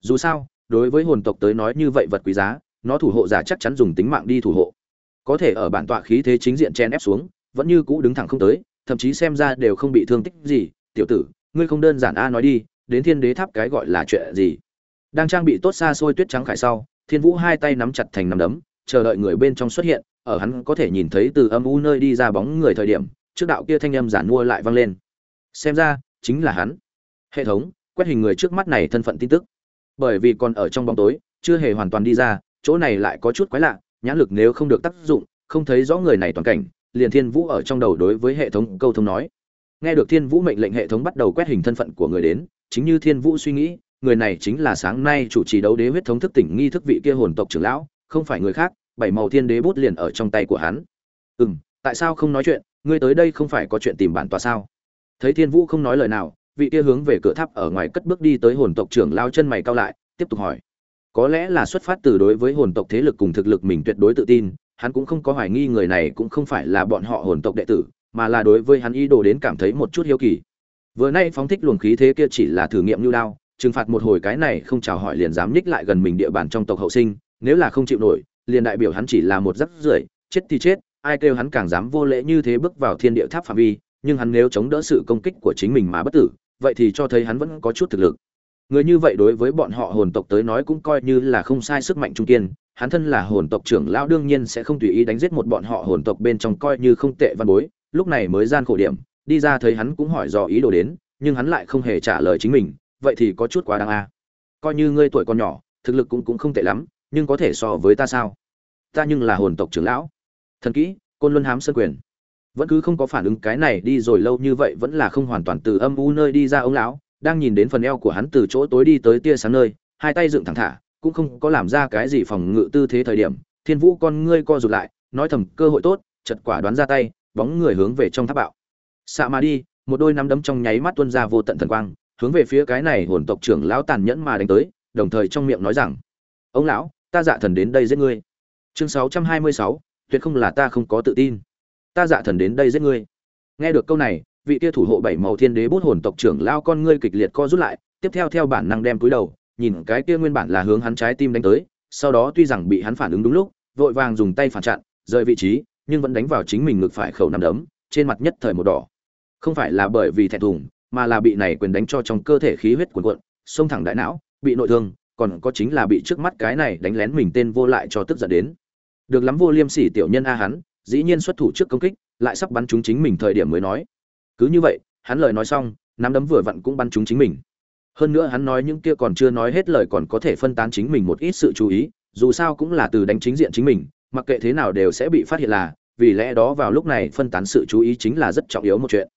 dù sao, đối với hồn tộc tới nói như vậy vật quý giá, nó thủ hộ giả chắc chắn dùng tính mạng đi thủ hộ. Có thể ở bản tọa khí thế chính diện chen ép xuống, vẫn như cũ đứng thẳng không tới, thậm chí xem ra đều không bị thương tích gì. Tiểu tử, ngươi không đơn giản a, nói đi, đến thiên đế tháp cái gọi là chuyện gì? Đang trang bị tốt xa xôi tuyết trắng khải sau, thiên vũ hai tay nắm chặt thành nắm đấm, chờ đợi người bên trong xuất hiện, ở hắn có thể nhìn thấy từ âm u nơi đi ra bóng người thời điểm, trước đạo kia thanh âm giản mua lại vang lên. Xem ra, chính là hắn. Hệ thống, quét hình người trước mắt này thân phận tin tức bởi vì còn ở trong bóng tối, chưa hề hoàn toàn đi ra, chỗ này lại có chút quái lạ, nhãn lực nếu không được tác dụng, không thấy rõ người này toàn cảnh, liền thiên vũ ở trong đầu đối với hệ thống câu thông nói. Nghe được thiên vũ mệnh lệnh hệ thống bắt đầu quét hình thân phận của người đến, chính như thiên vũ suy nghĩ, người này chính là sáng nay chủ trì đấu đế huyết thống thức tỉnh nghi thức vị kia hồn tộc trưởng lão, không phải người khác, bảy màu thiên đế bút liền ở trong tay của hắn. Ừ m tại sao không nói chuyện, ngươi tới đây không phải có chuyện tìm bản tòa sao? Thấy thiên vũ không nói lời nào vị kia hướng về cửa tháp ở ngoài cất bước đi tới hồn tộc trưởng lao chân mày cao lại, tiếp tục hỏi. Có lẽ là xuất phát từ đối với hồn tộc thế lực cùng thực lực mình tuyệt đối tự tin, hắn cũng không có hoài nghi người này cũng không phải là bọn họ hồn tộc đệ tử, mà là đối với hắn ý đồ đến cảm thấy một chút hiếu kỳ. Vừa nay phóng thích luồng khí thế kia chỉ là thử nghiệm như đao, trừng phạt một hồi cái này không chào hỏi liền dám nhích lại gần mình địa bàn trong tộc hậu sinh, nếu là không chịu nổi, liền đại biểu hắn chỉ là một rắc rưởi, chết thì chết, ai kêu hắn càng dám vô lễ như thế bước vào thiên địa tháp phạm vi, nhưng hắn nếu chống đỡ sự công kích của chính mình mà bất tử vậy thì cho thấy hắn vẫn có chút thực lực. Người như vậy đối với bọn họ hồn tộc tới nói cũng coi như là không sai sức mạnh trung kiên, hắn thân là hồn tộc trưởng lão đương nhiên sẽ không tùy ý đánh giết một bọn họ hồn tộc bên trong coi như không tệ văn bối, lúc này mới gian khổ điểm, đi ra thấy hắn cũng hỏi dò ý đồ đến, nhưng hắn lại không hề trả lời chính mình, vậy thì có chút quá đáng a. Coi như ngươi tuổi còn nhỏ, thực lực cũng cũng không tệ lắm, nhưng có thể so với ta sao? Ta nhưng là hồn tộc trưởng lão. Thần kỹ, côn luân hám sơn quyền vẫn cứ không có phản ứng cái này đi rồi lâu như vậy vẫn là không hoàn toàn từ âm u nơi đi ra ông lão đang nhìn đến phần eo của hắn từ chỗ tối đi tới tia sáng nơi hai tay dựng thẳng thả cũng không có làm ra cái gì phòng ngự tư thế thời điểm thiên vũ con ngươi co rụt lại nói thầm cơ hội tốt. Chật quả đoán ra tay bóng người hướng về trong tháp bạo. Xạ mà đi. Một đôi nắm đấm trong nháy mắt tuôn ra vô tận thần quang hướng về phía cái này hồn tộc trưởng lão tàn nhẫn mà đánh tới đồng thời trong miệng nói rằng ông lão ta dạ thần đến đây giết ngươi. Chương 626, tuyệt không là ta không có tự tin ta dạ thần đến đây giết ngươi. Nghe được câu này, vị kia thủ hộ bảy màu thiên đế bút hồn tộc trưởng lao con ngươi kịch liệt co rút lại, tiếp theo theo bản năng đem túi đầu, nhìn cái kia nguyên bản là hướng hắn trái tim đánh tới, sau đó tuy rằng bị hắn phản ứng đúng lúc, vội vàng dùng tay phản chặn, rời vị trí, nhưng vẫn đánh vào chính mình ngực phải khẩu nằm đấm, trên mặt nhất thời một đỏ. Không phải là bởi vì thẹn thùng, mà là bị này quyền đánh cho trong cơ thể khí huyết cuồn cuộn, xông thẳng đại não, bị nội thương, còn có chính là bị trước mắt cái này đánh lén mình tên vô lại cho tức giận đến. Được lắm vô liêm sỉ tiểu nhân a hắn dĩ nhiên xuất thủ trước công kích, lại sắp bắn trúng chính mình thời điểm mới nói. Cứ như vậy, hắn lời nói xong, nắm đấm vừa vặn cũng bắn trúng chính mình. Hơn nữa hắn nói những kia còn chưa nói hết lời còn có thể phân tán chính mình một ít sự chú ý, dù sao cũng là từ đánh chính diện chính mình, mặc kệ thế nào đều sẽ bị phát hiện là, vì lẽ đó vào lúc này phân tán sự chú ý chính là rất trọng yếu một chuyện.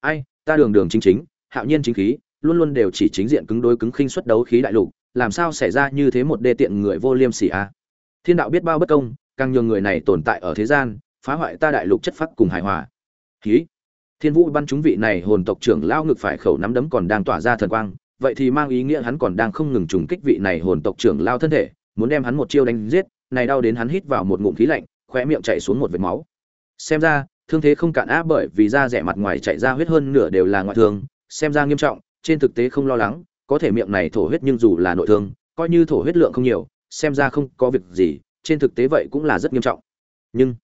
Ai, ta đường đường chính chính, hạo nhiên chính khí, luôn luôn đều chỉ chính diện cứng đối cứng khinh xuất đấu khí đại lục, làm sao xảy ra như thế một đê tiện người vô liêm sỉ a? Thiên đạo biết bao bất công, càng nhường người này tồn tại ở thế gian phá hoại ta đại lục chất phác cùng hài hòa. Khí thiên vũ bắn chúng vị này hồn tộc trưởng lao ngực phải khẩu nắm đấm còn đang tỏa ra thần quang, vậy thì mang ý nghĩa hắn còn đang không ngừng trùng kích vị này hồn tộc trưởng lao thân thể, muốn đem hắn một chiêu đánh giết, này đau đến hắn hít vào một ngụm khí lạnh, khóe miệng chảy xuống một vệt máu. Xem ra, thương thế không cạn á bởi vì da rẻ mặt ngoài chạy ra huyết hơn nửa đều là ngoại thương, xem ra nghiêm trọng, trên thực tế không lo lắng, có thể miệng này thổ huyết nhưng dù là nội thương, coi như thổ huyết lượng không nhiều, xem ra không có việc gì, trên thực tế vậy cũng là rất nghiêm trọng. Nhưng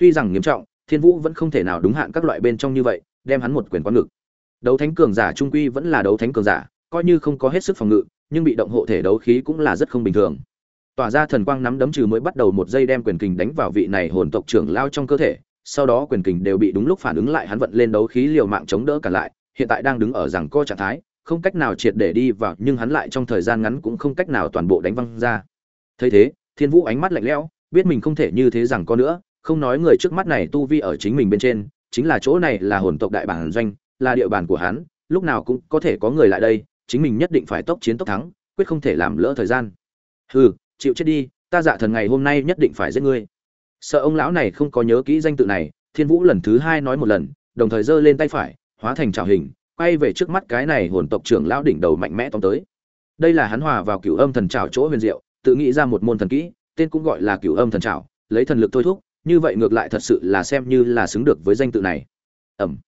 tuy rằng nghiêm trọng, thiên vũ vẫn không thể nào đúng hạn các loại bên trong như vậy, đem hắn một quyền quán ngực. Đấu thánh cường giả trung quy vẫn là đấu thánh cường giả, coi như không có hết sức phòng ngự, nhưng bị động hộ thể đấu khí cũng là rất không bình thường. Tỏa ra thần quang nắm đấm trừ mới bắt đầu một giây đem quyền kình đánh vào vị này hồn tộc trưởng lao trong cơ thể, sau đó quyền kình đều bị đúng lúc phản ứng lại hắn vận lên đấu khí liều mạng chống đỡ cả lại, hiện tại đang đứng ở rằng co trạng thái, không cách nào triệt để đi vào, nhưng hắn lại trong thời gian ngắn cũng không cách nào toàn bộ đánh văng ra. Thấy thế, thiên vũ ánh mắt lạnh lẽo, biết mình không thể như thế rằng co nữa không nói người trước mắt này tu vi ở chính mình bên trên chính là chỗ này là hồn tộc đại bản doanh là địa bàn của hắn lúc nào cũng có thể có người lại đây chính mình nhất định phải tốc chiến tốc thắng quyết không thể làm lỡ thời gian. Hừ chịu chết đi ta dạ thần ngày hôm nay nhất định phải giết ngươi. Sợ ông lão này không có nhớ kỹ danh tự này thiên vũ lần thứ hai nói một lần đồng thời giơ lên tay phải hóa thành trảo hình quay về trước mắt cái này hồn tộc trưởng lão đỉnh đầu mạnh mẽ tóm tới. Đây là hắn hòa vào cửu âm thần trảo chỗ huyền diệu tự nghĩ ra một môn thần kỹ tên cũng gọi là cửu âm thần trảo, lấy thần lực thôi thúc như vậy ngược lại thật sự là xem như là xứng được với danh tự này. Ẩm.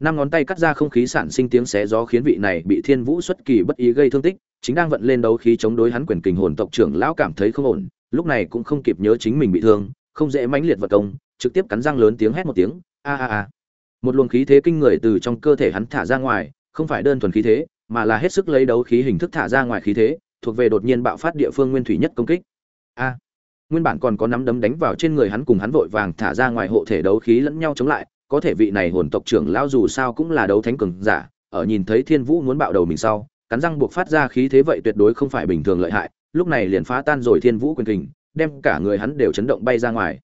Năm ngón tay cắt ra không khí sản sinh tiếng xé gió khiến vị này bị thiên vũ xuất kỳ bất ý gây thương tích, chính đang vận lên đấu khí chống đối hắn quyền kình hồn tộc trưởng lão cảm thấy không ổn, lúc này cũng không kịp nhớ chính mình bị thương, không dễ mãnh liệt vật công, trực tiếp cắn răng lớn tiếng hét một tiếng, a a a. Một luồng khí thế kinh người từ trong cơ thể hắn thả ra ngoài, không phải đơn thuần khí thế, mà là hết sức lấy đấu khí hình thức thả ra ngoài khí thế, thuộc về đột nhiên bạo phát địa phương nguyên thủy nhất công kích. A nguyên bản còn có nắm đấm đánh vào trên người hắn cùng hắn vội vàng thả ra ngoài hộ thể đấu khí lẫn nhau chống lại, có thể vị này hồn tộc trưởng lão dù sao cũng là đấu thánh cường giả, ở nhìn thấy thiên vũ muốn bạo đầu mình sau, cắn răng buộc phát ra khí thế vậy tuyệt đối không phải bình thường lợi hại, lúc này liền phá tan rồi thiên vũ quyền kình, đem cả người hắn đều chấn động bay ra ngoài.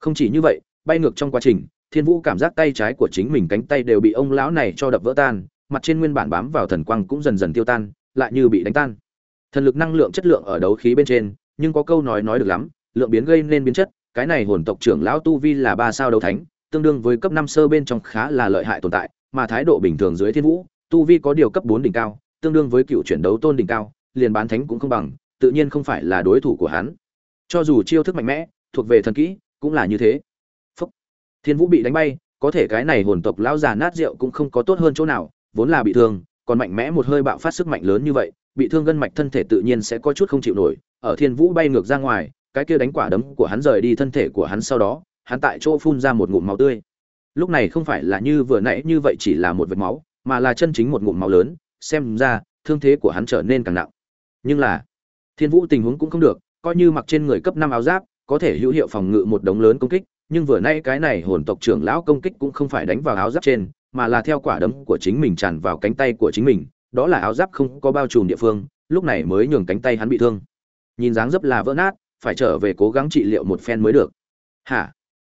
Không chỉ như vậy, bay ngược trong quá trình, thiên vũ cảm giác tay trái của chính mình cánh tay đều bị ông lão này cho đập vỡ tan, mặt trên nguyên bản bám vào thần quang cũng dần dần tiêu tan, lại như bị đánh tan. Thần lực năng lượng chất lượng ở đấu khí bên trên, nhưng có câu nói nói được lắm lượng biến gây nên biến chất, cái này hồn tộc trưởng lão tu vi là ba sao đấu thánh, tương đương với cấp năm sơ bên trong khá là lợi hại tồn tại, mà thái độ bình thường dưới thiên vũ, tu vi có điều cấp bốn đỉnh cao, tương đương với cựu chuyển đấu tôn đỉnh cao, liền bán thánh cũng không bằng, tự nhiên không phải là đối thủ của hắn cho dù chiêu thức mạnh mẽ, thuộc về thần kỹ, cũng là như thế Phúc. thiên vũ bị đánh bay, có thể cái này hồn tộc lão già nát rượu cũng không có tốt hơn chỗ nào, vốn là bị thương, còn mạnh mẽ một hơi bạo phát sức mạnh lớn như vậy, bị thương gân mạch thân thể tự nhiên sẽ có chút không chịu nổi, ở thiên vũ bay ngược ra ngoài cái kia đánh quả đấm của hắn rời đi thân thể của hắn sau đó, hắn tại chỗ phun ra một ngụm máu tươi. Lúc này không phải là như vừa nãy như vậy chỉ là một vệt máu, mà là chân chính một ngụm máu lớn, xem ra, thương thế của hắn trở nên càng nặng. Nhưng là, thiên vũ tình huống cũng không được, coi như mặc trên người cấp năm áo giáp, có thể hữu hiệu phòng ngự một đống lớn công kích, nhưng vừa nay cái này hồn tộc trưởng lão công kích cũng không phải đánh vào áo giáp trên, mà là theo quả đấm của chính mình tràn vào cánh tay của chính mình, đó là áo giáp không có bao trùm địa phương, lúc này mới nhường cánh tay hắn bị thương. Nhìn dáng dấp là vỡ nát phải trở về cố gắng trị liệu một phen mới được. Hả?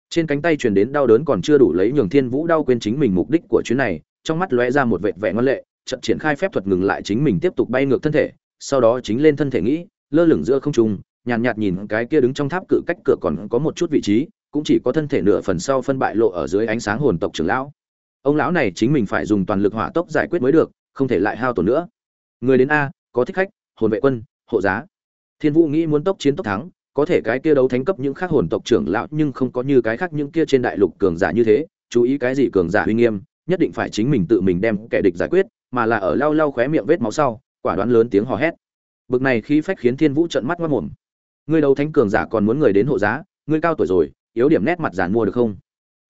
Trên cánh tay truyền đến đau đớn còn chưa đủ lấy nhường thiên vũ đau quên chính mình mục đích của chuyến này trong mắt lóe ra một vệt vẻ ngoan lệ trận triển khai phép thuật ngừng lại chính mình tiếp tục bay ngược thân thể sau đó chính lên thân thể nghĩ lơ lửng giữa không trung nhàn nhạt, nhạt nhìn cái kia đứng trong tháp cự cách cửa còn có một chút vị trí cũng chỉ có thân thể nửa phần sau phân bại lộ ở dưới ánh sáng hồn tộc trưởng lão. Ông lão này chính mình phải dùng toàn lực hỏa tốc giải quyết mới được không thể lại hao tổn nữa. Người đến a có thích khách hồn vệ quân hộ giá thiên vũ nghĩ muốn tốc chiến tốc thắng, có thể cái kia đấu thánh cấp những khác hồn tộc trưởng lão nhưng không có như cái khác những kia trên đại lục cường giả như thế, chú ý cái gì cường giả uy nghiêm, nhất định phải chính mình tự mình đem kẻ địch giải quyết, mà là ở lau lau khóe miệng vết máu sau, quả đoán lớn tiếng hò hét. Bực này khí phách khiến thiên vũ trận mắt mất mồm. Ngươi đấu thánh cường giả còn muốn người đến hộ giá ngươi cao tuổi rồi, yếu điểm nét mặt giàn mua được không?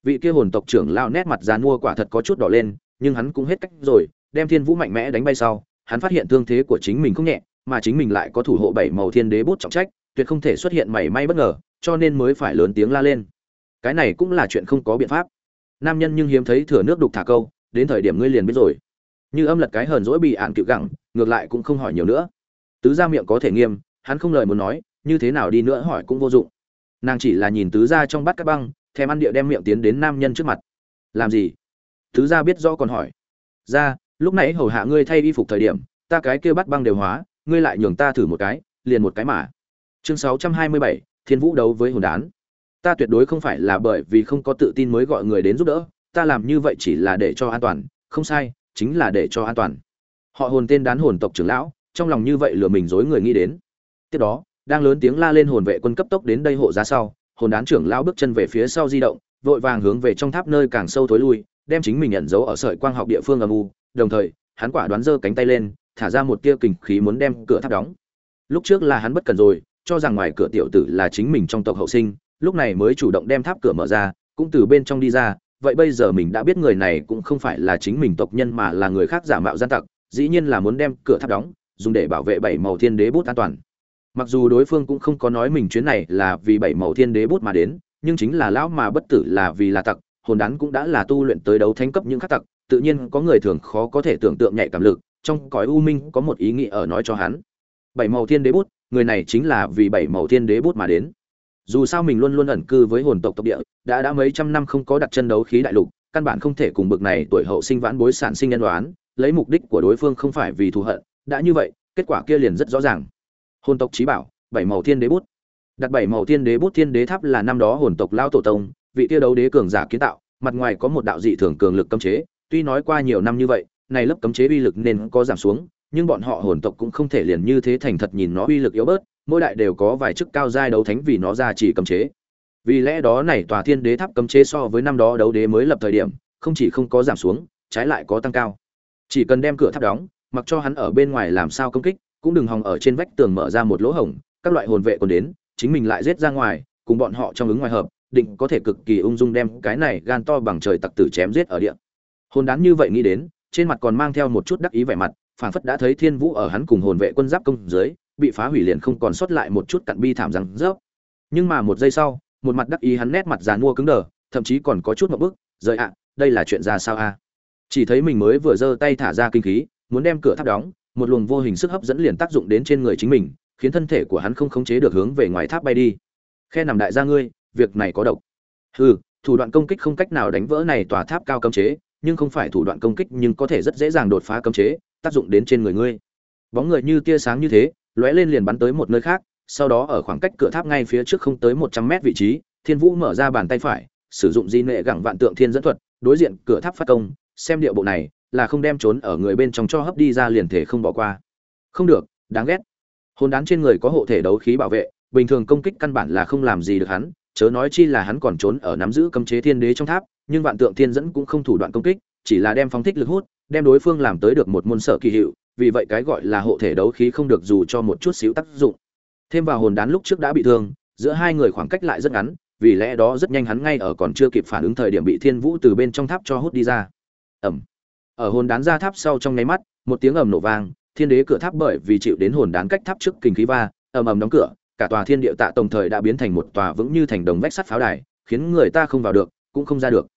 Vị kia hồn tộc trưởng lao nét mặt giàn mua quả thật có chút đỏ lên, nhưng hắn cũng hết cách rồi, đem thiên vũ mạnh mẽ đánh bay sau, hắn phát hiện thương thế của chính mình không nhẹ mà chính mình lại có thủ hộ bảy màu thiên đế bút trọng trách, tuyệt không thể xuất hiện mảy may bất ngờ, cho nên mới phải lớn tiếng la lên. Cái này cũng là chuyện không có biện pháp. Nam nhân nhưng hiếm thấy thừa nước đục thả câu, đến thời điểm ngươi liền biết rồi. Như âm lật cái hờn dỗi bị ạn cựu gẳng, ngược lại cũng không hỏi nhiều nữa. Tứ gia miệng có thể nghiêm, hắn không lời muốn nói, như thế nào đi nữa hỏi cũng vô dụng. Nàng chỉ là nhìn tứ gia trong bát các băng, thèm ăn địa đem miệng tiến đến nam nhân trước mặt. Làm gì? Tứ gia biết rõ còn hỏi. Ra, lúc nãy hầu hạ ngươi thay y phục thời điểm, ta cái kia bắt băng đều hóa ngươi lại nhường ta thử một cái, liền một cái mà. Chương sáu trăm hai mươi bảy, thiên vũ đấu với hồn đán. Ta tuyệt đối không phải là bởi vì không có tự tin mới gọi người đến giúp đỡ, ta làm như vậy chỉ là để cho an toàn, không sai, chính là để cho an toàn. Họ hồn tên đán hồn tộc trưởng lão, trong lòng như vậy lừa mình dối người nghĩ đến. Tiếp đó, đang lớn tiếng la lên hồn vệ quân cấp tốc đến đây hộ giá sau, hồn đán trưởng lão bước chân về phía sau di động, vội vàng hướng về trong tháp nơi càng sâu thối lui, đem chính mình nhận dấu ở sợi quang học địa phương âm u, đồng thời, hắn quả đoán giơ cánh tay lên thả ra một tia kình khí muốn đem cửa tháp đóng. Lúc trước là hắn bất cần rồi, cho rằng ngoài cửa tiểu tử là chính mình trong tộc hậu sinh, lúc này mới chủ động đem tháp cửa mở ra, cũng từ bên trong đi ra, vậy bây giờ mình đã biết người này cũng không phải là chính mình tộc nhân mà là người khác giả mạo gian tặc, dĩ nhiên là muốn đem cửa tháp đóng, dùng để bảo vệ bảy màu thiên đế bút an toàn. Mặc dù đối phương cũng không có nói mình chuyến này là vì bảy màu thiên đế bút mà đến, nhưng chính là lão mà bất tử là vì là tặc, hồn đán cũng đã là tu luyện tới đấu thánh cấp những khắc tặc, tự nhiên có người thường khó có thể tưởng tượng nhạy cảm lực trong cõi u minh có một ý nghĩ ở nói cho hắn. Bảy màu thiên đế bút, người này chính là vì bảy màu thiên đế bút mà đến. Dù sao mình luôn luôn ẩn cư với hồn tộc tộc địa, đã đã mấy trăm năm không có đặt chân đấu khí đại lục, căn bản không thể cùng bực này tuổi hậu sinh vãn bối sản sinh nhân đoán, lấy mục đích của đối phương không phải vì thù hận, đã như vậy, kết quả kia liền rất rõ ràng. Hồn tộc trí bảo, bảy màu thiên đế bút. Đặt bảy màu thiên đế bút thiên đế tháp là năm đó hồn tộc lao tổ tông, vị tiêu đấu đế cường giả kiến tạo, mặt ngoài có một đạo dị thường cường lực cấm chế, tuy nói qua nhiều năm như vậy này lớp cấm chế uy lực nên có giảm xuống, nhưng bọn họ hồn tộc cũng không thể liền như thế thành thật nhìn nó uy lực yếu bớt, mỗi đại đều có vài chức cao giai đấu thánh vì nó ra chỉ cấm chế. Vì lẽ đó này tòa thiên đế tháp cấm chế so với năm đó đấu đế mới lập thời điểm, không chỉ không có giảm xuống, trái lại có tăng cao. Chỉ cần đem cửa tháp đóng, mặc cho hắn ở bên ngoài làm sao công kích, cũng đừng hòng ở trên vách tường mở ra một lỗ hổng, các loại hồn vệ còn đến, chính mình lại giết ra ngoài, cùng bọn họ trong ứng ngoài hợp, định có thể cực kỳ ung dung đem cái này gan to bằng trời tặc tử chém giết ở địa. Hồn đán như vậy nghĩ đến trên mặt còn mang theo một chút đắc ý vẻ mặt, phảng phất đã thấy thiên vũ ở hắn cùng hồn vệ quân giáp công dưới, bị phá hủy liền không còn sót lại một chút cặn bi thảm rằng rớp. Nhưng mà một giây sau, một mặt đắc ý hắn nét mặt dàn mua cứng đờ, thậm chí còn có chút một bức, rời ạ, đây là chuyện ra sao a? Chỉ thấy mình mới vừa giơ tay thả ra kinh khí, muốn đem cửa tháp đóng, một luồng vô hình sức hấp dẫn liền tác dụng đến trên người chính mình, khiến thân thể của hắn không khống chế được hướng về ngoài tháp bay đi. Khe nằm đại gia ngươi, việc này có độc. Hừ, thủ đoạn công kích không cách nào đánh vỡ này tòa tháp cao cấm chế nhưng không phải thủ đoạn công kích nhưng có thể rất dễ dàng đột phá cấm chế, tác dụng đến trên người ngươi. Bóng người như tia sáng như thế, lóe lên liền bắn tới một nơi khác, sau đó ở khoảng cách cửa tháp ngay phía trước không tới một trăm mét vị trí, thiên vũ mở ra bàn tay phải, sử dụng di nệ gẳng vạn tượng thiên dẫn thuật, đối diện cửa tháp phát công, xem điệu bộ này là không đem trốn ở người bên trong cho hấp đi ra liền thể không bỏ qua. Không được, đáng ghét. Hồn đán trên người có hộ thể đấu khí bảo vệ, bình thường công kích căn bản là không làm gì được hắn chớ nói chi là hắn còn trốn ở nắm giữ cấm chế thiên đế trong tháp, nhưng vạn tượng thiên dẫn cũng không thủ đoạn công kích, chỉ là đem phóng thích lực hút, đem đối phương làm tới được một môn sở kỳ hiệu, vì vậy cái gọi là hộ thể đấu khí không được dù cho một chút xíu tác dụng. Thêm vào hồn đán lúc trước đã bị thương, giữa hai người khoảng cách lại rất ngắn, vì lẽ đó rất nhanh hắn ngay ở còn chưa kịp phản ứng thời điểm bị thiên vũ từ bên trong tháp cho hút đi ra. Ầm ở hồn đán ra tháp sau trong nháy mắt, một tiếng ầm nổ vang, thiên đế cửa tháp bởi vì chịu đến hồn đán cách tháp trước kinh khí va, ầm ầm đóng cửa cả tòa thiên địa tạ tổng thời đã biến thành một tòa vững như thành đồng vách sắt pháo đài, khiến người ta không vào được, cũng không ra được.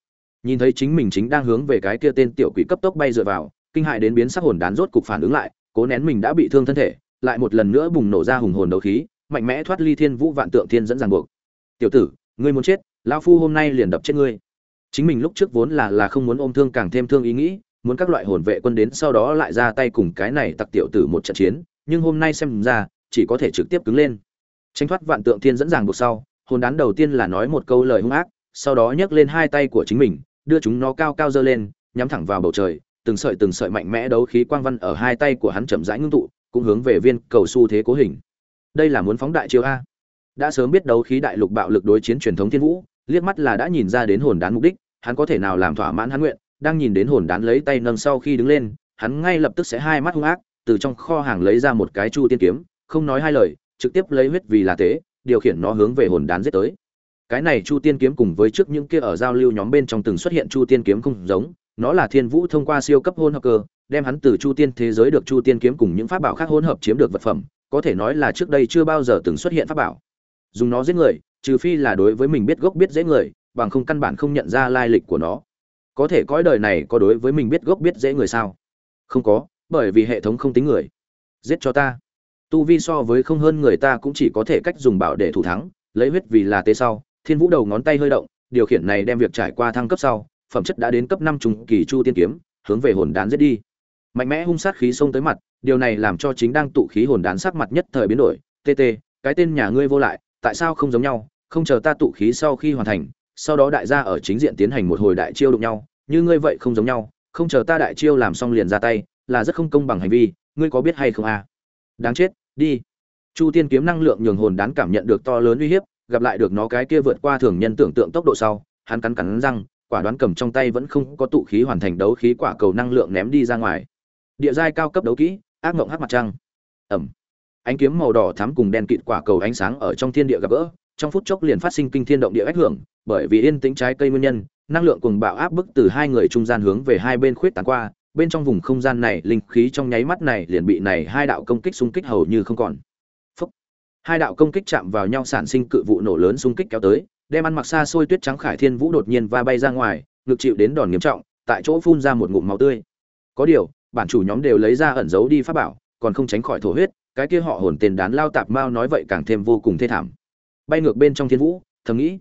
Nhìn thấy chính mình chính đang hướng về cái kia tên tiểu quỷ cấp tốc bay dựa vào, kinh hại đến biến sắc hồn đán rốt cục phản ứng lại, cố nén mình đã bị thương thân thể, lại một lần nữa bùng nổ ra hùng hồn đấu khí, mạnh mẽ thoát ly thiên vũ vạn tượng thiên dẫn ràng buộc. Tiểu tử, ngươi muốn chết, lão phu hôm nay liền đập chết ngươi. Chính mình lúc trước vốn là là không muốn ôm thương càng thêm thương ý nghĩ, muốn các loại hồn vệ quân đến sau đó lại ra tay cùng cái này tặc tiểu tử một trận chiến, nhưng hôm nay xem ra, chỉ có thể trực tiếp cứng lên tránh thoát vạn tượng thiên dẫn dàng buộc sau, hồn đán đầu tiên là nói một câu lời hung ác, sau đó nhấc lên hai tay của chính mình, đưa chúng nó cao cao dơ lên, nhắm thẳng vào bầu trời, từng sợi từng sợi mạnh mẽ đấu khí quang văn ở hai tay của hắn chậm rãi ngưng tụ, cũng hướng về viên cầu su thế cố hình. Đây là muốn phóng đại chiêu a. Đã sớm biết đấu khí đại lục bạo lực đối chiến truyền thống thiên vũ, liếc mắt là đã nhìn ra đến hồn đán mục đích, hắn có thể nào làm thỏa mãn hắn nguyện, đang nhìn đến hồn đán lấy tay nâng sau khi đứng lên, hắn ngay lập tức sẽ hai mắt hung ác, từ trong kho hàng lấy ra một cái chu tiên kiếm, không nói hai lời trực tiếp lấy huyết vì là tế, điều khiển nó hướng về hồn đán giết tới. Cái này chu tiên kiếm cùng với trước những kia ở giao lưu nhóm bên trong từng xuất hiện chu tiên kiếm không giống, nó là thiên vũ thông qua siêu cấp hôn hợp cơ, đem hắn từ chu tiên thế giới được chu tiên kiếm cùng những pháp bảo khác hỗn hợp chiếm được vật phẩm, có thể nói là trước đây chưa bao giờ từng xuất hiện pháp bảo. Dùng nó giết người, trừ phi là đối với mình biết gốc biết dễ người, bằng không căn bản không nhận ra lai lịch của nó. Có thể cõi đời này có đối với mình biết gốc biết dễ người sao? Không có, bởi vì hệ thống không tính người. Giết cho ta tu vi so với không hơn người ta cũng chỉ có thể cách dùng bảo để thủ thắng, lấy huyết vì là tế sau. Thiên vũ đầu ngón tay hơi động, điều khiển này đem việc trải qua thăng cấp sau, phẩm chất đã đến cấp năm trùng kỳ chu tiên kiếm, hướng về hồn đán giết đi. Mạnh mẽ hung sát khí xông tới mặt, điều này làm cho chính đang tụ khí hồn đán sắc mặt nhất thời biến đổi. Tt cái tên nhà ngươi vô lại, tại sao không giống nhau? Không chờ ta tụ khí sau khi hoàn thành, sau đó đại gia ở chính diện tiến hành một hồi đại chiêu đụng nhau. Như ngươi vậy không giống nhau, không chờ ta đại chiêu làm xong liền ra tay, là rất không công bằng hành vi, ngươi có biết hay không à? đáng chết đi. Chu tiên kiếm năng lượng nhường hồn đán cảm nhận được to lớn uy hiếp, gặp lại được nó cái kia vượt qua thường nhân tưởng tượng tốc độ sau, hắn cắn cắn răng, quả đoán cầm trong tay vẫn không có tụ khí hoàn thành đấu khí quả cầu năng lượng ném đi ra ngoài. Địa giai cao cấp đấu kỹ, ác mộng hát mặt trăng. Ẩm. Ánh kiếm màu đỏ thắm cùng đen kịt quả cầu ánh sáng ở trong thiên địa gặp gỡ, trong phút chốc liền phát sinh kinh thiên động địa ách hưởng, bởi vì yên tĩnh trái cây nguyên nhân, năng lượng cùng bạo áp bức từ hai người trung gian hướng về hai bên khuyết tán qua bên trong vùng không gian này linh khí trong nháy mắt này liền bị này hai đạo công kích xung kích hầu như không còn. Phúc. hai đạo công kích chạm vào nhau sản sinh cự vụ nổ lớn xung kích kéo tới đem ăn mặc xa xôi tuyết trắng khải thiên vũ đột nhiên va bay ra ngoài ngực chịu đến đòn nghiêm trọng tại chỗ phun ra một ngụm máu tươi. Có điều bản chủ nhóm đều lấy ra ẩn giấu đi pháp bảo còn không tránh khỏi thổ huyết cái kia họ hồn tên đán lao tạp mao nói vậy càng thêm vô cùng thê thảm. Bay ngược bên trong thiên vũ thầm nghĩ.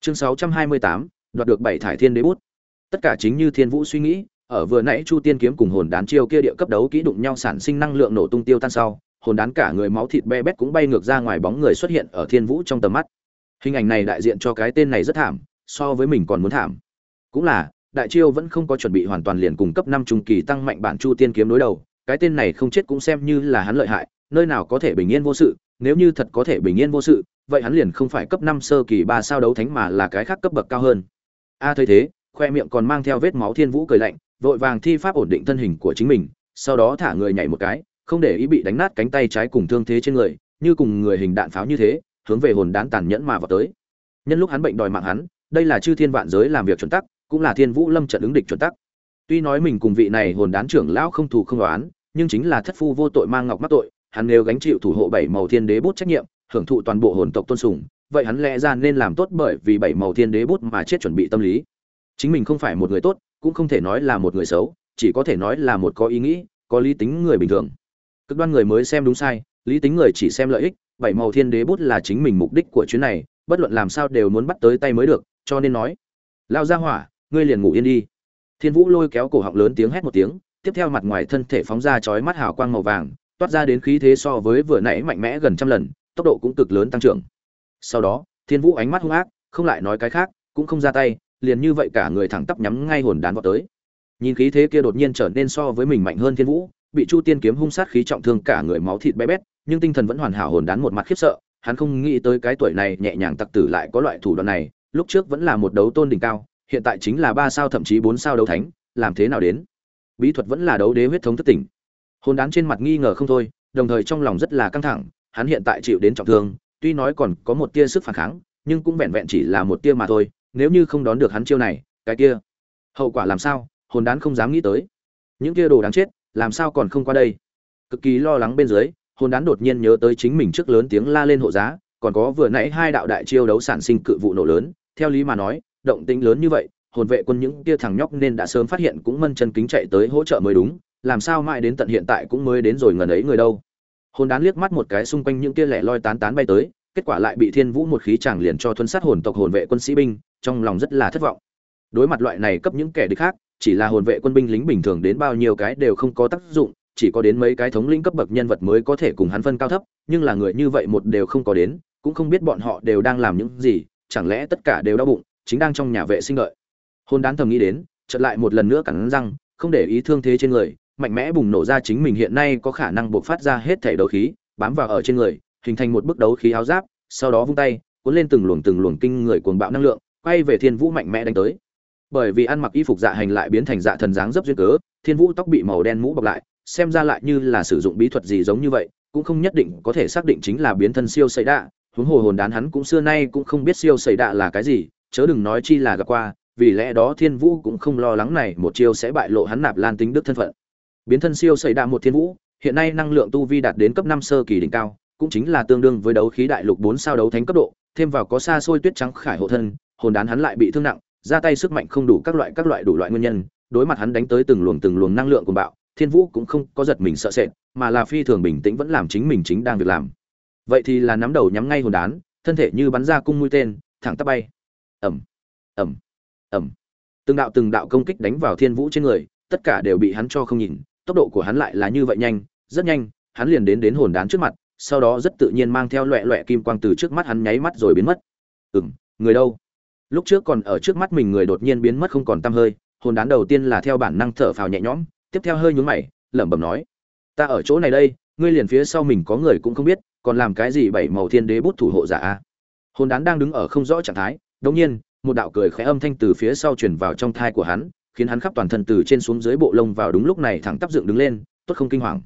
Chương 628, đoạt được bảy thải thiên đế bút. Tất cả chính như thiên vũ suy nghĩ ở vừa nãy chu tiên kiếm cùng hồn đán chiêu kia địa cấp đấu kỹ đụng nhau sản sinh năng lượng nổ tung tiêu tan sau, hồn đán cả người máu thịt be bét cũng bay ngược ra ngoài bóng người xuất hiện ở thiên vũ trong tầm mắt. Hình ảnh này đại diện cho cái tên này rất thảm, so với mình còn muốn thảm. Cũng là, đại chiêu vẫn không có chuẩn bị hoàn toàn liền cùng cấp năm trung kỳ tăng mạnh bản chu tiên kiếm đối đầu, cái tên này không chết cũng xem như là hắn lợi hại, nơi nào có thể bình yên vô sự, nếu như thật có thể bình yên vô sự, vậy hắn liền không phải cấp năm sơ kỳ ba sao đấu thánh mà là cái khác cấp bậc cao hơn. A thấy thế, khoe miệng còn mang theo vết máu thiên vũ cười lạnh vội vàng thi pháp ổn định thân hình của chính mình, sau đó thả người nhảy một cái, không để ý bị đánh nát cánh tay trái cùng thương thế trên người, như cùng người hình đạn pháo như thế, hướng về hồn đán tàn nhẫn mà vào tới. Nhân lúc hắn bệnh đòi mạng hắn, đây là chư thiên vạn giới làm việc chuẩn tắc, cũng là thiên vũ lâm trận ứng địch chuẩn tắc. Tuy nói mình cùng vị này hồn đán trưởng lão không thù không đoán nhưng chính là thất phu vô tội mang ngọc mắc tội, hắn nếu gánh chịu thủ hộ bảy màu thiên đế bút trách nhiệm, hưởng thụ toàn bộ hồn tộc tôn sùng, vậy hắn lẽ ra nên làm tốt bởi vì bảy màu thiên đế bút mà chết chuẩn bị tâm lý. Chính mình không phải một người tốt cũng không thể nói là một người xấu, chỉ có thể nói là một có ý nghĩ, có lý tính người bình thường. Cực đoan người mới xem đúng sai, lý tính người chỉ xem lợi ích, bảy màu thiên đế bút là chính mình mục đích của chuyến này, bất luận làm sao đều muốn bắt tới tay mới được, cho nên nói lao ra hỏa, ngươi liền ngủ yên đi. Thiên vũ lôi kéo cổ họng lớn tiếng hét một tiếng, tiếp theo mặt ngoài thân thể phóng ra chói mắt hào quang màu vàng, toát ra đến khí thế so với vừa nãy mạnh mẽ gần trăm lần, tốc độ cũng cực lớn tăng trưởng. Sau đó, thiên vũ ánh mắt hung ác, không lại nói cái khác, cũng không ra tay liền như vậy cả người thẳng tắp nhắm ngay hồn đán vào tới. Nhìn khí thế kia đột nhiên trở nên so với mình mạnh hơn thiên vũ, bị chu tiên kiếm hung sát khí trọng thương cả người máu thịt bé bét, nhưng tinh thần vẫn hoàn hảo hồn đán một mặt khiếp sợ, hắn không nghĩ tới cái tuổi này nhẹ nhàng tặc tử lại có loại thủ đoạn này, lúc trước vẫn là một đấu tôn đỉnh cao, hiện tại chính là ba sao thậm chí bốn sao đấu thánh, làm thế nào đến? Bí thuật vẫn là đấu đế huyết thống thất tỉnh. Hồn đán trên mặt nghi ngờ không thôi, đồng thời trong lòng rất là căng thẳng, hắn hiện tại chịu đến trọng thương, tuy nói còn có một tia sức phản kháng, nhưng cũng vẹn vẹn chỉ là một tia mà thôi nếu như không đón được hắn chiêu này, cái kia, hậu quả làm sao? Hồn đán không dám nghĩ tới. Những kia đồ đáng chết, làm sao còn không qua đây? Cực kỳ lo lắng bên dưới, hồn đán đột nhiên nhớ tới chính mình trước lớn tiếng la lên hộ giá, còn có vừa nãy hai đạo đại chiêu đấu sản sinh cự vụ nổ lớn. Theo lý mà nói, động tĩnh lớn như vậy, hồn vệ quân những kia thằng nhóc nên đã sớm phát hiện cũng mân chân kính chạy tới hỗ trợ mới đúng, làm sao mãi đến tận hiện tại cũng mới đến rồi ngần ấy người đâu. Hồn đán liếc mắt một cái xung quanh những kia lẻ loi tán tán bay tới, kết quả lại bị thiên vũ một khí chàng liền cho thuấn sát hồn tộc hồn vệ quân sĩ binh trong lòng rất là thất vọng. Đối mặt loại này cấp những kẻ địch khác, chỉ là hồn vệ quân binh lính bình thường đến bao nhiêu cái đều không có tác dụng, chỉ có đến mấy cái thống lĩnh cấp bậc nhân vật mới có thể cùng hắn phân cao thấp, nhưng là người như vậy một đều không có đến, cũng không biết bọn họ đều đang làm những gì, chẳng lẽ tất cả đều đau bụng, chính đang trong nhà vệ sinh đợi. Hôn đán thầm nghĩ đến, chợt lại một lần nữa cắn răng, không để ý thương thế trên người, mạnh mẽ bùng nổ ra chính mình hiện nay có khả năng buộc phát ra hết thể đấu khí, bám vào ở trên người, hình thành một bức đấu khí áo giáp, sau đó vung tay, cuốn lên từng luồng từng luồng kinh người cuồng bạo năng lượng quay về thiên vũ mạnh mẽ đánh tới. Bởi vì ăn mặc y phục dạ hành lại biến thành dạ thần dáng dấp duyên cớ, thiên vũ tóc bị màu đen mũ bọc lại, xem ra lại như là sử dụng bí thuật gì giống như vậy, cũng không nhất định có thể xác định chính là biến thân siêu xảy đạ. Huống hồ hồn đán hắn cũng xưa nay cũng không biết siêu xảy đạ là cái gì, chớ đừng nói chi là gặp qua, vì lẽ đó thiên vũ cũng không lo lắng này một chiêu sẽ bại lộ hắn nạp lan tính đức thân phận. Biến thân siêu xảy đạ một thiên vũ, hiện nay năng lượng tu vi đạt đến cấp năm sơ kỳ đỉnh cao, cũng chính là tương đương với đấu khí đại lục bốn sao đấu thánh cấp độ, thêm vào có xa xôi tuyết trắng khải hộ thân hồn đán hắn lại bị thương nặng, ra tay sức mạnh không đủ các loại các loại đủ loại nguyên nhân, đối mặt hắn đánh tới từng luồng từng luồng năng lượng của bạo, thiên vũ cũng không có giật mình sợ sệt, mà là phi thường bình tĩnh vẫn làm chính mình chính đang việc làm. Vậy thì là nắm đầu nhắm ngay hồn đán, thân thể như bắn ra cung mũi tên, thẳng tắp bay. Ẩm ẩm ẩm từng đạo từng đạo công kích đánh vào thiên vũ trên người, tất cả đều bị hắn cho không nhìn, tốc độ của hắn lại là như vậy nhanh, rất nhanh, hắn liền đến đến hồn đán trước mặt, sau đó rất tự nhiên mang theo loẹ loẹ kim quang từ trước mắt hắn nháy mắt rồi biến mất. Ừm, người đâu? Lúc trước còn ở trước mắt mình người đột nhiên biến mất không còn tăm hơi, hồn đán đầu tiên là theo bản năng thở phào nhẹ nhõm, tiếp theo hơi nhún mày, lẩm bẩm nói, ta ở chỗ này đây, ngươi liền phía sau mình có người cũng không biết, còn làm cái gì bảy màu thiên đế bút thủ hộ giả a? Hồn đán đang đứng ở không rõ trạng thái, đột nhiên, một đạo cười khẽ âm thanh từ phía sau truyền vào trong thai của hắn, khiến hắn khắp toàn thân từ trên xuống dưới bộ lông vào đúng lúc này thẳng tắp dựng đứng lên, tốt không kinh hoàng.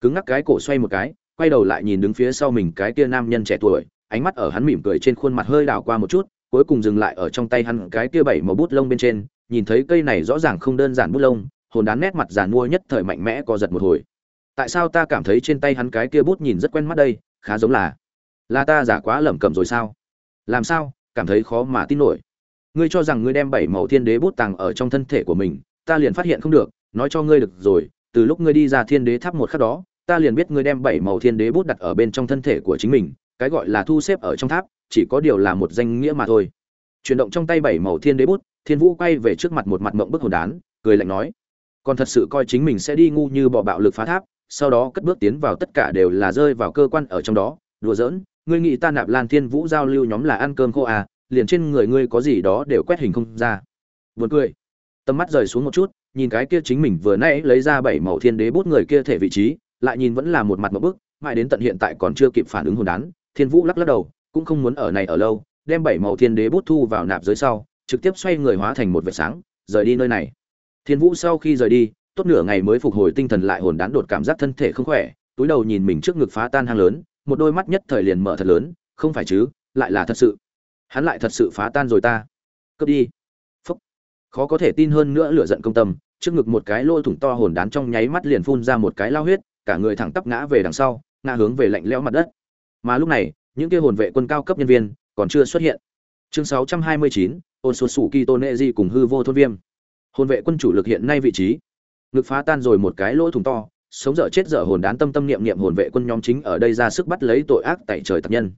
Cứng ngắc cái cổ xoay một cái, quay đầu lại nhìn đứng phía sau mình cái kia nam nhân trẻ tuổi, ánh mắt ở hắn mỉm cười trên khuôn mặt hơi đảo qua một chút cuối cùng dừng lại ở trong tay hắn cái kia bảy màu bút lông bên trên, nhìn thấy cây này rõ ràng không đơn giản bút lông, hồn đán nét mặt giàn mua nhất thời mạnh mẽ co giật một hồi. Tại sao ta cảm thấy trên tay hắn cái kia bút nhìn rất quen mắt đây, khá giống là là ta giả quá lẩm cẩm rồi sao? Làm sao, cảm thấy khó mà tin nổi. Ngươi cho rằng ngươi đem bảy màu thiên đế bút tàng ở trong thân thể của mình, ta liền phát hiện không được, nói cho ngươi được rồi, từ lúc ngươi đi ra thiên đế tháp một khắc đó, ta liền biết ngươi đem bảy màu thiên đế bút đặt ở bên trong thân thể của chính mình, cái gọi là thu xếp ở trong tháp chỉ có điều là một danh nghĩa mà thôi. Chuyển động trong tay bảy màu thiên đế bút, thiên vũ quay về trước mặt một mặt mộng bức hồn đán, cười lạnh nói còn thật sự coi chính mình sẽ đi ngu như bỏ bạo lực phá tháp, sau đó cất bước tiến vào tất cả đều là rơi vào cơ quan ở trong đó. Đùa giỡn, ngươi nghĩ ta nạp lan thiên vũ giao lưu nhóm là ăn cơm khô à liền trên người ngươi có gì đó đều quét hình không ra. Buồn cười. Tầm mắt rời xuống một chút, nhìn cái kia chính mình vừa nãy lấy ra bảy màu thiên đế bút người kia thể vị trí, lại nhìn vẫn là một mặt một bức, mãi đến tận hiện tại còn chưa kịp phản ứng hồn đán, thiên vũ lắc lắc đầu cũng không muốn ở này ở lâu, đem bảy màu thiên đế bút thu vào nạp dưới sau, trực tiếp xoay người hóa thành một vệt sáng, rời đi nơi này. Thiên vũ sau khi rời đi, tốt nửa ngày mới phục hồi tinh thần lại hồn đán đột cảm giác thân thể không khỏe, túi đầu nhìn mình trước ngực phá tan hang lớn, một đôi mắt nhất thời liền mở thật lớn, không phải chứ, lại là thật sự. Hắn lại thật sự phá tan rồi ta. Cướp đi. Phúc. Khó có thể tin hơn nữa lửa giận công tâm, trước ngực một cái lỗ thủng to hồn đán trong nháy mắt liền phun ra một cái lao huyết, cả người thẳng tắp ngã về đằng sau, ngã hướng về lạnh lẽo mặt đất. Mà lúc này những kia hồn vệ quân cao cấp nhân viên còn chưa xuất hiện. Chương 629, ôn số sủ kỳ tôn nệ di cùng hư vô thôn viêm. Hồn vệ quân chủ lực hiện nay vị trí. Ngực phá tan rồi một cái lỗ thủng to sống dở chết dở hồn đán tâm tâm niệm niệm hồn vệ quân nhóm chính ở đây ra sức bắt lấy tội ác tại trời tập nhân.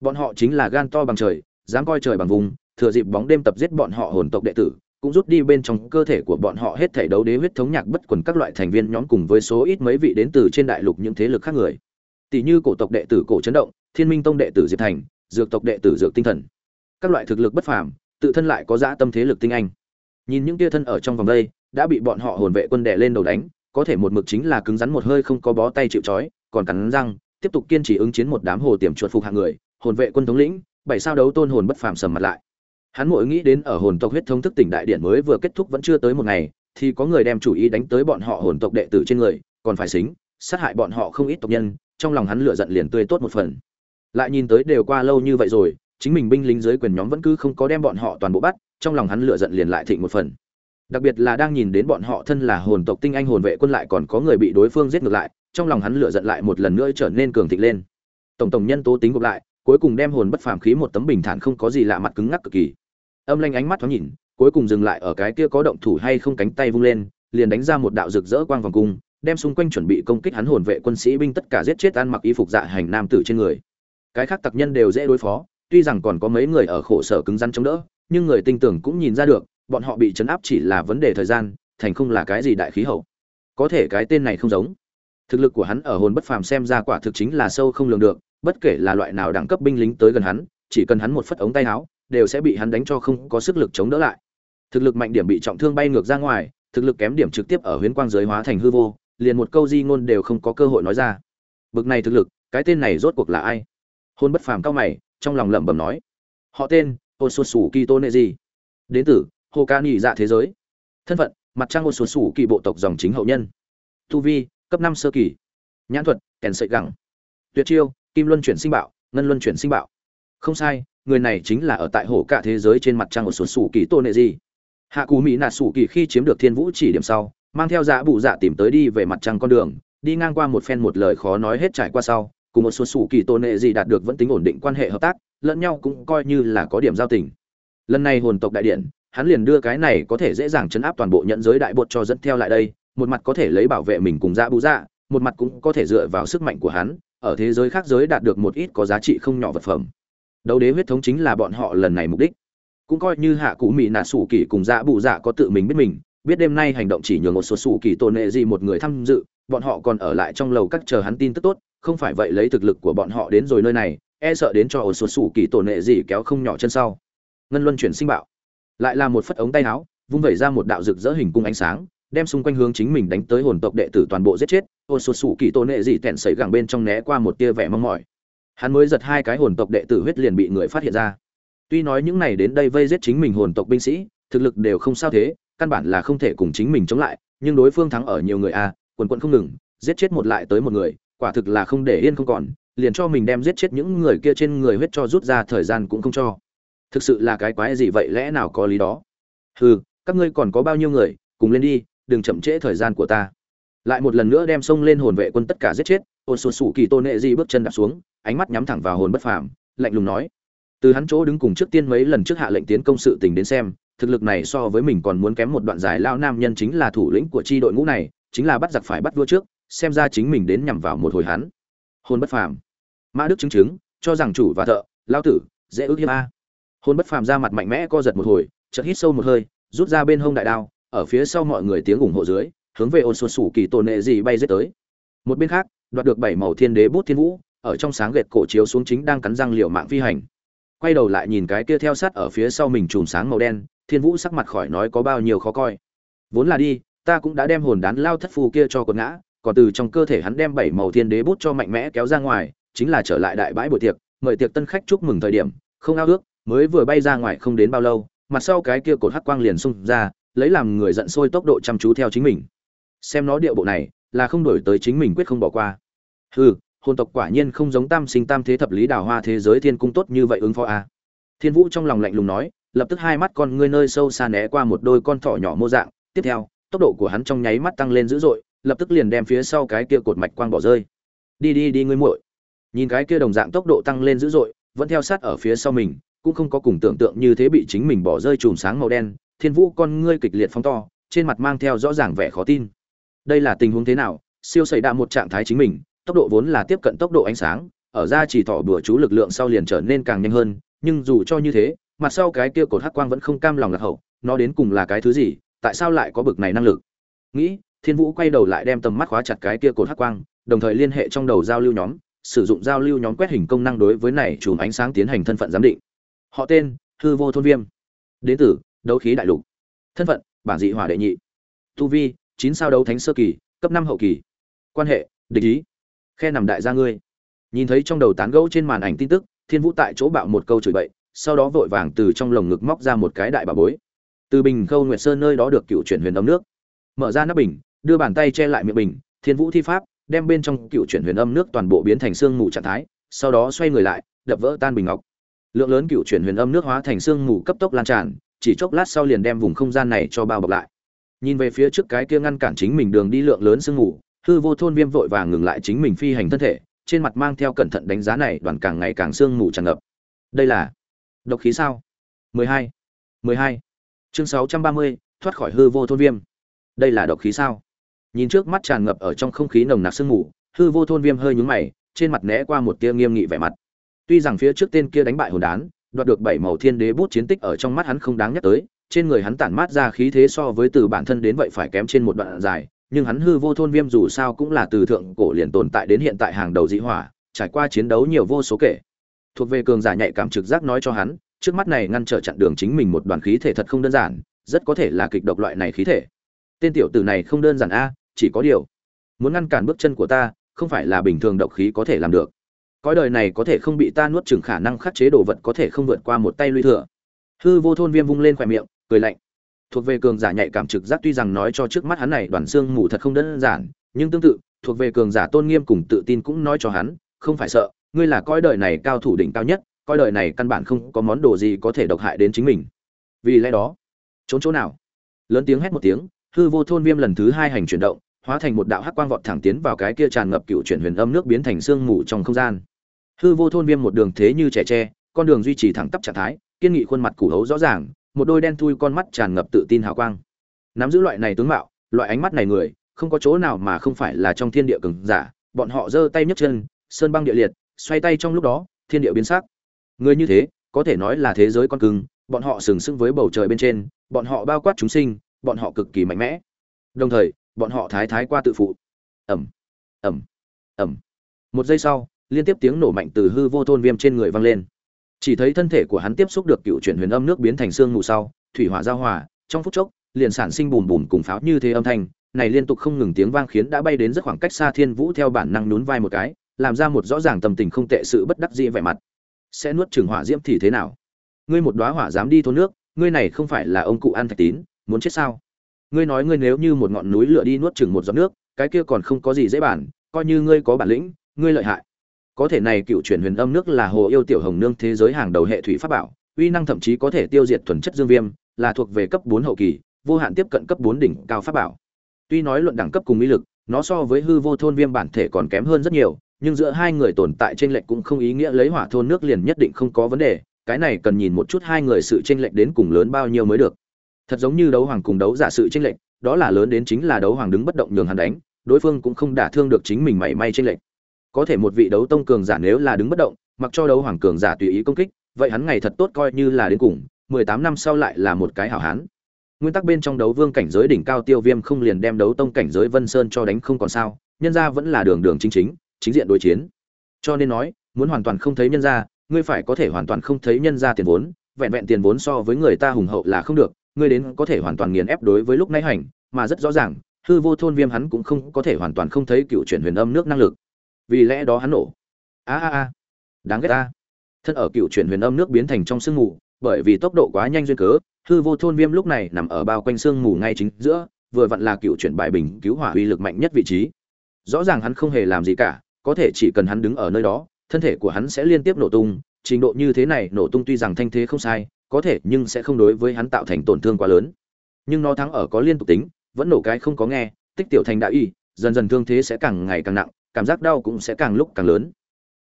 Bọn họ chính là gan to bằng trời dám coi trời bằng vùng thừa dịp bóng đêm tập giết bọn họ hồn tộc đệ tử cũng rút đi bên trong cơ thể của bọn họ hết thể đấu đế huyết thống nhạc bất quần các loại thành viên nhóm cùng với số ít mấy vị đến từ trên đại lục những thế lực khác người. Tỷ như cổ tộc đệ tử cổ chấn động thiên minh tông đệ tử diệp thành, dược tộc đệ tử dược tinh thần. Các loại thực lực bất phàm, tự thân lại có dã tâm thế lực tinh anh. Nhìn những tia thân ở trong vòng đây, đã bị bọn họ hồn vệ quân đè lên đầu đánh, có thể một mực chính là cứng rắn một hơi không có bó tay chịu trói, còn cắn răng, tiếp tục kiên trì ứng chiến một đám hồ tiềm chuột phục hạng người, hồn vệ quân thống lĩnh, bảy sao đấu tôn hồn bất phàm sầm mặt lại. Hắn mỗi nghĩ đến ở hồn tộc huyết thống thức tỉnh đại điện mới vừa kết thúc vẫn chưa tới một ngày, thì có người đem chủ ý đánh tới bọn họ hồn tộc đệ tử trên người, còn phải xính, sát hại bọn họ không ít tộc nhân, trong lòng hắn lửa giận liền tươi tốt một phần lại nhìn tới đều qua lâu như vậy rồi, chính mình binh lính dưới quyền nhóm vẫn cứ không có đem bọn họ toàn bộ bắt, trong lòng hắn lửa giận liền lại thịnh một phần. Đặc biệt là đang nhìn đến bọn họ thân là hồn tộc tinh anh hồn vệ quân lại còn có người bị đối phương giết ngược lại, trong lòng hắn lửa giận lại một lần nữa trở nên cường thịnh lên. Tổng tổng nhân tố tính gộp lại, cuối cùng đem hồn bất phàm khí một tấm bình thản không có gì lạ mặt cứng ngắc cực kỳ. Âm lanh ánh mắt thoáng nhìn, cuối cùng dừng lại ở cái kia có động thủ hay không cánh tay vung lên, liền đánh ra một đạo rực rỡ quang vòng cung, đem xung quanh chuẩn bị công kích hắn hồn vệ quân sĩ binh tất cả giết chết ăn mặc y phục dạ hành nam tử trên người cái khác tặc nhân đều dễ đối phó, tuy rằng còn có mấy người ở khổ sở cứng rắn chống đỡ, nhưng người tinh tưởng cũng nhìn ra được, bọn họ bị chấn áp chỉ là vấn đề thời gian, thành không là cái gì đại khí hậu. Có thể cái tên này không giống. Thực lực của hắn ở hồn bất phàm xem ra quả thực chính là sâu không lường được, bất kể là loại nào đẳng cấp binh lính tới gần hắn, chỉ cần hắn một phất ống tay áo, đều sẽ bị hắn đánh cho không có sức lực chống đỡ lại. Thực lực mạnh điểm bị trọng thương bay ngược ra ngoài, thực lực kém điểm trực tiếp ở huyễn quang giới hóa thành hư vô, liền một câu di ngôn đều không có cơ hội nói ra. Bực này thực lực, cái tên này rốt cuộc là ai? Hôn bất phàm cao mày, trong lòng lẩm bẩm nói, họ tên ô xuân sủ kỳ tôn nệ gì đến từ hồ ca nhị dạ thế giới. Thân phận, mặt trăng ô xuân sủ kỳ bộ tộc dòng chính hậu nhân. Tu vi, cấp năm sơ kỳ. Nhãn thuật, kèn sợi gẳng. Tuyệt chiêu, kim luân chuyển sinh bạo, ngân luân chuyển sinh bạo. Không sai, người này chính là ở tại hồ cả thế giới trên mặt trăng ô xuân sủ kỳ tôn nệ gì hạ cù mỹ nạ sủ kỳ khi chiếm được thiên vũ chỉ điểm sau, mang theo dạ bụ dạ tìm tới đi về mặt trăng con đường, đi ngang qua một phen một lời khó nói hết trải qua sau cùng một số sủ kỳ tôn nệ gì đạt được vẫn tính ổn định quan hệ hợp tác, lẫn nhau cũng coi như là có điểm giao tình. Lần này hồn tộc đại điện, hắn liền đưa cái này có thể dễ dàng chấn áp toàn bộ nhận giới đại bột cho dẫn theo lại đây, một mặt có thể lấy bảo vệ mình cùng dạ bù dạ một mặt cũng có thể dựa vào sức mạnh của hắn, ở thế giới khác giới đạt được một ít có giá trị không nhỏ vật phẩm. Đấu đế huyết thống chính là bọn họ lần này mục đích. Cũng coi như hạ cụ mỹ nạ sủ kỳ cùng dạ bù dạ có tự mình biết mình, biết đêm nay hành động chỉ nhường một số sủ kỳ tôn nệ gì một người tham dự, bọn họ còn ở lại trong lầu các chờ hắn tin tức tốt không phải vậy lấy thực lực của bọn họ đến rồi nơi này e sợ đến cho ổ sột sủ kỳ tổn nệ gì kéo không nhỏ chân sau. Ngân luân chuyển sinh bạo. Lại là một phất ống tay áo, vung vẩy ra một đạo rực rỡ hình cung ánh sáng, đem xung quanh hướng chính mình đánh tới hồn tộc đệ tử toàn bộ giết chết ổ sột sủ kỳ tổn nệ gì tẹn sấy gẳng bên trong né qua một tia vẻ mong mỏi. Hắn mới giật hai cái hồn tộc đệ tử huyết liền bị người phát hiện ra. Tuy nói những này đến đây vây giết chính mình hồn tộc binh sĩ, thực lực đều không sao thế, căn bản là không thể cùng chính mình chống lại, nhưng đối phương thắng ở nhiều người a quần quận không ngừng, giết chết một lại tới một người quả thực là không để yên không còn, liền cho mình đem giết chết những người kia trên người huyết cho rút ra thời gian cũng không cho. Thực sự là cái quái gì vậy, lẽ nào có lý đó? Hừ, các ngươi còn có bao nhiêu người, cùng lên đi, đừng chậm trễ thời gian của ta. Lại một lần nữa đem xông lên hồn vệ quân tất cả giết chết ôn sụt sụ kỳ tôn nệ di bước chân đạp xuống, ánh mắt nhắm thẳng vào hồn bất phàm, lạnh lùng nói. Từ hắn chỗ đứng cùng trước tiên mấy lần trước hạ lệnh tiến công sự tình đến xem, thực lực này so với mình còn muốn kém một đoạn dài lao nam nhân chính là thủ lĩnh của chi đội ngũ này, chính là bắt giặc phải bắt vua trước xem ra chính mình đến nhằm vào một hồi hắn. Hôn bất phàm. Mã đức chứng chứng, cho rằng chủ và thợ, lao tử, dễ ước hiếp a. Hôn bất phàm ra mặt mạnh mẽ co giật một hồi, chợt hít sâu một hơi, rút ra bên hông đại đao, ở phía sau mọi người tiếng ủng hộ dưới, hướng về ôn xuân sủ kỳ tổ nệ gì bay dết tới. Một bên khác, đoạt được bảy màu thiên đế bút thiên vũ, ở trong sáng gệt cổ chiếu xuống chính đang cắn răng liều mạng phi hành. Quay đầu lại nhìn cái kia theo sát ở phía sau mình chùm sáng màu đen, thiên vũ sắc mặt khỏi nói có bao nhiêu khó coi. Vốn là đi, ta cũng đã đem hồn đán lao thất phù kia cho quật ngã còn từ trong cơ thể hắn đem bảy màu thiên đế bút cho mạnh mẽ kéo ra ngoài, chính là trở lại đại bãi buổi tiệc, mời tiệc tân khách chúc mừng thời điểm, không ao ước, mới vừa bay ra ngoài không đến bao lâu, mặt sau cái kia cột hắc quang liền xung ra, lấy làm người giận sôi tốc độ chăm chú theo chính mình. Xem nó điệu bộ này, là không đổi tới chính mình quyết không bỏ qua. Hừ, hồn tộc quả nhiên không giống tam sinh tam thế thập lý đào hoa thế giới thiên cung tốt như vậy ứng phó a thiên vũ trong lòng lạnh lùng nói, lập tức hai mắt con ngươi nơi sâu xa né qua một đôi con thỏ nhỏ mô dạng, tiếp theo, tốc độ của hắn trong nháy mắt tăng lên dữ dội lập tức liền đem phía sau cái kia cột mạch quang bỏ rơi. Đi đi đi ngươi muội. Nhìn cái kia đồng dạng tốc độ tăng lên dữ dội, vẫn theo sát ở phía sau mình, cũng không có cùng tưởng tượng như thế bị chính mình bỏ rơi chùm sáng màu đen, thiên vũ con ngươi kịch liệt phóng to, trên mặt mang theo rõ ràng vẻ khó tin. Đây là tình huống thế nào? Siêu xảy đa một trạng thái chính mình, tốc độ vốn là tiếp cận tốc độ ánh sáng, ở ra chỉ thọ bừa chú lực lượng sau liền trở nên càng nhanh hơn, nhưng dù cho như thế, mặt sau cái kia cột hắc quang vẫn không cam lòng lạc hậu, nó đến cùng là cái thứ gì, tại sao lại có bực này năng lực? Nghĩ thiên vũ quay đầu lại đem tầm mắt khóa chặt cái kia cột hắc quang, đồng thời liên hệ trong đầu giao lưu nhóm, sử dụng giao lưu nhóm quét hình công năng đối với này chùm ánh sáng tiến hành thân phận giám định. Họ tên, hư vô thôn viêm. Đến từ, đấu khí đại lục. Thân phận bản dị hỏa đệ nhị. Tu vi, chín sao đấu thánh sơ kỳ, cấp năm hậu kỳ. Quan hệ, địch ý. Khe nằm đại gia ngươi. Nhìn thấy trong đầu tán gẫu trên màn ảnh tin tức, thiên vũ tại chỗ bạo một câu chửi bậy, sau đó vội vàng từ trong lồng ngực móc ra một cái đại bà bối. Từ bình khâu nguyệt sơn nơi đó được cựu chuyển huyền âm nước. Mở ra nắp bình đưa bàn tay che lại miệng bình thiên vũ thi pháp đem bên trong cựu chuyển huyền âm nước toàn bộ biến thành xương mù trạng thái sau đó xoay người lại đập vỡ tan bình ngọc. Lượng lớn cựu chuyển huyền âm nước hóa thành xương mù cấp tốc lan tràn chỉ chốc lát sau liền đem vùng không gian này cho bao bọc lại. Nhìn về phía trước cái kia ngăn cản chính mình đường đi lượng lớn sương mù hư vô thôn viêm vội vàng ngừng lại chính mình phi hành thân thể trên mặt mang theo cẩn thận đánh giá này đoàn càng ngày càng sương mù tràn ngập. Đây là độc khí sao? 12. 12. chương 630, thoát khỏi hư vô thôn viêm. Đây là độc khí sao? Nhìn trước mắt tràn ngập ở trong không khí nồng nặc sương mù, hư vô thôn viêm hơi nhúng mày, trên mặt né qua một tia nghiêm nghị vẻ mặt. Tuy rằng phía trước tên kia đánh bại hồn đán, đoạt được bảy màu thiên đế bút chiến tích ở trong mắt hắn không đáng nhắc tới, trên người hắn tản mát ra khí thế so với từ bản thân đến vậy phải kém trên một đoạn dài, nhưng hắn hư vô thôn viêm dù sao cũng là từ thượng cổ liền tồn tại đến hiện tại hàng đầu dĩ hỏa, trải qua chiến đấu nhiều vô số kể. Thuộc về cường giả nhạy cảm trực giác nói cho hắn, trước mắt này ngăn trở chặn đường chính mình một đoàn khí thể thật không đơn giản, rất có thể là kịch độc loại này khí thể. Tên tiểu tử này không đơn giản a chỉ có điều. Muốn ngăn cản bước chân của ta, không phải là bình thường độc khí có thể làm được. Cõi đời này có thể không bị ta nuốt chừng khả năng khắc chế đồ vật có thể không vượt qua một tay lui thừa. Hư vô thôn viêm vung lên khỏe miệng, cười lạnh. Thuộc về cường giả nhạy cảm trực giác tuy rằng nói cho trước mắt hắn này đoàn xương mù thật không đơn giản, nhưng tương tự, thuộc về cường giả tôn nghiêm cùng tự tin cũng nói cho hắn, không phải sợ, ngươi là coi đời này cao thủ đỉnh cao nhất coi đời này căn bản không có món đồ gì có thể độc hại đến chính mình. Vì lẽ đó, trốn chỗ nào? Lớn tiếng hét một tiếng, hư vô thôn viêm lần thứ hai hành chuyển động hóa thành một đạo hắc quang vọt thẳng tiến vào cái kia tràn ngập cựu chuyển huyền âm nước biến thành xương mù trong không gian. Hư vô thôn viêm một đường thế như trẻ tre, con đường duy trì thẳng tắp trạng thái, kiên nghị khuôn mặt củ hấu rõ ràng, một đôi đen thui con mắt tràn ngập tự tin hào quang. Nắm giữ loại này tướng mạo, loại ánh mắt này người, không có chỗ nào mà không phải là trong thiên địa cường giả, bọn họ giơ tay nhấc chân, sơn băng địa liệt, xoay tay trong lúc đó, thiên địa biến sắc. Người như thế, có thể nói là thế giới con cưng, bọn họ sừng sững với bầu trời bên trên, bọn họ bao quát chúng sinh, bọn họ cực kỳ mạnh mẽ. Đồng thời bọn họ thái thái qua tự phụ. Ẩm ẩm ẩm một giây sau, liên tiếp tiếng nổ mạnh từ hư vô thôn viêm trên người vang lên. Chỉ thấy thân thể của hắn tiếp xúc được cựu chuyển huyền âm nước biến thành xương mù sau, thủy hỏa giao hòa, trong phút chốc, liền sản sinh bùm bùm cùng pháo như thế âm thanh, này liên tục không ngừng tiếng vang khiến đã bay đến rất khoảng cách xa thiên vũ theo bản năng nhún vai một cái, làm ra một rõ ràng tâm tình không tệ sự bất đắc dĩ vẻ mặt. Sẽ nuốt trường hỏa diễm thì thế nào? Ngươi một đóa hỏa dám đi thôn nước, ngươi này không phải là ông cụ an thạch tín, muốn chết sao? Ngươi nói ngươi nếu như một ngọn núi lửa đi nuốt chừng một giọt nước, cái kia còn không có gì dễ bản coi như ngươi có bản lĩnh, ngươi lợi hại. Có thể này cựu chuyển huyền âm nước là hồ yêu tiểu hồng nương thế giới hàng đầu hệ thủy pháp bảo, uy năng thậm chí có thể tiêu diệt thuần chất dương viêm, là thuộc về cấp bốn hậu kỳ, vô hạn tiếp cận cấp bốn đỉnh cao pháp bảo. Tuy nói luận đẳng cấp cùng mỹ lực, nó so với hư vô thôn viêm bản thể còn kém hơn rất nhiều, nhưng giữa hai người tồn tại trên lệch cũng không ý nghĩa lấy hỏa thôn nước liền nhất định không có vấn đề, cái này cần nhìn một chút hai người sự chênh lệch đến cùng lớn bao nhiêu mới được thật giống như đấu hoàng cùng đấu giả sự tranh lệch, đó là lớn đến chính là đấu hoàng đứng bất động nhường hắn đánh, đối phương cũng không đả thương được chính mình mảy may tranh lệch. Có thể một vị đấu tông cường giả nếu là đứng bất động, mặc cho đấu hoàng cường giả tùy ý công kích, vậy hắn ngày thật tốt coi như là đến cùng, mười tám năm sau lại là một cái hảo hán. Nguyên tắc bên trong đấu vương cảnh giới đỉnh cao tiêu viêm không liền đem đấu tông cảnh giới vân sơn cho đánh không còn sao, nhân ra vẫn là đường đường chính chính chính diện đối chiến. Cho nên nói, muốn hoàn toàn không thấy nhân ra ngươi phải có thể hoàn toàn không thấy nhân ra tiền vốn, vẹn vẹn tiền vốn so với người ta hùng hậu là không được ngươi đến có thể hoàn toàn nghiền ép đối với lúc nãy hành, mà rất rõ ràng, hư vô thôn viêm hắn cũng không có thể hoàn toàn không thấy cựu chuyển huyền âm nước năng lực. Vì lẽ đó hắn nổ. A a a. Đáng ghét ta. Thân ở cựu chuyển huyền âm nước biến thành trong sương mù, bởi vì tốc độ quá nhanh duyên cớ, hư vô thôn viêm lúc này nằm ở bao quanh xương mù ngay chính giữa, vừa vặn là cựu chuyển bài bình cứu hỏa uy lực mạnh nhất vị trí. Rõ ràng hắn không hề làm gì cả, có thể chỉ cần hắn đứng ở nơi đó, thân thể của hắn sẽ liên tiếp nổ tung, trình độ như thế này nổ tung tuy rằng thanh thế không sai có thể nhưng sẽ không đối với hắn tạo thành tổn thương quá lớn. Nhưng nó thắng ở có liên tục tính, vẫn nổ cái không có nghe, tích tiểu thành đã y, dần dần thương thế sẽ càng ngày càng nặng, cảm giác đau cũng sẽ càng lúc càng lớn.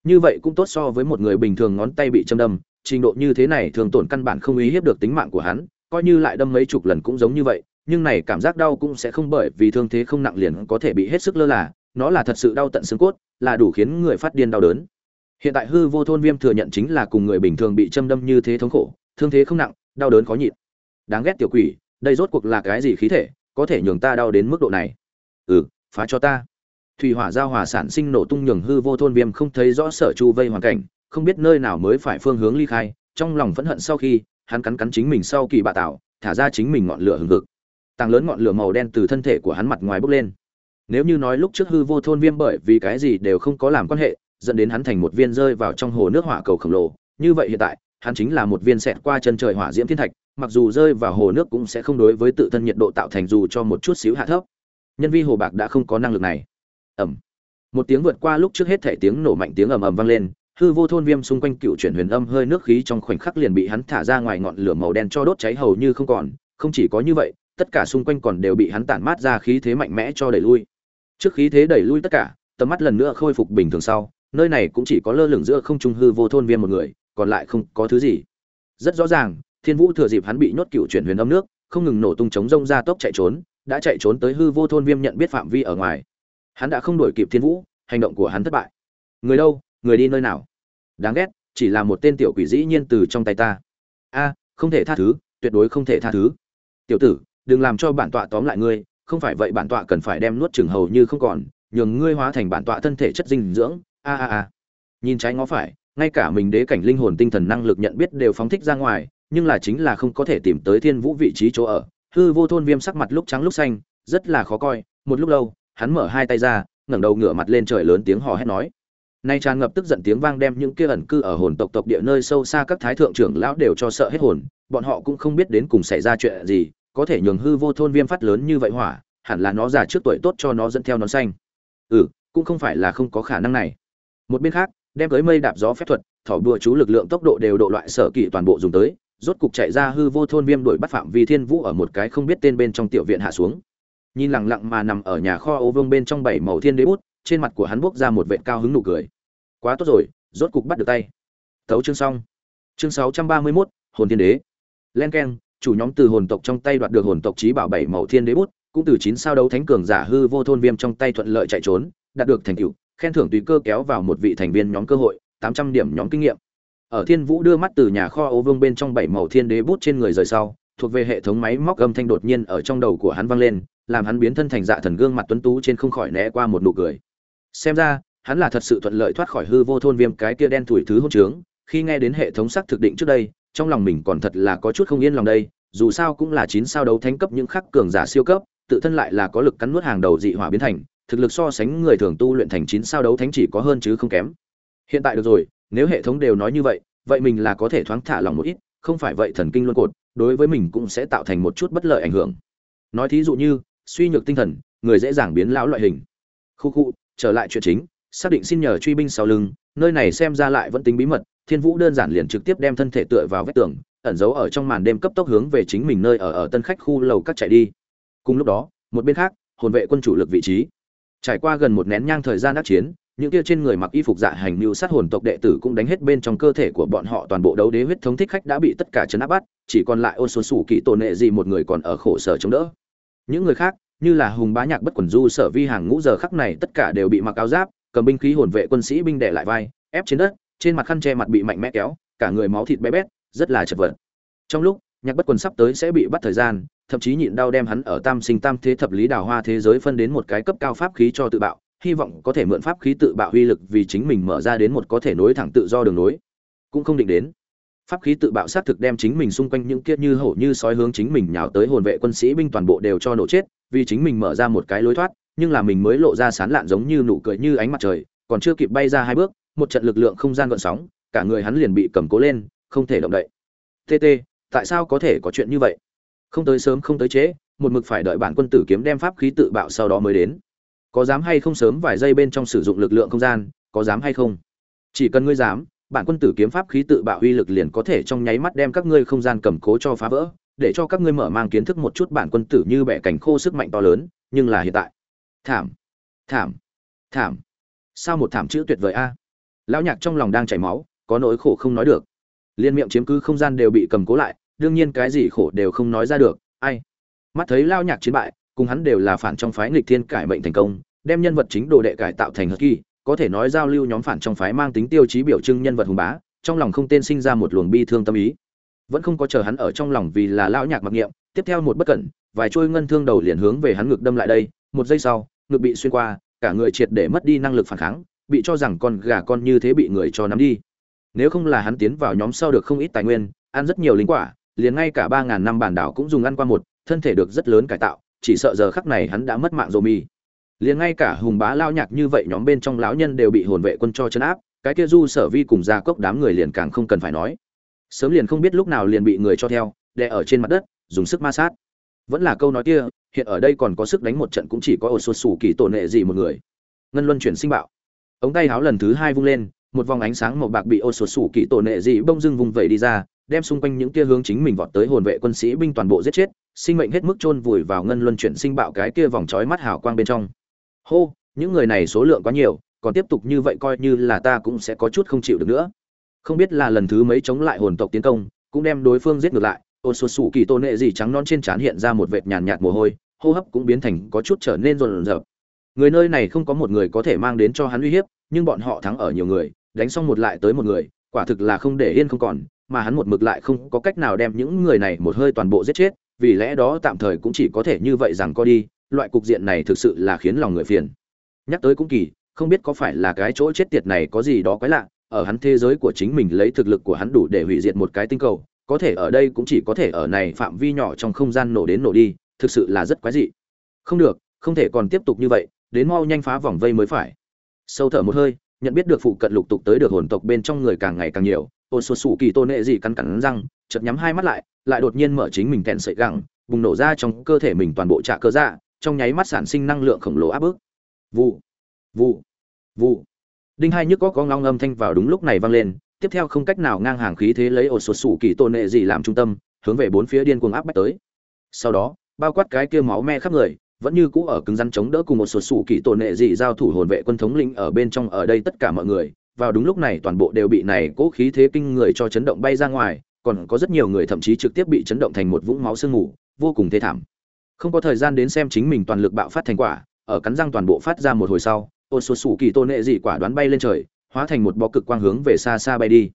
Như vậy cũng tốt so với một người bình thường ngón tay bị châm đâm, trình độ như thế này thường tổn căn bản không ý hiếp được tính mạng của hắn, coi như lại đâm mấy chục lần cũng giống như vậy, nhưng này cảm giác đau cũng sẽ không bởi vì thương thế không nặng liền có thể bị hết sức lơ là, nó là thật sự đau tận xương cốt, là đủ khiến người phát điên đau đớn. Hiện tại hư vô thôn viêm thừa nhận chính là cùng người bình thường bị châm đâm như thế thống khổ thương thế không nặng, đau đớn khó nhịn. Đáng ghét tiểu quỷ, đây rốt cuộc là cái gì khí thể, có thể nhường ta đau đến mức độ này? Ừ phá cho ta. Thủy hỏa giao hòa sản sinh nổ tung nhường hư vô thôn viêm không thấy rõ sở chu vây hoàn cảnh, không biết nơi nào mới phải phương hướng ly khai, trong lòng phẫn hận sau khi, hắn cắn cắn chính mình sau kỳ bạ tạo, thả ra chính mình ngọn lửa hừng hực. Tàng lớn ngọn lửa màu đen từ thân thể của hắn mặt ngoài bốc lên. Nếu như nói lúc trước hư vô thôn viêm bởi vì cái gì đều không có làm quan hệ, dẫn đến hắn thành một viên rơi vào trong hồ nước hỏa cầu khổng lồ, như vậy hiện tại hắn chính là một viên xẹt qua chân trời hỏa diễm thiên thạch, mặc dù rơi vào hồ nước cũng sẽ không đối với tự thân nhiệt độ tạo thành dù cho một chút xíu hạ thấp. Nhân vi hồ bạc đã không có năng lực này. Ẩm một tiếng vượt qua lúc trước hết thể tiếng nổ mạnh tiếng ầm ầm vang lên, hư vô thôn viêm xung quanh cựu chuyển huyền âm hơi nước khí trong khoảnh khắc liền bị hắn thả ra ngoài ngọn lửa màu đen cho đốt cháy hầu như không còn, không chỉ có như vậy, tất cả xung quanh còn đều bị hắn tản mát ra khí thế mạnh mẽ cho đẩy lui. Trước khí thế đẩy lui tất cả, tầm mắt lần nữa khôi phục bình thường sau, nơi này cũng chỉ có lơ lửng giữa không trung hư vô thôn viêm một người còn lại không có thứ gì. Rất rõ ràng, thiên vũ thừa dịp hắn bị nhốt cựu chuyển huyền âm nước, không ngừng nổ tung chống rông ra tốc chạy trốn, đã chạy trốn tới hư vô thôn viêm nhận biết phạm vi ở ngoài. Hắn đã không đổi kịp thiên vũ, hành động của hắn thất bại. Người đâu, người đi nơi nào? Đáng ghét, chỉ là một tên tiểu quỷ dĩ nhiên từ trong tay ta. A, không thể tha thứ, tuyệt đối không thể tha thứ. Tiểu tử, đừng làm cho bản tọa tóm lại ngươi, không phải vậy bản tọa cần phải đem nuốt chừng hầu như không còn, nhường ngươi hóa thành bản tọa thân thể chất dinh dưỡng. A a a. Nhìn trái ngó phải ngay cả mình đế cảnh linh hồn tinh thần năng lực nhận biết đều phóng thích ra ngoài, nhưng là chính là không có thể tìm tới thiên vũ vị trí chỗ ở. Hư vô thôn viêm sắc mặt lúc trắng lúc xanh, rất là khó coi. Một lúc lâu, hắn mở hai tay ra, ngẩng đầu ngửa mặt lên trời lớn tiếng hò hét nói. Nay tràn ngập tức giận tiếng vang đem những kia ẩn cư ở hồn tộc tộc địa nơi sâu xa các thái thượng trưởng lão đều cho sợ hết hồn, bọn họ cũng không biết đến cùng xảy ra chuyện gì, có thể nhường hư vô thôn viêm phát lớn như vậy hỏa, hẳn là nó già trước tuổi tốt cho nó dẫn theo nón xanh. Ừ cũng không phải là không có khả năng này. Một bên khác đem tới mây đạp gió phép thuật thỏ đùa chú lực lượng tốc độ đều độ loại sở kỵ toàn bộ dùng tới rốt cục chạy ra hư vô thôn viêm đuổi bắt phạm vi thiên vũ ở một cái không biết tên bên trong tiểu viện hạ xuống. Nhìn lặng lặng mà nằm ở nhà kho ô vương bên trong bảy màu thiên đế bút trên mặt của hắn buốc ra một vệ cao hứng nụ cười. Quá tốt rồi rốt cục bắt được tay. Tấu chương xong. Chương sáu trăm ba mươi 631, hồn thiên đế. Len keng chủ nhóm từ hồn tộc trong tay đoạt được hồn tộc trí bảo bảy màu thiên đế bút cũng từ chín sao đấu thánh cường giả hư vô thôn viêm trong tay thuận lợi chạy trốn đạt được thành tựu khen thưởng tùy cơ kéo vào một vị thành viên nhóm cơ hội, tám trăm điểm nhóm kinh nghiệm. Ở thiên vũ đưa mắt từ nhà kho ô vương bên trong bảy màu thiên đế bút trên người rời sau, thuộc về hệ thống máy móc âm thanh đột nhiên ở trong đầu của hắn vang lên, làm hắn biến thân thành dạ thần gương mặt tuấn tú trên không khỏi né qua một nụ cười. Xem ra, hắn là thật sự thuận lợi thoát khỏi hư vô thôn viêm cái kia đen thủi thứ hỗn trướng, khi nghe đến hệ thống xác thực định trước đây, trong lòng mình còn thật là có chút không yên lòng đây, dù sao cũng là chín sao đấu thánh cấp những khắc cường giả siêu cấp, tự thân lại là có lực cắn nuốt hàng đầu dị hỏa biến thành thực lực so sánh người thường tu luyện thành chín sao đấu thánh chỉ có hơn chứ không kém. Hiện tại được rồi, nếu hệ thống đều nói như vậy vậy mình là có thể thoáng thả lòng một ít, không phải vậy thần kinh luân cột, đối với mình cũng sẽ tạo thành một chút bất lợi ảnh hưởng. Nói thí dụ như, suy nhược tinh thần, người dễ dàng biến lão loại hình. Khu khu, trở lại chuyện chính, xác định xin nhờ truy binh sau lưng, nơi này xem ra lại vẫn tính bí mật, thiên vũ đơn giản liền trực tiếp đem thân thể tựa vào vách tường, ẩn giấu ở trong màn đêm cấp tốc hướng về chính mình nơi ở ở tân khách khu lầu các chạy đi. Cùng lúc đó, một bên khác, hồn vệ quân chủ lực vị trí trải qua gần một nén nhang thời gian đắc chiến, những kia trên người mặc y phục dạ hành mưu sát hồn tộc đệ tử cũng đánh hết bên trong cơ thể của bọn họ, toàn bộ đấu đế huyết thống thích khách đã bị tất cả chấn áp bắt, chỉ còn lại ôn xuân sủ kỹ tổ nệ gì một người còn ở khổ sở chống đỡ. Những người khác, như là hùng bá nhạc bất quần du, sở vi hàng ngũ, giờ khắc này tất cả đều bị mặc áo giáp, cầm binh khí hồn vệ quân sĩ binh đệ lại vai, ép trên đất, trên mặt khăn che mặt bị mạnh mẽ kéo, cả người máu thịt bé bét, rất là chật vật. Trong lúc, nhạc bất quần sắp tới sẽ bị bắt thời gian thậm chí nhịn đau đem hắn ở tam sinh tam thế thập lý đào hoa thế giới phân đến một cái cấp cao pháp khí cho tự bạo, hy vọng có thể mượn pháp khí tự bạo uy lực vì chính mình mở ra đến một có thể nối thẳng tự do đường nối. Cũng không định đến. Pháp khí tự bạo sát thực đem chính mình xung quanh những kiết như hổ như sói hướng chính mình nhào tới hồn vệ quân sĩ binh toàn bộ đều cho nổ chết, vì chính mình mở ra một cái lối thoát, nhưng là mình mới lộ ra sán lạn giống như nụ cười như ánh mặt trời, còn chưa kịp bay ra hai bước, một trận lực lượng không gian gợn sóng, cả người hắn liền bị cầm cố lên, không thể động đậy. Tt tại sao có thể có chuyện như vậy? Không tới sớm không tới trễ, một mực phải đợi bản quân tử kiếm đem pháp khí tự bạo sau đó mới đến. Có dám hay không sớm vài giây bên trong sử dụng lực lượng không gian, có dám hay không? Chỉ cần ngươi dám, bản quân tử kiếm pháp khí tự bạo uy lực liền có thể trong nháy mắt đem các ngươi không gian cầm cố cho phá vỡ, để cho các ngươi mở mang kiến thức một chút bản quân tử như bẻ cảnh khô sức mạnh to lớn, nhưng là hiện tại. Thảm thảm thảm. Sao một thảm chữ tuyệt vời a? Lão nhạc trong lòng đang chảy máu, có nỗi khổ không nói được. Liên miệng chiếm cứ không gian đều bị cầm cố lại đương nhiên cái gì khổ đều không nói ra được, ai? Mắt thấy lao nhạc chiến bại, cùng hắn đều là phản trong phái nghịch thiên cải mệnh thành công, đem nhân vật chính đồ đệ cải tạo thành hờ kỳ, có thể nói giao lưu nhóm phản trong phái mang tính tiêu chí biểu trưng nhân vật hùng bá, trong lòng không tên sinh ra một luồng bi thương tâm ý. Vẫn không có chờ hắn ở trong lòng vì là lão nhạc mặc niệm, tiếp theo một bất cẩn, vài trôi ngân thương đầu liền hướng về hắn ngực đâm lại đây, một giây sau, ngực bị xuyên qua, cả người triệt để mất đi năng lực phản kháng, bị cho rằng con gà con như thế bị người cho nắm đi. Nếu không là hắn tiến vào nhóm sau được không ít tài nguyên, ăn rất nhiều linh quả liền ngay cả ba ngàn năm bản đảo cũng dùng ăn qua một, thân thể được rất lớn cải tạo, chỉ sợ giờ khắc này hắn đã mất mạng rồi mi liền ngay cả hùng bá lao nhạc như vậy nhóm bên trong lão nhân đều bị hồn vệ quân cho chân áp, cái kia du sở vi cùng gia cốc đám người liền càng không cần phải nói. Sớm liền không biết lúc nào liền bị người cho theo, đè ở trên mặt đất, dùng sức ma sát. Vẫn là câu nói kia, hiện ở đây còn có sức đánh một trận cũng chỉ có ổ sụt sủ kỳ tổ nệ gì một người. Ngân luân chuyển sinh bạo. Ống tay háo lần thứ hai vung lên, một vòng ánh sáng màu bạc bị ô sột sủ kỳ tổ nệ dị bông dưng vùng vẩy đi ra đem xung quanh những kia hướng chính mình vọt tới hồn vệ quân sĩ binh toàn bộ giết chết, sinh mệnh hết mức chôn vùi vào ngân luân chuyển sinh bạo cái kia vòng chói mắt hào quang bên trong. Hô, những người này số lượng quá nhiều, còn tiếp tục như vậy coi như là ta cũng sẽ có chút không chịu được nữa. Không biết là lần thứ mấy chống lại hồn tộc tiến công, cũng đem đối phương giết ngược lại. Ôn sụt sụ kỳ tô nệ gì trắng non trên trán hiện ra một vệt nhàn nhạt mồ hôi, hô hấp cũng biến thành có chút trở nên rồn rợp người nơi này không có một người có thể mang đến cho hắn uy hiếp, nhưng bọn họ thắng ở nhiều người, đánh xong một lại tới một người, quả thực là không để yên không còn mà hắn một mực lại không có cách nào đem những người này một hơi toàn bộ giết chết, vì lẽ đó tạm thời cũng chỉ có thể như vậy rằng co đi, loại cục diện này thực sự là khiến lòng người phiền. Nhắc tới cũng kỳ, không biết có phải là cái chỗ chết tiệt này có gì đó quái lạ, ở hắn thế giới của chính mình lấy thực lực của hắn đủ để hủy diệt một cái tinh cầu, có thể ở đây cũng chỉ có thể ở này phạm vi nhỏ trong không gian nổ đến nổ đi, thực sự là rất quái dị. Không được, không thể còn tiếp tục như vậy, đến mau nhanh phá vòng vây mới phải. Sâu thở một hơi, nhận biết được phụ cận lục tục tới được hồn tộc bên trong người càng ngày càng nhiều ô sột sủ kỳ tôn nệ gì cắn cắn răng, chợt nhắm hai mắt lại lại đột nhiên mở chính mình kẹn sợi gẳng, bùng nổ ra trong cơ thể mình toàn bộ trạ cơ dạ trong nháy mắt sản sinh năng lượng khổng lồ áp bức. Vụ vụ vụ. Đinh hai nhức có có ngong âm thanh vào đúng lúc này vang lên, tiếp theo không cách nào ngang hàng khí thế lấy ổ sột sủ kỳ tôn nệ gì làm trung tâm, hướng về bốn phía điên cuồng áp bách tới. Sau đó, bao quát cái kia máu me khắp người, vẫn như cũ ở cứng rắn chống đỡ cùng một sột sủ kỳ tôn nệ dị giao thủ hồn vệ quân thống lĩnh ở bên trong ở đây tất cả mọi người vào đúng lúc này toàn bộ đều bị này cố khí thế kinh người cho chấn động bay ra ngoài còn có rất nhiều người thậm chí trực tiếp bị chấn động thành một vũng máu sương mù vô cùng thê thảm. Không có thời gian đến xem chính mình toàn lực bạo phát thành quả ở cắn răng toàn bộ phát ra một hồi sau Ôn số sủ kỳ tôn nệ dị quả đoán bay lên trời hóa thành một bó cực quang hướng về xa xa bay đi.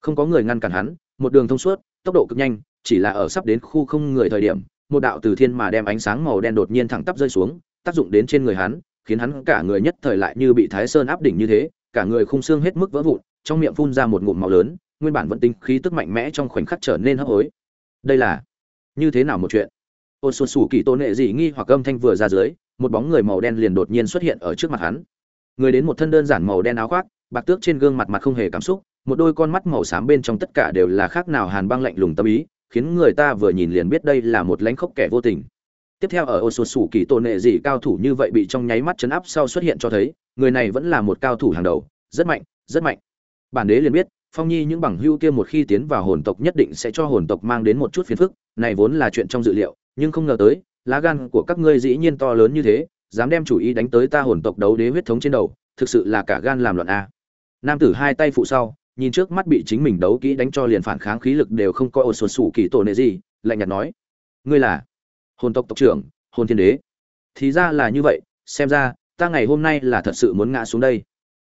Không có người ngăn cản hắn một đường thông suốt tốc độ cực nhanh chỉ là ở sắp đến khu không người thời điểm một đạo từ thiên mà đem ánh sáng màu đen đột nhiên thẳng tắp rơi xuống, tác dụng đến trên người hắn, khiến hắn cả người nhất thời lại như bị Thái Sơn áp đỉnh như thế, cả người khung xương hết mức vỡ vụn, trong miệng phun ra một ngụm máu lớn, nguyên bản vẫn tinh khí tức mạnh mẽ trong khoảnh khắc trở nên hấp hối. Đây là như thế nào một chuyện? Ôn Xuân Sủ Kỳ Tôn Nệ dị nghi hoặc âm thanh vừa ra dưới, một bóng người màu đen liền đột nhiên xuất hiện ở trước mặt hắn. Người đến một thân đơn giản màu đen áo khoác, bạc tước trên gương mặt mặt không hề cảm xúc, một đôi con mắt màu xám bên trong tất cả đều là khác nào hàn băng lạnh lùng tâm ý, khiến người ta vừa nhìn liền biết đây là một lãnh khốc kẻ vô tình tiếp theo ở ôn xuân sủ kỳ tôn nệ gì cao thủ như vậy bị trong nháy mắt chấn áp sau xuất hiện cho thấy người này vẫn là một cao thủ hàng đầu, rất mạnh rất mạnh. Bản đế liền biết, phong nhi những bằng hưu kia một khi tiến vào hồn tộc nhất định sẽ cho hồn tộc mang đến một chút phiền phức, này vốn là chuyện trong dự liệu, nhưng không ngờ tới, lá gan của các ngươi dĩ nhiên to lớn như thế, dám đem chủ ý đánh tới ta hồn tộc đấu đế huyết thống trên đầu, thực sự là cả gan làm loạn a. Nam tử hai tay phụ sau, nhìn trước mắt bị chính mình đấu kỹ đánh cho liền phản kháng khí lực đều không coi ổ sột sủ kỳ tổ nệ gì, lạnh nhạt nói, ngươi là hồn tộc tộc trưởng, hồn thiên đế. Thì ra là như vậy, xem ra ta ngày hôm nay là thật sự muốn ngã xuống đây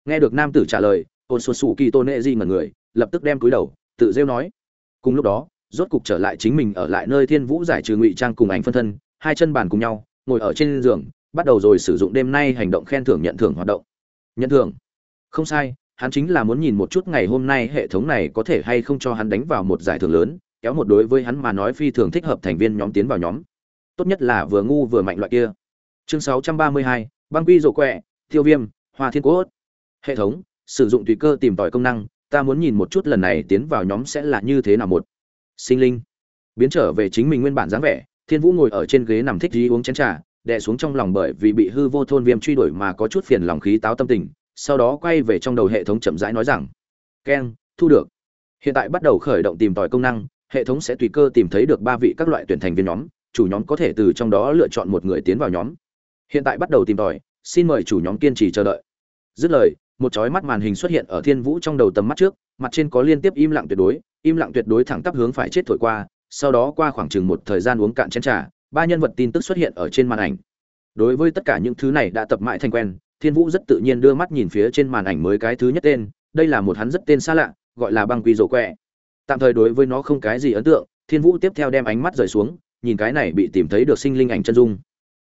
nghe được nam tử trả lời ôn xuân sủ kỳ tôn nệ di ngẩn người lập tức đem cúi đầu tự rêu nói cùng lúc đó rốt cục trở lại chính mình ở lại nơi thiên vũ giải trừ ngụy trang cùng ảnh phân thân hai chân bàn cùng nhau ngồi ở trên giường bắt đầu rồi sử dụng đêm nay hành động khen thưởng nhận thưởng hoạt động nhận thưởng không sai hắn chính là muốn nhìn một chút ngày hôm nay hệ thống này có thể hay không cho hắn đánh vào một giải thưởng lớn, kéo một đối với hắn mà nói phi thường thích hợp thành viên nhóm tiến vào nhóm. Tốt nhất là vừa ngu vừa mạnh loại kia. Chương 632, băng quy rổ quẹ, tiêu viêm, hoa thiên cốt. Hệ thống, sử dụng tùy cơ tìm tòi công năng, ta muốn nhìn một chút lần này tiến vào nhóm sẽ là như thế nào một. Sinh linh. biến trở về chính mình nguyên bản dáng vẻ thiên vũ ngồi ở trên ghế nằm thích gì uống chén trà đè xuống trong lòng bởi vì bị hư vô thôn viêm truy đuổi mà có chút phiền lòng khí táo tâm tình sau đó quay về trong đầu hệ thống chậm rãi nói rằng keng thu được hiện tại bắt đầu khởi động tìm tòi công năng hệ thống sẽ tùy cơ tìm thấy được ba vị các loại tuyển thành viên nhóm chủ nhóm có thể từ trong đó lựa chọn một người tiến vào nhóm hiện tại bắt đầu tìm tòi, xin mời chủ nhóm kiên trì chờ đợi. Dứt lời, một chói mắt màn hình xuất hiện ở thiên vũ trong đầu tầm mắt trước, mặt trên có liên tiếp im lặng tuyệt đối, im lặng tuyệt đối thẳng tắp hướng phải chết thổi qua, sau đó qua khoảng chừng một thời gian uống cạn chén trà, ba nhân vật tin tức xuất hiện ở trên màn ảnh. Đối với tất cả những thứ này đã tập mãi thành quen, thiên vũ rất tự nhiên đưa mắt nhìn phía trên màn ảnh mới cái thứ nhất tên, đây là một hắn rất tên xa lạ, gọi là băng quy rổ quẹ. Tạm thời đối với nó không cái gì ấn tượng, thiên vũ tiếp theo đem ánh mắt rời xuống, nhìn cái này bị tìm thấy được sinh linh ảnh chân dung.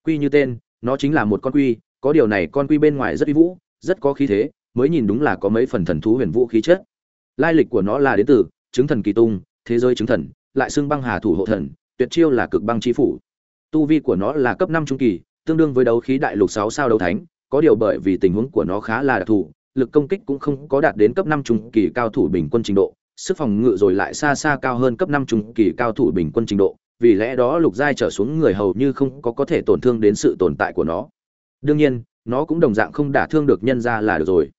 Quy như tên nó chính là một con quy, có điều này con quy bên ngoài rất uy vũ, rất có khí thế, mới nhìn đúng là có mấy phần thần thú huyền vũ khí chất. Lai lịch của nó là đến từ chứng thần kỳ tung, thế giới chứng thần, lại xưng băng hà thủ hộ thần, tuyệt chiêu là cực băng chi phủ. Tu vi của nó là cấp năm trung kỳ, tương đương với đấu khí đại lục sáu sao đấu thánh, có điều bởi vì tình huống của nó khá là đặc thù, lực công kích cũng không có đạt đến cấp năm trung kỳ cao thủ bình quân trình độ, sức phòng ngự rồi lại xa xa cao hơn cấp năm trung kỳ cao thủ bình quân trình độ vì lẽ đó lục giai trở xuống người hầu như không có có thể tổn thương đến sự tồn tại của nó. Đương nhiên, nó cũng đồng dạng không đả thương được nhân ra là được rồi.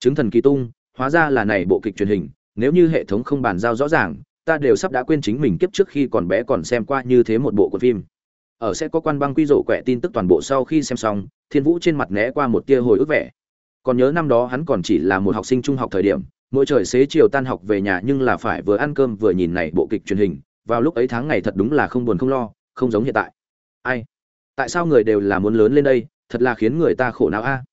Chứng thần kỳ tung, hóa ra là này bộ kịch truyền hình, nếu như hệ thống không bàn giao rõ ràng, ta đều sắp đã quên chính mình kiếp trước khi còn bé còn xem qua như thế một bộ của phim. Ở sẽ có quan băng quy rổ quẹ tin tức toàn bộ sau khi xem xong, thiên vũ trên mặt né qua một tia hồi ức vẻ. Còn nhớ năm đó hắn còn chỉ là một học sinh trung học thời điểm, mỗi trời xế chiều tan học về nhà nhưng là phải vừa ăn cơm vừa nhìn này bộ kịch truyền hình vào lúc ấy tháng ngày thật đúng là không buồn không lo, không giống hiện tại. Ai? Tại sao người đều là muốn lớn lên đây, thật là khiến người ta khổ não a? À?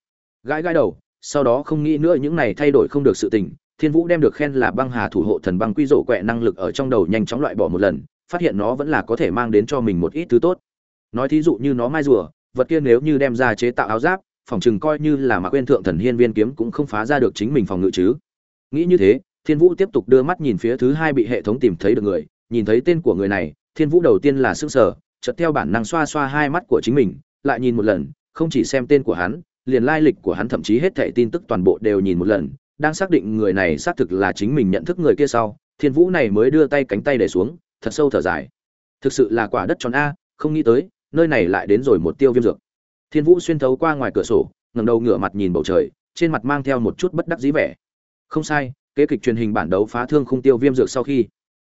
gãi gãi đầu, sau đó không nghĩ nữa những này thay đổi không được sự tình, thiên vũ đem được khen là băng hà thủ hộ thần băng quy rổ quẹ năng lực ở trong đầu nhanh chóng loại bỏ một lần, phát hiện nó vẫn là có thể mang đến cho mình một ít thứ tốt. Nói thí dụ như nó mai rùa, vật kia nếu như đem ra chế tạo áo giáp, phòng chừng coi như là mà quên thượng thần hiên viên kiếm cũng không phá ra được chính mình phòng ngự chứ. Nghĩ như thế, thiên vũ tiếp tục đưa mắt nhìn phía thứ hai bị hệ thống tìm thấy được người nhìn thấy tên của người này, thiên vũ đầu tiên là s ư n g sở chợt theo bản năng xoa xoa hai mắt của chính mình, lại nhìn một lần, không chỉ xem tên của hắn, liền lai lịch của hắn thậm chí hết thệ tin tức toàn bộ đều nhìn một lần, đang xác định người này xác thực là chính mình nhận thức người kia sau, thiên vũ này mới đưa tay cánh tay để xuống, thật sâu thở dài. Thực sự là quả đất tròn a, không nghĩ tới, nơi này lại đến rồi một tiêu viêm dược. Thiên vũ xuyên thấu qua ngoài cửa sổ, ngẩng đầu ngửa mặt nhìn bầu trời, trên mặt mang theo một chút bất đắc dĩ vẻ. Không sai, kế kịch truyền hình bản đấu phá thương khung tiêu viêm dược sau khi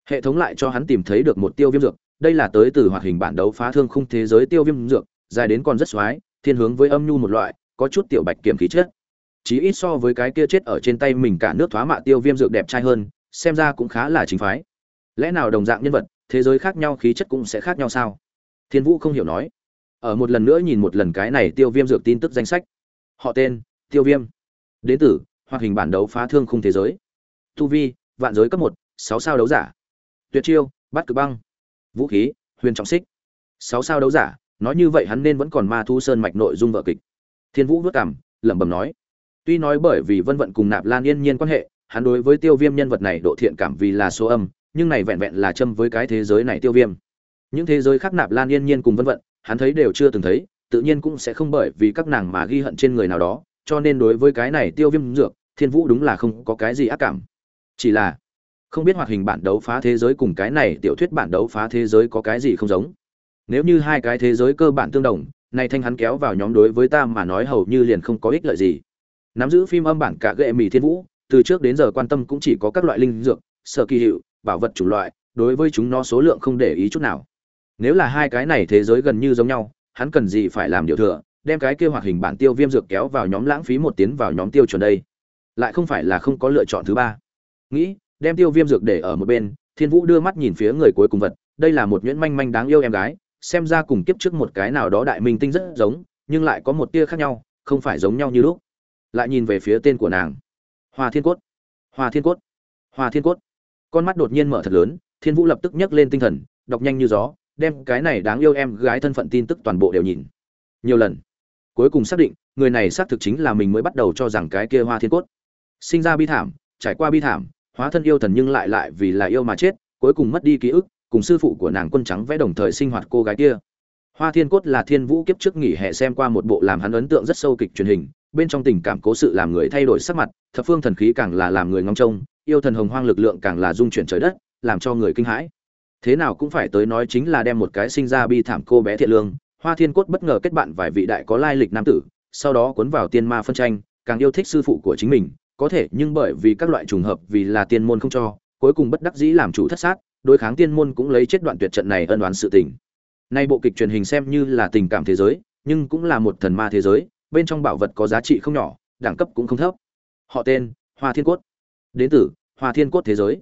hệ thống lại cho hắn tìm thấy được một tiêu viêm dược, đây là tới từ hoạt hình bản đấu phá thương khung thế giới tiêu viêm dược, dài đến còn rất xoái, thiên hướng với âm nhu một loại, có chút tiểu bạch kiểm khí chất. Chí ít so với cái kia chết ở trên tay mình cả nước thoá mạ tiêu viêm dược đẹp trai hơn, xem ra cũng khá là chính phái. Lẽ nào đồng dạng nhân vật, thế giới khác nhau khí chất cũng sẽ khác nhau sao? Thiên vũ không hiểu nói. Ở một lần nữa nhìn một lần cái này tiêu viêm dược tin tức danh sách. Họ tên, tiêu viêm. Đến tử hoạt hình bản đấu phá thương khung thế giới. Tu vi, vạn giới cấp một, sáu sao đấu giả tuyệt chiêu, bắt cực băng. Vũ khí, huyền trọng xích. Sáu sao đấu giả, nói như vậy hắn nên vẫn còn ma thu sơn mạch nội dung vợ kịch. Thiên vũ vất cảm, lẩm bẩm nói. Tuy nói bởi vì vân vận cùng nạp lan yên nhiên quan hệ, hắn đối với tiêu viêm nhân vật này độ thiện cảm vì là số âm, nhưng này vẹn vẹn là châm với cái thế giới này tiêu viêm. Những thế giới khác nạp lan yên nhiên cùng vân vận, hắn thấy đều chưa từng thấy, tự nhiên cũng sẽ không bởi vì các nàng mà ghi hận trên người nào đó, cho nên đối với cái này tiêu viêm dược, thiên vũ đúng là không có cái gì ác cảm. Chỉ là không biết hoạt hình bản đấu phá thế giới cùng cái này tiểu thuyết bản đấu phá thế giới có cái gì không giống. Nếu như hai cái thế giới cơ bản tương đồng nay thanh hắn kéo vào nhóm đối với ta mà nói hầu như liền không có ích lợi gì. Nắm giữ phim âm bản cả gệ mì thiên vũ, từ trước đến giờ quan tâm cũng chỉ có các loại linh dược, sở kỳ hiệu, bảo vật chủng loại, đối với chúng nó số lượng không để ý chút nào. Nếu là hai cái này thế giới gần như giống nhau, hắn cần gì phải làm điều thừa, đem cái kia hoạt hình bản tiêu viêm dược kéo vào nhóm lãng phí một tiến vào nhóm tiêu chuẩn đây. Lại không phải là không có lựa chọn thứ ba. Nghĩ đem tiêu viêm dược để ở một bên, thiên vũ đưa mắt nhìn phía người cuối cùng vật, đây là một nhuyễn manh manh đáng yêu em gái, xem ra cùng kiếp trước một cái nào đó đại minh tinh rất giống, nhưng lại có một tia khác nhau, không phải giống nhau như lúc. Lại nhìn về phía tên của nàng. Hoa thiên cốt. Hoa thiên cốt. Hoa thiên cốt. Con mắt đột nhiên mở thật lớn, thiên vũ lập tức nhấc lên tinh thần, đọc nhanh như gió, đem cái này đáng yêu em gái thân phận tin tức toàn bộ đều nhìn. Nhiều lần. Cuối cùng xác định, người này xác thực chính là mình mới bắt đầu cho rằng cái kia hoa thiên cốt. Sinh ra bi thảm, trải qua bi thảm hóa thân yêu thần nhưng lại lại vì là yêu mà chết, cuối cùng mất đi ký ức, cùng sư phụ của nàng quân trắng vẽ đồng thời sinh hoạt cô gái kia. Hoa thiên cốt là thiên vũ kiếp trước nghỉ hè xem qua một bộ làm hắn ấn tượng rất sâu kịch truyền hình, bên trong tình cảm cố sự làm người thay đổi sắc mặt, thập phương thần khí càng là làm người ngóng trông, yêu thần hồng hoang lực lượng càng là dung chuyển trời đất, làm cho người kinh hãi. Thế nào cũng phải tới nói chính là đem một cái sinh ra bi thảm cô bé thiện lương, hoa thiên cốt bất ngờ kết bạn vài vị đại có lai lịch nam tử, sau đó cuốn vào tiên ma phân tranh, càng yêu thích sư phụ của chính mình có thể nhưng bởi vì các loại trùng hợp vì là tiên môn không cho, cuối cùng bất đắc dĩ làm chủ thất sát, đối kháng tiên môn cũng lấy chết đoạn tuyệt trận này ân oán sự tình. Nay bộ kịch truyền hình xem như là tình cảm thế giới, nhưng cũng là một thần ma thế giới, bên trong bảo vật có giá trị không nhỏ, đẳng cấp cũng không thấp. Họ tên, hoa thiên cốt. Đến từ hoa thiên cốt thế giới.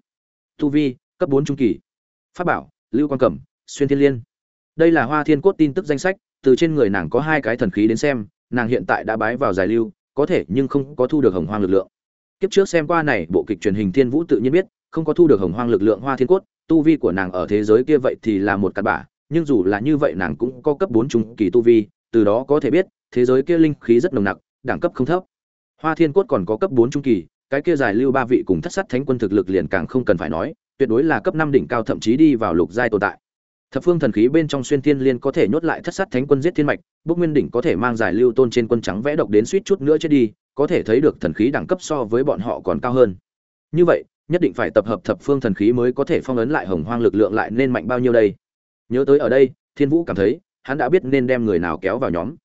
Tu vi, cấp bốn trung kỳ. Pháp bảo, lưu quan cẩm, xuyên thiên liên. Đây là hoa thiên cốt tin tức danh sách, từ trên người nàng có hai cái thần khí đến xem, nàng hiện tại đã bái vào giải lưu, có thể nhưng không có thu được hồng hoang lực lượng kiếp trước xem qua này, bộ kịch truyền hình thiên vũ tự nhiên biết, không có thu được hồng hoang lực lượng hoa thiên cốt, tu vi của nàng ở thế giới kia vậy thì là một cặn bã, nhưng dù là như vậy nàng cũng có cấp bốn trung kỳ tu vi, từ đó có thể biết, thế giới kia linh khí rất nồng nặc, đẳng cấp không thấp. Hoa thiên cốt còn có cấp bốn trung kỳ, cái kia giải lưu ba vị cùng thất sát thánh quân thực lực liền càng không cần phải nói, tuyệt đối là cấp năm đỉnh cao thậm chí đi vào lục giai tồn tại. Thập phương thần khí bên trong xuyên thiên liên có thể nhốt lại thất sát thánh quân giết thiên mạch bốc nguyên đỉnh có thể mang giải lưu tôn trên quân trắng vẽ độc đến suýt chút nữa chết đi có thể thấy được thần khí đẳng cấp so với bọn họ còn cao hơn. Như vậy, nhất định phải tập hợp thập phương thần khí mới có thể phong ấn lại hồng hoang lực lượng lại nên mạnh bao nhiêu đây? Nhớ tới ở đây, thiên vũ cảm thấy, hắn đã biết nên đem người nào kéo vào nhóm.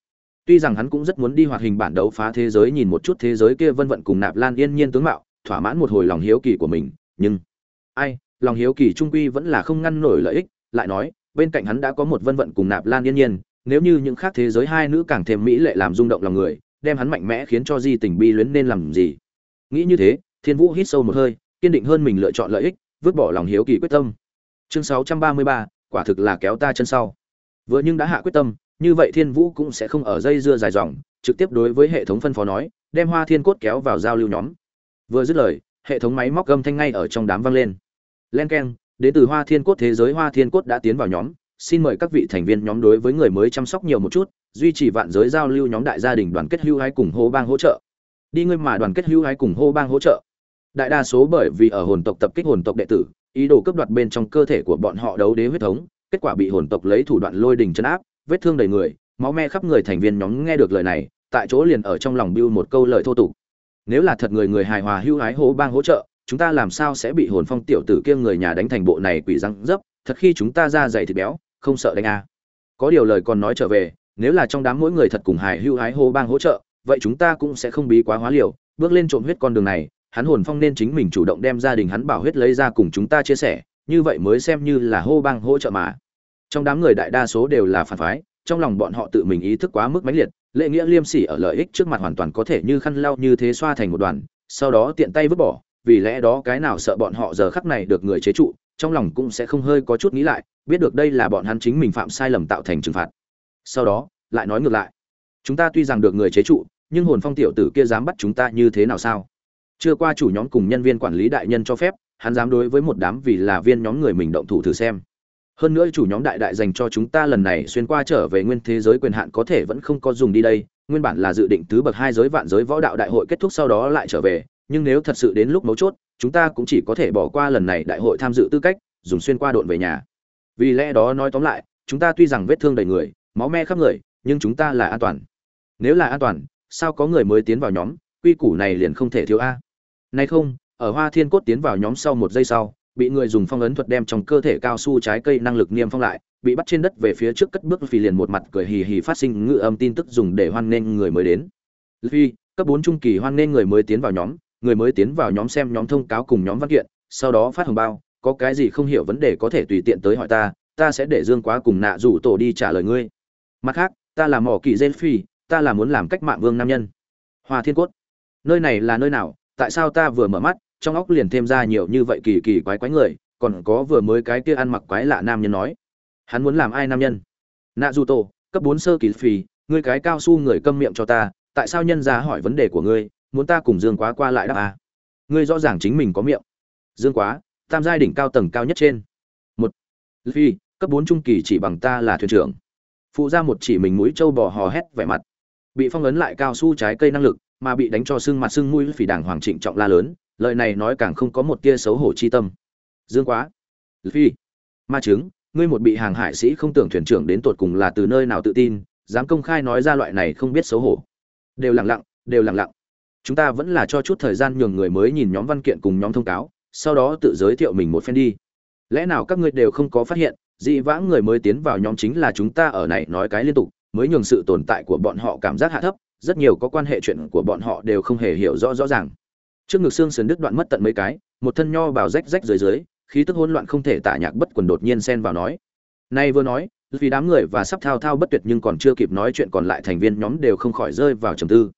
Tuy rằng hắn cũng rất muốn đi hoạt hình bản đấu phá thế giới nhìn một chút thế giới kia vân vận cùng nạp lan yên nhiên tướng mạo, thỏa mãn một hồi lòng hiếu kỳ của mình, nhưng ai, lòng hiếu kỳ trung quy vẫn là không ngăn nổi lợi ích, lại nói, bên cạnh hắn đã có một vân vận cùng nạp lan yên nhiên, nếu như những khác thế giới hai nữ càng thêm mỹ lệ làm rung động lòng người đem hắn mạnh mẽ khiến cho di tình bi luyến nên làm gì? Nghĩ như thế thiên vũ hít sâu một hơi kiên định hơn mình lựa chọn lợi ích vứt bỏ lòng hiếu kỳ quyết tâm. Chương 633, quả thực là kéo ta chân sau. Vừa nhưng đã hạ quyết tâm như vậy thiên vũ cũng sẽ không ở dây dưa dài dòng trực tiếp đối với hệ thống phân phó nói đem hoa thiên cốt kéo vào giao lưu nhóm. Vừa dứt lời hệ thống máy móc gầm thanh ngay ở trong đám vang lên. Len keng đến từ hoa thiên cốt thế giới hoa thiên cốt đã tiến vào nhóm xin mời các vị thành viên nhóm đối với người mới chăm sóc nhiều một chút duy trì vạn giới giao lưu nhóm đại gia đình đoàn kết hưu hái cùng hô bang hỗ trợ. Đi ngươi mà đoàn kết hưu hái cùng hô bang hỗ trợ. Đại đa số bởi vì ở hồn tộc tập kích hồn tộc đệ tử, ý đồ cướp đoạt bên trong cơ thể của bọn họ đấu đế huyết thống, kết quả bị hồn tộc lấy thủ đoạn lôi đình chấn áp, vết thương đầy người, máu me khắp người thành viên nhóm nghe được lời này, tại chỗ liền ở trong lòng bưu một câu lời thô tục. Nếu là thật người người hài hòa hưu hái hô bang hỗ trợ, chúng ta làm sao sẽ bị hồn phong tiểu tử kia người nhà đánh thành bộ này quỷ răng dấp, thật khi chúng ta ra dày thịt béo, không sợ đánh à. có điều lời còn nói trở về nếu là trong đám mỗi người thật cùng hải hưu hái hô bang hỗ trợ, vậy chúng ta cũng sẽ không bí quá hóa liều, bước lên trộm huyết con đường này, hắn hồn phong nên chính mình chủ động đem gia đình hắn bảo huyết lấy ra cùng chúng ta chia sẻ, như vậy mới xem như là hô bang hỗ trợ mà. Trong đám người đại đa số đều là phản phái, trong lòng bọn họ tự mình ý thức quá mức mãnh liệt, lệ nghĩa liêm sỉ ở lợi ích trước mặt hoàn toàn có thể như khăn lau như thế xoa thành một đoàn, sau đó tiện tay vứt bỏ, vì lẽ đó cái nào sợ bọn họ giờ khắc này được người chế trụ, trong lòng cũng sẽ không hơi có chút nghĩ lại, biết được đây là bọn hắn chính mình phạm sai lầm tạo thành trừng phạt sau đó, lại nói ngược lại. Chúng ta tuy rằng được người chế trụ, nhưng hồn phong tiểu tử kia dám bắt chúng ta như thế nào sao? Chưa qua chủ nhóm cùng nhân viên quản lý đại nhân cho phép, hắn dám đối với một đám vì là viên nhóm người mình động thủ thử xem. Hơn nữa chủ nhóm đại đại dành cho chúng ta lần này xuyên qua trở về nguyên thế giới quyền hạn có thể vẫn không có dùng đi đây, nguyên bản là dự định tứ bậc hai giới vạn giới võ đạo đại hội kết thúc sau đó lại trở về, nhưng nếu thật sự đến lúc mấu chốt, chúng ta cũng chỉ có thể bỏ qua lần này đại hội tham dự tư cách, dùng xuyên qua độn về nhà. Vì lẽ đó nói tóm lại, chúng ta tuy rằng vết thương đầy người máu me khắp người, nhưng chúng ta là an toàn. Nếu là an toàn, sao có người mới tiến vào nhóm? Quy củ này liền không thể thiếu a. Nay không, ở hoa thiên cốt tiến vào nhóm sau một giây sau, bị người dùng phong ấn thuật đem trong cơ thể cao su trái cây năng lực niêm phong lại, bị bắt trên đất về phía trước cất bước vì liền một mặt cười hì hì phát sinh ngự âm tin tức dùng để hoan nghênh người mới đến. Vì cấp bốn trung kỳ hoan nghênh người mới tiến vào nhóm, người mới tiến vào nhóm xem nhóm thông cáo cùng nhóm văn kiện, sau đó phát hồng bao, có cái gì không hiểu vấn đề có thể tùy tiện tới hỏi ta ta sẽ để dương quá cùng nạ rủ tổ đi trả lời ngươi mặt khác, ta là mỏ kỳ gen phi, ta là muốn làm cách mạng vương nam nhân. Hoa thiên cốt. Nơi này là nơi nào? Tại sao ta vừa mở mắt, trong óc liền thêm ra nhiều như vậy kỳ kỳ quái quái người, còn có vừa mới cái kia ăn mặc quái lạ nam nhân nói. Hắn muốn làm ai nam nhân? Nạ dù tổ cấp bốn sơ kỳ phì ngươi cái cao su người câm miệng cho ta, tại sao nhân ra hỏi vấn đề của ngươi, muốn ta cùng dương quá qua lại đáp à? ngươi rõ ràng chính mình có miệng. Dương quá, tam giai đỉnh cao tầng cao nhất trên. Một. Phi, cấp bốn trung kỳ chỉ bằng ta là thuyền trưởng phụ ra một chỉ mình mũi trâu bò hò hét vẻ mặt. Bị phong ấn lại cao su trái cây năng lực, mà bị đánh cho sưng mặt sưng mũi phỉ đảng hoàng trịnh trọng la lớn, lời này nói càng không có một tia xấu hổ chi tâm. Dương quá. Phi. Ma chứng, ngươi một bị hàng hải sĩ không tưởng thuyền trưởng đến tột cùng là từ nơi nào tự tin, dám công khai nói ra loại này không biết xấu hổ. Đều lặng lặng, đều lặng lặng. Chúng ta vẫn là cho chút thời gian nhường người mới nhìn nhóm văn kiện cùng nhóm thông cáo, sau đó tự giới thiệu mình một phen đi. Lẽ nào các ngươi đều không có phát hiện dị vãng người mới tiến vào nhóm chính là chúng ta ở này nói cái liên tục, mới nhường sự tồn tại của bọn họ cảm giác hạ thấp, rất nhiều có quan hệ chuyện của bọn họ đều không hề hiểu rõ rõ ràng. Trước ngực xương sườn đứt đoạn mất tận mấy cái, một thân nho bào rách rách dưới dưới, khí tức hỗn loạn không thể tả nhạc bất quần đột nhiên xen vào nói. Nay vừa nói, vì đám người và sắp thao thao bất tuyệt nhưng còn chưa kịp nói chuyện còn lại thành viên nhóm đều không khỏi rơi vào trầm tư.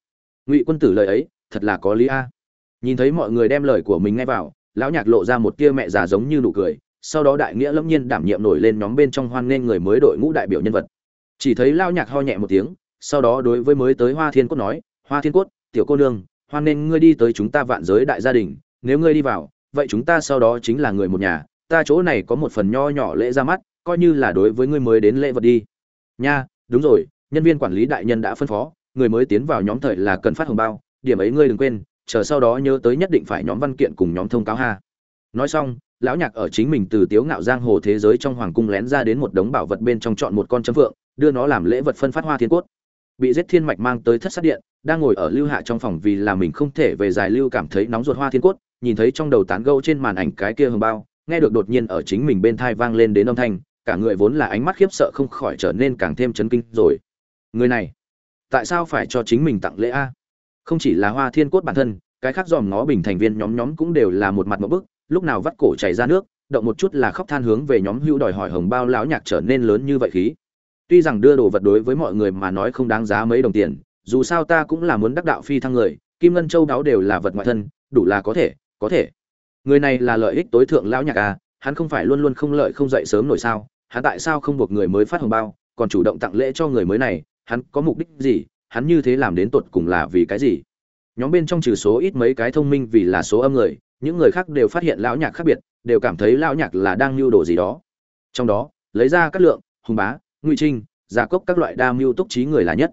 Ngụy quân tử lời ấy, thật là có lý a. Nhìn thấy mọi người đem lời của mình nghe vào, lão nhạc lộ ra một tia mẹ già giống như nụ cười sau đó đại nghĩa lâm nhiên đảm nhiệm nổi lên nhóm bên trong hoan nghênh người mới đội ngũ đại biểu nhân vật. Chỉ thấy lao nhạc ho nhẹ một tiếng, sau đó đối với mới tới hoa thiên cốt nói, hoa thiên cốt, tiểu cô nương, hoan nghênh ngươi đi tới chúng ta vạn giới đại gia đình, nếu ngươi đi vào, vậy chúng ta sau đó chính là người một nhà, ta chỗ này có một phần nho nhỏ lễ ra mắt, coi như là đối với ngươi mới đến lễ vật đi. Nha, đúng rồi, nhân viên quản lý đại nhân đã phân phó, người mới tiến vào nhóm thời là cần phát hồng bao, điểm ấy ngươi đừng quên, chờ sau đó nhớ tới nhất định phải nhóm văn kiện cùng nhóm thông cáo ha. Nói xong lão nhạc ở chính mình từ tiếu ngạo giang hồ thế giới trong hoàng cung lén ra đến một đống bảo vật bên trong chọn một con chấm phượng, đưa nó làm lễ vật phân phát hoa thiên cốt. Bị giết thiên mạch mang tới thất sát điện, đang ngồi ở lưu hạ trong phòng vì là mình không thể về dài lưu cảm thấy nóng ruột hoa thiên cốt, nhìn thấy trong đầu tán gâu trên màn ảnh cái kia hồng bao, nghe được đột nhiên ở chính mình bên thai vang lên đến âm thanh, cả người vốn là ánh mắt khiếp sợ không khỏi trở nên càng thêm chấn kinh rồi. Người này, tại sao phải cho chính mình tặng lễ a? Không chỉ là hoa thiên cốt bản thân, cái khác dòm ngó bình thành viên nhóm nhóm cũng đều là một mặt một bức lúc nào vắt cổ chảy ra nước, động một chút là khóc than hướng về nhóm hữu đòi hỏi hồng bao lão nhạc trở nên lớn như vậy khí. Tuy rằng đưa đồ vật đối với mọi người mà nói không đáng giá mấy đồng tiền, dù sao ta cũng là muốn đắc đạo phi thăng người, kim ngân châu đáo đều là vật ngoại thân, đủ là có thể có thể. Người này là lợi ích tối thượng lão nhạc à hắn không phải luôn luôn không lợi không dậy sớm nổi sao, hắn tại sao không buộc người mới phát hồng bao, còn chủ động tặng lễ cho người mới này, hắn có mục đích gì, hắn như thế làm đến tột cùng là vì cái gì? Nhóm bên trong trừ số ít mấy cái thông minh vì là số âm người những người khác đều phát hiện lão nhạc khác biệt, đều cảm thấy lão nhạc là đang mưu đồ gì đó. Trong đó, lấy ra các lượng, hùng bá, ngụy trinh giả cốc các loại đa mưu túc trí người là nhất.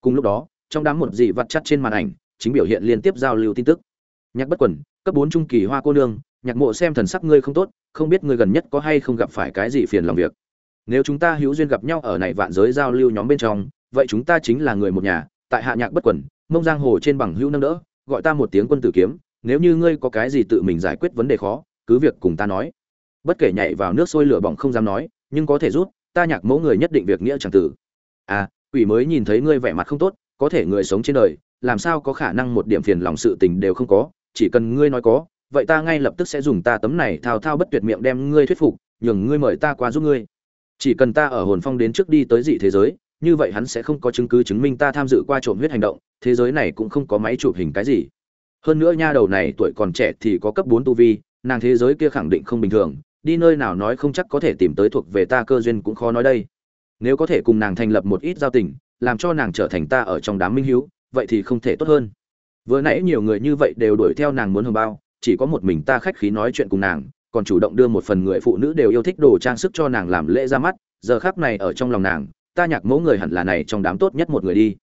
Cùng lúc đó, trong đám một dị vặt chắt trên màn ảnh, chính biểu hiện liên tiếp giao lưu tin tức. Nhạc bất quần, cấp bốn trung kỳ hoa cô nương, nhạc mộ xem thần sắc ngươi không tốt, không biết ngươi gần nhất có hay không gặp phải cái gì phiền lòng việc. Nếu chúng ta hữu duyên gặp nhau ở này vạn giới giao lưu nhóm bên trong, vậy chúng ta chính là người một nhà, tại hạ nhạc bất quần, mông giang hồ trên bằng hữu nâng đỡ, gọi ta một tiếng quân tử kiếm nếu như ngươi có cái gì tự mình giải quyết vấn đề khó, cứ việc cùng ta nói. Bất kể nhảy vào nước sôi lửa bỏng không dám nói, nhưng có thể rút, ta nhạc mẫu người nhất định việc nghĩa chẳng tử. À quỷ mới nhìn thấy ngươi vẻ mặt không tốt, có thể người sống trên đời, làm sao có khả năng một điểm phiền lòng sự tình đều không có, chỉ cần ngươi nói có, vậy ta ngay lập tức sẽ dùng ta tấm này thao thao bất tuyệt miệng đem ngươi thuyết phục, nhường ngươi mời ta qua giúp ngươi. Chỉ cần ta ở hồn phong đến trước đi tới dị thế giới, như vậy hắn sẽ không có chứng cứ chứng minh ta tham dự qua trộm huyết hành động, thế giới này cũng không có máy chụp hình cái gì hơn nữa nha đầu này tuổi còn trẻ thì có cấp bốn tu vi, nàng thế giới kia khẳng định không bình thường, đi nơi nào nói không chắc có thể tìm tới thuộc về ta cơ duyên cũng khó nói đây. Nếu có thể cùng nàng thành lập một ít giao tình, làm cho nàng trở thành ta ở trong đám minh hiếu, vậy thì không thể tốt hơn. Vừa nãy nhiều người như vậy đều đuổi theo nàng muốn hồng bao, chỉ có một mình ta khách khí nói chuyện cùng nàng, còn chủ động đưa một phần người phụ nữ đều yêu thích đồ trang sức cho nàng làm lễ ra mắt, giờ khác này ở trong lòng nàng, ta nhạc mẫu người hẳn là này trong đám tốt nhất một người đi.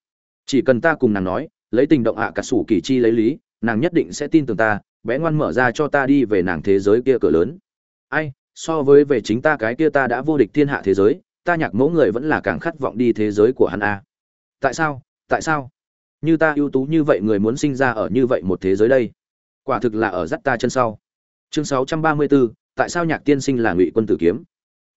Chỉ cần ta cùng nàng nói, lấy tình động ạ cả sủ kỳ chi lấy lý nàng nhất định sẽ tin tưởng ta bé ngoan mở ra cho ta đi về nàng thế giới kia cửa lớn. Ai so với về chính ta cái kia ta đã vô địch thiên hạ thế giới ta nhạc mẫu người vẫn là càng khát vọng đi thế giới của hắn a. Tại sao tại sao? Như ta ưu tú như vậy người muốn sinh ra ở như vậy một thế giới đây. Quả thực là ở dắt ta chân sau. Chương 634, tại sao nhạc tiên sinh là ngụy quân tử kiếm?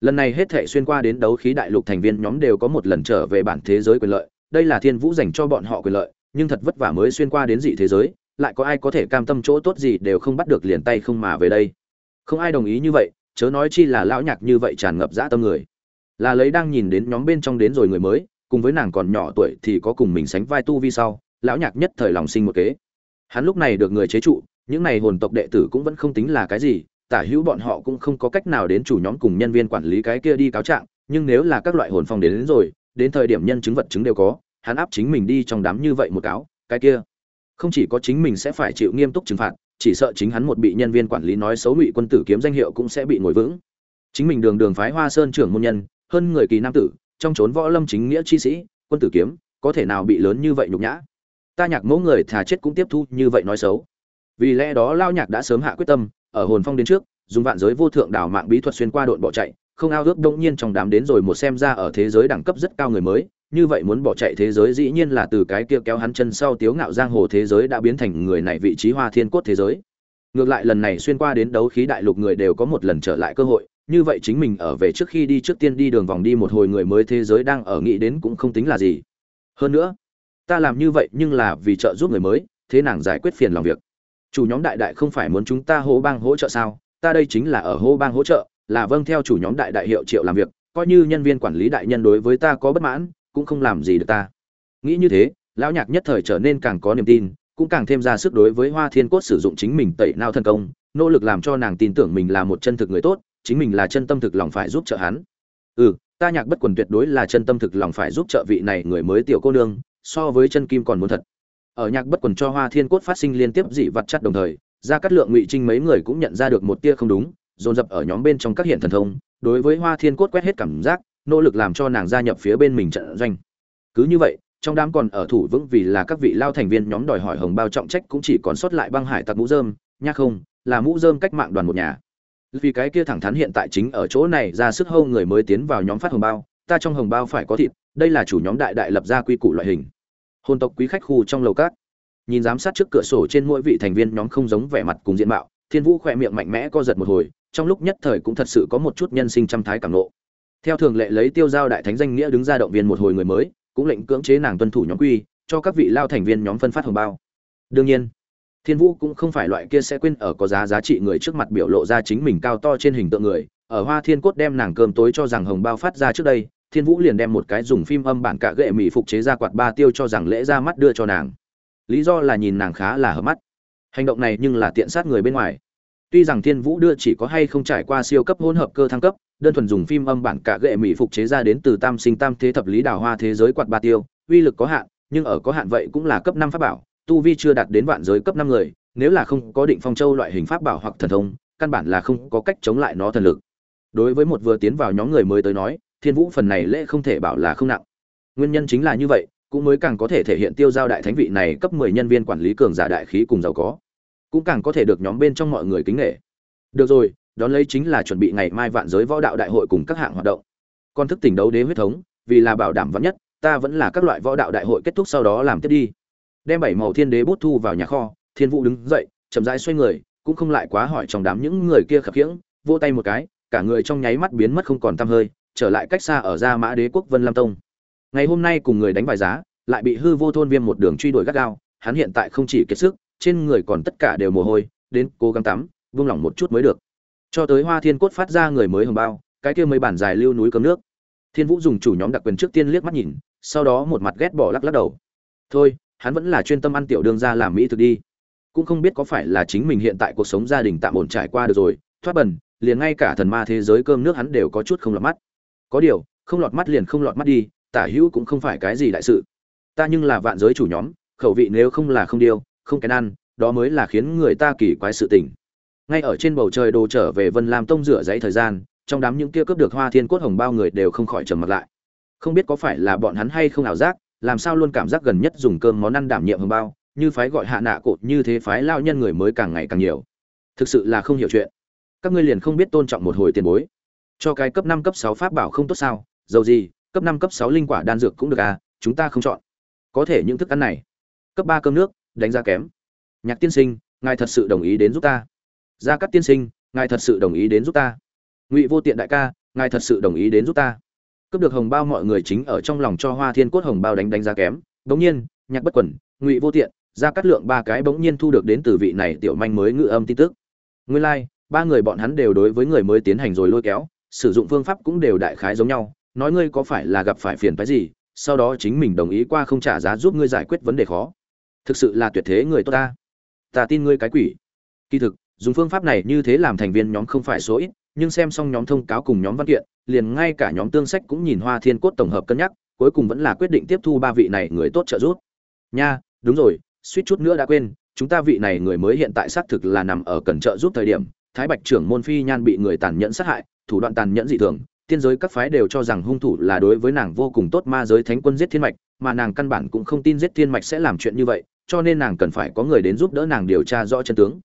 Lần này hết thể xuyên qua đến đấu khí đại lục thành viên nhóm đều có một lần trở về bản thế giới quyền lợi. Đây là thiên vũ dành cho bọn họ quyền lợi nhưng thật vất vả mới xuyên qua đến dị thế giới lại có ai có thể cam tâm chỗ tốt gì đều không bắt được liền tay không mà về đây. Không ai đồng ý như vậy chớ nói chi là lão nhạc như vậy tràn ngập dã tâm người. Là lấy đang nhìn đến nhóm bên trong đến rồi người mới cùng với nàng còn nhỏ tuổi thì có cùng mình sánh vai tu vi sau lão nhạc nhất thời lòng sinh một kế. Hắn lúc này được người chế trụ những này hồn tộc đệ tử cũng vẫn không tính là cái gì tả hữu bọn họ cũng không có cách nào đến chủ nhóm cùng nhân viên quản lý cái kia đi cáo trạng nhưng nếu là các loại hồn phong đến, đến rồi đến thời điểm nhân chứng vật chứng đều có hắn áp chính mình đi trong đám như vậy một cáo cái kia không chỉ có chính mình sẽ phải chịu nghiêm túc trừng phạt, chỉ sợ chính hắn một bị nhân viên quản lý nói xấu ngụy quân tử kiếm danh hiệu cũng sẽ bị ngồi vững. Chính mình đường đường phái hoa sơn trưởng môn nhân, hơn người kỳ nam tử, trong trốn võ lâm chính nghĩa chi sĩ, quân tử kiếm, có thể nào bị lớn như vậy nhục nhã? Ta nhạc mẫu người thà chết cũng tiếp thu như vậy nói xấu. Vì lẽ đó lao nhạc đã sớm hạ quyết tâm, ở hồn phong đến trước, dùng vạn giới vô thượng đảo mạng bí thuật xuyên qua đội bỏ chạy, không ao ước đông nhiên trong đám đến rồi một xem ra ở thế giới đẳng cấp rất cao người mới như vậy muốn bỏ chạy thế giới dĩ nhiên là từ cái kia kéo hắn chân sau tiếu ngạo giang hồ thế giới đã biến thành người này vị trí hoa thiên cốt thế giới. Ngược lại lần này xuyên qua đến đấu khí đại lục người đều có một lần trở lại cơ hội, như vậy chính mình ở về trước khi đi trước tiên đi đường vòng đi một hồi người mới thế giới đang ở nghĩ đến cũng không tính là gì. Hơn nữa, ta làm như vậy nhưng là vì trợ giúp người mới, thế nàng giải quyết phiền lòng việc. Chủ nhóm đại đại không phải muốn chúng ta hô bang hỗ trợ sao? Ta đây chính là ở hô bang hỗ trợ, là vâng theo chủ nhóm đại đại hiệu triệu làm việc, coi như nhân viên quản lý đại nhân đối với ta có bất mãn cũng không làm gì được ta. Nghĩ như thế, lão nhạc nhất thời trở nên càng có niềm tin, cũng càng thêm ra sức đối với hoa thiên cốt sử dụng chính mình tẩy nao thân công, nỗ lực làm cho nàng tin tưởng mình là một chân thực người tốt, chính mình là chân tâm thực lòng phải giúp trợ hắn. Ừ ta nhạc bất quần tuyệt đối là chân tâm thực lòng phải giúp trợ vị này người mới tiểu cô nương, so với chân kim còn muốn thật. Ở nhạc bất quần cho hoa thiên cốt phát sinh liên tiếp dị vật chất đồng thời ra cắt lượng ngụy trinh mấy người cũng nhận ra được một tia không đúng, dồn dập ở nhóm bên trong các hiện thần thông, đối với hoa thiên cốt quét hết cảm giác nỗ lực làm cho nàng gia nhập phía bên mình trận doanh. Cứ như vậy, trong đám còn ở thủ vững vì là các vị lao thành viên nhóm đòi hỏi hồng bao trọng trách cũng chỉ còn sót lại băng hải tặc mũ dơm, nha không, là mũ dơm cách mạng đoàn một nhà. Vì cái kia thẳng thắn hiện tại chính ở chỗ này ra sức hâu người mới tiến vào nhóm phát hồng bao, ta trong hồng bao phải có thịt, đây là chủ nhóm đại đại lập ra quy củ loại hình. Hôn tộc quý khách khu trong lầu cát nhìn giám sát trước cửa sổ trên mỗi vị thành viên nhóm không giống vẻ mặt cùng diện mạo, thiên vũ khỏe miệng mạnh mẽ co giật một hồi, trong lúc nhất thời cũng thật sự có một chút nhân sinh trăm thái cảm nộ theo thường lệ lấy tiêu giao đại thánh danh nghĩa đứng ra động viên một hồi người mới, cũng lệnh cưỡng chế nàng tuân thủ nhóm quy, cho các vị lao thành viên nhóm phân phát hồng bao. Đương nhiên, thiên vũ cũng không phải loại kia sẽ quên ở có giá giá trị người trước mặt biểu lộ ra chính mình cao to trên hình tượng người. Ở hoa thiên cốt đem nàng cơm tối cho rằng hồng bao phát ra trước đây, thiên vũ liền đem một cái dùng phim âm bản cả gệ mỹ phục chế ra quạt ba tiêu cho rằng lễ ra mắt đưa cho nàng. Lý do là nhìn nàng khá là hợp mắt. Hành động này nhưng là tiện sát người bên ngoài tuy rằng thiên vũ đưa chỉ có hay không trải qua siêu cấp hỗn hợp cơ thăng cấp, đơn thuần dùng phim âm bản cả gệ mỹ phục chế ra đến từ tam sinh tam thế thập lý đào hoa thế giới quạt ba tiêu, uy lực có hạn, nhưng ở có hạn vậy cũng là cấp năm pháp bảo, tu vi chưa đạt đến vạn giới cấp năm người, nếu là không có định phong châu loại hình pháp bảo hoặc thần thông, căn bản là không có cách chống lại nó thần lực. Đối với một vừa tiến vào nhóm người mới tới nói, thiên vũ phần này lễ không thể bảo là không nặng. Nguyên nhân chính là như vậy, cũng mới càng có thể thể hiện tiêu giao đại thánh vị này cấp mười nhân viên quản lý cường giả đại khí cùng giàu có cũng càng có thể được nhóm bên trong mọi người kính nghệ được rồi, đón lấy chính là chuẩn bị ngày mai vạn giới võ đạo đại hội cùng các hạng hoạt động. Con thức tỉnh đấu đế huyết thống, vì là bảo đảm vắn nhất, ta vẫn là các loại võ đạo đại hội kết thúc sau đó làm tiếp đi. Đem bảy màu thiên đế bút thu vào nhà kho, thiên vũ đứng dậy, chậm rãi xoay người, cũng không lại quá hỏi trong đám những người kia khập khiễng vô tay một cái, cả người trong nháy mắt biến mất không còn tăm hơi, trở lại cách xa ở ra mã đế quốc vân lam tông. Ngày hôm nay cùng người đánh bài giá, lại bị hư vô thôn viêm một đường truy đuổi gắt gao, hắn hiện tại không chỉ kiệt sức trên người còn tất cả đều mồ hôi, đến cố gắng tắm vung lỏng một chút mới được. Cho tới hoa thiên cốt phát ra người mới hồng bao, cái kia mấy bản dài lưu núi cấm nước. Thiên vũ dùng chủ nhóm đặc quyền trước tiên liếc mắt nhìn, sau đó một mặt ghét bỏ lắc lắc đầu. Thôi, hắn vẫn là chuyên tâm ăn tiểu đương ra làm mỹ thực đi. Cũng không biết có phải là chính mình hiện tại cuộc sống gia đình tạm ổn trải qua được rồi, thoát bần, liền ngay cả thần ma thế giới cơm nước hắn đều có chút không lọt mắt. Có điều, không lọt mắt liền không lọt mắt đi, tả hữu cũng không phải cái gì đại sự. Ta nhưng là vạn giới chủ nhóm, khẩu vị nếu không là không điêu không kén ăn, đó mới là khiến người ta kỳ quái sự tình. Ngay ở trên bầu trời đồ trở về vân lam tông rửa giấy thời gian, trong đám những kia cướp được hoa thiên cốt hồng bao người đều không khỏi trầm mặt lại. Không biết có phải là bọn hắn hay không ảo giác, làm sao luôn cảm giác gần nhất dùng cơm món ăn đảm nhiệm hồng bao, như phái gọi hạ nạ cột như thế phái lao nhân người mới càng ngày càng nhiều. Thực sự là không hiểu chuyện. Các ngươi liền không biết tôn trọng một hồi tiền bối. Cho cái cấp năm, cấp sáu pháp bảo không tốt sao? Dầu gì, cấp năm, cấp sáu linh quả đan dược cũng được à chúng ta không chọn. Có thể những thức ăn này. Cấp ba cơm nước đánh giá kém. Nhạc tiên sinh ngài thật sự đồng ý đến giúp ta. Gia Cát tiên sinh ngài thật sự đồng ý đến giúp ta. Ngụy vô tiện đại ca ngài thật sự đồng ý đến giúp ta. Cướp được hồng bao mọi người chính ở trong lòng cho hoa thiên cốt hồng bao đánh đánh giá kém. Bỗng nhiên nhạc bất quẩn ngụy vô tiện gia Cát lượng ba cái bỗng nhiên thu được đến từ vị này tiểu manh mới ngự âm tin tức. Nguyên lai、like, ba người bọn hắn đều đối với người mới tiến hành rồi lôi kéo sử dụng phương pháp cũng đều đại khái giống nhau. Nói ngươi có phải là gặp phải phiền phức gì sau đó chính mình đồng ý qua không trả giá giúp ngươi giải quyết vấn đề khó thực sự là tuyệt thế người tốt ta. Ta tin ngươi cái quỷ. Kỳ thực, dùng phương pháp này như thế làm thành viên nhóm không phải số ít, nhưng xem xong nhóm thông cáo cùng nhóm văn kiện, liền ngay cả nhóm tương sách cũng nhìn hoa thiên cốt tổng hợp cân nhắc, cuối cùng vẫn là quyết định tiếp thu ba vị này người tốt trợ giúp. Nha, đúng rồi, suýt chút nữa đã quên, chúng ta vị này người mới hiện tại xác thực là nằm ở cần trợ giúp thời điểm, thái bạch trưởng môn phi nhan bị người tàn nhẫn sát hại, thủ đoạn tàn nhẫn dị thường, tiên giới các phái đều cho rằng hung thủ là đối với nàng vô cùng tốt ma giới thánh quân giết thiên mạch, mà nàng căn bản cũng không tin giết thiên mạch sẽ làm chuyện như vậy cho nên nàng cần phải có người đến giúp đỡ nàng điều tra rõ chân tướng.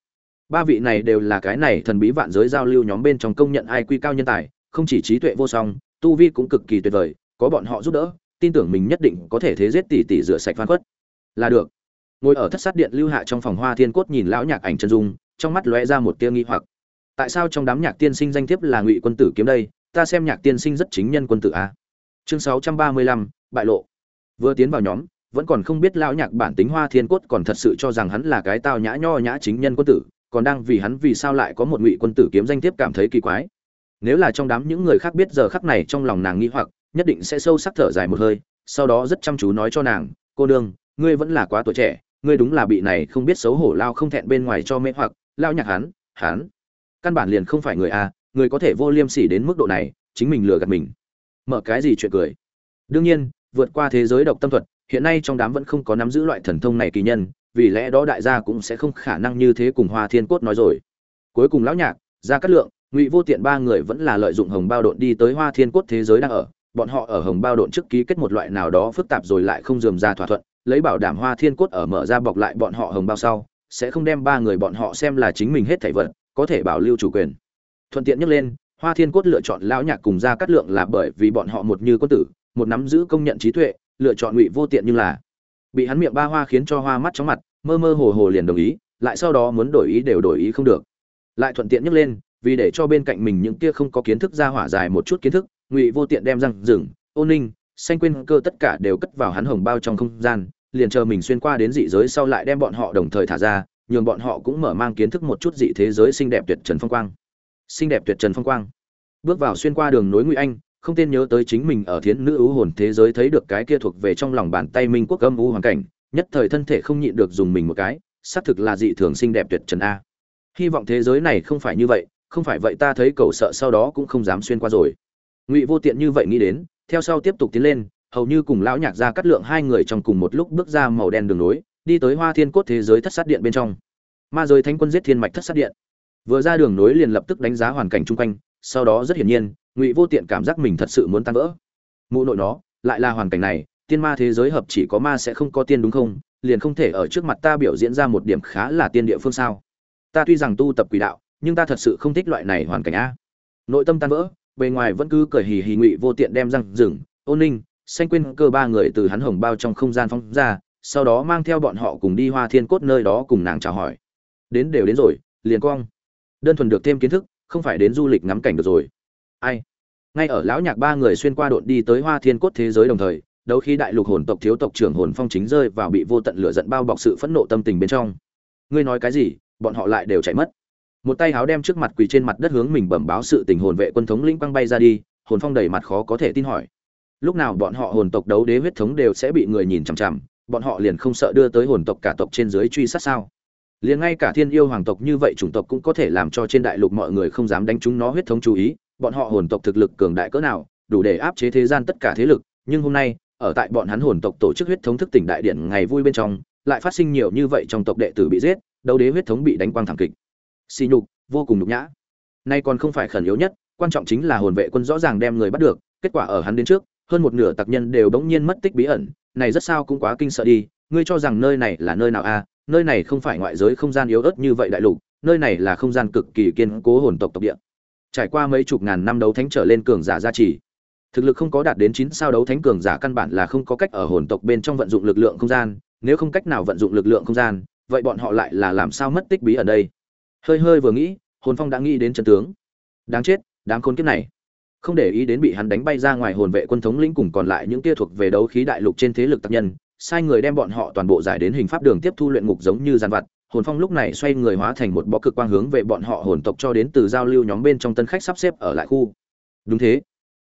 Ba vị này đều là cái này thần bí vạn giới giao lưu nhóm bên trong công nhận ai quy cao nhân tài, không chỉ trí tuệ vô song, tu vi cũng cực kỳ tuyệt vời, có bọn họ giúp đỡ, tin tưởng mình nhất định có thể thế giết tỷ tỷ rửa sạch phan khuất. Là được. Ngồi ở thất sát điện lưu hạ trong phòng hoa thiên cốt nhìn lão nhạc ảnh chân dung, trong mắt lóe ra một tia nghi hoặc. Tại sao trong đám nhạc tiên sinh danh thiếp là ngụy quân tử kiếm đây? Ta xem nhạc tiên sinh rất chính nhân quân tử a. Chương sáu trăm ba mươi lăm, bại lộ. Vừa tiến vào nhóm vẫn còn không biết lão nhạc bản tính hoa thiên cốt còn thật sự cho rằng hắn là cái tao nhã nho nhã chính nhân quân tử, còn đang vì hắn vì sao lại có một ngụy quân tử kiếm danh thiếp cảm thấy kỳ quái. Nếu là trong đám những người khác biết giờ khắc này trong lòng nàng nghi hoặc, nhất định sẽ sâu sắc thở dài một hơi, sau đó rất chăm chú nói cho nàng, cô đương ngươi vẫn là quá tuổi trẻ, ngươi đúng là bị này không biết xấu hổ lao không thẹn bên ngoài cho mê hoặc lao nhạc hắn hắn, căn bản liền không phải người a, người có thể vô liêm sỉ đến mức độ này, chính mình lừa gạt mình. Mở cái gì chuyện cười? Đương nhiên, vượt qua thế giới độc tâm thuật hiện nay trong đám vẫn không có nắm giữ loại thần thông này kỳ nhân, vì lẽ đó đại gia cũng sẽ không khả năng như thế cùng hoa thiên cốt nói rồi. Cuối cùng lão nhạc, gia cát lượng, ngụy vô tiện ba người vẫn là lợi dụng hồng bao độn đi tới hoa thiên cốt thế giới đang ở. Bọn họ ở hồng bao độn trước ký kết một loại nào đó phức tạp rồi lại không dườm ra thỏa thuận, lấy bảo đảm hoa thiên cốt ở mở ra bọc lại bọn họ hồng bao sau, sẽ không đem ba người bọn họ xem là chính mình hết thảy vật, có thể bảo lưu chủ quyền. Thuận tiện nhắc lên, hoa thiên cốt lựa chọn lão nhạc cùng gia cát lượng là bởi vì bọn họ một như quân tử, một nắm giữ công nhận trí tuệ lựa chọn ngụy vô tiện nhưng là bị hắn miệng ba hoa khiến cho hoa mắt chóng mặt, mơ mơ hồ hồ liền đồng ý, lại sau đó muốn đổi ý đều đổi ý không được. Lại thuận tiện nhấc lên, vì để cho bên cạnh mình những kia không có kiến thức ra hỏa dài một chút kiến thức, ngụy vô tiện đem răng rừng ôn ninh, xanh quên cơ tất cả đều cất vào hắn hồng bao trong không gian, liền chờ mình xuyên qua đến dị giới sau lại đem bọn họ đồng thời thả ra, nhường bọn họ cũng mở mang kiến thức một chút dị thế giới xinh đẹp tuyệt trần phong quang. Xinh đẹp tuyệt trần phong quang. Bước vào xuyên qua đường nối ngụy anh không tên nhớ tới chính mình ở thiến nữ ưu hồn thế giới thấy được cái kia thuộc về trong lòng bàn tay minh quốc âm u hoàn cảnh, nhất thời thân thể không nhịn được dùng mình một cái, xác thực là dị thường xinh đẹp tuyệt trần a. Hy vọng thế giới này không phải như vậy, không phải vậy ta thấy cầu sợ sau đó cũng không dám xuyên qua rồi. Ngụy vô tiện như vậy nghĩ đến, theo sau tiếp tục tiến lên, hầu như cùng lão nhạc ra cắt lượng hai người trong cùng một lúc bước ra màu đen đường nối, đi tới hoa thiên cốt thế giới thất sát điện bên trong. Ma giới thánh quân giết thiên mạch thất sát điện. Vừa ra đường nối liền lập tức đánh giá hoàn cảnh chung quanh, sau đó rất hiển nhiên ngụy vô tiện cảm giác mình thật sự muốn tan vỡ. Mụ nội nó, lại là hoàn cảnh này, tiên ma thế giới hợp chỉ có ma sẽ không có tiên đúng không? Liền không thể ở trước mặt ta biểu diễn ra một điểm khá là tiên địa phương sao? Ta tuy rằng tu tập quỷ đạo, nhưng ta thật sự không thích loại này hoàn cảnh a. Nội tâm tan vỡ, bề ngoài vẫn cứ cười hì hì ngụy vô tiện đem răng rừng ôn ninh xanh quên cơ ba người từ hắn hồng bao trong không gian phóng ra, sau đó mang theo bọn họ cùng đi hoa thiên cốt nơi đó cùng nàng chào hỏi. Đến đều đến rồi, liền quang đơn thuần được thêm kiến thức, không phải đến du lịch ngắm cảnh được rồi ai? Ngay ở lão nhạc ba người xuyên qua độn đi tới hoa thiên cốt thế giới đồng thời, đấu khi đại lục hồn tộc thiếu tộc trưởng hồn phong chính rơi vào bị vô tận lửa giận bao bọc sự phẫn nộ tâm tình bên trong. Ngươi nói cái gì? Bọn họ lại đều chạy mất. Một tay háo đem trước mặt quỳ trên mặt đất hướng mình bẩm báo sự tình hồn vệ quân thống lĩnh quăng bay ra đi, hồn phong đầy mặt khó có thể tin hỏi. Lúc nào bọn họ hồn tộc đấu đế huyết thống đều sẽ bị người nhìn chằm chằm, bọn họ liền không sợ đưa tới hồn tộc cả tộc trên dưới truy sát sao? Liền ngay cả thiên yêu hoàng tộc như vậy chủng tộc cũng có thể làm cho trên đại lục mọi người không dám đánh chúng nó huyết thống chú ý bọn họ hồn tộc thực lực cường đại cỡ nào, đủ để áp chế thế gian tất cả thế lực, nhưng hôm nay, ở tại bọn hắn hồn tộc tổ chức huyết thống thức tỉnh đại điện ngày vui bên trong, lại phát sinh nhiều như vậy trong tộc đệ tử bị giết, đấu đế huyết thống bị đánh quang thảm kịch. Xì nhục, vô cùng nhục nhã. Nay còn không phải khẩn yếu nhất, quan trọng chính là hồn vệ quân rõ ràng đem người bắt được, kết quả ở hắn đến trước, hơn một nửa tặc nhân đều bỗng nhiên mất tích bí ẩn, này rất sao cũng quá kinh sợ đi, ngươi cho rằng nơi này là nơi nào a nơi này không phải ngoại giới không gian yếu ớt như vậy đại lục, nơi này là không gian cực kỳ kiên cố hồn tộc tộc địa trải qua mấy chục ngàn năm đấu thánh trở lên cường giả gia trì, thực lực không có đạt đến chín sao đấu thánh cường giả căn bản là không có cách ở hồn tộc bên trong vận dụng lực lượng không gian. Nếu không cách nào vận dụng lực lượng không gian, vậy bọn họ lại là làm sao mất tích bí ở đây? Hơi hơi vừa nghĩ, hồn phong đã nghĩ đến trận tướng. Đáng chết đáng khốn kiếp này. Không để ý đến bị hắn đánh bay ra ngoài hồn vệ quân thống lĩnh cùng còn lại những tia thuộc về đấu khí đại lục trên thế lực tác nhân, sai người đem bọn họ toàn bộ giải đến hình pháp đường tiếp thu luyện ngục giống như giàn vặt hồn phong lúc này xoay người hóa thành một bó cực quang hướng về bọn họ hồn tộc cho đến từ giao lưu nhóm bên trong tân khách sắp xếp ở lại khu. Đúng thế.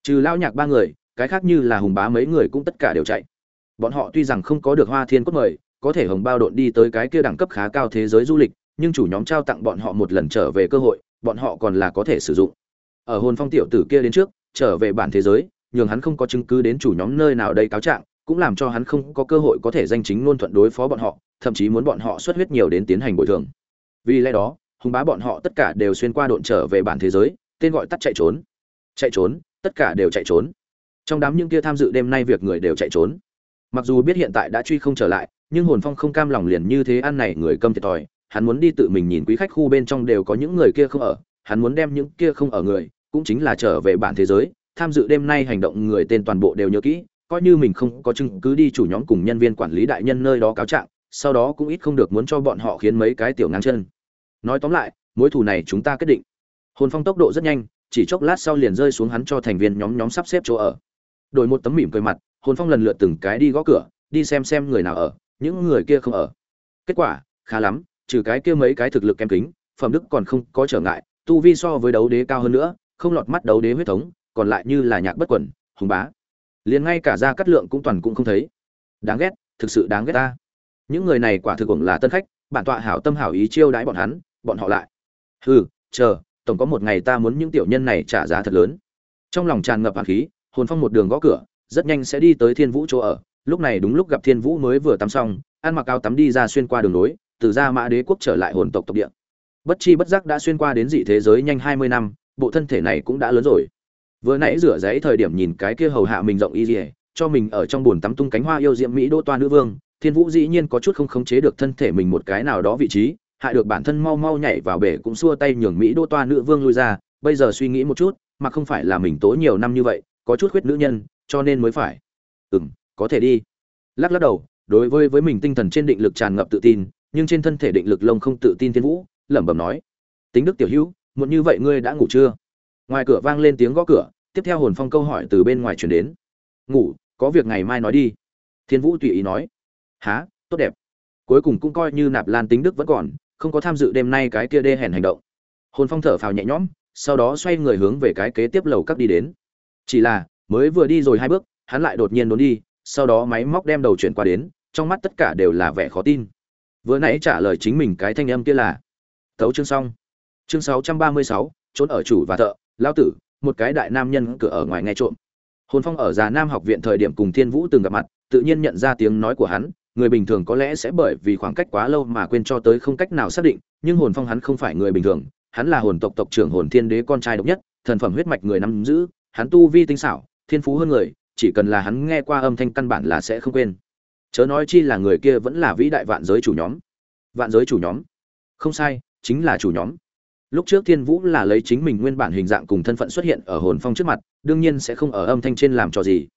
Trừ lao nhạc ba người, cái khác như là hùng bá mấy người cũng tất cả đều chạy. Bọn họ tuy rằng không có được hoa thiên cốt mời, có thể hồng bao độn đi tới cái kia đẳng cấp khá cao thế giới du lịch, nhưng chủ nhóm trao tặng bọn họ một lần trở về cơ hội, bọn họ còn là có thể sử dụng. Ở hồn phong tiểu tử kia đến trước, trở về bản thế giới, nhường hắn không có chứng cứ đến chủ nhóm nơi nào đây cáo trạng, cũng làm cho hắn không có cơ hội có thể danh chính ngôn thuận đối phó bọn họ thậm chí muốn bọn họ xuất huyết nhiều đến tiến hành bồi thường. Vì lẽ đó, hùng bá bọn họ tất cả đều xuyên qua độn trở về bản thế giới, tên gọi tắt chạy trốn. Chạy trốn, tất cả đều chạy trốn. Trong đám những kia tham dự đêm nay việc người đều chạy trốn. Mặc dù biết hiện tại đã truy không trở lại, nhưng hồn phong không cam lòng liền như thế ăn này người câm thiệt thòi. Hắn muốn đi tự mình nhìn quý khách khu bên trong đều có những người kia không ở, hắn muốn đem những kia không ở người, cũng chính là trở về bản thế giới, tham dự đêm nay hành động người tên toàn bộ đều nhớ kỹ, coi như mình không có chứng cứ đi chủ nhóm cùng nhân viên quản lý đại nhân nơi đó cáo trạng sau đó cũng ít không được muốn cho bọn họ khiến mấy cái tiểu ngang chân. Nói tóm lại, mối thù này chúng ta quyết định. Hồn phong tốc độ rất nhanh, chỉ chốc lát sau liền rơi xuống hắn cho thành viên nhóm nhóm sắp xếp chỗ ở. Đổi một tấm mỉm cười mặt, hồn phong lần lượt từng cái đi gõ cửa, đi xem xem người nào ở, những người kia không ở. Kết quả, khá lắm, trừ cái kia mấy cái thực lực kém kính, phẩm đức còn không có trở ngại, tu vi so với đấu đế cao hơn nữa, không lọt mắt đấu đế huyết thống, còn lại như là nhạc bất quẩn hùng bá. Liền ngay cả ra cắt lượng cũng toàn cũng không thấy. Đáng ghét, thực sự đáng ghét ta những người này quả thực cũng là tân khách, bản tọa hảo tâm hảo ý chiêu đãi bọn hắn, bọn họ lại. Hừ, chờ, tổng có một ngày ta muốn những tiểu nhân này trả giá thật lớn. Trong lòng tràn ngập hạt khí, hồn phong một đường gõ cửa, rất nhanh sẽ đi tới thiên vũ chỗ ở. Lúc này đúng lúc gặp thiên vũ mới vừa tắm xong, ăn mặc áo tắm đi ra xuyên qua đường nối, từ ra mã đế quốc trở lại hồn tộc tộc địa. Bất chi bất giác đã xuyên qua đến dị thế giới nhanh hai mươi năm, bộ thân thể này cũng đã lớn rồi. Vừa nãy rửa giấy thời điểm nhìn cái kia hầu hạ mình rộng y dỉa cho mình ở trong bồn tắm tung cánh hoa yêu diễm mỹ đô toa nữ vương thiên vũ dĩ nhiên có chút không khống chế được thân thể mình một cái nào đó vị trí, hại được bản thân mau mau nhảy vào bể cũng xua tay nhường mỹ đô toa nữ vương lui ra, bây giờ suy nghĩ một chút, mà không phải là mình tố nhiều năm như vậy, có chút khuyết nữ nhân, cho nên mới phải. Ừm, có thể đi. Lắc lắc đầu, đối với với mình tinh thần trên định lực tràn ngập tự tin, nhưng trên thân thể định lực lông không tự tin thiên vũ, lẩm bẩm nói, tính đức tiểu hữu, muộn như vậy ngươi đã ngủ chưa? Ngoài cửa vang lên tiếng gõ cửa, tiếp theo hồn phong câu hỏi từ bên ngoài chuyển đến. Ngủ, có việc ngày mai nói đi. Thiên vũ tùy ý nói há, tốt đẹp. Cuối cùng cũng coi như nạp lan tính đức vẫn còn, không có tham dự đêm nay cái kia đê hèn hành động. Hồn phong thở phào nhẹ nhõm, sau đó xoay người hướng về cái kế tiếp lầu các đi đến. Chỉ là, mới vừa đi rồi hai bước, hắn lại đột nhiên đốn đi, sau đó máy móc đem đầu chuyển qua đến, trong mắt tất cả đều là vẻ khó tin. Vừa nãy trả lời chính mình cái thanh âm kia là, thấu chương xong. Chương sáu trăm ba mươi sáu, trốn ở chủ và thợ lao tử, một cái đại nam nhân cửa ở ngoài nghe trộm. Hồn phong ở già nam học viện thời điểm cùng thiên vũ từng gặp mặt, tự nhiên nhận ra tiếng nói của hắn người bình thường có lẽ sẽ bởi vì khoảng cách quá lâu mà quên cho tới không cách nào xác định, nhưng hồn phong hắn không phải người bình thường, hắn là hồn tộc tộc trưởng hồn thiên đế con trai độc nhất, thần phẩm huyết mạch người nắm giữ, hắn tu vi tinh xảo, thiên phú hơn người, chỉ cần là hắn nghe qua âm thanh căn bản là sẽ không quên. Chớ nói chi là người kia vẫn là vĩ đại vạn giới chủ nhóm. Vạn giới chủ nhóm? Không sai, chính là chủ nhóm. Lúc trước thiên vũ là lấy chính mình nguyên bản hình dạng cùng thân phận xuất hiện ở hồn phong trước mặt, đương nhiên sẽ không ở âm thanh trên làm trò gì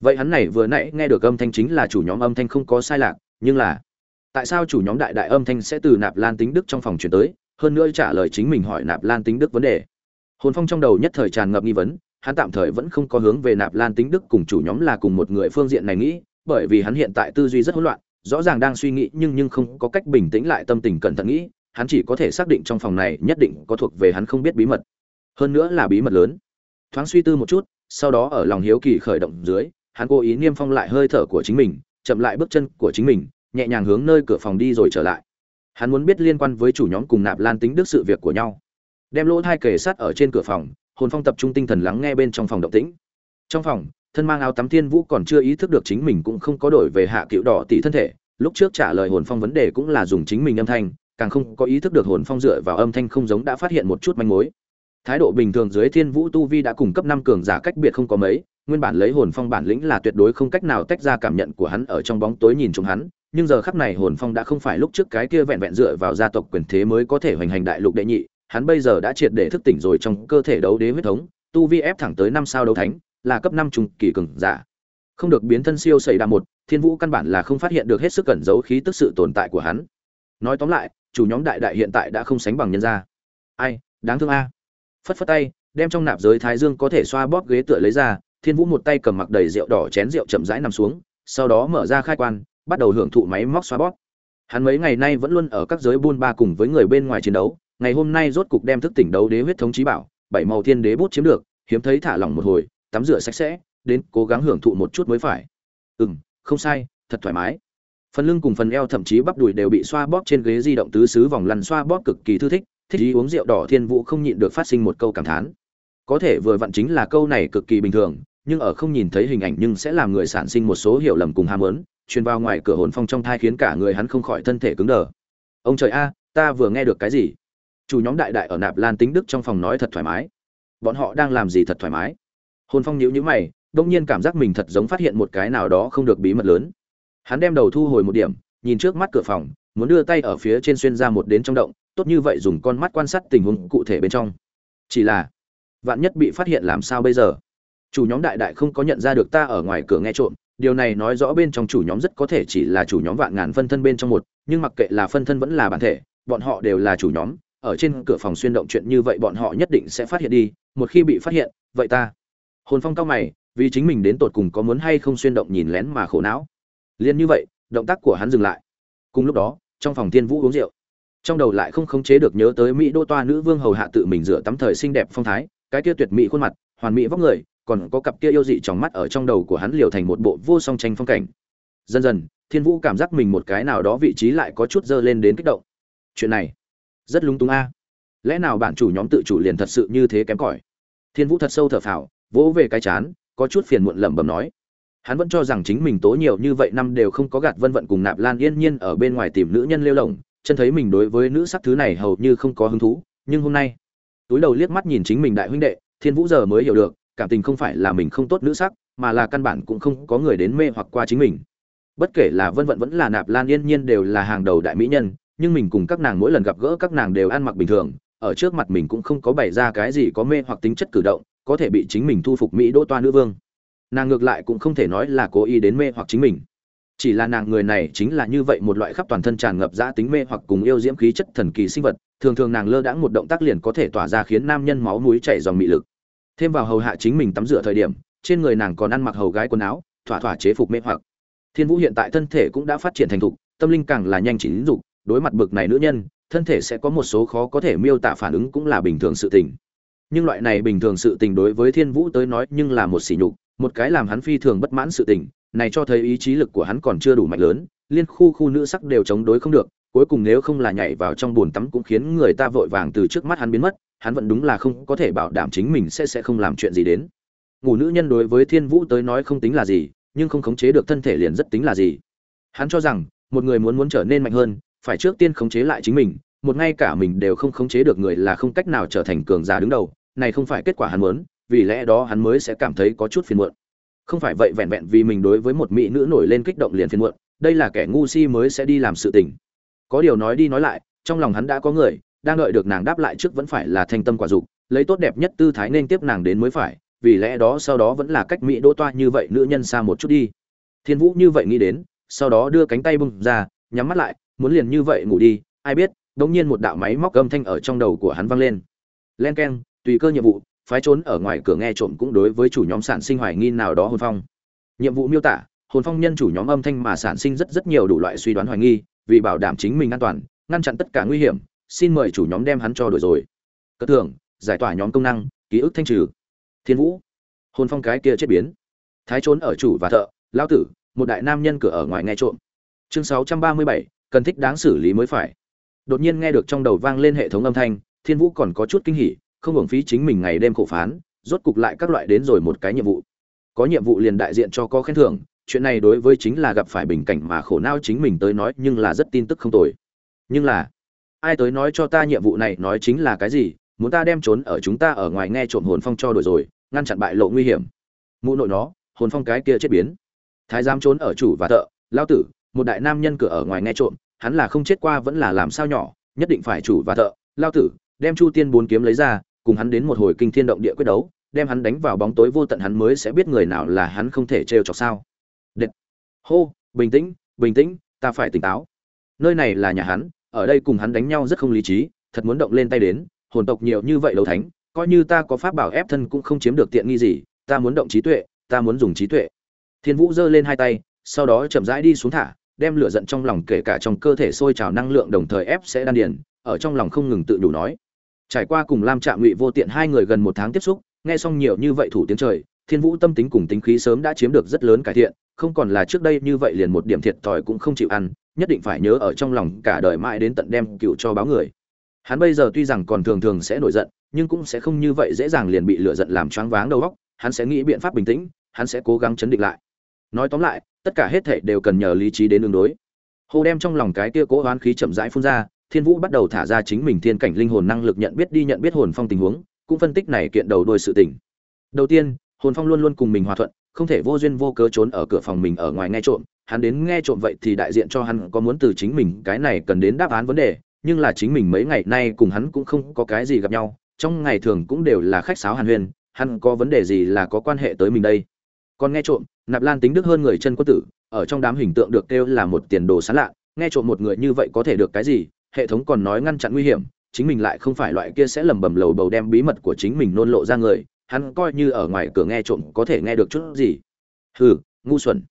vậy hắn này vừa nãy nghe được âm thanh chính là chủ nhóm âm thanh không có sai lạc, nhưng là, tại sao chủ nhóm đại đại âm thanh sẽ từ nạp lan tính đức trong phòng chuyển tới, hơn nữa trả lời chính mình hỏi nạp lan tính đức vấn đề? Hồn phong trong đầu nhất thời tràn ngập nghi vấn, hắn tạm thời vẫn không có hướng về nạp lan tính đức cùng chủ nhóm là cùng một người phương diện này nghĩ, bởi vì hắn hiện tại tư duy rất hỗn loạn, rõ ràng đang suy nghĩ nhưng nhưng không có cách bình tĩnh lại tâm tình cẩn thận nghĩ, hắn chỉ có thể xác định trong phòng này nhất định có thuộc về hắn không biết bí mật. Hơn nữa là bí mật lớn. Thoáng suy tư một chút, sau đó ở lòng hiếu kỳ khởi động dưới hắn cố ý niêm phong lại hơi thở của chính mình, chậm lại bước chân của chính mình, nhẹ nhàng hướng nơi cửa phòng đi rồi trở lại. Hắn muốn biết liên quan với chủ nhóm cùng nạp lan tính đức sự việc của nhau. Đem lỗ thai kề sát ở trên cửa phòng, hồn phong tập trung tinh thần lắng nghe bên trong phòng động tĩnh. Trong phòng, thân mang áo tắm thiên vũ còn chưa ý thức được chính mình cũng không có đổi về hạ cựu đỏ tỷ thân thể, lúc trước trả lời hồn phong vấn đề cũng là dùng chính mình âm thanh, càng không có ý thức được hồn phong dựa vào âm thanh không giống đã phát hiện một chút manh mối thái độ bình thường dưới thiên vũ tu vi đã cùng cấp năm cường giả cách biệt không có mấy, nguyên bản lấy hồn phong bản lĩnh là tuyệt đối không cách nào tách ra cảm nhận của hắn ở trong bóng tối nhìn chúng hắn, nhưng giờ khắc này hồn phong đã không phải lúc trước cái kia vẹn vẹn dựa vào gia tộc quyền thế mới có thể hoành hành đại lục đệ nhị, hắn bây giờ đã triệt để thức tỉnh rồi trong cơ thể đấu đế huyết thống, tu vi ép thẳng tới năm sao đấu thánh, là cấp năm trung kỳ cường giả. Không được biến thân siêu xảy đa một, thiên vũ căn bản là không phát hiện được hết sức cẩn giấu khí tức sự tồn tại của hắn. Nói tóm lại, chủ nhóm đại đại hiện tại đã không sánh bằng nhân gia. Ai, đáng thương a phất phất tay, đem trong nạp giới thái dương có thể xoa bóp ghế tựa lấy ra, thiên vũ một tay cầm mặc đầy rượu đỏ chén rượu chậm rãi nằm xuống, sau đó mở ra khai quan, bắt đầu hưởng thụ máy móc xoa bóp. Hắn mấy ngày nay vẫn luôn ở các giới buôn ba cùng với người bên ngoài chiến đấu, ngày hôm nay rốt cục đem thức tỉnh đấu đế huyết thống trí bảo, bảy màu thiên đế bút chiếm được, hiếm thấy thả lỏng một hồi, tắm rửa sạch sẽ, đến cố gắng hưởng thụ một chút mới phải. Ừ không sai, thật thoải mái. Phần lưng cùng phần eo thậm chí bắp đùi đều bị xoa bóp trên ghế di động tứ xứ vòng lăn xoa bóp cực kỳ thư thích thích ý uống rượu đỏ thiên vũ không nhịn được phát sinh một câu cảm thán. Có thể vừa vặn chính là câu này cực kỳ bình thường, nhưng ở không nhìn thấy hình ảnh nhưng sẽ làm người sản sinh một số hiểu lầm cùng ham muốn, truyền vào ngoài cửa hồn phong trong thai khiến cả người hắn không khỏi thân thể cứng đờ. Ông trời a, ta vừa nghe được cái gì? Chủ nhóm đại đại ở nạp lan tính đức trong phòng nói thật thoải mái. Bọn họ đang làm gì thật thoải mái? Hồn phong nhíu nhíu mày, đông nhiên cảm giác mình thật giống phát hiện một cái nào đó không được bí mật lớn. Hắn đem đầu thu hồi một điểm, nhìn trước mắt cửa phòng, muốn đưa tay ở phía trên xuyên ra một đến trong động tốt như vậy dùng con mắt quan sát tình huống cụ thể bên trong. Chỉ là, vạn nhất bị phát hiện làm sao bây giờ? Chủ nhóm đại đại không có nhận ra được ta ở ngoài cửa nghe trộm, điều này nói rõ bên trong chủ nhóm rất có thể chỉ là chủ nhóm vạn ngàn phân thân bên trong một, nhưng mặc kệ là phân thân vẫn là bản thể, bọn họ đều là chủ nhóm, ở trên cửa phòng xuyên động chuyện như vậy bọn họ nhất định sẽ phát hiện đi, một khi bị phát hiện, vậy ta. Hồn phong cao mày, vì chính mình đến tột cùng có muốn hay không xuyên động nhìn lén mà khổ não. Liên như vậy, động tác của hắn dừng lại. Cùng lúc đó, trong phòng thiên vũ uống rượu trong đầu lại không khống chế được nhớ tới mỹ đô toa nữ vương hầu hạ tự mình rửa tắm thời xinh đẹp phong thái, cái kia tuyệt mỹ khuôn mặt, hoàn mỹ vóc người, còn có cặp kia yêu dị trong mắt ở trong đầu của hắn liều thành một bộ vô song tranh phong cảnh. Dần dần, thiên vũ cảm giác mình một cái nào đó vị trí lại có chút dơ lên đến kích động. Chuyện này, rất lúng túng a. Lẽ nào bản chủ nhóm tự chủ liền thật sự như thế kém cỏi? Thiên vũ thật sâu thở phào, vỗ về cái chán, có chút phiền muộn lẩm bẩm nói. Hắn vẫn cho rằng chính mình tố nhiều như vậy năm đều không có gạt vân vận cùng nạp lan yên nhiên ở bên ngoài tìm nữ nhân lêu lồng chân thấy mình đối với nữ sắc thứ này hầu như không có hứng thú, nhưng hôm nay, túi đầu liếc mắt nhìn chính mình đại huynh đệ, thiên vũ giờ mới hiểu được, cảm tình không phải là mình không tốt nữ sắc, mà là căn bản cũng không có người đến mê hoặc qua chính mình. Bất kể là vân vận vẫn là nạp lan yên nhiên đều là hàng đầu đại mỹ nhân, nhưng mình cùng các nàng mỗi lần gặp gỡ các nàng đều ăn mặc bình thường, ở trước mặt mình cũng không có bày ra cái gì có mê hoặc tính chất cử động, có thể bị chính mình thu phục mỹ đỗ toa nữ vương. Nàng ngược lại cũng không thể nói là cố ý đến mê hoặc chính mình chỉ là nàng người này chính là như vậy một loại khắp toàn thân tràn ngập dã tính mê hoặc cùng yêu diễm khí chất thần kỳ sinh vật, thường thường nàng lơ đãng một động tác liền có thể tỏa ra khiến nam nhân máu mũi chảy dòng mị lực. Thêm vào hầu hạ chính mình tắm rửa thời điểm, trên người nàng còn ăn mặc hầu gái quần áo, thỏa thỏa chế phục mê hoặc. Thiên vũ hiện tại thân thể cũng đã phát triển thành thục, tâm linh càng là nhanh chỉ lính dục, đối mặt bực này nữ nhân, thân thể sẽ có một số khó có thể miêu tả phản ứng cũng là bình thường sự tình. Nhưng loại này bình thường sự tình đối với thiên vũ tới nói nhưng là một sỉ nhục, một cái làm hắn phi thường bất mãn sự tình này cho thấy ý chí lực của hắn còn chưa đủ mạnh lớn, liên khu khu nữ sắc đều chống đối không được, cuối cùng nếu không là nhảy vào trong bồn tắm cũng khiến người ta vội vàng từ trước mắt hắn biến mất, hắn vẫn đúng là không có thể bảo đảm chính mình sẽ sẽ không làm chuyện gì đến. Ngủ nữ nhân đối với thiên vũ tới nói không tính là gì, nhưng không khống chế được thân thể liền rất tính là gì. Hắn cho rằng, một người muốn muốn trở nên mạnh hơn, phải trước tiên khống chế lại chính mình, một ngay cả mình đều không khống chế được người là không cách nào trở thành cường giả đứng đầu, này không phải kết quả hắn muốn, vì lẽ đó hắn mới sẽ cảm thấy có chút phiền muộn không phải vậy vẹn vẹn vì mình đối với một mỹ nữ nổi lên kích động liền phiền muộn, đây là kẻ ngu si mới sẽ đi làm sự tình. Có điều nói đi nói lại, trong lòng hắn đã có người, đang đợi được nàng đáp lại trước vẫn phải là thanh tâm quả dục, lấy tốt đẹp nhất tư thái nên tiếp nàng đến mới phải, vì lẽ đó sau đó vẫn là cách mỹ đỗ toa như vậy nữ nhân xa một chút đi. Thiên vũ như vậy nghĩ đến, sau đó đưa cánh tay bung ra, nhắm mắt lại, muốn liền như vậy ngủ đi, ai biết, đống nhiên một đạo máy móc âm thanh ở trong đầu của hắn vang lên. Len keng, tùy cơ nhiệm vụ phái trốn ở ngoài cửa nghe trộm cũng đối với chủ nhóm sản sinh hoài nghi nào đó hồn phong. Nhiệm vụ miêu tả, hồn phong nhân chủ nhóm âm thanh mà sản sinh rất rất nhiều đủ loại suy đoán hoài nghi, vì bảo đảm chính mình an toàn, ngăn chặn tất cả nguy hiểm, xin mời chủ nhóm đem hắn cho đổi rồi. Cất thưởng, giải tỏa nhóm công năng, ký ức thanh trừ. Thiên vũ, hồn phong cái kia chết biến. Thái trốn ở chủ và thợ lao tử, một đại nam nhân cửa ở ngoài nghe trộm. Chương sáu trăm ba mươi bảy, cần thích đáng xử lý mới phải. Đột nhiên nghe được trong đầu vang lên hệ thống âm thanh, thiên vũ còn có chút kinh hỉ không hưởng phí chính mình ngày đêm khổ phán, rốt cục lại các loại đến rồi một cái nhiệm vụ. Có nhiệm vụ liền đại diện cho có khen thưởng, chuyện này đối với chính là gặp phải bình cảnh mà khổ não chính mình tới nói nhưng là rất tin tức không tồi. Nhưng là, ai tới nói cho ta nhiệm vụ này nói chính là cái gì, muốn ta đem trốn ở chúng ta ở ngoài nghe trộm hồn phong cho đổi rồi, ngăn chặn bại lộ nguy hiểm. Mụ nội nó, hồn phong cái kia chết biến. Thái giám trốn ở chủ và thợ lao tử, một đại nam nhân cửa ở ngoài nghe trộm, hắn là không chết qua vẫn là làm sao nhỏ, nhất định phải chủ và thợ lao tử, đem chu tiên bốn kiếm lấy ra cùng hắn đến một hồi kinh thiên động địa quyết đấu, đem hắn đánh vào bóng tối vô tận hắn mới sẽ biết người nào là hắn không thể trêu chọc sao. Đệt. Hô, bình tĩnh bình tĩnh, ta phải tỉnh táo. Nơi này là nhà hắn, ở đây cùng hắn đánh nhau rất không lý trí, thật muốn động lên tay đến, hồn tộc nhiều như vậy lâu thánh, coi như ta có pháp bảo ép thân cũng không chiếm được tiện nghi gì, ta muốn động trí tuệ, ta muốn dùng trí tuệ. Thiên vũ giơ lên hai tay, sau đó chậm rãi đi xuống thả, đem lửa giận trong lòng kể cả trong cơ thể sôi trào năng lượng đồng thời ép sẽ đan điền, ở trong lòng không ngừng tự đủ nói trải qua cùng lam trạm ngụy vô tiện hai người gần một tháng tiếp xúc, nghe xong nhiều như vậy thủ tiếng trời, thiên vũ tâm tính cùng tính khí sớm đã chiếm được rất lớn cải thiện, không còn là trước đây như vậy liền một điểm thiệt thòi cũng không chịu ăn, nhất định phải nhớ ở trong lòng cả đời mãi đến tận đem cựu cho báo người. Hắn bây giờ tuy rằng còn thường thường sẽ nổi giận, nhưng cũng sẽ không như vậy dễ dàng liền bị lựa giận làm choáng váng đầu óc, hắn sẽ nghĩ biện pháp bình tĩnh, hắn sẽ cố gắng chấn định lại. Nói tóm lại, tất cả hết thảy đều cần nhờ lý trí đến đường đối. Hồ đem trong lòng cái kia cố oán khí chậm rãi phun ra thiên vũ bắt đầu thả ra chính mình thiên cảnh linh hồn năng lực nhận biết đi nhận biết hồn phong tình huống, cũng phân tích này kiện đầu đôi sự tình. Đầu tiên, hồn phong luôn luôn cùng mình hòa thuận, không thể vô duyên vô cớ trốn ở cửa phòng mình ở ngoài nghe trộm. Hắn đến nghe trộm vậy thì đại diện cho hắn có muốn từ chính mình cái này cần đến đáp án vấn đề, nhưng là chính mình mấy ngày nay cùng hắn cũng không có cái gì gặp nhau, trong ngày thường cũng đều là khách sáo hàn huyên, hắn có vấn đề gì là có quan hệ tới mình đây. Còn nghe trộm, nạp lan tính đức hơn người chân quân tử, ở trong đám hình tượng được kêu là một tiền đồ sán lạ, nghe trộm một người như vậy có thể được cái gì hệ thống còn nói ngăn chặn nguy hiểm, chính mình lại không phải loại kia sẽ lầm bầm lầu bầu đem bí mật của chính mình nôn lộ ra người, hắn coi như ở ngoài cửa nghe trộm có thể nghe được chút gì. Hừ, ngu xuẩn.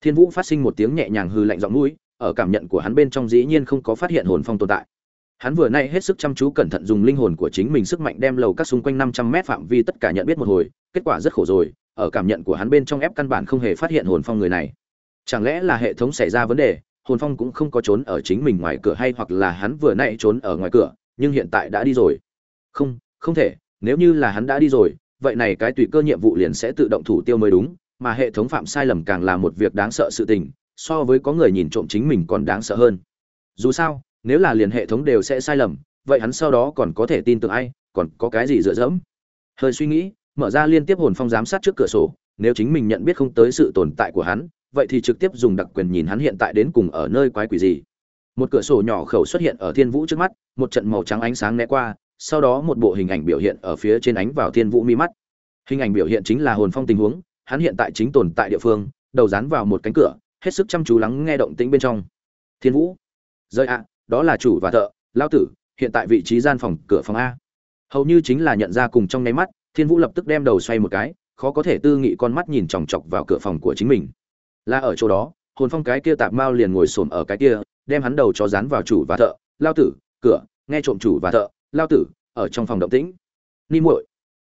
Thiên vũ phát sinh một tiếng nhẹ nhàng hừ lạnh giọng mũi, ở cảm nhận của hắn bên trong dĩ nhiên không có phát hiện hồn phong tồn tại. Hắn vừa nay hết sức chăm chú cẩn thận dùng linh hồn của chính mình sức mạnh đem lầu các xung quanh năm trăm mét phạm vi tất cả nhận biết một hồi, kết quả rất khổ rồi, ở cảm nhận của hắn bên trong ép căn bản không hề phát hiện hồn phong người này. Chẳng lẽ là hệ thống xảy ra vấn đề hồn phong cũng không có trốn ở chính mình ngoài cửa hay hoặc là hắn vừa nãy trốn ở ngoài cửa, nhưng hiện tại đã đi rồi. Không không thể, nếu như là hắn đã đi rồi, vậy này cái tùy cơ nhiệm vụ liền sẽ tự động thủ tiêu mới đúng, mà hệ thống phạm sai lầm càng là một việc đáng sợ sự tình, so với có người nhìn trộm chính mình còn đáng sợ hơn. Dù sao, nếu là liền hệ thống đều sẽ sai lầm, vậy hắn sau đó còn có thể tin tưởng ai, còn có cái gì dựa dẫm? Hơi suy nghĩ, mở ra liên tiếp hồn phong giám sát trước cửa sổ, nếu chính mình nhận biết không tới sự tồn tại của hắn vậy thì trực tiếp dùng đặc quyền nhìn hắn hiện tại đến cùng ở nơi quái quỷ gì. Một cửa sổ nhỏ khẩu xuất hiện ở thiên vũ trước mắt, một trận màu trắng ánh sáng né qua, sau đó một bộ hình ảnh biểu hiện ở phía trên ánh vào thiên vũ mi mắt. Hình ảnh biểu hiện chính là hồn phong tình huống, hắn hiện tại chính tồn tại địa phương, đầu dán vào một cánh cửa, hết sức chăm chú lắng nghe động tĩnh bên trong. Thiên vũ rơi ạ, đó là chủ và thợ, lao tử, hiện tại vị trí gian phòng, cửa phòng a. Hầu như chính là nhận ra cùng trong nháy mắt, thiên vũ lập tức đem đầu xoay một cái, khó có thể tư nghị con mắt nhìn chòng chọc vào cửa phòng của chính mình là ở chỗ đó, hồn phong cái kia tạp mao liền ngồi xổm ở cái kia, đem hắn đầu cho dán vào chủ và thợ, lao tử, cửa, nghe trộm chủ và thợ, lao tử, ở trong phòng động tĩnh. Ni muội.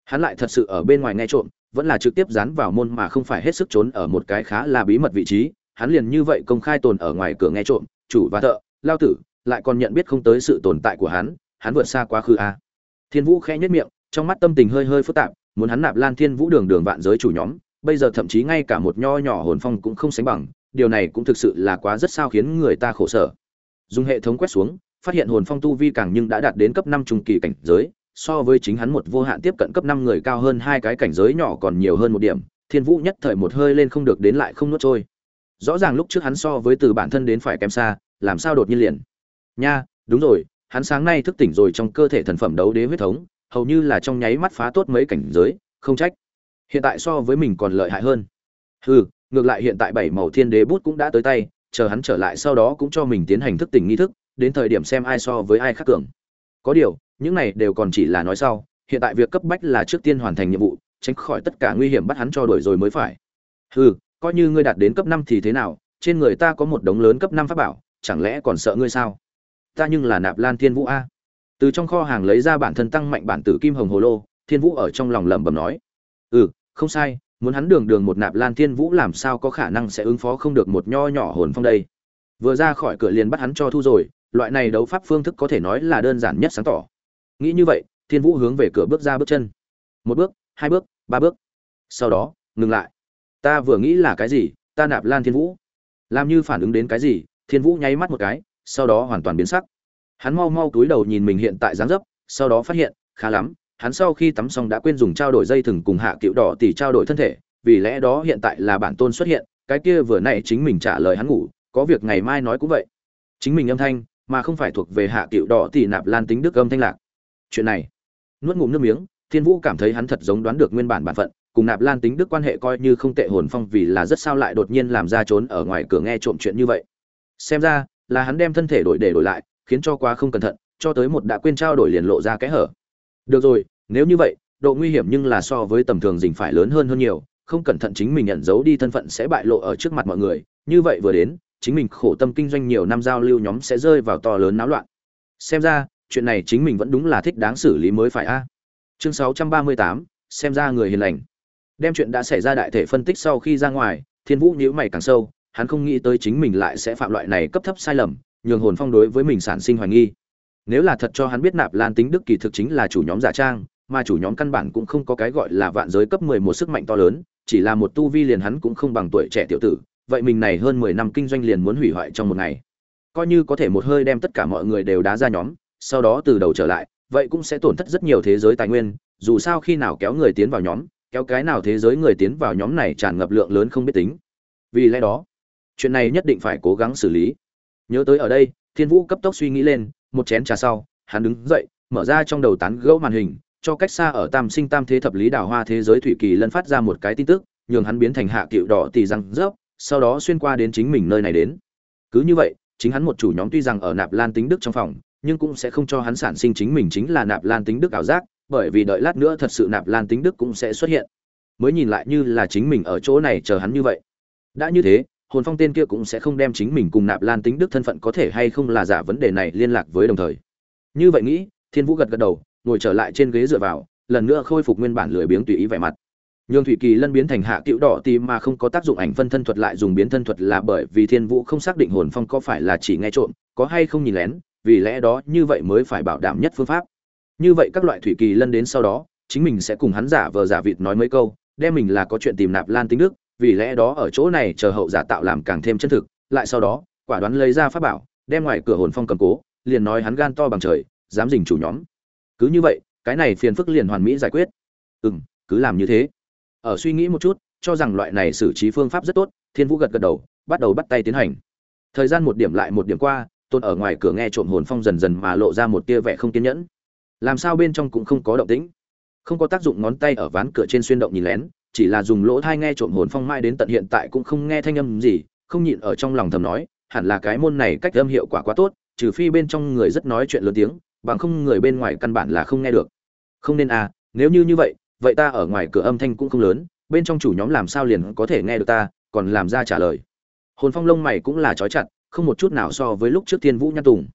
Hắn lại thật sự ở bên ngoài nghe trộm, vẫn là trực tiếp dán vào môn mà không phải hết sức trốn ở một cái khá là bí mật vị trí. Hắn liền như vậy công khai tồn ở ngoài cửa nghe trộm, chủ và thợ, lao tử, lại còn nhận biết không tới sự tồn tại của hắn hắn vượt xa quá khứ a. Thiên vũ khẽ nhất miệng, trong mắt tâm tình hơi hơi phức tạp, muốn hắn nạp lan thiên vũ đường đường vạn giới chủ nhóm bây giờ thậm chí ngay cả một nho nhỏ hồn phong cũng không sánh bằng, điều này cũng thực sự là quá rất sao khiến người ta khổ sở. Dùng hệ thống quét xuống, phát hiện hồn phong tu vi càng nhưng đã đạt đến cấp năm trung kỳ cảnh giới, so với chính hắn một vô hạn tiếp cận cấp năm người cao hơn hai cái cảnh giới nhỏ còn nhiều hơn một điểm, thiên vũ nhất thời một hơi lên không được đến lại không nuốt trôi. Rõ ràng lúc trước hắn so với từ bản thân đến phải kém xa, làm sao đột nhiên liền. Nha, đúng rồi, hắn sáng nay thức tỉnh rồi trong cơ thể thần phẩm đấu đế huyết thống, hầu như là trong nháy mắt phá tốt mấy cảnh giới, không trách hiện tại so với mình còn lợi hại hơn. Hừ, ngược lại hiện tại bảy màu thiên đế bút cũng đã tới tay, chờ hắn trở lại sau đó cũng cho mình tiến hành thức tỉnh nghi thức, đến thời điểm xem ai so với ai khác cường. Có điều, những này đều còn chỉ là nói sau, hiện tại việc cấp bách là trước tiên hoàn thành nhiệm vụ, tránh khỏi tất cả nguy hiểm bắt hắn cho đổi rồi mới phải. Hừ, coi như ngươi đạt đến cấp năm thì thế nào, trên người ta có một đống lớn cấp năm pháp bảo, chẳng lẽ còn sợ ngươi sao? Ta nhưng là nạp lan thiên vũ a. Từ trong kho hàng lấy ra bản thân tăng mạnh bản tử kim hồng hồ lô, thiên vũ ở trong lòng lẩm bẩm nói. Ừ không sai, muốn hắn đường đường một nạp lan thiên vũ làm sao có khả năng sẽ ứng phó không được một nho nhỏ hồn phong đây? Vừa ra khỏi cửa liền bắt hắn cho thu rồi, loại này đấu pháp phương thức có thể nói là đơn giản nhất sáng tỏ. Nghĩ như vậy, thiên vũ hướng về cửa bước ra bước chân. Một bước, hai bước, ba bước. Sau đó, ngừng lại. Ta vừa nghĩ là cái gì, ta nạp lan thiên vũ. Làm như phản ứng đến cái gì, thiên vũ nháy mắt một cái, sau đó hoàn toàn biến sắc. Hắn mau mau túi đầu nhìn mình hiện tại dáng dấp, sau đó phát hiện, khá lắm hắn sau khi tắm xong đã quên dùng trao đổi dây thừng cùng hạ cựu đỏ tỷ trao đổi thân thể, vì lẽ đó hiện tại là bản tôn xuất hiện, cái kia vừa nãy chính mình trả lời hắn ngủ, có việc ngày mai nói cũng vậy. Chính mình âm thanh, mà không phải thuộc về hạ cựu đỏ tỷ nạp lan tính đức âm thanh lạc. Chuyện này, nuốt ngụm nước miếng, thiên vũ cảm thấy hắn thật giống đoán được nguyên bản bản phận, cùng nạp lan tính đức quan hệ coi như không tệ hồn phong vì là rất sao lại đột nhiên làm ra trốn ở ngoài cửa nghe trộm chuyện như vậy. Xem ra, là hắn đem thân thể đổi để đổi lại, khiến cho quá không cẩn thận, cho tới một đã quên trao đổi liền lộ ra cái hở được rồi nếu như vậy độ nguy hiểm nhưng là so với tầm thường dình phải lớn hơn hơn nhiều không cẩn thận chính mình nhận giấu đi thân phận sẽ bại lộ ở trước mặt mọi người. Như vậy vừa đến chính mình khổ tâm kinh doanh nhiều năm giao lưu nhóm sẽ rơi vào to lớn náo loạn. Xem ra chuyện này chính mình vẫn đúng là thích đáng xử lý mới phải a. Chương 638, xem ra người hiền lành. Đem chuyện đã xảy ra đại thể phân tích sau khi ra ngoài thiên vũ nhíu mày càng sâu hắn không nghĩ tới chính mình lại sẽ phạm loại này cấp thấp sai lầm nhường hồn phong đối với mình sản sinh hoài nghi nếu là thật cho hắn biết nạp lan tính đức kỳ thực chính là chủ nhóm giả trang, mà chủ nhóm căn bản cũng không có cái gọi là vạn giới cấp mười một sức mạnh to lớn, chỉ là một tu vi liền hắn cũng không bằng tuổi trẻ tiểu tử, vậy mình này hơn mười năm kinh doanh liền muốn hủy hoại trong một ngày. Coi như có thể một hơi đem tất cả mọi người đều đá ra nhóm, sau đó từ đầu trở lại, vậy cũng sẽ tổn thất rất nhiều thế giới tài nguyên, dù sao khi nào kéo người tiến vào nhóm, kéo cái nào thế giới người tiến vào nhóm này tràn ngập lượng lớn không biết tính. Vì lẽ đó, chuyện này nhất định phải cố gắng xử lý. Nhớ tới ở đây, thiên vũ cấp tốc suy nghĩ lên một chén trà sau, hắn đứng dậy, mở ra trong đầu tán gẫu màn hình, cho cách xa ở tam sinh tam thế thập lý đảo hoa thế giới thủy kỳ lân phát ra một cái tin tức, nhường hắn biến thành hạ cựu đỏ tỳ răng rớp, sau đó xuyên qua đến chính mình nơi này đến. Cứ như vậy, chính hắn một chủ nhóm tuy rằng ở nạp lan tính đức trong phòng, nhưng cũng sẽ không cho hắn sản sinh chính mình chính là nạp lan tính đức ảo giác, bởi vì đợi lát nữa thật sự nạp lan tính đức cũng sẽ xuất hiện. Mới nhìn lại như là chính mình ở chỗ này chờ hắn như vậy. Đã như thế hồn phong tên kia cũng sẽ không đem chính mình cùng nạp lan tính đức thân phận có thể hay không là giả vấn đề này liên lạc với đồng thời. Như vậy nghĩ, thiên vũ gật gật đầu, ngồi trở lại trên ghế dựa vào, lần nữa khôi phục nguyên bản lười biếng tùy ý vẻ mặt. Nhường thủy kỳ lân biến thành hạ cựu đỏ tìm mà không có tác dụng ảnh phân thân thuật lại dùng biến thân thuật là bởi vì thiên vũ không xác định hồn phong có phải là chỉ nghe trộm, có hay không nhìn lén, vì lẽ đó như vậy mới phải bảo đảm nhất phương pháp. Như vậy các loại thủy kỳ lân đến sau đó, chính mình sẽ cùng hắn giả vờ giả vịt nói mấy câu, đem mình là có chuyện tìm nạp lan tính đức vì lẽ đó ở chỗ này chờ hậu giả tạo làm càng thêm chân thực, lại sau đó, quả đoán lấy ra pháp bảo, đem ngoài cửa hồn phong cầm cố, liền nói hắn gan to bằng trời, dám dình chủ nhóm. Cứ như vậy, cái này phiền phức liền hoàn mỹ giải quyết. Ừ cứ làm như thế. Ở suy nghĩ một chút, cho rằng loại này xử trí phương pháp rất tốt, thiên vũ gật gật đầu, bắt đầu bắt tay tiến hành. Thời gian một điểm lại một điểm qua, tôn ở ngoài cửa nghe trộm hồn phong dần dần mà lộ ra một tia vẻ không kiên nhẫn. Làm sao bên trong cũng không có động tĩnh. Không có tác dụng ngón tay ở ván cửa trên xuyên động nhìn lén chỉ là dùng lỗ thai nghe trộm hồn phong mai đến tận hiện tại cũng không nghe thanh âm gì, không nhịn ở trong lòng thầm nói, hẳn là cái môn này cách âm hiệu quả quá tốt, trừ phi bên trong người rất nói chuyện lớn tiếng, bằng không người bên ngoài căn bản là không nghe được. Không nên à nếu như như vậy vậy ta ở ngoài cửa âm thanh cũng không lớn, bên trong chủ nhóm làm sao liền có thể nghe được ta, còn làm ra trả lời. Hồn phong lông mày cũng là trói chặt, không một chút nào so với lúc trước tiên vũ nhăn tùng.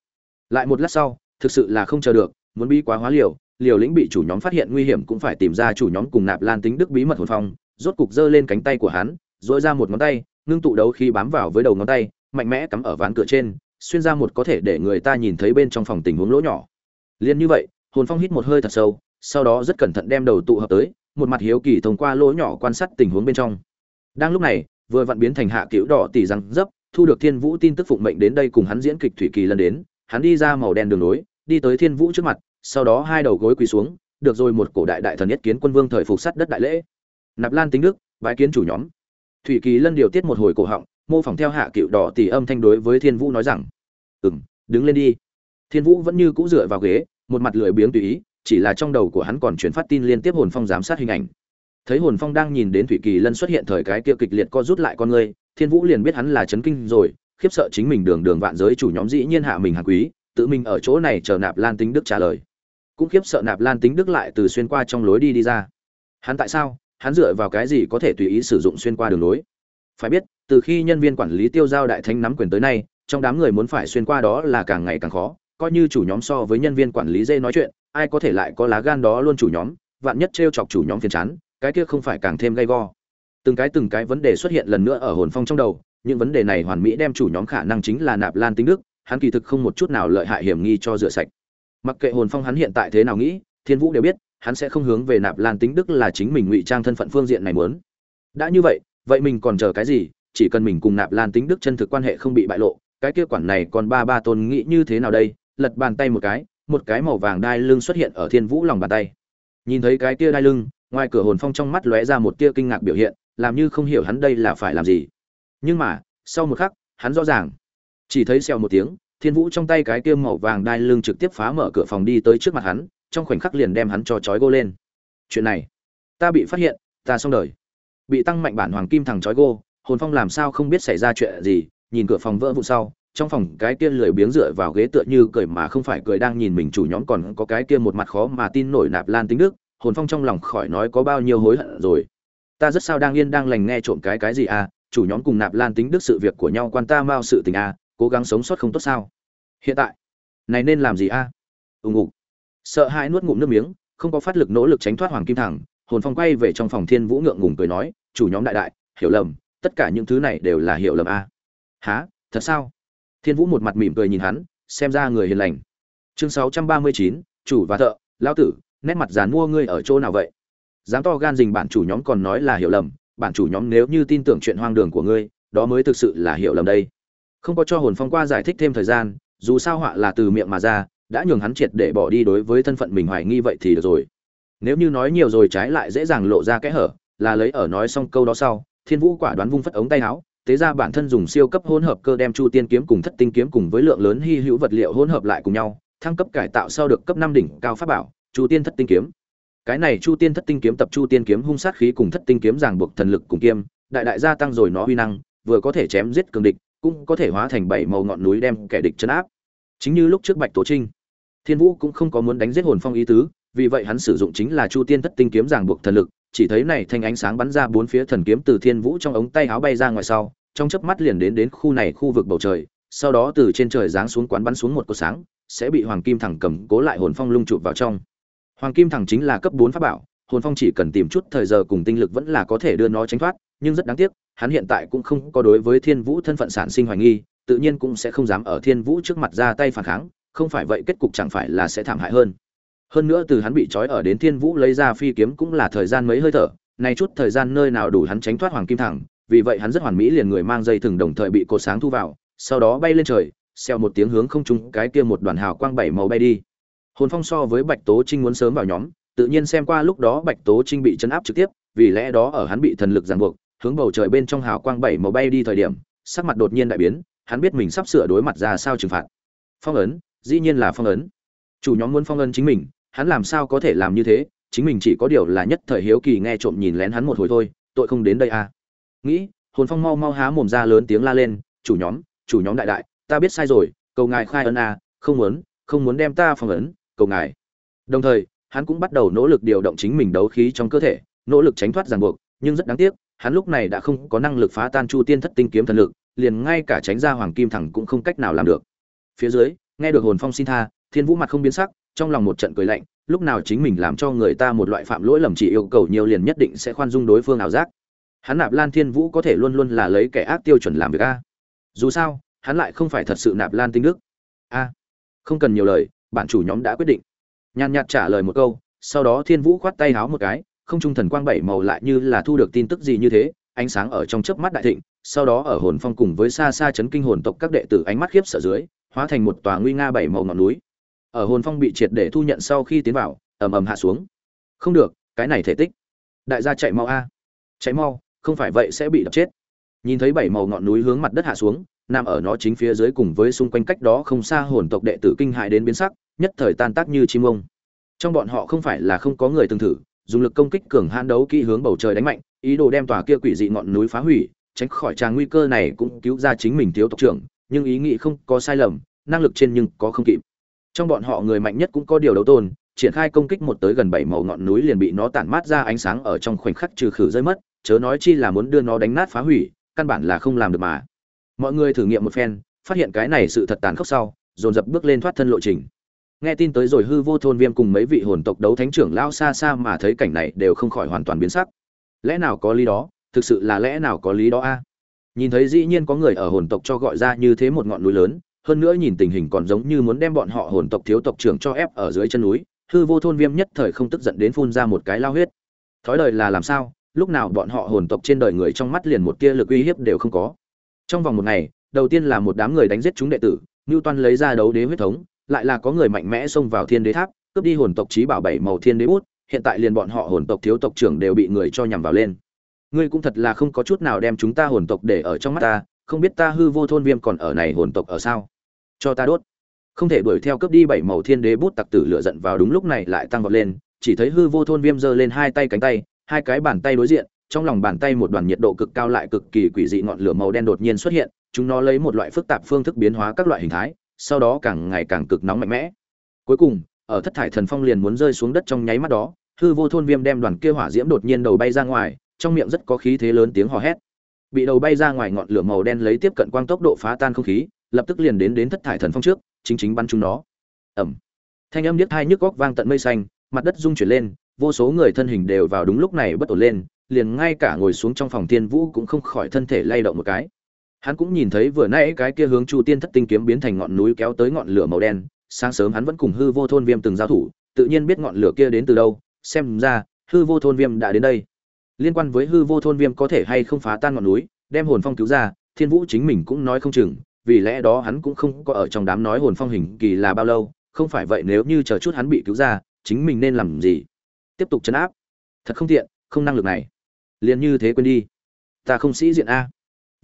Lại một lát sau, thực sự là không chờ được, muốn bi quá hóa liều liều lĩnh bị chủ nhóm phát hiện nguy hiểm cũng phải tìm ra chủ nhóm cùng nạp lan tính đức bí mật hồn phong, rốt cục giơ lên cánh tay của hắn dội ra một ngón tay, ngưng tụ đấu khi bám vào với đầu ngón tay, mạnh mẽ cắm ở ván cửa trên, xuyên ra một có thể để người ta nhìn thấy bên trong phòng tình huống lỗ nhỏ. Liền như vậy, hồn phong hít một hơi thật sâu, sau đó rất cẩn thận đem đầu tụ hợp tới, một mặt hiếu kỳ thông qua lỗ nhỏ quan sát tình huống bên trong. Đang lúc này, vừa vặn biến thành hạ cứu đỏ tỷ răng dấp, thu được thiên vũ tin tức phụng mệnh đến đây cùng hắn diễn kịch thủy kỳ lần đến, hắn đi ra màu đen đường nối đi tới thiên vũ trước mặt sau đó hai đầu gối quỳ xuống, được rồi một cổ đại đại thần nhất kiến quân vương thời phục sắt đất đại lễ. Nạp lan tính đức, bái kiến chủ nhóm. Thủy kỳ lân điều tiết một hồi cổ họng, mô phỏng theo hạ cựu đỏ tỷ âm thanh đối với thiên vũ nói rằng ừng đứng lên đi. Thiên vũ vẫn như cũ dựa vào ghế, một mặt lười biếng tùy ý, chỉ là trong đầu của hắn còn chuyển phát tin liên tiếp hồn phong giám sát hình ảnh. Thấy hồn phong đang nhìn đến thủy kỳ lân xuất hiện thời cái kia kịch liệt co rút lại con người, thiên vũ liền biết hắn là chấn kinh rồi, khiếp sợ chính mình đường đường vạn giới chủ nhóm dĩ nhiên hạ mình hàng quý, tự mình ở chỗ này chờ nạp lan tính đức trả lời cũng khiếp sợ nạp lan tính đức lại từ xuyên qua trong lối đi đi ra. Hắn tại sao? Hắn dựa vào cái gì có thể tùy ý sử dụng xuyên qua đường lối? Phải biết, từ khi nhân viên quản lý tiêu giao đại thánh nắm quyền tới nay, trong đám người muốn phải xuyên qua đó là càng ngày càng khó, coi như chủ nhóm so với nhân viên quản lý dê nói chuyện, ai có thể lại có lá gan đó luôn chủ nhóm, vạn nhất t chọc chủ nhóm phiền chán, cái kia không phải càng thêm gay go. Từng cái từng cái vấn đề xuất hiện lần nữa ở hồn phong trong đầu, những vấn đề này hoàn mỹ đem chủ nhóm khả năng chính là nạp lan tính đức, hắn kỳ thực không một chút nào lợi hại hiểm nghi cho rửa sạch mặc kệ hồn phong hắn hiện tại thế nào nghĩ, thiên vũ đều biết, hắn sẽ không hướng về nạp lan tính đức là chính mình ngụy trang thân phận phương diện này muốn. Đã như vậy vậy mình còn chờ cái gì? Chỉ cần mình cùng nạp lan tính đức chân thực quan hệ không bị bại lộ, cái kia quản này còn ba ba tôn nghĩ như thế nào đây? Lật bàn tay một cái một cái màu vàng đai lưng xuất hiện ở thiên vũ lòng bàn tay. Nhìn thấy cái kia đai lưng, ngoài cửa hồn phong trong mắt lóe ra một tia kinh ngạc biểu hiện, làm như không hiểu hắn đây là phải làm gì. Nhưng mà, sau một khắc, hắn rõ ràng. Chỉ thấy xèo một tiếng thiên vũ trong tay cái kia màu vàng đai lưng trực tiếp phá mở cửa phòng đi tới trước mặt hắn, trong khoảnh khắc liền đem hắn cho trói gô lên. Chuyện này, ta bị phát hiện, ta xong đời. Bị tăng mạnh bản hoàng kim thằng trói gô, hồn phong làm sao không biết xảy ra chuyện gì, nhìn cửa phòng vỡ vụn sau, trong phòng cái kia lười biếng dựa vào ghế tựa như cười mà không phải cười đang nhìn mình chủ nhóm còn có cái kia một mặt khó mà tin nổi nạp lan tính đức, hồn phong trong lòng khỏi nói có bao nhiêu hối hận rồi. Ta rất sao đang yên đang lành nghe trộm cái cái gì à chủ nhóm cùng nạp lan tính đức sự việc của nhau quan ta mao sự tình à cố gắng sống sót không tốt sao? Hiện tại, này nên làm gì a? À? ùng ục sợ hãi nuốt ngụm nước miếng, không có phát lực nỗ lực tránh thoát hoàng kim thẳng, hồn phong quay về trong phòng thiên vũ ngượng ngùng cười nói, chủ nhóm đại đại, hiểu lầm, tất cả những thứ này đều là hiểu lầm a. À? há thật sao? Thiên vũ một mặt mỉm cười nhìn hắn, xem ra người hiền lành. Chương sáu trăm ba mươi chín, chủ và thợ, lão tử, nét mặt dàn mua ngươi ở chỗ nào vậy? Dám to gan dình bản chủ nhóm còn nói là hiểu lầm, bản chủ nhóm nếu như tin tưởng chuyện hoang đường của ngươi, đó mới thực sự là hiểu lầm đây không có cho hồn phong qua giải thích thêm thời gian, dù sao họa là từ miệng mà ra, đã nhường hắn triệt để bỏ đi đối với thân phận mình hoài nghi vậy thì được rồi. Nếu như nói nhiều rồi trái lại dễ dàng lộ ra kẽ hở, là lấy ở nói xong câu đó sau, thiên vũ quả đoán vung phất ống tay áo tế ra bản thân dùng siêu cấp hỗn hợp cơ đem chu tiên kiếm cùng thất tinh kiếm cùng với lượng lớn hy hữu vật liệu hỗn hợp lại cùng nhau, thăng cấp cải tạo sau được cấp năm đỉnh cao pháp bảo, chu tiên thất tinh kiếm. Cái này chu tiên thất tinh kiếm tập chu tiên kiếm hung sát khí cùng thất tinh kiếm ràng buộc thần lực cùng kiêm, đại đại gia tăng rồi nó huy năng, vừa có thể chém giết cường địch cũng có thể hóa thành bảy màu ngọn núi đem kẻ địch chấn áp. Chính như lúc trước bạch tố trinh, thiên vũ cũng không có muốn đánh giết hồn phong ý tứ, vì vậy hắn sử dụng chính là chu tiên thất tinh kiếm ràng buộc thần lực, chỉ thấy này thanh ánh sáng bắn ra bốn phía thần kiếm từ thiên vũ trong ống tay áo bay ra ngoài sau, trong chớp mắt liền đến đến khu này khu vực bầu trời, sau đó từ trên trời giáng xuống quán bắn xuống một cột sáng, sẽ bị hoàng kim thẳng cầm cố lại hồn phong lung chụp vào trong. Hoàng kim thẳng chính là cấp bốn pháp bảo, hồn phong chỉ cần tìm chút thời giờ cùng tinh lực vẫn là có thể đưa nó tránh thoát, nhưng rất đáng tiếc hắn hiện tại cũng không có đối với thiên vũ thân phận sản sinh hoài nghi, tự nhiên cũng sẽ không dám ở thiên vũ trước mặt ra tay phản kháng, không phải vậy kết cục chẳng phải là sẽ thảm hại hơn. Hơn nữa từ hắn bị trói ở đến thiên vũ lấy ra phi kiếm cũng là thời gian mấy hơi thở, nay chút thời gian nơi nào đủ hắn tránh thoát hoàng kim thẳng, vì vậy hắn rất hoàn mỹ liền người mang dây thừng đồng thời bị cột sáng thu vào, sau đó bay lên trời xeo một tiếng hướng không trung cái kia một đoàn hào quang bảy màu bay đi. Hồn phong so với bạch tố trinh muốn sớm vào nhóm, tự nhiên xem qua lúc đó bạch tố trinh bị chấn áp trực tiếp, vì lẽ đó ở hắn bị thần lực giằng buộc hướng bầu trời bên trong hào quang bảy màu bay đi thời điểm, sắc mặt đột nhiên đại biến, hắn biết mình sắp sửa đối mặt ra sao trừng phạt. Phong ấn, dĩ nhiên là phong ấn. Chủ nhóm muốn phong ấn chính mình, hắn làm sao có thể làm như thế, chính mình chỉ có điều là nhất thời hiếu kỳ nghe trộm nhìn lén hắn một hồi thôi, tội không đến đây à. Nghĩ, hồn phong mau mau há mồm ra lớn tiếng la lên, chủ nhóm chủ nhóm đại đại, ta biết sai rồi, cầu ngài khai ân à không muốn không muốn đem ta phong ấn, cầu ngài. Đồng thời, hắn cũng bắt đầu nỗ lực điều động chính mình đấu khí trong cơ thể, nỗ lực tránh thoát ràng buộc, nhưng rất đáng tiếc hắn lúc này đã không có năng lực phá tan chu tiên thất tinh kiếm thần lực, liền ngay cả tránh ra hoàng kim thẳng cũng không cách nào làm được. Phía dưới, nghe được hồn phong xin tha, thiên vũ mặt không biến sắc, trong lòng một trận cười lạnh, lúc nào chính mình làm cho người ta một loại phạm lỗi lầm chỉ yêu cầu nhiều liền nhất định sẽ khoan dung đối phương ảo giác. Hắn nạp lan thiên vũ có thể luôn luôn là lấy kẻ ác tiêu chuẩn làm việc a. Dù sao, hắn lại không phải thật sự nạp lan tinh đức. A, không cần nhiều lời bản chủ nhóm đã quyết định. Nhàn nhạt trả lời một câu, sau đó thiên vũ khoát tay háo một cái không trung thần quang bảy màu lại như là thu được tin tức gì như thế, ánh sáng ở trong chớp mắt đại thịnh, sau đó ở hồn phong cùng với xa xa chấn kinh hồn tộc các đệ tử ánh mắt khiếp sợ dưới, hóa thành một tòa nguy nga bảy màu ngọn núi. Ở hồn phong bị triệt để thu nhận sau khi tiến vào, ầm ầm hạ xuống. Không được, cái này thể tích. Đại gia chạy mau a. Chạy mau, không phải vậy sẽ bị đập chết. Nhìn thấy bảy màu ngọn núi hướng mặt đất hạ xuống, nằm ở nó chính phía dưới cùng với xung quanh cách đó không xa hồn tộc đệ tử kinh hại đến biến sắc, nhất thời tan tác như chim ông. Trong bọn họ không phải là không có người từng thử dùng lực công kích cường hãn đấu kỹ hướng bầu trời đánh mạnh, ý đồ đem tòa kia quỷ dị ngọn núi phá hủy, tránh khỏi tràng nguy cơ này cũng cứu ra chính mình thiếu tộc trưởng, nhưng ý nghĩ không có sai lầm, năng lực trên nhưng có không kịp. Trong bọn họ người mạnh nhất cũng có điều đấu tôn, triển khai công kích một tới gần bảy màu ngọn núi liền bị nó tản mát ra ánh sáng ở trong khoảnh khắc trừ khử rơi mất, chớ nói chi là muốn đưa nó đánh nát phá hủy, căn bản là không làm được mà. Mọi người thử nghiệm một phen, phát hiện cái này sự thật tàn khốc sau, dồn dập bước lên thoát thân lộ trình nghe tin tới rồi hư vô thôn viêm cùng mấy vị hồn tộc đấu thánh trưởng lao xa xa mà thấy cảnh này đều không khỏi hoàn toàn biến sắc. Lẽ nào có lý đó? Thực sự là lẽ nào có lý đó a? Nhìn thấy dĩ nhiên có người ở hồn tộc cho gọi ra như thế một ngọn núi lớn, hơn nữa nhìn tình hình còn giống như muốn đem bọn họ hồn tộc thiếu tộc trưởng cho ép ở dưới chân núi, hư vô thôn viêm nhất thời không tức giận đến phun ra một cái lao huyết. Thói đời là làm sao? Lúc nào bọn họ hồn tộc trên đời người trong mắt liền một tia lực uy hiếp đều không có. Trong vòng một ngày, đầu tiên là một đám người đánh giết chúng đệ tử ngưu toan lấy ra đấu đế huyết thống lại là có người mạnh mẽ xông vào thiên đế tháp, cướp đi hồn tộc trí bảo bảy màu thiên đế bút, hiện tại liền bọn họ hồn tộc thiếu tộc trưởng đều bị người cho nhằm vào lên. Ngươi cũng thật là không có chút nào đem chúng ta hồn tộc để ở trong mắt ta, không biết ta hư vô thôn viêm còn ở này hồn tộc ở sao? Cho ta đốt. Không thể đuổi theo cướp đi bảy màu thiên đế bút tặc tử lựa giận vào đúng lúc này lại tăng vọt lên, chỉ thấy hư vô thôn viêm giơ lên hai tay cánh tay, hai cái bàn tay đối diện, trong lòng bàn tay một đoàn nhiệt độ cực cao lại cực kỳ quỷ dị ngọn lửa màu đen đột nhiên xuất hiện, chúng nó lấy một loại phức tạp phương thức biến hóa các loại hình thái sau đó càng ngày càng cực nóng mạnh mẽ. Cuối cùng ở thất thải thần phong liền muốn rơi xuống đất trong nháy mắt đó hư vô thôn viêm đem đoàn kia hỏa diễm đột nhiên đầu bay ra ngoài trong miệng rất có khí thế lớn tiếng hò hét. Bị đầu bay ra ngoài ngọn lửa màu đen lấy tiếp cận quang tốc độ phá tan không khí lập tức liền đến đến thất thải thần phong trước chính chính bắn chúng nó. Ầm, thanh âm điếc tai nhức óc vang tận mây xanh mặt đất rung chuyển lên vô số người thân hình đều vào đúng lúc này bất ổn lên liền ngay cả ngồi xuống trong phòng tiên vũ cũng không khỏi thân thể lay động một cái hắn cũng nhìn thấy vừa nãy cái kia hướng chu tiên thất tinh kiếm biến thành ngọn núi kéo tới ngọn lửa màu đen. Sáng sớm hắn vẫn cùng hư vô thôn viêm từng giao thủ, tự nhiên biết ngọn lửa kia đến từ đâu. Xem ra, hư vô thôn viêm đã đến đây. Liên quan với hư vô thôn viêm có thể hay không phá tan ngọn núi, đem hồn phong cứu ra, thiên vũ chính mình cũng nói không chừng, vì lẽ đó hắn cũng không có ở trong đám nói hồn phong hình kỳ là bao lâu, không phải vậy nếu như chờ chút hắn bị cứu ra, chính mình nên làm gì? Tiếp tục chấn áp. Thật không tiện, không năng lực này. Liền như thế quên đi. Ta không sĩ diện a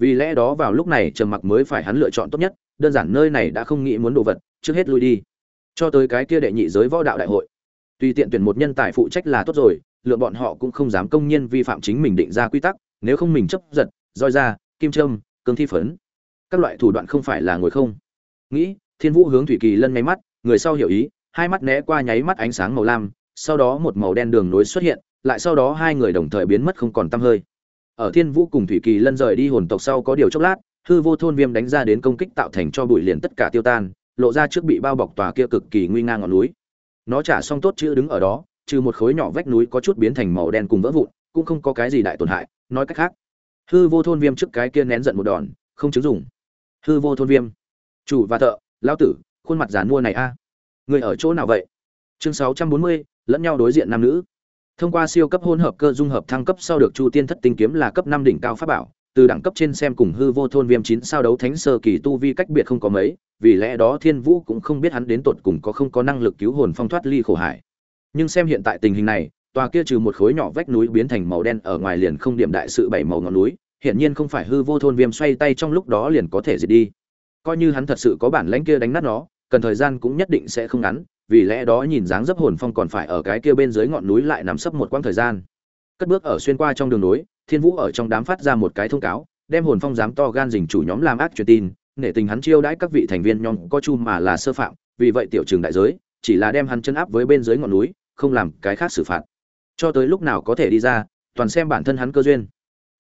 vì lẽ đó vào lúc này trầm mặc mới phải hắn lựa chọn tốt nhất, đơn giản nơi này đã không nghĩ muốn đồ vật, trước hết lui đi. Cho tới cái kia đệ nhị giới võ đạo đại hội. Tùy tiện tuyển một nhân tài phụ trách là tốt rồi, lựa bọn họ cũng không dám công nhiên vi phạm chính mình định ra quy tắc, nếu không mình chấp giật, roi ra, kim trâm cương thi phấn. Các loại thủ đoạn không phải là ngồi không. Nghĩ, thiên vũ hướng thủy kỳ lân nháy mắt, người sau hiểu ý, hai mắt né qua nháy mắt ánh sáng màu lam, sau đó một màu đen đường nối xuất hiện, lại sau đó hai người đồng thời biến mất không còn tăm hơi ở thiên vũ cùng thủy kỳ lân rời đi hồn tộc sau có điều chốc lát, hư vô thôn viêm đánh ra đến công kích tạo thành cho bụi liền tất cả tiêu tan, lộ ra trước bị bao bọc tòa kia cực kỳ nguy nga ngọn núi. Nó trả xong tốt chữ đứng ở đó, trừ một khối nhỏ vách núi có chút biến thành màu đen cùng vỡ vụn, cũng không có cái gì đại tổn hại, nói cách khác, hư vô thôn viêm trước cái kia nén giận một đòn, không chứng dùng hư vô thôn viêm. Chủ và thợ, lão tử, khuôn mặt giàn mua này a. Người ở chỗ nào vậy? Chương sáu trăm bốn mươi, lẫn nhau đối diện nam nữ thông qua siêu cấp hỗn hợp cơ dung hợp thăng cấp sau được chu tiên thất tinh kiếm là cấp năm đỉnh cao pháp bảo, từ đẳng cấp trên xem cùng hư vô thôn viêm chín sao đấu thánh sơ kỳ tu vi cách biệt không có mấy, vì lẽ đó thiên vũ cũng không biết hắn đến tột cùng có không có năng lực cứu hồn phong thoát ly khổ hải. Nhưng xem hiện tại tình hình này, tòa kia trừ một khối nhỏ vách núi biến thành màu đen ở ngoài liền không điểm đại sự bảy màu ngọn núi, hiển nhiên không phải hư vô thôn viêm xoay tay trong lúc đó liền có thể diệt đi. Coi như hắn thật sự có bản lãnh kia đánh nát nó, cần thời gian cũng nhất định sẽ không ngắn vì lẽ đó nhìn dáng dấp hồn phong còn phải ở cái kia bên dưới ngọn núi lại nằm sấp một quãng thời gian. Cất bước ở xuyên qua trong đường núi thiên vũ ở trong đám phát ra một cái thông cáo, đem hồn phong dám to gan dình chủ nhóm làm ác truyền tin, nể tình hắn chiêu đãi các vị thành viên nhóm có chu mà là sơ phạm, vì vậy tiểu trường đại giới, chỉ là đem hắn chân áp với bên dưới ngọn núi, không làm cái khác xử phạt. Cho tới lúc nào có thể đi ra, toàn xem bản thân hắn cơ duyên.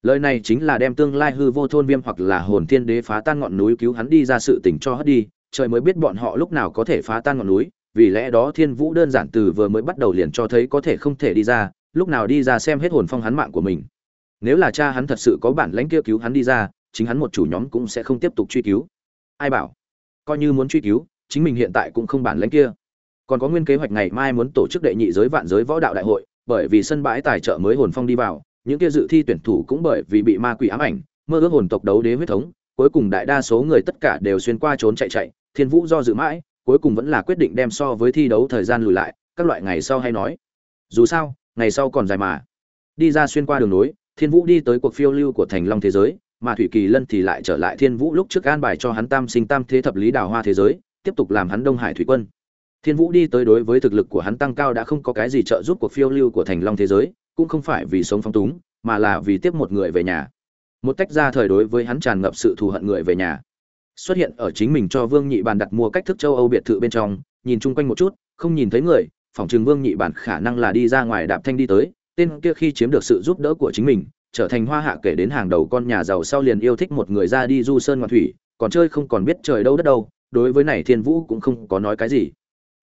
Lời này chính là đem tương lai hư vô thôn viêm hoặc là hồn thiên đế phá tan ngọn núi cứu hắn đi ra sự tình cho hất đi, trời mới biết bọn họ lúc nào có thể phá tan ngọn núi vì lẽ đó thiên vũ đơn giản từ vừa mới bắt đầu liền cho thấy có thể không thể đi ra, lúc nào đi ra xem hết hồn phong hắn mạng của mình. Nếu là cha hắn thật sự có bản lãnh kia cứu hắn đi ra, chính hắn một chủ nhóm cũng sẽ không tiếp tục truy cứu. Ai bảo? Coi như muốn truy cứu, chính mình hiện tại cũng không bản lãnh kia. Còn có nguyên kế hoạch ngày mai muốn tổ chức đệ nhị giới vạn giới võ đạo đại hội, bởi vì sân bãi tài trợ mới hồn phong đi vào, những kia dự thi tuyển thủ cũng bởi vì bị ma quỷ ám ảnh, mơ ước hồn tộc đấu đế huyết thống, cuối cùng đại đa số người tất cả đều xuyên qua trốn chạy chạy, thiên vũ do dự mãi cuối cùng vẫn là quyết định đem so với thi đấu thời gian lùi lại, các loại ngày sau hay nói. Dù sao, ngày sau còn dài mà. Đi ra xuyên qua đường nối, thiên vũ đi tới cuộc phiêu lưu của thành long thế giới, mà thủy kỳ lân thì lại trở lại thiên vũ lúc trước an bài cho hắn tam sinh tam thế thập lý đào hoa thế giới, tiếp tục làm hắn đông hải thủy quân. Thiên vũ đi tới đối với thực lực của hắn tăng cao đã không có cái gì trợ giúp cuộc phiêu lưu của thành long thế giới, cũng không phải vì sống phong túng, mà là vì tiếp một người về nhà. Một tách ra thời đối với hắn tràn ngập sự thù hận người về nhà xuất hiện ở chính mình cho vương nhị bàn đặt mua cách thức châu âu biệt thự bên trong, nhìn chung quanh một chút, không nhìn thấy người, phòng trường vương nhị Bàn khả năng là đi ra ngoài đạp thanh đi tới, tên kia khi chiếm được sự giúp đỡ của chính mình, trở thành hoa hạ kể đến hàng đầu con nhà giàu sau liền yêu thích một người ra đi du sơn ngoạn thủy, còn chơi không còn biết trời đâu đất đâu, đối với này thiên vũ cũng không có nói cái gì.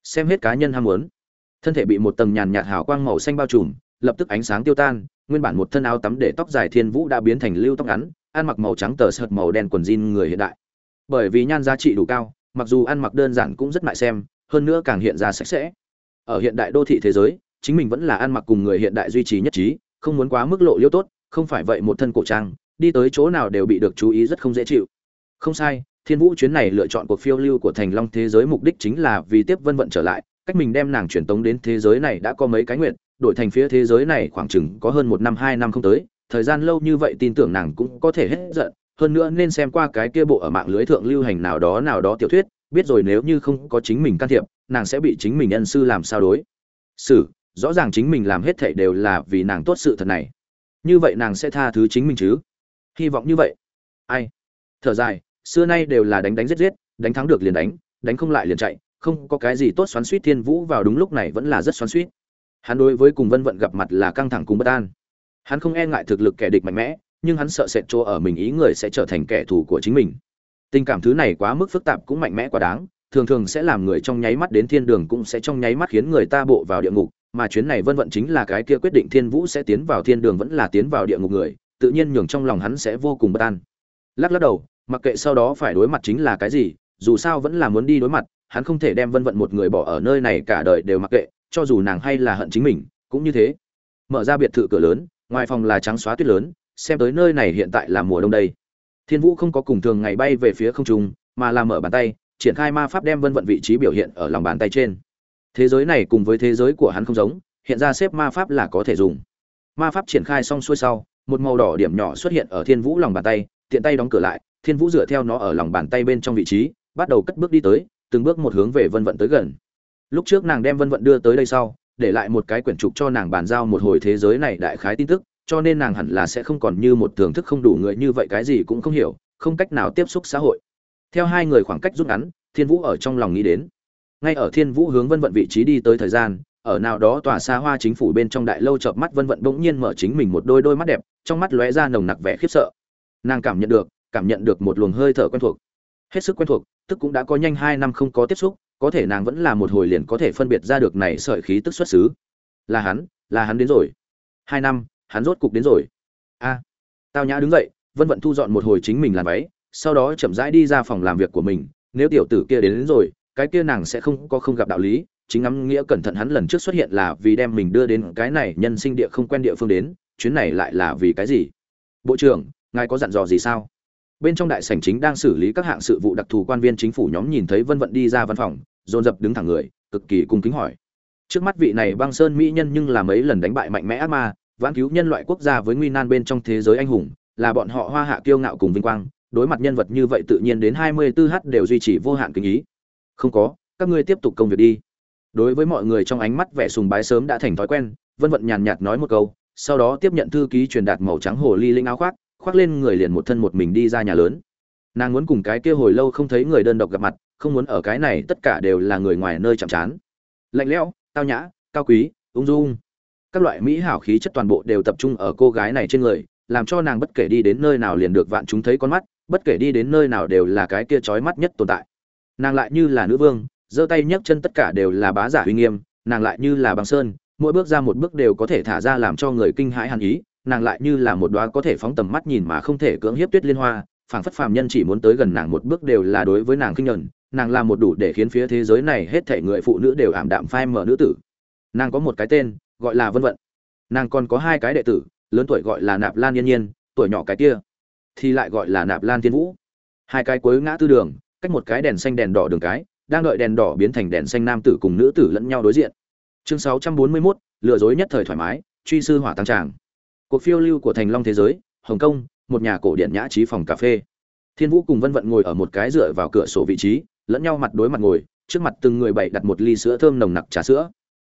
Xem hết cá nhân ham muốn. Thân thể bị một tầng nhàn nhạt hào quang màu xanh bao trùm, lập tức ánh sáng tiêu tan, nguyên bản một thân áo tắm để tóc dài thiên vũ đã biến thành lưu tóc ngắn, ăn mặc màu trắng tờ sợt màu đen quần jean người hiện đại bởi vì nhan giá trị đủ cao, mặc dù ăn mặc đơn giản cũng rất mại xem, hơn nữa càng hiện ra sạch sẽ. Ở hiện đại đô thị thế giới, chính mình vẫn là ăn mặc cùng người hiện đại duy trì nhất trí, không muốn quá mức lộ liêu tốt, không phải vậy một thân cổ trang, đi tới chỗ nào đều bị được chú ý rất không dễ chịu. Không sai, thiên vũ chuyến này lựa chọn cuộc phiêu lưu của thành long thế giới mục đích chính là vì tiếp vân vận trở lại, cách mình đem nàng truyền tống đến thế giới này đã có mấy cái nguyện đổi thành phía thế giới này khoảng chừng có hơn một năm, hai năm không tới, thời gian lâu như vậy tin tưởng nàng cũng có thể hết giận hơn nữa nên xem qua cái kia bộ ở mạng lưới thượng lưu hành nào đó nào đó tiểu thuyết, biết rồi nếu như không có chính mình can thiệp, nàng sẽ bị chính mình nhân sư làm sao đối. Xử rõ ràng chính mình làm hết thảy đều là vì nàng tốt sự thật này. Như vậy nàng sẽ tha thứ chính mình chứ? Hy vọng như vậy. Ai? Thở dài, xưa nay đều là đánh đánh giết giết, đánh thắng được liền đánh đánh không lại liền chạy, không có cái gì tốt xoắn suýt thiên vũ vào đúng lúc này vẫn là rất xoắn suýt. Hắn đối với cùng vân vận gặp mặt là căng thẳng cùng bất an. Hắn không e ngại thực lực kẻ địch mạnh mẽ nhưng hắn sợ sệt chỗ ở mình ý người sẽ trở thành kẻ thù của chính mình. Tình cảm thứ này quá mức phức tạp cũng mạnh mẽ quá đáng, thường thường sẽ làm người trong nháy mắt đến thiên đường cũng sẽ trong nháy mắt khiến người ta bộ vào địa ngục, mà chuyến này vân vận chính là cái kia quyết định thiên vũ sẽ tiến vào thiên đường vẫn là tiến vào địa ngục người, tự nhiên nhường trong lòng hắn sẽ vô cùng bất an. Lắc lắc đầu, mặc kệ sau đó phải đối mặt chính là cái gì, dù sao vẫn là muốn đi đối mặt, hắn không thể đem vân vận một người bỏ ở nơi này cả đời đều mặc kệ, cho dù nàng hay là hận chính mình, cũng như thế. Mở ra biệt thự cửa lớn, ngoài phòng là trắng xóa tuyết lớn xem tới nơi này hiện tại là mùa đông đây. Thiên vũ không có cùng thường ngày bay về phía không trung, mà là mở bàn tay, triển khai ma pháp đem vân vận vị trí biểu hiện ở lòng bàn tay trên. Thế giới này cùng với thế giới của hắn không giống, hiện ra xếp ma pháp là có thể dùng. Ma pháp triển khai xong xuôi sau, một màu đỏ điểm nhỏ xuất hiện ở thiên vũ lòng bàn tay, tiện tay đóng cửa lại, thiên vũ dựa theo nó ở lòng bàn tay bên trong vị trí, bắt đầu cất bước đi tới, từng bước một hướng về vân vận tới gần. Lúc trước nàng đem vân vận đưa tới đây sau, để lại một cái quyển trục cho nàng bàn giao một hồi thế giới này đại khái tin tức cho nên nàng hẳn là sẽ không còn như một thưởng thức không đủ người như vậy, cái gì cũng không hiểu, không cách nào tiếp xúc xã hội. Theo hai người khoảng cách rút ngắn, thiên vũ ở trong lòng nghĩ đến. Ngay ở thiên vũ hướng vân vận vị trí đi tới thời gian, ở nào đó tòa xa hoa chính phủ bên trong đại lâu chợp mắt vân vận bỗng nhiên mở chính mình một đôi đôi mắt đẹp, trong mắt lóe ra nồng nặc vẻ khiếp sợ. Nàng cảm nhận được, cảm nhận được một luồng hơi thở quen thuộc. Hết sức quen thuộc, tức cũng đã có nhanh hai năm không có tiếp xúc, có thể nàng vẫn là một hồi liền có thể phân biệt ra được này sợi khí tức xuất xứ. Là hắn là hắn đến rồi. Hai năm hắn rốt cục đến rồi. A tao nhã đứng dậy vân vận thu dọn một hồi chính mình làm váy sau đó chậm rãi đi ra phòng làm việc của mình. Nếu tiểu tử kia đến, đến rồi cái kia nàng sẽ không có không gặp đạo lý. Chính ngắm nghĩa cẩn thận hắn lần trước xuất hiện là vì đem mình đưa đến cái này nhân sinh địa không quen địa phương đến chuyến này lại là vì cái gì? Bộ trưởng ngài có dặn dò gì sao? Bên trong đại sảnh chính đang xử lý các hạng sự vụ đặc thù quan viên chính phủ nhóm nhìn thấy vân vận đi ra văn phòng dồn dập đứng thẳng người cực kỳ cung kính hỏi. Trước mắt vị này băng sơn mỹ nhân nhưng là mấy lần đánh bại mạnh mẽ ác ma vãn cứu nhân loại quốc gia với nguy nan bên trong thế giới anh hùng, là bọn họ hoa hạ kiêu ngạo cùng vinh quang, đối mặt nhân vật như vậy tự nhiên đến 24h đều duy trì vô hạn kính ý. Không có, các ngươi tiếp tục công việc đi. Đối với mọi người trong ánh mắt vẻ sùng bái sớm đã thành thói quen, vân vận nhàn nhạt nói một câu, sau đó tiếp nhận thư ký truyền đạt màu trắng hồ ly linh áo khoác khoác lên người liền một thân một mình đi ra nhà lớn. Nàng muốn cùng cái kia hồi lâu không thấy người đơn độc gặp mặt, không muốn ở cái này tất cả đều là người ngoài nơi chạm trán lạnh lẽo, tao nhã, cao quý, ung dung các loại mỹ hảo khí chất toàn bộ đều tập trung ở cô gái này trên người, làm cho nàng bất kể đi đến nơi nào liền được vạn chúng thấy con mắt, bất kể đi đến nơi nào đều là cái kia chói mắt nhất tồn tại. Nàng lại như là nữ vương, giơ tay nhấc chân tất cả đều là bá giả uy nghiêm, nàng lại như là băng sơn, mỗi bước ra một bước đều có thể thả ra làm cho người kinh hãi hàn ý, nàng lại như là một đoá có thể phóng tầm mắt nhìn mà không thể cưỡng hiếp tuyết liên hoa, phảng phất phàm nhân chỉ muốn tới gần nàng một bước đều là đối với nàng kinh nhẫn, nàng là một đủ để khiến phía thế giới này hết thảy người phụ nữ đều ảm đạm phai mở nữ tử. Nàng có một cái tên gọi là vân vận. Nàng còn có hai cái đệ tử lớn tuổi gọi là nạp lan yên nhiên tuổi nhỏ cái kia thì lại gọi là nạp lan thiên vũ. Hai cái cuối ngã tư đường cách một cái đèn xanh đèn đỏ đường cái đang đợi đèn đỏ biến thành đèn xanh nam tử cùng nữ tử lẫn nhau đối diện. Chương 641, lừa dối nhất thời thoải mái truy sư hỏa tăng tràng. Cuộc phiêu lưu của thành long thế giới hồng kông một nhà cổ điện nhã trí phòng cà phê. Thiên vũ cùng vân vận ngồi ở một cái dựa vào cửa sổ vị trí lẫn nhau mặt đối mặt ngồi trước mặt từng người bày đặt một ly sữa thơm nồng nặc trà sữa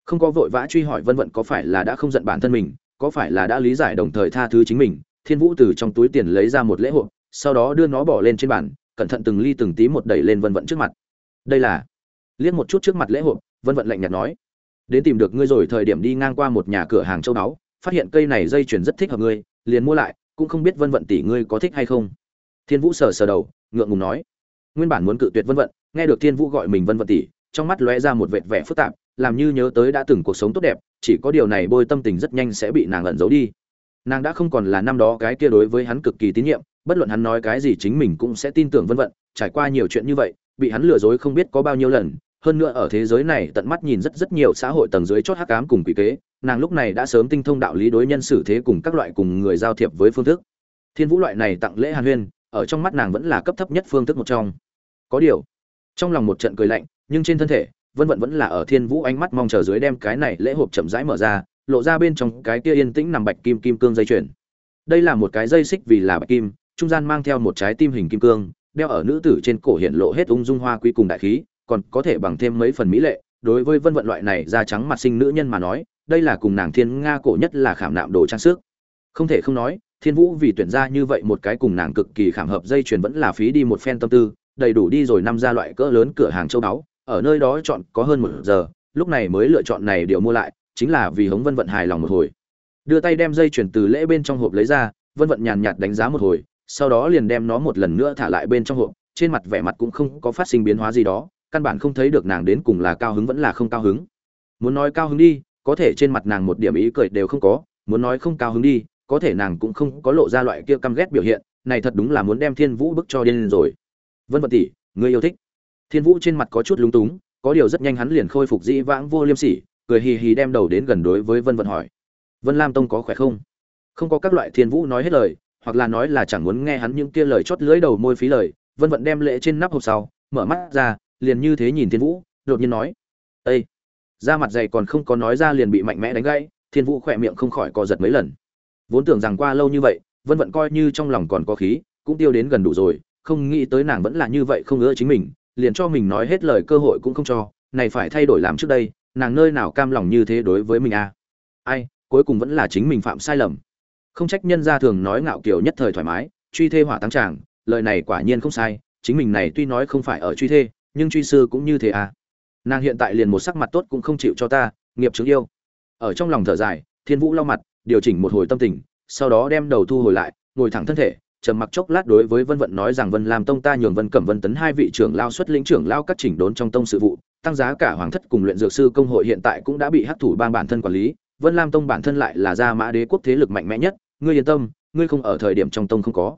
không có vội vã truy hỏi vân vận có phải là đã không giận bản thân mình, có phải là đã lý giải đồng thời tha thứ chính mình. Thiên vũ từ trong túi tiền lấy ra một lễ hộp sau đó đưa nó bỏ lên trên bàn, cẩn thận từng ly từng tí một đẩy lên vân vận trước mặt. Đây là, liếc một chút trước mặt lễ hộp vân vận lạnh nhạt nói, đến tìm được ngươi rồi, thời điểm đi ngang qua một nhà cửa hàng châu báu, phát hiện cây này dây chuyền rất thích hợp ngươi, liền mua lại, cũng không biết vân vận tỷ ngươi có thích hay không. Thiên vũ sờ sờ đầu, ngượng ngùng nói, nguyên bản muốn cự tuyệt vân vận, nghe được thiên vũ gọi mình vân vận tỷ, trong mắt lóe ra một vệt vẻ phức tạp làm như nhớ tới đã từng cuộc sống tốt đẹp, chỉ có điều này bôi tâm tình rất nhanh sẽ bị nàng ẩn giấu đi. Nàng đã không còn là năm đó cái kia đối với hắn cực kỳ tín nhiệm, bất luận hắn nói cái gì chính mình cũng sẽ tin tưởng vân vận trải qua nhiều chuyện như vậy, bị hắn lừa dối không biết có bao nhiêu lần, hơn nữa ở thế giới này tận mắt nhìn rất rất nhiều xã hội tầng dưới chót hắc ám cùng quỷ kế, nàng lúc này đã sớm tinh thông đạo lý đối nhân xử thế cùng các loại cùng người giao thiệp với phương thức. Thiên vũ loại này tặng lễ hàn huyên, ở trong mắt nàng vẫn là cấp thấp nhất phương thức một trong. Có điều, trong lòng một trận cười lạnh, nhưng trên thân thể vân vận vẫn là ở thiên vũ ánh mắt mong chờ dưới đem cái này lễ hộp chậm rãi mở ra, lộ ra bên trong cái kia yên tĩnh nằm bạch kim kim cương dây chuyền. Đây là một cái dây xích vì là bạch kim, trung gian mang theo một trái tim hình kim cương, đeo ở nữ tử trên cổ hiện lộ hết ung dung hoa quý cùng đại khí, còn có thể bằng thêm mấy phần mỹ lệ. Đối với vân vận loại này da trắng mặt sinh nữ nhân mà nói, đây là cùng nàng thiên nga cổ nhất là khảm nạm đồ trang sức. Không thể không nói, thiên vũ vì tuyển ra như vậy một cái cùng nàng cực kỳ khảm hợp dây chuyền vẫn là phí đi một phen tâm tư, đầy đủ đi rồi năm ra loại cỡ lớn cửa hàng châu báu ở nơi đó chọn có hơn một giờ, lúc này mới lựa chọn này điều mua lại, chính là vì hống vân vận hài lòng một hồi. Đưa tay đem dây chuyển từ lễ bên trong hộp lấy ra, vân vận nhàn nhạt đánh giá một hồi, sau đó liền đem nó một lần nữa thả lại bên trong hộp, trên mặt vẻ mặt cũng không có phát sinh biến hóa gì đó, căn bản không thấy được nàng đến cùng là cao hứng vẫn là không cao hứng. Muốn nói cao hứng đi, có thể trên mặt nàng một điểm ý cười đều không có, muốn nói không cao hứng đi, có thể nàng cũng không có lộ ra loại kia căm ghét biểu hiện, này thật đúng là muốn đem thiên vũ bức cho điên rồi. Vân vận tỷ, người yêu thích thiên vũ trên mặt có chút lúng túng, có điều rất nhanh hắn liền khôi phục dĩ vãng vô liêm sỉ, cười hì hì đem đầu đến gần đối với vân vận hỏi. Vân lam tông có khỏe không? Không có các loại thiên vũ nói hết lời, hoặc là nói là chẳng muốn nghe hắn những kia lời chót lưỡi đầu môi phí lời. Vân vận đem lệ trên nắp hộp sau, mở mắt ra, liền như thế nhìn thiên vũ, đột nhiên nói ây da mặt dày còn không có nói ra liền bị mạnh mẽ đánh gãy, thiên vũ khỏe miệng không khỏi co giật mấy lần. Vốn tưởng rằng qua lâu như vậy, vân vận coi như trong lòng còn có khí, cũng tiêu đến gần đủ rồi, không nghĩ tới nàng vẫn là như vậy không ưa chính mình liền cho mình nói hết lời cơ hội cũng không cho, này phải thay đổi làm trước đây, nàng nơi nào cam lòng như thế đối với mình à? Ai, cuối cùng vẫn là chính mình phạm sai lầm. Không trách nhân gia thường nói ngạo kiều nhất thời thoải mái, truy thê hỏa tăng tràng, lời này quả nhiên không sai, chính mình này tuy nói không phải ở truy thê, nhưng truy sư cũng như thế à? Nàng hiện tại liền một sắc mặt tốt cũng không chịu cho ta, nghiệp chứng yêu. Ở trong lòng thở dài, thiên vũ lau mặt, điều chỉnh một hồi tâm tình, sau đó đem đầu thu hồi lại, ngồi thẳng thân thể trầm mặc chốc lát đối với vân vận nói rằng, vân làm tông ta nhường vân cẩm vân tấn hai vị trưởng lao xuất lĩnh trưởng lao các chỉnh đốn trong tông sự vụ, tăng giá cả hoàng thất cùng luyện dược sư công hội hiện tại cũng đã bị hắc thủ bang bản thân quản lý, vân lam tông bản thân lại là gia mã đế quốc thế lực mạnh mẽ nhất, ngươi yên tâm, ngươi không ở thời điểm trong tông không có.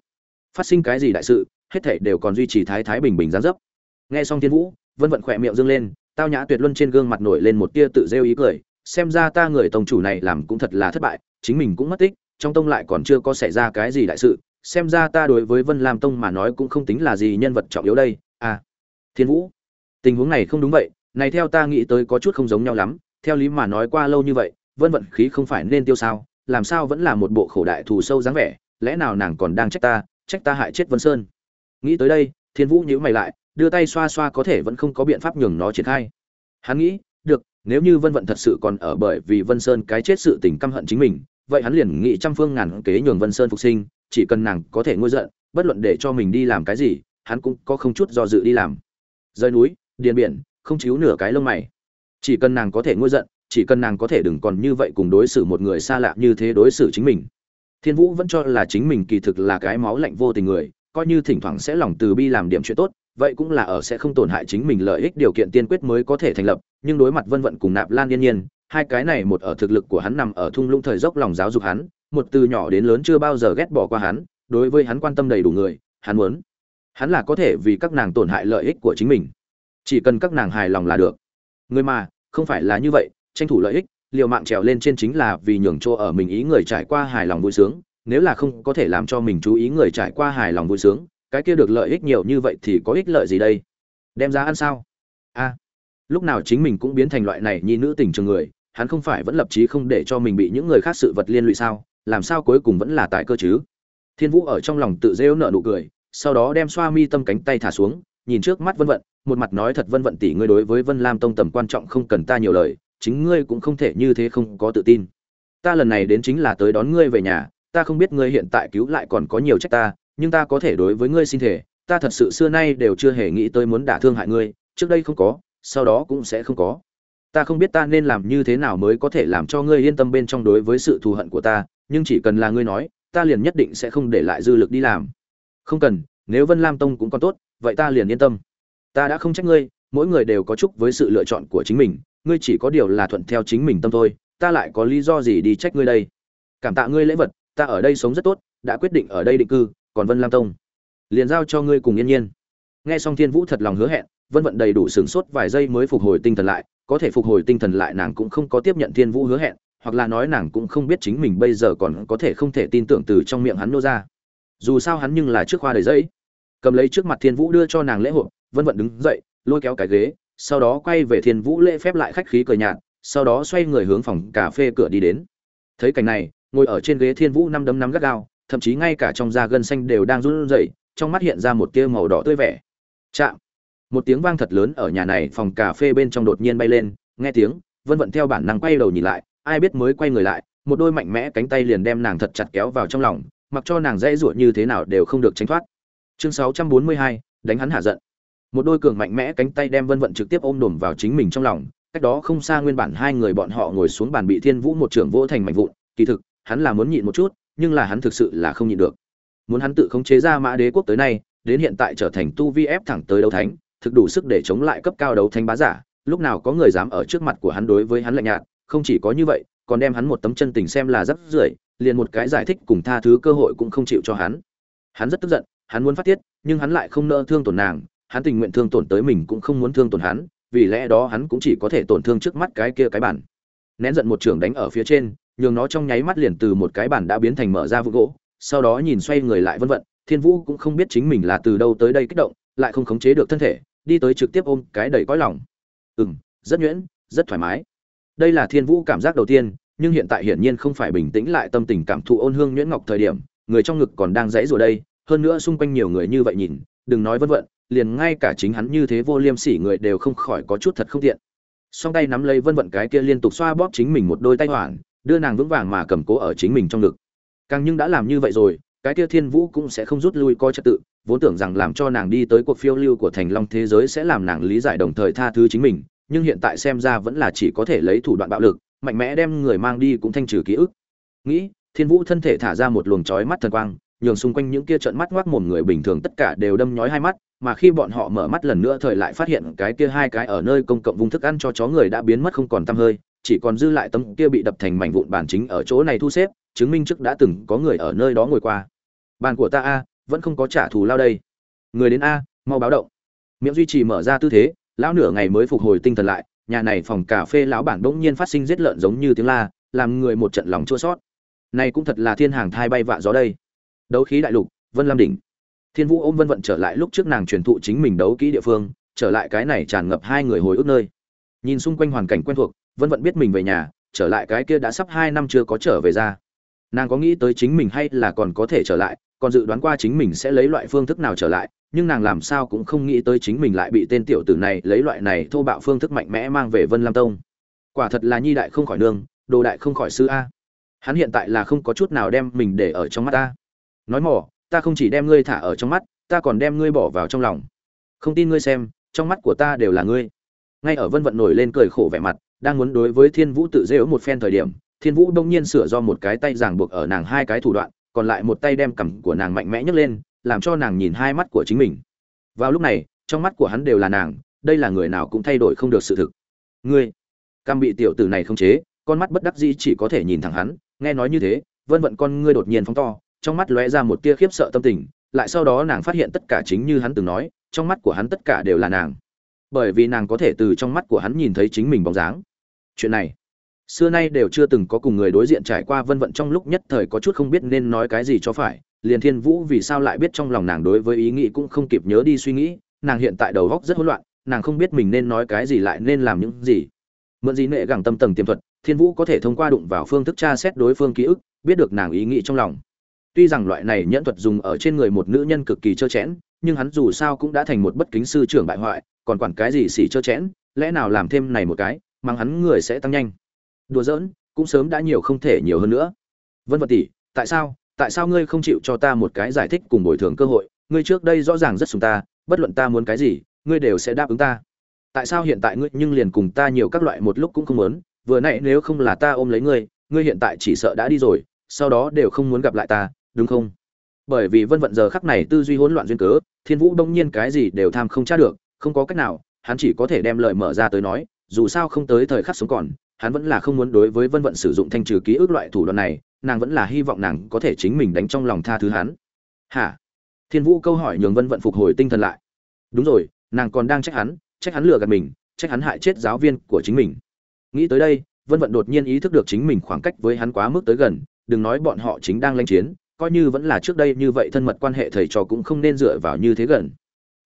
Phát sinh cái gì đại sự, hết thảy đều còn duy trì thái thái bình bình dáng dấp. Nghe xong thiên vũ, vân vận khỏe miệng dương lên, tao nhã tuyệt luân trên gương mặt nổi lên một tia tự rêu ý cười, xem ra ta người tông chủ này làm cũng thật là thất bại, chính mình cũng mất tích, trong tông lại còn chưa có xảy ra cái gì đại sự xem ra ta đối với vân lam tông mà nói cũng không tính là gì nhân vật trọng yếu đây. À thiên vũ, tình huống này không đúng vậy. Này theo ta nghĩ tới có chút không giống nhau lắm. Theo lý mà nói qua lâu như vậy, vân vận khí không phải nên tiêu sao. Làm sao vẫn là một bộ khổ đại thù sâu dáng vẻ? Lẽ nào nàng còn đang trách ta? Trách ta hại chết vân sơn? Nghĩ tới đây, thiên vũ nhíu mày lại, đưa tay xoa xoa có thể vẫn không có biện pháp nhường nó triển khai. Hắn nghĩ, được, nếu như vân vận thật sự còn ở bởi vì vân sơn cái chết sự tình căm hận chính mình, vậy hắn liền nghĩ trăm phương ngàn kế nhường vân sơn phục sinh chỉ cần nàng có thể ngôi giận, bất luận để cho mình đi làm cái gì, hắn cũng có không chút do dự đi làm. Rơi núi, điền biển, không chiếu nửa cái lông mày. Chỉ cần nàng có thể ngôi giận, chỉ cần nàng có thể đừng còn như vậy cùng đối xử một người xa lạ như thế đối xử chính mình. Thiên vũ vẫn cho là chính mình kỳ thực là cái máu lạnh vô tình người, coi như thỉnh thoảng sẽ lòng từ bi làm điểm chuyện tốt, vậy cũng là ở sẽ không tổn hại chính mình lợi ích điều kiện tiên quyết mới có thể thành lập, nhưng đối mặt vân vận cùng nạp lan yên nhiên, hai cái này một ở thực lực của hắn nằm ở thung lũng thời dốc lòng giáo dục hắn một từ nhỏ đến lớn chưa bao giờ ghét bỏ qua hắn, đối với hắn quan tâm đầy đủ người, hắn muốn. Hắn là có thể vì các nàng tổn hại lợi ích của chính mình. Chỉ cần các nàng hài lòng là được. Người mà, không phải là như vậy, tranh thủ lợi ích, liều mạng trèo lên trên chính là vì nhường chỗ ở mình ý người trải qua hài lòng vui sướng. Nếu là không có thể làm cho mình chú ý người trải qua hài lòng vui sướng, cái kia được lợi ích nhiều như vậy thì có ích lợi gì đây? Đem ra ăn sao? A. Lúc nào chính mình cũng biến thành loại này nhi nữ tình trường người, hắn không phải vẫn lập chí không để cho mình bị những người khác sự vật liên lụy sao? Làm sao cuối cùng vẫn là tại cơ chứ? Thiên vũ ở trong lòng tự rêu nợ nụ cười, sau đó đem xoa mi tâm cánh tay thả xuống, nhìn trước mắt vân vận, một mặt nói thật vân vận tỷ ngươi đối với vân lam tông tầm quan trọng không cần ta nhiều lời, chính ngươi cũng không thể như thế không có tự tin. Ta lần này đến chính là tới đón ngươi về nhà, ta không biết ngươi hiện tại cứu lại còn có nhiều trách ta, nhưng ta có thể đối với ngươi xin thể ta thật sự xưa nay đều chưa hề nghĩ tới muốn đả thương hại ngươi, trước đây không có, sau đó cũng sẽ không có. Ta không biết ta nên làm như thế nào mới có thể làm cho ngươi yên tâm bên trong đối với sự thù hận của ta nhưng chỉ cần là ngươi nói, ta liền nhất định sẽ không để lại dư lực đi làm. Không cần, nếu vân lam tông cũng còn tốt, vậy ta liền yên tâm. Ta đã không trách ngươi, mỗi người đều có chúc với sự lựa chọn của chính mình, ngươi chỉ có điều là thuận theo chính mình tâm thôi, ta lại có lý do gì đi trách ngươi đây? Cảm tạ ngươi lễ vật, ta ở đây sống rất tốt, đã quyết định ở đây định cư, còn vân lam tông. Liền giao cho ngươi cùng yên nhiên. Nghe xong thiên vũ thật lòng hứa hẹn, vân vận đầy đủ sửng sốt vài giây mới phục hồi tinh thần lại, có thể phục hồi tinh thần lại nàng cũng không có tiếp nhận thiên vũ hứa hẹn hoặc là nói nàng cũng không biết chính mình bây giờ còn có thể không thể tin tưởng từ trong miệng hắn nô ra. Dù sao hắn nhưng là trước khoa đầy giấy cầm lấy trước mặt thiên vũ đưa cho nàng lễ hội, vân vận đứng dậy, lôi kéo cái ghế, sau đó quay về thiên vũ lễ phép lại khách khí cười nhạt, sau đó xoay người hướng phòng cà phê cửa đi đến. Thấy cảnh này, ngồi ở trên ghế thiên vũ năm đấm nắm gắt gao, thậm chí ngay cả trong da gân xanh đều đang run rẩy, trong mắt hiện ra một tia màu đỏ tươi vẻ. Chạm. Một tiếng vang thật lớn ở nhà này phòng cà phê bên trong đột nhiên bay lên, nghe tiếng, vân vận theo bản năng quay đầu nhìn lại ai biết mới quay người lại một đôi mạnh mẽ cánh tay liền đem nàng thật chặt kéo vào trong lòng mặc cho nàng dễ ruột như thế nào đều không được tránh thoát. Chương 642, đánh hắn hạ giận. Một đôi cường mạnh mẽ cánh tay đem vân vận trực tiếp ôm đồm vào chính mình trong lòng cách đó không xa nguyên bản hai người bọn họ ngồi xuống bàn bị thiên vũ một trưởng vỗ thành mảnh vụn kỳ thực hắn là muốn nhịn một chút nhưng là hắn thực sự là không nhịn được. Muốn hắn tự khống chế ra mã đế quốc tới nay đến hiện tại trở thành tu vi ép thẳng tới đấu thánh thực đủ sức để chống lại cấp cao đấu thánh bá giả lúc nào có người dám ở trước mặt của hắn đối với hắn lạnh nhạt không chỉ có như vậy, còn đem hắn một tấm chân tình xem là rất rưởi, liền một cái giải thích cùng tha thứ cơ hội cũng không chịu cho hắn. Hắn rất tức giận, hắn muốn phát tiết, nhưng hắn lại không nỡ thương tổn nàng, hắn tình nguyện thương tổn tới mình cũng không muốn thương tổn hắn, vì lẽ đó hắn cũng chỉ có thể tổn thương trước mắt cái kia cái bản nén giận một trường đánh ở phía trên, nhường nó trong nháy mắt liền từ một cái bản đã biến thành mở ra vụ gỗ, sau đó nhìn xoay người lại vân vận, thiên vũ cũng không biết chính mình là từ đâu tới đây kích động, lại không khống chế được thân thể, đi tới trực tiếp ôm cái đầy cõi lòng. Ừ m rất nhuyễn, rất thoải mái đây là thiên vũ cảm giác đầu tiên, nhưng hiện tại hiển nhiên không phải bình tĩnh lại tâm tình cảm thụ ôn hương nhuyễn ngọc thời điểm, người trong ngực còn đang dãy rồi đây, hơn nữa xung quanh nhiều người như vậy nhìn, đừng nói vân vận liền ngay cả chính hắn như thế vô liêm sỉ người đều không khỏi có chút thật không tiện. Song tay nắm lấy vân vận cái kia liên tục xoa bóp chính mình một đôi tay hoảng, đưa nàng vững vàng mà cầm cố ở chính mình trong ngực. Càng nhưng đã làm như vậy rồi, cái kia thiên vũ cũng sẽ không rút lui coi trật tự, vốn tưởng rằng làm cho nàng đi tới cuộc phiêu lưu của thành long thế giới sẽ làm nàng lý giải đồng thời tha thứ chính mình nhưng hiện tại xem ra vẫn là chỉ có thể lấy thủ đoạn bạo lực, mạnh mẽ đem người mang đi cũng thanh trừ ký ức. Nghĩ, thiên vũ thân thể thả ra một luồng chói mắt thần quang, nhường xung quanh những kia trận mắt ngoác mồm người bình thường tất cả đều đâm nhói hai mắt, mà khi bọn họ mở mắt lần nữa thời lại phát hiện cái kia hai cái ở nơi công cộng vùng thức ăn cho chó người đã biến mất không còn tăm hơi, chỉ còn dư lại tấm kia bị đập thành mảnh vụn bản chính ở chỗ này thu xếp, chứng minh trước đã từng có người ở nơi đó ngồi qua. Bàn của ta a, vẫn không có trả thù lao đây. Người đến a, mau báo động. Miệng duy trì mở ra tư thế lão nửa ngày mới phục hồi tinh thần lại, nhà này phòng cà phê lão bản bỗng nhiên phát sinh giết lợn giống như tiếng la, làm người một trận lòng chua sót này cũng thật là thiên hàng thai bay vạ gió đây. Đấu khí đại lục, vân lam đỉnh. Thiên vũ ôm vân vận trở lại lúc trước nàng truyền thụ chính mình đấu kỹ địa phương, trở lại cái này tràn ngập hai người hồi ức nơi. Nhìn xung quanh hoàn cảnh quen thuộc, vân vận biết mình về nhà, trở lại cái kia đã sắp hai năm chưa có trở về ra. Nàng có nghĩ tới chính mình hay là còn có thể trở lại, còn dự đoán qua chính mình sẽ lấy loại phương thức nào trở lại nhưng nàng làm sao cũng không nghĩ tới chính mình lại bị tên tiểu tử này lấy loại này thô bạo phương thức mạnh mẽ mang về vân lam tông. Quả thật là nhi đại không khỏi nương, đồ đại không khỏi sư a. Hắn hiện tại là không có chút nào đem mình để ở trong mắt ta. Nói mỏ, ta không chỉ đem ngươi thả ở trong mắt, ta còn đem ngươi bỏ vào trong lòng. Không tin ngươi xem, trong mắt của ta đều là ngươi. Ngay ở vân vận nổi lên cười khổ vẻ mặt, đang muốn đối với thiên vũ tự dễu một phen thời điểm, thiên vũ đông nhiên sửa do một cái tay giằng buộc ở nàng hai cái thủ đoạn, còn lại một tay đem cằm của nàng mạnh mẽ nhấc lên làm cho nàng nhìn hai mắt của chính mình. Vào lúc này, trong mắt của hắn đều là nàng, đây là người nào cũng thay đổi không được sự thực. Ngươi cam bị tiểu tử này không chế, con mắt bất đắc dĩ chỉ có thể nhìn thẳng hắn, nghe nói như thế, vân vận con ngươi đột nhiên phóng to, trong mắt lóe ra một tia khiếp sợ tâm tình, lại sau đó nàng phát hiện tất cả chính như hắn từng nói, trong mắt của hắn tất cả đều là nàng. Bởi vì nàng có thể từ trong mắt của hắn nhìn thấy chính mình bóng dáng. Chuyện này, xưa nay đều chưa từng có cùng người đối diện trải qua vân vận trong lúc nhất thời có chút không biết nên nói cái gì cho phải liền thiên vũ vì sao lại biết trong lòng nàng đối với ý nghĩ cũng không kịp nhớ đi suy nghĩ, nàng hiện tại đầu góc rất hỗn loạn, nàng không biết mình nên nói cái gì lại nên làm những gì. Mượn gì nệ gẳng tâm tầng tiềm thuật, thiên vũ có thể thông qua đụng vào phương thức tra xét đối phương ký ức, biết được nàng ý nghĩ trong lòng. Tuy rằng loại này nhẫn thuật dùng ở trên người một nữ nhân cực kỳ trơ chẽn nhưng hắn dù sao cũng đã thành một bất kính sư trưởng bại hoại, còn quản cái gì xỉ trơ chẽn lẽ nào làm thêm này một cái, mang hắn người sẽ tăng nhanh. Đùa giỡn, cũng sớm đã nhiều không thể nhiều hơn nữa. Vân vật tỷ, tại sao? Tại sao ngươi không chịu cho ta một cái giải thích cùng bồi thường cơ hội? Ngươi trước đây rõ ràng rất sùng ta, bất luận ta muốn cái gì, ngươi đều sẽ đáp ứng ta. Tại sao hiện tại ngươi nhưng liền cùng ta nhiều các loại một lúc cũng không muốn? Vừa nãy nếu không là ta ôm lấy ngươi ngươi hiện tại chỉ sợ đã đi rồi, sau đó đều không muốn gặp lại ta, đúng không? Bởi vì vân vận giờ khắc này tư duy hỗn loạn duyên cớ, thiên vũ đông nhiên cái gì đều tham không tra được, không có cách nào, hắn chỉ có thể đem lời mở ra tới nói, dù sao không tới thời khắc sống còn, hắn vẫn là không muốn đối với vân vận sử dụng thanh trừ ký ức loại thủ đoạn này nàng vẫn là hy vọng nàng có thể chính mình đánh trong lòng tha thứ hắn. Hả? Thiên vũ câu hỏi nhường vân vận phục hồi tinh thần lại. Đúng rồi, nàng còn đang trách hắn trách hắn lừa gạt mình, trách hắn hại chết giáo viên của chính mình. Nghĩ tới đây, vân vận đột nhiên ý thức được chính mình khoảng cách với hắn quá mức tới gần, đừng nói bọn họ chính đang lanh chiến, coi như vẫn là trước đây như vậy thân mật quan hệ thầy trò cũng không nên dựa vào như thế gần.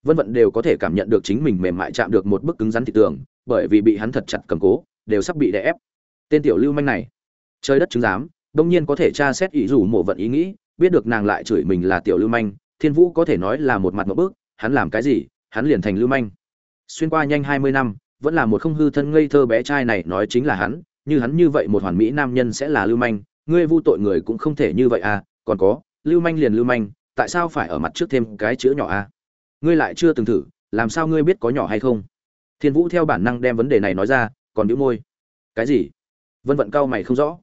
Vân vận đều có thể cảm nhận được chính mình mềm mại chạm được một bức cứng rắn thị tường, bởi vì bị hắn thật chặt cầm cố, đều sắp bị đè ép. Tên tiểu lưu manh này, trời đất chứng giám đông nhiên có thể tra xét ý dù mộ vận ý nghĩ, biết được nàng lại chửi mình là tiểu lưu manh, thiên vũ có thể nói là một mặt một bước, hắn làm cái gì, hắn liền thành lưu manh. Xuyên qua nhanh hai mươi năm, vẫn là một không hư thân ngây thơ bé trai này nói chính là hắn, như hắn như vậy một hoàn mỹ nam nhân sẽ là lưu manh, ngươi vu tội người cũng không thể như vậy à còn có, lưu manh liền lưu manh, tại sao phải ở mặt trước thêm cái chữ nhỏ à? Ngươi lại chưa từng thử, làm sao ngươi biết có nhỏ hay không? Thiên vũ theo bản năng đem vấn đề này nói ra, còn đĩu môi. Cái gì? Vân vận cao mày không rõ.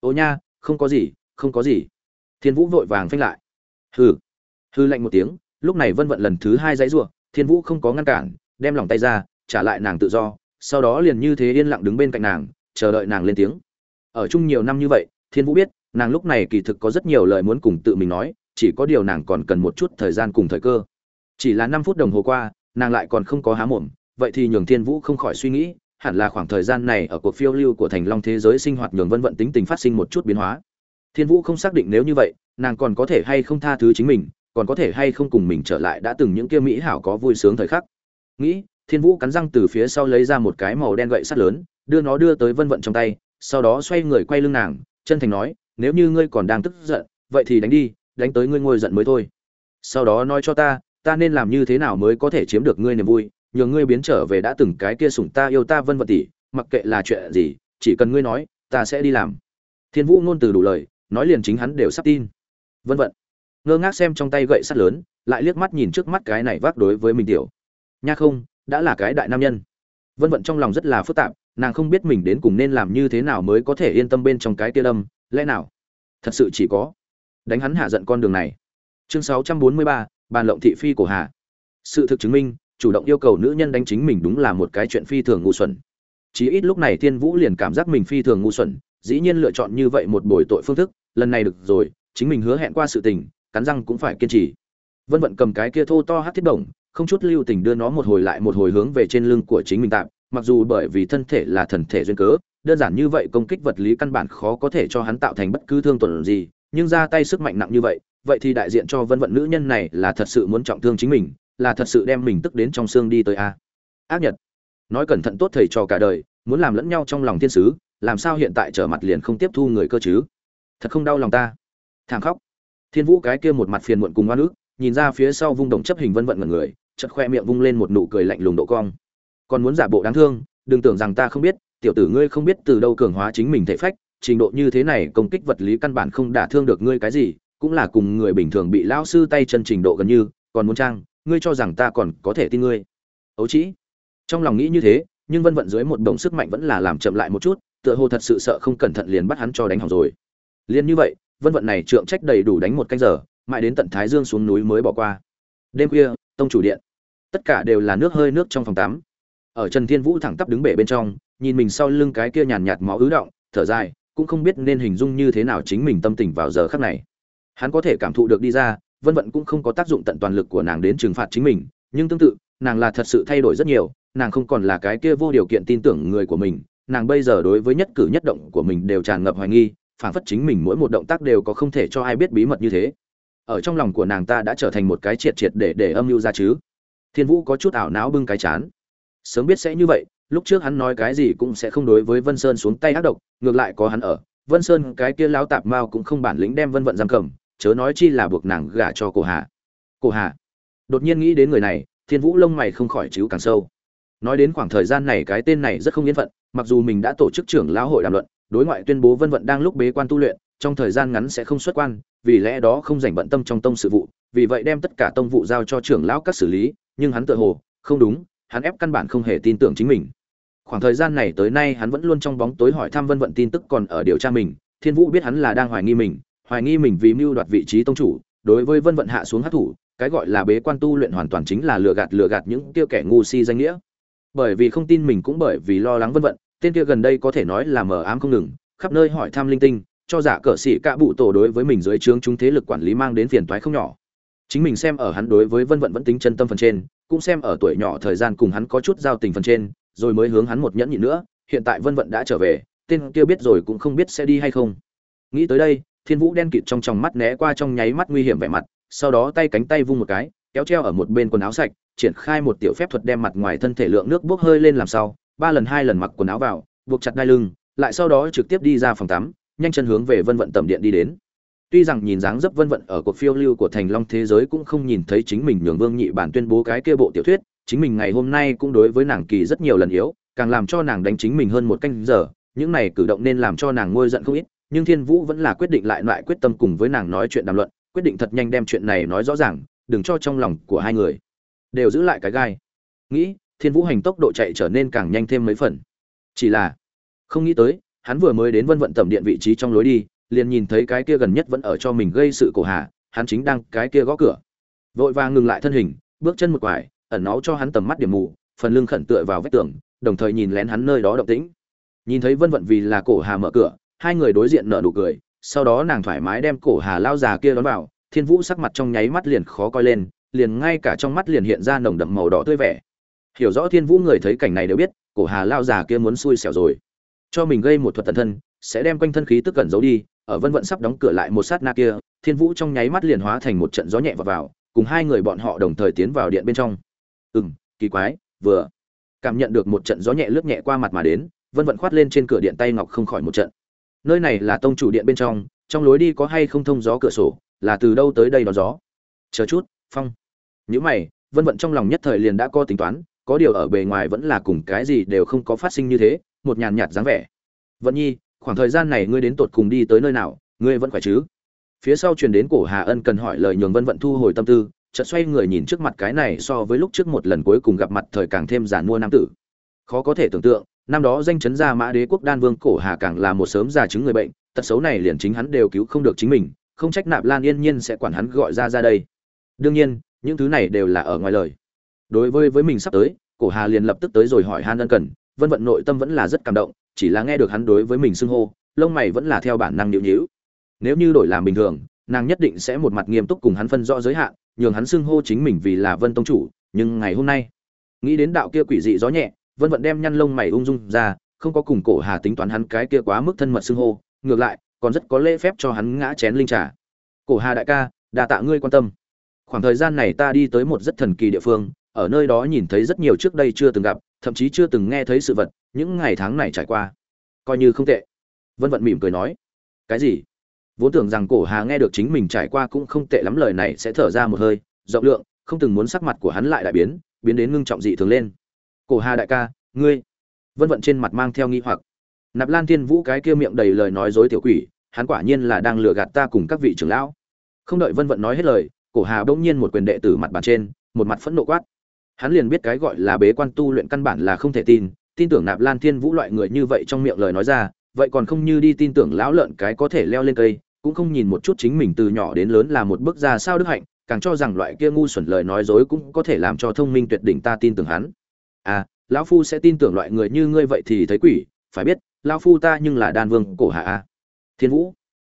Ô nha không có gì, không có gì. Thiên vũ vội vàng phanh lại. Hừ. Hư lạnh một tiếng, lúc này vân vận lần thứ hai dãy ruộng thiên vũ không có ngăn cản, đem lòng tay ra, trả lại nàng tự do, sau đó liền như thế yên lặng đứng bên cạnh nàng, chờ đợi nàng lên tiếng. Ở chung nhiều năm như vậy, thiên vũ biết, nàng lúc này kỳ thực có rất nhiều lời muốn cùng tự mình nói, chỉ có điều nàng còn cần một chút thời gian cùng thời cơ. Chỉ là năm phút đồng hồ qua, nàng lại còn không có há mồm, vậy thì nhường thiên vũ không khỏi suy nghĩ hẳn là khoảng thời gian này ở cuộc phiêu lưu của thành long thế giới sinh hoạt nhường vân vận tính tình phát sinh một chút biến hóa. Thiên vũ không xác định nếu như vậy, nàng còn có thể hay không tha thứ chính mình, còn có thể hay không cùng mình trở lại đã từng những kia mỹ hảo có vui sướng thời khắc. Nghĩ, thiên vũ cắn răng từ phía sau lấy ra một cái màu đen gậy sắt lớn, đưa nó đưa tới vân vận trong tay, sau đó xoay người quay lưng nàng, chân thành nói, nếu như ngươi còn đang tức giận, vậy thì đánh đi, đánh tới ngươi ngồi giận mới thôi. Sau đó nói cho ta ta nên làm như thế nào mới có thể chiếm được ngươi niềm vui nhờ ngươi biến trở về đã từng cái kia sủng ta yêu ta vân vân tỷ mặc kệ là chuyện gì chỉ cần ngươi nói ta sẽ đi làm. Thiên vũ ngôn từ đủ lời nói liền chính hắn đều sắp tin. Vân vân. Ngơ ngác xem trong tay gậy sắt lớn lại liếc mắt nhìn trước mắt cái này vác đối với mình tiểu. Nha không đã là cái đại nam nhân. Vân vân trong lòng rất là phức tạp nàng không biết mình đến cùng nên làm như thế nào mới có thể yên tâm bên trong cái kia lâm lẽ nào? Thật sự chỉ có đánh hắn hạ giận con đường này. Chương 643, bàn lộng thị phi của hà. Sự thực chứng minh chủ động yêu cầu nữ nhân đánh chính mình đúng là một cái chuyện phi thường ngu xuẩn. Chí ít lúc này thiên vũ liền cảm giác mình phi thường ngu xuẩn, dĩ nhiên lựa chọn như vậy một buổi tội phương thức, lần này được rồi, chính mình hứa hẹn qua sự tình, cắn răng cũng phải kiên trì. Vân vận cầm cái kia thô to hát thiết bổng, không chút lưu tình đưa nó một hồi lại một hồi hướng về trên lưng của chính mình tạm, mặc dù bởi vì thân thể là thần thể duyên cớ, đơn giản như vậy công kích vật lý căn bản khó có thể cho hắn tạo thành bất cứ thương tổn gì, nhưng ra tay sức mạnh nặng như vậy vậy thì đại diện cho vân vận nữ nhân này là thật sự muốn trọng thương chính mình là thật sự đem mình tức đến trong xương đi tới a. Ác nhật. Nói cẩn thận tốt thầy cho cả đời, muốn làm lẫn nhau trong lòng thiên sứ, làm sao hiện tại trở mặt liền không tiếp thu người cơ chứ? Thật không đau lòng ta. Thằng khóc. Thiên vũ cái kia một mặt phiền muộn cùng oan ức, nhìn ra phía sau vung động chấp hình vân vận ngẩn người chật khoe miệng vung lên một nụ cười lạnh lùng độ cong. Còn muốn giả bộ đáng thương, đừng tưởng rằng ta không biết, tiểu tử ngươi không biết từ đâu cường hóa chính mình thể phách, trình độ như thế này công kích vật lý căn bản không đả thương được ngươi cái gì, cũng là cùng người bình thường bị lão sư tay chân trình độ gần như, còn muốn trang ngươi cho rằng ta còn có thể tin ngươi. Ấu trĩ. Trong lòng nghĩ như thế, nhưng vân vận dưới một động sức mạnh vẫn là làm chậm lại một chút, tựa hồ thật sự sợ không cẩn thận liền bắt hắn cho đánh hỏng rồi. Liền như vậy, vân vận này trượng trách đầy đủ đánh một canh giờ, mãi đến tận thái dương xuống núi mới bỏ qua. Đêm khuya, tông chủ điện. Tất cả đều là nước hơi nước trong phòng tắm. Ở trần thiên vũ thẳng tắp đứng bể bên trong, nhìn mình sau lưng cái kia nhàn nhạt máu ứ động, thở dài, cũng không biết nên hình dung như thế nào chính mình tâm tình vào giờ khắc này. Hắn có thể cảm thụ được đi ra vân vận cũng không có tác dụng tận toàn lực của nàng đến trừng phạt chính mình, nhưng tương tự, nàng là thật sự thay đổi rất nhiều, nàng không còn là cái kia vô điều kiện tin tưởng người của mình, nàng bây giờ đối với nhất cử nhất động của mình đều tràn ngập hoài nghi, phản phất chính mình mỗi một động tác đều có không thể cho ai biết bí mật như thế. Ở trong lòng của nàng ta đã trở thành một cái triệt triệt để để âm mưu ra chứ. Thiên vũ có chút ảo não bưng cái chán. Sớm biết sẽ như vậy, lúc trước hắn nói cái gì cũng sẽ không đối với vân sơn xuống tay ác độc, ngược lại có hắn ở, vân sơn cái kia lão tạp mao cũng không bản lĩnh đem vân vận giam cầm chớ nói chi là buộc nàng gả cho cổ hà. Cổ hà. Đột nhiên nghĩ đến người này, thiên vũ lông mày không khỏi chíu càng sâu. Nói đến khoảng thời gian này cái tên này rất không yên phận, mặc dù mình đã tổ chức trưởng lão hội đàm luận, đối ngoại tuyên bố vân vận đang lúc bế quan tu luyện, trong thời gian ngắn sẽ không xuất quan, vì lẽ đó không dành bận tâm trong tông sự vụ, vì vậy đem tất cả tông vụ giao cho trưởng lão các xử lý, nhưng hắn tự hồ, không đúng, hắn ép căn bản không hề tin tưởng chính mình. Khoảng thời gian này tới nay hắn vẫn luôn trong bóng tối hỏi thăm vân vận tin tức còn ở điều tra mình, thiên vũ biết hắn là đang hoài nghi mình hoài nghi mình vì mưu đoạt vị trí tông chủ, đối với vân vận hạ xuống hát thủ, cái gọi là bế quan tu luyện hoàn toàn chính là lừa gạt lừa gạt những kia kẻ ngu si danh nghĩa. Bởi vì không tin mình cũng bởi vì lo lắng vân vận, tên kia gần đây có thể nói là mờ ám không ngừng, khắp nơi hỏi thăm linh tinh, cho giả cờ sĩ cả bụ tổ đối với mình dưới trướng chúng thế lực quản lý mang đến phiền toái không nhỏ. Chính mình xem ở hắn đối với vân vận vẫn tính chân tâm phần trên, cũng xem ở tuổi nhỏ thời gian cùng hắn có chút giao tình phần trên, rồi mới hướng hắn một nhẫn nhịn nữa, hiện tại vân vận đã trở về, tên kia biết rồi cũng không biết sẽ đi hay không. Nghĩ tới đây thiên vũ đen kịt trong tròng mắt né qua trong nháy mắt nguy hiểm vẻ mặt, sau đó tay cánh tay vung một cái, kéo treo ở một bên quần áo sạch, triển khai một tiểu phép thuật đem mặt ngoài thân thể lượng nước bốc hơi lên làm sau ba lần hai lần mặc quần áo vào, buộc chặt đai lưng, lại sau đó trực tiếp đi ra phòng tắm, nhanh chân hướng về vân vận tầm điện đi đến. Tuy rằng nhìn dáng dấp vân vận ở cuộc phiêu lưu của thành long thế giới cũng không nhìn thấy chính mình nhường vương nhị bản tuyên bố cái kia bộ tiểu thuyết, chính mình ngày hôm nay cũng đối với nàng kỳ rất nhiều lần yếu, càng làm cho nàng đánh chính mình hơn một canh giờ, những này cử động nên làm cho nàng ngôi giận không ít nhưng thiên vũ vẫn là quyết định lại lại quyết tâm cùng với nàng nói chuyện đàm luận quyết định thật nhanh đem chuyện này nói rõ ràng đừng cho trong lòng của hai người. Đều giữ lại cái gai. Nghĩ thiên vũ hành tốc độ chạy trở nên càng nhanh thêm mấy phần. Chỉ là không nghĩ tới hắn vừa mới đến vân vận tầm điện vị trí trong lối đi liền nhìn thấy cái kia gần nhất vẫn ở cho mình gây sự cổ hà, hắn chính đang cái kia gõ cửa. Vội vàng ngừng lại thân hình bước chân một quải ẩn náu cho hắn tầm mắt điểm mù phần lưng khẩn tựa vào vách tường đồng thời nhìn lén hắn nơi đó động tĩnh. Nhìn thấy vân vận vì là cổ hà mở cửa hai người đối diện nở nụ cười, sau đó nàng thoải mái đem cổ hà lao già kia đón vào, thiên vũ sắc mặt trong nháy mắt liền khó coi lên, liền ngay cả trong mắt liền hiện ra nồng đậm màu đỏ tươi vẻ. Hiểu rõ thiên vũ người thấy cảnh này đều biết, cổ hà lao già kia muốn xui xẻo rồi. Cho mình gây một thuật tận thân, sẽ đem quanh thân khí tức cẩn giấu đi, ở vân vận sắp đóng cửa lại một sát na kia, thiên vũ trong nháy mắt liền hóa thành một trận gió nhẹ vào vào, cùng hai người bọn họ đồng thời tiến vào điện bên trong. Ừm, kỳ quái, vừa cảm nhận được một trận gió nhẹ lướt nhẹ qua mặt mà đến, vân vận khoát lên trên cửa điện tay ngọc không khỏi một trận nơi này là tông chủ điện bên trong trong lối đi có hay không thông gió cửa sổ, là từ đâu tới đây đón gió? Chờ chút, phong. Nhữ mày, vân vận trong lòng nhất thời liền đã có tính toán, có điều ở bề ngoài vẫn là cùng cái gì đều không có phát sinh như thế, một nhàn nhạt dáng vẻ. Vận nhi, khoảng thời gian này ngươi đến tột cùng đi tới nơi nào, ngươi vẫn khỏe chứ? Phía sau truyền đến cổ hà ân cần hỏi lời nhường vân vận thu hồi tâm tư, chợt xoay người nhìn trước mặt cái này so với lúc trước một lần cuối cùng gặp mặt thời càng thêm giản mua nam tử. Khó có thể tưởng tượng năm đó danh chấn gia mã đế quốc đan vương cổ hà càng là một sớm già chứng người bệnh, tật xấu này liền chính hắn đều cứu không được chính mình, không trách nạp lan yên nhiên sẽ quản hắn gọi ra ra đây. Đương nhiên, những thứ này đều là ở ngoài lời. Đối với với mình sắp tới, cổ hà liền lập tức tới rồi hỏi han ân cần, vân vận nội tâm vẫn là rất cảm động, chỉ là nghe được hắn đối với mình xưng hô, lông mày vẫn là theo bản năng nhịu nhịu nếu như đổi làm bình thường, nàng nhất định sẽ một mặt nghiêm túc cùng hắn phân rõ giới hạn, nhường hắn xưng hô chính mình vì là vân tông chủ, nhưng ngày hôm nay, nghĩ đến đạo kia quỷ dị gió nhẹ vân vận đem nhăn lông mày ung dung ra, không có cùng cổ hà tính toán hắn cái kia quá mức thân mật xưng hô, ngược lại, còn rất có lễ phép cho hắn ngã chén linh trà. Cổ hà đại ca đà tạ ngươi quan tâm. Khoảng thời gian này ta đi tới một rất thần kỳ địa phương, ở nơi đó nhìn thấy rất nhiều trước đây chưa từng gặp, thậm chí chưa từng nghe thấy sự vật, những ngày tháng này trải qua, coi như không tệ. Vân vận mỉm cười nói, cái gì? Vốn tưởng rằng cổ hà nghe được chính mình trải qua cũng không tệ lắm lời này sẽ thở ra một hơi, rộng lượng, không từng muốn sắc mặt của hắn lại đại biến biến đến ngưng trọng dị thường lên cổ hà đại ca, ngươi? Vân vận trên mặt mang theo nghi hoặc. Nạp lan thiên vũ cái kia miệng đầy lời nói dối tiểu quỷ, hắn quả nhiên là đang lừa gạt ta cùng các vị trưởng lão. Không đợi vân vận nói hết lời, cổ hà bỗng nhiên một quyền đệ tử mặt bàn trên, một mặt phẫn nộ quát. Hắn liền biết cái gọi là bế quan tu luyện căn bản là không thể tin tin tưởng nạp lan thiên vũ loại người như vậy trong miệng lời nói ra, vậy còn không như đi tin tưởng lão lợn cái có thể leo lên cây, cũng không nhìn một chút chính mình từ nhỏ đến lớn là một bước ra sao đức hạnh, càng cho rằng loại kia ngu xuẩn lời nói dối cũng có thể làm cho thông minh tuyệt đỉnh ta tin tưởng hắn à lão phu sẽ tin tưởng loại người như ngươi vậy thì thấy quỷ phải biết lão phu ta nhưng là đan vương cổ hạ a. Thiên vũ.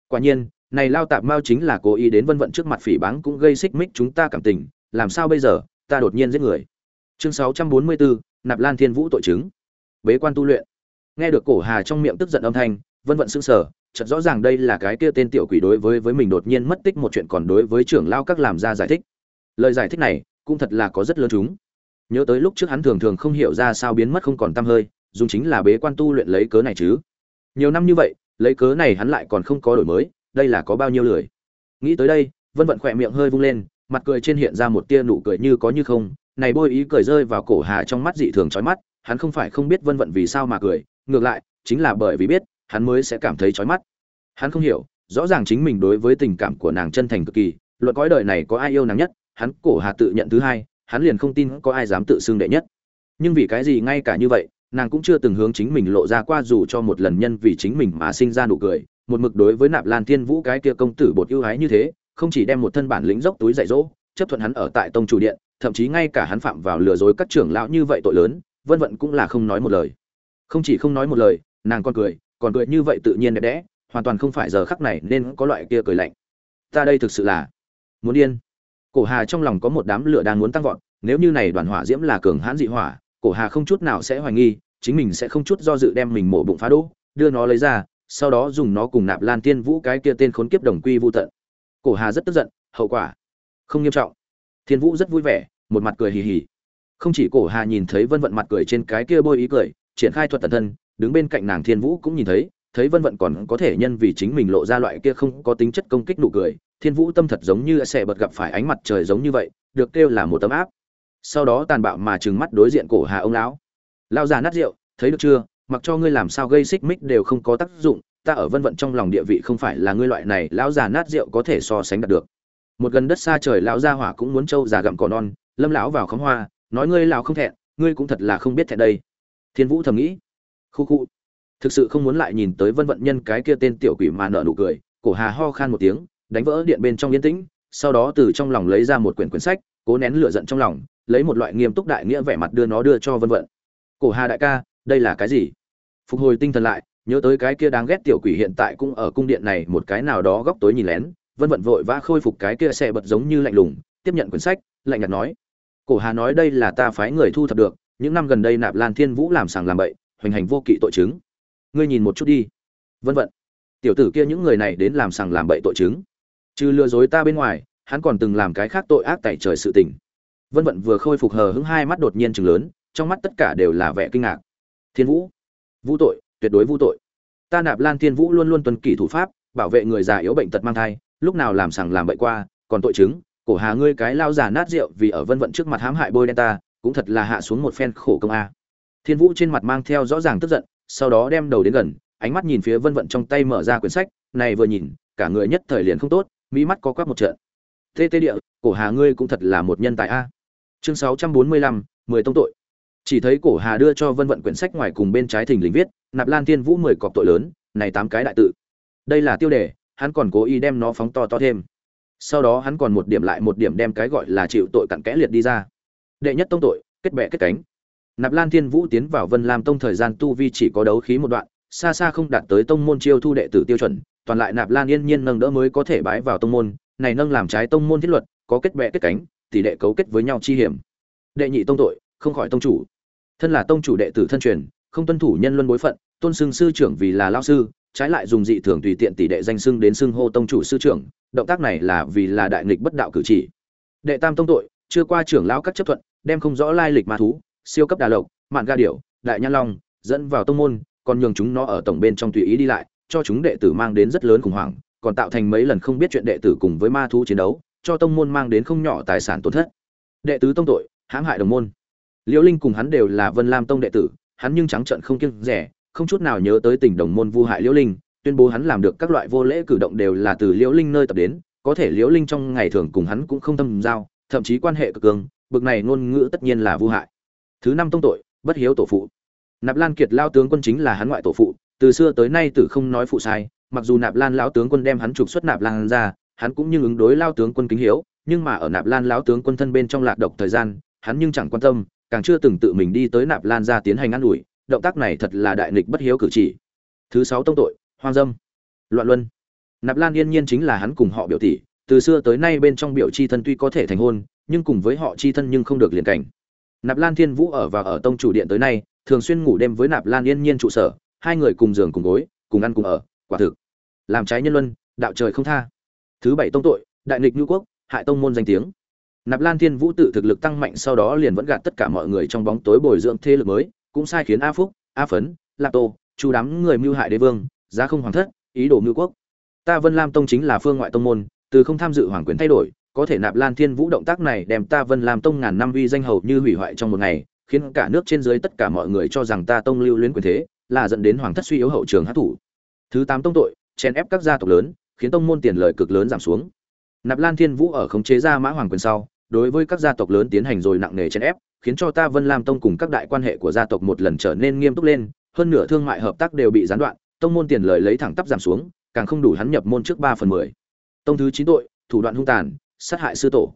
Quả nhiên này lao tạp mao chính là cố ý đến vân vận trước mặt phỉ báng cũng gây xích mích chúng ta cảm tình làm sao bây giờ ta đột nhiên giết người. Chương 644, nạp lan thiên vũ tội chứng. Bế quan tu luyện. Nghe được cổ hà trong miệng tức giận âm thanh vân vận sững sờ chợt rõ ràng đây là cái kia tên tiểu quỷ đối với với mình đột nhiên mất tích một chuyện còn đối với trưởng lao các làm ra giải thích. Lời giải thích này cũng thật là có rất lớn chúng nhớ tới lúc trước hắn thường thường không hiểu ra sao biến mất không còn t hơi, dùng chính là bế quan tu luyện lấy cớ này chứ. Nhiều năm như vậy, lấy cớ này hắn lại còn không có đổi mới, đây là có bao nhiêu lười. Nghĩ tới đây, vân vận khỏe miệng hơi vung lên, mặt cười trên hiện ra một tia nụ cười như có như không, này bôi ý cười rơi vào cổ hà trong mắt dị thường chói mắt, hắn không phải không biết vân vận vì sao mà cười, ngược lại, chính là bởi vì biết, hắn mới sẽ cảm thấy chói mắt. Hắn không hiểu, rõ ràng chính mình đối với tình cảm của nàng chân thành cực kỳ, luận cõi đời này có ai yêu nàng nhất, hắn cổ hà tự nhận thứ hai hắn liền không tin có ai dám tự xưng đệ nhất. Nhưng vì cái gì ngay cả như vậy, nàng cũng chưa từng hướng chính mình lộ ra qua dù cho một lần nhân vì chính mình mà sinh ra nụ cười, một mực đối với nạp lan thiên vũ cái kia công tử bột ưu ái như thế, không chỉ đem một thân bản lĩnh dốc túi dạy dỗ, chấp thuận hắn ở tại tông chủ điện, thậm chí ngay cả hắn phạm vào lừa dối các trưởng lão như vậy tội lớn, vân vận cũng là không nói một lời. Không chỉ không nói một lời, nàng còn cười còn cười như vậy tự nhiên đẹp đẽ, hoàn toàn không phải giờ khắc này nên có loại kia cười lạnh. Ta đây thực sự là muốn điên cổ hà trong lòng có một đám lửa đang muốn tăng vọt, nếu như này đoàn hỏa diễm là cường hãn dị hỏa, cổ hà không chút nào sẽ hoài nghi, chính mình sẽ không chút do dự đem mình mổ bụng phá đỗ đưa nó lấy ra, sau đó dùng nó cùng nạp lan tiên vũ cái kia tên khốn kiếp đồng quy vô tận. Cổ hà rất tức giận, hậu quả không nghiêm trọng. Thiên vũ rất vui vẻ, một mặt cười hì hì. Không chỉ cổ hà nhìn thấy vân vận mặt cười trên cái kia bôi ý cười, triển khai thuật tần thân, đứng bên cạnh nàng thiên vũ cũng nhìn thấy thấy vân vận còn có thể nhân vì chính mình lộ ra loại kia không có tính chất công kích nụ cười thiên vũ tâm thật giống như sẽ bật gặp phải ánh mặt trời giống như vậy, được kêu là một tấm áp. Sau đó tàn bạo mà trừng mắt đối diện cổ hà ông lão. Lao già nát rượu, thấy được chưa? Mặc cho ngươi làm sao gây xích mích đều không có tác dụng, ta ở vân vận trong lòng địa vị không phải là ngươi loại này, lão già nát rượu có thể so sánh đạt được. Một gần đất xa trời lão gia hỏa cũng muốn trâu già gặm cỏ non, lâm lão vào khóm hoa, nói ngươi lão không thẹn, ngươi cũng thật là không biết thẹn đây. Thiên vũ thầm nghĩ. Khu khu. Thực sự không muốn lại nhìn tới vân vận nhân cái kia tên tiểu quỷ mà nợ nụ cười, cổ hà ho khan một tiếng đánh vỡ điện bên trong yên tĩnh, sau đó từ trong lòng lấy ra một quyển quyển sách, cố nén lửa giận trong lòng, lấy một loại nghiêm túc đại nghĩa vẻ mặt đưa nó đưa cho vân vận. Cổ hà đại ca, đây là cái gì? Phục hồi tinh thần lại, nhớ tới cái kia đáng ghét tiểu quỷ hiện tại cũng ở cung điện này, một cái nào đó góc tối nhìn lén, vân vận vội vã khôi phục cái kia xe bật giống như lạnh lùng, tiếp nhận quyển sách, lạnh nhạt nói, cổ hà nói đây là ta phái người thu thập được, những năm gần đây nạp lan thiên vũ làm sàng làm bậy, hoành hành vô kỵ tội chứng. Ngươi nhìn một chút đi. Vân vận, tiểu tử kia những người này đến làm sàng làm bậy tội chứng trừ lừa dối ta bên ngoài, hắn còn từng làm cái khác tội ác tại trời sự tình. Vân vận vừa khôi phục hờ hững hai mắt đột nhiên chừng lớn, trong mắt tất cả đều là vẻ kinh ngạc. Thiên vũ vũ tội, tuyệt đối vũ tội. Ta nạp lan thiên vũ luôn luôn tuân kỷ thủ pháp, bảo vệ người già yếu bệnh tật mang thai, lúc nào làm sằng làm bậy qua, còn tội chứng, cổ hà ngươi cái lao giả nát rượu vì ở vân vận trước mặt hãm hại bôi đen ta, cũng thật là hạ xuống một phen khổ công a. Thiên vũ trên mặt mang theo rõ ràng tức giận, sau đó đem đầu đến gần, ánh mắt nhìn phía vân vận trong tay mở ra quyển sách, này vừa nhìn, cả người nhất thời liền không tốt mỹ mắt có quắc một trận. Tê tê địa, cổ hà ngươi cũng thật là một nhân tài a. Chương sáu trăm bốn mươi lăm, mười tông tội. Chỉ thấy cổ hà đưa cho vân vận quyển sách ngoài cùng bên trái thình lình viết, nạp lan thiên vũ mười cọc tội lớn, này tám cái đại tự. Đây là tiêu đề, hắn còn cố ý đem nó phóng to to thêm. Sau đó hắn còn một điểm lại một điểm đem cái gọi là chịu tội cặn kẽ liệt đi ra. Đệ nhất tông tội, kết bệ kết cánh. Nạp lan thiên vũ tiến vào vân lam tông thời gian tu vi chỉ có đấu khí một đoạn, xa xa không đạt tới tông môn chiêu thu đệ tử tiêu chuẩn toàn lại nạp lan yên nhiên nâng đỡ mới có thể bái vào tông môn, này nâng làm trái tông môn thiết luật, có kết bệ kết cánh, tỷ đệ cấu kết với nhau chi hiểm. Đệ nhị tông tội, không khỏi tông chủ. Thân là tông chủ đệ tử thân truyền, không tuân thủ nhân luân bối phận, tôn xưng sư trưởng vì là lao sư, trái lại dùng dị thường tùy tiện tỷ đệ danh xưng đến xưng hô tông chủ sư trưởng, động tác này là vì là đại nghịch bất đạo cử chỉ. Đệ tam tông tội, chưa qua trưởng lão các chấp thuận, đem không rõ lai lịch ma thú, siêu cấp đà lộc, mạn ga điểu, đại nha long, dẫn vào tông môn, còn nhường chúng nó ở tổng bên trong tùy ý đi lại cho chúng đệ tử mang đến rất lớn khủng hoảng còn tạo thành mấy lần không biết chuyện đệ tử cùng với ma thú chiến đấu cho tông môn mang đến không nhỏ tài sản tổn thất. Đệ tứ tông tội hãm hại đồng môn. Liễu linh cùng hắn đều là vân lam tông đệ tử hắn nhưng trắng trợn không kiêng dè, không chút nào nhớ tới tình đồng môn vu hại liễu linh tuyên bố hắn làm được các loại vô lễ cử động đều là từ liễu linh nơi tập đến có thể liễu linh trong ngày thường cùng hắn cũng không tâm giao thậm chí quan hệ cực cường bực này ngôn ngữ tất nhiên là vu hại. Thứ năm tông tội bất hiếu tổ phụ. Nạp lan kiệt lao tướng quân chính là hắn ngoại tổ phụ từ xưa tới nay tử không nói phụ sai, mặc dù nạp lan lão tướng quân đem hắn trục xuất nạp lan ra, hắn cũng như ứng đối lao tướng quân kính hiếu, nhưng mà ở nạp lan lão tướng quân thân bên trong lạc độc thời gian, hắn nhưng chẳng quan tâm, càng chưa từng tự mình đi tới nạp lan ra tiến hành ă n ủi, động tác này thật là đại nghịch bất hiếu cử chỉ. Thứ sáu tông tội, hoang dâm, loạn luân. Nạp lan yên nhiên chính là hắn cùng họ biểu tỷ, từ xưa tới nay bên trong biểu chi thân tuy có thể thành hôn, nhưng cùng với họ chi thân nhưng không được liền cảnh. Nạp lan thiên vũ ở và ở tông chủ điện tới nay, thường xuyên ngủ đêm với nạp lan yên nhiên trụ sở hai người cùng giường cùng gối, cùng ăn cùng ở, quả thực. Làm trái nhân luân, đạo trời không tha. Thứ bảy tông tội, đại nghịch nhu quốc, hại tông môn danh tiếng. Nạp lan thiên vũ tự thực lực tăng mạnh sau đó liền vẫn gạt tất cả mọi người trong bóng tối bồi dưỡng thế lực mới, cũng sai khiến a phúc, a phấn lạp tô chú đám người mưu hại đế vương, giá không hoàng thất, ý đồ mưu quốc. Ta vân lam tông chính là phương ngoại tông môn, từ không tham dự hoàng quyền thay đổi, có thể nạp lan thiên vũ động tác này đem ta vân lam tông ngàn năm vi danh hầu như hủy hoại trong một ngày, khiến cả nước trên dưới tất cả mọi người cho rằng ta tông lưu luyến quyền thế là dẫn đến hoàng thất suy yếu hậu trường hát thủ. Thứ tám tông tội, chèn ép các gia tộc lớn, khiến tông môn tiền lợi cực lớn giảm xuống. Nạp lan thiên vũ ở khống chế gia mã hoàng quyền sau, đối với các gia tộc lớn tiến hành rồi nặng nề chèn ép, khiến cho ta vân lam tông cùng các đại quan hệ của gia tộc một lần trở nên nghiêm túc lên, hơn nửa thương mại hợp tác đều bị gián đoạn, tông môn tiền lợi lấy thẳng tắp giảm xuống, càng không đủ hắn nhập môn trước ba phần mười. Tông thứ chín tội, thủ đoạn hung tàn, sát hại sư tổ.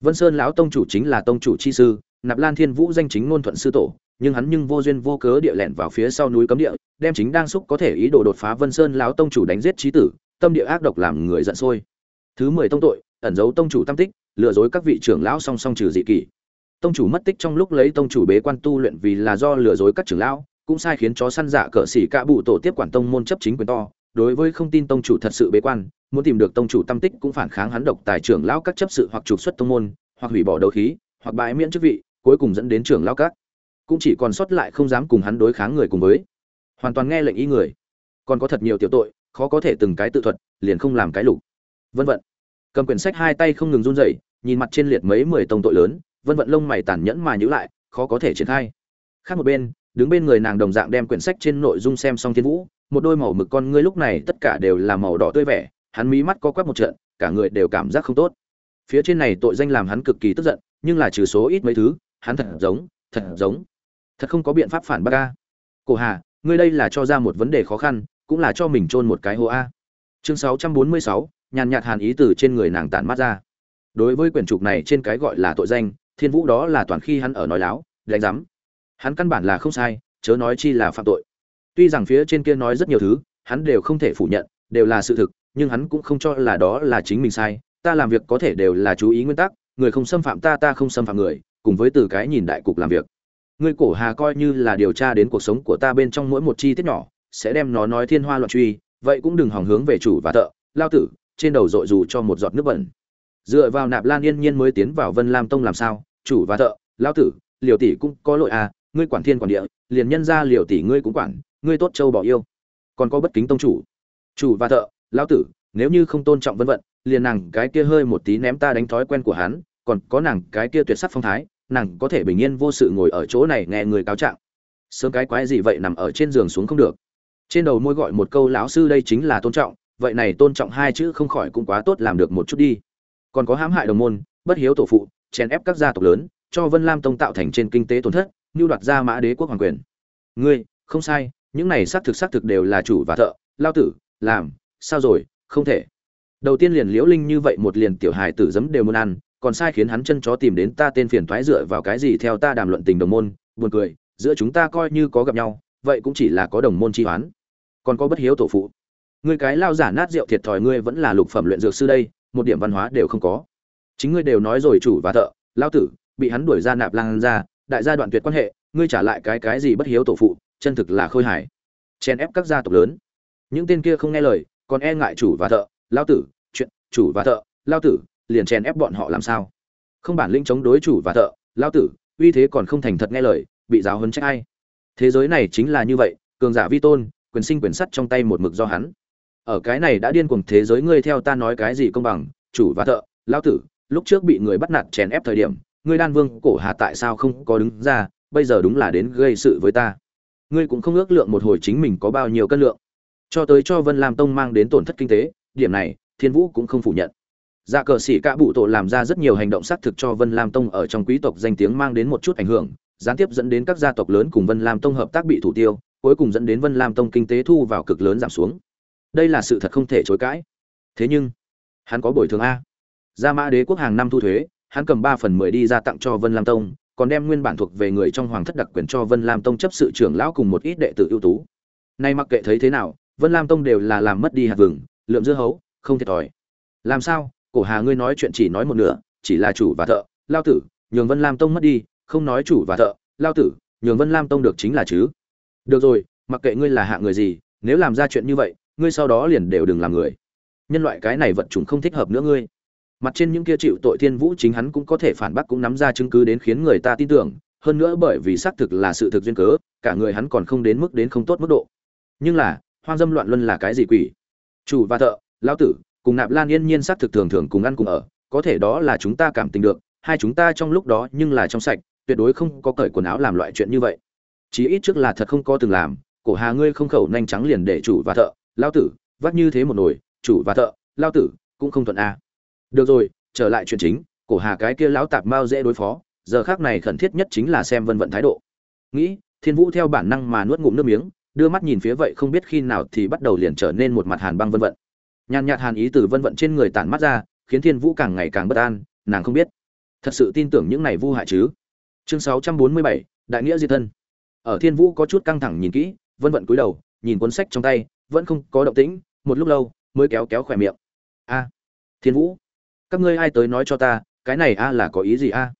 Vân sơn lão tông chủ chính là tông chủ chi sư, nạp lan thiên vũ danh chính ngôn thuận sư tổ nhưng hắn nhưng vô duyên vô cớ địa lẻn vào phía sau núi cấm địa, đem chính đang xúc có thể ý đồ đột phá vân sơn lão tông chủ đánh giết trí tử, tâm địa ác độc làm người giận sôi. Thứ mười tông tội, ẩn giấu tông chủ tam tích, lừa dối các vị trưởng lão song song trừ dị kỷ. Tông chủ mất tích trong lúc lấy tông chủ bế quan tu luyện vì là do lừa dối các trưởng lão, cũng sai khiến chó săn dạ cỡ sĩ cả bụ tổ tiếp quản tông môn chấp chính quyền to. Đối với không tin tông chủ thật sự bế quan, muốn tìm được tông chủ tâm tích cũng phản kháng hắn độc tài trưởng lão các chấp sự hoặc trục xuất tông môn, hoặc hủy bỏ đấu khí, hoặc bãi miễn chức vị, cuối cùng dẫn đến trưởng lão các cũng chỉ còn sót lại không dám cùng hắn đối kháng người cùng với. Hoàn toàn nghe lệnh ý người. Còn có thật nhiều tiểu tội, khó có thể từng cái tự thuật, liền không làm cái lục. Vân vận. Cầm quyển sách hai tay không ngừng run rẩy, nhìn mặt trên liệt mấy mười tông tội lớn, vân vận lông mày tàn nhẫn mà nhữ lại, khó có thể triển khai. Khác một bên, đứng bên người nàng đồng dạng đem quyển sách trên nội dung xem xong thiên vũ, một đôi màu mực con ngươi lúc này tất cả đều là màu đỏ tươi vẻ, hắn mí mắt có quắp một trận, cả người đều cảm giác không tốt. Phía trên này tội danh làm hắn cực kỳ tức giận, nhưng là trừ số ít mấy thứ, hắn thật giống thật giống thật không có biện pháp phản bác a. Cổ hà ngươi đây là cho ra một vấn đề khó khăn cũng là cho mình chôn một cái hố a. Chương 646, nhàn nhạt hàn ý từ trên người nàng tản mát ra. Đối với quyển trục này trên cái gọi là tội danh thiên vũ đó là toàn khi hắn ở nói láo đánh giám. Hắn căn bản là không sai chớ nói chi là phạm tội. Tuy rằng phía trên kia nói rất nhiều thứ hắn đều không thể phủ nhận đều là sự thực nhưng hắn cũng không cho là đó là chính mình sai. Ta làm việc có thể đều là chú ý nguyên tắc người không xâm phạm ta ta không xâm phạm người cùng với từ cái nhìn đại cục làm việc ngươi cổ hà coi như là điều tra đến cuộc sống của ta bên trong mỗi một chi tiết nhỏ, sẽ đem nó nói thiên hoa loạn truy, vậy cũng đừng hòng hướng về chủ và thợ, lao tử, trên đầu dội dù cho một giọt nước bẩn. Dựa vào nạp lan yên nhiên mới tiến vào vân lam tông làm sao, chủ và thợ, lao tử, liều tỷ cũng có lỗi à ngươi quản thiên quản địa, liền nhân ra liều tỷ ngươi cũng quản, ngươi tốt châu bỏ yêu. Còn có bất kính tông chủ. Chủ và thợ, lao tử, nếu như không tôn trọng vân vận, liền nàng cái kia hơi một tí ném ta đánh thói quen của hắn, còn có nàng cái kia tuyệt sắc phong thái nàng có thể bình yên vô sự ngồi ở chỗ này nghe người cáo trạng. Sớm cái quái gì vậy nằm ở trên giường xuống không được. Trên đầu môi gọi một câu, lão sư đây chính là tôn trọng, vậy này tôn trọng hai chữ không khỏi cũng quá tốt, làm được một chút đi. Còn có hãm hại đồng môn, bất hiếu tổ phụ, chèn ép các gia tộc lớn, cho vân lam tông tạo thành trên kinh tế tổn thất như đoạt ra mã đế quốc hoàng quyền. Ngươi, không sai, những này xác thực xác thực đều là chủ và thợ, lao tử, làm, sao rồi, không thể. Đầu tiên liền liễu linh như vậy một liền tiểu hài tử dấm đều muốn ăn còn sai khiến hắn chân chó tìm đến ta tên phiền thoái dựa vào cái gì theo ta đàm luận tình đồng môn, buồn cười, giữa chúng ta coi như có gặp nhau, vậy cũng chỉ là có đồng môn chi hoán. Còn có bất hiếu tổ phụ. Ngươi cái lao giả nát rượu thiệt thòi ngươi vẫn là lục phẩm luyện dược sư đây, một điểm văn hóa đều không có. Chính ngươi đều nói rồi chủ và thợ, lao tử, bị hắn đuổi ra nạp lang ra, đại gia đoạn tuyệt quan hệ, ngươi trả lại cái cái gì bất hiếu tổ phụ, chân thực là khôi hài. Chèn ép các gia tộc lớn. Những tên kia không nghe lời, còn e ngại chủ và thợ, lao tử, chuyện, chủ và thợ, lao tử liền chèn ép bọn họ làm sao? Không bản lĩnh chống đối chủ và thợ, lao tử, uy thế còn không thành thật nghe lời, bị giáo huấn trách ai? Thế giới này chính là như vậy, cường giả vi tôn, quyền sinh quyền sắt trong tay một mực do hắn. Ở cái này đã điên cuồng thế giới ngươi theo ta nói cái gì công bằng, chủ và thợ, lao tử, lúc trước bị người bắt nạt chèn ép thời điểm, ngươi đan vương cổ hà tại sao không có đứng ra, bây giờ đúng là đến gây sự với ta. Ngươi cũng không ước lượng một hồi chính mình có bao nhiêu cân lượng. Cho tới cho vân lam tông mang đến tổn thất kinh tế, điểm này, thiên vũ cũng không phủ nhận dạ cờ sĩ cả bụ tổ làm ra rất nhiều hành động xác thực cho vân lam tông ở trong quý tộc danh tiếng mang đến một chút ảnh hưởng, gián tiếp dẫn đến các gia tộc lớn cùng vân lam tông hợp tác bị thủ tiêu, cuối cùng dẫn đến vân lam tông kinh tế thu vào cực lớn giảm xuống. Đây là sự thật không thể chối cãi. Thế nhưng, hắn có bồi thường a. Gia mã đế quốc hàng năm thu thuế, hắn cầm ba phần mười đi ra tặng cho vân lam tông, còn đem nguyên bản thuộc về người trong hoàng thất đặc quyền cho vân lam tông chấp sự trưởng lão cùng một ít đệ tử ưu tú. Nay mặc kệ thấy thế nào, vân lam tông đều là làm mất đi hạt vừng, lượm dưa hấu, không thiệt thòi. Làm sao? Cổ hà ngươi nói chuyện chỉ nói một nửa, chỉ là chủ và thợ, lao tử, nhường vân lam tông mất đi, không nói chủ và thợ, lao tử, nhường vân lam tông được chính là chứ. Được rồi, mặc kệ ngươi là hạ người gì, nếu làm ra chuyện như vậy, ngươi sau đó liền đều đừng làm người. Nhân loại cái này vật chủng không thích hợp nữa ngươi. Mặt trên những kia chịu tội thiên vũ chính hắn cũng có thể phản bác cũng nắm ra chứng cứ đến khiến người ta tin tưởng, hơn nữa bởi vì xác thực là sự thực duyên cớ, cả người hắn còn không đến mức đến không tốt mức độ. Nhưng là, hoang dâm loạn luân là cái gì quỷ? Chủ và thợ, lao tử cùng nạp lan yên nhiên xác thực thường thường cùng ăn cùng ở, có thể đó là chúng ta cảm tình được, hai chúng ta trong lúc đó nhưng là trong sạch, tuyệt đối không có cởi quần áo làm loại chuyện như vậy. Chí ít trước là thật không có từng làm, cổ hà ngươi không khẩu nhanh trắng liền để chủ và thợ, lao tử, vắt như thế một nồi, chủ và thợ, lao tử, cũng không thuận a. Được rồi, trở lại chuyện chính, cổ hà cái kia lão tạp mao dễ đối phó, giờ khác này khẩn thiết nhất chính là xem vân vận thái độ. Nghĩ, thiên vũ theo bản năng mà nuốt ngụm nước miếng, đưa mắt nhìn phía vậy không biết khi nào thì bắt đầu liền trở nên một mặt hàn băng vân vận nhàn nhạt hàn ý từ vân vận trên người tản mắt ra khiến thiên vũ càng ngày càng bất an nàng không biết. Thật sự tin tưởng những này vu hại chứ? Chương 647, đại nghĩa diệt thân. Ở thiên vũ có chút căng thẳng nhìn kỹ vân vận cúi đầu nhìn cuốn sách trong tay vẫn không có động tĩnh một lúc lâu mới kéo kéo khỏe miệng. A thiên vũ các ngươi ai tới nói cho ta cái này a là có ý gì a?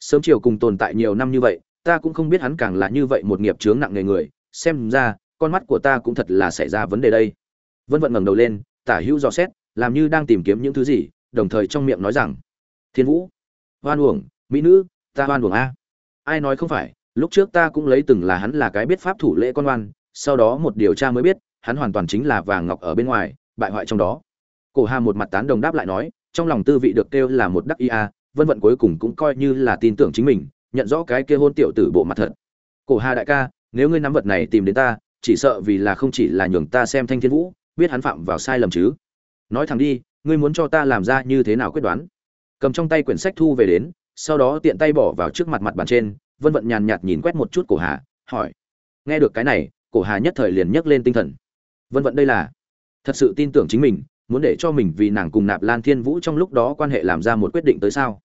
Sớm chiều cùng tồn tại nhiều năm như vậy ta cũng không biết hắn càng là như vậy một nghiệp chướng nặng nề người xem ra con mắt của ta cũng thật là xảy ra vấn đề đây. Vân vận ngẩng đầu lên tả hữu dò xét, làm như đang tìm kiếm những thứ gì, đồng thời trong miệng nói rằng, thiên vũ, hoan uổng, mỹ nữ, ta hoan uổng a. Ai nói không phải, lúc trước ta cũng lấy từng là hắn là cái biết pháp thủ lễ con oan, sau đó một điều tra mới biết, hắn hoàn toàn chính là vàng ngọc ở bên ngoài, bại hoại trong đó. Cổ hà một mặt tán đồng đáp lại nói, trong lòng tư vị được kêu là một đắc ia vân vận cuối cùng cũng coi như là tin tưởng chính mình, nhận rõ cái kia hôn tiểu tử bộ mặt thật. Cổ hà đại ca, nếu ngươi nắm vật này tìm đến ta, chỉ sợ vì là không chỉ là nhường ta xem thanh thiên vũ biết hắn phạm vào sai lầm chứ? Nói thẳng đi, ngươi muốn cho ta làm ra như thế nào quyết đoán? Cầm trong tay quyển sách thu về đến, sau đó tiện tay bỏ vào trước mặt mặt bàn trên, vân vận nhàn nhạt nhìn quét một chút cổ hà, hỏi. Nghe được cái này, cổ hà nhất thời liền nhấc lên tinh thần. Vân vận đây là? Thật sự tin tưởng chính mình, muốn để cho mình vì nàng cùng nạp lan thiên vũ trong lúc đó quan hệ làm ra một quyết định tới sao?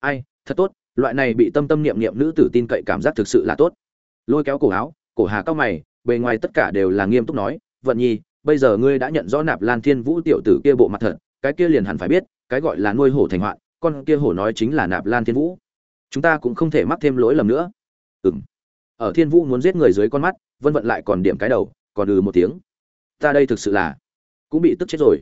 Ai, thật tốt, loại này bị tâm tâm niệm niệm nữ tử tin cậy cảm giác thực sự là tốt. Lôi kéo cổ áo, cổ hà cao mày, bề ngoài tất cả đều là nghiêm túc nói, vận nhi bây giờ ngươi đã nhận rõ nạp lan thiên vũ tiểu tử kia bộ mặt thật, cái kia liền hẳn phải biết, cái gọi là nuôi hổ thành hoạn, con kia hổ nói chính là nạp lan thiên vũ. Chúng ta cũng không thể mắc thêm lỗi lầm nữa. Ừng ở thiên vũ muốn giết người dưới con mắt, vân vận lại còn điểm cái đầu, còn ừ một tiếng. Ta đây thực sự là cũng bị tức chết rồi.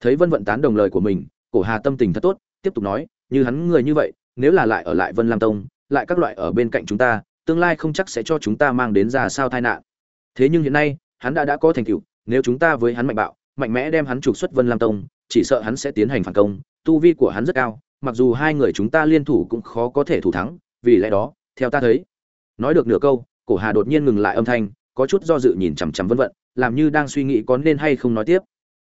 Thấy vân vận tán đồng lời của mình, cổ hà tâm tình thật tốt, tiếp tục nói, như hắn người như vậy, nếu là lại ở lại vân lam tông, lại các loại ở bên cạnh chúng ta, tương lai không chắc sẽ cho chúng ta mang đến ra sao tai nạn. Thế nhưng hiện nay, hắn đã đã có thành tựu nếu chúng ta với hắn mạnh bạo, mạnh mẽ đem hắn trục xuất vân lam tông, chỉ sợ hắn sẽ tiến hành phản công, tu vi của hắn rất cao, mặc dù hai người chúng ta liên thủ cũng khó có thể thủ thắng, vì lẽ đó, theo ta thấy, nói được nửa câu, cổ hà đột nhiên ngừng lại âm thanh, có chút do dự nhìn chằm chằm vân vận, làm như đang suy nghĩ có nên hay không nói tiếp.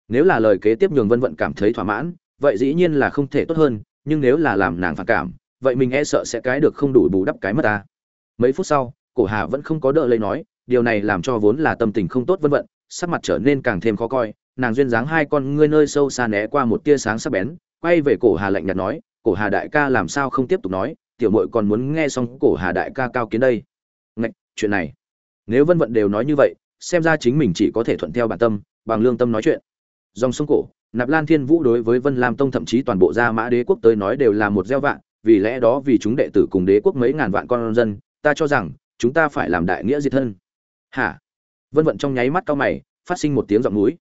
Nếu là lời kế tiếp nhường vân vận cảm thấy thỏa mãn, vậy dĩ nhiên là không thể tốt hơn, nhưng nếu là làm nàng phản cảm, vậy mình e sợ sẽ cái được không đủ bù đắp cái mất ta. Mấy phút sau, cổ hà vẫn không có đỡ lấy nói, điều này làm cho vốn là tâm tình không tốt vân vận sắc mặt trở nên càng thêm khó coi, nàng duyên dáng hai con ngươi nơi sâu xa né qua một tia sáng sắc bén, quay về cổ hà lạnh nhạt nói, cổ hà đại ca làm sao không tiếp tục nói, tiểu mội còn muốn nghe xong cổ hà đại ca cao kiến đây. Ngạch, chuyện này. Nếu vân vận đều nói như vậy, xem ra chính mình chỉ có thể thuận theo bản tâm, bằng lương tâm nói chuyện. Dòng sông cổ, nạp lan thiên vũ đối với vân lam tông thậm chí toàn bộ gia mã đế quốc tới nói đều là một gieo vạn vì lẽ đó vì chúng đệ tử cùng đế quốc mấy ngàn vạn con dân, ta cho rằng, chúng ta phải làm đại nghĩa diệt thân. Hả? Vân vận trong nháy mắt cao mày, phát sinh một tiếng giọng núi.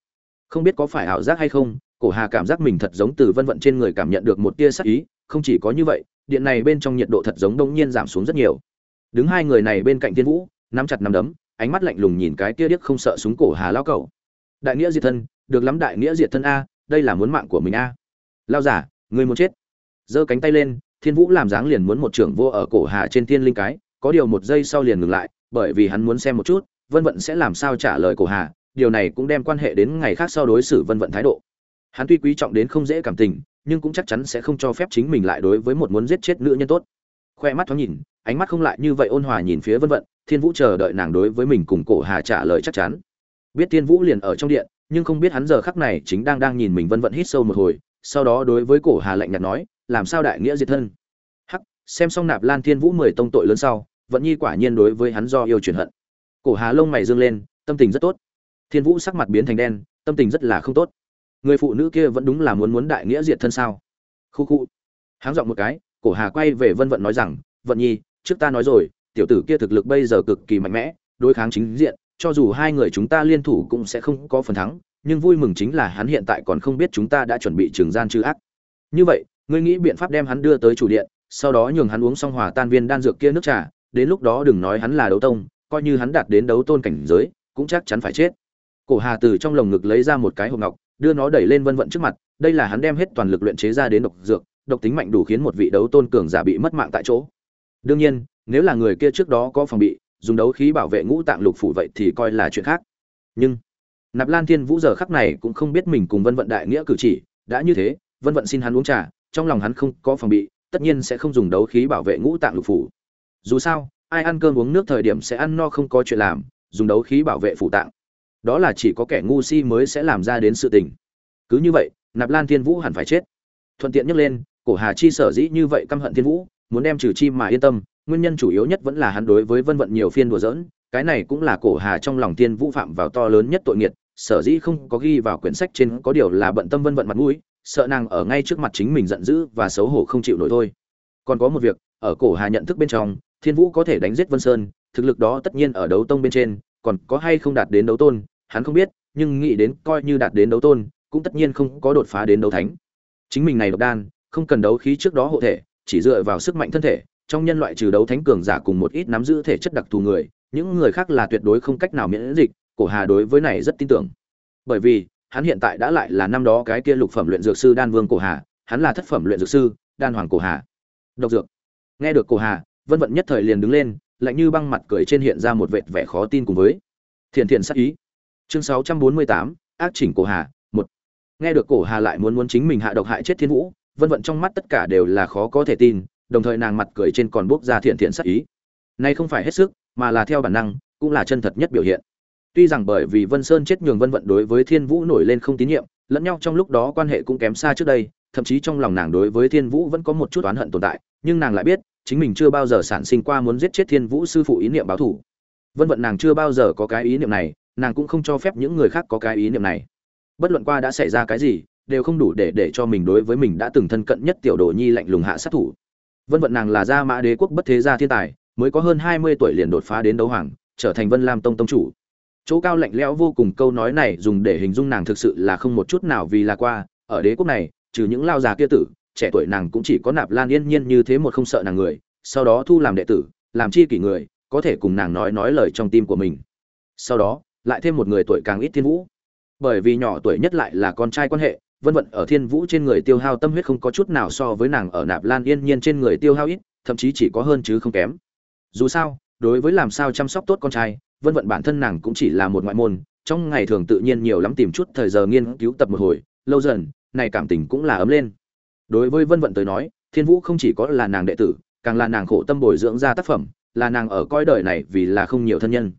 Không biết có phải ảo giác hay không, cổ hà cảm giác mình thật giống từ vân vận trên người cảm nhận được một tia sắc ý, không chỉ có như vậy, điện này bên trong nhiệt độ thật giống đông nhiên giảm xuống rất nhiều. Đứng hai người này bên cạnh thiên vũ, nắm chặt nắm đấm, ánh mắt lạnh lùng nhìn cái tia điếc không sợ súng cổ hà lao cầu đại nghĩa diệt thân, được lắm đại nghĩa diệt thân a, đây là muốn mạng của mình a. Lao giả người muốn chết. Giơ cánh tay lên, thiên vũ làm dáng liền muốn một trưởng vô ở cổ hà trên thiên linh cái, có điều một giây sau liền ngừng lại, bởi vì hắn muốn xem một chút vân vận sẽ làm sao trả lời cổ hà, điều này cũng đem quan hệ đến ngày khác sau đối xử vân vận thái độ. Hắn tuy quý trọng đến không dễ cảm tình, nhưng cũng chắc chắn sẽ không cho phép chính mình lại đối với một muốn giết chết nữ nhân tốt. Khoe mắt thoáng nhìn, ánh mắt không lại như vậy ôn hòa nhìn phía vân vận, thiên vũ chờ đợi nàng đối với mình cùng cổ hà trả lời chắc chắn. Biết thiên vũ liền ở trong điện, nhưng không biết hắn giờ khắc này chính đang đang nhìn mình vân vận hít sâu một hồi, sau đó đối với cổ hà lạnh nhạt nói, làm sao đại nghĩa diệt thân? Hắc, xem xong nạp lan thiên vũ mười tông tội lớn sau, vận nhi quả nhiên đối với hắn do yêu truyền hận cổ hà lông mày dương lên, tâm tình rất tốt. Thiên vũ sắc mặt biến thành đen, tâm tình rất là không tốt. Người phụ nữ kia vẫn đúng là muốn muốn đại nghĩa diệt thân sao? Khu khu. Háng giọng một cái, cổ hà quay về vân vận nói rằng, vận nhi, trước ta nói rồi, tiểu tử kia thực lực bây giờ cực kỳ mạnh mẽ, đối kháng chính diện, cho dù hai người chúng ta liên thủ cũng sẽ không có phần thắng, nhưng vui mừng chính là hắn hiện tại còn không biết chúng ta đã chuẩn bị trường gian trừ ác. Như vậy, ngươi nghĩ biện pháp đem hắn đưa tới chủ điện, sau đó nhường hắn uống xong hòa tan viên đan dược kia nước trà, đến lúc đó đừng nói hắn là đấu tông coi như hắn đạt đến đấu tôn cảnh giới, cũng chắc chắn phải chết. Cổ hà từ trong lồng ngực lấy ra một cái hộp ngọc, đưa nó đẩy lên vân vận trước mặt, đây là hắn đem hết toàn lực luyện chế ra đến độc dược, độc tính mạnh đủ khiến một vị đấu tôn cường giả bị mất mạng tại chỗ. Đương nhiên, nếu là người kia trước đó có phòng bị, dùng đấu khí bảo vệ ngũ tạng lục phủ vậy thì coi là chuyện khác. Nhưng, nạp lan thiên vũ giờ khắc này cũng không biết mình cùng vân vận đại nghĩa cử chỉ, đã như thế, vân vận xin hắn uống trà, trong lòng hắn không có phòng bị, tất nhiên sẽ không dùng đấu khí bảo vệ ngũ tạng lục phủ. Dù sao ai ăn cơm uống nước thời điểm sẽ ăn no không có chuyện làm, dùng đấu khí bảo vệ phủ tạng. Đó là chỉ có kẻ ngu si mới sẽ làm ra đến sự tình. Cứ như vậy, nạp lan thiên vũ hẳn phải chết. Thuận tiện nhắc lên, cổ hà chi sở dĩ như vậy căm hận thiên vũ, muốn đem trừ chi mà yên tâm, nguyên nhân chủ yếu nhất vẫn là hắn đối với vân vận nhiều phiên đùa giỡn, cái này cũng là cổ hà trong lòng thiên vũ phạm vào to lớn nhất tội nghiệt, sở dĩ không có ghi vào quyển sách trên, có điều là bận tâm vân vận mặt mũi, sợ nàng ở ngay trước mặt chính mình giận dữ và xấu hổ không chịu nổi thôi. Còn có một việc, ở cổ hà nhận thức bên trong thiên vũ có thể đánh giết vân sơn, thực lực đó tất nhiên ở đấu tông bên trên, còn có hay không đạt đến đấu tôn, hắn không biết, nhưng nghĩ đến coi như đạt đến đấu tôn, cũng tất nhiên không có đột phá đến đấu thánh. Chính mình này độc đan, không cần đấu khí trước đó hộ thể, chỉ dựa vào sức mạnh thân thể, trong nhân loại trừ đấu thánh cường giả cùng một ít nắm giữ thể chất đặc thù người, những người khác là tuyệt đối không cách nào miễn dịch, cổ hà đối với này rất tin tưởng. Bởi vì, hắn hiện tại đã lại là năm đó cái kia lục phẩm luyện dược sư đan vương cổ hà, hắn là thất phẩm luyện dược sư đan hoàng cổ hà. Độc dược. Nghe được cổ hà vân vận nhất thời liền đứng lên lạnh như băng mặt cười trên hiện ra một vệt vẻ khó tin cùng với thiện thiện sắc ý. Chương 648, ác chỉnh cổ hà một. Nghe được cổ hà lại muốn muốn chính mình hạ độc hại chết thiên vũ vân vận trong mắt tất cả đều là khó có thể tin đồng thời nàng mặt cười trên còn bốc ra thiện thiện sắc ý. Nay không phải hết sức mà là theo bản năng cũng là chân thật nhất biểu hiện. Tuy rằng bởi vì vân sơn chết nhường vân vận đối với thiên vũ nổi lên không tín nhiệm lẫn nhau trong lúc đó quan hệ cũng kém xa trước đây thậm chí trong lòng nàng đối với thiên vũ vẫn có một chút oán hận tồn tại nhưng nàng lại biết chính mình chưa bao giờ sản sinh qua muốn giết chết thiên vũ sư phụ ý niệm báo thù. Vân vận nàng chưa bao giờ có cái ý niệm này, nàng cũng không cho phép những người khác có cái ý niệm này. Bất luận qua đã xảy ra cái gì, đều không đủ để để cho mình đối với mình đã từng thân cận nhất tiểu đồ nhi lạnh lùng hạ sát thủ. Vân vận nàng là gia mã đế quốc bất thế gia thiên tài, mới có hơn hai mươi tuổi liền đột phá đến đấu hoàng, trở thành vân lam tông tông chủ. Chỗ cao lạnh lẽo vô cùng câu nói này dùng để hình dung nàng thực sự là không một chút nào vì là qua, ở đế quốc này, trừ những lao già kia tử trẻ tuổi nàng cũng chỉ có nạp lan yên nhiên như thế một không sợ nàng người, sau đó thu làm đệ tử, làm chi kỷ người, có thể cùng nàng nói nói lời trong tim của mình. Sau đó, lại thêm một người tuổi càng ít thiên vũ. Bởi vì nhỏ tuổi nhất lại là con trai quan hệ, vân vận ở thiên vũ trên người tiêu hao tâm huyết không có chút nào so với nàng ở nạp lan yên nhiên trên người tiêu hao ít, thậm chí chỉ có hơn chứ không kém. Dù sao, đối với làm sao chăm sóc tốt con trai, vân vận bản thân nàng cũng chỉ là một ngoại môn, trong ngày thường tự nhiên nhiều lắm tìm chút thời giờ nghiên cứu tập một hồi, lâu dần, này cảm tình cũng là ấm lên đối với vân vận tới nói, thiên vũ không chỉ có là nàng đệ tử, càng là nàng khổ tâm bồi dưỡng ra tác phẩm, là nàng ở coi đời này vì là không nhiều thân nhân.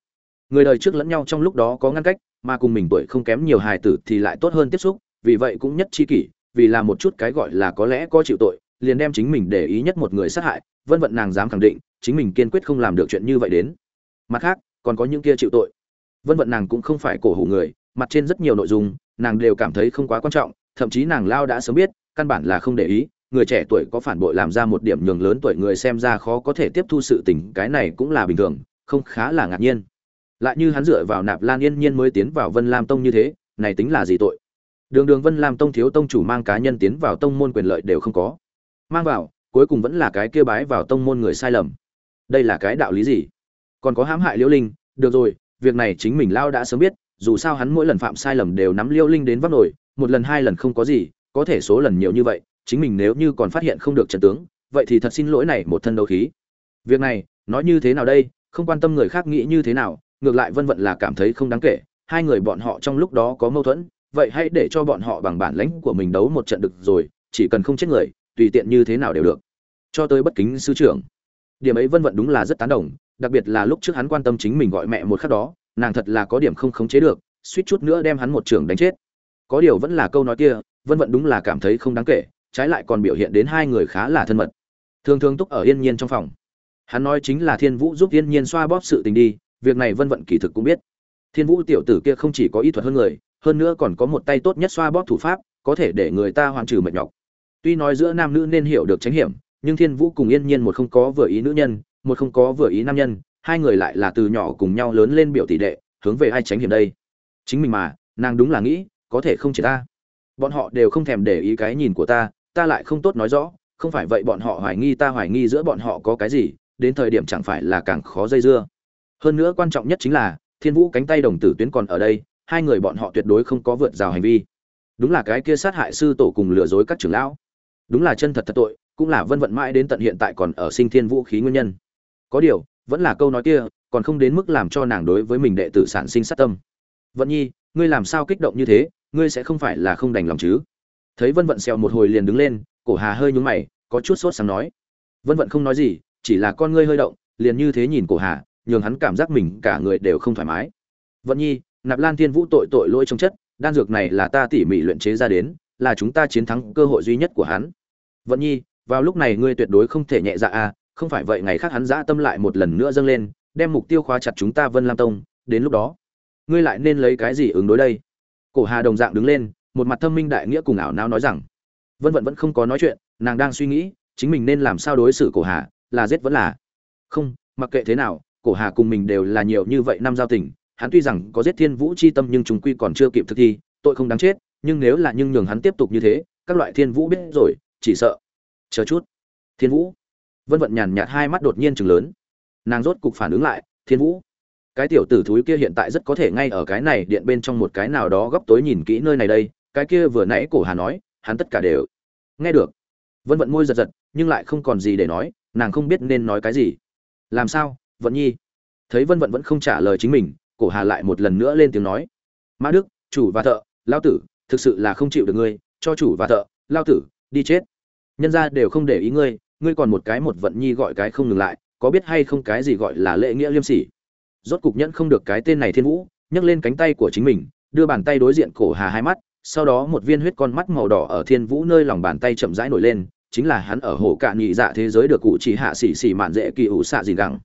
Người đời trước lẫn nhau trong lúc đó có ngăn cách, mà cùng mình tuổi không kém nhiều hài tử thì lại tốt hơn tiếp xúc, vì vậy cũng nhất chi kỷ, vì là một chút cái gọi là có lẽ có chịu tội, liền đem chính mình để ý nhất một người sát hại, vân vận nàng dám khẳng định, chính mình kiên quyết không làm được chuyện như vậy đến. Mặt khác, còn có những kia chịu tội. Vân vận nàng cũng không phải cổ hủ người, mặt trên rất nhiều nội dung, nàng đều cảm thấy không quá quan trọng, thậm chí nàng lao đã sớm biết căn bản là không để ý, người trẻ tuổi có phản bội làm ra một điểm nhường lớn tuổi người xem ra khó có thể tiếp thu sự tình, cái này cũng là bình thường, không khá là ngạc nhiên. Lại như hắn dựa vào nạp lan yên nhiên mới tiến vào vân lam tông như thế, này tính là gì tội? Đường đường vân lam tông thiếu tông chủ mang cá nhân tiến vào tông môn quyền lợi đều không có. Mang vào, cuối cùng vẫn là cái kia bái vào tông môn người sai lầm. Đây là cái đạo lý gì? Còn có hãm hại liễu linh, được rồi, việc này chính mình lao đã sớm biết, dù sao hắn mỗi lần phạm sai lầm đều nắm liễu linh đến vắt nổi, một lần hai lần không có gì có thể số lần nhiều như vậy, chính mình nếu như còn phát hiện không được trận tướng, vậy thì thật xin lỗi này một thân đấu khí. Việc này, nói như thế nào đây, không quan tâm người khác nghĩ như thế nào, ngược lại vân vận là cảm thấy không đáng kể, hai người bọn họ trong lúc đó có mâu thuẫn, vậy hãy để cho bọn họ bằng bản lãnh của mình đấu một trận được rồi, chỉ cần không chết người, tùy tiện như thế nào đều được. Cho tới bất kính sư trưởng. Điểm ấy vân vận đúng là rất tán đồng, đặc biệt là lúc trước hắn quan tâm chính mình gọi mẹ một khắc đó, nàng thật là có điểm không khống chế được, suýt chút nữa đem hắn một trưởng đánh chết. Có điều vẫn là câu nói kia vân vận đúng là cảm thấy không đáng kể, trái lại còn biểu hiện đến hai người khá là thân mật. Thường thường túc ở yên nhiên trong phòng. Hắn nói chính là thiên vũ giúp yên nhiên xoa bóp sự tình đi, việc này vân vận kỳ thực cũng biết. Thiên vũ tiểu tử kia không chỉ có ý thuật hơn người, hơn nữa còn có một tay tốt nhất xoa bóp thủ pháp, có thể để người ta hoàn trừ mệt nhọc. Tuy nói giữa nam nữ nên hiểu được tránh hiểm, nhưng thiên vũ cùng yên nhiên một không có vừa ý nữ nhân, một không có vừa ý nam nhân, hai người lại là từ nhỏ cùng nhau lớn lên biểu tỷ đệ, hướng về ai tránh hiểm đây? Chính mình mà, nàng đúng là nghĩ, có thể không chỉ ta bọn họ đều không thèm để ý cái nhìn của ta ta lại không tốt nói rõ, không phải vậy bọn họ hoài nghi ta hoài nghi giữa bọn họ có cái gì, đến thời điểm chẳng phải là càng khó dây dưa. Hơn nữa quan trọng nhất chính là, thiên vũ cánh tay đồng tử tuyến còn ở đây, hai người bọn họ tuyệt đối không có vượt rào hành vi. Đúng là cái kia sát hại sư tổ cùng lừa dối các trưởng lão. Đúng là chân thật thật tội, cũng là vân vận mãi đến tận hiện tại còn ở sinh thiên vũ khí nguyên nhân. Có điều, vẫn là câu nói kia, còn không đến mức làm cho nàng đối với mình đệ tử sản sinh sát tâm. Vận nhi, ngươi làm sao kích động như thế? Ngươi sẽ không phải là không đành lòng chứ? Thấy vân vận xèo một hồi liền đứng lên, cổ hà hơi nhúng mày, có chút sốt sáng nói. Vân vận không nói gì, chỉ là con ngươi hơi động, liền như thế nhìn cổ hà, nhường hắn cảm giác mình cả người đều không thoải mái. Vận nhi, nạp lan thiên vũ tội tội lỗi trong chất, đan dược này là ta tỉ mỉ luyện chế ra đến, là chúng ta chiến thắng cơ hội duy nhất của hắn. Vận nhi, vào lúc này ngươi tuyệt đối không thể nhẹ dạ à không phải vậy ngày khác hắn dã tâm lại một lần nữa dâng lên, đem mục tiêu khóa chặt chúng ta vân lam tông, đến lúc đó, ngươi lại nên lấy cái gì ứng đối đây? Cổ hà đồng dạng đứng lên, một mặt thâm minh đại nghĩa cùng ảo não nói rằng, vân vận vẫn không có nói chuyện, nàng đang suy nghĩ, chính mình nên làm sao đối xử cổ hà, là giết vẫn là. Không, mặc kệ thế nào, cổ hà cùng mình đều là nhiều như vậy năm giao tình, hắn tuy rằng có giết thiên vũ chi tâm nhưng chúng quy còn chưa kịp thực thi, tội không đáng chết, nhưng nếu là nhưng nhường hắn tiếp tục như thế, các loại thiên vũ biết rồi, chỉ sợ. Chờ chút. Thiên vũ? Vân vận nhàn nhạt hai mắt đột nhiên chừng lớn. Nàng rốt cục phản ứng lại, thiên vũ cái tiểu tử thúi kia hiện tại rất có thể ngay ở cái này điện bên trong một cái nào đó góc tối nhìn kỹ nơi này đây, cái kia vừa nãy cổ hà nói, hắn tất cả đều nghe được. Vân vận môi giật giật, nhưng lại không còn gì để nói, nàng không biết nên nói cái gì. Làm sao, vận nhi? Thấy vân vận vẫn không trả lời chính mình, cổ hà lại một lần nữa lên tiếng nói. Mã đức, chủ và thợ, lao tử, thực sự là không chịu được ngươi, cho chủ và thợ, lao tử, đi chết. Nhân ra đều không để ý ngươi ngươi còn một cái một vận nhi gọi cái không ngừng lại, có biết hay không cái gì gọi là lễ nghĩa liêm sỉ? Rốt cục nhẫn không được cái tên này thiên vũ, nhấc lên cánh tay của chính mình, đưa bàn tay đối diện cổ hà hai mắt, sau đó một viên huyết con mắt màu đỏ ở thiên vũ nơi lòng bàn tay chậm rãi nổi lên, chính là hắn ở hồ cạn nhị dạ thế giới được cụ chỉ hạ xỉ xỉ mạn dễ kỳ ủ xạ gì gẳng.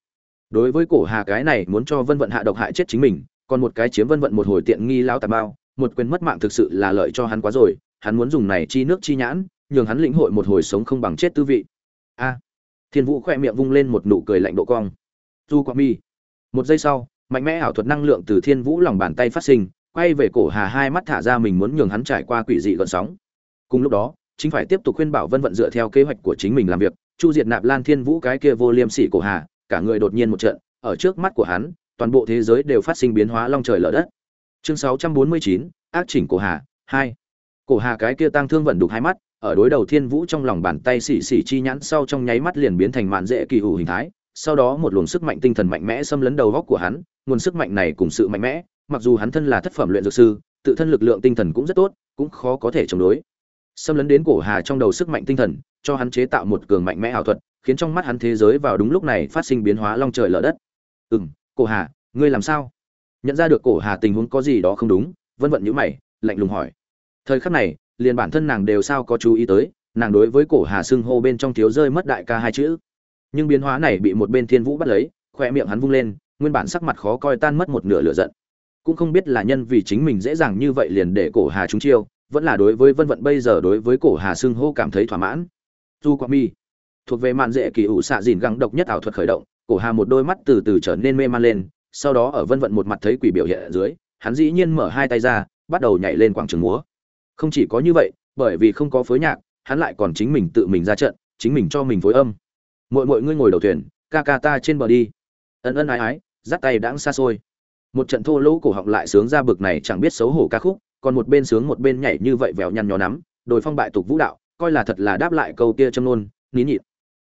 Đối với cổ hà cái này muốn cho vân vận hạ độc hại chết chính mình, còn một cái chiếm vân vận một hồi tiện nghi lao tà bao, một quyền mất mạng thực sự là lợi cho hắn quá rồi, hắn muốn dùng này chi nước chi nhãn, nhường hắn lĩnh hội một hồi sống không bằng chết tư vị. A. Thiên vũ khoe miệng vung lên một nụ cười lạnh độ cong. Du quang mi một giây sau mạnh mẽ ảo thuật năng lượng từ thiên vũ lòng bàn tay phát sinh quay về cổ hà hai mắt thả ra mình muốn nhường hắn trải qua quỷ dị gợn sóng. Cùng lúc đó chính phải tiếp tục khuyên bảo vân vận dựa theo kế hoạch của chính mình làm việc chu diệt nạp lan thiên vũ cái kia vô liêm sỉ cổ hà cả người đột nhiên một trận ở trước mắt của hắn toàn bộ thế giới đều phát sinh biến hóa long trời lở đất. Chương 649, ác chỉnh cổ hà hai. Cổ hà cái kia tăng thương vận đục hai mắt ở đối đầu thiên vũ trong lòng bàn tay xỉ xỉ chi nhãn sau trong nháy mắt liền biến thành mạn dễ kỳ hủ hình thái sau đó một luồng sức mạnh tinh thần mạnh mẽ xâm lấn đầu góc của hắn, nguồn sức mạnh này cùng sự mạnh mẽ, mặc dù hắn thân là thất phẩm luyện dược sư, tự thân lực lượng tinh thần cũng rất tốt, cũng khó có thể chống đối. Xâm lấn đến cổ hà trong đầu sức mạnh tinh thần, cho hắn chế tạo một cường mạnh mẽ ảo thuật, khiến trong mắt hắn thế giới vào đúng lúc này phát sinh biến hóa long trời lở đất. Ừ cổ hà, ngươi làm sao? Nhận ra được cổ hà tình huống có gì đó không đúng, vân vận nhữ mày, lạnh lùng hỏi. Thời khắc này, liền bản thân nàng đều sao có chú ý tới, nàng đối với cổ hà xưng hô bên trong thiếu rơi mất đại ca hai chữ nhưng biến hóa này bị một bên thiên vũ bắt lấy, khoe miệng hắn vung lên, nguyên bản sắc mặt khó coi tan mất một nửa lửa giận. Cũng không biết là nhân vì chính mình dễ dàng như vậy liền để cổ hà trúng chiêu, vẫn là đối với vân vận bây giờ đối với cổ hà xưng hô cảm thấy thỏa mãn. Du quang mi, thuộc về mạn dễ kỳ ủ xạ dìn găng độc nhất ảo thuật khởi động, cổ hà một đôi mắt từ từ trở nên mê man lên, sau đó ở vân vận một mặt thấy quỷ biểu hiện ở dưới, hắn dĩ nhiên mở hai tay ra, bắt đầu nhảy lên quảng trường múa. Không chỉ có như vậy, bởi vì không có phối nhạc, hắn lại còn chính mình tự mình ra trận, chính mình cho mình phối âm mội mội ngươi ngồi đầu thuyền, ca ca ta trên bờ đi. Ân ân ái ái, dắt tay đãng xa xôi. Một trận thô lỗ cổ họng lại sướng ra bực này chẳng biết xấu hổ ca khúc, còn một bên sướng một bên nhảy như vậy vèo nhăn nhó nắm, đồi phong bại tục vũ đạo, coi là thật là đáp lại câu kia châm nôn nín nhịn.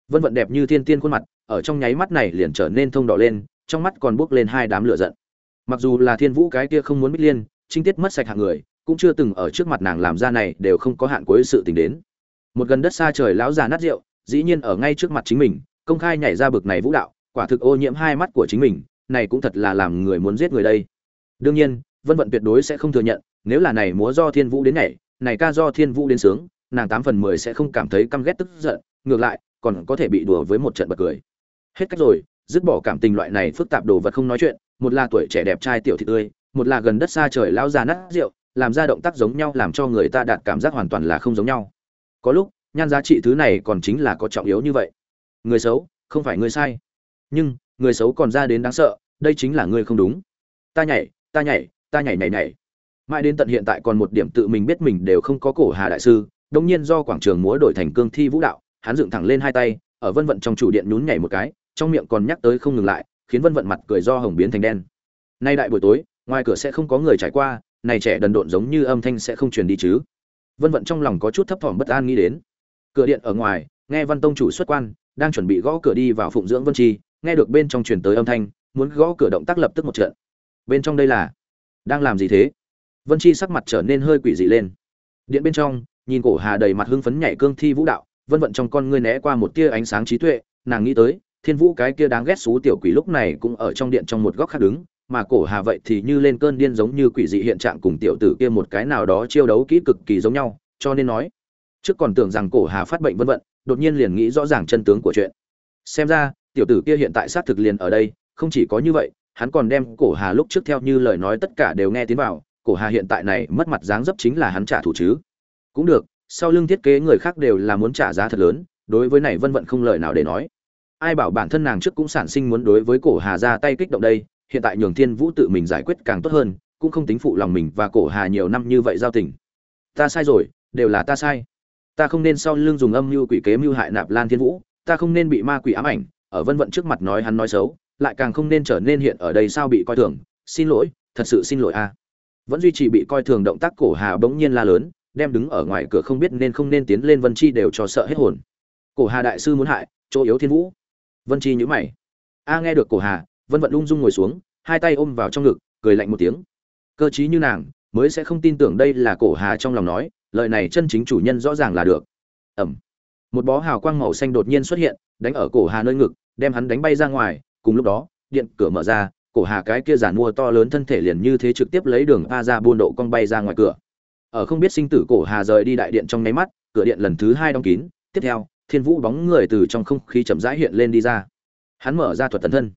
Vân vận đẹp như thiên tiên khuôn mặt, ở trong nháy mắt này liền trở nên thông đỏ lên, trong mắt còn buốc lên hai đám lửa giận. Mặc dù là thiên vũ cái kia không muốn bích liên, trinh tiết mất sạch hạng người, cũng chưa từng ở trước mặt nàng làm ra này đều không có hạn cuối sự tình đến. Một gần đất xa trời lão già nát rượu dĩ nhiên ở ngay trước mặt chính mình, công khai nhảy ra bực này vũ đạo, quả thực ô nhiễm hai mắt của chính mình, này cũng thật là làm người muốn giết người đây. Đương nhiên, vân vận tuyệt đối sẽ không thừa nhận, nếu là này múa do thiên vũ đến nhảy, này ca do thiên vũ đến sướng, nàng tám phần mười sẽ không cảm thấy căm ghét tức giận, ngược lại, còn có thể bị đùa với một trận bật cười. Hết cách rồi, dứt bỏ cảm tình loại này phức tạp đồ vật không nói chuyện, một là tuổi trẻ đẹp trai tiểu thị tươi, một là gần đất xa trời lao già nát rượu, làm ra động tác giống nhau làm cho người ta đạt cảm giác hoàn toàn là không giống nhau. Có lúc nhan giá trị thứ này còn chính là có trọng yếu như vậy. Người xấu, không phải người sai. Nhưng, người xấu còn ra đến đáng sợ, đây chính là người không đúng. Ta nhảy ta nhảy ta nhảy nhảy nhảy. Mãi đến tận hiện tại còn một điểm tự mình biết mình đều không có cổ hà đại sư đông nhiên do quảng trường múa đổi thành cương thi vũ đạo, hắn dựng thẳng lên hai tay, ở vân vận trong chủ điện nhún nhảy một cái, trong miệng còn nhắc tới không ngừng lại, khiến vân vận mặt cười do hồng biến thành đen. Nay đại buổi tối, ngoài cửa sẽ không có người trải qua, này trẻ đần độn giống như âm thanh sẽ không truyền đi chứ. Vân vận trong lòng có chút thấp thỏm bất an nghĩ đến cửa điện ở ngoài, nghe văn tông chủ xuất quan, đang chuẩn bị gõ cửa đi vào phụng dưỡng vân chi, nghe được bên trong truyền tới âm thanh, muốn gõ cửa động tác lập tức một trận. Bên trong đây là, đang làm gì thế? Vân chi sắc mặt trở nên hơi quỷ dị lên. Điện bên trong, nhìn cổ hà đầy mặt hưng phấn nhảy cương thi vũ đạo, vân vận trong con ngươi né qua một tia ánh sáng trí tuệ, nàng nghĩ tới, thiên vũ cái kia đáng ghét xú tiểu quỷ lúc này cũng ở trong điện trong một góc khác đứng, mà cổ hà vậy thì như lên cơn điên giống như quỷ dị hiện trạng cùng tiểu tử kia một cái nào đó chiêu đấu kỹ cực kỳ giống nhau, cho nên nói trước còn tưởng rằng cổ hà phát bệnh vân vận đột nhiên liền nghĩ rõ ràng chân tướng của chuyện. Xem ra, tiểu tử kia hiện tại xác thực liền ở đây, không chỉ có như vậy, hắn còn đem cổ hà lúc trước theo như lời nói tất cả đều nghe tiến vào, cổ hà hiện tại này mất mặt dáng dấp chính là hắn trả thù chứ. Cũng được, sau lưng thiết kế người khác đều là muốn trả giá thật lớn, đối với này vân vận không lời nào để nói. Ai bảo bản thân nàng trước cũng sản sinh muốn đối với cổ hà ra tay kích động đây, hiện tại nhường thiên vũ tự mình giải quyết càng tốt hơn, cũng không tính phụ lòng mình và cổ hà nhiều năm như vậy giao tình. Ta sai rồi, đều là ta sai ta không nên sau lưng dùng âm mưu quỷ kế mưu hại nạp lan thiên vũ, ta không nên bị ma quỷ ám ảnh, ở vân vận trước mặt nói hắn nói xấu, lại càng không nên trở nên hiện ở đây sao bị coi thường, xin lỗi, thật sự xin lỗi a. Vẫn duy trì bị coi thường động tác cổ hà bỗng nhiên la lớn, đem đứng ở ngoài cửa không biết nên không nên tiến lên vân chi đều cho sợ hết hồn. Cổ hà đại sư muốn hại, chỗ yếu thiên vũ. Vân chi nhữ mày. A nghe được cổ hà, vân vận ung dung ngồi xuống, hai tay ôm vào trong ngực, cười lạnh một tiếng. Cơ chí như nàng, mới sẽ không tin tưởng đây là cổ hà trong lòng nói lời này chân chính chủ nhân rõ ràng là được. Ẩm. Một bó hào quang màu xanh đột nhiên xuất hiện, đánh ở cổ hà nơi ngực, đem hắn đánh bay ra ngoài, cùng lúc đó, điện cửa mở ra, cổ hà cái kia giản mua to lớn thân thể liền như thế trực tiếp lấy đường a ra buôn độ cong bay ra ngoài cửa. Ở không biết sinh tử cổ hà rời đi đại điện trong nháy mắt, cửa điện lần thứ hai đóng kín, tiếp theo, thiên vũ bóng người từ trong không khí chậm rãi hiện lên đi ra. Hắn mở ra thuật tấn thân.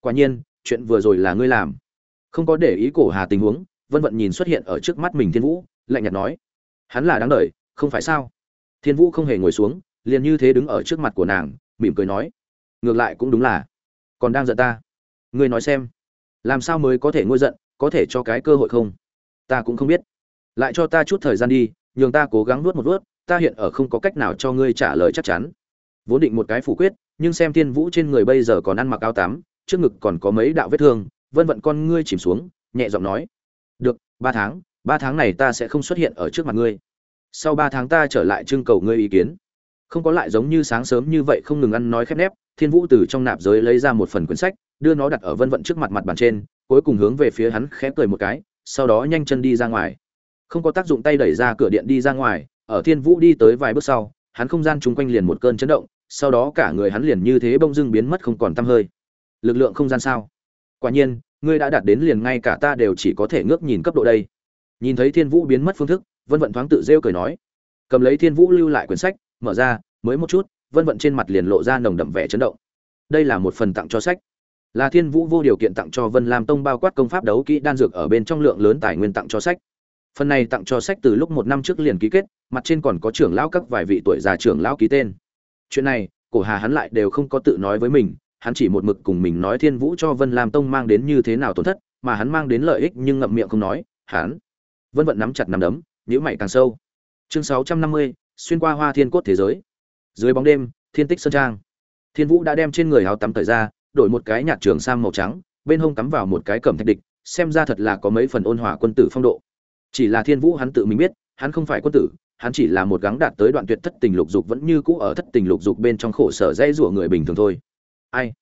Quả nhiên, chuyện vừa rồi là ngươi làm. Không có để ý cổ hà tình huống, vân vận nhìn xuất hiện ở trước mắt mình thiên vũ, lạnh nhạt nói hắn là đáng đ không phải sao? Thiên vũ không hề ngồi xuống, liền như thế đứng ở trước mặt của nàng, mỉm cười nói, ngược lại cũng đúng là. Còn đang giận ta? Ngươi nói xem, làm sao mới có thể ngôi giận, có thể cho cái cơ hội không? Ta cũng không biết. Lại cho ta chút thời gian đi, nhường ta cố gắng nuốt một nuốt, ta hiện ở không có cách nào cho ngươi trả lời chắc chắn. Vốn định một cái phủ quyết, nhưng xem thiên vũ trên người bây giờ còn ăn mặc áo tắm, trước ngực còn có mấy đạo vết thương, vân vận con ngươi chìm xuống, nhẹ giọng nói, được, ba tháng ba tháng này ta sẽ không xuất hiện ở trước mặt ngươi. Sau ba tháng ta trở lại trưng cầu ngươi ý kiến. Không có lại giống như sáng sớm như vậy không ngừng ăn nói khép nép, thiên vũ từ trong nạp giới lấy ra một phần quyển sách, đưa nó đặt ở vân vận trước mặt mặt bàn trên, cuối cùng hướng về phía hắn khẽ cười một cái, sau đó nhanh chân đi ra ngoài. Không có tác dụng tay đẩy ra cửa điện đi ra ngoài, ở thiên vũ đi tới vài bước sau, hắn không gian chung quanh liền một cơn chấn động, sau đó cả người hắn liền như thế bông dưng biến mất không còn tăm hơi. Lực lượng không gian sao? Quả nhiên, ngươi đã đạt đến liền ngay cả ta đều chỉ có thể ngước nhìn cấp độ đây nhìn thấy thiên vũ biến mất phương thức, vân vận thoáng tự rêu cười nói. Cầm lấy thiên vũ lưu lại quyển sách, mở ra, mới một chút, vân vận trên mặt liền lộ ra nồng đậm vẻ chấn động. Đây là một phần tặng cho sách. Là thiên vũ vô điều kiện tặng cho vân lam tông bao quát công pháp đấu kỹ đan dược ở bên trong lượng lớn tài nguyên tặng cho sách. Phần này tặng cho sách từ lúc một năm trước liền ký kết, mặt trên còn có trưởng lão các vài vị tuổi già trưởng lão ký tên. Chuyện này, cổ hà hắn lại đều không có tự nói với mình, hắn chỉ một mực cùng mình nói thiên vũ cho vân lam tông mang đến như thế nào tổn thất, mà hắn mang đến lợi ích nhưng ngậm miệng không nói, hắn vân vận nắm chặt nắm đấm nhữ mày càng sâu. Chương sáu trăm năm mươi, xuyên qua hoa thiên cốt thế giới. Dưới bóng đêm, thiên tích sơn trang. Thiên vũ đã đem trên người áo tắm thời ra, đổi một cái nhạt trường sang màu trắng, bên hông cắm vào một cái cẩm thạch địch, xem ra thật là có mấy phần ôn hòa quân tử phong độ. Chỉ là thiên vũ hắn tự mình biết, hắn không phải quân tử, hắn chỉ là một gắng đạt tới đoạn tuyệt thất tình lục dục vẫn như cũ ở thất tình lục dục bên trong khổ sở dây rủa người bình thường thôi. Ai?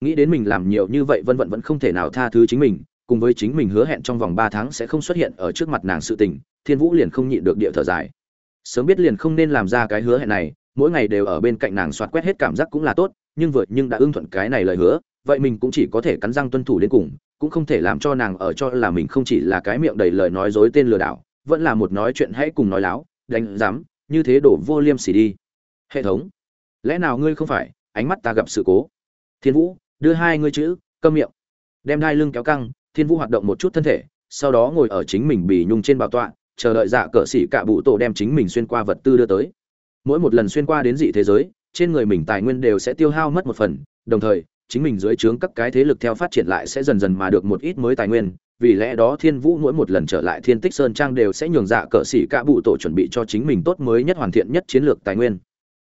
Nghĩ đến mình làm nhiều như vậy vân vận vẫn không thể nào tha thứ chính mình cùng với chính mình hứa hẹn trong vòng ba tháng sẽ không xuất hiện ở trước mặt nàng sự tình, thiên vũ liền không nhịn được địa thở dài. Sớm biết liền không nên làm ra cái hứa hẹn này, mỗi ngày đều ở bên cạnh nàng soạt quét hết cảm giác cũng là tốt, nhưng vượt nhưng đã ưng thuận cái này lời hứa, vậy mình cũng chỉ có thể cắn răng tuân thủ đến cùng, cũng không thể làm cho nàng ở cho là mình không chỉ là cái miệng đầy lời nói dối tên lừa đảo, vẫn là một nói chuyện hãy cùng nói láo, đánh dám như thế đổ vô liêm sỉ đi. Hệ thống, lẽ nào ngươi không phải, ánh mắt ta gặp sự cố. Thiên vũ, đưa hai ngươi chữ, câm miệng. Đem hai lưng kéo căng thiên vũ hoạt động một chút thân thể, sau đó ngồi ở chính mình bì nhung trên bảo tọa, chờ đợi dạ cờ xỉ cạ bụ tổ đem chính mình xuyên qua vật tư đưa tới. Mỗi một lần xuyên qua đến dị thế giới, trên người mình tài nguyên đều sẽ tiêu hao mất một phần, đồng thời, chính mình dưới trướng các cái thế lực theo phát triển lại sẽ dần dần mà được một ít mới tài nguyên, vì lẽ đó thiên vũ mỗi một lần trở lại thiên tích sơn trang đều sẽ nhường dạ cờ xỉ cạ bụ tổ chuẩn bị cho chính mình tốt mới nhất hoàn thiện nhất chiến lược tài nguyên.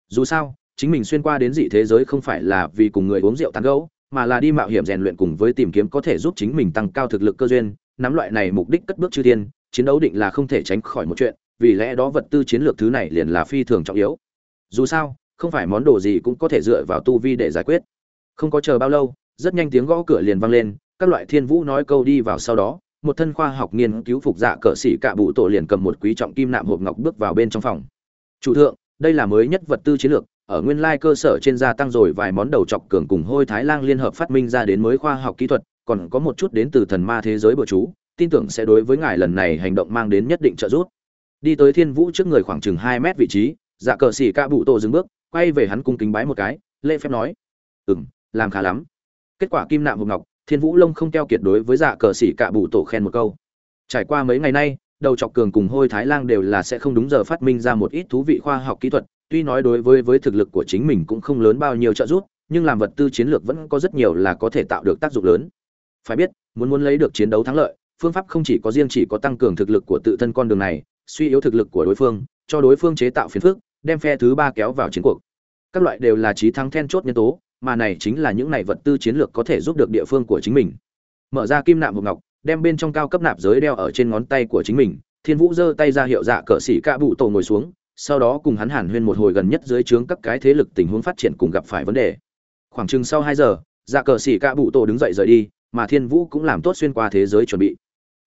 Dù sao, chính mình xuyên qua đến dị thế giới không phải là vì cùng người uống rượu tán gẫu mà là đi mạo hiểm rèn luyện cùng với tìm kiếm có thể giúp chính mình tăng cao thực lực cơ duyên, nắm loại này mục đích cất bước chư thiên, chiến đấu định là không thể tránh khỏi một chuyện, vì lẽ đó vật tư chiến lược thứ này liền là phi thường trọng yếu. Dù sao, không phải món đồ gì cũng có thể dựa vào tu vi để giải quyết. Không có chờ bao lâu, rất nhanh tiếng gõ cửa liền vang lên, các loại thiên vũ nói câu đi vào sau đó, một thân khoa học nghiên cứu phục dạ cờ sĩ cạ bụ tổ liền cầm một quý trọng kim nạm hộp ngọc bước vào bên trong phòng. Chủ thượng, đây là mới nhất vật tư chiến lược ở nguyên lai cơ sở trên gia tăng rồi vài món đầu chọc cường cùng hôi thái lang liên hợp phát minh ra đến mới khoa học kỹ thuật, còn có một chút đến từ thần ma thế giới bừa chú, tin tưởng sẽ đối với ngài lần này hành động mang đến nhất định trợ giúp. Đi tới thiên vũ trước người khoảng chừng hai mét vị trí dạ cờ xỉ ca bụ tổ dừng bước, quay về hắn cung kính bái một cái, lễ phép nói ừ m làm khá lắm. Kết quả kim nạm hộp ngọc, thiên vũ lông không keo kiệt đối với dạ cờ xỉ ca bụ tổ khen một câu. Trải qua mấy ngày nay, đầu chọc cường cùng hôi thái lang đều là sẽ không đúng giờ phát minh ra một ít thú vị khoa học kỹ thuật tuy nói đối với với thực lực của chính mình cũng không lớn bao nhiêu trợ giúp, nhưng làm vật tư chiến lược vẫn có rất nhiều là có thể tạo được tác dụng lớn. Phải biết, muốn muốn lấy được chiến đấu thắng lợi, phương pháp không chỉ có riêng chỉ có tăng cường thực lực của tự thân con đường này, suy yếu thực lực của đối phương, cho đối phương chế tạo phiền phức, đem phe thứ ba kéo vào chiến cuộc. Các loại đều là trí thắng then chốt nhân tố, mà này chính là những này vật tư chiến lược có thể giúp được địa phương của chính mình. Mở ra kim nạm hộp ngọc, đem bên trong cao cấp nạp giới đeo ở trên ngón tay của chính mình, thiên vũ giơ tay ra hiệu dạ cờ sĩ cạ bụ tổ ngồi xuống sau đó cùng hắn hàn huyên một hồi gần nhất dưới trướng các cái thế lực tình huống phát triển cùng gặp phải vấn đề. Khoảng chừng sau hai giờ dạ cờ xỉ ca bụ tổ đứng dậy rời đi, mà thiên vũ cũng làm tốt xuyên qua thế giới chuẩn bị.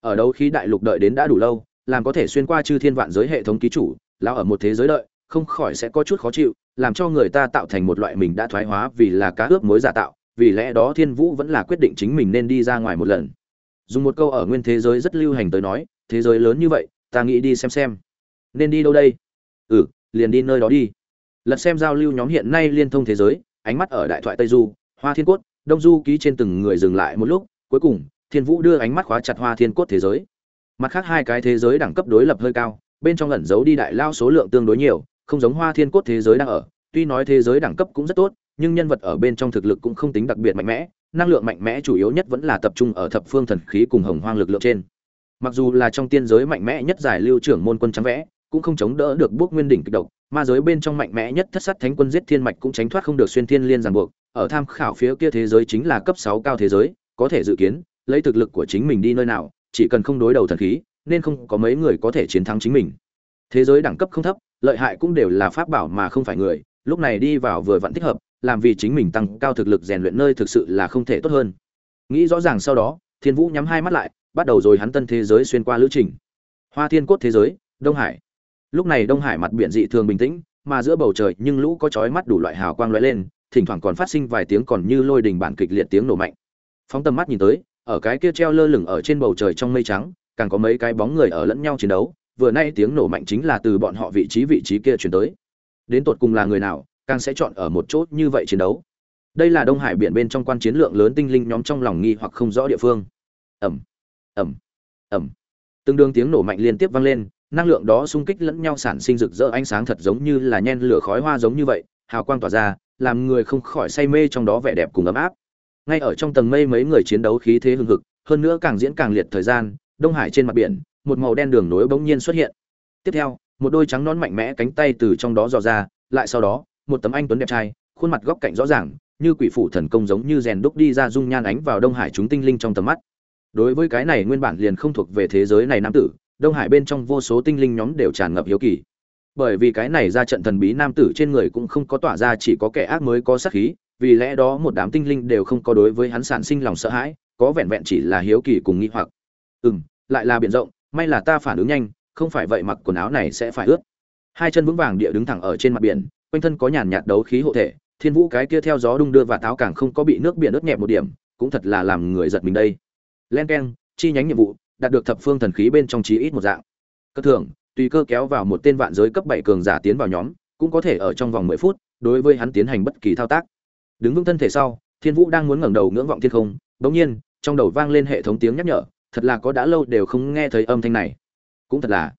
Ở đâu khi đại lục đợi đến đã đủ lâu, làm có thể xuyên qua chư thiên vạn giới hệ thống ký chủ lao ở một thế giới đợi, không khỏi sẽ có chút khó chịu, làm cho người ta tạo thành một loại mình đã thoái hóa vì là cá ướp mối giả tạo, vì lẽ đó thiên vũ vẫn là quyết định chính mình nên đi ra ngoài một lần. Dùng một câu ở nguyên thế giới rất lưu hành tới nói, thế giới lớn như vậy, ta nghĩ đi xem xem. Nên đi đâu đây? Ừ liền đi nơi đó đi. Lật xem giao lưu nhóm hiện nay liên thông thế giới, ánh mắt ở đại thoại tây du, hoa thiên cốt, đông du ký trên từng người dừng lại một lúc, cuối cùng, thiên vũ đưa ánh mắt khóa chặt hoa thiên cốt thế giới. Mặt khác hai cái thế giới đẳng cấp đối lập hơi cao, bên trong ẩn giấu đi đại lao số lượng tương đối nhiều, không giống hoa thiên cốt thế giới đang ở. Tuy nói thế giới đẳng cấp cũng rất tốt, nhưng nhân vật ở bên trong thực lực cũng không tính đặc biệt mạnh mẽ, năng lượng mạnh mẽ chủ yếu nhất vẫn là tập trung ở thập phương thần khí cùng hồng hoang lực lượng trên. Mặc dù là trong tiên giới mạnh mẽ nhất giải lưu trưởng môn quân trắng vẽ cũng không chống đỡ được bước nguyên đỉnh kịch độc, ma giới bên trong mạnh mẽ nhất thất sát thánh quân giết thiên mạch cũng tránh thoát không được xuyên thiên liên ràng buộc, ở tham khảo phía kia thế giới chính là cấp sáu cao thế giới, có thể dự kiến, lấy thực lực của chính mình đi nơi nào, chỉ cần không đối đầu thần khí, nên không có mấy người có thể chiến thắng chính mình. Thế giới đẳng cấp không thấp, lợi hại cũng đều là pháp bảo mà không phải người, lúc này đi vào vừa vẫn thích hợp, làm vì chính mình tăng cao thực lực rèn luyện nơi thực sự là không thể tốt hơn. Nghĩ rõ ràng sau đó, thiên vũ nhắm hai mắt lại, bắt đầu rồi hắn tân thế giới xuyên qua lữ trình. Hoa thiên cốt thế giới, đông hải lúc này đông hải mặt biển dị thường bình tĩnh, mà giữa bầu trời nhưng lũ có chói mắt đủ loại hào quang lóe lên, thỉnh thoảng còn phát sinh vài tiếng còn như lôi đình bản kịch liệt tiếng nổ mạnh. Phóng tầm mắt nhìn tới, ở cái kia treo lơ lửng ở trên bầu trời trong mây trắng, càng có mấy cái bóng người ở lẫn nhau chiến đấu, vừa nay tiếng nổ mạnh chính là từ bọn họ vị trí vị trí kia chuyển tới. Đến tột cùng là người nào, càng sẽ chọn ở một chốt như vậy chiến đấu? Đây là đông hải biển bên trong quan chiến lượng lớn tinh linh nhóm trong lòng nghi hoặc không rõ địa phương. Ẩm ẩm ẩm từng đường tiếng nổ mạnh liên tiếp vang lên năng lượng đó xung kích lẫn nhau sản sinh rực rỡ ánh sáng thật giống như là nhen lửa khói hoa giống như vậy, hào quang tỏa ra, làm người không khỏi say mê trong đó vẻ đẹp cùng ấm áp. Ngay ở trong tầng mây mấy người chiến đấu khí thế hùng hực, hơn nữa càng diễn càng liệt thời gian, đông hải trên mặt biển, một màu đen đường nối bỗng nhiên xuất hiện. Tiếp theo, một đôi trắng nón mạnh mẽ cánh tay từ trong đó dò ra, lại sau đó, một tấm anh tuấn đẹp trai, khuôn mặt góc cạnh rõ ràng, như quỷ phủ thần công giống như rèn đúc đi ra dung nhan ánh vào đông hải chúng tinh linh trong tầm mắt. Đối với cái này nguyên bản liền không thuộc về thế giới này nam tử đông hải bên trong vô số tinh linh nhóm đều tràn ngập hiếu kỳ. Bởi vì cái này ra trận thần bí nam tử trên người cũng không có tỏa ra chỉ có kẻ ác mới có sát khí, vì lẽ đó một đám tinh linh đều không có đối với hắn sản sinh lòng sợ hãi, có vẹn vẹn chỉ là hiếu kỳ cùng nghi hoặc. Ừ m lại là biển rộng, may là ta phản ứng nhanh, không phải vậy mặc quần áo này sẽ phải ướt. Hai chân vững vàng địa đứng thẳng ở trên mặt biển, quanh thân có nhàn nhạt đấu khí hộ thể, thiên vũ cái kia theo gió đung đưa và táo càng không có bị nước biển ướt nhẹp một điểm, cũng thật là làm người giật mình đây. Len k e n chi nhánh nhiệm vụ đạt được thập phương thần khí bên trong chí ít một dạng. Cất thường tùy cơ kéo vào một tên vạn giới cấp bảy cường giả tiến vào nhóm cũng có thể ở trong vòng mười phút đối với hắn tiến hành bất kỳ thao tác. Đứng vững thân thể sau thiên vũ đang muốn ngẩng đầu ngưỡng vọng thiên không bỗng nhiên trong đầu vang lên hệ thống tiếng nhắc nhở thật là có đã lâu đều không nghe thấy âm thanh này. Cũng thật là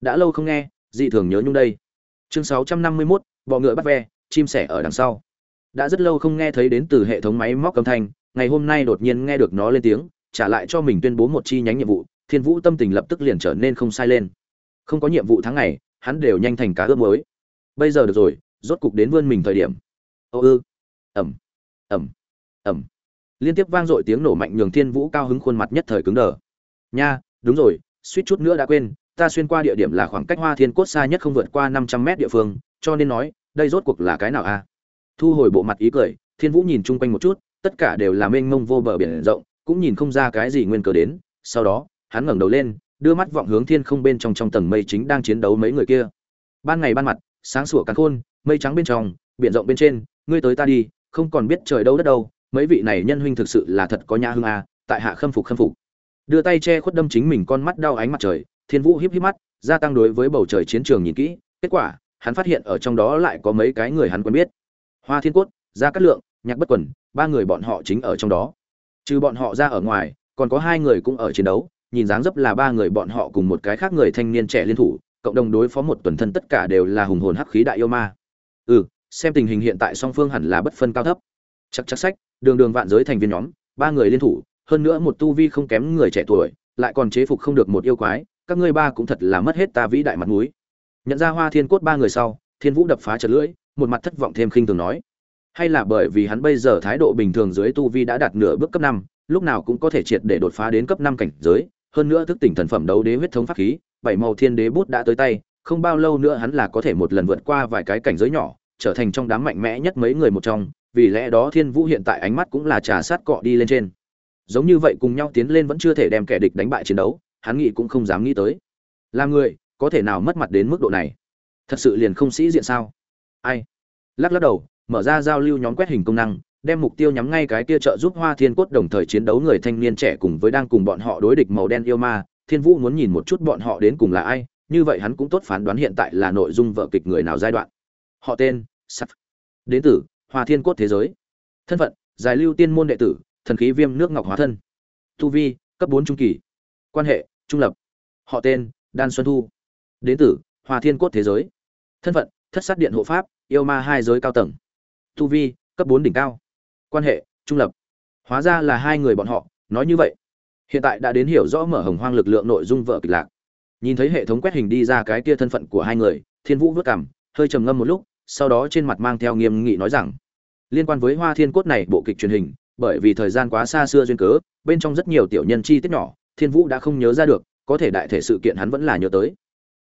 đã lâu không nghe dị thường nhớ nhung đây. Chương sáu trăm năm mươi 651, bọ ngựa bắt ve chim sẻ ở đằng sau. Đã rất lâu không nghe thấy đến từ hệ thống máy móc âm thanh ngày hôm nay đột nhiên nghe được nó lên tiếng trả lại cho mình tuyên bố một chi nhánh nhiệm vụ, thiên vũ tâm tình lập tức liền trở nên không sai lên. Không có nhiệm vụ tháng ngày, hắn đều nhanh thành cá ướp mới bây giờ được rồi, rốt cục đến vươn mình thời điểm. Ô ư. Ẩm. Ẩm. Ẩm. Liên tiếp vang dội tiếng nổ mạnh nhường thiên vũ cao hứng khuôn mặt nhất thời cứng đờ. Nha, đúng rồi, suýt chút nữa đã quên, ta xuyên qua địa điểm là khoảng cách hoa thiên cốt xa nhất không vượt qua năm trăm mét địa phương, cho nên nói, đây rốt cuộc là cái nào a thu hồi bộ mặt ý cười, thiên vũ nhìn chung quanh một chút, tất cả đều là mênh mông vô bờ biển rộng cũng nhìn không ra cái gì nguyên cớ đến. Sau đó, hắn ngẩng đầu lên, đưa mắt vọng hướng thiên không bên trong trong tầng mây chính đang chiến đấu mấy người kia. Ban ngày ban mặt, sáng sủa cắn khôn, mây trắng bên trong, biển rộng bên trên, ngươi tới ta đi, không còn biết trời đâu đất đâu, mấy vị này nhân huynh thực sự là thật có nhã hương à? tại hạ khâm phục khâm phục. Đưa tay che khuất đâm chính mình con mắt đau ánh mặt trời, thiên vũ híp híp mắt, gia tăng đối với bầu trời chiến trường nhìn kỹ, kết quả, hắn phát hiện ở trong đó lại có mấy cái người hắn quen biết. Hoa thiên cốt, gia cát lượng, nhạc bất quần, ba người bọn họ chính ở trong đó trừ bọn họ ra ở ngoài, còn có hai người cũng ở chiến đấu, nhìn dáng dấp là ba người bọn họ cùng một cái khác người thanh niên trẻ liên thủ, cộng đồng đối phó một tuần thân tất cả đều là hùng hồn hắc khí đại yêu ma. Ừ xem tình hình hiện tại song phương hẳn là bất phân cao thấp. Chắc chắc sách, đường đường vạn giới thành viên nhóm, ba người liên thủ, hơn nữa một tu vi không kém người trẻ tuổi, lại còn chế phục không được một yêu quái, các ngươi ba cũng thật là mất hết ta vĩ đại mặt mũi. Nhận ra hoa thiên cốt ba người sau, thiên vũ đập phá chật lưỡi, một mặt thất vọng thêm khinh thường nói hay là bởi vì hắn bây giờ thái độ bình thường dưới tu vi đã đạt nửa bước cấp năm, lúc nào cũng có thể triệt để đột phá đến cấp năm cảnh giới. Hơn nữa thức tỉnh thần phẩm đấu đế huyết thống pháp khí, bảy màu thiên đế bút đã tới tay, không bao lâu nữa hắn là có thể một lần vượt qua vài cái cảnh giới nhỏ, trở thành trong đám mạnh mẽ nhất mấy người một trong. Vì lẽ đó thiên vũ hiện tại ánh mắt cũng là trà sát cọ đi lên trên. Giống như vậy cùng nhau tiến lên vẫn chưa thể đem kẻ địch đánh bại chiến đấu, hắn nghĩ cũng không dám nghĩ tới. Là người, có thể nào mất mặt đến mức độ này? Thật sự liền không sĩ diện sao? Ai? Lắc lắc đầu mở ra giao lưu nhóm quét hình công năng, đem mục tiêu nhắm ngay cái kia trợ giúp hoa thiên cốt đồng thời chiến đấu người thanh niên trẻ cùng với đang cùng bọn họ đối địch màu đen yêu ma. Thiên vũ muốn nhìn một chút bọn họ đến cùng là ai, như vậy hắn cũng tốt phán đoán hiện tại là nội dung vở kịch người nào giai đoạn. Họ tên, sắp. Đến từ hoa thiên cốt thế giới. Thân phận, giải lưu tiên môn đệ tử, thần khí viêm nước ngọc hóa thân. Tu vi, cấp bốn trung kỳ. Quan hệ, trung lập. Họ tên, đan xuân thu. Đến từ hoa thiên cốt thế giới. Thân phận, thất sát điện hộ pháp, yêu ma hai giới cao tầng tu vi, cấp bốn đỉnh cao. Quan hệ, trung lập. Hóa ra là hai người bọn họ, nói như vậy. Hiện tại đã đến hiểu rõ mở hồng hoang lực lượng nội dung vợ kịch lạc. Nhìn thấy hệ thống quét hình đi ra cái kia thân phận của hai người, thiên vũ vất cảm, hơi trầm ngâm một lúc, sau đó trên mặt mang theo nghiêm nghị nói rằng, liên quan với hoa thiên cốt này bộ kịch truyền hình, bởi vì thời gian quá xa xưa duyên cớ, bên trong rất nhiều tiểu nhân chi tiết nhỏ, thiên vũ đã không nhớ ra được, có thể đại thể sự kiện hắn vẫn là nhớ tới.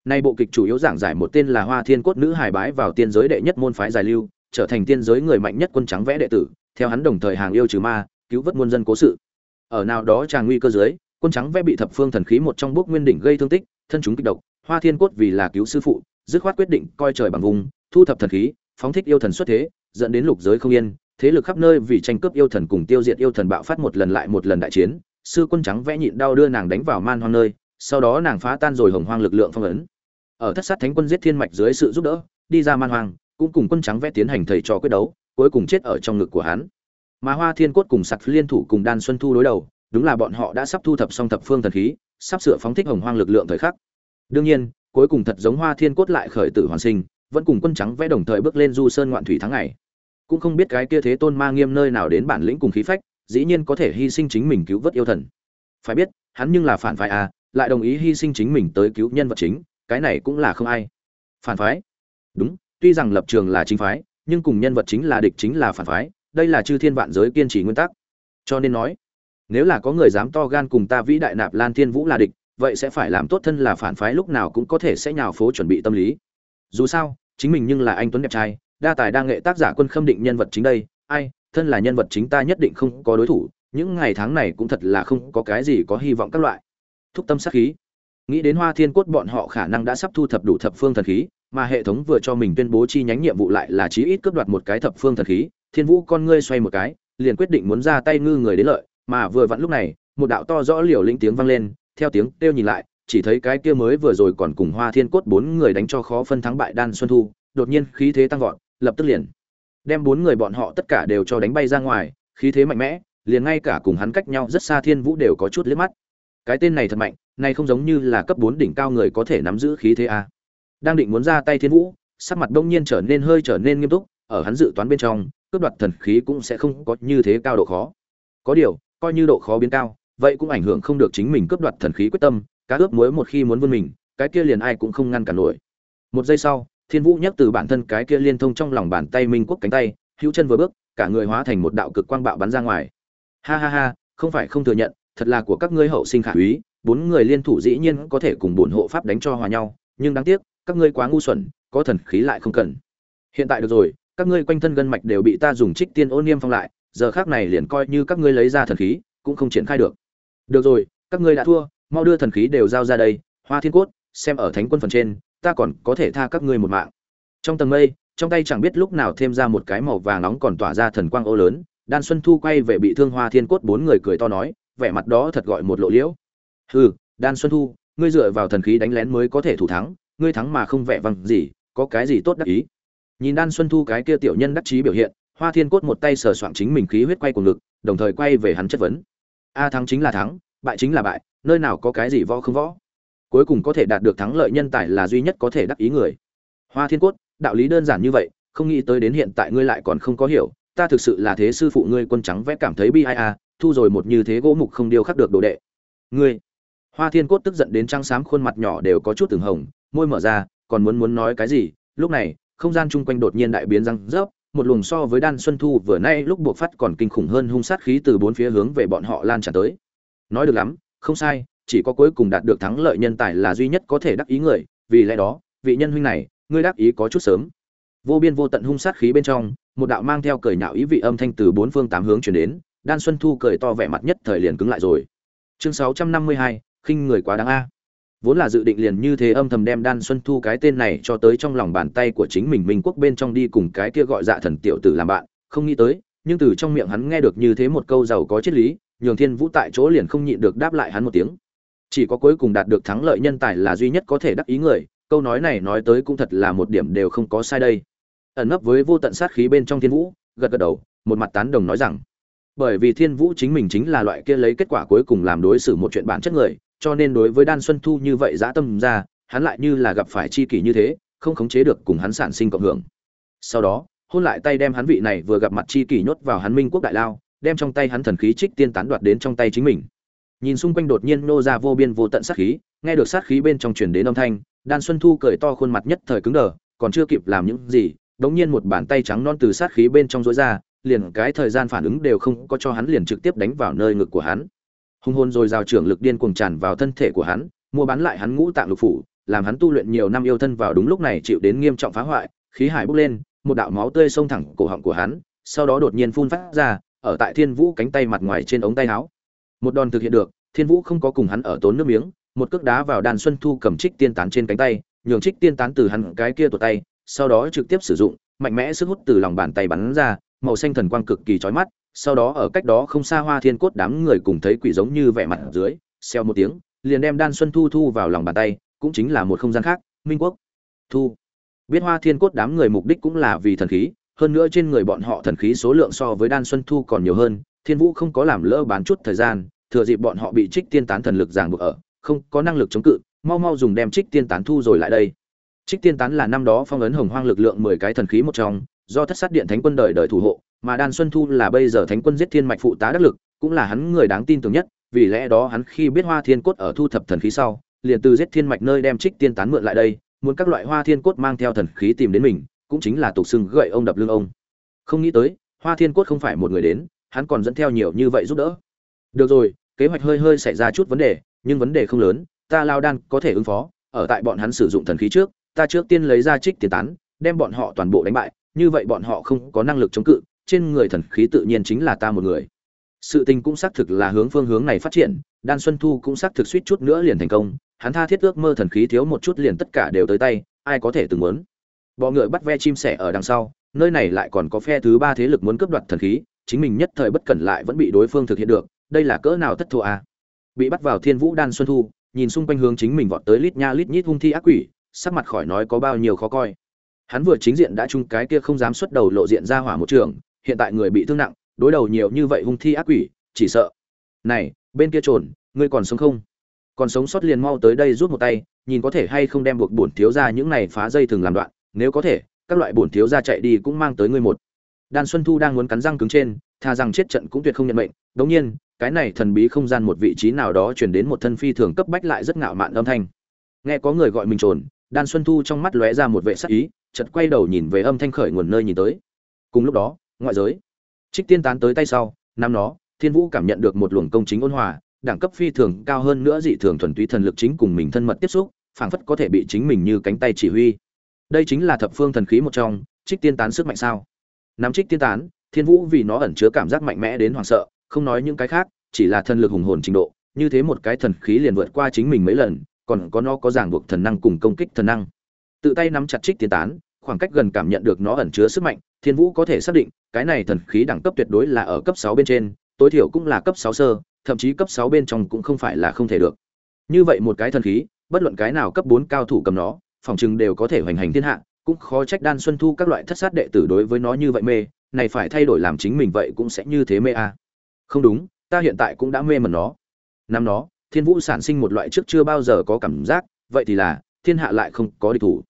Nay bộ kịch chủ yếu giảng giải một tên là hoa thiên cốt nữ hài bái vào tiên giới đệ nhất môn phái giải lưu trở thành tiên giới người mạnh nhất quân trắng vẽ đệ tử, theo hắn đồng thời hàng yêu trừ ma, cứu vớt muôn dân cố sự. Ở nào đó tràng nguy cơ dưới, quân trắng vẽ bị thập phương thần khí một trong bước nguyên đỉnh gây thương tích, thân chúng kích độc, hoa thiên cốt vì là cứu sư phụ, dứt khoát quyết định coi trời bằng vùng, thu thập thần khí, phóng thích yêu thần xuất thế, dẫn đến lục giới không yên, thế lực khắp nơi vì tranh cướp yêu thần cùng tiêu diệt yêu thần bạo phát một lần lại một lần đại chiến, sư quân trắng vẽ nhịn đau đưa nàng đánh vào man hoang nơi, sau đó nàng phá tan rồi hồng hoang lực lượng phong ấn. Ở thất sát thánh quân giết thiên mạch dưới sự giúp đỡ, đi ra man hoang cũng cùng quân trắng vẽ tiến hành thầy trò quyết đấu, cuối cùng chết ở trong ngực của hắn. Mà hoa thiên cốt cùng sặc liên thủ cùng đan xuân thu đối đầu, đúng là bọn họ đã sắp thu thập xong thập phương thần khí, sắp sửa phóng thích hồng hoang lực lượng thời khắc. Đương nhiên, cuối cùng thật giống hoa thiên cốt lại khởi tử hoàn sinh, vẫn cùng quân trắng vẽ đồng thời bước lên du sơn ngoạn thủy tháng ngày. Cũng không biết cái kia thế tôn ma nghiêm nơi nào đến bản lĩnh cùng khí phách, dĩ nhiên có thể hy sinh chính mình cứu vớt yêu thần. Phải biết, hắn nhưng là phản phái à lại đồng ý hy sinh chính mình tới cứu nhân vật chính, cái này cũng là không ai. Phản phái? Đúng tuy rằng lập trường là chính phái, nhưng cùng nhân vật chính là địch chính là phản phái, đây là chư thiên vạn giới kiên trì nguyên tắc. Cho nên nói, nếu là có người dám to gan cùng ta vĩ đại nạp lan thiên vũ là địch, vậy sẽ phải làm tốt thân là phản phái lúc nào cũng có thể sẽ nhào phố chuẩn bị tâm lý. Dù sao, chính mình nhưng là anh tuấn đẹp trai, đa tài đa nghệ tác giả quân khâm định nhân vật chính đây, ai, thân là nhân vật chính ta nhất định không có đối thủ, những ngày tháng này cũng thật là không có cái gì có hy vọng các loại. Thúc tâm sát khí. Nghĩ đến hoa thiên cốt bọn họ khả năng đã sắp thu thập đủ thập phương thần khí mà hệ thống vừa cho mình tuyên bố chi nhánh nhiệm vụ lại là chí ít cướp đoạt một cái thập phương thần khí. Thiên vũ con ngươi xoay một cái, liền quyết định muốn ra tay ngư người đến lợi, mà vừa vặn lúc này, một đạo to rõ liều lĩnh tiếng vang lên, theo tiếng kêu nhìn lại, chỉ thấy cái kia mới vừa rồi còn cùng hoa thiên cốt bốn người đánh cho khó phân thắng bại đan xuân thu, đột nhiên khí thế tăng vọt, lập tức liền đem bốn người bọn họ tất cả đều cho đánh bay ra ngoài, khí thế mạnh mẽ, liền ngay cả cùng hắn cách nhau rất xa thiên vũ đều có chút liếc mắt. Cái tên này thật mạnh này không giống như là cấp bốn đỉnh cao người có thể nắm giữ khí thế a đang định muốn ra tay thiên vũ, sắc mặt đông nhiên trở nên hơi trở nên nghiêm túc, ở hắn dự toán bên trong, cướp đoạt thần khí cũng sẽ không có như thế cao độ khó. Có điều, coi như độ khó biến cao, vậy cũng ảnh hưởng không được chính mình cướp đoạt thần khí quyết tâm, cá ướp muối một khi muốn vươn mình, cái kia liền ai cũng không ngăn cản nổi. Một giây sau, thiên vũ nhắc từ bản thân cái kia liên thông trong lòng bàn tay minh quốc cánh tay, hữu chân vừa bước, cả người hóa thành một đạo cực quang bạo bắn ra ngoài. Ha ha ha, không phải không thừa nhận, thật là của các ngươi hậu sinh khả úy, bốn người liên thủ dĩ nhiên có thể cùng bổn hộ pháp đánh cho hòa nhau, nhưng đáng tiếc các ngươi quá ngu xuẩn, có thần khí lại không cần. Hiện tại được rồi, các ngươi quanh thân gân mạch đều bị ta dùng trích tiên ô niêm phong lại, giờ khác này liền coi như các ngươi lấy ra thần khí, cũng không triển khai được. Được rồi, các ngươi đã thua, mau đưa thần khí đều giao ra đây, hoa thiên cốt, xem ở thánh quân phần trên, ta còn có thể tha các ngươi một mạng. Trong tầng mây, trong tay chẳng biết lúc nào thêm ra một cái màu vàng nóng còn tỏa ra thần quang ô lớn, đan xuân thu quay về bị thương hoa thiên cốt bốn người cười to nói, vẻ mặt đó thật gọi một lộ liễu. Hừ, đan xuân thu, ngươi dựa vào thần khí đánh lén mới có thể thủ thắng ngươi thắng mà không vẻ vang gì, có cái gì tốt đắc ý? Nhìn đan xuân thu cái kia tiểu nhân đắc chí biểu hiện, hoa thiên cốt một tay sờ soạng chính mình khí huyết quay của ngực, đồng thời quay về hắn chất vấn. A à, thắng chính là thắng, bại chính là bại, nơi nào có cái gì võ không võ? Cuối cùng có thể đạt được thắng lợi nhân tài là duy nhất có thể đắc ý người. Hoa thiên cốt, đạo lý đơn giản như vậy, không nghĩ tới đến hiện tại ngươi lại còn không có hiểu, ta thực sự là thế sư phụ ngươi quân trắng vẽ cảm thấy bi ai a thu rồi một như thế gỗ mục không điêu khắc được đồ đệ. Ngươi. Hoa thiên cốt tức giận đến trăng xám khuôn mặt nhỏ đều có chút từng hồng môi mở ra, còn muốn muốn nói cái gì? Lúc này, không gian chung quanh đột nhiên đại biến răng rớp, một luồng so với đan xuân thu vừa nay lúc buộc phát còn kinh khủng hơn hung sát khí từ bốn phía hướng về bọn họ lan tràn tới. Nói được lắm, không sai, chỉ có cuối cùng đạt được thắng lợi nhân tài là duy nhất có thể đắc ý người, vì lẽ đó, vị nhân huynh này, ngươi đắc ý có chút sớm. Vô biên vô tận hung sát khí bên trong, một đạo mang theo cười nhạo ý vị âm thanh từ bốn phương tám hướng chuyển đến, đan xuân thu cười to vẻ mặt nhất thời liền cứng lại rồi. Chương sáu trăm năm mươi hai, khinh người quá đáng a vốn là dự định liền như thế âm thầm đem đan xuân thu cái tên này cho tới trong lòng bàn tay của chính mình minh quốc bên trong đi cùng cái kia gọi dạ thần tiểu tử làm bạn. Không nghĩ tới, nhưng từ trong miệng hắn nghe được như thế một câu giàu có triết lý, nhường thiên vũ tại chỗ liền không nhịn được đáp lại hắn một tiếng. Chỉ có cuối cùng đạt được thắng lợi nhân tài là duy nhất có thể đắc ý người, câu nói này nói tới cũng thật là một điểm đều không có sai đây. Ẩn nấp với vô tận sát khí bên trong thiên vũ, gật gật đầu, một mặt tán đồng nói rằng, bởi vì thiên vũ chính mình chính là loại kia lấy kết quả cuối cùng làm đối xử một chuyện bản chất người cho nên đối với đan xuân thu như vậy dã tâm ra, hắn lại như là gặp phải chi kỷ như thế, không khống chế được cùng hắn sản sinh cộng hưởng. Sau đó, hôn lại tay đem hắn vị này vừa gặp mặt chi kỷ nhốt vào hắn minh quốc đại lao, đem trong tay hắn thần khí trích tiên tán đoạt đến trong tay chính mình. Nhìn xung quanh đột nhiên nô ra vô biên vô tận sát khí, nghe được sát khí bên trong truyền đến âm thanh, đan xuân thu cười to khuôn mặt nhất thời cứng đờ, còn chưa kịp làm những gì, đống nhiên một bàn tay trắng non từ sát khí bên trong rối ra, liền cái thời gian phản ứng đều không có cho hắn liền trực tiếp đánh vào nơi ngực của hắn hùng hồn rồi rào trưởng lực điên cuồng tràn vào thân thể của hắn, mua bán lại hắn ngũ tạng lục phủ, làm hắn tu luyện nhiều năm yêu thân vào đúng lúc này chịu đến nghiêm trọng phá hoại, khí hải bốc lên, một đạo máu tươi xông thẳng cổ họng của hắn, sau đó đột nhiên phun phát ra, ở tại thiên vũ cánh tay mặt ngoài trên ống tay áo. Một đòn thực hiện được, thiên vũ không có cùng hắn ở tốn nước miếng, một cước đá vào đàn xuân thu cầm trích tiên tán trên cánh tay, nhường trích tiên tán từ hắn cái kia tuột tay, sau đó trực tiếp sử dụng, mạnh mẽ sức hút từ lòng bàn tay bắn ra, màu xanh thần quang cực kỳ chói mắt sau đó ở cách đó không xa hoa thiên cốt đám người cùng thấy quỷ giống như vẻ mặt dưới xeo một tiếng, liền đem đan xuân thu thu vào lòng bàn tay, cũng chính là một không gian khác, minh quốc. Thu. Biết hoa thiên cốt đám người mục đích cũng là vì thần khí, hơn nữa trên người bọn họ thần khí số lượng so với đan xuân thu còn nhiều hơn, thiên vũ không có làm lỡ bán chút thời gian, thừa dịp bọn họ bị trích tiên tán thần lực ràng buộc ở, không có năng lực chống cự, mau mau dùng đem trích tiên tán thu rồi lại đây. Trích tiên tán là năm đó phong ấn hồng hoang lực lượng mười cái thần khí một trong, do thất sát điện thánh quân đời đời thủ hộ mà đan xuân thu là bây giờ thánh quân giết thiên mạch phụ tá đắc lực, cũng là hắn người đáng tin tưởng nhất, vì lẽ đó hắn khi biết hoa thiên cốt ở thu thập thần khí sau, liền từ giết thiên mạch nơi đem trích tiên tán mượn lại đây, muốn các loại hoa thiên cốt mang theo thần khí tìm đến mình, cũng chính là tục xưng gậy ông đập lưng ông. Không nghĩ tới, hoa thiên cốt không phải một người đến, hắn còn dẫn theo nhiều như vậy giúp đỡ. Được rồi, kế hoạch hơi hơi xảy ra chút vấn đề, nhưng vấn đề không lớn, ta lao đan có thể ứng phó, ở tại bọn hắn sử dụng thần khí trước, ta trước tiên lấy ra trích tiền tán, đem bọn họ toàn bộ đánh bại, như vậy bọn họ không có năng lực chống cự trên người thần khí tự nhiên chính là ta một người. Sự tình cũng xác thực là hướng phương hướng này phát triển, đan xuân thu cũng xác thực suýt chút nữa liền thành công, hắn tha thiết ước mơ thần khí thiếu một chút liền tất cả đều tới tay, ai có thể từng muốn. Bọ ngựa bắt ve chim sẻ ở đằng sau, nơi này lại còn có phe thứ ba thế lực muốn cướp đoạt thần khí, chính mình nhất thời bất cẩn lại vẫn bị đối phương thực hiện được, đây là cỡ nào thất thua à? bị bắt vào thiên vũ đan xuân thu, nhìn xung quanh hướng chính mình vọt tới lít nha lít nhít hung thi ác quỷ, sắc mặt khỏi nói có bao nhiêu khó coi. Hắn vừa chính diện đã chung cái kia không dám xuất đầu lộ diện ra hỏa một trường hiện tại người bị thương nặng, đối đầu nhiều như vậy hung thi ác quỷ, chỉ sợ. Này, bên kia trồn, ngươi còn sống không? Còn sống sót liền mau tới đây rút một tay, nhìn có thể hay không đem buộc bổn thiếu ra những này phá dây thường làm đoạn, nếu có thể, các loại bổn thiếu ra chạy đi cũng mang tới ngươi một. Đan xuân thu đang muốn cắn răng cứng trên, tha rằng chết trận cũng tuyệt không nhận mệnh, đống nhiên, cái này thần bí không gian một vị trí nào đó chuyển đến một thân phi thường cấp bách lại rất ngạo mạn âm thanh. Nghe có người gọi mình trồn, đan xuân thu trong mắt lóe ra một vệ sắc ý, chợt quay đầu nhìn về âm thanh khởi nguồn nơi nhìn tới. Cùng lúc đó ngoại giới. Trích tiên tán tới tay sau, năm nó thiên vũ cảm nhận được một luồng công chính ôn hòa, đẳng cấp phi thường cao hơn nữa dị thường thuần túy thần lực chính cùng mình thân mật tiếp xúc, phảng phất có thể bị chính mình như cánh tay chỉ huy. Đây chính là thập phương thần khí một trong, trích tiên tán sức mạnh sao? Nắm trích tiên tán, thiên vũ vì nó ẩn chứa cảm giác mạnh mẽ đến hoảng sợ, không nói những cái khác, chỉ là thần lực hùng hồn trình độ, như thế một cái thần khí liền vượt qua chính mình mấy lần, còn có nó có ràng buộc thần năng cùng công kích thần năng. Tự tay nắm chặt trích tiên tán, khoảng cách gần cảm nhận được nó ẩn chứa sức mạnh thiên vũ có thể xác định, cái này thần khí đẳng cấp tuyệt đối là ở cấp sáu bên trên, tối thiểu cũng là cấp sáu sơ, thậm chí cấp sáu bên trong cũng không phải là không thể được. Như vậy một cái thần khí, bất luận cái nào cấp bốn cao thủ cầm nó, phòng chừng đều có thể hoành hành thiên hạ, cũng khó trách đan xuân thu các loại thất sát đệ tử đối với nó như vậy mê, này phải thay đổi làm chính mình vậy cũng sẽ như thế mê a. À. không đúng, ta hiện tại cũng đã mê mẩn nó. Năm nó, thiên vũ sản sinh một loại trước chưa bao giờ có cảm giác, vậy thì là, thiên hạ lại không có địch thủ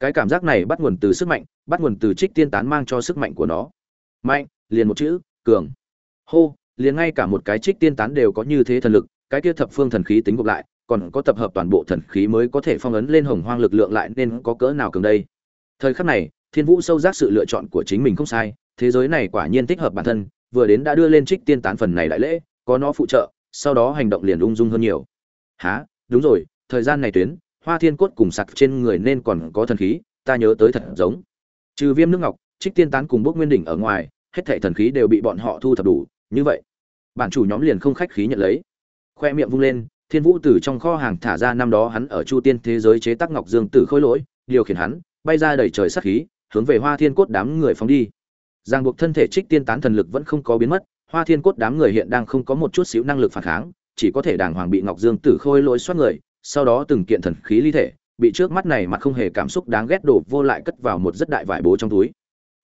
cái cảm giác này bắt nguồn từ sức mạnh, bắt nguồn từ trích tiên tán mang cho sức mạnh của nó. Mạnh, liền một chữ, cường. Hô, liền ngay cả một cái trích tiên tán đều có như thế thần lực, cái kia thập phương thần khí tính gộp lại, còn có tập hợp toàn bộ thần khí mới có thể phong ấn lên hồng hoang lực lượng lại nên có cỡ nào cường đây. Thời khắc này, thiên vũ sâu giác sự lựa chọn của chính mình không sai, thế giới này quả nhiên thích hợp bản thân, vừa đến đã đưa lên trích tiên tán phần này đại lễ, có nó phụ trợ, sau đó hành động liền ung dung hơn nhiều. Há đúng rồi, thời gian này tuyến hoa thiên cốt cùng sặc trên người nên còn có thần khí, ta nhớ tới thật giống. Trừ viêm nước ngọc, trích tiên tán cùng bốc nguyên đỉnh ở ngoài, hết thảy thần khí đều bị bọn họ thu thập đủ, như vậy. Bản chủ nhóm liền không khách khí nhận lấy. Khoe miệng vung lên, thiên vũ từ trong kho hàng thả ra năm đó hắn ở chu tiên thế giới chế tác ngọc dương tử khôi lỗi, điều khiển hắn, bay ra đầy trời sát khí, hướng về hoa thiên cốt đám người phóng đi. Giang buộc thân thể trích tiên tán thần lực vẫn không có biến mất, hoa thiên cốt đám người hiện đang không có một chút xíu năng lực phản kháng, chỉ có thể đàng hoàng bị ngọc dương tử khôi lỗi xoát người sau đó từng kiện thần khí ly thể, bị trước mắt này mà không hề cảm xúc đáng ghét đổ vô lại cất vào một rất đại vải bố trong túi.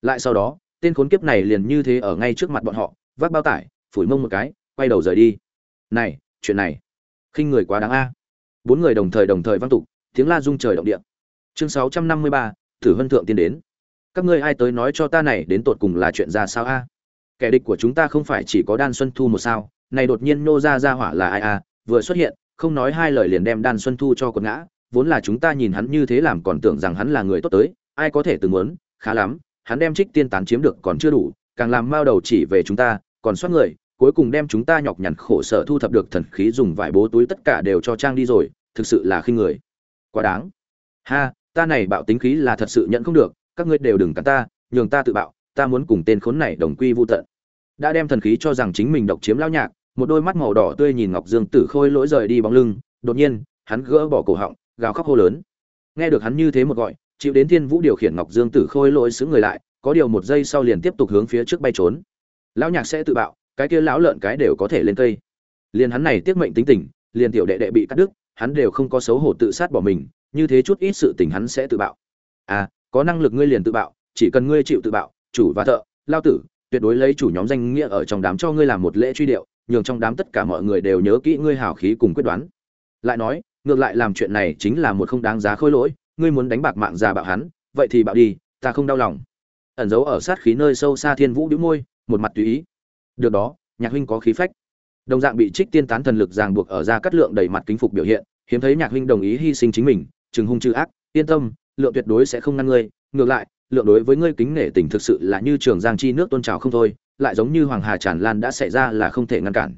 Lại sau đó, tên khốn kiếp này liền như thế ở ngay trước mặt bọn họ, vác bao tải, phủi mông một cái, quay đầu rời đi. Này, chuyện này, khinh người quá đáng a. Bốn người đồng thời đồng thời vang tục, tiếng la rung trời động địa. Chương sáu trăm năm mươi ba, thử vân thượng tiên đến. Các ngươi ai tới nói cho ta này đến tột cùng là chuyện ra sao a? Kẻ địch của chúng ta không phải chỉ có đan xuân thu một sao, này đột nhiên nô ra ra hỏa là ai a? Vừa xuất hiện không nói hai lời liền đem đan xuân thu cho quật ngã, vốn là chúng ta nhìn hắn như thế làm còn tưởng rằng hắn là người tốt tới, ai có thể từng muốn, khá lắm, hắn đem trích tiên tán chiếm được còn chưa đủ, càng làm mao đầu chỉ về chúng ta, còn soát người, cuối cùng đem chúng ta nhọc nhằn khổ sở thu thập được thần khí dùng vải bố túi tất cả đều cho trang đi rồi, thực sự là khinh người. Quá đáng. Ha, ta này bạo tính khí là thật sự nhận không được, các ngươi đều đừng cắn ta, nhường ta tự bạo, ta muốn cùng tên khốn này đồng quy vô tận. Đã đem thần khí cho rằng chính mình độc chiếm lao nhạc một đôi mắt màu đỏ tươi nhìn ngọc dương tử khôi lỗi rời đi bóng lưng, đột nhiên, hắn gỡ bỏ cổ họng, gào khóc hô lớn. Nghe được hắn như thế một gọi, chịu đến thiên vũ điều khiển ngọc dương tử khôi lỗi xứ người lại, có điều một giây sau liền tiếp tục hướng phía trước bay trốn. Lão nhạc sẽ tự bạo, cái kia lão lợn cái đều có thể lên cây. Liền hắn này tiếc mệnh tính tình, liền tiểu đệ đệ bị cắt đứt, hắn đều không có xấu hổ tự sát bỏ mình, như thế chút ít sự tình hắn sẽ tự bạo. À có năng lực ngươi liền tự bạo, chỉ cần ngươi chịu tự bạo, chủ và thợ, lao tử, tuyệt đối lấy chủ nhóm danh nghĩa ở trong đám cho ngươi làm một lễ truy điệu nhường trong đám tất cả mọi người đều nhớ kỹ ngươi hào khí cùng quyết đoán. Lại nói, ngược lại làm chuyện này chính là một không đáng giá khôi lỗi, ngươi muốn đánh bạc mạng già bạo hắn, vậy thì bạo đi, ta không đau lòng. Ẩn giấu ở sát khí nơi sâu xa thiên vũ bĩu môi, một mặt tùy ý. Được đó, nhạc huynh có khí phách. Đồng dạng bị trích tiên tán thần lực ràng buộc ở ra cắt lượng đầy mặt kính phục biểu hiện, hiếm thấy nhạc huynh đồng ý hy sinh chính mình, trừng hung trừ ác, yên tâm, lượng tuyệt đối sẽ không ngăn ngươi, ngược lại, lượng đối với ngươi kính nể tình thực sự là như trường giang chi nước tôn trào không thôi lại giống như hoàng hà tràn lan đã xảy ra là không thể ngăn cản.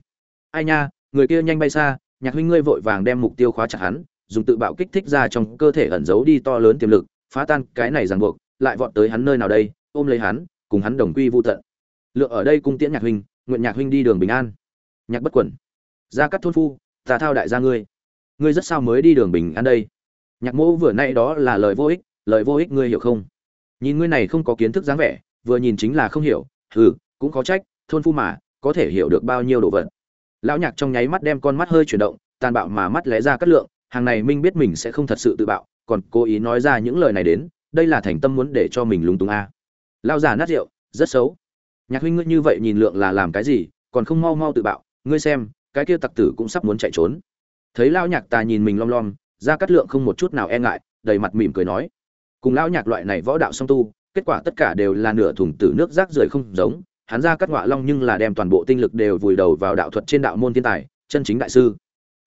Ai nha, người kia nhanh bay xa, nhạc huynh ngươi vội vàng đem mục tiêu khóa chặt hắn, dùng tự bạo kích thích ra trong cơ thể ẩn giấu đi to lớn tiềm lực, phá tan cái này ràng buộc, lại vọt tới hắn nơi nào đây, ôm lấy hắn, cùng hắn đồng quy vô tận. Lượng ở đây cung tiễn nhạc huynh, nguyện nhạc huynh đi đường bình an. Nhạc bất quẩn. Ra cắt thôn phu, ta thao đại gia ngươi. Ngươi rất sao mới đi đường bình an đây? Nhạc mẫu vừa nay đó là lời vô ích, lời vô ích ngươi hiểu không? Nhìn ngươi này không có kiến thức dáng vẻ, vừa nhìn chính là không hiểu ừ cũng có trách, thôn phu mà, có thể hiểu được bao nhiêu đồ vật. Lão nhạc trong nháy mắt đem con mắt hơi chuyển động, tàn bạo mà mắt lẽ ra cắt lượng, hàng này minh biết mình sẽ không thật sự tự bạo, còn cố ý nói ra những lời này đến, đây là thành tâm muốn để cho mình lúng túng a. À. lao già nát rượu, rất xấu. Nhạc huynh ngươi như vậy nhìn lượng là làm cái gì, còn không mau mau tự bạo, ngươi xem, cái kia tặc tử cũng sắp muốn chạy trốn. Thấy lao nhạc ta nhìn mình lom lom ra cắt lượng không một chút nào e ngại, đầy mặt mỉm cười nói. Cùng lão nhạc loại này võ đạo song tu, kết quả tất cả đều là nửa thùng tử nước rác rưởi không giống hắn ra cắt ngọa long nhưng là đem toàn bộ tinh lực đều vùi đầu vào đạo thuật trên đạo môn thiên tài, chân chính đại sư.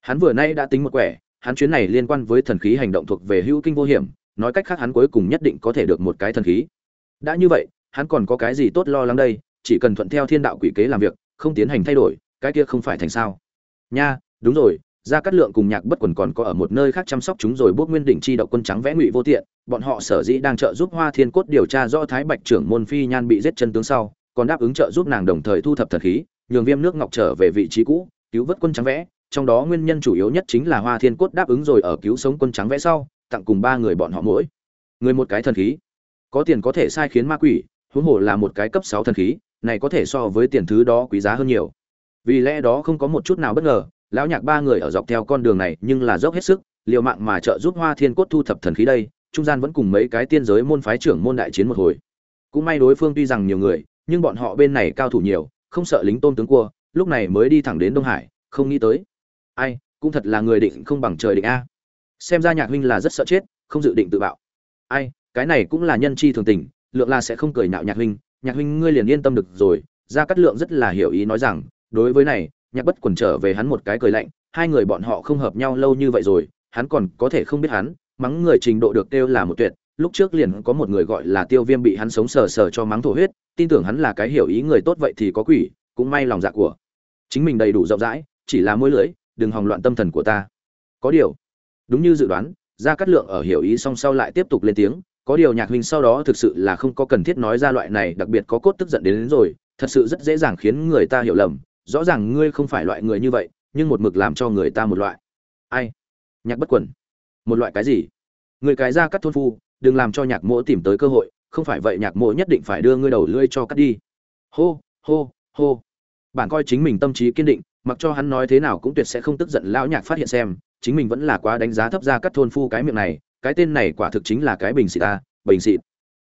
Hắn vừa nay đã tính một quẻ, hắn chuyến này liên quan với thần khí hành động thuộc về hữu kinh vô hiểm, nói cách khác hắn cuối cùng nhất định có thể được một cái thần khí. Đã như vậy, hắn còn có cái gì tốt lo lắng đây? Chỉ cần thuận theo thiên đạo quỷ kế làm việc, không tiến hành thay đổi, cái kia không phải thành sao? Nha, đúng rồi, gia cát lượng cùng nhạc bất quần còn có ở một nơi khác chăm sóc chúng rồi bước nguyên đỉnh chi đậu quân trắng vẽ ngụy vô tiện, bọn họ sở dĩ đang trợ giúp hoa thiên cốt điều tra do thái bạch trưởng môn phi nhan bị giết chân tướng sau còn đáp ứng trợ giúp nàng đồng thời thu thập thần khí, nhường viêm nước ngọc trở về vị trí cũ, cứu vớt quân trắng vẽ. Trong đó nguyên nhân chủ yếu nhất chính là hoa thiên cốt đáp ứng rồi ở cứu sống quân trắng vẽ sau, tặng cùng ba người bọn họ mỗi người một cái thần khí. Có tiền có thể sai khiến ma quỷ, huống hồ là một cái cấp sáu thần khí, này có thể so với tiền thứ đó quý giá hơn nhiều. Vì lẽ đó không có một chút nào bất ngờ, lão nhạc ba người ở dọc theo con đường này nhưng là dốc hết sức, liều mạng mà trợ giúp hoa thiên cốt thu thập thần khí đây, trung gian vẫn cùng mấy cái tiên giới môn phái trưởng môn đại chiến một hồi. Cũng may đối phương tuy rằng nhiều người nhưng bọn họ bên này cao thủ nhiều, không sợ lính tôn tướng cua, lúc này mới đi thẳng đến đông hải, không nghĩ tới. Ai, cũng thật là người định không bằng trời định a. Xem ra nhạc huynh là rất sợ chết, không dự định tự bạo. Ai, cái này cũng là nhân chi thường tình, lượng là sẽ không cười nạo nhạc huynh. Nhạc huynh, ngươi liền yên tâm được rồi. Ra cắt lượng rất là hiểu ý nói rằng, đối với này, nhạc bất quần trở về hắn một cái cười lạnh, hai người bọn họ không hợp nhau lâu như vậy rồi, hắn còn có thể không biết hắn, mắng người trình độ được kêu là một tuyệt, lúc trước liền có một người gọi là tiêu viêm bị hắn sống sờ sờ cho mắng thổ huyết tin tưởng hắn là cái hiểu ý người tốt vậy thì có quỷ cũng may lòng dạ của chính mình đầy đủ rộng rãi chỉ là môi lưỡi đừng hòng loạn tâm thần của ta. Có điều đúng như dự đoán gia cát lượng ở hiểu ý song sau lại tiếp tục lên tiếng có điều nhạc huynh sau đó thực sự là không có cần thiết nói ra loại này đặc biệt có cốt tức giận đến, đến rồi thật sự rất dễ dàng khiến người ta hiểu lầm. Rõ ràng ngươi không phải loại người như vậy nhưng một mực làm cho người ta một loại. Ai? Nhạc bất quẩn một loại cái gì? Người cái ra cắt thôn phu đừng làm cho nhạc mỗ tìm tới cơ hội không phải vậy nhạc Mộ nhất định phải đưa ngươi đầu lưỡi cho cắt đi. Hô hô hô. Bản coi chính mình tâm trí kiên định, mặc cho hắn nói thế nào cũng tuyệt sẽ không tức giận lão nhạc phát hiện xem, chính mình vẫn là quá đánh giá thấp ra các thôn phu cái miệng này, cái tên này quả thực chính là cái bình xịt ta bình xịt.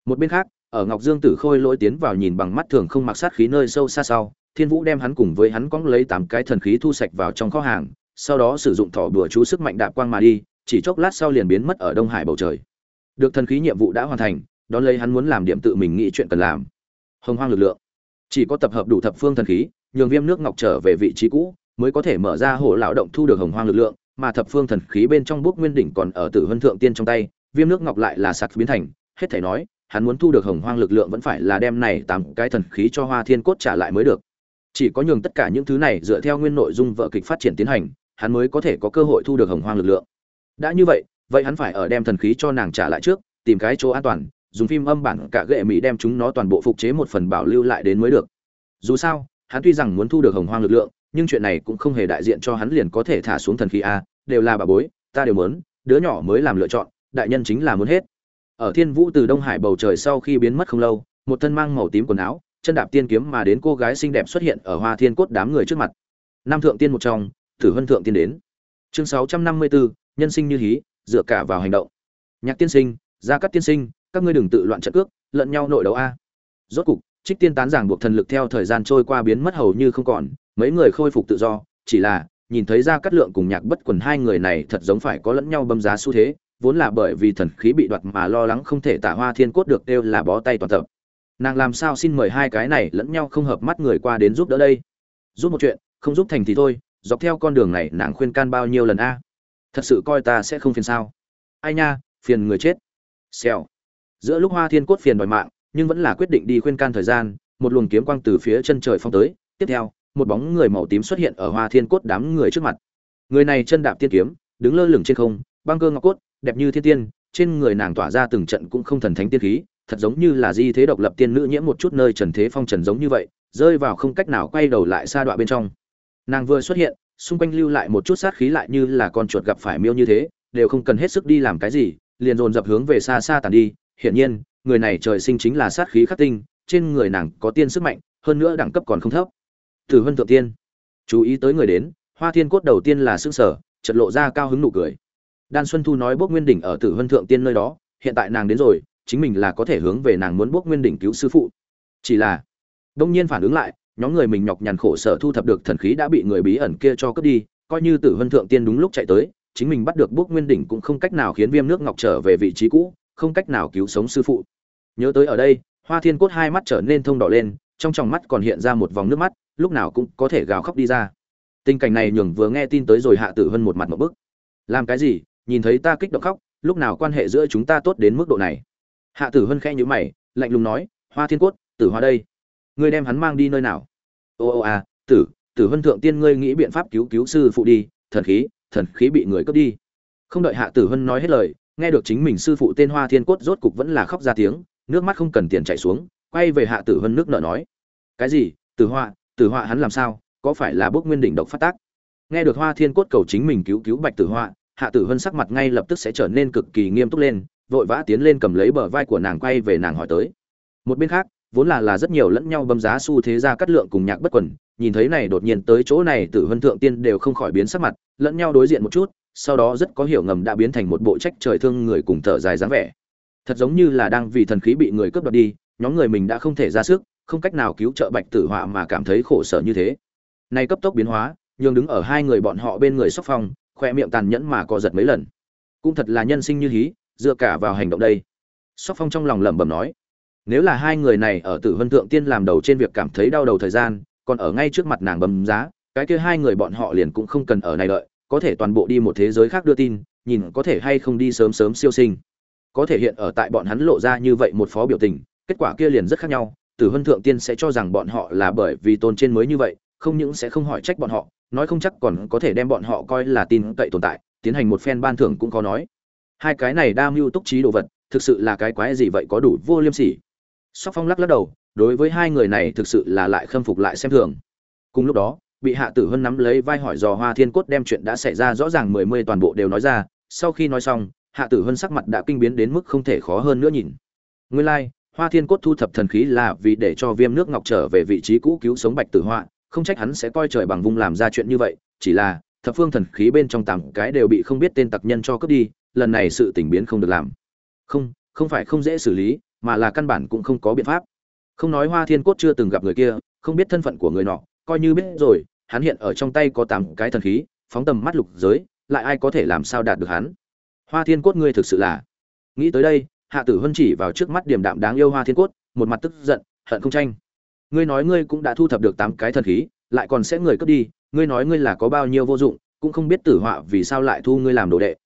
Một bên khác, ở ngọc dương tử khôi lỗi tiến vào nhìn bằng mắt thường không mặc sát khí nơi sâu xa sau, thiên vũ đem hắn cùng với hắn cóng lấy tám cái thần khí thu sạch vào trong kho hàng, sau đó sử dụng thỏ đùa chú sức mạnh đạp quang mà đi, chỉ chốc lát sau liền biến mất ở đông hải bầu trời. Được thần khí nhiệm vụ đã hoàn thành đón lấy hắn muốn làm điểm tự mình nghĩ chuyện cần làm. Hồng hoang lực lượng. Chỉ có tập hợp đủ thập phương thần khí, nhường viêm nước ngọc trở về vị trí cũ, mới có thể mở ra hổ lão động thu được hồng hoang lực lượng, mà thập phương thần khí bên trong bốc nguyên đỉnh còn ở tử vân thượng tiên trong tay, viêm nước ngọc lại là sạc biến thành, hết thể nói, hắn muốn thu được hồng hoang lực lượng vẫn phải là đem này tám cái thần khí cho hoa thiên cốt trả lại mới được. Chỉ có nhường tất cả những thứ này dựa theo nguyên nội dung vợ kịch phát triển tiến hành, hắn mới có thể có cơ hội thu được hồng hoang lực lượng. Đã như vậy vậy hắn phải ở đem thần khí cho nàng trả lại trước, tìm cái chỗ an toàn dùng phim âm bản cả ghệ mỹ đem chúng nó toàn bộ phục chế một phần bảo lưu lại đến mới được. Dù sao, hắn tuy rằng muốn thu được hồng hoang lực lượng, nhưng chuyện này cũng không hề đại diện cho hắn liền có thể thả xuống thần khí a, đều là bà bối, ta đều muốn, đứa nhỏ mới làm lựa chọn, đại nhân chính là muốn hết. Ở thiên vũ từ đông hải bầu trời sau khi biến mất không lâu, một thân mang màu tím quần áo, chân đạp tiên kiếm mà đến cô gái xinh đẹp xuất hiện ở hoa thiên cốt đám người trước mặt. Nam thượng tiên một trong, thử hân thượng tiên đến. Chương sáu trăm năm mươi bốn nhân sinh như hí, dựa cả vào hành động. Nhạc tiên sinh, gia cắt tiên sinh các ngươi đừng tự loạn trận cước, lẫn nhau nội đấu a. Rốt cục, trích tiên tán giảng buộc thần lực theo thời gian trôi qua biến mất hầu như không còn, mấy người khôi phục tự do, chỉ là, nhìn thấy ra cắt lượng cùng nhạc bất quần hai người này thật giống phải có lẫn nhau bâm giá xu thế, vốn là bởi vì thần khí bị đoạt mà lo lắng không thể tả hoa thiên cốt được, đều là bó tay toàn tập. Nàng làm sao xin mời hai cái này lẫn nhau không hợp mắt người qua đến giúp đỡ đây? Giúp một chuyện, không giúp thành thì thôi, dọc theo con đường này nàng khuyên can bao nhiêu lần a? Thật sự coi ta sẽ không phiền sao? Ai nha, phiền người chết. Xèo giữa lúc hoa thiên cốt phiền đòi mạng, nhưng vẫn là quyết định đi khuyên can thời gian, một luồng kiếm quang từ phía chân trời phong tới. Tiếp theo, một bóng người màu tím xuất hiện ở hoa thiên cốt đám người trước mặt. Người này chân đạp tiên kiếm, đứng lơ lửng trên không, băng cơ ngọc cốt, đẹp như thiên tiên, trên người nàng tỏa ra từng trận cũng không thần thánh tiên khí, thật giống như là di thế độc lập tiên nữ nhiễm một chút nơi trần thế phong trần giống như vậy, rơi vào không cách nào quay đầu lại xa đoạn bên trong. Nàng vừa xuất hiện, xung quanh lưu lại một chút sát khí lại như là con chuột gặp phải miêu như thế, đều không cần hết sức đi làm cái gì, liền dồn dập hướng về xa xa tàn đi hiển nhiên, người này trời sinh chính là sát khí khắc tinh, trên người nàng có tiên sức mạnh, hơn nữa đẳng cấp còn không thấp. Tử vân thượng tiên, chú ý tới người đến, hoa thiên cốt đầu tiên là sững sở chợt lộ ra cao hứng nụ cười. Đan xuân thu nói bốc nguyên đỉnh ở tử vân thượng tiên nơi đó, hiện tại nàng đến rồi, chính mình là có thể hướng về nàng muốn bốc nguyên đỉnh cứu sư phụ. Chỉ là, đông nhiên phản ứng lại, nhóm người mình nhọc nhằn khổ sở thu thập được thần khí đã bị người bí ẩn kia cho cướp đi, coi như tử vân thượng tiên đúng lúc chạy tới, chính mình bắt được bốc nguyên đỉnh cũng không cách nào khiến viêm nước ngọc trở về vị trí cũ không cách nào cứu sống sư phụ. Nhớ tới ở đây, hoa thiên cốt hai mắt trở nên thông đỏ lên, trong tròng mắt còn hiện ra một vòng nước mắt, lúc nào cũng có thể gào khóc đi ra. Tình cảnh này nhường vừa nghe tin tới rồi hạ tử vân một mặt một bức. Làm cái gì? Nhìn thấy ta kích động khóc, lúc nào quan hệ giữa chúng ta tốt đến mức độ này? Hạ tử vân khẽ nhíu mày, lạnh lùng nói, hoa thiên cốt, tử hoa đây. Ngươi đem hắn mang đi nơi nào? Ô ô à tử tử hân thượng tiên ngươi nghĩ biện pháp cứu cứu sư phụ đi, thần khí thần khí bị người cướp đi. Không đợi hạ tử hân nói hết lời nghe được chính mình sư phụ tên hoa thiên cốt rốt cục vẫn là khóc ra tiếng, nước mắt không cần tiền chảy xuống, quay về hạ tử Hân nước nợ nói. Cái gì? Tử hoa tử hoa hắn làm sao? Có phải là bước nguyên đỉnh độc phát tác? Nghe được hoa thiên cốt cầu chính mình cứu cứu bạch tử hoa hạ tử Hân sắc mặt ngay lập tức sẽ trở nên cực kỳ nghiêm túc lên, vội vã tiến lên cầm lấy bờ vai của nàng quay về nàng hỏi tới. Một bên khác, vốn là là rất nhiều lẫn nhau bấm giá xu thế ra cắt lượng cùng nhạc bất quần, nhìn thấy này đột nhiên tới chỗ này tử Hân thượng tiên đều không khỏi biến sắc mặt, lẫn nhau đối diện một chút sau đó rất có hiểu ngầm đã biến thành một bộ trách trời thương người cùng thở dài dáng vẻ. Thật giống như là đang vì thần khí bị người cướp đoạt đi, nhóm người mình đã không thể ra sức, không cách nào cứu trợ bạch tử họa mà cảm thấy khổ sở như thế. Nay cấp tốc biến hóa, nhường đứng ở hai người bọn họ bên người sóc phong, khoe miệng tàn nhẫn mà co giật mấy lần. Cũng thật là nhân sinh như hí, dựa cả vào hành động đây. Sóc phong trong lòng lẩm bẩm nói, nếu là hai người này ở tử vân thượng tiên làm đầu trên việc cảm thấy đau đầu thời gian, còn ở ngay trước mặt nàng bầm giá, cái kia hai người bọn họ liền cũng không cần ở này đợi có thể toàn bộ đi một thế giới khác đưa tin, nhìn có thể hay không đi sớm sớm siêu sinh. Có thể hiện ở tại bọn hắn lộ ra như vậy một phó biểu tình, kết quả kia liền rất khác nhau, tử vân thượng tiên sẽ cho rằng bọn họ là bởi vì tôn trên mới như vậy, không những sẽ không hỏi trách bọn họ, nói không chắc còn có thể đem bọn họ coi là tin cậy tồn tại, tiến hành một phen ban thưởng cũng có nói. Hai cái này đa mưu túc trí đồ vật, thực sự là cái quái gì vậy có đủ vô liêm sỉ. Sóc phong lắc lắc đầu, đối với hai người này thực sự là lại khâm phục lại xem thường. Cùng lúc đó bị hạ tử hân nắm lấy vai hỏi dò hoa thiên cốt đem chuyện đã xảy ra rõ ràng mười mươi toàn bộ đều nói ra sau khi nói xong hạ tử hân sắc mặt đã kinh biến đến mức không thể khó hơn nữa nhìn. Nguyên lai、like, hoa thiên cốt thu thập thần khí là vì để cho viêm nước ngọc trở về vị trí cũ cứu sống bạch tử họa không trách hắn sẽ coi trời bằng vung làm ra chuyện như vậy chỉ là thập phương thần khí bên trong tám cái đều bị không biết tên tặc nhân cho cướp đi lần này sự tình biến không được làm. Không không phải không dễ xử lý mà là căn bản cũng không có biện pháp. Không nói hoa thiên cốt chưa từng gặp người kia không biết thân phận của người nọ coi như biết rồi, hắn hiện ở trong tay có tám cái thần khí, phóng tầm mắt lục giới, lại ai có thể làm sao đạt được hắn? Hoa thiên cốt ngươi thực sự là. Nghĩ tới đây, hạ tử hân chỉ vào trước mắt điểm đạm đáng yêu hoa thiên cốt, một mặt tức giận, hận không tranh. Ngươi nói ngươi cũng đã thu thập được tám cái thần khí, lại còn sẽ người cướp đi, ngươi nói ngươi là có bao nhiêu vô dụng, cũng không biết tử họa vì sao lại thu ngươi làm đồ đệ.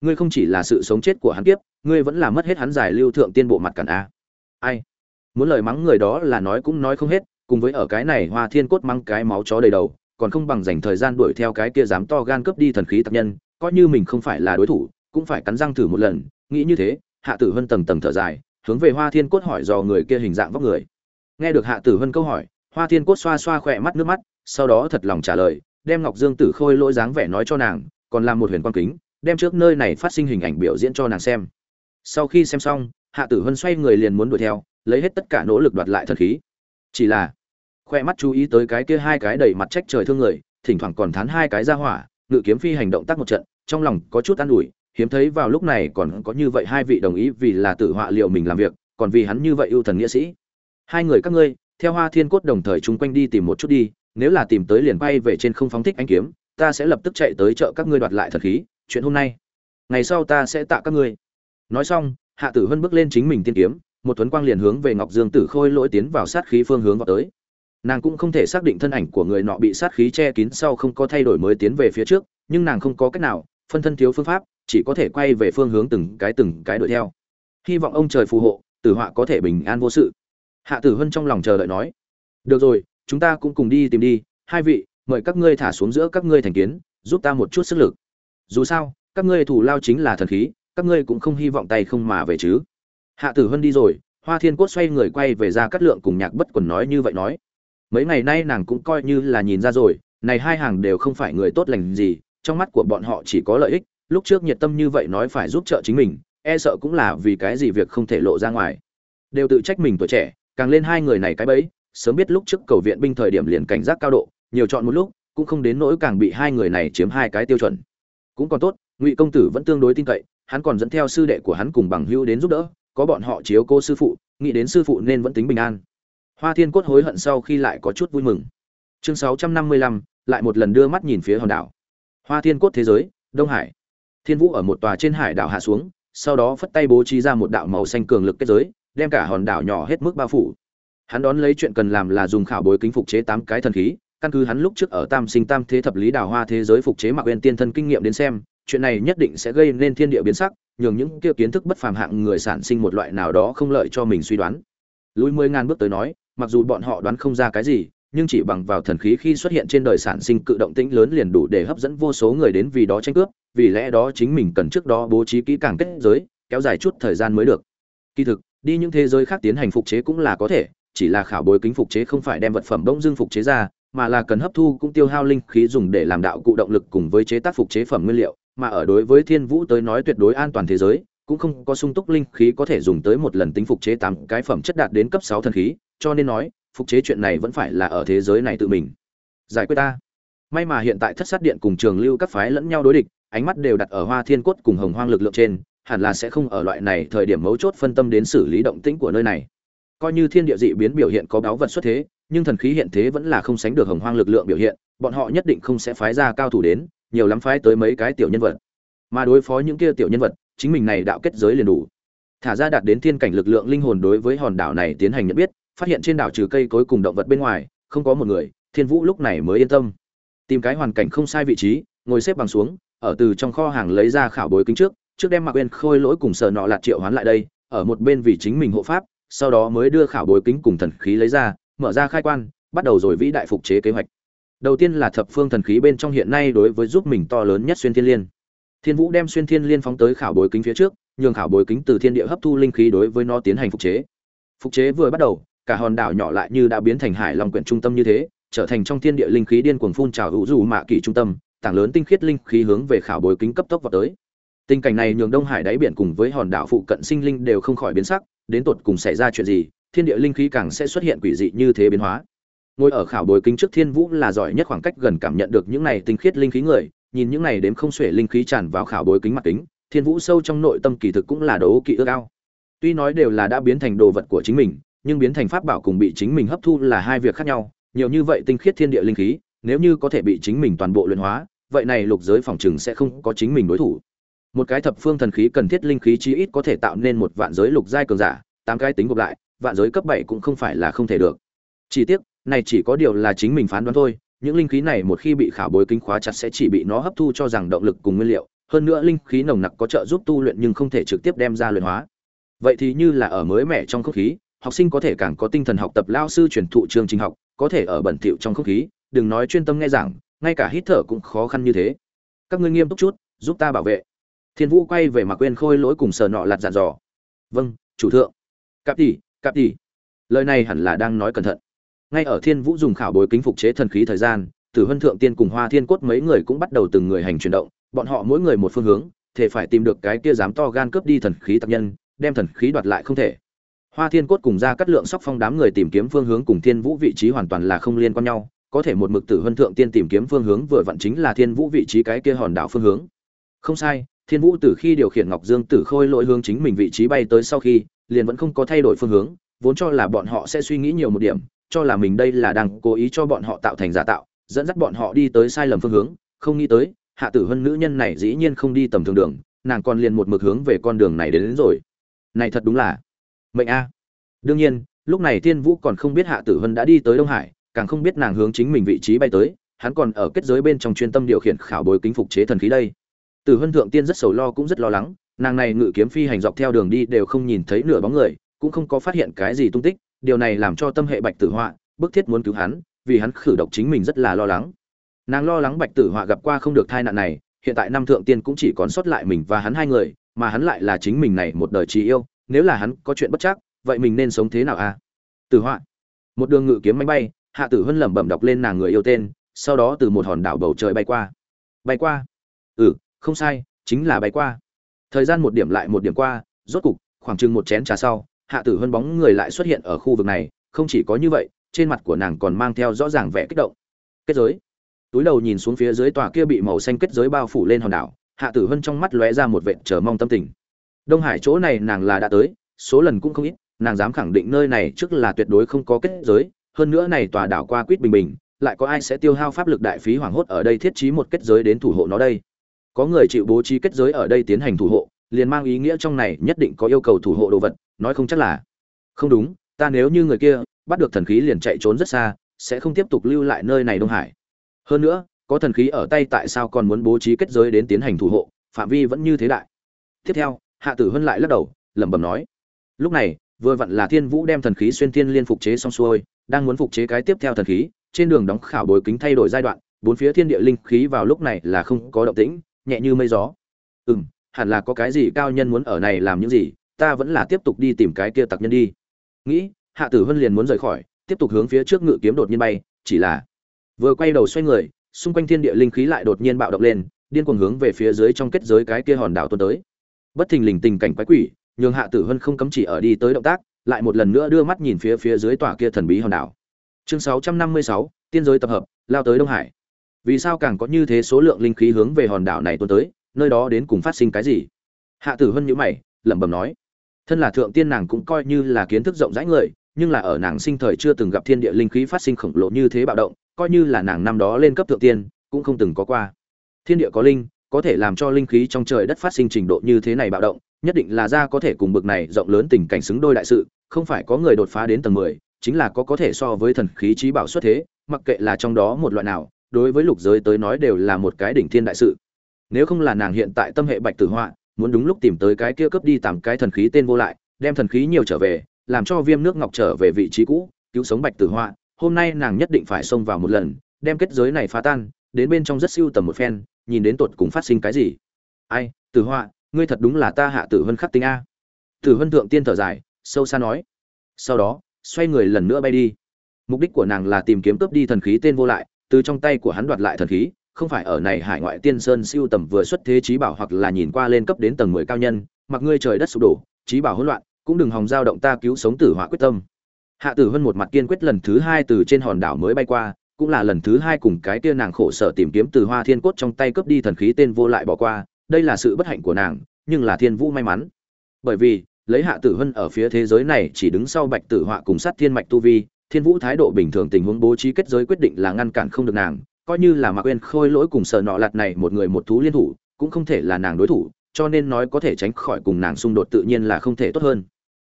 Ngươi không chỉ là sự sống chết của hắn kiếp, ngươi vẫn là mất hết hắn giải lưu thượng tiên bộ mặt cản a. Ai? Muốn lời mắng người đó là nói cũng nói không hết cùng với ở cái này hoa thiên cốt mang cái máu chó đầy đầu, còn không bằng dành thời gian đuổi theo cái kia dám to gan cướp đi thần khí tập nhân, coi như mình không phải là đối thủ, cũng phải cắn răng thử một lần. Nghĩ như thế, hạ tử vân tầng tầng thở dài, hướng về hoa thiên cốt hỏi dò người kia hình dạng vóc người. Nghe được hạ tử vân câu hỏi, hoa thiên cốt xoa xoa khỏe mắt nước mắt, sau đó thật lòng trả lời, đem ngọc dương tử khôi lỗi dáng vẻ nói cho nàng, còn làm một huyền quan kính, đem trước nơi này phát sinh hình ảnh biểu diễn cho nàng xem. Sau khi xem xong, hạ tử hân xoay người liền muốn đuổi theo, lấy hết tất cả nỗ lực đoạt lại thần khí. Chỉ là khoe mắt chú ý tới cái kia hai cái đầy mặt trách trời thương người, thỉnh thoảng còn thán hai cái ra hỏa, ngự kiếm phi hành động tác một trận, trong lòng có chút an ủi, hiếm thấy vào lúc này còn có như vậy hai vị đồng ý vì là tự họa liệu mình làm việc, còn vì hắn như vậy ưu thần nghĩa sĩ. Hai người các ngươi, theo hoa thiên cốt đồng thời chung quanh đi tìm một chút đi, nếu là tìm tới liền bay về trên không phóng thích anh kiếm, ta sẽ lập tức chạy tới chợ các ngươi đoạt lại thật khí, chuyện hôm nay. Ngày sau ta sẽ tạ các ngươi. Nói xong, hạ tử hân bước lên chính mình tiên kiếm, một tuấn quang liền hướng về ngọc dương tử khôi lỗi tiến vào sát khí phương hướng vào tới nàng cũng không thể xác định thân ảnh của người nọ bị sát khí che kín sau không có thay đổi mới tiến về phía trước, nhưng nàng không có cách nào, phân thân thiếu phương pháp, chỉ có thể quay về phương hướng từng cái từng cái đuổi theo. Hy vọng ông trời phù hộ, tử họa có thể bình an vô sự. Hạ tử hân trong lòng chờ đợi nói, được rồi, chúng ta cũng cùng đi tìm đi, hai vị, mời các ngươi thả xuống giữa các ngươi thành kiến, giúp ta một chút sức lực. Dù sao, các ngươi thủ lao chính là thần khí, các ngươi cũng không hy vọng tay không mà về chứ. Hạ tử hân đi rồi, hoa thiên cốt xoay người quay về ra cắt lượng cùng nhạc bất quần nói như vậy nói mấy ngày nay nàng cũng coi như là nhìn ra rồi, này hai hàng đều không phải người tốt lành gì, trong mắt của bọn họ chỉ có lợi ích, lúc trước nhiệt tâm như vậy nói phải giúp trợ chính mình e sợ cũng là vì cái gì việc không thể lộ ra ngoài. Đều tự trách mình tuổi trẻ, càng lên hai người này cái bẫy, sớm biết lúc trước cầu viện binh thời điểm liền cảnh giác cao độ, nhiều chọn một lúc, cũng không đến nỗi càng bị hai người này chiếm hai cái tiêu chuẩn. Cũng còn tốt, ngụy công tử vẫn tương đối tin cậy, hắn còn dẫn theo sư đệ của hắn cùng bằng hữu đến giúp đỡ, có bọn họ chiếu cô sư phụ, nghĩ đến sư phụ nên vẫn tính bình an hoa thiên cốt hối hận sau khi lại có chút vui mừng. Chương sáu trăm năm mươi lăm, lại một lần đưa mắt nhìn phía hòn đảo. Hoa thiên cốt thế giới, đông hải. Thiên vũ ở một tòa trên hải đảo hạ xuống, sau đó phất tay bố trí ra một đạo màu xanh cường lực kết giới, đem cả hòn đảo nhỏ hết mức bao phủ. Hắn đón lấy chuyện cần làm là dùng khảo bối kính phục chế tám cái thần khí, căn cứ hắn lúc trước ở tam sinh tam thế thập lý đảo hoa thế giới phục chế mạc bên tiên thân kinh nghiệm đến xem, chuyện này nhất định sẽ gây nên thiên địa biến sắc, nhường những kia kiến thức bất phàm hạng người sản sinh một loại nào đó không lợi cho mình suy đoán. Lùi mười ngàn bước tới nói mặc dù bọn họ đoán không ra cái gì, nhưng chỉ bằng vào thần khí khi xuất hiện trên đời sản sinh cự động tĩnh lớn liền đủ để hấp dẫn vô số người đến vì đó tranh cướp, vì lẽ đó chính mình cần trước đó bố trí kỹ càng kết giới, kéo dài chút thời gian mới được. Kỳ thực, đi những thế giới khác tiến hành phục chế cũng là có thể, chỉ là khảo bối kính phục chế không phải đem vật phẩm bỗng dưng phục chế ra, mà là cần hấp thu cũng tiêu hao linh khí dùng để làm đạo cụ động lực cùng với chế tác phục chế phẩm nguyên liệu, mà ở đối với thiên vũ tới nói tuyệt đối an toàn thế giới, cũng không có sung túc linh khí có thể dùng tới một lần tính phục chế tám cái phẩm chất đạt đến cấp sáu thần khí cho nên nói, phục chế chuyện này vẫn phải là ở thế giới này tự mình. Giải quyết ta. May mà hiện tại thất sát điện cùng trường lưu các phái lẫn nhau đối địch, ánh mắt đều đặt ở hoa thiên cốt cùng hồng hoang lực lượng trên, hẳn là sẽ không ở loại này thời điểm mấu chốt phân tâm đến xử lý động tĩnh của nơi này. Coi như thiên địa dị biến biểu hiện có báo vật xuất thế, nhưng thần khí hiện thế vẫn là không sánh được hồng hoang lực lượng biểu hiện, bọn họ nhất định không sẽ phái ra cao thủ đến, nhiều lắm phái tới mấy cái tiểu nhân vật. Mà đối phó những kia tiểu nhân vật, chính mình này đạo kết giới liền đủ. Thả ra đạt đến thiên cảnh lực lượng linh hồn đối với hòn đảo này tiến hành nhận biết phát hiện trên đảo trừ cây cối cùng động vật bên ngoài, không có một người, thiên vũ lúc này mới yên tâm. Tìm cái hoàn cảnh không sai vị trí, ngồi xếp bằng xuống, ở từ trong kho hàng lấy ra khảo bối kính trước trước đem mặc bên khôi lỗi cùng sờ nọ lạt triệu hoán lại đây, ở một bên vì chính mình hộ pháp, sau đó mới đưa khảo bối kính cùng thần khí lấy ra, mở ra khai quan, bắt đầu rồi vĩ đại phục chế kế hoạch. Đầu tiên là thập phương thần khí bên trong hiện nay đối với giúp mình to lớn nhất xuyên thiên liên. Thiên vũ đem xuyên thiên liên phóng tới khảo bối kính phía trước, nhường khảo bối kính từ thiên địa hấp thu linh khí đối với nó tiến hành phục chế. Phục chế vừa bắt đầu cả hòn đảo nhỏ lại như đã biến thành hải long quyển trung tâm như thế, trở thành trong thiên địa linh khí điên cuồng phun trào hữu dù mạ kỳ trung tâm, tảng lớn tinh khiết linh khí hướng về khảo bối kính cấp tốc vào tới. Tình cảnh này nhường đông hải đáy biển cùng với hòn đảo phụ cận sinh linh đều không khỏi biến sắc, đến tột cùng xảy ra chuyện gì, thiên địa linh khí càng sẽ xuất hiện quỷ dị như thế biến hóa. Ngồi ở khảo bối kính trước thiên vũ là giỏi nhất khoảng cách gần cảm nhận được những này tinh khiết linh khí người, nhìn những này đếm không xuể linh khí tràn vào khảo bối kính mặt kính, thiên vũ sâu trong nội tâm kỳ thực cũng là đấu kỵ ước ao. Tuy nói đều là đã biến thành đồ vật của chính mình nhưng biến thành pháp bảo cùng bị chính mình hấp thu là hai việc khác nhau, nhiều như vậy tinh khiết thiên địa linh khí, nếu như có thể bị chính mình toàn bộ luyện hóa, vậy này lục giới phòng chừng sẽ không có chính mình đối thủ. Một cái thập phương thần khí cần thiết linh khí chí ít có thể tạo nên một vạn giới lục giai cường giả, tám cái tính gộp lại, vạn giới cấp bảy cũng không phải là không thể được. Chỉ tiếc, này chỉ có điều là chính mình phán đoán thôi, những linh khí này một khi bị khảo bối kinh khóa chặt sẽ chỉ bị nó hấp thu cho rằng động lực cùng nguyên liệu, hơn nữa linh khí nồng nặc có trợ giúp tu luyện nhưng không thể trực tiếp đem ra luyện hóa. Vậy thì như là ở mới mẻ trong không khí học sinh có thể càng có tinh thần học tập lao sư truyền thụ chương trình học, có thể ở bẩn thỉu trong không khí, đừng nói chuyên tâm nghe giảng, ngay cả hít thở cũng khó khăn như thế. Các ngươi nghiêm túc chút, giúp ta bảo vệ. Thiên vũ quay về mà quên khôi lỗi cùng sờ nọ lặt dàn dò. Vâng chủ thượng. Cặp tỷ cặp tỷ. Lời này hẳn là đang nói cẩn thận. Ngay ở thiên vũ dùng khảo bối kính phục chế thần khí thời gian, tử huân thượng tiên cùng hoa thiên cốt mấy người cũng bắt đầu từng người hành chuyển động, bọn họ mỗi người một phương hướng, thể phải tìm được cái kia dám to gan cướp đi thần khí tập nhân, đem thần khí đoạt lại không thể hoa thiên cốt cùng ra cắt lượng sóc phong đám người tìm kiếm phương hướng cùng thiên vũ vị trí hoàn toàn là không liên quan nhau có thể một mực tử huân thượng tiên tìm kiếm phương hướng vừa vặn chính là thiên vũ vị trí cái kia hòn đảo phương hướng. Không sai thiên vũ từ khi điều khiển ngọc dương tử khôi lội hướng chính mình vị trí bay tới sau khi liền vẫn không có thay đổi phương hướng vốn cho là bọn họ sẽ suy nghĩ nhiều một điểm cho là mình đây là đang cố ý cho bọn họ tạo thành giả tạo dẫn dắt bọn họ đi tới sai lầm phương hướng không nghĩ tới hạ tử hân nữ nhân này dĩ nhiên không đi tầm thường đường nàng còn liền một mực hướng về con đường này đến, đến rồi. Này thật đúng là mệnh a. Đương nhiên, lúc này thiên vũ còn không biết hạ tử hân đã đi tới đông hải, càng không biết nàng hướng chính mình vị trí bay tới, hắn còn ở kết giới bên trong chuyên tâm điều khiển khảo bồi kính phục chế thần khí đây. Tử hân thượng tiên rất sầu lo cũng rất lo lắng, nàng này ngự kiếm phi hành dọc theo đường đi đều không nhìn thấy nửa bóng người, cũng không có phát hiện cái gì tung tích, điều này làm cho tâm hệ bạch tử họa bức thiết muốn cứu hắn, vì hắn khử độc chính mình rất là lo lắng. Nàng lo lắng bạch tử họa gặp qua không được tai nạn này, hiện tại năm thượng tiên cũng chỉ còn sót lại mình và hắn hai người, mà hắn lại là chính mình này một đời trí yêu nếu là hắn có chuyện bất chắc, vậy mình nên sống thế nào a à? tử họa. Một đường ngự kiếm máy bay, hạ tử hân lẩm bẩm đọc lên nàng người yêu tên, sau đó từ một hòn đảo bầu trời bay qua. Bay qua? Ừ không sai, chính là bay qua. Thời gian một điểm lại một điểm qua, rốt cục, khoảng chừng một chén trà sau, hạ tử hân bóng người lại xuất hiện ở khu vực này, không chỉ có như vậy, trên mặt của nàng còn mang theo rõ ràng vẻ kích động. Kết giới. Túi đầu nhìn xuống phía dưới tòa kia bị màu xanh kết giới bao phủ lên hòn đảo, hạ tử hân trong mắt lóe ra một vệt chờ mong tâm tình đông hải chỗ này nàng là đã tới, số lần cũng không ít, nàng dám khẳng định nơi này trước là tuyệt đối không có kết giới, hơn nữa này tòa đảo qua quýt bình bình, lại có ai sẽ tiêu hao pháp lực đại phí hoảng hốt ở đây thiết trí một kết giới đến thủ hộ nó đây? Có người chịu bố trí kết giới ở đây tiến hành thủ hộ, liền mang ý nghĩa trong này nhất định có yêu cầu thủ hộ đồ vật, nói không chắc là. Không đúng, ta nếu như người kia bắt được thần khí liền chạy trốn rất xa, sẽ không tiếp tục lưu lại nơi này đông hải. Hơn nữa, có thần khí ở tay tại sao còn muốn bố trí kết giới đến tiến hành thủ hộ, phạm vi vẫn như thế đại? Tiếp theo hạ tử hân lại lắc đầu, lẩm bẩm nói, lúc này, vừa vặn là thiên vũ đem thần khí xuyên thiên liên phục chế xong xuôi, đang muốn phục chế cái tiếp theo thần khí, trên đường đóng khảo bồi kính thay đổi giai đoạn, bốn phía thiên địa linh khí vào lúc này là không có động tĩnh, nhẹ như mây gió. Ừ m hẳn là có cái gì cao nhân muốn ở này làm những gì, ta vẫn là tiếp tục đi tìm cái kia tặc nhân đi. Nghĩ, hạ tử hân liền muốn rời khỏi, tiếp tục hướng phía trước ngự kiếm đột nhiên bay, chỉ là vừa quay đầu xoay người, xung quanh thiên địa linh khí lại đột nhiên bạo động lên, điên cuồng hướng về phía dưới trong kết giới cái kia hòn đảo tuôn tới bất thình lình tình cảnh quái quỷ nhường hạ tử hân không cấm chỉ ở đi tới động tác lại một lần nữa đưa mắt nhìn phía phía dưới tòa kia thần bí hòn đảo. Chương 656, tiên giới tập hợp lao tới đông hải. Vì sao càng có như thế số lượng linh khí hướng về hòn đảo này tuôn tới nơi đó đến cùng phát sinh cái gì? Hạ tử hân nhíu mày lẩm bẩm nói. Thân là thượng tiên nàng cũng coi như là kiến thức rộng rãi người nhưng là ở nàng sinh thời chưa từng gặp thiên địa linh khí phát sinh khổng lồ như thế bạo động coi như là nàng năm đó lên cấp thượng tiên cũng không từng có qua. Thiên địa có linh có thể làm cho linh khí trong trời đất phát sinh trình độ như thế này bạo động, nhất định là ra có thể cùng bực này rộng lớn tình cảnh xứng đôi đại sự, không phải có người đột phá đến tầng mười, chính là có có thể so với thần khí trí bảo xuất thế, mặc kệ là trong đó một loại nào, đối với lục giới tới nói đều là một cái đỉnh thiên đại sự. Nếu không là nàng hiện tại tâm hệ bạch tử họa, muốn đúng lúc tìm tới cái kia cướp đi tạm cái thần khí tên vô lại, đem thần khí nhiều trở về, làm cho viêm nước ngọc trở về vị trí cũ, cứu sống bạch tử họa, hôm nay nàng nhất định phải xông vào một lần, đem kết giới này phá tan, đến bên trong rất siêu tầm một phen nhìn đến tột cùng phát sinh cái gì. Ai, tử họa, ngươi thật đúng là ta hạ tử vân khắc tinh a. Tử vân thượng tiên thở dài, sâu xa nói. Sau đó, xoay người lần nữa bay đi. Mục đích của nàng là tìm kiếm cướp đi thần khí tên vô lại, từ trong tay của hắn đoạt lại thần khí, không phải ở này hải ngoại tiên sơn siêu tầm vừa xuất thế trí bảo hoặc là nhìn qua lên cấp đến tầng mười cao nhân, mặc ngươi trời đất sụp đổ, trí bảo hỗn loạn, cũng đừng hòng dao động ta cứu sống tử họa quyết tâm. Hạ tử hân một mặt kiên quyết lần thứ hai từ trên hòn đảo mới bay qua cũng là lần thứ hai cùng cái kia nàng khổ sở tìm kiếm từ hoa thiên cốt trong tay cướp đi thần khí tên vô lại bỏ qua, đây là sự bất hạnh của nàng, nhưng là thiên vũ may mắn. Bởi vì, lấy hạ tử hân ở phía thế giới này chỉ đứng sau bạch tử họa cùng sát thiên mạch tu vi, thiên vũ thái độ bình thường tình huống bố trí kết giới quyết định là ngăn cản không được nàng, coi như là mạc quên khôi lỗi cùng sợ nọ lạt này một người một thú liên thủ, cũng không thể là nàng đối thủ, cho nên nói có thể tránh khỏi cùng nàng xung đột tự nhiên là không thể tốt hơn.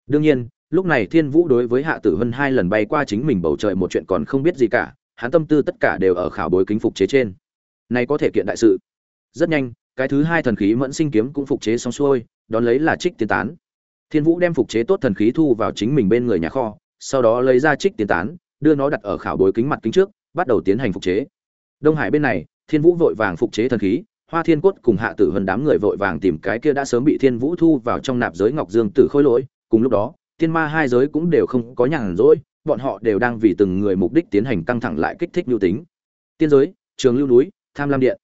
Đương nhiên, lúc này thiên vũ đối với hạ tử hân hai lần bay qua chính mình bầu trời một chuyện còn không biết gì cả hắn tâm tư tất cả đều ở khảo bối kính phục chế trên. Này có thể kiện đại sự. Rất nhanh, cái thứ hai thần khí mẫn sinh kiếm cũng phục chế xong xuôi, đón lấy là trích tiên tán. Thiên vũ đem phục chế tốt thần khí thu vào chính mình bên người nhà kho, sau đó lấy ra trích tiên tán, đưa nó đặt ở khảo bối kính mặt kính trước, bắt đầu tiến hành phục chế. Đông hải bên này, thiên vũ vội vàng phục chế thần khí, hoa thiên cốt cùng hạ tử hơn đám người vội vàng tìm cái kia đã sớm bị thiên vũ thu vào trong nạp giới ngọc dương tử khôi lỗi, cùng lúc đó, thiên ma hai giới cũng đều không có nhàn rỗi bọn họ đều đang vì từng người mục đích tiến hành căng thẳng lại kích thích nhu tính. Tiên giới, trường lưu núi, tham lam điện.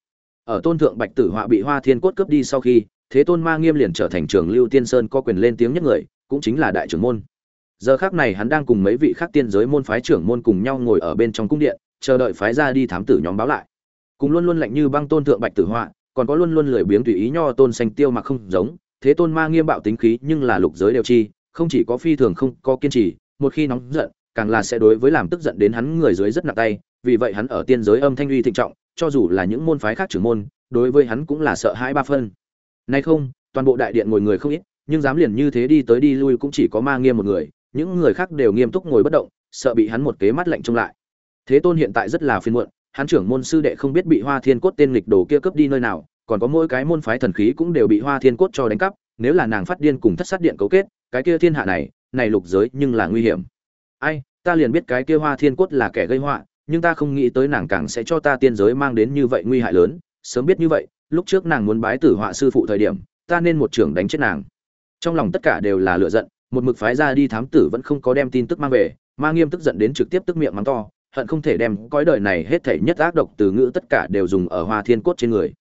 Ở tôn thượng bạch tử họa bị hoa thiên cốt cướp đi sau khi, thế tôn ma nghiêm liền trở thành trường lưu tiên sơn có quyền lên tiếng nhất người, cũng chính là đại trưởng môn. Giờ khắc này hắn đang cùng mấy vị khác tiên giới môn phái trưởng môn cùng nhau ngồi ở bên trong cung điện, chờ đợi phái ra đi thám tử nhóm báo lại. Cùng luôn luôn lạnh như băng tôn thượng bạch tử họa, còn có luôn luôn lười biếng tùy ý nho tôn xanh tiêu mà không giống, thế tôn ma nghiêm bạo tính khí nhưng là lục giới đều chi, không chỉ có phi thường không có kiên trì, một khi nóng giận càng là sẽ đối với làm tức giận đến hắn người dưới rất nặng tay, vì vậy hắn ở tiên giới âm thanh uy thịnh trọng, cho dù là những môn phái khác trưởng môn, đối với hắn cũng là sợ hãi ba phân. Nay không, toàn bộ đại điện ngồi người không ít, nhưng dám liền như thế đi tới đi lui cũng chỉ có ma nghiêm một người, những người khác đều nghiêm túc ngồi bất động, sợ bị hắn một kế mắt lạnh trông lại. Thế tôn hiện tại rất là phiền muộn, hắn trưởng môn sư đệ không biết bị hoa thiên cốt tên lịch đồ kia cướp đi nơi nào, còn có mỗi cái môn phái thần khí cũng đều bị hoa thiên cốt cho đánh cắp, nếu là nàng phát điên cùng thất sát điện cấu kết, cái kia thiên hạ này này lục giới nhưng là nguy hiểm ai, ta liền biết cái kia hoa thiên cốt là kẻ gây họa, nhưng ta không nghĩ tới nàng càng sẽ cho ta tiên giới mang đến như vậy nguy hại lớn. Sớm biết như vậy, lúc trước nàng muốn bái tử họa sư phụ thời điểm, ta nên một trưởng đánh chết nàng. Trong lòng tất cả đều là lựa giận, một mực phái ra đi thám tử vẫn không có đem tin tức mang về. Ma nghiêm tức giận đến trực tiếp tức miệng mắng to, hận không thể đem cõi đời này hết thảy nhất ác độc từ ngữ tất cả đều dùng ở hoa thiên cốt trên người.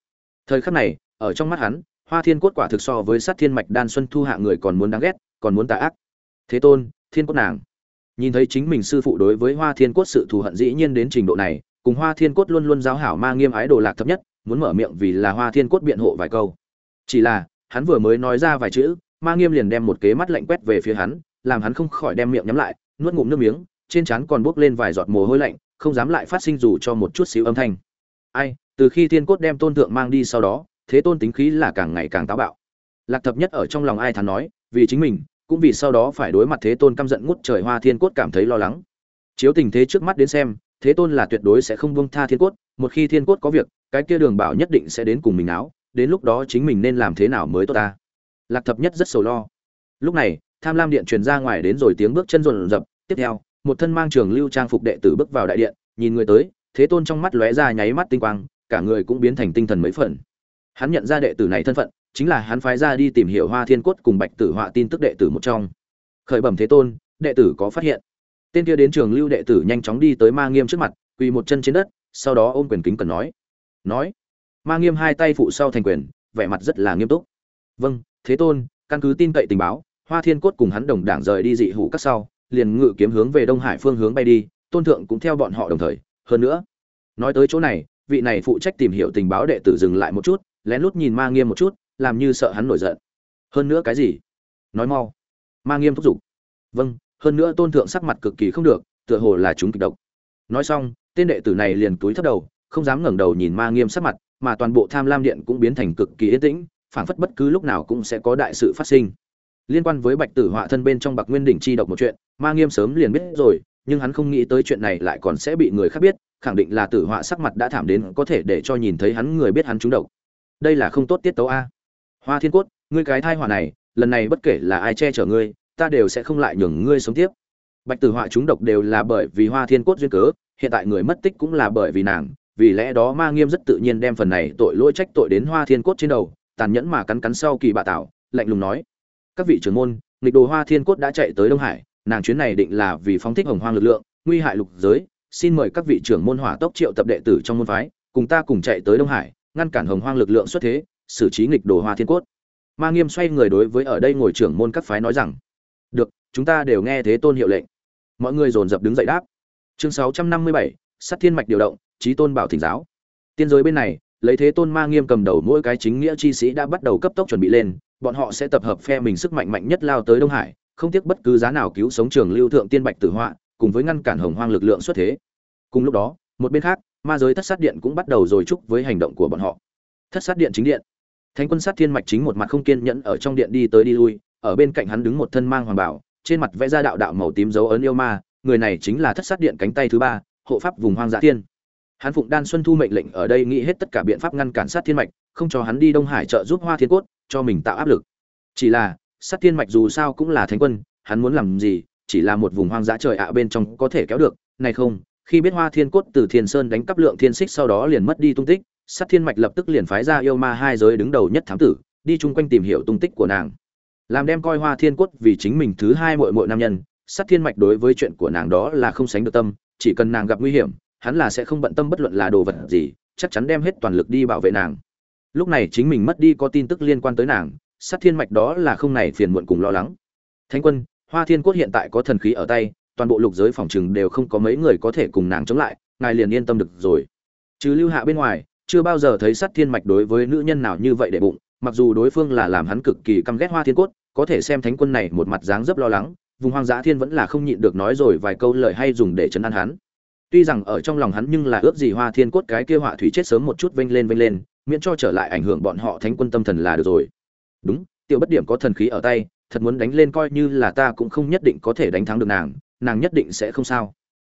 Thời khắc này, ở trong mắt hắn, hoa thiên cốt quả thực so với sát thiên mạch đan xuân thu hạ người còn muốn đáng ghét, còn muốn tà ác. Thế tôn, thiên cốt nàng nhìn thấy chính mình sư phụ đối với hoa thiên cốt sự thù hận dĩ nhiên đến trình độ này, cùng hoa thiên cốt luôn luôn giáo hảo ma nghiêm ái đồ lạc thấp nhất, muốn mở miệng vì là hoa thiên cốt biện hộ vài câu. Chỉ là, hắn vừa mới nói ra vài chữ, ma nghiêm liền đem một kế mắt lạnh quét về phía hắn, làm hắn không khỏi đem miệng nhắm lại, nuốt ngụm nước miếng, trên trán còn bốc lên vài giọt mồ hôi lạnh, không dám lại phát sinh dù cho một chút xíu âm thanh. Ai, từ khi thiên cốt đem tôn thượng mang đi sau đó, thế tôn tính khí là càng ngày càng táo bạo. Lạc thập nhất ở trong lòng ai thắn nói, vì chính mình cũng vì sau đó phải đối mặt thế tôn căm giận ngút trời hoa thiên cốt cảm thấy lo lắng. Chiếu tình thế trước mắt đến xem, thế tôn là tuyệt đối sẽ không buông tha thiên cốt, một khi thiên cốt có việc, cái kia đường bảo nhất định sẽ đến cùng mình áo, đến lúc đó chính mình nên làm thế nào mới tốt ta? Lạc thập nhất rất sầu lo. Lúc này, tham lam điện truyền ra ngoài đến rồi tiếng bước chân rộn rập. Tiếp theo, một thân mang trường lưu trang phục đệ tử bước vào đại điện, nhìn người tới, thế tôn trong mắt lóe ra nháy mắt tinh quang, cả người cũng biến thành tinh thần mấy phần. Hắn nhận ra đệ tử này thân phận chính là hắn phái ra đi tìm hiểu hoa thiên cốt cùng bạch tử họa tin tức đệ tử một trong. Khởi bẩm thế tôn, đệ tử có phát hiện. Tên kia đến trường lưu đệ tử nhanh chóng đi tới ma nghiêm trước mặt, quỳ một chân trên đất, sau đó ôm quyền kính cần nói. Nói. Ma nghiêm hai tay phụ sau thành quyền, vẻ mặt rất là nghiêm túc. Vâng thế tôn, căn cứ tin cậy tình báo, hoa thiên cốt cùng hắn đồng đảng rời đi dị hủ các sau, liền ngự kiếm hướng về đông hải phương hướng bay đi, tôn thượng cũng theo bọn họ đồng thời. Hơn nữa, nói tới chỗ này, vị này phụ trách tìm hiểu tình báo đệ tử dừng lại một chút, lén lút nhìn ma nghiêm một chút làm như sợ hắn nổi giận. Hơn nữa cái gì? Nói mau. Ma nghiêm thúc giục. Vâng hơn nữa tôn thượng sắc mặt cực kỳ không được, tựa hồ là chúng kịch độc. Nói xong, tên đệ tử này liền túi thấp đầu, không dám ngẩng đầu nhìn ma nghiêm sắc mặt, mà toàn bộ tham lam điện cũng biến thành cực kỳ yên tĩnh, phảng phất bất cứ lúc nào cũng sẽ có đại sự phát sinh. Liên quan với bạch tử họa thân bên trong bạc nguyên đỉnh chi độc một chuyện, ma nghiêm sớm liền biết rồi, nhưng hắn không nghĩ tới chuyện này lại còn sẽ bị người khác biết, khẳng định là tử họa sắc mặt đã thảm đến có thể để cho nhìn thấy hắn người biết hắn trúng độc. Đây là không tốt tiết tấu a hoa thiên cốt, ngươi cái thai họa này, lần này bất kể là ai che chở ngươi, ta đều sẽ không lại nhường ngươi sống tiếp. Bạch tử họa chúng độc đều là bởi vì hoa thiên cốt duyên cớ, hiện tại người mất tích cũng là bởi vì nàng, vì lẽ đó ma nghiêm rất tự nhiên đem phần này tội lỗi trách tội đến hoa thiên cốt trên đầu, tàn nhẫn mà cắn cắn sau kỳ bạ tạo lạnh lùng nói, các vị trưởng môn, nghịch đồ hoa thiên cốt đã chạy tới đông hải, nàng chuyến này định là vì phóng thích hồng hoang lực lượng, nguy hại lục giới, xin mời các vị trưởng môn hỏa tốc triệu tập đệ tử trong môn phái, cùng ta cùng chạy tới đông hải, ngăn cản hồng hoang lực lượng xuất thế xử trí nghịch đồ hoa thiên cốt. Ma nghiêm xoay người đối với ở đây ngồi trưởng môn các phái nói rằng, được, chúng ta đều nghe thế tôn hiệu lệnh. Mọi người dồn dập đứng dậy đáp. Chương sáu trăm năm mươi bảy, sát thiên mạch điều động trí tôn bảo thỉnh giáo. Tiên giới bên này, lấy thế tôn ma nghiêm cầm đầu mỗi cái chính nghĩa chi sĩ đã bắt đầu cấp tốc chuẩn bị lên, bọn họ sẽ tập hợp phe mình sức mạnh mạnh nhất lao tới đông hải, không tiếc bất cứ giá nào cứu sống trường lưu thượng tiên bạch tử họa, cùng với ngăn cản hồng hoang lực lượng xuất thế. Cùng lúc đó, một bên khác, ma giới thất sát điện cũng bắt đầu rồi chúc với hành động của bọn họ. Thất sát điện chính điện thánh quân sát thiên mạch chính một mặt không kiên nhẫn ở trong điện đi tới đi lui, ở bên cạnh hắn đứng một thân mang hoàng bảo, trên mặt vẽ ra đạo đạo màu tím dấu ấn yêu ma, người này chính là thất sát điện cánh tay thứ ba, hộ pháp vùng hoang dã thiên. Hắn phụng đan xuân thu mệnh lệnh ở đây nghĩ hết tất cả biện pháp ngăn cản sát thiên mạch, không cho hắn đi đông hải trợ giúp hoa thiên cốt, cho mình tạo áp lực. Chỉ là, sát thiên mạch dù sao cũng là thánh quân, hắn muốn làm gì, chỉ là một vùng hoang dã trời ạ bên trong có thể kéo được. Này không, khi biết hoa thiên cốt từ thiên sơn đánh cắp lượng thiên xích sau đó liền mất đi tung tích sát thiên mạch lập tức liền phái ra yêu ma hai giới đứng đầu nhất thám tử, đi chung quanh tìm hiểu tung tích của nàng. Làm đem coi hoa thiên Quốc vì chính mình thứ hai mội mội nam nhân, sát thiên mạch đối với chuyện của nàng đó là không sánh được tâm, chỉ cần nàng gặp nguy hiểm, hắn là sẽ không bận tâm bất luận là đồ vật gì, chắc chắn đem hết toàn lực đi bảo vệ nàng. Lúc này chính mình mất đi có tin tức liên quan tới nàng, sát thiên mạch đó là không này phiền muộn cùng lo lắng. Thánh quân, hoa thiên Quốc hiện tại có thần khí ở tay, toàn bộ lục giới phòng chừng đều không có mấy người có thể cùng nàng chống lại, ngài liền yên tâm được rồi. Chứ lưu hạ bên ngoài chưa bao giờ thấy sát thiên mạch đối với nữ nhân nào như vậy để bụng, mặc dù đối phương là làm hắn cực kỳ căm ghét hoa thiên cốt, có thể xem thánh quân này một mặt dáng rất lo lắng, vùng hoang dã thiên vẫn là không nhịn được nói rồi vài câu lời hay dùng để chấn an hắn. Tuy rằng ở trong lòng hắn nhưng là ước gì hoa thiên cốt cái kia họa thủy chết sớm một chút vênh lên vênh lên, miễn cho trở lại ảnh hưởng bọn họ thánh quân tâm thần là được rồi. Đúng, tiểu bất điểm có thần khí ở tay, thật muốn đánh lên coi như là ta cũng không nhất định có thể đánh thắng được nàng nàng nhất định sẽ không sao.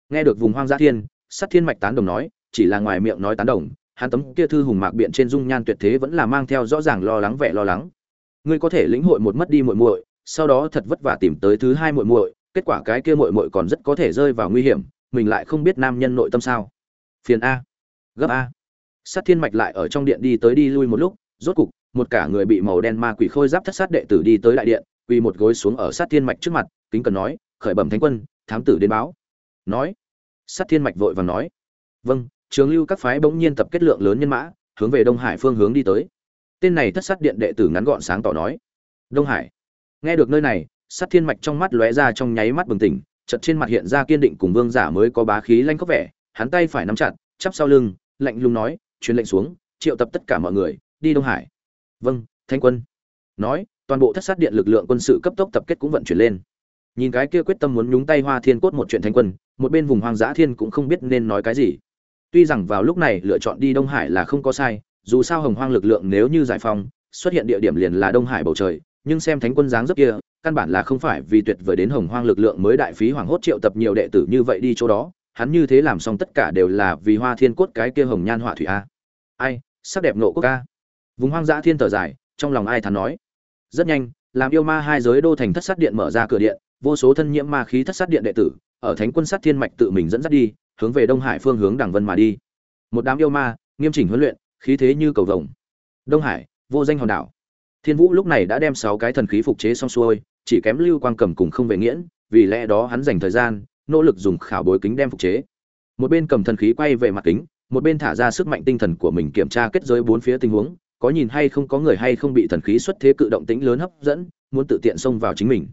Nghe được vùng hoang dã thiên sát thiên mạch tán đồng nói, chỉ là ngoài miệng nói tán đồng hắn tấm kia thư hùng mạc biện trên dung nhan tuyệt thế vẫn là mang theo rõ ràng lo lắng vẻ lo lắng. Ngươi có thể lĩnh hội một mất đi muội muội, sau đó thật vất vả tìm tới thứ hai muội muội, kết quả cái kia muội muội còn rất có thể rơi vào nguy hiểm, mình lại không biết nam nhân nội tâm sao. Phiền a. Gấp a. Sát thiên mạch lại ở trong điện đi tới đi lui một lúc, rốt cục, một cả người bị màu đen ma quỷ khôi giáp thất sát đệ tử đi tới đại điện, quỳ một gối xuống ở sát thiên mạch trước mặt, kính cần nói, khởi bẩm thánh quân, thám tử đến báo. Nói. Sát thiên mạch vội vàng nói. Vâng trường lưu các phái bỗng nhiên tập kết lượng lớn nhân mã, hướng về đông hải phương hướng đi tới. Tên này thất sát điện đệ tử ngắn gọn sáng tỏ nói. Đông hải. Nghe được nơi này, sát thiên mạch trong mắt lóe ra trong nháy mắt bừng tỉnh, chợt trên mặt hiện ra kiên định cùng vương giả mới có bá khí lanh khóc vẻ, hắn tay phải nắm chặt, chắp sau lưng, lạnh lùng nói, truyền lệnh xuống, triệu tập tất cả mọi người, đi đông hải. Vâng thanh quân. Nói, toàn bộ thất sát điện lực lượng quân sự cấp tốc tập kết cũng vận chuyển lên. Nhìn cái kia quyết tâm muốn nhúng tay hoa thiên cốt một chuyện thanh quân, một bên vùng hoang dã thiên cũng không biết nên nói cái gì tuy rằng vào lúc này lựa chọn đi đông hải là không có sai, dù sao hồng hoang lực lượng nếu như giải phóng, xuất hiện địa điểm liền là đông hải bầu trời, nhưng xem thánh quân dáng dấp kia, căn bản là không phải vì tuyệt vời đến hồng hoang lực lượng mới đại phí hoàng hốt triệu tập nhiều đệ tử như vậy đi chỗ đó, hắn như thế làm xong tất cả đều là vì hoa thiên cốt cái kia hồng nhan họa thủy a. Ai, sắc đẹp nộ quốc ca. Vùng hoang dã thiên thở dài, trong lòng ai thán nói. Rất nhanh, làm yêu ma hai giới đô thành thất sát điện mở ra cửa điện, vô số thân nhiễm ma khí thất sát điện đệ tử, ở thánh quân sát thiên mạch tự mình dẫn dắt đi hướng về đông hải phương hướng Đảng vân mà đi. Một đám yêu ma, nghiêm chỉnh huấn luyện, khí thế như cầu vồng. Đông hải, vô danh hòn đảo. Thiên vũ lúc này đã đem sáu cái thần khí phục chế xong xuôi, chỉ kém lưu quang cầm cùng không về nghiễn, vì lẽ đó hắn dành thời gian, nỗ lực dùng khảo bối kính đem phục chế. Một bên cầm thần khí quay về mặt kính, một bên thả ra sức mạnh tinh thần của mình kiểm tra kết giới bốn phía tình huống, có nhìn hay không, có người hay không bị thần khí xuất thế cự động tĩnh lớn hấp dẫn, muốn tự tiện xông vào chính mình.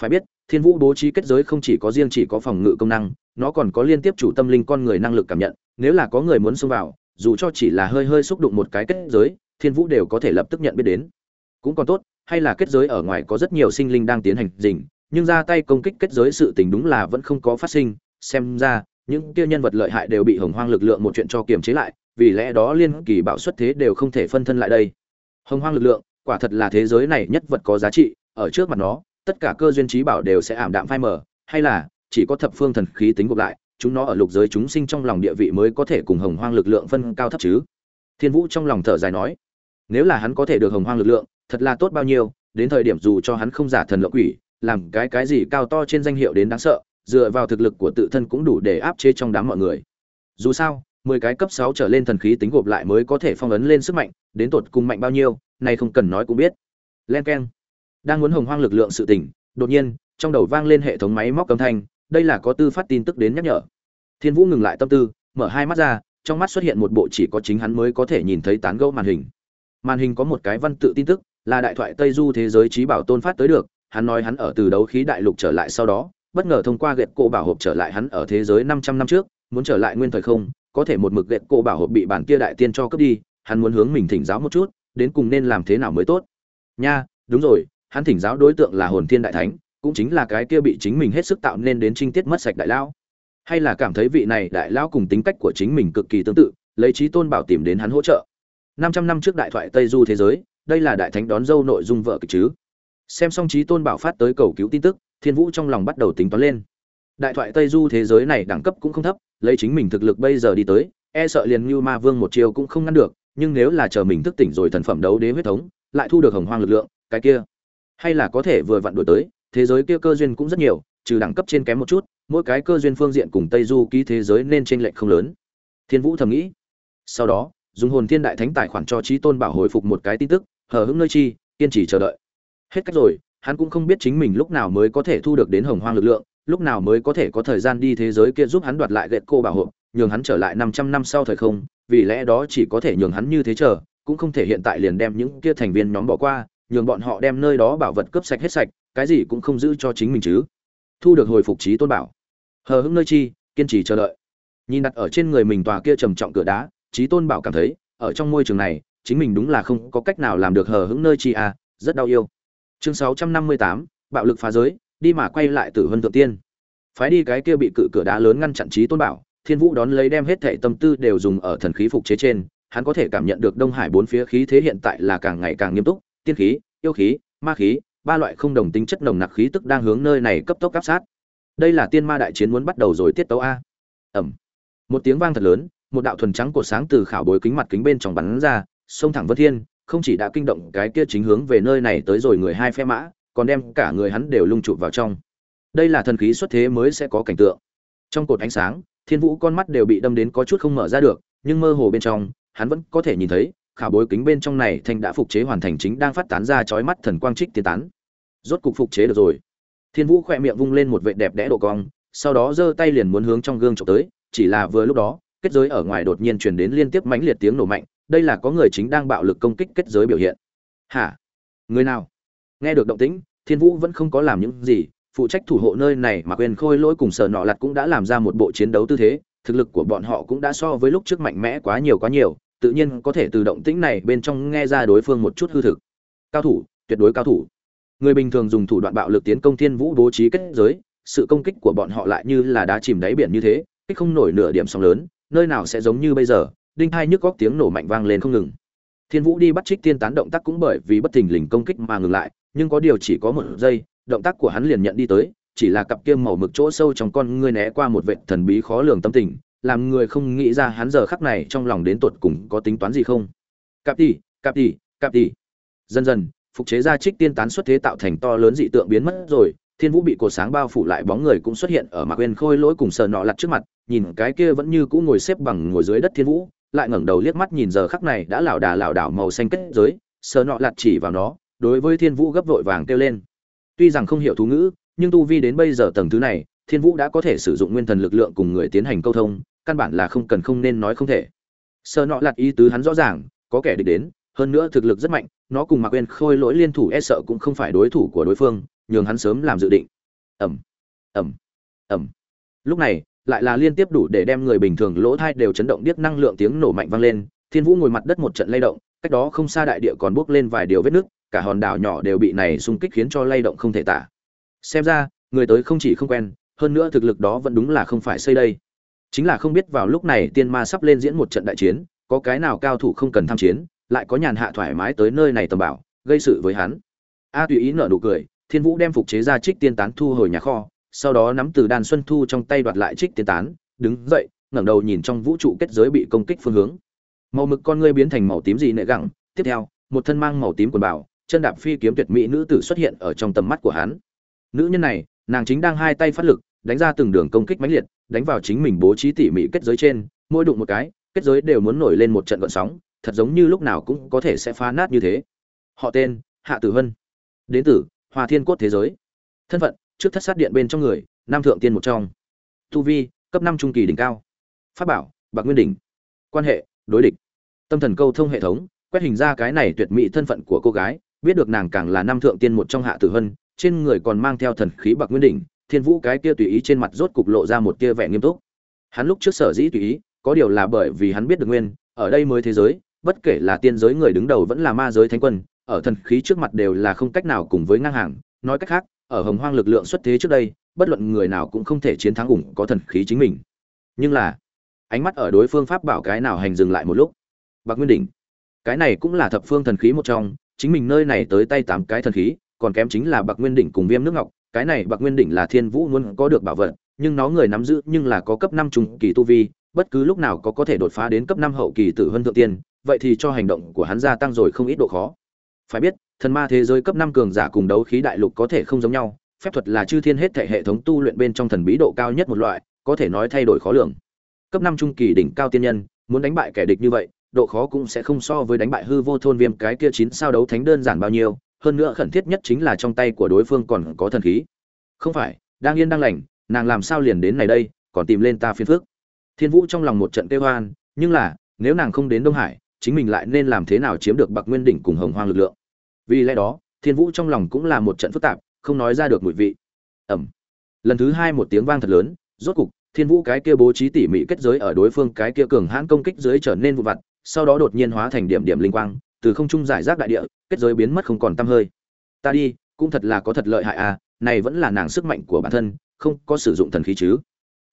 Phải biết, thiên vũ bố trí kết giới không chỉ có riêng chỉ có phòng ngự công năng nó còn có liên tiếp chủ tâm linh con người năng lực cảm nhận, nếu là có người muốn xông vào, dù cho chỉ là hơi hơi xúc đụng một cái kết giới, thiên vũ đều có thể lập tức nhận biết đến. Cũng còn tốt, hay là kết giới ở ngoài có rất nhiều sinh linh đang tiến hành dình nhưng ra tay công kích kết giới sự tình đúng là vẫn không có phát sinh. Xem ra, những kia nhân vật lợi hại đều bị hồng hoang lực lượng một chuyện cho kiềm chế lại, vì lẽ đó liên kỳ bạo xuất thế đều không thể phân thân lại đây. Hồng hoang lực lượng, quả thật là thế giới này nhất vật có giá trị, ở trước mặt nó, tất cả cơ duyên trí bảo đều sẽ ảm đạm phai mờ, hay là chỉ có thập phương thần khí tính gộp lại, chúng nó ở lục giới chúng sinh trong lòng địa vị mới có thể cùng hồng hoang lực lượng phân cao thấp chứ. Thiên vũ trong lòng thở dài nói, nếu là hắn có thể được hồng hoang lực lượng, thật là tốt bao nhiêu, đến thời điểm dù cho hắn không giả thần lộng quỷ, làm cái cái gì cao to trên danh hiệu đến đáng sợ, dựa vào thực lực của tự thân cũng đủ để áp chế trong đám mọi người. Dù sao, mười cái cấp sáu trở lên thần khí tính gộp lại mới có thể phong ấn lên sức mạnh, đến tột cùng mạnh bao nhiêu, này không cần nói cũng biết. Len keng đang muốn hồng hoang lực lượng sự tỉnh, đột nhiên, trong đầu vang lên hệ thống máy móc âm thanh đây là có tư phát tin tức đến nhắc nhở. Thiên vũ ngừng lại tâm tư, mở hai mắt ra, trong mắt xuất hiện một bộ chỉ có chính hắn mới có thể nhìn thấy tán gẫu màn hình. Màn hình có một cái văn tự tin tức, là đại thoại tây du thế giới trí bảo tôn phát tới được, hắn nói hắn ở từ đấu khí đại lục trở lại sau đó, bất ngờ thông qua gậy cổ bảo hộp trở lại hắn ở thế giới 500 năm trước, muốn trở lại nguyên thời không, có thể một mực gậy cổ bảo hộp bị bản kia đại tiên cho cướp đi, hắn muốn hướng mình thỉnh giáo một chút, đến cùng nên làm thế nào mới tốt. Nha, đúng rồi, hắn thỉnh giáo đối tượng là hồn thiên đại thánh cũng chính là cái kia bị chính mình hết sức tạo nên đến trinh tiết mất sạch đại lão. Hay là cảm thấy vị này đại lão cùng tính cách của chính mình cực kỳ tương tự, lấy trí tôn bảo tìm đến hắn hỗ trợ. 500 năm trước đại thoại tây du thế giới, đây là đại thánh đón dâu nội dung vợ kịch chứ. Xem xong trí tôn bảo phát tới cầu cứu tin tức, thiên vũ trong lòng bắt đầu tính toán lên. Đại thoại tây du thế giới này đẳng cấp cũng không thấp, lấy chính mình thực lực bây giờ đi tới e sợ liền như ma vương một chiều cũng không ngăn được, nhưng nếu là chờ mình thức tỉnh rồi thần phẩm đấu đế huyết thống, lại thu được hồng hoang lực lượng, cái kia, hay là có thể vừa vặn đổi tới thế giới kia cơ duyên cũng rất nhiều trừ đẳng cấp trên kém một chút mỗi cái cơ duyên phương diện cùng tây du ký thế giới nên t r ê n lệch không lớn. Thiên vũ thầm nghĩ. Sau đó dùng hồn thiên đại thánh tài khoản cho trí tôn bảo hồi phục một cái tin tức hờ hững nơi chi kiên trì chờ đợi. Hết cách rồi hắn cũng không biết chính mình lúc nào mới có thể thu được đến hồng hoang lực lượng lúc nào mới có thể có thời gian đi thế giới kia giúp hắn đoạt lại gậy cô bảo hộ nhường hắn trở lại 500 năm sau thời không, vì lẽ đó chỉ có thể nhường hắn như thế chờ, cũng không thể hiện tại liền đem những kia thành viên nhóm bỏ qua, nhường bọn họ đem nơi đó bảo vật cướp sạch hết sạch, cái gì cũng không giữ cho chính mình chứ. Thu được hồi phục trí tôn bảo. Hờ hững nơi chi, kiên trì chờ đợi. Nhìn đặt ở trên người mình tòa kia trầm trọng cửa đá, trí tôn bảo cảm thấy, ở trong môi trường này, chính mình đúng là không có cách nào làm được hờ hững nơi chi à, rất đau yêu. Chương 658, bạo lực phá giới, đi mà quay lại tử vân thượng tiên. Phái đi cái kia bị cự cửa đá lớn ngăn chặn trí tôn bảo, Thiên Vũ đón lấy đem hết thệ tâm tư đều dùng ở thần khí phục chế trên, hắn có thể cảm nhận được Đông Hải bốn phía khí thế hiện tại là càng ngày càng nghiêm túc, tiên khí, yêu khí, ma khí, ba loại không đồng tính chất nồng nặc khí tức đang hướng nơi này cấp tốc áp sát. Đây là tiên ma đại chiến muốn bắt đầu rồi tiết tấu a. Ầm. Một tiếng vang thật lớn, một đạo thuần trắng của sáng từ khảo bối kính mặt kính bên trong bắn ra, xông thẳng vân thiên, không chỉ đã kinh động cái kia chính hướng về nơi này tới rồi người hai phe mã, còn đem cả người hắn đều lung chụp vào trong. Đây là thần khí xuất thế mới sẽ có cảnh tượng. Trong cột ánh sáng, Thiên Vũ con mắt đều bị đâm đến có chút không mở ra được, nhưng mơ hồ bên trong, hắn vẫn có thể nhìn thấy, khảo bối kính bên trong này thanh đã phục chế hoàn thành chính đang phát tán ra chói mắt thần quang trích tiến tán. Rốt cục phục chế được rồi. Thiên Vũ khỏe miệng vung lên một vệ đẹp đẽ độ cong, sau đó giơ tay liền muốn hướng trong gương chụp tới, chỉ là vừa lúc đó, kết giới ở ngoài đột nhiên truyền đến liên tiếp mãnh liệt tiếng nổ mạnh, đây là có người chính đang bạo lực công kích kết giới biểu hiện. Hả? Người nào? Nghe được động tĩnh, Thiên Vũ vẫn không có làm những gì, phụ trách thủ hộ nơi này mà quên khôi lỗi cùng sở nọ lặt cũng đã làm ra một bộ chiến đấu tư thế thực lực của bọn họ cũng đã so với lúc trước mạnh mẽ quá nhiều quá nhiều tự nhiên có thể từ động tĩnh này bên trong nghe ra đối phương một chút hư thực. Cao thủ tuyệt đối cao thủ. Người bình thường dùng thủ đoạn bạo lực tiến công thiên vũ bố trí kết giới sự công kích của bọn họ lại như là đá chìm đáy biển như thế kích không nổi nửa điểm sóng lớn nơi nào sẽ giống như bây giờ đinh hai nhức góc tiếng nổ mạnh vang lên không ngừng. Thiên vũ đi bắt trích tiên tán động tác cũng bởi vì bất thình lình công kích mà ngừng lại nhưng có điều chỉ có một giây động tác của hắn liền nhận đi tới, chỉ là cặp kia màu mực chỗ sâu trong con ngươi né qua một vệt thần bí khó lường tâm tình, làm người không nghĩ ra hắn giờ khắc này trong lòng đến tột cùng có tính toán gì không. Cạp tỷ, cạp tỷ, cạp tỷ. Dần dần, phục chế ra trích tiên tán xuất thế tạo thành to lớn dị tượng biến mất rồi, Thiên Vũ bị cột sáng bao phủ lại bóng người cũng xuất hiện ở Mạc quên Khôi lỗi cùng sờ nọ lặt trước mặt, nhìn cái kia vẫn như cũ ngồi xếp bằng ngồi dưới đất Thiên Vũ, lại ngẩng đầu liếc mắt nhìn giờ khắc này đã lảo đà lảo đảo màu xanh kết giới, sờ nọ lặt chỉ vào nó, đối với Thiên Vũ gấp vội vàng kêu lên. Tuy rằng không hiểu thú ngữ, nhưng tu vi đến bây giờ tầng thứ này, Thiên Vũ đã có thể sử dụng nguyên thần lực lượng cùng người tiến hành câu thông, căn bản là không cần không nên nói không thể. sở nọ lạt ý tứ hắn rõ ràng, có kẻ địch đến, hơn nữa thực lực rất mạnh, nó cùng Mạc Uyên Khôi lỗi liên thủ e sợ cũng không phải đối thủ của đối phương, nhường hắn sớm làm dự định. Ầm, ầm, ầm. Lúc này, lại là liên tiếp đủ để đem người bình thường lỗ thai đều chấn động điếc năng lượng tiếng nổ mạnh vang lên, Thiên Vũ ngồi mặt đất một trận lay động, cách đó không xa đại địa còn bốc lên vài điều vết nứt, cả hòn đảo nhỏ đều bị này xung kích khiến cho lay động không thể tả. Xem ra, người tới không chỉ không quen, hơn nữa thực lực đó vẫn đúng là không phải xây đây. Chính là không biết vào lúc này tiên ma sắp lên diễn một trận đại chiến, có cái nào cao thủ không cần tham chiến, lại có nhàn hạ thoải mái tới nơi này tầm bảo, gây sự với hắn. A tùy ý nở nụ cười, Thiên Vũ đem phục chế ra trích tiên tán thu hồi nhà kho, sau đó nắm từ đàn xuân thu trong tay đoạt lại trích tiên tán, đứng dậy, ngẩng đầu nhìn trong vũ trụ kết giới bị công kích phương hướng. Màu mực con ngươi biến thành màu tím gì nệ gẳng tiếp theo, một thân mang màu tím quần bảo, chân đạp phi kiếm tuyệt mỹ nữ tử xuất hiện ở trong tầm mắt của hắn. Nữ nhân này, nàng chính đang hai tay phát lực, đánh ra từng đường công kích mãnh liệt, đánh vào chính mình bố trí tỉ mỉ kết giới trên, mỗi đụng một cái, kết giới đều muốn nổi lên một trận gợn sóng, thật giống như lúc nào cũng có thể sẽ phá nát như thế. Họ tên: Hạ Tử Vân. Đến từ Hòa Thiên Cốt thế giới. Thân phận: trước thất sát điện bên trong người, nam thượng tiên một trong. Tu vi: cấp năm trung kỳ đỉnh cao. Pháp bảo: Bạc Nguyên đỉnh. Quan hệ: đối địch. Tâm thần câu thông hệ thống, quét hình ra cái này tuyệt mỹ thân phận của cô gái, biết được nàng càng là Nam thượng tiên một trong hạ tử vân trên người còn mang theo thần khí bạc nguyên đỉnh thiên vũ cái kia tùy ý trên mặt rốt cục lộ ra một tia vẻ nghiêm túc. Hắn lúc trước sở dĩ tùy ý, có điều là bởi vì hắn biết được nguyên, ở đây mới thế giới, bất kể là tiên giới người đứng đầu vẫn là ma giới thánh quân, ở thần khí trước mặt đều là không cách nào cùng với ngang hàng. Nói cách khác, ở hồng hoang lực lượng xuất thế trước đây, bất luận người nào cũng không thể chiến thắng ủng có thần khí chính mình. Nhưng là, ánh mắt ở đối phương pháp bảo cái nào hành dừng lại một lúc. Bạc nguyên đỉnh, cái này cũng là thập phương thần khí một trong, chính mình nơi này tới tay tám cái thần khí, còn kém chính là bạc nguyên đỉnh cùng viêm nước ngọc cái này bạc nguyên đỉnh là thiên vũ muốn có được bảo vật, nhưng nó người nắm giữ nhưng là có cấp năm trung kỳ tu vi, bất cứ lúc nào có có thể đột phá đến cấp năm hậu kỳ tử huân thượng tiên, vậy thì cho hành động của hắn gia tăng rồi không ít độ khó. Phải biết, thần ma thế giới cấp năm cường giả cùng đấu khí đại lục có thể không giống nhau, phép thuật là chư thiên hết thể hệ thống tu luyện bên trong thần bí độ cao nhất một loại, có thể nói thay đổi khó lường. Cấp năm trung kỳ đỉnh cao tiên nhân, muốn đánh bại kẻ địch như vậy, độ khó cũng sẽ không so với đánh bại hư vô thôn viêm cái kia chín sao đấu thánh đơn giản bao nhiêu hơn nữa khẩn thiết nhất chính là trong tay của đối phương còn có thần khí. Không phải, đang yên đang lành, nàng làm sao liền đến này đây, còn tìm lên ta phiền phước thiên vũ trong lòng một trận kêu hoan nhưng là, nếu nàng không đến đông hải, chính mình lại nên làm thế nào chiếm được bạc nguyên đỉnh cùng hồng hoang lực lượng? Vì lẽ đó, thiên vũ trong lòng cũng là một trận phức tạp, không nói ra được mùi vị. Ẩm. Lần thứ hai một tiếng vang thật lớn, rốt cục, thiên vũ cái kia bố trí tỉ mỉ kết giới ở đối phương cái kia cường hãn công kích dưới trở nên vụ vặt, sau đó đột nhiên hóa thành điểm điểm linh quang từ không trung giải rác đại địa, kết giới biến mất không còn tăm hơi. Ta đi, cũng thật là có thật lợi hại à này vẫn là nàng sức mạnh của bản thân, không có sử dụng thần khí chứ.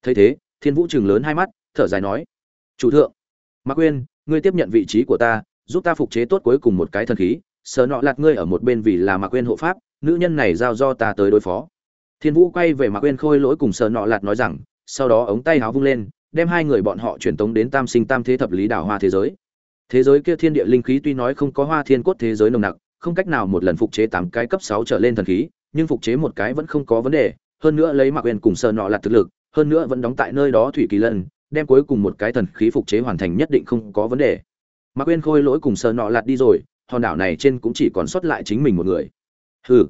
Thấy thế, thiên vũ chừng lớn hai mắt, thở dài nói, chủ thượng mạc quên ngươi tiếp nhận vị trí của ta, giúp ta phục chế tốt cuối cùng một cái thần khí sợ nọ lạt ngươi ở một bên vì là mạc quên hộ pháp, nữ nhân này giao do ta tới đối phó. Thiên vũ quay về mạc quên khôi lỗi cùng sợ nọ lạt nói rằng, sau đó ống tay háo vung lên, đem hai người bọn họ truyền tống đến tam sinh tam thế thập lý đảo hoa thế giới thế giới kia thiên địa linh khí tuy nói không có hoa thiên cốt thế giới nồng nặc, không cách nào một lần phục chế tám cái cấp sáu trở lên thần khí, nhưng phục chế một cái vẫn không có vấn đề, hơn nữa lấy mạc quên cùng sợ nọ là thực lực, hơn nữa vẫn đóng tại nơi đó thủy kỳ lân, đem cuối cùng một cái thần khí phục chế hoàn thành nhất định không có vấn đề. Mạc quên khôi lỗi cùng sợ nọ lạt đi rồi, hòn đảo này trên cũng chỉ còn sót lại chính mình một người. Hừ.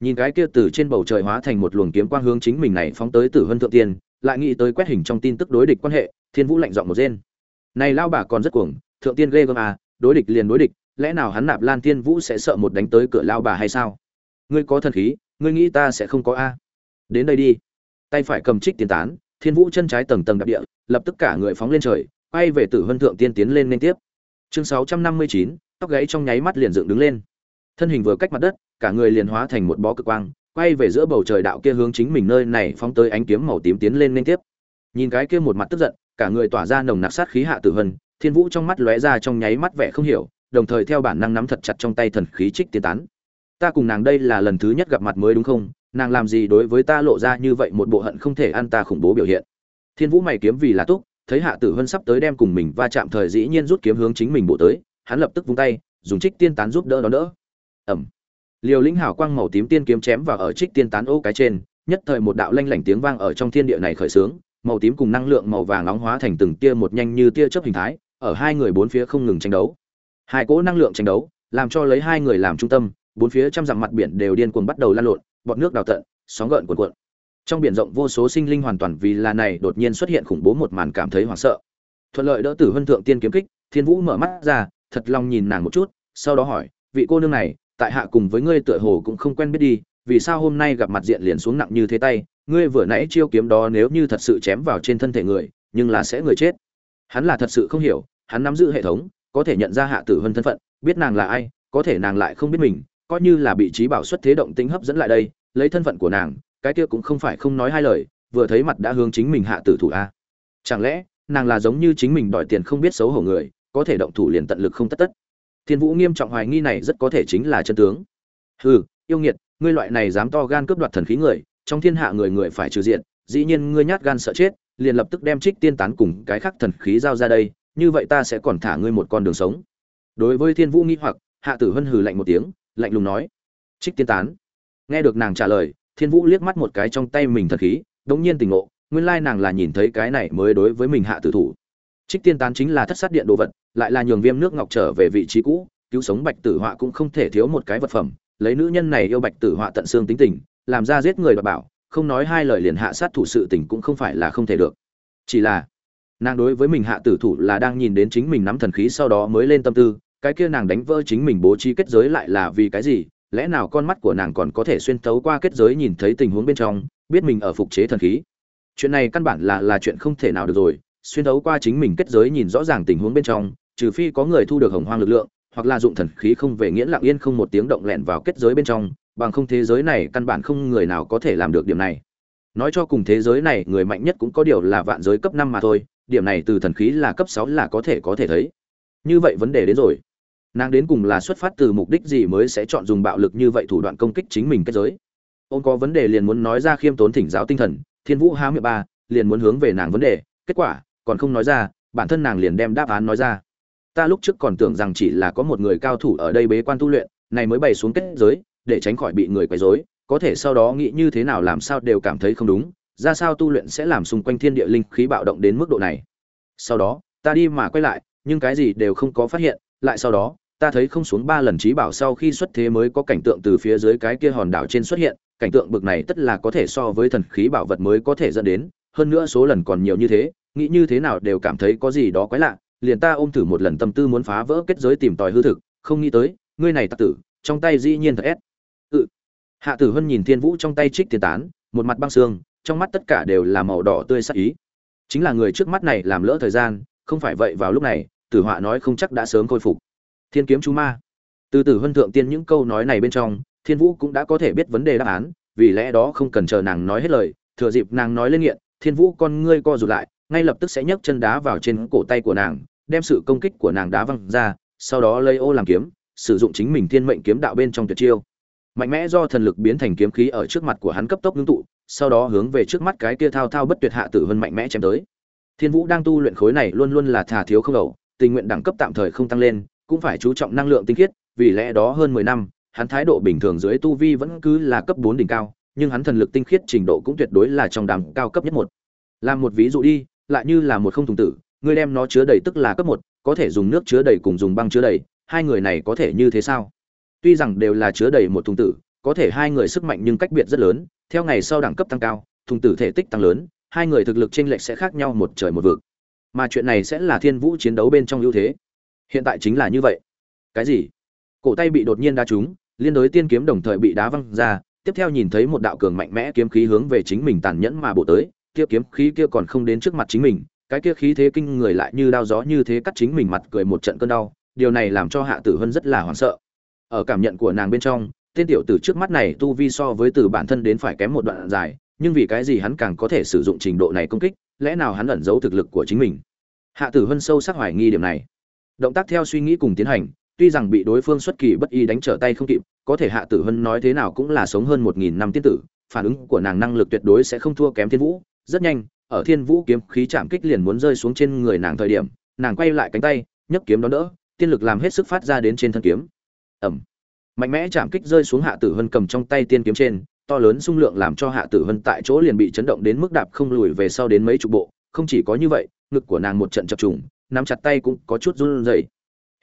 Nhìn cái kia từ trên bầu trời hóa thành một luồng kiếm quang hướng chính mình này phóng tới tử vân thượng tiên, lại nghĩ tới quét hình trong tin tức đối địch quan hệ, thiên vũ lạnh giọng một rên. Này lao bà còn rất cuồng thượng tiên ghê gớm à đối địch liền đối địch, lẽ nào hắn nạp lan thiên vũ sẽ sợ một đánh tới cửa lao bà hay sao? Ngươi có thần khí, ngươi nghĩ ta sẽ không có a? Đến đây đi. Tay phải cầm trích tiền tán, thiên vũ chân trái tầng tầng đạp địa, lập tức cả người phóng lên trời, quay về tử vân thượng tiên tiến lên liên tiếp. Chương sáu trăm năm mươi chín, tóc gãy trong nháy mắt liền dựng đứng lên. Thân hình vừa cách mặt đất, cả người liền hóa thành một bó cực quang, quay về giữa bầu trời đạo kia hướng chính mình nơi này phóng tới ánh kiếm màu tím tiến lên liên tiếp. Nhìn cái kia một mặt tức giận, cả người tỏa ra nồng nặc sát khí hạ tử vân thiên vũ trong mắt lóe ra trong nháy mắt vẻ không hiểu, đồng thời theo bản năng nắm thật chặt trong tay thần khí trích tiến tán. Ta cùng nàng đây là lần thứ nhất gặp mặt mới đúng không? Nàng làm gì đối với ta lộ ra như vậy một bộ hận không thể ăn ta khủng bố biểu hiện? Thiên vũ mày kiếm vì là túc, thấy hạ tử hân sắp tới đem cùng mình va chạm thời dĩ nhiên rút kiếm hướng chính mình bộ tới, hắn lập tức vung tay, dùng trích tiên tán giúp đỡ đó đỡ. Ẩm. Liều lĩnh hảo quang màu tím tiên kiếm chém vào ở trích tiên tán ô cái trên, nhất thời một đạo lanh lảnh tiếng vang ở trong thiên địa này khởi sướng, màu tím cùng năng lượng màu vàng nóng hóa thành từng tia một nhanh như tia chớp hình thái ở hai người bốn phía không ngừng tranh đấu. Hai cỗ năng lượng tranh đấu, làm cho lấy hai người làm trung tâm, bốn phía trăm dặm mặt biển đều điên cuồng bắt đầu lan lộn, bọt nước đào tận, sóng gợn cuộn cuộn. Trong biển rộng vô số sinh linh hoàn toàn vì là này đột nhiên xuất hiện khủng bố một màn cảm thấy hoảng sợ. Thuận lợi đỡ tử vân thượng tiên kiếm kích, thiên vũ mở mắt ra, thật lòng nhìn nàng một chút, sau đó hỏi, vị cô nương này, tại hạ cùng với ngươi tựa hồ cũng không quen biết đi, vì sao hôm nay gặp mặt diện liền xuống nặng như thế tay? Ngươi vừa nãy chiêu kiếm đó nếu như thật sự chém vào trên thân thể người, nhưng là sẽ người chết. Hắn là thật sự không hiểu hắn nắm giữ hệ thống, có thể nhận ra hạ tử vân thân phận, biết nàng là ai, có thể nàng lại không biết mình, coi như là bị trí bảo xuất thế động tính hấp dẫn lại đây, lấy thân phận của nàng, cái kia cũng không phải không nói hai lời, vừa thấy mặt đã hướng chính mình hạ tử thủ a. Chẳng lẽ, nàng là giống như chính mình đòi tiền không biết xấu hổ người, có thể động thủ liền tận lực không tất tất? Thiên vũ nghiêm trọng hoài nghi này rất có thể chính là chân tướng. Hừ, yêu nghiệt, ngươi loại này dám to gan cướp đoạt thần khí người, trong thiên hạ người người phải trừ diện, dĩ nhiên ngươi nhát gan sợ chết, liền lập tức đem trích tiên tán cùng cái khác thần khí giao ra đây như vậy ta sẽ còn thả ngươi một con đường sống. Đối với thiên vũ nghi hoặc, hạ tử hân hừ lạnh một tiếng, lạnh lùng nói. Trích tiên tán. Nghe được nàng trả lời, thiên vũ liếc mắt một cái trong tay mình thật khí, đống nhiên tỉnh ngộ, nguyên lai nàng là nhìn thấy cái này mới đối với mình hạ tử thủ. Trích tiên tán chính là thất sát điện đồ vật, lại là nhường viêm nước ngọc trở về vị trí cũ, cứu sống bạch tử họa cũng không thể thiếu một cái vật phẩm, lấy nữ nhân này yêu bạch tử họa tận xương tính tình, làm ra giết người và bảo, không nói hai lời liền hạ sát thủ sự tình cũng không phải là không thể được. Chỉ là nàng đối với mình hạ tử thủ là đang nhìn đến chính mình nắm thần khí sau đó mới lên tâm tư, cái kia nàng đánh vỡ chính mình bố trí kết giới lại là vì cái gì? Lẽ nào con mắt của nàng còn có thể xuyên thấu qua kết giới nhìn thấy tình huống bên trong, biết mình ở phục chế thần khí? Chuyện này căn bản là là chuyện không thể nào được rồi, xuyên thấu qua chính mình kết giới nhìn rõ ràng tình huống bên trong, trừ phi có người thu được hồng hoang lực lượng, hoặc là dụng thần khí không về nghĩa lặng yên không một tiếng động lẹn vào kết giới bên trong, bằng không thế giới này căn bản không người nào có thể làm được điểm này. Nói cho cùng thế giới này, người mạnh nhất cũng có điều là vạn giới cấp năm mà thôi điểm này từ thần khí là cấp sáu là có thể có thể thấy. Như vậy vấn đề đến rồi. Nàng đến cùng là xuất phát từ mục đích gì mới sẽ chọn dùng bạo lực như vậy thủ đoạn công kích chính mình kết giới? Ôn có vấn đề liền muốn nói ra khiêm tốn thỉnh giáo tinh thần, thiên vũ há miệng ba, liền muốn hướng về nàng vấn đề. Kết quả, còn không nói ra, bản thân nàng liền đem đáp án nói ra. Ta lúc trước còn tưởng rằng chỉ là có một người cao thủ ở đây bế quan tu luyện, này mới bày xuống kết giới, để tránh khỏi bị người quấy rối. Có thể sau đó nghĩ như thế nào làm sao đều cảm thấy không đúng ra sao tu luyện sẽ làm xung quanh thiên địa linh khí bạo động đến mức độ này. Sau đó, ta đi mà quay lại, nhưng cái gì đều không có phát hiện, lại sau đó, ta thấy không xuống ba lần trí bảo sau khi xuất thế mới có cảnh tượng từ phía dưới cái kia hòn đảo trên xuất hiện, cảnh tượng bực này tất là có thể so với thần khí bảo vật mới có thể dẫn đến, hơn nữa số lần còn nhiều như thế, nghĩ như thế nào đều cảm thấy có gì đó quái lạ, liền ta ôm thử một lần tâm tư muốn phá vỡ kết giới tìm tòi hư thực, không nghĩ tới, ngươi này tặc tử, trong tay dĩ nhiên thật ép. Ừ. Hạ tử hân nhìn thiên vũ trong tay trích tiền tán, một mặt băng xương trong mắt tất cả đều là màu đỏ tươi sắc ý. Chính là người trước mắt này làm lỡ thời gian, không phải vậy vào lúc này, tử họa nói không chắc đã sớm khôi phục. Thiên kiếm chú ma. Từ tử hân thượng tiên những câu nói này bên trong, thiên vũ cũng đã có thể biết vấn đề đáp án, vì lẽ đó không cần chờ nàng nói hết lời, thừa dịp nàng nói lên nghiện, thiên vũ con ngươi co rụt lại, ngay lập tức sẽ nhấc chân đá vào trên cổ tay của nàng, đem sự công kích của nàng đá văng ra, sau đó lấy ô làm kiếm, sử dụng chính mình thiên mệnh kiếm đạo bên trong tuyệt chiêu. Mạnh mẽ do thần lực biến thành kiếm khí ở trước mặt của hắn cấp tốc ngưng tụ sau đó hướng về trước mắt cái kia thao thao bất tuyệt hạ tử vân mạnh mẽ chém tới. Thiên vũ đang tu luyện khối này luôn luôn là thà thiếu không đầu tình nguyện đẳng cấp tạm thời không tăng lên, cũng phải chú trọng năng lượng tinh khiết, vì lẽ đó hơn mười năm, hắn thái độ bình thường dưới tu vi vẫn cứ là cấp bốn đỉnh cao, nhưng hắn thần lực tinh khiết trình độ cũng tuyệt đối là trong đẳng cao cấp nhất một. Làm một ví dụ đi, lại như là một không thùng tử, ngươi đem nó chứa đầy tức là cấp một, có thể dùng nước chứa đầy cùng dùng băng chứa đầy, hai người này có thể như thế sao? Tuy rằng đều là chứa đầy một thùng tử, có thể hai người sức mạnh nhưng cách biệt rất lớn theo ngày sau đẳng cấp tăng cao, thùng tử thể tích tăng lớn, hai người thực lực chênh lệch sẽ khác nhau một trời một vực. Mà chuyện này sẽ là thiên vũ chiến đấu bên trong ưu thế. Hiện tại chính là như vậy. Cái gì? Cổ tay bị đột nhiên đá trúng, liên đối tiên kiếm đồng thời bị đá văng ra, tiếp theo nhìn thấy một đạo cường mạnh mẽ kiếm khí hướng về chính mình tàn nhẫn mà bổ tới, kia kiếm khí kia còn không đến trước mặt chính mình, cái kia khí thế kinh người lại như đao gió như thế cắt chính mình mặt cười một trận cơn đau, điều này làm cho hạ tử hân rất là hoảng sợ. Ở cảm nhận của nàng bên trong tên tiểu tử trước mắt này tu vi so với từ bản thân đến phải kém một đoạn dài, nhưng vì cái gì hắn càng có thể sử dụng trình độ này công kích, lẽ nào hắn ẩn giấu thực lực của chính mình? Hạ tử hân sâu sắc hoài nghi điểm này. Động tác theo suy nghĩ cùng tiến hành, tuy rằng bị đối phương xuất kỳ bất y đánh trở tay không kịp, có thể hạ tử hân nói thế nào cũng là sống hơn một nghìn năm tiên tử, phản ứng của nàng năng lực tuyệt đối sẽ không thua kém thiên vũ. Rất nhanh, ở thiên vũ kiếm khí chạm kích liền muốn rơi xuống trên người nàng thời điểm, nàng quay lại cánh tay, nhấc kiếm đón đỡ, tiên lực làm hết sức phát ra đến trên thân kiếm. Ẩm mạnh mẽ chạm kích rơi xuống hạ tử hân cầm trong tay tiên kiếm trên, to lớn xung lượng làm cho hạ tử hân tại chỗ liền bị chấn động đến mức đạp không lùi về sau đến mấy chục bộ, không chỉ có như vậy, ngực của nàng một trận chập trùng, nắm chặt tay cũng có chút run rẩy.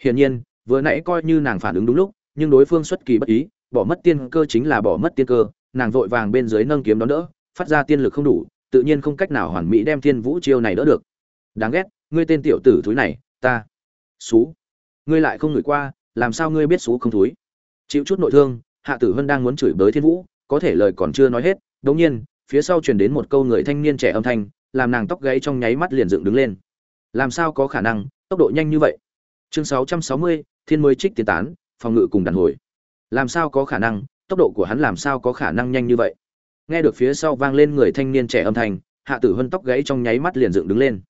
Hiển nhiên, vừa nãy coi như nàng phản ứng đúng lúc, nhưng đối phương xuất kỳ bất ý, bỏ mất tiên cơ chính là bỏ mất tiên cơ, nàng vội vàng bên dưới nâng kiếm đón đỡ, phát ra tiên lực không đủ, tự nhiên không cách nào hoàn mỹ đem thiên vũ chiêu này đỡ được. Đáng ghét, ngươi tên tiểu tử thúi này, ta, xú. Ngươi lại không ngửi qua, làm sao ngươi biết xú không thúi? Chịu chút nội thương hạ tử hân đang muốn chửi bới thiên vũ có thể lời còn chưa nói hết đống nhiên phía sau truyền đến một câu người thanh niên trẻ âm thanh làm nàng tóc gáy trong nháy mắt liền dựng đứng lên. Làm sao có khả năng tốc độ nhanh như vậy? Chương 660, thiên mới trích tiến tán phòng ngự cùng đàn hồi. Làm sao có khả năng tốc độ của hắn làm sao có khả năng nhanh như vậy? Nghe được phía sau vang lên người thanh niên trẻ âm thanh hạ tử hân tóc gáy trong nháy mắt liền dựng đứng lên.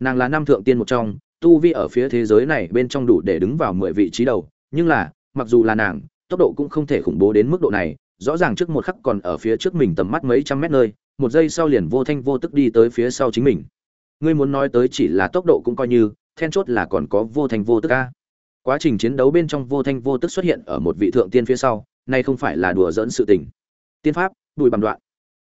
Nàng là nam thượng tiên một trong tu vi ở phía thế giới này bên trong đủ để đứng vào mười vị trí đầu nhưng là mặc dù là nàng tốc độ cũng không thể khủng bố đến mức độ này, rõ ràng trước một khắc còn ở phía trước mình tầm mắt mấy trăm mét nơi, một giây sau liền vô thanh vô tức đi tới phía sau chính mình. Ngươi muốn nói tới chỉ là tốc độ cũng coi như, then chốt là còn có vô thanh vô tức ca quá trình chiến đấu bên trong vô thanh vô tức xuất hiện ở một vị thượng tiên phía sau, nay không phải là đùa dỡn sự tình. Tiên pháp, đùi bằng đoạn.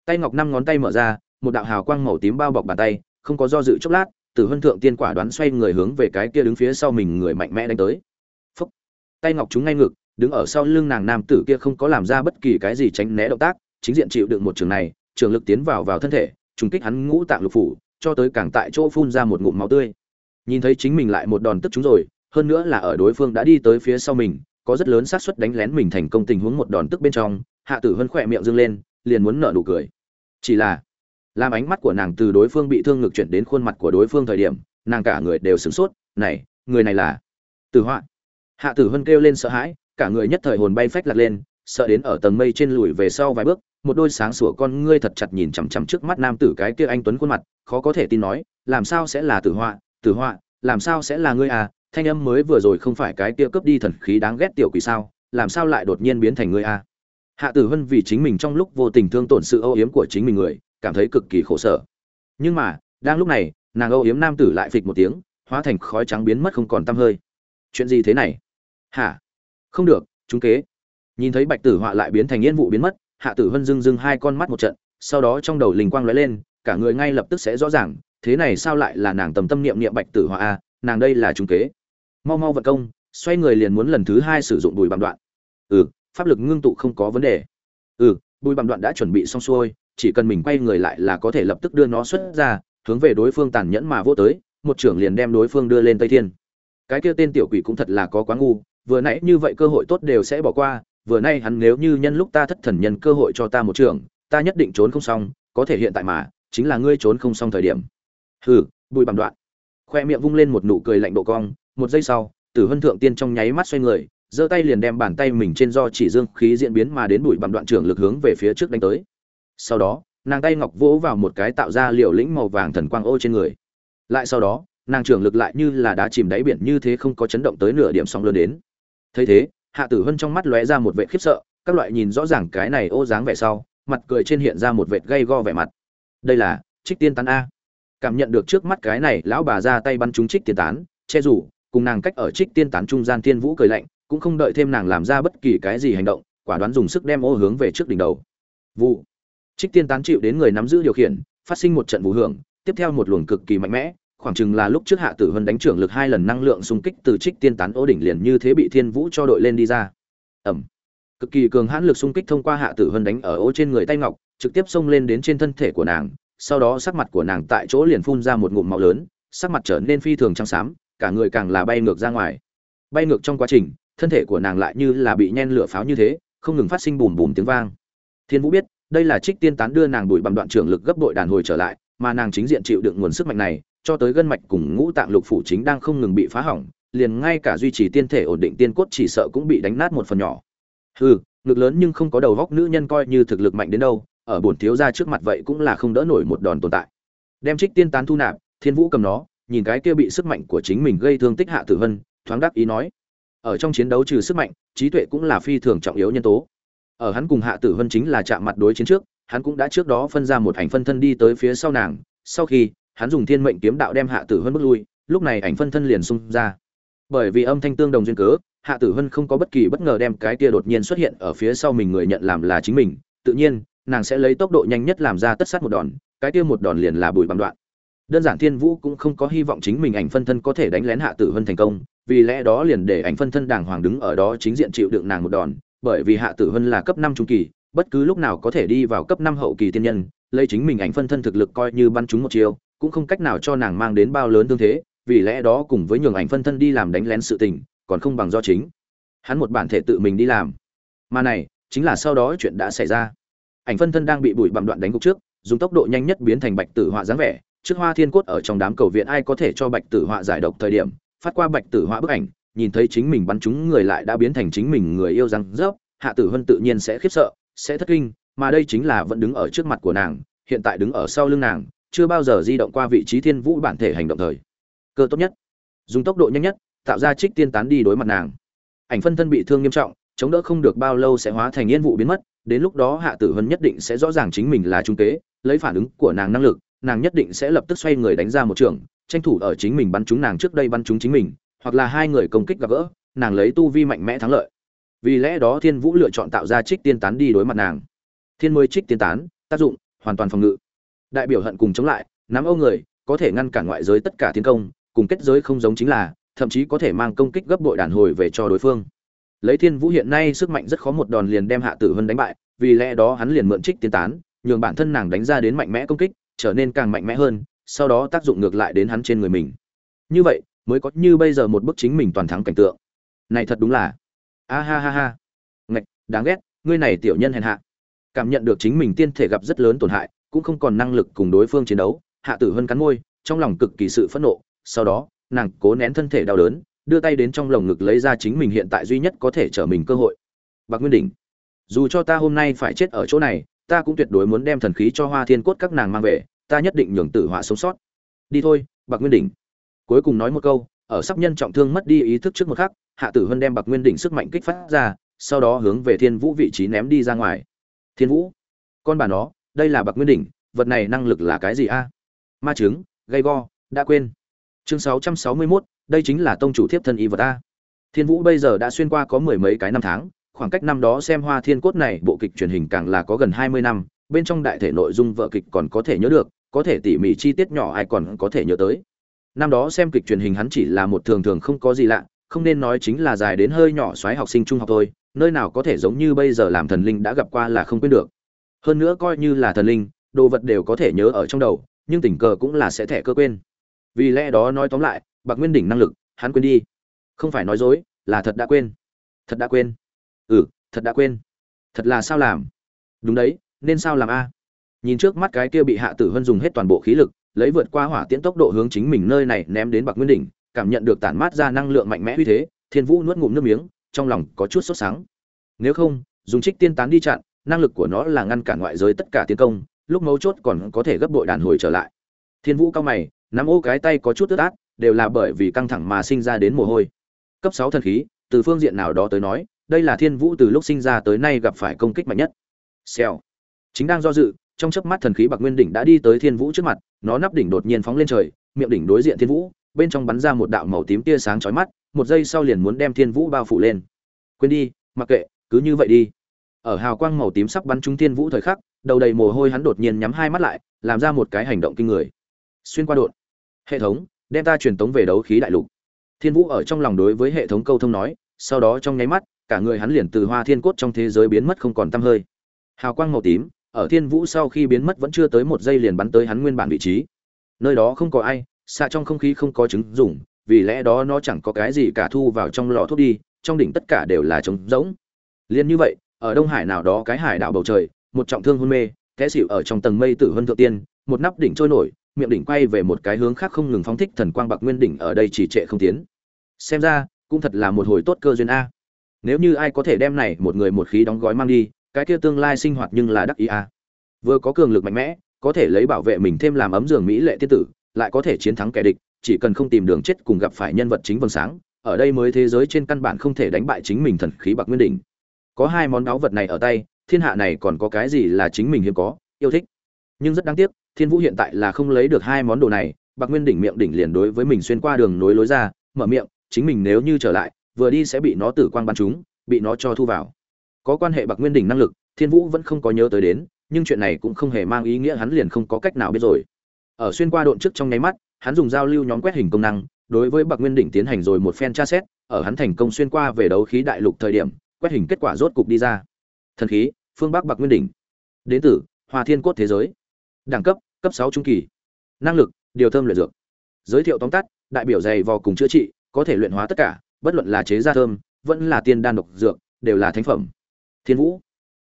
Tay ngọc năm ngón tay mở ra, một đạo hào quang màu tím bao bọc bàn tay, không có do dự chốc lát, tử hân thượng tiên quả đoán xoay người hướng về cái kia đứng phía sau mình người mạnh mẽ đánh tới. Phúc. tay ngọc chúng ngay ngực đứng ở sau lưng nàng nam tử kia không có làm ra bất kỳ cái gì tránh né động tác, chính diện chịu đựng một trường này, trường lực tiến vào vào thân thể, trùng kích hắn ngũ tạng lục phủ, cho tới càng tại chỗ phun ra một ngụm máu tươi. Nhìn thấy chính mình lại một đòn tức chúng rồi, hơn nữa là ở đối phương đã đi tới phía sau mình, có rất lớn xác suất đánh lén mình thành công tình huống một đòn tức bên trong, hạ tử hân khỏe miệng dâng lên, liền muốn nở nụ cười. Chỉ là, làm ánh mắt của nàng từ đối phương bị thương ngược chuyển đến khuôn mặt của đối phương thời điểm, nàng cả người đều sửng sốt, này, người này là? Tử họa hạ tử hân kêu lên sợ hãi cả người nhất thời hồn bay phách lạc lên, sợ đến ở tầng mây trên lùi về sau vài bước, một đôi sáng sủa con ngươi thật chặt nhìn chằm chằm trước mắt nam tử cái kia anh tuấn khuôn mặt, khó có thể tin nói, làm sao sẽ là tử họa? Tử họa, làm sao sẽ là ngươi à? Thanh âm mới vừa rồi không phải cái kia cướp đi thần khí đáng ghét tiểu quỷ sao, làm sao lại đột nhiên biến thành ngươi à? Hạ tử hân vì chính mình trong lúc vô tình thương tổn sự âu yếm của chính mình người, cảm thấy cực kỳ khổ sở. Nhưng mà, đang lúc này, nàng âu yếm nam tử lại phịch một tiếng, hóa thành khói trắng biến mất không còn tăm hơi. Chuyện gì thế này? Hả? Không được chúng kế. Nhìn thấy bạch tử họa lại biến thành yên vụ biến mất, hạ tử hân dưng dưng hai con mắt một trận, sau đó trong đầu linh quang lóe lên, cả người ngay lập tức sẽ rõ ràng, thế này sao lại là nàng tầm tâm niệm niệm bạch tử họa a nàng đây là trung kế. Mau mau vận công, xoay người liền muốn lần thứ hai sử dụng bùi bằng đoạn. Ừ pháp lực ngưng tụ không có vấn đề. Ừ bùi bằng đoạn đã chuẩn bị xong xuôi, chỉ cần mình quay người lại là có thể lập tức đưa nó xuất ra, hướng về đối phương tàn nhẫn mà vô tới, một trưởng liền đem đối phương đưa lên tây thiên. Cái kia tên tiểu quỷ cũng thật là có quá ngu vừa nãy như vậy cơ hội tốt đều sẽ bỏ qua, vừa nay hắn nếu như nhân lúc ta thất thần nhân cơ hội cho ta một trường, ta nhất định trốn không xong, có thể hiện tại mà, chính là ngươi trốn không xong thời điểm. Hừ, bùi bằng đoạn. Khoe miệng vung lên một nụ cười lạnh độ cong, một giây sau, tử hân thượng tiên trong nháy mắt xoay người, giơ tay liền đem bàn tay mình trên do chỉ dương khí diễn biến mà đến bụi bằng đoạn trưởng lực hướng về phía trước đánh tới. Sau đó, nàng tay ngọc vỗ vào một cái tạo ra liều lĩnh màu vàng thần quang ô trên người. Lại sau đó, nàng trưởng lực lại như là đá chìm đáy biển như thế không có chấn động tới nửa điểm sóng lớn đến thấy thế, hạ tử hân trong mắt lóe ra một vệ khiếp sợ, các loại nhìn rõ ràng cái này ô dáng vẻ sau, mặt cười trên hiện ra một vệt gay go vẻ mặt. Đây là trích tiên tán a. Cảm nhận được trước mắt cái này, lão bà ra tay bắn trúng trích tiên tán, che rủ cùng nàng cách ở trích tiên tán trung gian tiên vũ cười lạnh, cũng không đợi thêm nàng làm ra bất kỳ cái gì hành động, quả đoán dùng sức đem ô hướng về trước đỉnh đầu. Vụ. Trích tiên tán chịu đến người nắm giữ điều khiển, phát sinh một trận vụ hưởng, tiếp theo một luồng cực kỳ mạnh mẽ khoảng chừng là lúc trước hạ tử hân đánh trưởng lực hai lần năng lượng xung kích từ trích tiên tán ô đỉnh liền như thế bị thiên vũ cho đội lên đi ra. Ẩm. Cực kỳ cường hãn lực xung kích thông qua hạ tử hân đánh ở ô trên người tay ngọc, trực tiếp xông lên đến trên thân thể của nàng, sau đó sắc mặt của nàng tại chỗ liền phun ra một ngụm máu lớn, sắc mặt trở nên phi thường trắng xám, cả người càng là bay ngược ra ngoài. Bay ngược trong quá trình, thân thể của nàng lại như là bị nhen lửa pháo như thế, không ngừng phát sinh bùm bùm tiếng vang. Thiên vũ biết, đây là trích tiên tán đưa nàng đuổi bằng đoạn trưởng lực gấp đội đàn hồi trở lại, mà nàng chính diện chịu đựng nguồn sức mạnh này cho tới gân mạch cùng ngũ tạng lục phủ chính đang không ngừng bị phá hỏng, liền ngay cả duy trì tiên thể ổn định tiên cốt chỉ sợ cũng bị đánh nát một phần nhỏ. Hừ, ngực lớn nhưng không có đầu góc nữ nhân coi như thực lực mạnh đến đâu, ở bổn thiếu gia trước mặt vậy cũng là không đỡ nổi một đòn tồn tại. Đem trích tiên tán thu nạp, thiên vũ cầm nó, nhìn cái kia bị sức mạnh của chính mình gây thương tích hạ tử vân, thoáng đáp ý nói. Ở trong chiến đấu trừ sức mạnh, trí tuệ cũng là phi thường trọng yếu nhân tố. Ở hắn cùng hạ tử vân chính là chạm mặt đối chiến trước, hắn cũng đã trước đó phân ra một ảnh phân thân đi tới phía sau nàng, sau khi hắn dùng thiên mệnh kiếm đạo đem hạ tử Hân bước lui, lúc này ảnh phân thân liền xung ra. Bởi vì âm thanh tương đồng duyên cớ, hạ tử Hân không có bất kỳ bất ngờ đem cái kia đột nhiên xuất hiện ở phía sau mình người nhận làm là chính mình, tự nhiên, nàng sẽ lấy tốc độ nhanh nhất làm ra tất sát một đòn, cái kia một đòn liền là bùi bằng đoạn. Đơn giản thiên vũ cũng không có hy vọng chính mình ảnh phân thân có thể đánh lén hạ tử Hân thành công, vì lẽ đó liền để ảnh phân thân đàng hoàng đứng ở đó chính diện chịu đựng nàng một đòn, bởi vì hạ tử Hân là cấp năm trung kỳ, bất cứ lúc nào có thể đi vào cấp năm hậu kỳ tiên nhân, lấy chính mình ảnh phân thân thực lực coi như bắn chúng một chiều cũng không cách nào cho nàng mang đến bao lớn tương thế, vì lẽ đó cùng với nhường ảnh phân thân đi làm đánh lén sự tình, còn không bằng do chính. Hắn một bản thể tự mình đi làm. Mà này, chính là sau đó chuyện đã xảy ra. Ảnh phân thân đang bị bụi bặm đoạn đánh gục trước, dùng tốc độ nhanh nhất biến thành bạch tử họa dáng vẻ. Trước hoa thiên cốt ở trong đám cầu viện ai có thể cho bạch tử họa giải độc thời điểm, phát qua bạch tử họa bức ảnh, nhìn thấy chính mình bắn chúng người lại đã biến thành chính mình người yêu răng rớp, hạ tử hân tự nhiên sẽ khiếp sợ, sẽ thất kinh, mà đây chính là vẫn đứng ở trước mặt của nàng, hiện tại đứng ở sau lưng nàng chưa bao giờ di động qua vị trí thiên vũ bản thể hành động thời. Cơ tốt nhất. Dùng tốc độ nhanh nhất, tạo ra trích tiên tán đi đối mặt nàng. Ảnh phân thân bị thương nghiêm trọng, chống đỡ không được bao lâu sẽ hóa thành yên vụ biến mất, đến lúc đó hạ tử hân nhất định sẽ rõ ràng chính mình là trung kế, lấy phản ứng của nàng năng lực, nàng nhất định sẽ lập tức xoay người đánh ra một trường, tranh thủ ở chính mình bắn chúng nàng trước đây bắn chúng chính mình, hoặc là hai người công kích gặp gỡ, nàng lấy tu vi mạnh mẽ thắng lợi. Vì lẽ đó thiên vũ lựa chọn tạo ra trích tiên tán đi đối mặt nàng. Thiên mới trích tiên tán, tác dụng, hoàn toàn phòng ngự đại biểu hận cùng chống lại, nắm âu người, có thể ngăn cản ngoại giới tất cả tiến công, cùng kết giới không giống chính là, thậm chí có thể mang công kích gấp bội đàn hồi về cho đối phương. Lấy thiên vũ hiện nay sức mạnh rất khó một đòn liền đem hạ tử vân đánh bại, vì lẽ đó hắn liền mượn trích tiên tán, nhường bản thân nàng đánh ra đến mạnh mẽ công kích, trở nên càng mạnh mẽ hơn, sau đó tác dụng ngược lại đến hắn trên người mình. Như vậy, mới có như bây giờ một bức chính mình toàn thắng cảnh tượng. Này thật đúng là, a ha ha ha. Ngạch, đáng ghét, ngươi này tiểu nhân hèn hạ. Cảm nhận được chính mình tiên thể gặp rất lớn tổn hại cũng không còn năng lực cùng đối phương chiến đấu, hạ tử hân cắn môi, trong lòng cực kỳ sự phẫn nộ, sau đó, nàng cố nén thân thể đau đớn, đưa tay đến trong lồng ngực lấy ra chính mình hiện tại duy nhất có thể trở mình cơ hội. Bạc nguyên đỉnh, dù cho ta hôm nay phải chết ở chỗ này, ta cũng tuyệt đối muốn đem thần khí cho hoa thiên cốt các nàng mang về, ta nhất định nhường tử họa sống sót. Đi thôi, bạc nguyên đỉnh. Cuối cùng nói một câu, ở sắp nhân trọng thương mất đi ý thức trước một khắc, hạ tử hân đem bạc nguyên đỉnh sức mạnh kích phát ra, sau đó hướng về thiên vũ vị trí ném đi ra ngoài. Thiên vũ, con bà nó đây là bạc nguyên đỉnh vật này năng lực là cái gì a? Ma trứng gây go đã quên. Chương 661, đây chính là tông chủ thiếp thân y vật a. Thiên vũ bây giờ đã xuyên qua có mười mấy cái năm tháng khoảng cách năm đó xem hoa thiên cốt này bộ kịch truyền hình càng là có gần hai mươi năm bên trong đại thể nội dung vợ kịch còn có thể nhớ được có thể tỉ mỉ chi tiết nhỏ ai còn có thể nhớ tới. Năm đó xem kịch truyền hình hắn chỉ là một thường thường không có gì lạ không nên nói chính là dài đến hơi nhỏ xoáy học sinh trung học thôi nơi nào có thể giống như bây giờ làm thần linh đã gặp qua là không quên được hơn nữa coi như là thần linh, đồ vật đều có thể nhớ ở trong đầu, nhưng tình cờ cũng là sẽ thẻ cơ quên. Vì lẽ đó nói tóm lại, bạc nguyên đỉnh năng lực, hắn quên đi. Không phải nói dối, là thật đã quên. Thật đã quên. Ừ thật đã quên. Thật là sao làm? Đúng đấy, nên sao làm a? Nhìn trước mắt cái kia bị hạ tử hân dùng hết toàn bộ khí lực, lấy vượt qua hỏa tiễn tốc độ hướng chính mình nơi này ném đến bạc nguyên đỉnh, cảm nhận được tản mát ra năng lượng mạnh mẽ uy thế, thiên vũ nuốt ngụm nước miếng, trong lòng có chút sốt sáng nếu không, dùng trích tiên tán đi chặn năng lực của nó là ngăn cản ngoại giới tất cả tiến công, lúc mấu chốt còn có thể gấp đội đàn hồi trở lại. Thiên vũ cao mày, nắm ô cái tay có chút ướt át, đều là bởi vì căng thẳng mà sinh ra đến mồ hôi. Cấp sáu thần khí, từ phương diện nào đó tới nói, đây là thiên vũ từ lúc sinh ra tới nay gặp phải công kích mạnh nhất. Xèo. Chính đang do dự, trong chớp mắt thần khí bạc nguyên đỉnh đã đi tới thiên vũ trước mặt, nó nắp đỉnh đột nhiên phóng lên trời, miệng đỉnh đối diện thiên vũ, bên trong bắn ra một đạo màu tím tia sáng chói mắt, một giây sau liền muốn đem thiên vũ bao phủ lên. Quên đi, mặc kệ, cứ như vậy đi ở hào quang màu tím sắp bắn trúng thiên vũ thời khắc, đầu đầy mồ hôi hắn đột nhiên nhắm hai mắt lại, làm ra một cái hành động kinh người. Xuyên qua đột. Hệ thống, đem ta truyền tống về đấu khí đại lục. Thiên vũ ở trong lòng đối với hệ thống câu thông nói, sau đó trong nháy mắt, cả người hắn liền từ hoa thiên cốt trong thế giới biến mất không còn tăm hơi. Hào quang màu tím, ở thiên vũ sau khi biến mất vẫn chưa tới một giây liền bắn tới hắn nguyên bản vị trí. Nơi đó không có ai, xa trong không khí không có chứng dùng vì lẽ đó nó chẳng có cái gì cả thu vào trong lọ thuốc đi, trong đỉnh tất cả đều là trống rỗng. Liền như vậy ở đông hải nào đó cái hải đảo bầu trời, một trọng thương hôn mê, té xịu ở trong tầng mây tử vân thượng tiên, một nắp đỉnh trôi nổi, miệng đỉnh quay về một cái hướng khác không ngừng phóng thích thần quang bạc nguyên đỉnh ở đây chỉ trệ không tiến. Xem ra, cũng thật là một hồi tốt cơ duyên a. Nếu như ai có thể đem này một người một khí đóng gói mang đi, cái kia tương lai sinh hoạt nhưng là đắc ý a. Vừa có cường lực mạnh mẽ, có thể lấy bảo vệ mình thêm làm ấm giường mỹ lệ tiết tử, lại có thể chiến thắng kẻ địch, chỉ cần không tìm đường chết cùng gặp phải nhân vật chính vầng sáng, ở đây mới thế giới trên căn bản không thể đánh bại chính mình thần khí bạc nguyên đỉnh có hai món đáo vật này ở tay, thiên hạ này còn có cái gì là chính mình hiếm có, yêu thích. Nhưng rất đáng tiếc, thiên vũ hiện tại là không lấy được hai món đồ này, bạc nguyên đỉnh miệng đỉnh liền đối với mình xuyên qua đường nối lối ra, mở miệng, chính mình nếu như trở lại, vừa đi sẽ bị nó tử quang bắn chúng bị nó cho thu vào. Có quan hệ bạc nguyên đỉnh năng lực, thiên vũ vẫn không có nhớ tới đến, nhưng chuyện này cũng không hề mang ý nghĩa hắn liền không có cách nào biết rồi. Ở xuyên qua độn trước trong nháy mắt, hắn dùng giao lưu nhóm quét hình công năng, đối với bạc nguyên đỉnh tiến hành rồi một phen tra xét, ở hắn thành công xuyên qua về đấu khí đại lục thời điểm quét hình kết quả rốt cục đi ra. Thần khí, phương bắc bạc nguyên đỉnh. Đến từ hòa thiên cốt thế giới. Đẳng cấp cấp sáu trung kỳ. Năng lực, điều thơm luyện dược. Giới thiệu tóm tắt, đại biểu dày vò cùng chữa trị, có thể luyện hóa tất cả, bất luận là chế ra thơm, vẫn là tiên đan độc dược, đều là thánh phẩm. Thiên vũ.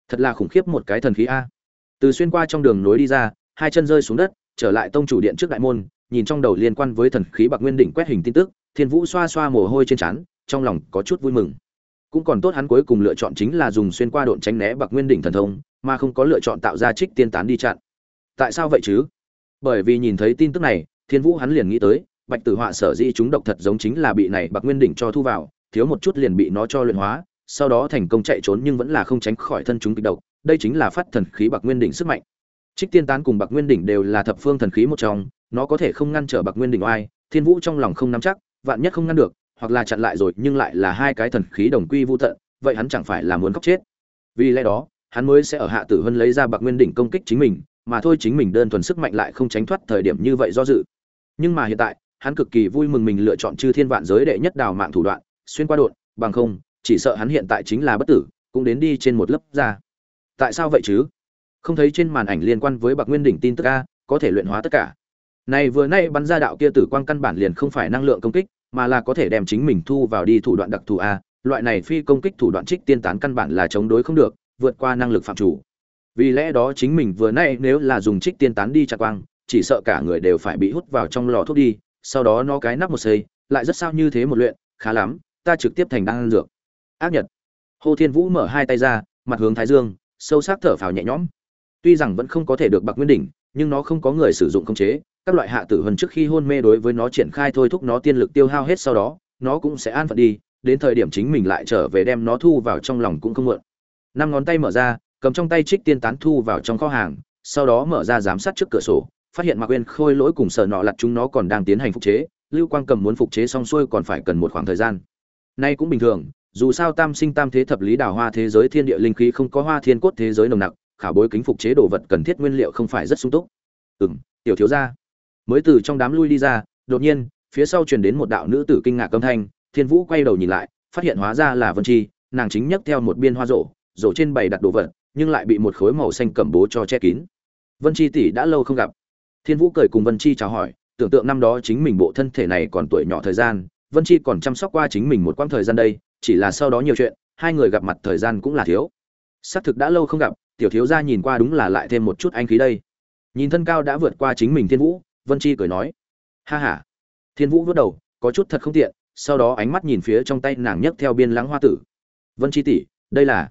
Thật là khủng khiếp một cái thần khí a. Từ xuyên qua trong đường nối đi ra, hai chân rơi xuống đất, trở lại tông chủ điện trước đại môn, nhìn trong đầu liên quan với thần khí bạc nguyên đỉnh quét hình tin tức, thiên vũ xoa xoa mồ hôi trên trán, trong lòng có chút vui mừng cũng còn tốt hắn cuối cùng lựa chọn chính là dùng xuyên qua độn tránh né bạc nguyên đỉnh thần thông, mà không có lựa chọn tạo ra trích tiên tán đi chặn. Tại sao vậy chứ? Bởi vì nhìn thấy tin tức này, thiên vũ hắn liền nghĩ tới, bạch tử họa sở dĩ chúng độc thật giống chính là bị này bạc nguyên đỉnh cho thu vào, thiếu một chút liền bị nó cho luyện hóa, sau đó thành công chạy trốn nhưng vẫn là không tránh khỏi thân chúng kịch độc, đây chính là phát thần khí bạc nguyên đỉnh sức mạnh. Trích tiên tán cùng bạc nguyên đỉnh đều là thập phương thần khí một trong, nó có thể không ngăn trở bạc nguyên đỉnh oai, thiên vũ trong lòng không nắm chắc, vạn nhất không ngăn được hoặc là chặn lại rồi nhưng lại là hai cái thần khí đồng quy vô tận, vậy hắn chẳng phải là muốn khóc chết. Vì lẽ đó, hắn mới sẽ ở hạ tử hân lấy ra bạc nguyên đỉnh công kích chính mình, mà thôi chính mình đơn thuần sức mạnh lại không tránh thoát thời điểm như vậy do dự. Nhưng mà hiện tại, hắn cực kỳ vui mừng mình lựa chọn chư thiên vạn giới đệ nhất đào mạng thủ đoạn, xuyên qua đột, bằng không, chỉ sợ hắn hiện tại chính là bất tử, cũng đến đi trên một lớp ra. Tại sao vậy chứ? Không thấy trên màn ảnh liên quan với bạc nguyên đỉnh tin tức a, có thể luyện hóa tất cả. Này vừa nay bắn ra đạo kia tử quang căn bản liền không phải năng lượng công kích mà là có thể đem chính mình thu vào đi thủ đoạn đặc thù a, loại này phi công kích thủ đoạn trích tiên tán căn bản là chống đối không được, vượt qua năng lực phạm chủ. Vì lẽ đó chính mình vừa nay nếu là dùng trích tiên tán đi chặt quang, chỉ sợ cả người đều phải bị hút vào trong lò thuốc đi, sau đó nó cái nắp một xây lại rất sao như thế một luyện, khá lắm, ta trực tiếp thành đan dược. Ác nhật. Hồ thiên vũ mở hai tay ra, mặt hướng thái dương, sâu sắc thở phào nhẹ nhõm. Tuy rằng vẫn không có thể được bạc nguyên đỉnh, nhưng nó không có người sử dụng khống chế các loại hạ tử hơn trước khi hôn mê đối với nó triển khai thôi thúc nó tiên lực tiêu hao hết sau đó, nó cũng sẽ an phận đi, đến thời điểm chính mình lại trở về đem nó thu vào trong lòng cũng không mượn năm ngón tay mở ra, cầm trong tay trích tiên tán thu vào trong kho hàng, sau đó mở ra giám sát trước cửa sổ, phát hiện mạc quên khôi lỗi cùng sợ nọ lặt chúng nó còn đang tiến hành phục chế, lưu quang cầm muốn phục chế xong xuôi còn phải cần một khoảng thời gian. Nay cũng bình thường, dù sao tam sinh tam thế thập lý đào hoa thế giới thiên địa linh khí không có hoa thiên cốt thế giới nồng nặc, khảo bối kính phục chế đồ vật cần thiết nguyên liệu không phải rất sung túc. Ừ m tiểu thiếu gia mới từ trong đám lui đi ra, đột nhiên, phía sau truyền đến một đạo nữ tử kinh ngạc âm thanh, thiên vũ quay đầu nhìn lại, phát hiện hóa ra là vân chi, nàng chính nhấc theo một biên hoa rổ rổ trên bày đặt đồ vật, nhưng lại bị một khối màu xanh cẩm bố cho che kín. Vân chi tỷ đã lâu không gặp. Thiên vũ cười cùng vân chi chào hỏi, tưởng tượng năm đó chính mình bộ thân thể này còn tuổi nhỏ thời gian, vân chi còn chăm sóc qua chính mình một quãng thời gian đây, chỉ là sau đó nhiều chuyện, hai người gặp mặt thời gian cũng là thiếu. Xác thực đã lâu không gặp, tiểu thiếu gia nhìn qua đúng là lại thêm một chút anh khí đây. Nhìn thân cao đã vượt qua chính mình thiên vũ vân chi cười nói, ha ha. Thiên vũ vuốt đầu, có chút thật không tiện, sau đó ánh mắt nhìn phía trong tay nàng nhấc theo biên lãng hoa tử. Vân chi tỷ, đây là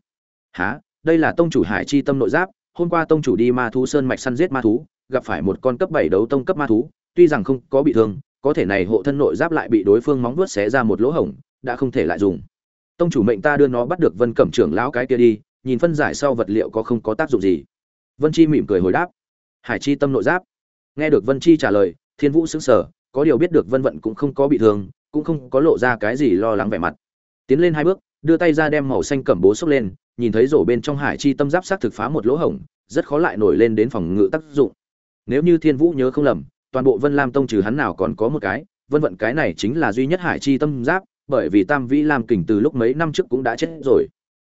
há đây là tông chủ hải chi tâm nội giáp, hôm qua tông chủ đi ma thú sơn mạch săn giết ma thú, gặp phải một con cấp bảy đấu tông cấp ma thú, tuy rằng không có bị thương, có thể này hộ thân nội giáp lại bị đối phương móng vuốt xé ra một lỗ hổng, đã không thể lại dùng. Tông chủ mệnh ta đưa nó bắt được vân cẩm trưởng lão cái kia đi, nhìn phân giải sau vật liệu có không có tác dụng gì. Vân chi mỉm cười hồi đáp, hải chi tâm nội giáp nghe được vân chi trả lời, thiên vũ sững sờ, có điều biết được vân vận cũng không có bị thương, cũng không có lộ ra cái gì lo lắng vẻ mặt. Tiến lên hai bước, đưa tay ra đem màu xanh cẩm bố xốc lên, nhìn thấy rổ bên trong hải chi tâm giáp sắc thực phá một lỗ hổng, rất khó lại nổi lên đến phòng ngự tác dụng. Nếu như thiên vũ nhớ không lầm, toàn bộ vân lam tông trừ hắn nào còn có một cái, vân vận cái này chính là duy nhất hải chi tâm giáp, bởi vì tam vĩ lam kình từ lúc mấy năm trước cũng đã chết rồi.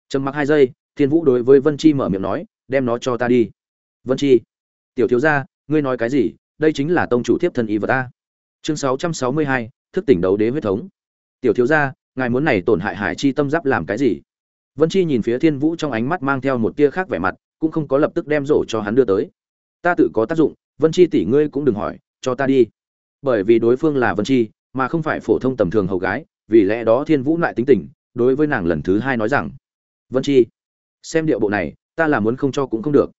Trầm mặc hai giây, thiên vũ đối với vân chi mở miệng nói, đem nó cho ta đi. Vân chi? Tiểu thiếu gia ngươi nói cái gì, đây chính là tông chủ thiếp thân y vật ta. Chương sáu trăm sáu mươi hai, thức tỉnh đấu đế huyết thống. Tiểu thiếu gia, ngài muốn này tổn hại hải chi tâm giáp làm cái gì? Vân chi nhìn phía thiên vũ trong ánh mắt mang theo một tia khác vẻ mặt, cũng không có lập tức đem rổ cho hắn đưa tới. Ta tự có tác dụng, vân chi tỷ ngươi cũng đừng hỏi, cho ta đi. Bởi vì đối phương là vân chi, mà không phải phổ thông tầm thường hầu gái, vì lẽ đó thiên vũ lại tính tình, đối với nàng lần thứ hai nói rằng, vân chi, xem điệu bộ này, ta là muốn không cho cũng không được.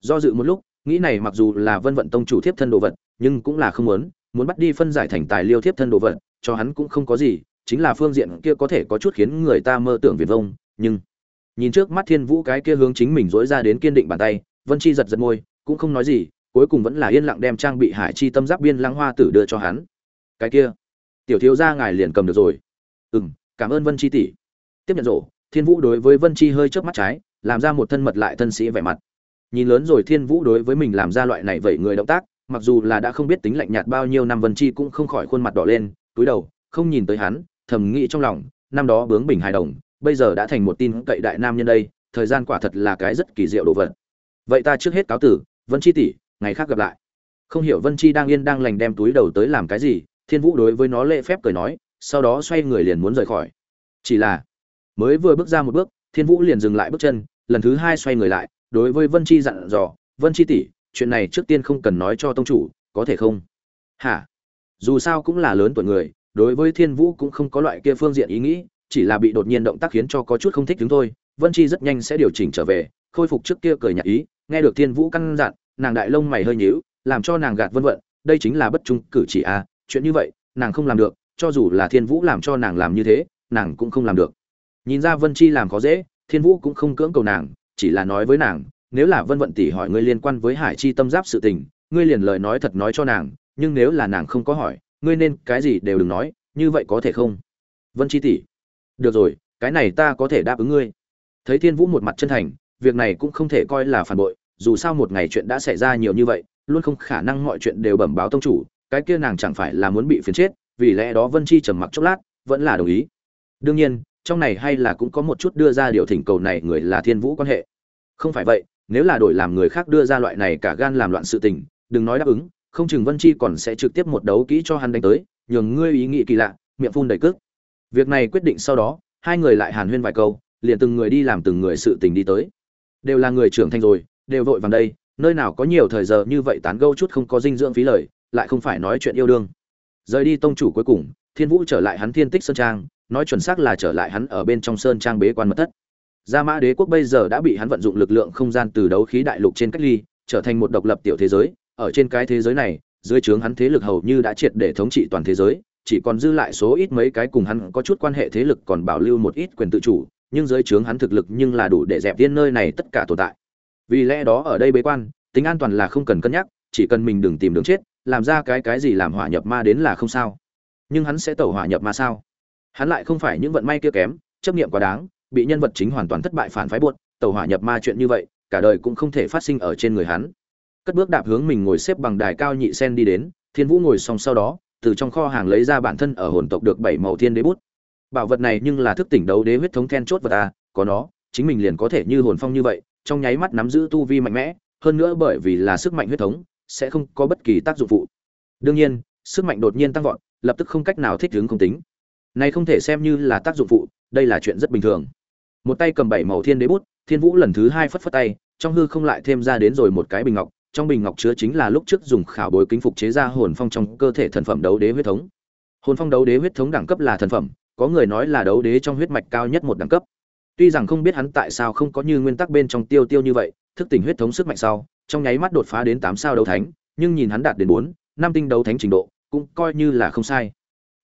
Do dự một lúc nghĩ này mặc dù là vân vận tông chủ thiếp thân đồ vật, nhưng cũng là không muốn muốn bắt đi phân giải thành tài liêu thiếp thân đồ vật, cho hắn cũng không có gì, chính là phương diện kia có thể có chút khiến người ta mơ tưởng viền vông, nhưng nhìn trước mắt thiên vũ cái kia hướng chính mình dối ra đến kiên định bàn tay, vân chi giật giật môi, cũng không nói gì, cuối cùng vẫn là yên lặng đem trang bị hải chi tâm giáp biên lăng hoa tử đưa cho hắn. Cái kia, tiểu thiếu gia ngài liền cầm được rồi. Ừ m cảm ơn vân chi tỷ. Tiếp nhận rổ, thiên vũ đối với vân chi hơi trước mắt trái, làm ra một thân mật lại thân sĩ vẻ mặt nhìn lớn rồi thiên vũ đối với mình làm ra loại này vậy người động tác, mặc dù là đã không biết tính lạnh nhạt bao nhiêu năm vân chi cũng không khỏi khuôn mặt đỏ lên, túi đầu, không nhìn tới hắn, thầm nghĩ trong lòng, năm đó bướng bình hài đồng, bây giờ đã thành một tin cậy đại nam nhân đây, thời gian quả thật là cái rất kỳ diệu đồ vật. Vậy ta trước hết cáo tử, vân chi tỷ, ngày khác gặp lại. Không hiểu vân chi đang yên đang lành đem túi đầu tới làm cái gì, thiên vũ đối với nó lễ phép cười nói, sau đó xoay người liền muốn rời khỏi. Chỉ là, mới vừa bước ra một bước, thiên vũ liền dừng lại bước chân, lần thứ hai xoay người lại đối với vân chi dặn dò, vân chi tỷ, chuyện này trước tiên không cần nói cho tông chủ, có thể không? Hả? Dù sao cũng là lớn tuổi người, đối với thiên vũ cũng không có loại kia phương diện ý nghĩ, chỉ là bị đột nhiên động tác khiến cho có chút không thích chúng thôi. Vân chi rất nhanh sẽ điều chỉnh trở về, khôi phục trước kia cười nhạt ý, nghe được thiên vũ căn dặn, nàng đại lông mày hơi nhíu, làm cho nàng gạt vân vận, đây chính là bất trung cử chỉ a à. chuyện như vậy, nàng không làm được, cho dù là thiên vũ làm cho nàng làm như thế, nàng cũng không làm được. Nhìn ra vân chi làm khó dễ, thiên vũ cũng không cưỡng cầu nàng chỉ là nói với nàng, nếu là vân vận tỷ hỏi ngươi liên quan với hải chi tâm giáp sự tình, ngươi liền lời nói thật nói cho nàng, nhưng nếu là nàng không có hỏi, ngươi nên cái gì đều đừng nói, như vậy có thể không? Vân chi tỷ. Được rồi, cái này ta có thể đáp ứng ngươi. Thấy thiên vũ một mặt chân thành, việc này cũng không thể coi là phản bội, dù sao một ngày chuyện đã xảy ra nhiều như vậy, luôn không khả năng mọi chuyện đều bẩm báo tông chủ, cái kia nàng chẳng phải là muốn bị phiền chết, vì lẽ đó vân chi trầm mặc chốc lát, vẫn là đồng ý. Đương nhiên trong này hay là cũng có một chút đưa ra điều thỉnh cầu này người là thiên vũ quan hệ. Không phải vậy, nếu là đổi làm người khác đưa ra loại này cả gan làm loạn sự tình, đừng nói đáp ứng, không chừng vân chi còn sẽ trực tiếp một đấu kỹ cho hắn đánh tới, nhường ngươi ý nghĩ kỳ lạ, miệng phun đầy cước. Việc này quyết định sau đó, hai người lại hàn huyên vài câu, liền từng người đi làm từng người sự tình đi tới. Đều là người trưởng thành rồi, đều vội vàng đây, nơi nào có nhiều thời giờ như vậy tán gẫu chút không có dinh dưỡng phí lời, lại không phải nói chuyện yêu đương. Rời đi tông chủ cuối cùng, thiên vũ trở lại hắn thiên tích sơn trang nói chuẩn xác là trở lại hắn ở bên trong sơn trang bế quan mật thất. Gia mã đế quốc bây giờ đã bị hắn vận dụng lực lượng không gian từ đấu khí đại lục trên cách ly, trở thành một độc lập tiểu thế giới. Ở trên cái thế giới này, dưới trướng hắn thế lực hầu như đã triệt để thống trị toàn thế giới, chỉ còn dư lại số ít mấy cái cùng hắn có chút quan hệ thế lực còn bảo lưu một ít quyền tự chủ, nhưng dưới trướng hắn thực lực nhưng là đủ để dẹp yên nơi này tất cả tồn tại. Vì lẽ đó ở đây bế quan, tính an toàn là không cần cân nhắc, chỉ cần mình đừng tìm đường chết, làm ra cái cái gì làm hỏa nhập ma đến là không sao. Nhưng hắn sẽ tẩu hỏa nhập ma sao? Hắn lại không phải những vận may kia kém, chấp niệm quá đáng, bị nhân vật chính hoàn toàn thất bại phản phái buốt tàu hỏa nhập ma chuyện như vậy, cả đời cũng không thể phát sinh ở trên người hắn. Cất bước đạp hướng mình ngồi xếp bằng đài cao nhị sen đi đến, thiên vũ ngồi xong sau đó, từ trong kho hàng lấy ra bản thân ở hồn tộc được bảy màu thiên đế bút. Bảo vật này nhưng là thức tỉnh đấu đế huyết thống then chốt vật ta có nó, chính mình liền có thể như hồn phong như vậy, trong nháy mắt nắm giữ tu vi mạnh mẽ, hơn nữa bởi vì là sức mạnh huyết thống, sẽ không có bất kỳ tác dụng phụ. Đương nhiên, sức mạnh đột nhiên tăng vọt, lập tức không cách nào thích ứng không tính này không thể xem như là tác dụng phụ, đây là chuyện rất bình thường. Một tay cầm bảy màu thiên đế bút, thiên vũ lần thứ hai phất phất tay, trong hư không lại thêm ra đến rồi một cái bình ngọc, trong bình ngọc chứa chính là lúc trước dùng khảo bối kính phục chế ra hồn phong trong cơ thể thần phẩm đấu đế huyết thống. Hồn phong đấu đế huyết thống đẳng cấp là thần phẩm, có người nói là đấu đế trong huyết mạch cao nhất một đẳng cấp. Tuy rằng không biết hắn tại sao không có như nguyên tắc bên trong tiêu tiêu như vậy, thức tỉnh huyết thống sức mạnh sau, trong nháy mắt đột phá đến tám sao đấu thánh, nhưng nhìn hắn đạt đến bốn, năm tinh đấu thánh trình độ, cũng coi như là không sai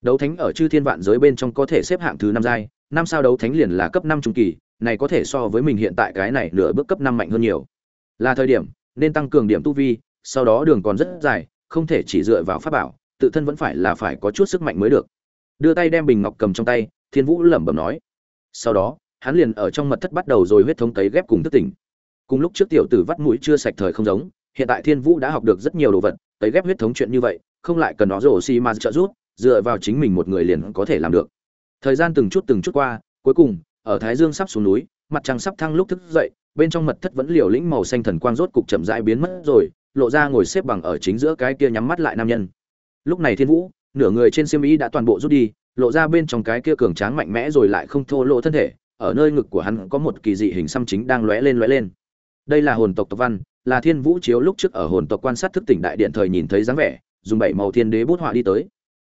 đấu thánh ở chư thiên vạn giới bên trong có thể xếp hạng thứ năm giai, năm sao đấu thánh liền là cấp năm trung kỳ, này có thể so với mình hiện tại cái này nửa bước cấp năm mạnh hơn nhiều. Là thời điểm, nên tăng cường điểm tu vi, sau đó đường còn rất dài, không thể chỉ dựa vào pháp bảo, tự thân vẫn phải là phải có chút sức mạnh mới được. Đưa tay đem bình ngọc cầm trong tay, thiên vũ lẩm bẩm nói. Sau đó, hắn liền ở trong mật thất bắt đầu rồi huyết thống tấy ghép cùng thức tỉnh. Cùng lúc trước tiểu tử vắt mũi chưa sạch thời không giống, hiện tại thiên vũ đã học được rất nhiều đồ vật tấy ghép huyết thống chuyện như vậy, không lại cần nó rổ xi mà trợ giúp dựa vào chính mình một người liền có thể làm được. Thời gian từng chút từng chút qua, cuối cùng, ở thái dương sắp xuống núi, mặt trăng sắp thăng lúc thức dậy, bên trong mật thất vẫn liều lĩnh màu xanh thần quang rốt cục chậm rãi biến mất rồi, lộ ra ngồi xếp bằng ở chính giữa cái kia nhắm mắt lại nam nhân. Lúc này thiên vũ, nửa người trên xiêm y đã toàn bộ rút đi, lộ ra bên trong cái kia cường tráng mạnh mẽ rồi lại không thô lộ thân thể, ở nơi ngực của hắn có một kỳ dị hình xăm chính đang lóe lên lóe lên. Đây là hồn tộc tộc văn, là thiên vũ chiếu lúc trước ở hồn tộc quan sát thức tỉnh đại điện thời nhìn thấy dáng vẻ, dùng bảy màu thiên đế bút họa đi tới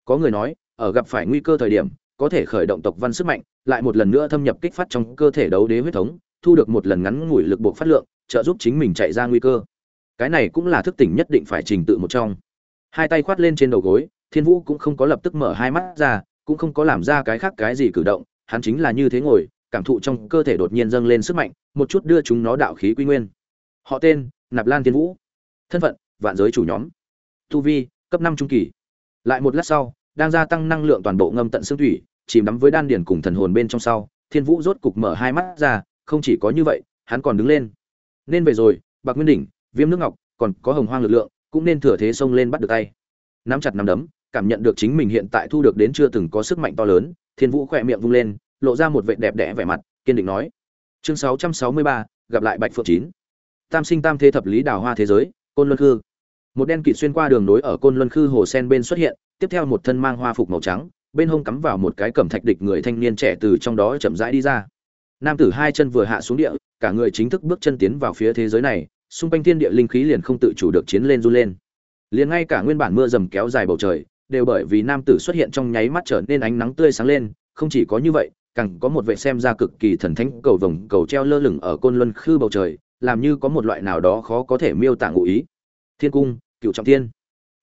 có người nói, ở gặp phải nguy cơ thời điểm, có thể khởi động tộc văn sức mạnh, lại một lần nữa thâm nhập kích phát trong cơ thể đấu đế huyết thống, thu được một lần ngắn ngủi lực buộc phát lượng, trợ giúp chính mình chạy ra nguy cơ. Cái này cũng là thức tỉnh nhất định phải trình tự một trong. Hai tay khoát lên trên đầu gối, thiên vũ cũng không có lập tức mở hai mắt ra, cũng không có làm ra cái khác cái gì cử động, hắn chính là như thế ngồi, cảm thụ trong cơ thể đột nhiên dâng lên sức mạnh, một chút đưa chúng nó đạo khí quy nguyên. Họ tên, nạp lan thiên vũ. Thân phận, vạn giới chủ nhóm. Tu vi, cấp năm trung kỳ. Lại một lát sau đang gia tăng năng lượng toàn bộ ngâm tận xương thủy chìm đắm với đan điển cùng thần hồn bên trong sau thiên vũ rốt cục mở hai mắt ra không chỉ có như vậy hắn còn đứng lên. Nên về rồi bạc nguyên đỉnh viêm nước ngọc còn có hồng hoang lực lượng cũng nên thừa thế xông lên bắt được tay. Nắm chặt nắm đấm cảm nhận được chính mình hiện tại thu được đến chưa từng có sức mạnh to lớn thiên vũ khỏe miệng vung lên lộ ra một vẻ đẹp đẽ vẻ mặt kiên định nói. Chương 663, gặp lại bạch phượng chín. Tam sinh tam thế thập lý đào hoa thế giới côn luân khư. Một đen kịt xuyên qua đường nối ở côn luân khư hồ sen bên xuất hiện tiếp theo một thân mang hoa phục màu trắng, bên hông cắm vào một cái cẩm thạch địch người thanh niên trẻ từ trong đó chậm rãi đi ra. Nam tử hai chân vừa hạ xuống địa, cả người chính thức bước chân tiến vào phía thế giới này, xung quanh thiên địa linh khí liền không tự chủ được chiến lên run lên. Liền ngay cả nguyên bản mưa dầm kéo dài bầu trời, đều bởi vì nam tử xuất hiện trong nháy mắt trở nên ánh nắng tươi sáng lên, không chỉ có như vậy, càng có một vệ xem ra cực kỳ thần thánh cầu vồng cầu treo lơ lửng ở côn luân khư bầu trời, làm như có một loại nào đó khó có thể miêu tả ngụ ý. Thiên cung, cựu trọng thiên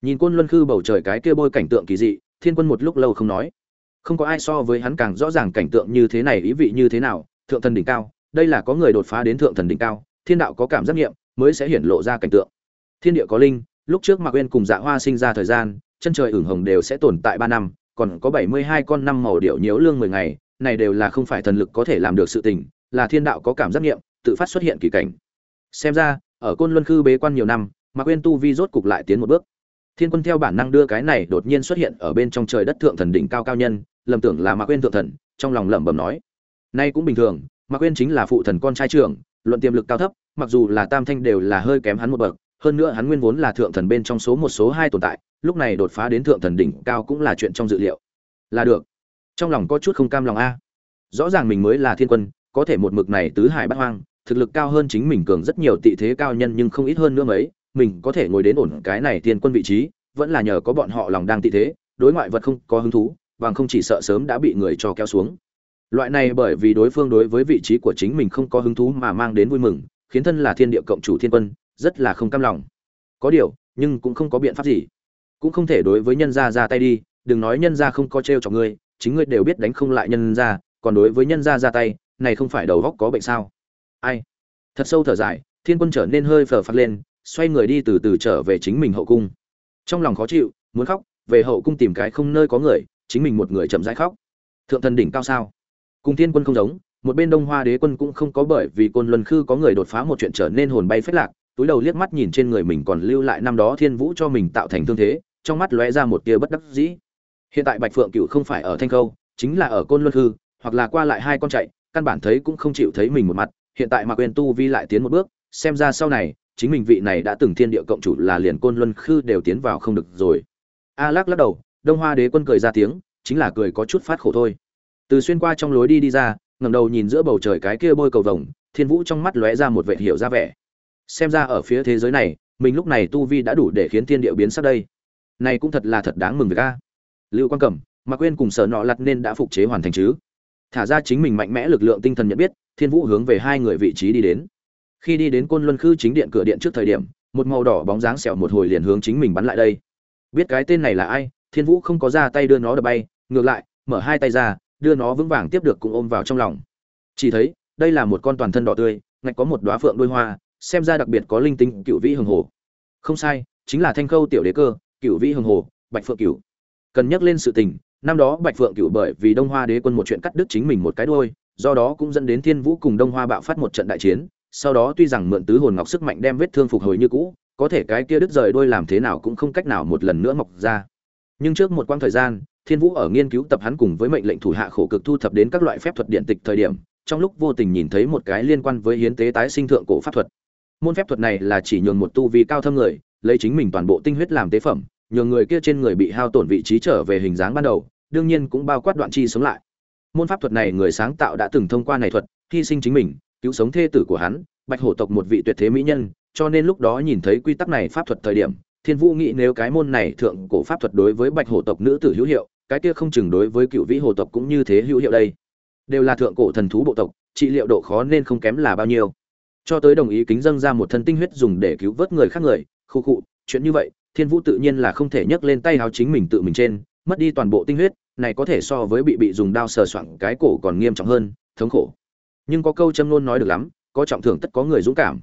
nhìn côn luân khư bầu trời cái kia bôi cảnh tượng kỳ dị, thiên quân một lúc lâu không nói. Không có ai so với hắn càng rõ ràng cảnh tượng như thế này, ý vị như thế nào, thượng thần đỉnh cao, đây là có người đột phá đến thượng thần đỉnh cao, thiên đạo có cảm giác nghiệm, mới sẽ hiển lộ ra cảnh tượng. Thiên địa có linh, lúc trước mạc quên cùng dạ hoa sinh ra thời gian, chân trời ửng hồng đều sẽ tồn tại ba năm, còn có bảy mươi hai con năm màu điệu nhiễu lương mười ngày, này đều là không phải thần lực có thể làm được sự tình, là thiên đạo có cảm giác nghiệm, tự phát xuất hiện kỳ cảnh. Xem ra, ở côn luân khư bế quan nhiều năm, mạc quên tu vi rốt cục lại tiến một bước thiên quân theo bản năng đưa cái này đột nhiên xuất hiện ở bên trong trời đất thượng thần đỉnh cao cao nhân, lầm tưởng là mạc quên thượng thần, trong lòng lẩm bẩm nói. Nay cũng bình thường, mạc quên chính là phụ thần con trai trưởng, luận tiềm lực cao thấp, mặc dù là tam thanh đều là hơi kém hắn một bậc, hơn nữa hắn nguyên vốn là thượng thần bên trong số một số hai tồn tại, lúc này đột phá đến thượng thần đỉnh cao cũng là chuyện trong dự liệu. Là được. Trong lòng có chút không cam lòng a. Rõ ràng mình mới là thiên quân, có thể một mực này tứ hải bắt hoang, thực lực cao hơn chính mình cường rất nhiều tị thế cao nhân nhưng không ít hơn nữa mấy mình có thể ngồi đến ổn cái này tiên quân vị trí, vẫn là nhờ có bọn họ lòng đang tị thế, đối ngoại vật không có hứng thú và không chỉ sợ sớm đã bị người cho kéo xuống. Loại này bởi vì đối phương đối với vị trí của chính mình không có hứng thú mà mang đến vui mừng, khiến thân là thiên địa cộng chủ thiên quân, rất là không cam lòng. Có điều, nhưng cũng không có biện pháp gì. Cũng không thể đối với nhân gia ra tay đi, đừng nói nhân gia không có trêu cho ngươi, chính ngươi đều biết đánh không lại nhân gia, còn đối với nhân gia ra tay, này không phải đầu óc có bệnh sao? Ai? Thật sâu thở dài, thiên quân trở nên hơi phờ phạt lên xoay người đi từ từ trở về chính mình hậu cung. Trong lòng khó chịu, muốn khóc, về hậu cung tìm cái không nơi có người, chính mình một người chậm rãi khóc. Thượng thần đỉnh cao sao? Cùng thiên quân không giống, một bên đông hoa đế quân cũng không có bởi vì côn luân khư có người đột phá một chuyện trở nên hồn bay phết lạc, túi đầu liếc mắt nhìn trên người mình còn lưu lại năm đó thiên vũ cho mình tạo thành thương thế, trong mắt lóe ra một tia bất đắc dĩ. Hiện tại bạch phượng cựu không phải ở thanh khâu, chính là ở côn luân khư, hoặc là qua lại hai con chạy, căn bản thấy cũng không chịu thấy mình một mặt, hiện tại mà quyền tu vi lại tiến một bước, xem ra sau này chính mình vị này đã từng thiên địa cộng chủ là liền côn luân khư đều tiến vào không được rồi. A lắc lắc đầu, đông hoa đế quân cười ra tiếng, chính là cười có chút phát khổ thôi. Từ xuyên qua trong lối đi đi ra, ngẩng đầu nhìn giữa bầu trời cái kia bôi cầu vồng, thiên vũ trong mắt lóe ra một vệt hiểu ra vẻ. Xem ra ở phía thế giới này, mình lúc này tu vi đã đủ để khiến thiên địa biến sắc đây. Này cũng thật là thật đáng mừng việc a. Lưu quang cẩm mà quên cùng sở nọ lặt nên đã phục chế hoàn thành chứ? Thả ra chính mình mạnh mẽ lực lượng tinh thần nhận biết, thiên vũ hướng về hai người vị trí đi đến khi đi đến côn luân khư chính điện cửa điện trước thời điểm, một màu đỏ bóng dáng xẻo một hồi liền hướng chính mình bắn lại đây. Biết cái tên này là ai, thiên vũ không có ra tay đưa nó đập bay, ngược lại, mở hai tay ra, đưa nó vững vàng tiếp được cùng ôm vào trong lòng. Chỉ thấy, đây là một con toàn thân đỏ tươi, ngạch có một đóa phượng đôi hoa, xem ra đặc biệt có linh tinh cựu vĩ hường hồ không sai, chính là thanh khâu tiểu đế cơ, cựu vĩ hường hồ bạch phượng cựu cần nhắc lên sự tình, năm đó bạch phượng cựu bởi vì đông hoa đế quân một chuyện cắt đứt chính mình một cái đôi do đó cũng dẫn đến thiên vũ cùng đông hoa bạo phát một trận đại chiến sau đó tuy rằng mượn tứ hồn ngọc sức mạnh đem vết thương phục hồi như cũ, có thể cái kia đứt rời đôi làm thế nào cũng không cách nào một lần nữa mọc ra. Nhưng trước một quãng thời gian, thiên vũ ở nghiên cứu tập hắn cùng với mệnh lệnh thủ hạ khổ cực thu thập đến các loại phép thuật điện tịch thời điểm, trong lúc vô tình nhìn thấy một cái liên quan với hiến tế tái sinh thượng cổ pháp thuật. Môn phép thuật này là chỉ nhường một tu vi cao thâm người, lấy chính mình toàn bộ tinh huyết làm tế phẩm, nhường người kia trên người bị hao tổn vị trí trở về hình dáng ban đầu, đương nhiên cũng bao quát đoạn chi sống lại. Môn pháp thuật này người sáng tạo đã từng thông qua này thuật, hy sinh chính mình cứu sống thê tử của hắn, bạch hổ tộc một vị tuyệt thế mỹ nhân, cho nên lúc đó nhìn thấy quy tắc này pháp thuật thời điểm, thiên vũ nghĩ nếu cái môn này thượng cổ pháp thuật đối với bạch hổ tộc nữ tử hữu hiệu, cái kia không chừng đối với cựu vĩ hồ tộc cũng như thế hữu hiệu đây. Đều là thượng cổ thần thú bộ tộc, trị liệu độ khó nên không kém là bao nhiêu. Cho tới đồng ý kính dâng ra một thân tinh huyết dùng để cứu vớt người khác người, khu cụ chuyện như vậy, thiên vũ tự nhiên là không thể nhấc lên tay háo chính mình tự mình trên, mất đi toàn bộ tinh huyết, này có thể so với bị bị dùng đao sờ soạng cái cổ còn nghiêm trọng hơn, thống khổ nhưng có câu châm ngôn nói được lắm, có trọng thưởng tất có người dũng cảm.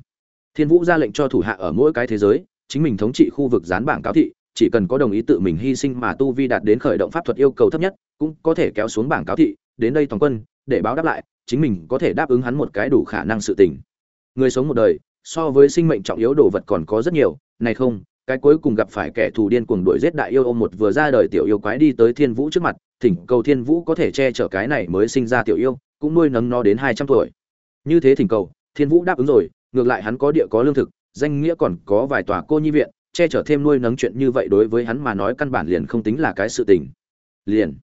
Thiên vũ ra lệnh cho thủ hạ ở mỗi cái thế giới, chính mình thống trị khu vực gián bảng cáo thị, chỉ cần có đồng ý tự mình hy sinh mà tu vi đạt đến khởi động pháp thuật yêu cầu thấp nhất, cũng có thể kéo xuống bảng cáo thị, đến đây toàn quân, để báo đáp lại, chính mình có thể đáp ứng hắn một cái đủ khả năng sự tình. Người sống một đời, so với sinh mệnh trọng yếu đồ vật còn có rất nhiều, này không, cái cuối cùng gặp phải kẻ thù điên cuồng đuổi giết đại yêu ôm một vừa ra đời tiểu yêu quái đi tới thiên vũ trước mặt, thỉnh cầu thiên vũ có thể che chở cái này mới sinh ra tiểu yêu cũng nuôi nấng nó đến hai trăm tuổi. Như thế thỉnh cầu, thiên vũ đáp ứng rồi, ngược lại hắn có địa có lương thực, danh nghĩa còn có vài tòa cô nhi viện, che chở thêm nuôi nấng chuyện như vậy đối với hắn mà nói căn bản liền không tính là cái sự tình. Liền,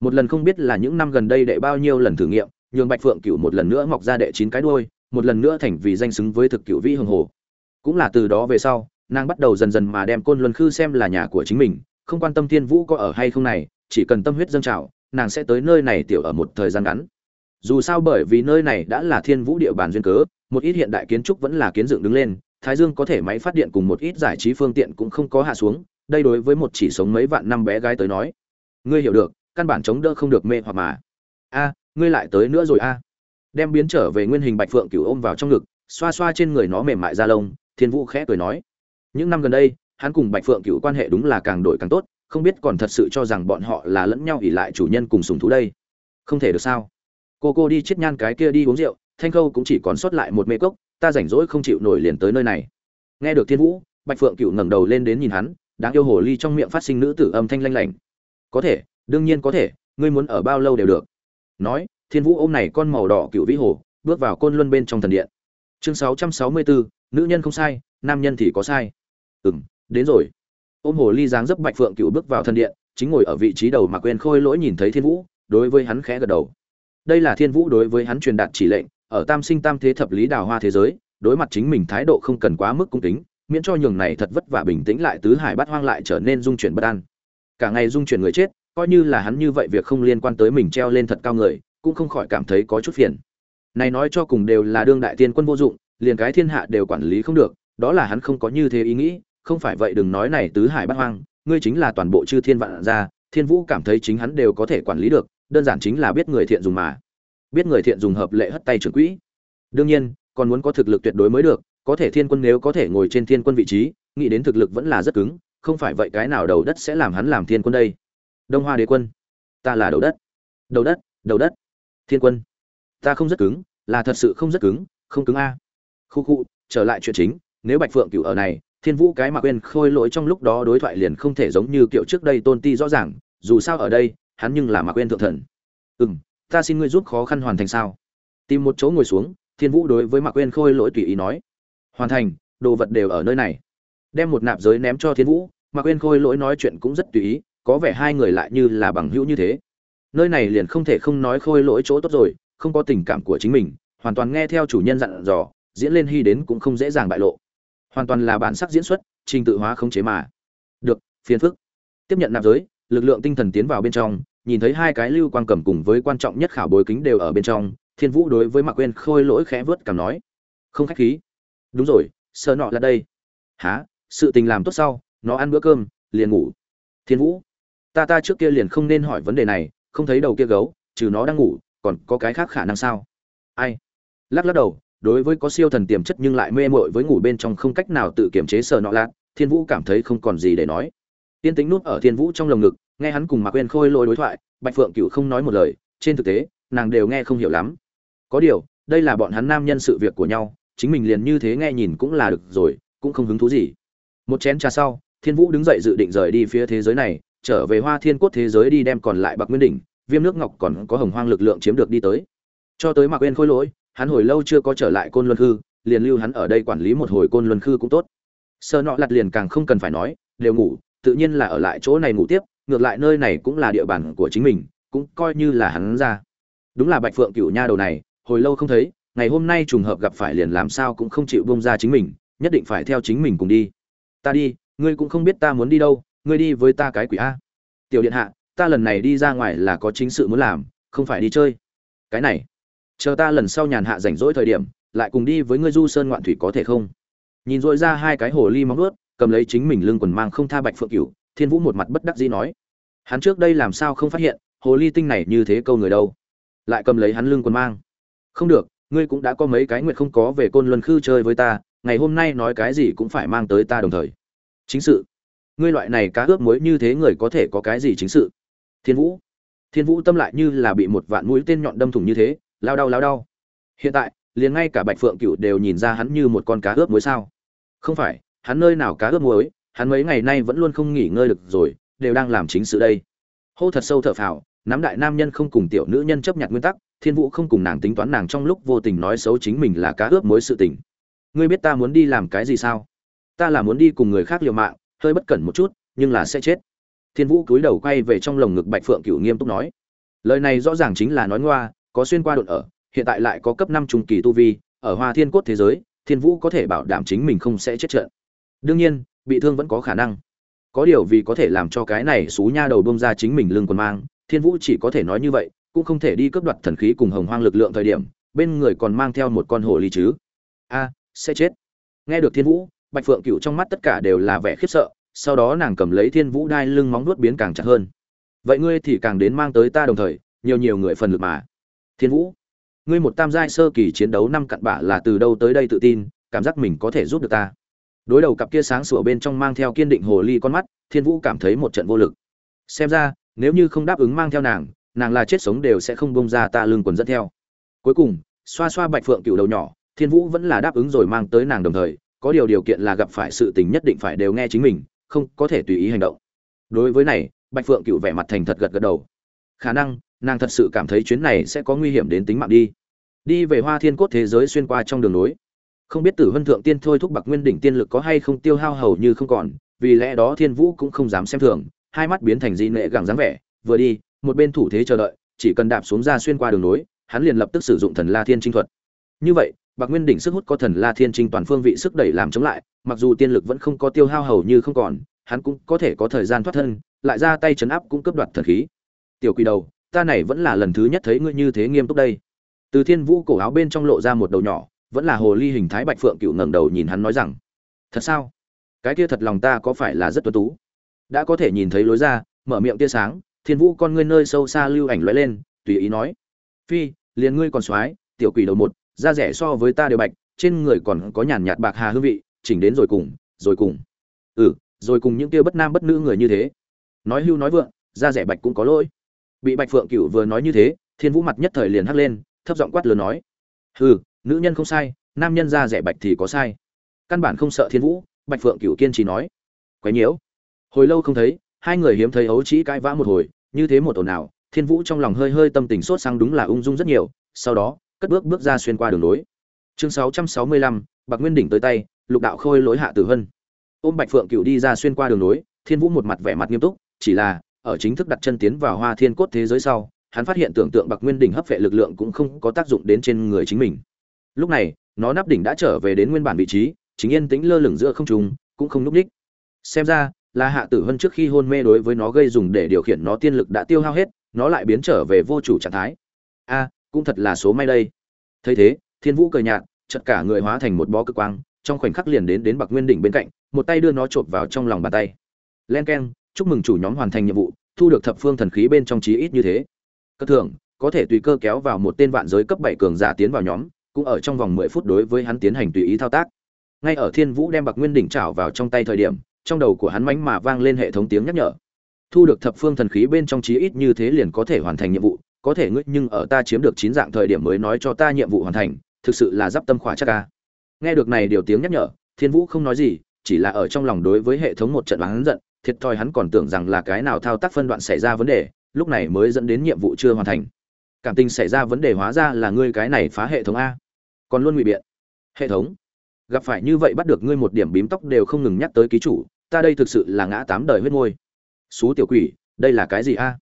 một lần không biết là những năm gần đây đệ bao nhiêu lần thử nghiệm, nhường bạch phượng cựu một lần nữa mọc ra đệ chín cái đuôi, một lần nữa thành vì danh xứng với thực cựu vĩ hồng hồ. Cũng là từ đó về sau, nàng bắt đầu dần dần mà đem côn luân khư xem là nhà của chính mình, không quan tâm thiên vũ có ở hay không này, chỉ cần tâm huyết dâng trào, nàng sẽ tới nơi này tiểu ở một thời gian ngắn dù sao bởi vì nơi này đã là thiên vũ địa bàn duyên cớ, một ít hiện đại kiến trúc vẫn là kiến dựng đứng lên, thái dương có thể máy phát điện cùng một ít giải trí phương tiện cũng không có hạ xuống, đây đối với một chỉ sống mấy vạn năm bé gái tới nói. Ngươi hiểu được, căn bản chống đỡ không được mê hoặc mà. A, ngươi lại tới nữa rồi a. Đem biến trở về nguyên hình bạch phượng cửu ôm vào trong ngực, xoa xoa trên người nó mềm mại da lông, thiên vũ khẽ cười nói. Những năm gần đây, hắn cùng bạch phượng cửu quan hệ đúng là càng đổi càng tốt, không biết còn thật sự cho rằng bọn họ là lẫn nhau ỉ lại chủ nhân cùng sùng thú đây. Không thể được sao? Cô cô đi chết nhan cái kia đi uống rượu, thanh khâu cũng chỉ còn sót lại một mê cốc, ta rảnh rỗi không chịu nổi liền tới nơi này. Nghe được thiên vũ, bạch phượng cựu ngẩng đầu lên đến nhìn hắn, đáng yêu hồ ly trong miệng phát sinh nữ tử âm thanh lanh lảnh. Có thể, đương nhiên có thể, ngươi muốn ở bao lâu đều được. Nói, thiên vũ ôm này con màu đỏ cựu vĩ hồ, bước vào côn luân bên trong thần điện. Chương sáu trăm sáu mươi bốn nữ nhân không sai, nam nhân thì có sai. Ừ m đến rồi. Ôm hồ ly dáng dấp bạch phượng cựu bước vào thần điện, chính ngồi ở vị trí đầu mà quên khôi lỗi nhìn thấy thiên vũ, đối với hắn khẽ gật đầu đây là thiên vũ đối với hắn truyền đạt chỉ lệnh, ở tam sinh tam thế thập lý đào hoa thế giới, đối mặt chính mình thái độ không cần quá mức cung kính, miễn cho nhường này thật vất vả bình tĩnh lại tứ hải bát hoang lại trở nên dung chuyển bất an. Cả ngày dung chuyển người chết, coi như là hắn như vậy việc không liên quan tới mình treo lên thật cao người, cũng không khỏi cảm thấy có chút phiền. Này nói cho cùng đều là đương đại tiên quân vô dụng, liền cái thiên hạ đều quản lý không được, đó là hắn không có như thế ý nghĩ, không phải vậy đừng nói này tứ hải bát hoang, ngươi chính là toàn bộ chư thiên vạn gia, thiên vũ cảm thấy chính hắn đều có thể quản lý được đơn giản chính là biết người thiện dùng mà. Biết người thiện dùng hợp lệ hất tay trưởng quỹ. Đương nhiên, còn muốn có thực lực tuyệt đối mới được, có thể thiên quân nếu có thể ngồi trên thiên quân vị trí, nghĩ đến thực lực vẫn là rất cứng, không phải vậy cái nào đầu đất sẽ làm hắn làm thiên quân đây? Đông hoa đế quân, ta là đầu đất. Đầu đất đầu đất. Thiên quân, ta không rất cứng, là thật sự không rất cứng, không cứng a. Khu khu, trở lại chuyện chính, nếu bạch phượng cựu ở này, thiên vũ cái mà quên khôi lỗi trong lúc đó đối thoại liền không thể giống như kiểu trước đây tôn ti rõ ràng, dù sao ở đây hắn nhưng là mà quên thượng thần. Ừ m ta xin ngươi giúp khó khăn hoàn thành sao? Tìm một chỗ ngồi xuống, thiên vũ đối với mạc quên khôi lỗi tùy ý nói. Hoàn thành, đồ vật đều ở nơi này. Đem một nạp giới ném cho thiên vũ Mặc quên khôi lỗi nói chuyện cũng rất tùy ý, có vẻ hai người lại như là bằng hữu như thế. Nơi này liền không thể không nói khôi lỗi chỗ tốt rồi, không có tình cảm của chính mình, hoàn toàn nghe theo chủ nhân dặn dò, diễn lên hy đến cũng không dễ dàng bại lộ. Hoàn toàn là bản sắc diễn xuất, trình tự hóa không chế mà. Được, phiền phức. Tiếp nhận nạp giới, lực lượng tinh thần tiến vào bên trong nhìn thấy hai cái lưu quang cầm cùng với quan trọng nhất khảo bối kính đều ở bên trong, thiên vũ đối với mạc quên khôi lỗi khẽ vớt cảm nói, không khách khí. Đúng rồi sợ nọ là đây. Há sự tình làm tốt sau, nó ăn bữa cơm, liền ngủ. Thiên vũ, ta ta trước kia liền không nên hỏi vấn đề này, không thấy đầu kia gấu, trừ nó đang ngủ, còn có cái khác khả năng sao? Ai? Lắc lắc đầu, đối với có siêu thần tiềm chất nhưng lại mê mội với ngủ bên trong không cách nào tự kiểm chế sợ nọ lạc thiên vũ cảm thấy không còn gì để nói. Tiên tính nút ở thiên vũ trong lồng ngực nghe hắn cùng mạc quên khôi lôi đối thoại, bạch phượng cựu không nói một lời, trên thực tế, nàng đều nghe không hiểu lắm. Có điều, đây là bọn hắn nam nhân sự việc của nhau, chính mình liền như thế nghe nhìn cũng là được rồi, cũng không hứng thú gì. Một chén trà sau, thiên vũ đứng dậy dự định rời đi phía thế giới này, trở về hoa thiên quốc thế giới đi đem còn lại bạc nguyên đỉnh, viêm nước ngọc còn có hồng hoang lực lượng chiếm được đi tới. Cho tới mạc quên khôi lỗi, hắn hồi lâu chưa có trở lại côn luân khư, liền lưu hắn ở đây quản lý một hồi côn luân khư cũng tốt. Sơ nọ lặt liền càng không cần phải nói, đều ngủ, tự nhiên là ở lại chỗ này ngủ tiếp ngược lại nơi này cũng là địa bàn của chính mình, cũng coi như là hắn ra. Đúng là bạch phượng cựu nha đầu này, hồi lâu không thấy, ngày hôm nay trùng hợp gặp phải liền làm sao cũng không chịu bông ra chính mình, nhất định phải theo chính mình cùng đi. Ta đi, ngươi cũng không biết ta muốn đi đâu, ngươi đi với ta cái quỷ a. Tiểu điện hạ, ta lần này đi ra ngoài là có chính sự muốn làm, không phải đi chơi. Cái này, chờ ta lần sau nhàn hạ rảnh rỗi thời điểm, lại cùng đi với ngươi du sơn ngoạn thủy có thể không? Nhìn dội ra hai cái hồ ly móng ướt cầm lấy chính mình lưng quần mang không tha bạch phượng cửu thiên vũ một mặt bất đắc dĩ nói, hắn trước đây làm sao không phát hiện, hồ ly tinh này như thế câu người đâu? Lại cầm lấy hắn lưng quần mang. Không được, ngươi cũng đã có mấy cái nguyện không có về côn luân khư chơi với ta, ngày hôm nay nói cái gì cũng phải mang tới ta đồng thời. Chính sự? Ngươi loại này cá ướp muối như thế người có thể có cái gì chính sự? Thiên vũ. Thiên vũ tâm lại như là bị một vạn mũi tên nhọn đâm thủng như thế, lao đau lao đau. Hiện tại, liền ngay cả bạch phượng cựu đều nhìn ra hắn như một con cá ướp muối sao? Không phải, hắn nơi nào cá ướp muối hắn mấy ngày nay vẫn luôn không nghỉ ngơi được rồi, đều đang làm chính sự đây. Hô thật sâu thở phào, nắm đại nam nhân không cùng tiểu nữ nhân chấp nhận nguyên tắc, thiên vũ không cùng nàng tính toán nàng trong lúc vô tình nói xấu chính mình là cá ướp mối sự tình. Ngươi biết ta muốn đi làm cái gì sao? Ta là muốn đi cùng người khác liều mạng, hơi bất cẩn một chút, nhưng là sẽ chết. Thiên vũ cúi đầu quay về trong lồng ngực bạch phượng cựu nghiêm túc nói. Lời này rõ ràng chính là nói ngoa, có xuyên qua đột ở, hiện tại lại có cấp năm trung kỳ tu vi, ở hoa thiên cốt thế giới, thiên vũ có thể bảo đảm chính mình không sẽ chết trận. Đương nhiên bị thương vẫn có khả năng. Có điều vì có thể làm cho cái này xú nha đầu bông ra chính mình lưng còn mang, thiên vũ chỉ có thể nói như vậy, cũng không thể đi cướp đoạt thần khí cùng hồng hoang lực lượng thời điểm, bên người còn mang theo một con hồ ly chứ. A, sẽ chết. Nghe được thiên vũ, bạch phượng cựu trong mắt tất cả đều là vẻ khiếp sợ, sau đó nàng cầm lấy thiên vũ đai lưng móng nuốt biến càng chặt hơn. Vậy ngươi thì càng đến mang tới ta đồng thời, nhiều nhiều người phần lực mà. Thiên vũ, ngươi một tam giai sơ kỳ chiến đấu năm cặn bả là từ đâu tới đây tự tin, cảm giác mình có thể giúp được ta? Đối đầu cặp kia sáng sủa bên trong mang theo kiên định hồ ly con mắt, thiên vũ cảm thấy một trận vô lực. Xem ra, nếu như không đáp ứng mang theo nàng nàng là chết sống đều sẽ không bông ra ta lưng quần dẫn theo. Cuối cùng, xoa xoa bạch phượng cựu đầu nhỏ, thiên vũ vẫn là đáp ứng rồi mang tới nàng đồng thời, có điều điều kiện là gặp phải sự tình nhất định phải đều nghe chính mình, không có thể tùy ý hành động. Đối với này, bạch phượng cựu vẻ mặt thành thật gật gật đầu. Khả năng, nàng thật sự cảm thấy chuyến này sẽ có nguy hiểm đến tính mạng đi. Đi về hoa thiên cốt thế giới xuyên qua trong đường nối không biết tử vân thượng tiên thôi thúc bạc nguyên đỉnh tiên lực có hay không tiêu hao hầu như không còn, vì lẽ đó thiên vũ cũng không dám xem thường, hai mắt biến thành di nệ gẳng dáng vẻ, vừa đi, một bên thủ thế chờ đợi, chỉ cần đạp xuống ra xuyên qua đường nối, hắn liền lập tức sử dụng thần la thiên trinh thuật. Như vậy, bạc nguyên đỉnh sức hút có thần la thiên trinh toàn phương vị sức đẩy làm chống lại, mặc dù tiên lực vẫn không có tiêu hao hầu như không còn, hắn cũng có thể có thời gian thoát thân, lại ra tay chấn áp cũng cướp đoạt thần khí. Tiểu quỷ đầu, ta này vẫn là lần thứ nhất thấy ngươi như thế nghiêm túc đây. Từ thiên vũ cổ áo bên trong lộ ra một đầu nhỏ vẫn là hồ ly hình thái bạch phượng cựu ngẩng đầu nhìn hắn nói rằng, thật sao? Cái kia thật lòng ta có phải là rất tuân tú? Đã có thể nhìn thấy lối ra, mở miệng tia sáng, thiên vũ con ngươi nơi sâu xa lưu ảnh lóe lên, tùy ý nói, phi, liền ngươi còn soái tiểu quỷ đầu một, da rẻ so với ta đều bạch, trên người còn có nhàn nhạt bạc hà hương vị, chỉnh đến rồi cùng rồi cùng. Ừ rồi cùng những kia bất nam bất nữ người như thế. Nói hưu nói vượng, da rẻ bạch cũng có lỗi. Bị bạch phượng cửu vừa nói như thế, thiên vũ mặt nhất thời liền hắt lên, thấp giọng quát lớn nói, hừ nữ nhân không sai nam nhân ra rẻ bạch thì có sai. Căn bản không sợ thiên vũ bạch phượng cửu kiên trì nói. Quấy nhiễu. Hồi lâu không thấy hai người hiếm thấy ấu trĩ cãi vã một hồi như thế một ồn nào thiên vũ trong lòng hơi hơi tâm tình sốt sang đúng là ung dung rất nhiều sau đó cất bước bước ra xuyên qua đường lối. Chương 665, bạc nguyên đỉnh tới tay lục đạo khôi lối hạ tử hân. Ôm bạch phượng cựu đi ra xuyên qua đường lối thiên vũ một mặt vẻ mặt nghiêm túc chỉ là ở chính thức đặt chân tiến vào hoa thiên cốt thế giới sau hắn phát hiện tưởng tượng bạc nguyên đỉnh hấp vệ lực lượng cũng không có tác dụng đến trên người chính mình lúc này, nó nắp đỉnh đã trở về đến nguyên bản vị trí, chính yên tĩnh lơ lửng giữa không trung, cũng không núp ních xem ra là hạ tử hân trước khi hôn mê đối với nó gây dùng để điều khiển nó tiên lực đã tiêu hao hết, nó lại biến trở về vô chủ trạng thái. A, cũng thật là số may đây. Thấy thế, thiên vũ cười nhạt chật cả người hóa thành một bó cực quang, trong khoảnh khắc liền đến đến bạc nguyên đỉnh bên cạnh, một tay đưa nó chộp vào trong lòng bàn tay. Len keng, chúc mừng chủ nhóm hoàn thành nhiệm vụ, thu được thập phương thần khí bên trong chí ít như thế. Cất thường có thể tùy cơ kéo vào một tên vạn giới cấp bảy cường giả tiến vào nhóm cũng ở trong vòng mười phút đối với hắn tiến hành tùy ý thao tác. Ngay ở thiên vũ đem bạc nguyên đỉnh trảo vào trong tay thời điểm, trong đầu của hắn mánh mà vang lên hệ thống tiếng nhắc nhở. Thu được thập phương thần khí bên trong chí ít như thế liền có thể hoàn thành nhiệm vụ, có thể ngươi nhưng ở ta chiếm được chín dạng thời điểm mới nói cho ta nhiệm vụ hoàn thành, thực sự là giáp tâm khỏa chắc a. nghe được này điều tiếng nhắc nhở, thiên vũ không nói gì, chỉ là ở trong lòng đối với hệ thống một trận oán giận, thiệt thòi hắn còn tưởng rằng là cái nào thao tác phân đoạn xảy ra vấn đề, lúc này mới dẫn đến nhiệm vụ chưa hoàn thành cảm tình xảy ra vấn đề hóa ra là ngươi cái này phá hệ thống a. Còn luôn ngụy biện. Hệ thống. Gặp phải như vậy bắt được ngươi một điểm bím tóc đều không ngừng nhắc tới ký chủ, ta đây thực sự là ngã tám đời huyết môi. Xú tiểu quỷ, đây là cái gì a?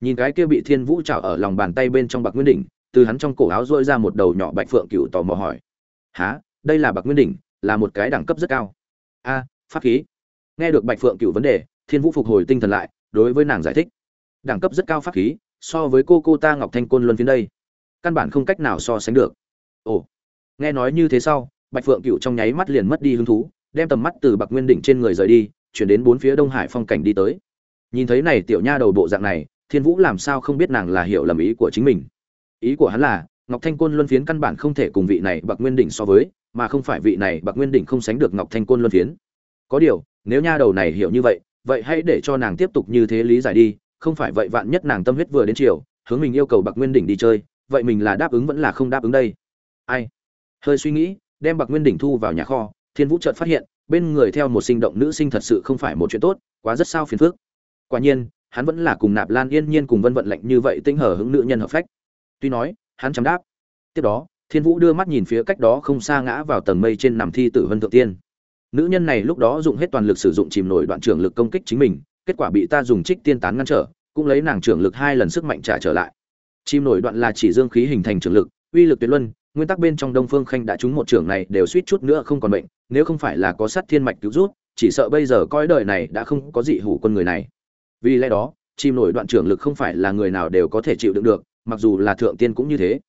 Nhìn cái kia bị thiên vũ trào ở lòng bàn tay bên trong bạc nguyên đỉnh, từ hắn trong cổ áo dôi ra một đầu nhỏ bạch phượng cựu tò mò hỏi. Há đây là bạc nguyên đỉnh, là một cái đẳng cấp rất cao. A, pháp khí. Nghe được bạch phượng cựu vấn đề, thiên vũ phục hồi tinh thần lại, đối với nàng giải thích. Đẳng cấp rất cao pháp khí so với cô cô ta ngọc thanh côn luân phiến đây. Căn bản không cách nào so sánh được. Ồ, nghe nói như thế sau, bạch phượng cựu trong nháy mắt liền mất đi hứng thú, đem tầm mắt từ bạc nguyên đỉnh trên người rời đi, chuyển đến bốn phía đông hải phong cảnh đi tới. Nhìn thấy này tiểu nha đầu bộ dạng này, thiên vũ làm sao không biết nàng là hiểu lầm ý của chính mình. Ý của hắn là, ngọc thanh côn luân phiến căn bản không thể cùng vị này bạc nguyên đỉnh so với, mà không phải vị này bạc nguyên đỉnh không sánh được ngọc thanh côn luân phiến. Có điều, nếu nha đầu này hiểu như vậy vậy hãy để cho nàng tiếp tục như thế lý giải đi không phải vậy vạn nhất nàng tâm huyết vừa đến chiều, hướng mình yêu cầu bạc nguyên đỉnh đi chơi, vậy mình là đáp ứng vẫn là không đáp ứng đây? Ai? Hơi suy nghĩ, đem bạc nguyên đỉnh thu vào nhà kho, thiên vũ chợt phát hiện, bên người theo một sinh động nữ sinh thật sự không phải một chuyện tốt, quá rất sao phiền phức. Quả nhiên, hắn vẫn là cùng nạp lan yên nhiên cùng vân vận lệnh như vậy tinh hở hứng nữ nhân hợp phách. Tuy nói, hắn chấm đáp. Tiếp đó, thiên vũ đưa mắt nhìn phía cách đó không xa ngã vào tầng mây trên nằm thi tử vân thượng tiên. Nữ nhân này lúc đó dùng hết toàn lực sử dụng chìm nổi đoạn trưởng lực công kích chính mình kết quả bị ta dùng trích tiên tán ngăn trở, cũng lấy nàng trưởng lực hai lần sức mạnh trả trở lại. Chim nổi đoạn là chỉ dương khí hình thành trưởng lực, uy lực tuyệt luân, nguyên tắc bên trong đông phương khanh đã trúng một trưởng này đều suýt chút nữa không còn bệnh, nếu không phải là có sát thiên mạch cứu rút, chỉ sợ bây giờ coi đời này đã không có dị hủ quân người này. Vì lẽ đó, chim nổi đoạn trưởng lực không phải là người nào đều có thể chịu đựng được, mặc dù là thượng tiên cũng như thế.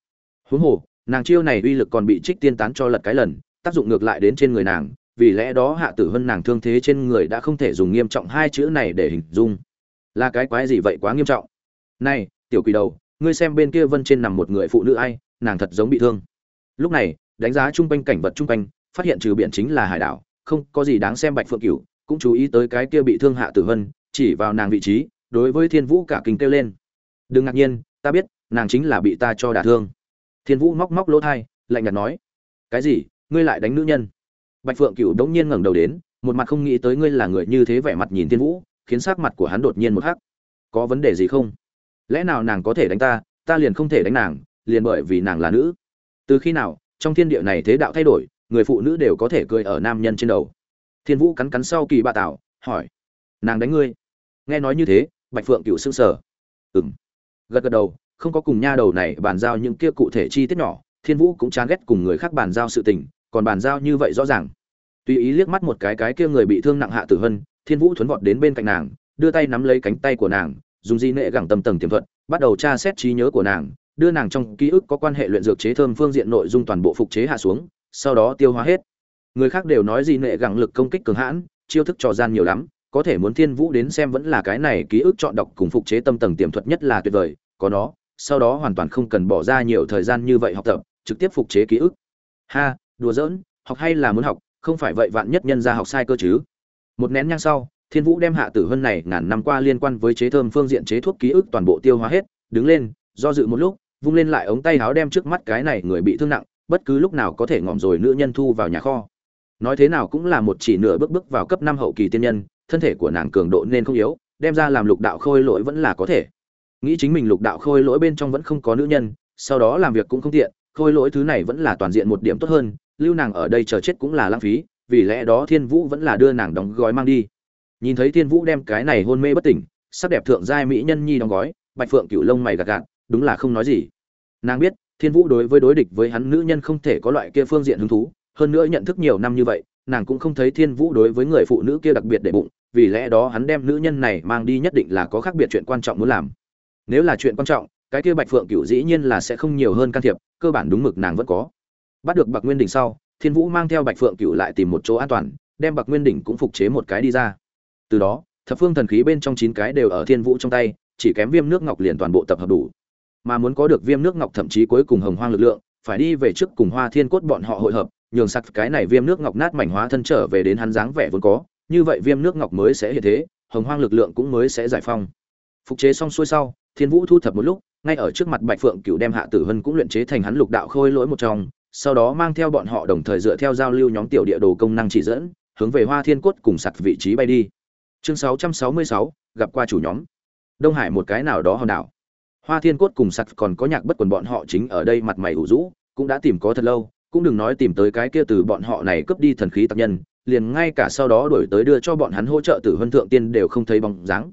Huống hồ, nàng chiêu này uy lực còn bị trích tiên tán cho lật cái lần, tác dụng ngược lại đến trên người nàng vì lẽ đó hạ tử hân nàng thương thế trên người đã không thể dùng nghiêm trọng hai chữ này để hình dung. Là cái quái gì vậy quá nghiêm trọng? Này, tiểu quỷ đầu, ngươi xem bên kia vân trên nằm một người phụ nữ ai, nàng thật giống bị thương. Lúc này, đánh giá chung quanh cảnh vật chung quanh, phát hiện trừ biển chính là hải đảo, không có gì đáng xem bạch phượng cửu, cũng chú ý tới cái kia bị thương hạ tử hân, chỉ vào nàng vị trí, đối với thiên vũ cả kinh kêu lên. Đừng ngạc nhiên, ta biết, nàng chính là bị ta cho đả thương. Thiên vũ móc móc lỗ thai, lạnh nhạt nói, cái gì? Ngươi lại đánh nữ nhân? Bạch phượng cựu đống nhiên ngẩng đầu đến, một mặt không nghĩ tới ngươi là người như thế vẻ mặt nhìn thiên vũ, khiến sắc mặt của hắn đột nhiên một hắc. Có vấn đề gì không? Lẽ nào nàng có thể đánh ta ta liền không thể đánh nàng, liền bởi vì nàng là nữ. Từ khi nào, trong thiên địa này thế đạo thay đổi, người phụ nữ đều có thể cười ở nam nhân trên đầu. Thiên vũ cắn cắn sau kỳ bà tảo, hỏi, nàng đánh ngươi? Nghe nói như thế, bạch phượng cựu sững sờ. Ừng gật gật đầu, không có cùng nha đầu này bàn giao những kia cụ thể chi tiết nhỏ, thiên vũ cũng chán ghét cùng người khác bàn giao sự tình còn bàn giao như vậy rõ ràng. Tùy ý liếc mắt một cái cái kia người bị thương nặng hạ tử hân, thiên vũ thuấn vọt đến bên cạnh nàng, đưa tay nắm lấy cánh tay của nàng, dùng di nệ gẳng tâm tầng tiềm thuật, bắt đầu tra xét trí nhớ của nàng, đưa nàng trong ký ức có quan hệ luyện dược chế thơm phương diện nội dung toàn bộ phục chế hạ xuống, sau đó tiêu hóa hết. Người khác đều nói di nệ gẳng lực công kích cường hãn, chiêu thức trò gian nhiều lắm, có thể muốn thiên vũ đến xem vẫn là cái này ký ức chọn đọc cùng phục chế tâm tầng tiềm thuật nhất là tuyệt vời, có nó, sau đó hoàn toàn không cần bỏ ra nhiều thời gian như vậy học tập, trực tiếp phục chế ký ức. Ha đùa giỡn, học hay là muốn học, không phải vậy vạn nhất nhân ra học sai cơ chứ. Một nén nhang sau, thiên vũ đem hạ tử hân này ngàn năm qua liên quan với chế thơm phương diện chế thuốc ký ức toàn bộ tiêu hóa hết, đứng lên, do dự một lúc, vung lên lại ống tay áo đem trước mắt cái này người bị thương nặng, bất cứ lúc nào có thể ngỏm rồi nữ nhân thu vào nhà kho. Nói thế nào cũng là một chỉ nửa bước bước vào cấp năm hậu kỳ tiên nhân, thân thể của nàng cường độ nên không yếu, đem ra làm lục đạo khôi lỗi vẫn là có thể. Nghĩ chính mình lục đạo khôi lỗi bên trong vẫn không có nữ nhân, sau đó làm việc cũng không tiện khôi lỗi thứ này vẫn là toàn diện một điểm tốt hơn, lưu nàng ở đây chờ chết cũng là lãng phí, vì lẽ đó thiên vũ vẫn là đưa nàng đóng gói mang đi. Nhìn thấy thiên vũ đem cái này hôn mê bất tỉnh, sắc đẹp thượng giai mỹ nhân nhi đóng gói, bạch phượng cựu lông mày gạt gạt, đúng là không nói gì. Nàng biết, thiên vũ đối với đối địch với hắn nữ nhân không thể có loại kia phương diện hứng thú, hơn nữa nhận thức nhiều năm như vậy, nàng cũng không thấy thiên vũ đối với người phụ nữ kia đặc biệt để bụng, vì lẽ đó hắn đem nữ nhân này mang đi nhất định là có khác biệt chuyện quan trọng muốn làm. Nếu là chuyện quan trọng cái kia bạch phượng cựu dĩ nhiên là sẽ không nhiều hơn can thiệp, cơ bản đúng mực nàng vẫn có. Bắt được bạc nguyên đỉnh sau, thiên vũ mang theo bạch phượng cựu lại tìm một chỗ an toàn, đem bạc nguyên đỉnh cũng phục chế một cái đi ra. Từ đó, thập phương thần khí bên trong chín cái đều ở thiên vũ trong tay, chỉ kém viêm nước ngọc liền toàn bộ tập hợp đủ. Mà muốn có được viêm nước ngọc thậm chí cuối cùng hồng hoang lực lượng, phải đi về trước cùng hoa thiên cốt bọn họ hội hợp, nhường sặc cái này viêm nước ngọc nát mảnh hóa thân trở về đến hắn dáng vẻ vốn có, như vậy viêm nước ngọc mới sẽ hiện thế, hồng hoang lực lượng cũng mới sẽ giải phong phục chế xong xuôi sau, thiên vũ thu thập một lúc ngay ở trước mặt bạch phượng cựu đem hạ tử hân cũng luyện chế thành hắn lục đạo khôi lỗi một trong sau đó mang theo bọn họ đồng thời dựa theo giao lưu nhóm tiểu địa đồ công năng chỉ dẫn hướng về hoa thiên cốt cùng sặt vị trí bay đi. Chương 666, gặp qua chủ nhóm. Đông hải một cái nào đó hòn đảo. Hoa thiên cốt cùng sặt còn có nhạc bất quần bọn họ chính ở đây mặt mày ủ rũ cũng đã tìm có thật lâu cũng đừng nói tìm tới cái kia từ bọn họ này cướp đi thần khí tạc nhân liền ngay cả sau đó đổi tới đưa cho bọn hắn hỗ trợ tử huân thượng tiên đều không thấy bóng dáng.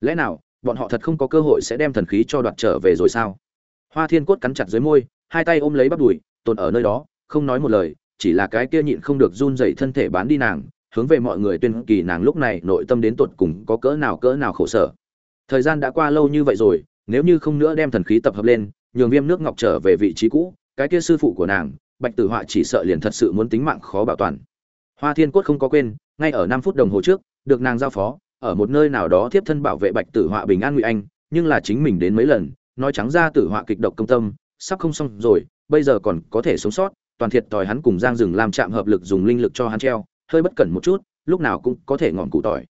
Lẽ nào bọn họ thật không có cơ hội sẽ đem thần khí cho đoạt trở về rồi sao? Hoa thiên cốt cắn chặt dưới môi, hai tay ôm lấy bắp đùi, tồn ở nơi đó, không nói một lời, chỉ là cái kia nhịn không được run dậy thân thể bán đi nàng, hướng về mọi người tuyên kỳ nàng lúc này nội tâm đến tột cùng có cỡ nào cỡ nào khổ sở. Thời gian đã qua lâu như vậy rồi, nếu như không nữa đem thần khí tập hợp lên, nhường viêm nước ngọc trở về vị trí cũ, cái kia sư phụ của nàng, bạch tử họa chỉ sợ liền thật sự muốn tính mạng khó bảo toàn. Hoa thiên cốt không có quên, ngay ở năm phút đồng hồ trước, được nàng giao phó ở một nơi nào đó tiếp thân bảo vệ bạch tử họa bình an ngụy anh, nhưng là chính mình đến mấy lần, nói trắng ra tử họa kịch độc công tâm, sắp không xong rồi, bây giờ còn có thể sống sót, toàn thiệt tòi hắn cùng giang rừng làm chạm hợp lực dùng linh lực cho hắn treo, hơi bất cẩn một chút, lúc nào cũng có thể ngọn cụ tỏi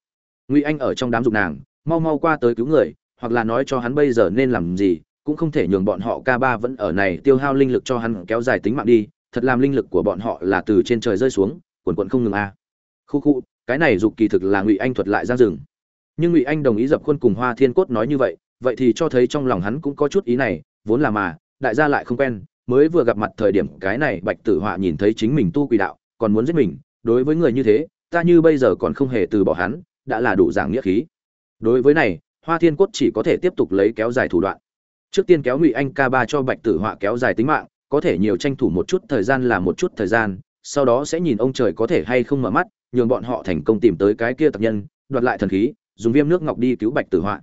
ngụy anh ở trong đám dục nàng, mau mau qua tới cứu người, hoặc là nói cho hắn bây giờ nên làm gì, cũng không thể nhường bọn họ ca ba vẫn ở này tiêu hao linh lực cho hắn kéo dài tính mạng đi, thật làm linh lực của bọn họ là từ trên trời rơi xuống, quần quận không ngừng a à. khu khu cái này dục kỳ thực là ngụy anh thuật lại giang rừng nhưng ngụy anh đồng ý dập khuôn cùng hoa thiên cốt nói như vậy vậy thì cho thấy trong lòng hắn cũng có chút ý này, vốn là mà, đại gia lại không quen, mới vừa gặp mặt thời điểm cái này bạch tử họa nhìn thấy chính mình tu quỷ đạo, còn muốn giết mình, đối với người như thế, ta như bây giờ còn không hề từ bỏ hắn, đã là đủ giảng nghĩa khí. Đối với này, hoa thiên cốt chỉ có thể tiếp tục lấy kéo dài thủ đoạn. Trước tiên kéo ngụy anh ca ba cho bạch tử họa kéo dài tính mạng, có thể nhiều tranh thủ một chút thời gian là một chút thời gian sau đó sẽ nhìn ông trời có thể hay không mở mắt, nhường bọn họ thành công tìm tới cái kia tập nhân, đoạt lại thần khí, dùng viêm nước ngọc đi cứu bạch tử họa.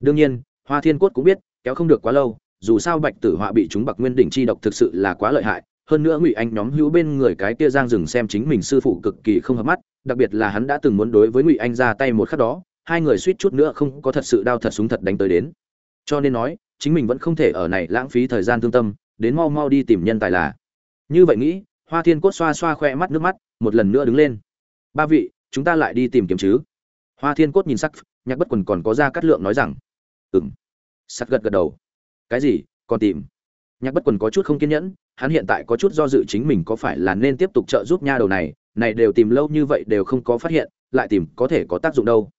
Đương nhiên, hoa thiên cốt cũng biết, kéo không được quá lâu, dù sao bạch tử họa bị chúng bạc nguyên đỉnh chi độc thực sự là quá lợi hại, hơn nữa ngụy anh nhóm hữu bên người cái kia giang dừng xem chính mình sư phụ cực kỳ không hợp mắt, đặc biệt là hắn đã từng muốn đối với ngụy anh ra tay một khắc đó, hai người suýt chút nữa không có thật sự đau thật súng thật đánh tới đến. Cho nên nói, chính mình vẫn không thể ở này lãng phí thời gian thương tâm, đến mau mau đi tìm nhân tài là. Như vậy nghĩ hoa thiên cốt xoa xoa khoe mắt nước mắt, một lần nữa đứng lên. Ba vị, chúng ta lại đi tìm kiếm chứ? Hoa thiên cốt nhìn sắc nhạc bất quần còn có ra cắt lượng nói rằng ừng sắc gật gật đầu. Cái gì? Còn tìm? Nhạc bất quần có chút không kiên nhẫn, hắn hiện tại có chút do dự chính mình có phải là nên tiếp tục trợ giúp nha đầu này này đều tìm lâu như vậy đều không có phát hiện, lại tìm có thể có tác dụng đâu.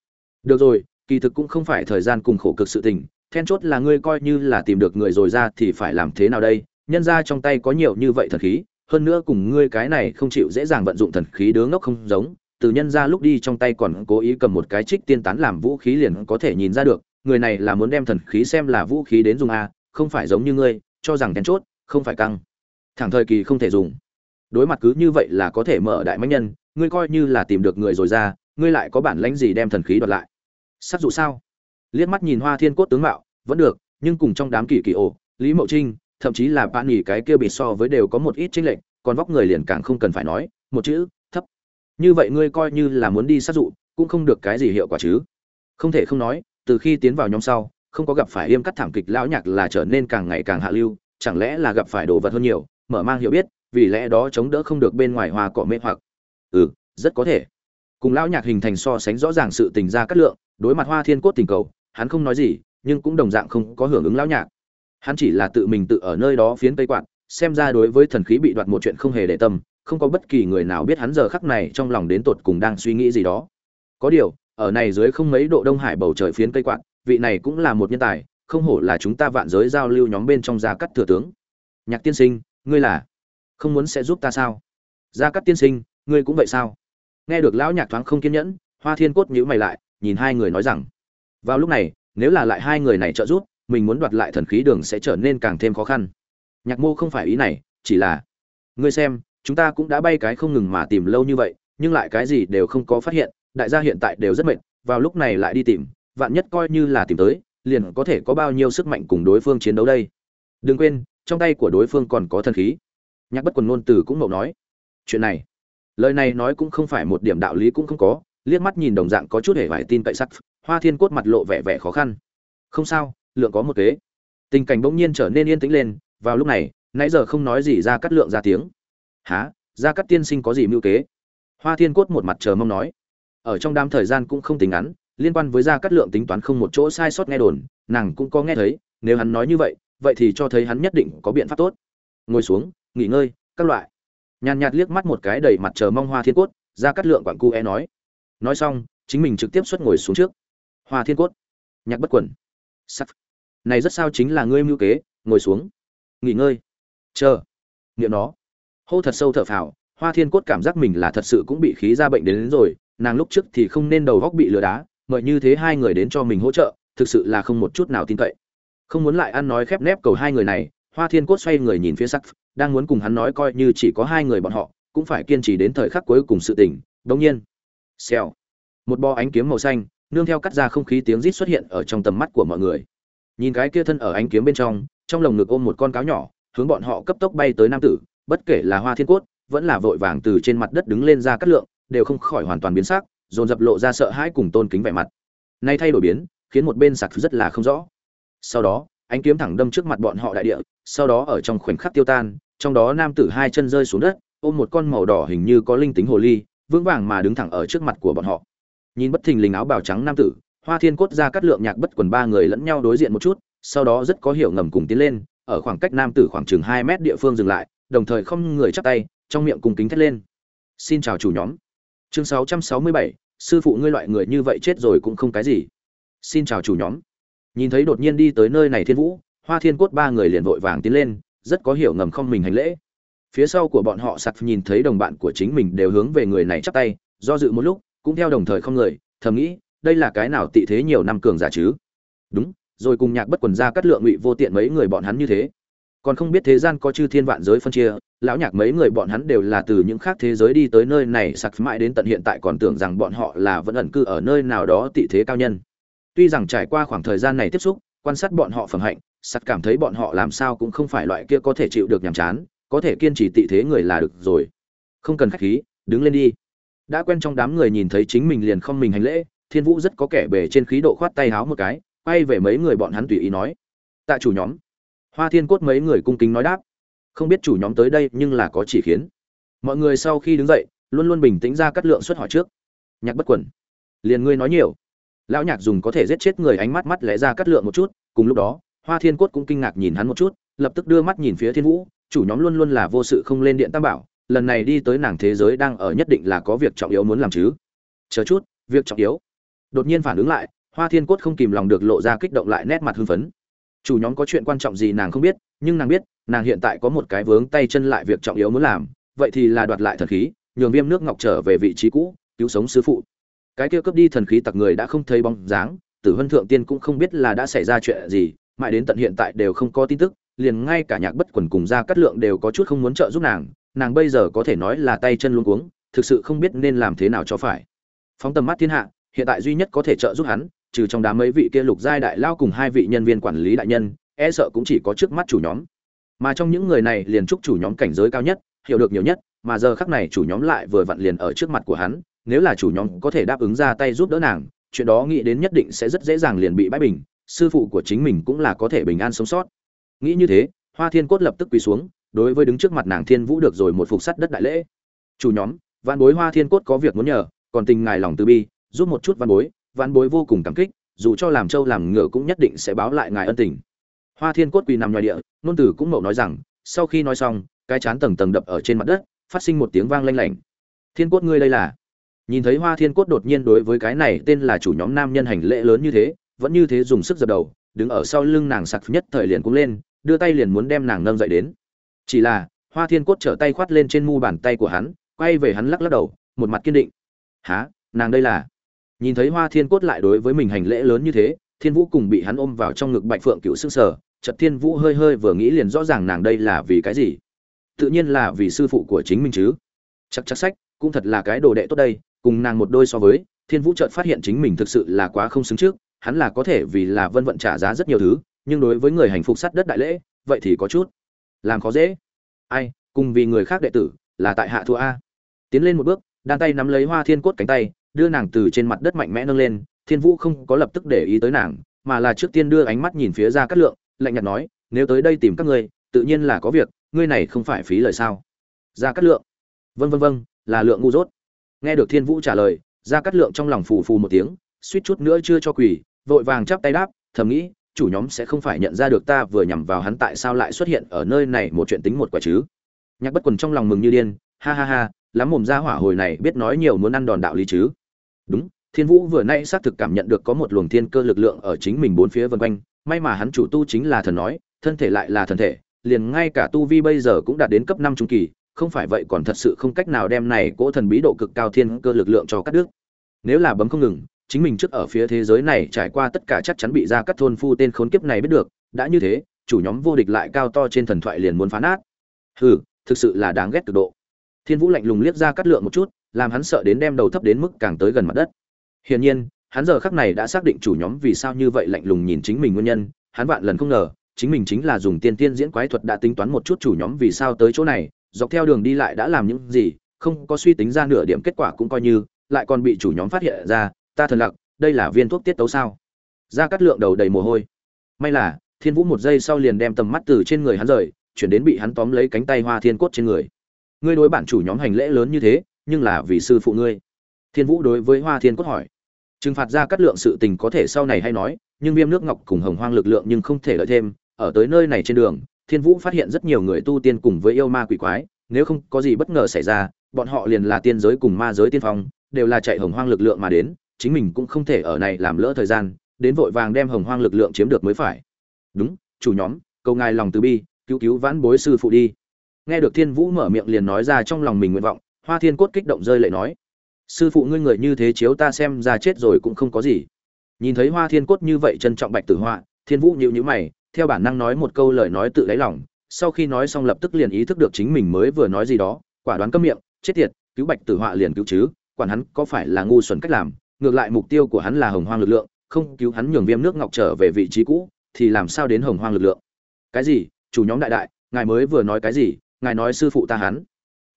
Được rồi, kỳ thực cũng không phải thời gian cùng khổ cực sự tình, then chốt là ngươi coi như là tìm được người rồi ra thì phải làm thế nào đây? Nhân ra trong tay có nhiều như vậy thần khí hơn nữa cùng ngươi cái này không chịu dễ dàng vận dụng thần khí đứa ngốc không giống, từ nhân ra lúc đi trong tay còn cố ý cầm một cái trích tiên tán làm vũ khí liền có thể nhìn ra được, người này là muốn đem thần khí xem là vũ khí đến dùng a, không phải giống như ngươi, cho rằng then chốt, không phải căng. Thẳng thời kỳ không thể dùng. Đối mặt cứ như vậy là có thể mở đại mãnh nhân, ngươi coi như là tìm được người rồi ra, ngươi lại có bản lãnh gì đem thần khí đoạt lại? Sắc dụ sao? Liếc mắt nhìn hoa thiên cốt tướng mạo, vẫn được, nhưng cùng trong đám kỳ kỳ ổ, lý mậu trinh thậm chí là bạn nghỉ cái kia bị so với đều có một ít chênh lệch, còn vóc người liền càng không cần phải nói, một chữ, thấp. Như vậy ngươi coi như là muốn đi sát dụ, cũng không được cái gì hiệu quả chứ. Không thể không nói, từ khi tiến vào nhóm sau, không có gặp phải yêm cắt thảm kịch lão nhạc là trở nên càng ngày càng hạ lưu, chẳng lẽ là gặp phải đồ vật hơn nhiều, mở mang hiểu biết, vì lẽ đó chống đỡ không được bên ngoài hoa cỏ mê hoặc. Ừ rất có thể. Cùng lão nhạc hình thành so sánh rõ ràng sự tình ra cắt lượng, đối mặt hoa thiên cốt tình cầu, hắn không nói gì, nhưng cũng đồng dạng không có hưởng ứng lão nhạc hắn chỉ là tự mình tự ở nơi đó phiến tây quạt, xem ra đối với thần khí bị đoạt một chuyện không hề để tâm, không có bất kỳ người nào biết hắn giờ khắc này trong lòng đến tột cùng đang suy nghĩ gì đó. Có điều, ở này dưới không mấy độ đông hải bầu trời phiến cây quạt, vị này cũng là một nhân tài, không hổ là chúng ta vạn giới giao lưu nhóm bên trong gia cắt thừa tướng. Nhạc tiên sinh, ngươi là không muốn sẽ giúp ta sao? Gia cắt tiên sinh, ngươi cũng vậy sao? Nghe được lão nhạc thoáng không kiên nhẫn, hoa thiên cốt nhíu mày lại, nhìn hai người nói rằng, vào lúc này, nếu là lại hai người này trợ giúp mình muốn đoạt lại thần khí đường sẽ trở nên càng thêm khó khăn. Nhạc mô không phải ý này, chỉ là, ngươi xem, chúng ta cũng đã bay cái không ngừng mà tìm lâu như vậy, nhưng lại cái gì đều không có phát hiện, đại gia hiện tại đều rất mệt, vào lúc này lại đi tìm, vạn nhất coi như là tìm tới, liền có thể có bao nhiêu sức mạnh cùng đối phương chiến đấu đây. Đừng quên, trong tay của đối phương còn có thần khí. Nhạc bất quần ngôn từ cũng mậu nói, chuyện này, lời này nói cũng không phải một điểm đạo lý cũng không có, liếc mắt nhìn đồng dạng có chút hề vải tin cậy sắc, hoa thiên cốt mặt lộ vẻ vẻ khó khăn. Không sao lượng có một kế. Tình cảnh bỗng nhiên trở nên yên tĩnh lên, vào lúc này, nãy giờ không nói gì ra cắt lượng ra tiếng. Há ra cắt tiên sinh có gì mưu kế? Hoa thiên cốt một mặt chờ mong nói. Ở trong đám thời gian cũng không tính ngắn, liên quan với gia cắt lượng tính toán không một chỗ sai sót nghe đồn, nàng cũng có nghe thấy, nếu hắn nói như vậy vậy thì cho thấy hắn nhất định có biện pháp tốt. Ngồi xuống, nghỉ ngơi, các loại. Nhàn nhạt liếc mắt một cái đầy mặt chờ mong hoa thiên cốt gia cắt lượng quảng cu e nói. Nói xong, chính mình trực tiếp xuất ngồi xuống trước. Hoa thiên cốt, nhạc bất quẩn sắp này rất sao chính là ngươi mưu kế ngồi xuống. Nghỉ ngơi. Chờ. Nghiệm nó. Hô thật sâu thở phào hoa thiên cốt cảm giác mình là thật sự cũng bị khí ra bệnh đến, đến rồi nàng lúc trước thì không nên đầu góc bị lừa đá mời như thế hai người đến cho mình hỗ trợ thực sự là không một chút nào tin cậy. Không muốn lại ăn nói khép nép cầu hai người này hoa thiên cốt xoay người nhìn phía sắc đang muốn cùng hắn nói coi như chỉ có hai người bọn họ cũng phải kiên trì đến thời khắc cuối cùng sự tình đống nhiên xèo một bo ánh kiếm màu xanh nương theo cắt ra không khí tiếng rít xuất hiện ở trong tầm mắt của mọi người. Nhìn cái kia thân ở ánh kiếm bên trong trong lồng ngực ôm một con cáo nhỏ, hướng bọn họ cấp tốc bay tới nam tử, bất kể là hoa thiên cốt, vẫn là vội vàng từ trên mặt đất đứng lên ra cắt lượng, đều không khỏi hoàn toàn biến sắc, dồn dập lộ ra sợ hãi cùng tôn kính vẻ mặt. Nay thay đổi biến, khiến một bên sặc rất là không rõ. Sau đó, ánh kiếm thẳng đâm trước mặt bọn họ đại địa, sau đó ở trong khoảnh khắc tiêu tan, trong đó nam tử hai chân rơi xuống đất, ôm một con màu đỏ hình như có linh tính hồ ly, vững vàng mà đứng thẳng ở trước mặt của bọn họ nhìn bất thình lình áo bào trắng nam tử hoa thiên cốt ra cắt lượng nhạc bất quần ba người lẫn nhau đối diện một chút sau đó rất có hiểu ngầm cùng tiến lên ở khoảng cách nam tử khoảng chừng hai mét địa phương dừng lại đồng thời không người chắp tay trong miệng cùng kính thét lên. Xin chào chủ nhóm. Chương 667, sư phụ ngươi loại người như vậy chết rồi cũng không cái gì. Xin chào chủ nhóm. Nhìn thấy đột nhiên đi tới nơi này thiên vũ hoa thiên cốt ba người liền vội vàng tiến lên rất có hiểu ngầm không mình hành lễ. Phía sau của bọn họ sặc nhìn thấy đồng bạn của chính mình đều hướng về người này chắp tay do dự một lúc cũng theo đồng thời không người, thầm nghĩ, đây là cái nào tị thế nhiều năm cường giả chứ? Đúng, rồi cùng nhạc bất quần ra cắt lượng ngụy vô tiện mấy người bọn hắn như thế. Còn không biết thế gian có chư thiên vạn giới phân chia, lão nhạc mấy người bọn hắn đều là từ những khác thế giới đi tới nơi này, sặc mãi đến tận hiện tại còn tưởng rằng bọn họ là vẫn ẩn cư ở nơi nào đó tị thế cao nhân. Tuy rằng trải qua khoảng thời gian này tiếp xúc, quan sát bọn họ phẩm hạnh, sặc cảm thấy bọn họ làm sao cũng không phải loại kia có thể chịu được nhàm chán, có thể kiên trì tị thế người là được rồi. Không cần khách khí, đứng lên đi đã quen trong đám người nhìn thấy chính mình liền không mình hành lễ, thiên vũ rất có kẻ bề trên khí độ khoát tay háo một cái, quay về mấy người bọn hắn tùy ý nói. Tại chủ nhóm. Hoa thiên cốt mấy người cung kính nói đáp. Không biết chủ nhóm tới đây nhưng là có chỉ khiến. Mọi người sau khi đứng dậy, luôn luôn bình tĩnh ra cắt lượng xuất hỏi trước. Nhạc bất quẩn. Liền ngươi nói nhiều. Lão nhạc dùng có thể giết chết người ánh mắt mắt lẽ ra cắt lượng một chút, cùng lúc đó, hoa thiên cốt cũng kinh ngạc nhìn hắn một chút, lập tức đưa mắt nhìn phía thiên vũ, chủ nhóm luôn luôn là vô sự không lên điện tam bảo lần này đi tới nàng thế giới đang ở nhất định là có việc trọng yếu muốn làm chứ. Chờ chút, việc trọng yếu. Đột nhiên phản ứng lại, hoa thiên cốt không kìm lòng được lộ ra kích động lại nét mặt hưng phấn. Chủ nhóm có chuyện quan trọng gì nàng không biết, nhưng nàng biết, nàng hiện tại có một cái vướng tay chân lại việc trọng yếu muốn làm, vậy thì là đoạt lại thần khí, nhường viêm nước ngọc trở về vị trí cũ, cứu sống sư phụ. Cái kia cướp đi thần khí tặc người đã không thấy bóng dáng, tử hân thượng tiên cũng không biết là đã xảy ra chuyện gì, mãi đến tận hiện tại đều không có tin tức, liền ngay cả nhạc bất quần cùng ra cắt lượng đều có chút không muốn trợ giúp nàng nàng bây giờ có thể nói là tay chân luống cuống, thực sự không biết nên làm thế nào cho phải. Phóng tầm mắt thiên hạ, hiện tại duy nhất có thể trợ giúp hắn, trừ trong đám mấy vị kia lục giai đại lao cùng hai vị nhân viên quản lý đại nhân e sợ cũng chỉ có trước mắt chủ nhóm. Mà trong những người này liền trúc chủ nhóm cảnh giới cao nhất, hiểu được nhiều nhất, mà giờ khắc này chủ nhóm lại vừa vặn liền ở trước mặt của hắn, nếu là chủ nhóm có thể đáp ứng ra tay giúp đỡ nàng, chuyện đó nghĩ đến nhất định sẽ rất dễ dàng liền bị bãi bình, sư phụ của chính mình cũng là có thể bình an sống sót. Nghĩ như thế, hoa thiên cốt lập tức quỳ xuống đối với đứng trước mặt nàng thiên vũ được rồi một phục sắt đất đại lễ. Chủ nhóm văn bối hoa thiên cốt có việc muốn nhờ, còn tình ngài lòng từ bi, giúp một chút văn bối văn bối vô cùng cảm kích, dù cho làm trâu làm ngựa cũng nhất định sẽ báo lại ngài ân tình. Hoa thiên cốt quỳ nằm ngoài địa, nôn tử cũng mậu nói rằng, sau khi nói xong, cái chán tầng tầng đập ở trên mặt đất, phát sinh một tiếng vang lanh lảnh. Thiên cốt ngươi đây là? Nhìn thấy hoa thiên cốt đột nhiên đối với cái này tên là chủ nhóm nam nhân hành lễ lớn như thế, vẫn như thế dùng sức dập đầu, đứng ở sau lưng nàng sặc nhất thời liền cũng lên, đưa tay liền muốn đem nàng nâng dậy đến chỉ là, hoa thiên cốt trở tay khoát lên trên mu bàn tay của hắn, quay về hắn lắc lắc đầu, một mặt kiên định. Há nàng đây là? Nhìn thấy hoa thiên cốt lại đối với mình hành lễ lớn như thế, thiên vũ cùng bị hắn ôm vào trong ngực bạch phượng cựu xương sở chợt thiên vũ hơi hơi vừa nghĩ liền rõ ràng nàng đây là vì cái gì. Tự nhiên là vì sư phụ của chính mình chứ. Chắc chắc sách, cũng thật là cái đồ đệ tốt đây, cùng nàng một đôi so với, thiên vũ chợt phát hiện chính mình thực sự là quá không xứng trước, hắn là có thể vì là vân vận trả giá rất nhiều thứ, nhưng đối với người hành phục sát đất đại lễ, vậy thì có chút làm khó dễ. Ai, cùng vì người khác đệ tử, là tại hạ thua a. Tiến lên một bước, đan tay nắm lấy hoa thiên cốt cánh tay, đưa nàng từ trên mặt đất mạnh mẽ nâng lên. Thiên vũ không có lập tức để ý tới nàng, mà là trước tiên đưa ánh mắt nhìn phía ra cát lượng, lạnh nhạt nói, nếu tới đây tìm các ngươi, tự nhiên là có việc, ngươi này không phải phí lời sao? Ra cát lượng vân vân vân là lượng ngu dốt. Nghe được thiên vũ trả lời ra cát lượng trong lòng phù phù một tiếng, suýt chút nữa chưa cho quỳ, vội vàng chắp tay đáp, thầm nghĩ chủ nhóm sẽ không phải nhận ra được ta vừa nhằm vào hắn tại sao lại xuất hiện ở nơi này một chuyện tính một quả chứ. Nhạc bất quần trong lòng mừng như điên, ha ha ha, lắm mồm ra hỏa hồi này biết nói nhiều muốn ăn đòn đạo lý chứ. Đúng, thiên vũ vừa nay xác thực cảm nhận được có một luồng thiên cơ lực lượng ở chính mình bốn phía vân quanh, may mà hắn chủ tu chính là thần nói, thân thể lại là thần thể, liền ngay cả tu vi bây giờ cũng đạt đến cấp năm trung kỳ, không phải vậy còn thật sự không cách nào đem này cỗ thần bí độ cực cao thiên cơ lực lượng cho các đức nếu là bấm không ngừng chính mình trước ở phía thế giới này trải qua tất cả chắc chắn bị ra các thôn phu tên khốn kiếp này biết được, đã như thế, chủ nhóm vô địch lại cao to trên thần thoại liền muốn phá nát hừ, thực sự là đáng ghét cực độ. Thiên vũ lạnh lùng liếc ra cắt lượng một chút, làm hắn sợ đến đem đầu thấp đến mức càng tới gần mặt đất. Hiển nhiên, hắn giờ khắc này đã xác định chủ nhóm vì sao như vậy lạnh lùng nhìn chính mình nguyên nhân, hắn vạn lần không ngờ, chính mình chính là dùng tiên tiên diễn quái thuật đã tính toán một chút chủ nhóm vì sao tới chỗ này, dọc theo đường đi lại đã làm những gì, không có suy tính ra nửa điểm kết quả cũng coi như, lại còn bị chủ nhóm phát hiện ra ta thần lặc, đây là viên thuốc tiết tấu sao? Ra cắt lượng đầu đầy mồ hôi. May là, thiên vũ một giây sau liền đem tầm mắt từ trên người hắn rời, chuyển đến bị hắn tóm lấy cánh tay hoa thiên cốt trên người. Ngươi đối bản chủ nhóm hành lễ lớn như thế, nhưng là vì sư phụ ngươi. Thiên vũ đối với hoa thiên cốt hỏi. Trừng phạt ra cắt lượng sự tình có thể sau này hay nói, nhưng viêm nước ngọc cùng hồng hoang lực lượng nhưng không thể lợi thêm. Ở tới nơi này trên đường, thiên vũ phát hiện rất nhiều người tu tiên cùng với yêu ma quỷ quái, nếu không có gì bất ngờ xảy ra, bọn họ liền là tiên giới cùng ma giới tiên phong, đều là chạy hồng hoang lực lượng mà đến chính mình cũng không thể ở này làm lỡ thời gian, đến vội vàng đem hồng hoang lực lượng chiếm được mới phải. Đúng, chủ nhóm, cầu ngài lòng từ bi, cứu cứu vãn bối sư phụ đi. Nghe được thiên vũ mở miệng liền nói ra trong lòng mình nguyện vọng, hoa thiên cốt kích động rơi lệ nói, sư phụ ngươi người như thế chiếu ta xem ra chết rồi cũng không có gì. Nhìn thấy hoa thiên cốt như vậy trân trọng bạch tử họa, thiên vũ nhịu nhữ mày, theo bản năng nói một câu lời nói tự đáy lòng, sau khi nói xong lập tức liền ý thức được chính mình mới vừa nói gì đó, quả đoán cấm miệng, chết tiệt, cứu bạch tử họa liền cứu chứ, quản hắn có phải là ngu xuẩn cách làm ngược lại mục tiêu của hắn là hồng hoang lực lượng không cứu hắn nhường viêm nước ngọc trở về vị trí cũ thì làm sao đến hồng hoang lực lượng? Cái gì? Chủ nhóm đại đại ngài mới vừa nói cái gì? Ngài nói sư phụ ta hắn.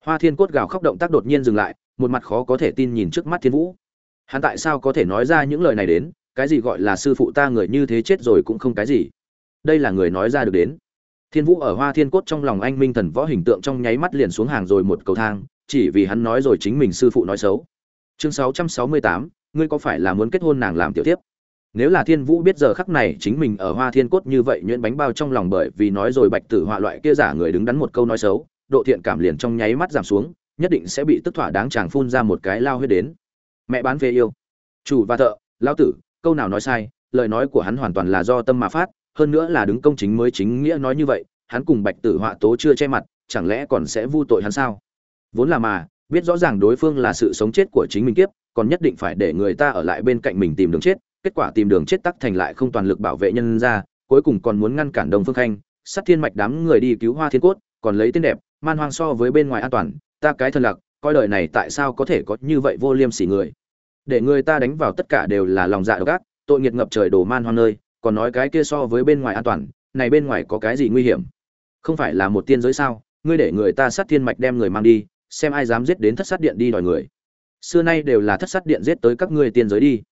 Hoa thiên cốt gào khóc động tác đột nhiên dừng lại một mặt khó có thể tin nhìn trước mắt thiên vũ. Hắn tại sao có thể nói ra những lời này đến? Cái gì gọi là sư phụ ta người như thế chết rồi cũng không cái gì. Đây là người nói ra được đến. Thiên vũ ở hoa thiên cốt trong lòng anh minh thần võ hình tượng trong nháy mắt liền xuống hàng rồi một cầu thang chỉ vì hắn nói rồi chính mình sư phụ nói xấu. Chương 668, ngươi có phải là muốn kết hôn nàng làm tiểu tiếp nếu là thiên vũ biết giờ khắc này chính mình ở hoa thiên cốt như vậy nhuyễn bánh bao trong lòng bởi vì nói rồi bạch tử họa loại kia giả người đứng đắn một câu nói xấu, độ thiện cảm liền trong nháy mắt giảm xuống, nhất định sẽ bị tức thỏa đáng chàng phun ra một cái lao huyết đến. Mẹ bán về yêu. Chủ và thợ, lão tử, câu nào nói sai, lời nói của hắn hoàn toàn là do tâm mà phát, hơn nữa là đứng công chính mới chính nghĩa nói như vậy, hắn cùng bạch tử họa tố chưa che mặt, chẳng lẽ còn sẽ vu tội hắn sao? Vốn là mà, biết rõ ràng đối phương là sự sống chết của chính mình kiếp còn nhất định phải để người ta ở lại bên cạnh mình tìm đường chết, kết quả tìm đường chết tắc thành lại không toàn lực bảo vệ nhân ra, cuối cùng còn muốn ngăn cản đồng phương khanh, sát thiên mạch đám người đi cứu hoa thiên cốt, còn lấy tên đẹp, man hoang so với bên ngoài an toàn, ta cái thân lạc coi đời này tại sao có thể có như vậy vô liêm sỉ người. Để người ta đánh vào tất cả đều là lòng dạ độc ác, tội nghiệt ngập trời đổ man hoang nơi, còn nói cái kia so với bên ngoài an toàn, này bên ngoài có cái gì nguy hiểm? Không phải là một tiên giới sao? Ngươi để người ta sát thiên mạch đem người mang đi, xem ai dám giết đến thất sát điện đi đòi người xưa nay đều là thất sát điện giết tới các ngươi tiên giới đi.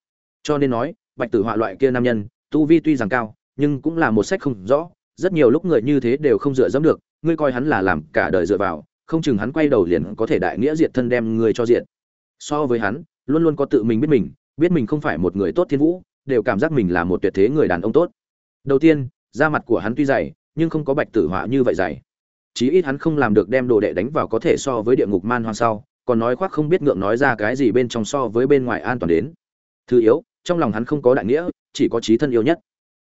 Cho nên nói, bạch tử họa loại kia nam nhân, tu vi tuy rằng cao, nhưng cũng là một sách không rõ, rất nhiều lúc người như thế đều không dựa dẫm được, ngươi coi hắn là làm cả đời dựa vào, không chừng hắn quay đầu liền có thể đại nghĩa diệt thân đem người cho diện so với hắn, luôn luôn có tự mình biết mình biết mình không phải một người tốt thiên vũ, đều cảm giác mình là một tuyệt thế người đàn ông tốt. Đầu tiên, da mặt của hắn tuy dày, nhưng không có bạch tử họa như vậy dày. Chí ít hắn không làm được đem đồ đệ đánh vào có thể so với địa ngục man hoang sau còn nói khoác không biết ngượng nói ra cái gì bên trong so với bên ngoài an toàn đến. Thứ yếu, trong lòng hắn không có đại nghĩa, chỉ có trí thân yêu nhất.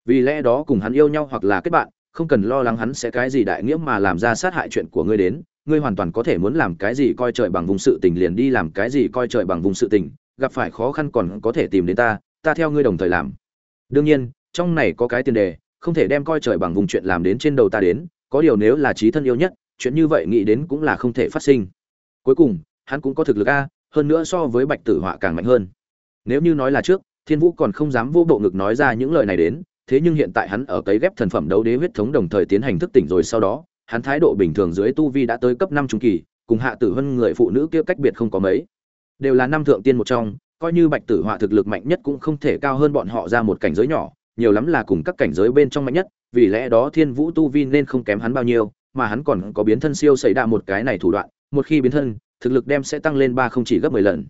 Vì lẽ đó cùng hắn yêu nhau hoặc là kết bạn, không cần lo lắng hắn sẽ cái gì đại nghĩa mà làm ra sát hại chuyện của ngươi đến, ngươi hoàn toàn có thể muốn làm cái gì coi trời bằng vùng sự tình liền đi làm cái gì coi trời bằng vùng sự tình, gặp phải khó khăn còn có thể tìm đến ta ta theo ngươi đồng thời làm. Đương nhiên, trong này có cái tiền đề, không thể đem coi trời bằng vùng chuyện làm đến trên đầu ta đến, có điều nếu là trí thân yêu nhất, chuyện như vậy nghĩ đến cũng là không thể phát sinh. Cuối cùng hắn cũng có thực lực a, hơn nữa so với bạch tử họa càng mạnh hơn. Nếu như nói là trước, thiên vũ còn không dám vô bộ ngực nói ra những lời này đến, thế nhưng hiện tại hắn ở cấy ghép thần phẩm đấu đế huyết thống đồng thời tiến hành thức tỉnh rồi sau đó, hắn thái độ bình thường dưới tu vi đã tới cấp năm trung kỳ, cùng hạ tử hơn người phụ nữ kia cách biệt không có mấy. Đều là năm thượng tiên một trong, coi như bạch tử họa thực lực mạnh nhất cũng không thể cao hơn bọn họ ra một cảnh giới nhỏ, nhiều lắm là cùng các cảnh giới bên trong mạnh nhất, vì lẽ đó thiên vũ tu vi nên không kém hắn bao nhiêu, mà hắn còn có biến thân siêu xảy ra một cái này thủ đoạn, một khi biến thân thực lực đem sẽ tăng lên ba không chỉ gấp mười lần.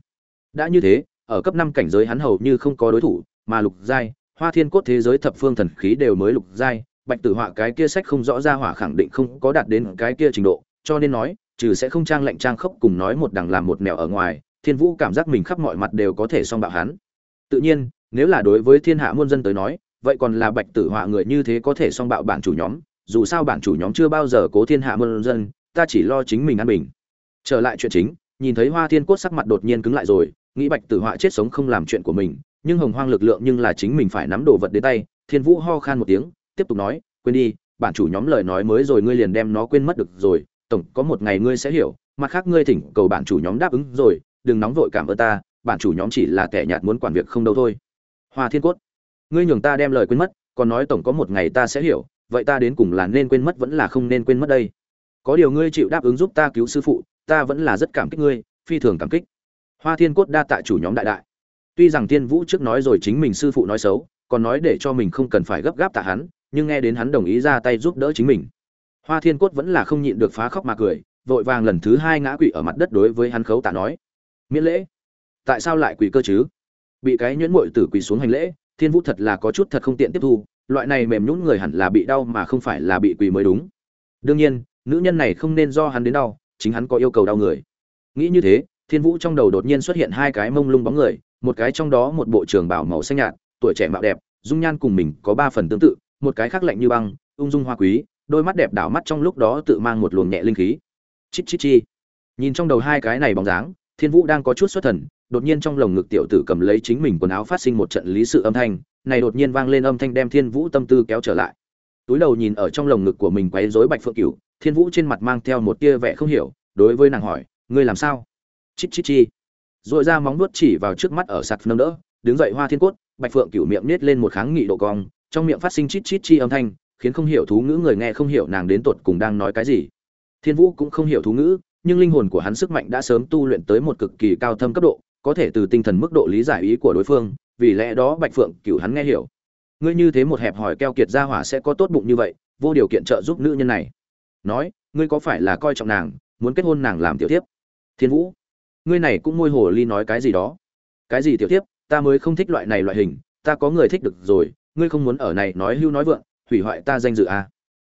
Đã như thế, ở cấp năm cảnh giới hắn hầu như không có đối thủ, mà lục giai, hoa thiên cốt thế giới thập phương thần khí đều mới lục giai, bạch tử họa cái kia sách không rõ ra hỏa khẳng định không có đạt đến cái kia trình độ, cho nên nói, trừ sẽ không trang lệnh trang khốc cùng nói một đằng làm một mèo ở ngoài, thiên vũ cảm giác mình khắp mọi mặt đều có thể song bạo hắn. Tự nhiên, nếu là đối với thiên hạ muôn dân tới nói, vậy còn là bạch tử họa người như thế có thể song bạo bản chủ nhóm, dù sao bản chủ nhóm chưa bao giờ cố thiên hạ muôn dân, ta chỉ lo chính mình an bình trở lại chuyện chính, nhìn thấy hoa thiên cốt sắc mặt đột nhiên cứng lại rồi, nghĩ bạch tử họa chết sống không làm chuyện của mình, nhưng hồng hoang lực lượng nhưng là chính mình phải nắm đồ vật đến tay, thiên vũ ho khan một tiếng, tiếp tục nói, quên đi, bản chủ nhóm lời nói mới rồi ngươi liền đem nó quên mất được rồi, tổng có một ngày ngươi sẽ hiểu, mặt khác ngươi thỉnh cầu bản chủ nhóm đáp ứng rồi, đừng nóng vội cảm ơn ta, bản chủ nhóm chỉ là kẻ nhạt muốn quản việc không đâu thôi. Hoa thiên cốt, ngươi nhường ta đem lời quên mất, còn nói tổng có một ngày ta sẽ hiểu, vậy ta đến cùng là nên quên mất vẫn là không nên quên mất đây? Có điều ngươi chịu đáp ứng giúp ta cứu sư phụ ta vẫn là rất cảm kích ngươi, phi thường cảm kích. Hoa thiên cốt đa tạ chủ nhóm đại đại. Tuy rằng thiên vũ trước nói rồi chính mình sư phụ nói xấu, còn nói để cho mình không cần phải gấp gáp tạ hắn, nhưng nghe đến hắn đồng ý ra tay giúp đỡ chính mình. Hoa thiên cốt vẫn là không nhịn được phá khóc mà cười, vội vàng lần thứ hai ngã quỵ ở mặt đất đối với hắn khấu tạ nói. Miễn lễ. Tại sao lại quỳ cơ chứ? Bị cái nhuyễn muội tử quỳ xuống hành lễ, thiên vũ thật là có chút thật không tiện tiếp thu, loại này mềm nhũn người hẳn là bị đau mà không phải là bị quỳ mới đúng. Đương nhiên, nữ nhân này không nên do hắn đến đau chính hắn có yêu cầu đau người. Nghĩ như thế, thiên vũ trong đầu đột nhiên xuất hiện hai cái mông lung bóng người, một cái trong đó một bộ trường bảo màu xanh nhạt, tuổi trẻ mạo đẹp, dung nhan cùng mình có ba phần tương tự, một cái khác lạnh như băng, ung dung hoa quý, đôi mắt đẹp đảo mắt trong lúc đó tự mang một luồng nhẹ linh khí. Chít chít chi. Nhìn trong đầu hai cái này bóng dáng, thiên vũ đang có chút xuất thần, đột nhiên trong lồng ngực tiểu tử cầm lấy chính mình quần áo phát sinh một trận lý sự âm thanh, này đột nhiên vang lên âm thanh đem thiên vũ tâm tư kéo trở lại. Túi đầu nhìn ở trong lồng ngực của mình quấy rối bạch phượng cửu thiên vũ trên mặt mang theo một tia vẻ không hiểu, đối với nàng hỏi, ngươi làm sao? Chít chít chi. Rồi ra móng vuốt chỉ vào trước mắt ở sạt nâng đỡ, đứng dậy hoa thiên cốt, bạch phượng cửu miệng nết lên một kháng nghị độ cong, trong miệng phát sinh chít chít chi âm thanh, khiến không hiểu thú ngữ người nghe không hiểu nàng đến tột cùng đang nói cái gì. Thiên vũ cũng không hiểu thú ngữ, nhưng linh hồn của hắn sức mạnh đã sớm tu luyện tới một cực kỳ cao thâm cấp độ, có thể từ tinh thần mức độ lý giải ý của đối phương, vì lẽ đó bạch phượng cửu hắn nghe hiểu. Ngươi như thế một hẹp hỏi keo kiệt ra hỏa sẽ có tốt bụng như vậy, vô điều kiện trợ giúp nữ nhân này nói, ngươi có phải là coi trọng nàng, muốn kết hôn nàng làm tiểu tiếp thiên vũ, ngươi này cũng môi hồ ly nói cái gì đó. Cái gì tiểu tiếp ta mới không thích loại này loại hình, ta có người thích được rồi, ngươi không muốn ở này nói hưu nói vượng, hủy hoại ta danh dự à?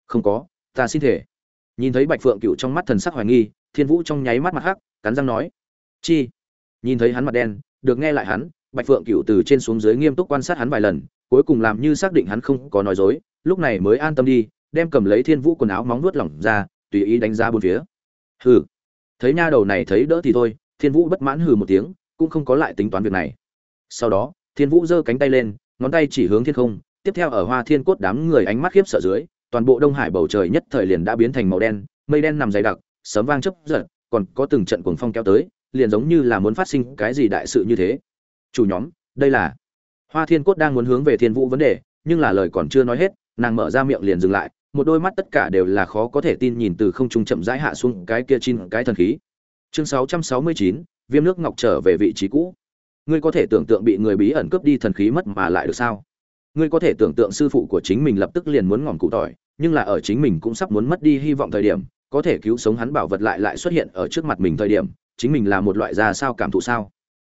không có, ta xin thể nhìn thấy bạch phượng cựu trong mắt thần sắc hoài nghi, thiên vũ trong nháy mắt mặt hắc, cắn răng nói, chi? Nhìn thấy hắn mặt đen, được nghe lại hắn, bạch phượng cựu từ trên xuống dưới nghiêm túc quan sát hắn vài lần, cuối cùng làm như xác định hắn không có nói dối, lúc này mới an tâm đi đem cầm lấy thiên vũ quần áo móng nuốt lỏng ra, tùy ý đánh giá bốn phía. Hừ. Thấy nha đầu này thấy đỡ thì thôi, thiên vũ bất mãn hừ một tiếng, cũng không có lại tính toán việc này. Sau đó, thiên vũ giơ cánh tay lên, ngón tay chỉ hướng thiên không, tiếp theo ở hoa thiên cốt đám người ánh mắt khiếp sợ dưới, toàn bộ đông hải bầu trời nhất thời liền đã biến thành màu đen, mây đen nằm dày đặc, sấm vang chấp giật, còn có từng trận cuồng phong kéo tới, liền giống như là muốn phát sinh cái gì đại sự như thế. Chủ nhóm, đây là hoa thiên cốt đang muốn hướng về thiên vũ vấn đề, nhưng là lời còn chưa nói hết, nàng mở ra miệng liền dừng lại một đôi mắt tất cả đều là khó có thể tin nhìn từ không trung chậm rãi hạ xuống cái kia chín cái thần khí. Chương 669, viêm nước ngọc trở về vị trí cũ. Ngươi có thể tưởng tượng bị người bí ẩn cướp đi thần khí mất mà lại được sao? Ngươi có thể tưởng tượng sư phụ của chính mình lập tức liền muốn ngỏm cụ tỏi nhưng là ở chính mình cũng sắp muốn mất đi hy vọng thời điểm có thể cứu sống hắn bảo vật lại lại xuất hiện ở trước mặt mình thời điểm chính mình là một loại ra sao cảm thụ sao?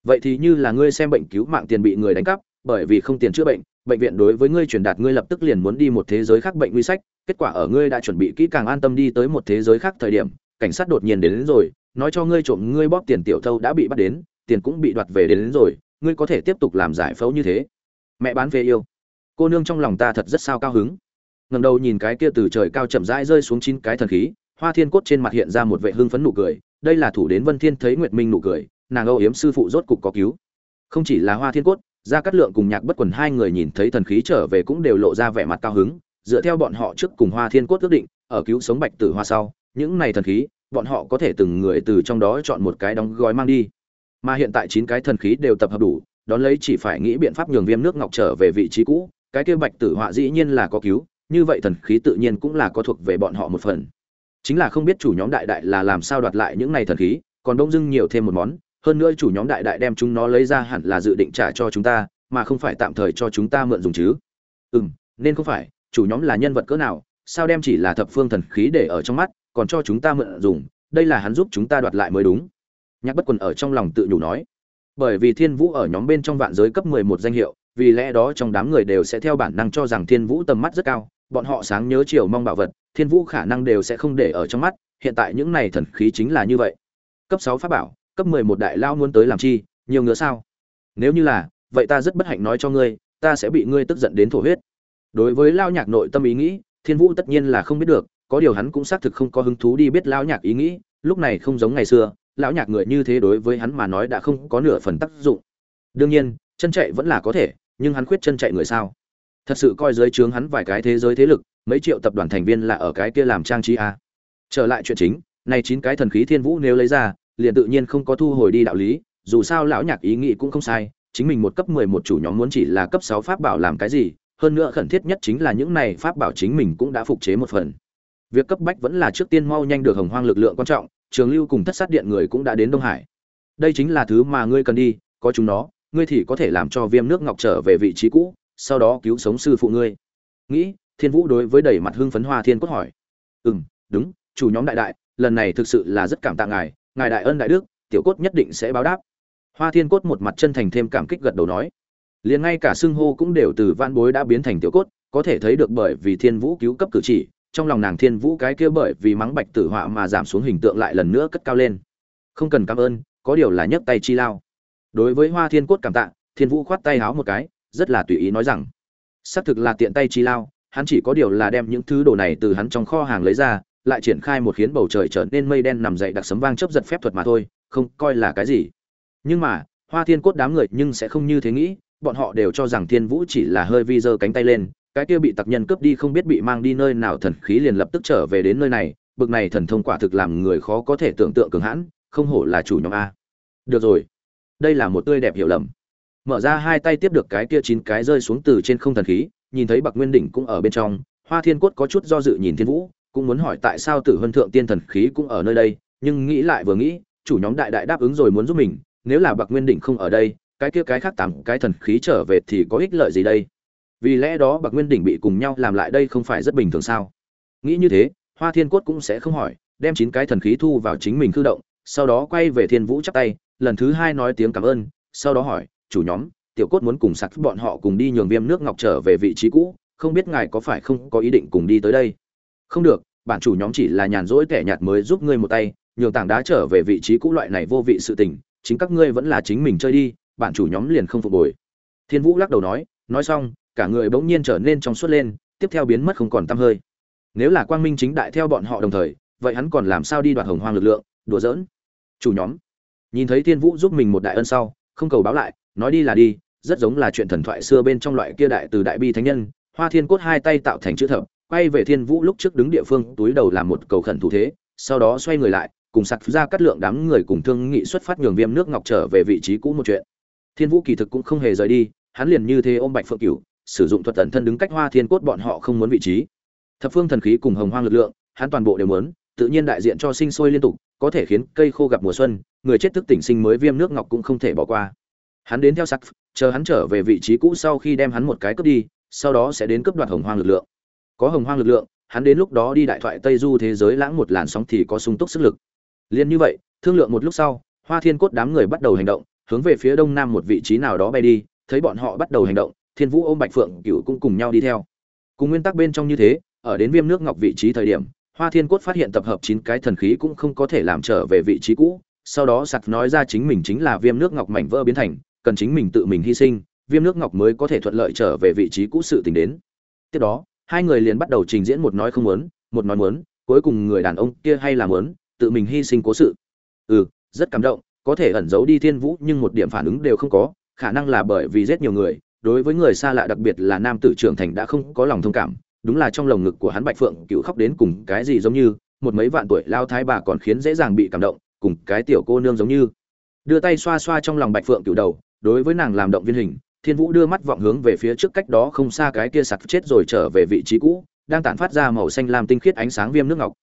Vậy thì như là ngươi xem bệnh cứu mạng tiền bị người đánh cắp bởi vì không tiền chữa bệnh bệnh viện đối với ngươi truyền đạt ngươi lập tức liền muốn đi một thế giới khác bệnh nguy sách kết quả ở ngươi đã chuẩn bị kỹ càng an tâm đi tới một thế giới khác thời điểm cảnh sát đột nhiên đến, đến rồi nói cho ngươi trộm ngươi bóp tiền tiểu thâu đã bị bắt đến tiền cũng bị đoạt về đến, đến rồi ngươi có thể tiếp tục làm giải phẫu như thế. Mẹ bán về yêu. Cô nương trong lòng ta thật rất sao cao hứng. Ngầm đầu nhìn cái kia từ trời cao chậm rãi rơi xuống chín cái thần khí hoa thiên cốt trên mặt hiện ra một vệ hưng phấn nụ cười đây là thủ đến vân thiên thấy nguyệt minh nụ cười nàng âu yếm sư phụ rốt cục có cứu. Không chỉ là hoa thiên cốt gia cát lượng cùng nhạc bất quần hai người nhìn thấy thần khí trở về cũng đều lộ ra vẻ mặt cao hứng dựa theo bọn họ trước cùng hoa thiên cốt ước định, ở cứu sống bạch tử hoa sau, những này thần khí, bọn họ có thể từng người từ trong đó chọn một cái đóng gói mang đi. Mà hiện tại chín cái thần khí đều tập hợp đủ, đón lấy chỉ phải nghĩ biện pháp nhường viêm nước ngọc trở về vị trí cũ, cái kia bạch tử họa dĩ nhiên là có cứu, như vậy thần khí tự nhiên cũng là có thuộc về bọn họ một phần. Chính là không biết chủ nhóm đại đại là làm sao đoạt lại những này thần khí, còn đông dưng nhiều thêm một món, hơn nữa chủ nhóm đại đại đem chúng nó lấy ra hẳn là dự định trả cho chúng ta, mà không phải tạm thời cho chúng ta mượn dùng chứ. Ừ nên không phải chủ nhóm là nhân vật cỡ nào, sao đem chỉ là thập phương thần khí để ở trong mắt, còn cho chúng ta mượn dùng, đây là hắn giúp chúng ta đoạt lại mới đúng. Nhạc bất quần ở trong lòng tự nhủ nói. Bởi vì thiên vũ ở nhóm bên trong vạn giới cấp mười một danh hiệu, vì lẽ đó trong đám người đều sẽ theo bản năng cho rằng thiên vũ tầm mắt rất cao, bọn họ sáng nhớ chiều mong bảo vật, thiên vũ khả năng đều sẽ không để ở trong mắt, hiện tại những này thần khí chính là như vậy. Cấp sáu pháp bảo, cấp mười một đại lao muốn tới làm chi, nhiều ngứa sao? Nếu như là, vậy ta rất bất hạnh nói cho ngươi, ta sẽ bị ngươi tức giận đến thổ huyết đối với lao nhạc nội tâm ý nghĩ, thiên vũ tất nhiên là không biết được, có điều hắn cũng xác thực không có hứng thú đi biết lao nhạc ý nghĩ, lúc này không giống ngày xưa, lão nhạc người như thế đối với hắn mà nói đã không có nửa phần tác dụng đương nhiên, chân chạy vẫn là có thể, nhưng hắn khuyết chân chạy người sao thật sự coi dưới trướng hắn vài cái thế giới thế lực, mấy triệu tập đoàn thành viên là ở cái kia làm trang trí à? trở lại chuyện chính, này chín cái thần khí thiên vũ nếu lấy ra, liền tự nhiên không có thu hồi đi đạo lý, dù sao lão nhạc ý nghĩ cũng không sai, chính mình một cấp mười một chủ nhóm muốn chỉ là cấp sáu pháp bảo làm cái gì hơn nữa khẩn thiết nhất chính là những này pháp bảo chính mình cũng đã phục chế một phần. Việc cấp bách vẫn là trước tiên mau nhanh được hồng hoang lực lượng quan trọng, trường lưu cùng thất sát điện người cũng đã đến đông hải. Đây chính là thứ mà ngươi cần đi, có chúng nó, ngươi thì có thể làm cho viêm nước ngọc trở về vị trí cũ, sau đó cứu sống sư phụ ngươi. Nghĩ, thiên vũ đối với đầy mặt hưng phấn hoa thiên cốt hỏi. Ừ m đúng, chủ nhóm đại đại, lần này thực sự là rất cảm tạ ngài ngài đại ân đại đức, tiểu cốt nhất định sẽ báo đáp. Hoa thiên cốt một mặt chân thành thêm cảm kích gật đầu nói liền ngay cả xưng hô cũng đều từ van bối đã biến thành tiểu cốt, có thể thấy được bởi vì thiên vũ cứu cấp cử chỉ, trong lòng nàng thiên vũ cái kia bởi vì mắng bạch tử họa mà giảm xuống hình tượng lại lần nữa cất cao lên. Không cần cảm ơn, có điều là nhấc tay chi lao. Đối với hoa thiên cốt cảm tạ, thiên vũ khoát tay háo một cái, rất là tùy ý nói rằng, xác thực là tiện tay chi lao, hắn chỉ có điều là đem những thứ đồ này từ hắn trong kho hàng lấy ra, lại triển khai một khiến bầu trời trở nên mây đen nằm dậy đặc sấm vang chớp giật phép thuật mà thôi, không coi là cái gì. Nhưng mà, hoa thiên cốt đám người nhưng sẽ không như thế nghĩ bọn họ đều cho rằng thiên vũ chỉ là hơi vi giơ cánh tay lên, cái kia bị tặc nhân cướp đi không biết bị mang đi nơi nào thần khí liền lập tức trở về đến nơi này, bực này thần thông quả thực làm người khó có thể tưởng tượng cường hãn, không hổ là chủ nhóm a. Được rồi, đây là một tươi đẹp hiểu lầm. Mở ra hai tay tiếp được cái kia chín cái rơi xuống từ trên không thần khí, nhìn thấy bạc nguyên đỉnh cũng ở bên trong, hoa thiên cốt có chút do dự nhìn thiên vũ, cũng muốn hỏi tại sao tử huân thượng tiên thần khí cũng ở nơi đây, nhưng nghĩ lại vừa nghĩ, chủ nhóm đại đại đáp ứng rồi muốn giúp mình, nếu là bạc nguyên đỉnh không ở đây cái kia cái khác tám cái thần khí trở về thì có ích lợi gì đây? Vì lẽ đó bạc nguyên đỉnh bị cùng nhau làm lại đây không phải rất bình thường sao? Nghĩ như thế, hoa thiên cốt cũng sẽ không hỏi, đem chín cái thần khí thu vào chính mình cư động, sau đó quay về thiên vũ chắp tay, lần thứ hai nói tiếng cảm ơn, sau đó hỏi, chủ nhóm, tiểu cốt muốn cùng sạc bọn họ cùng đi nhường viêm nước ngọc trở về vị trí cũ, không biết ngài có phải không có ý định cùng đi tới đây? Không được, bản chủ nhóm chỉ là nhàn rỗi tẻ nhạt mới giúp ngươi một tay, nhường tảng đá trở về vị trí cũ loại này vô vị sự tình, chính các ngươi vẫn là chính mình chơi đi bản chủ nhóm liền không phục hồi. Thiên vũ lắc đầu nói nói xong, cả người bỗng nhiên trở nên trong suốt lên, tiếp theo biến mất không còn tăm hơi. Nếu là quang minh chính đại theo bọn họ đồng thời, vậy hắn còn làm sao đi đoạt hồng hoang lực lượng, đùa giỡn? Chủ nhóm. Nhìn thấy thiên vũ giúp mình một đại ân sau, không cầu báo lại, nói đi là đi, rất giống là chuyện thần thoại xưa bên trong loại kia đại từ đại bi thánh nhân, hoa thiên cốt hai tay tạo thành chữ thập, quay về thiên vũ lúc trước đứng địa phương, túi đầu làm một cầu khẩn thủ thế, sau đó xoay người lại, cùng sặc ra cắt lượng đám người cùng thương nghị xuất phát nhường viêm nước ngọc trở về vị trí cũ một chuyện thiên vũ kỳ thực cũng không hề rời đi, hắn liền như thế ôm bạch phượng cửu, sử dụng thuật tận thân đứng cách hoa thiên cốt bọn họ không muốn vị trí. Thập phương thần khí cùng hồng hoang lực lượng, hắn toàn bộ đều muốn, tự nhiên đại diện cho sinh sôi liên tục, có thể khiến cây khô gặp mùa xuân, người chết thức tỉnh sinh mới viêm nước ngọc cũng không thể bỏ qua. Hắn đến theo sắc chờ hắn trở về vị trí cũ sau khi đem hắn một cái cướp đi, sau đó sẽ đến cướp đoạt hồng hoang lực lượng. Có hồng hoang lực lượng, hắn đến lúc đó đi đại thoại tây du thế giới lãng một làn sóng thì có sung túc sức lực. Liền như vậy, thương lượng một lúc sau, hoa thiên cốt đám người bắt đầu hành động hướng về phía đông nam một vị trí nào đó bay đi, thấy bọn họ bắt đầu hành động, thiên vũ ôm bạch phượng cựu cũng cùng nhau đi theo. Cùng nguyên tắc bên trong như thế, ở đến viêm nước ngọc vị trí thời điểm, hoa thiên cốt phát hiện tập hợp chín cái thần khí cũng không có thể làm trở về vị trí cũ. Sau đó sặc nói ra chính mình chính là viêm nước ngọc mảnh vỡ biến thành, cần chính mình tự mình hy sinh, viêm nước ngọc mới có thể thuận lợi trở về vị trí cũ sự tình đến. Tiếp đó, hai người liền bắt đầu trình diễn một nói không muốn, một nói muốn, cuối cùng người đàn ông kia hay là muốn, tự mình hy sinh cố sự. Ừ rất cảm động có thể ẩn giấu đi thiên vũ nhưng một điểm phản ứng đều không có khả năng là bởi vì rất nhiều người. Đối với người xa lạ đặc biệt là nam tử trưởng thành đã không có lòng thông cảm đúng là trong lồng ngực của hắn bạch phượng cựu khóc đến cùng cái gì giống như một mấy vạn tuổi lao thái bà còn khiến dễ dàng bị cảm động cùng cái tiểu cô nương giống như. Đưa tay xoa xoa trong lòng bạch phượng cựu đầu đối với nàng làm động viên hình thiên vũ đưa mắt vọng hướng về phía trước cách đó không xa cái kia sặc chết rồi trở về vị trí cũ đang tản phát ra màu xanh làm tinh khiết ánh sáng viêm nước ngọc.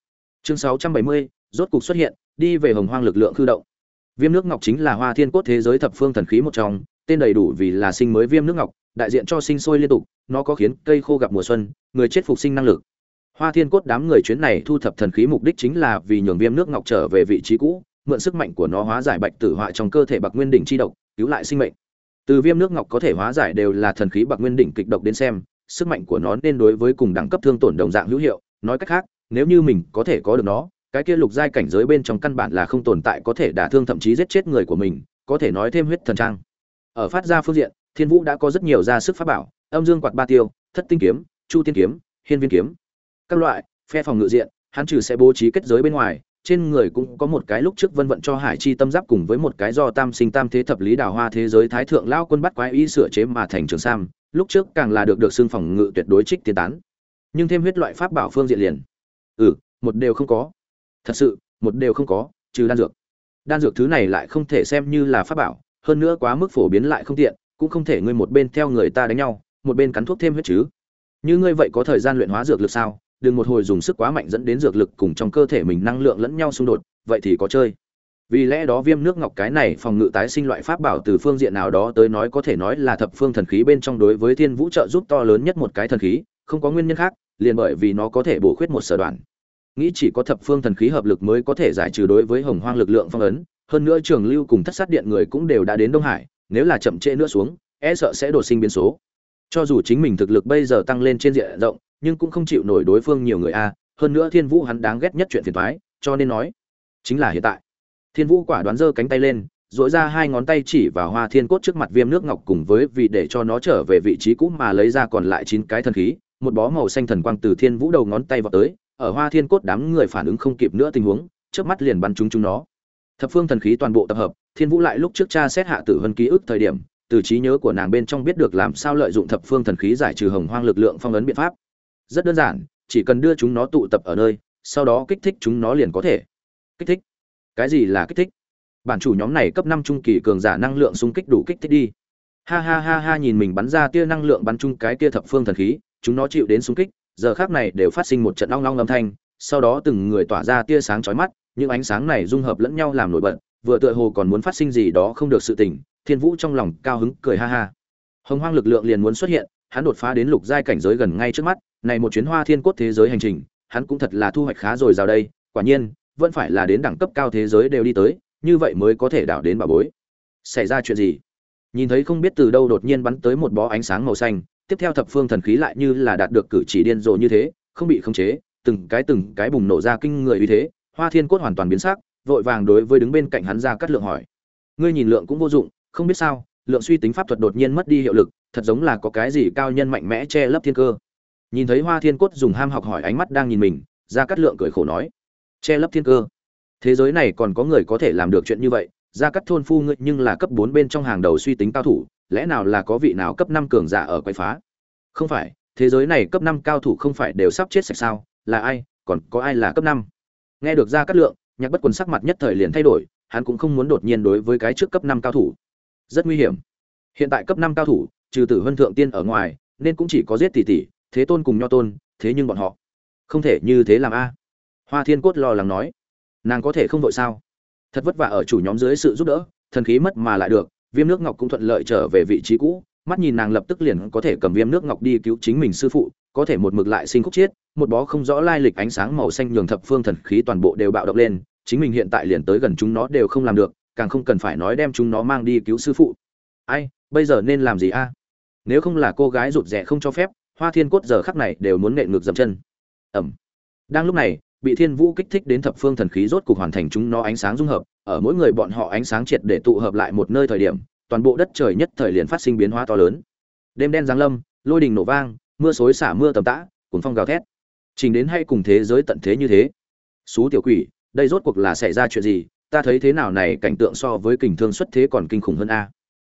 Chương 670, rốt cục xuất hiện đi về hồng hoang lực lượng khư động viêm nước ngọc chính là hoa thiên cốt thế giới thập phương thần khí một trong, tên đầy đủ vì là sinh mới viêm nước ngọc, đại diện cho sinh sôi liên tục, nó có khiến cây khô gặp mùa xuân, người chết phục sinh năng lực. Hoa thiên cốt đám người chuyến này thu thập thần khí mục đích chính là vì nhường viêm nước ngọc trở về vị trí cũ, mượn sức mạnh của nó hóa giải bạch tử họa trong cơ thể bạc nguyên đỉnh chi độc, cứu lại sinh mệnh. Từ viêm nước ngọc có thể hóa giải đều là thần khí bạc nguyên đỉnh kịch độc đến xem, sức mạnh của nó nên đối với cùng đẳng cấp thương tổn đồng dạng hữu hiệu. Nói cách khác, nếu như mình có thể có được nó cái kia lục giai cảnh giới bên trong căn bản là không tồn tại có thể đả thương thậm chí giết chết người của mình, có thể nói thêm huyết thần trang. Ở phát ra phương diện, thiên vũ đã có rất nhiều ra sức pháp bảo, âm dương quạt ba tiêu, thất tinh kiếm, chu tiên kiếm, hiên viên kiếm. Các loại, phe phòng ngự diện, hắn trừ sẽ bố trí kết giới bên ngoài, trên người cũng có một cái lúc trước vân vận cho hải chi tâm giáp cùng với một cái do tam sinh tam thế thập lý đào hoa thế giới thái thượng lao quân bắt quái y sửa chế mà thành trường sam, lúc trước càng là được được xương phòng ngự tuyệt đối trích tiến tán. Nhưng thêm huyết loại pháp bảo phương diện liền. Ừ một đều không có thật sự, một đều không có, trừ đan dược. Đan dược thứ này lại không thể xem như là pháp bảo, hơn nữa quá mức phổ biến lại không tiện, cũng không thể ngươi một bên theo người ta đánh nhau, một bên cắn thuốc thêm huyết chứ. Như ngươi vậy có thời gian luyện hóa dược lực sao? Đừng một hồi dùng sức quá mạnh dẫn đến dược lực cùng trong cơ thể mình năng lượng lẫn nhau xung đột, vậy thì có chơi. Vì lẽ đó viêm nước ngọc cái này phòng ngự tái sinh loại pháp bảo từ phương diện nào đó tới nói có thể nói là thập phương thần khí bên trong đối với thiên vũ trợ giúp to lớn nhất một cái thần khí, không có nguyên nhân khác, liền bởi vì nó có thể bổ khuyết một sở đoạn nghĩ chỉ có thập phương thần khí hợp lực mới có thể giải trừ đối với hồng hoang lực lượng phong ấn. Hơn nữa trường lưu cùng thất sát điện người cũng đều đã đến đông hải, nếu là chậm trễ nữa xuống e sợ sẽ đột sinh biến số. Cho dù chính mình thực lực bây giờ tăng lên trên diện rộng, nhưng cũng không chịu nổi đối phương nhiều người a. Hơn nữa thiên vũ hắn đáng ghét nhất chuyện phiền thoái cho nên nói, chính là hiện tại. Thiên vũ quả đoán giơ cánh tay lên dội ra hai ngón tay chỉ vào hoa thiên cốt trước mặt viêm nước ngọc cùng với vì để cho nó trở về vị trí cũ mà lấy ra còn lại chín cái thần khí. Một bó màu xanh thần quang từ thiên vũ đầu ngón tay vào tới ở hoa thiên cốt đám người phản ứng không kịp nữa tình huống trước mắt liền bắn chúng chúng nó. Thập phương thần khí toàn bộ tập hợp, thiên vũ lại lúc trước cha xét hạ tử vân ký ức thời điểm, từ trí nhớ của nàng bên trong biết được làm sao lợi dụng thập phương thần khí giải trừ hồng hoang lực lượng phong ấn biện pháp. Rất đơn giản, chỉ cần đưa chúng nó tụ tập ở nơi, sau đó kích thích chúng nó liền có thể. Kích thích? Cái gì là kích thích? Bản chủ nhóm này cấp năm trung kỳ cường giả năng lượng xung kích đủ kích thích đi. Ha ha ha ha, nhìn mình bắn ra tia năng lượng bắn chung cái kia thập phương thần khí, chúng nó chịu đến xung kích giờ khác này đều phát sinh một trận long long âm thanh, sau đó từng người tỏa ra tia sáng chói mắt, những ánh sáng này dung hợp lẫn nhau làm nổi bật, vừa tựa hồ còn muốn phát sinh gì đó không được sự tỉnh thiên vũ trong lòng cao hứng cười ha ha. Hồng hoang lực lượng liền muốn xuất hiện, hắn đột phá đến lục giai cảnh giới gần ngay trước mắt, này một chuyến hoa thiên cốt thế giới hành trình, hắn cũng thật là thu hoạch khá rồi rào đây, quả nhiên, vẫn phải là đến đẳng cấp cao thế giới đều đi tới, như vậy mới có thể đảo đến bà bối. Xảy ra chuyện gì? Nhìn thấy không biết từ đâu đột nhiên bắn tới một bó ánh sáng màu xanh tiếp theo thập phương thần khí lại như là đạt được cử chỉ điên rồ như thế, không bị khống chế, từng cái từng cái bùng nổ ra kinh người uy thế, hoa thiên cốt hoàn toàn biến sắc, vội vàng đối với đứng bên cạnh hắn ra cắt lượng hỏi. Ngươi nhìn lượng cũng vô dụng, không biết sao, lượng suy tính pháp thuật đột nhiên mất đi hiệu lực, thật giống là có cái gì cao nhân mạnh mẽ che lấp thiên cơ. Nhìn thấy hoa thiên cốt dùng ham học hỏi ánh mắt đang nhìn mình, ra cắt lượng cười khổ nói. Che lấp thiên cơ. Thế giới này còn có người có thể làm được chuyện như vậy, ra cắt thôn phu ngươi nhưng là cấp bốn bên trong hàng đầu suy tính cao thủ lẽ nào là có vị nào cấp năm cường giả ở quậy phá? Không phải, thế giới này cấp năm cao thủ không phải đều sắp chết sạch sao? Là ai? Còn có ai là cấp năm? Nghe được ra cát lượng, nhạc bất quần sắc mặt nhất thời liền thay đổi, hắn cũng không muốn đột nhiên đối với cái trước cấp năm cao thủ. Rất nguy hiểm. Hiện tại cấp năm cao thủ, trừ tử vân thượng tiên ở ngoài, nên cũng chỉ có giết tỷ tỷ, thế tôn cùng nho tôn, thế nhưng bọn họ không thể như thế làm a. Hoa thiên cốt lo lắng nói. Nàng có thể không vội sao? Thật vất vả ở chủ nhóm dưới sự giúp đỡ, thần khí mất mà lại được viêm nước ngọc cũng thuận lợi trở về vị trí cũ, mắt nhìn nàng lập tức liền có thể cầm viêm nước ngọc đi cứu chính mình sư phụ, có thể một mực lại sinh khúc chiết một bó không rõ lai lịch ánh sáng màu xanh nhường thập phương thần khí toàn bộ đều bạo động lên, chính mình hiện tại liền tới gần chúng nó đều không làm được, càng không cần phải nói đem chúng nó mang đi cứu sư phụ. Ai, bây giờ nên làm gì a? Nếu không là cô gái rụt rè không cho phép, hoa thiên cốt giờ khắc này đều muốn nện ngược dầm chân. Ẩm. Đang lúc này bị thiên vũ kích thích đến thập phương thần khí rốt cục hoàn thành chúng nó ánh sáng dung hợp, ở mỗi người bọn họ ánh sáng triệt để tụ hợp lại một nơi thời điểm, toàn bộ đất trời nhất thời liền phát sinh biến hóa to lớn. Đêm đen giáng lâm, lôi đình nổ vang, mưa xối xả mưa tầm tã cuốn phong gào thét. Trình đến hay cùng thế giới tận thế như thế. Xú tiểu quỷ, đây rốt cuộc là xảy ra chuyện gì? Ta thấy thế nào này, cảnh tượng so với kình thương xuất thế còn kinh khủng hơn a.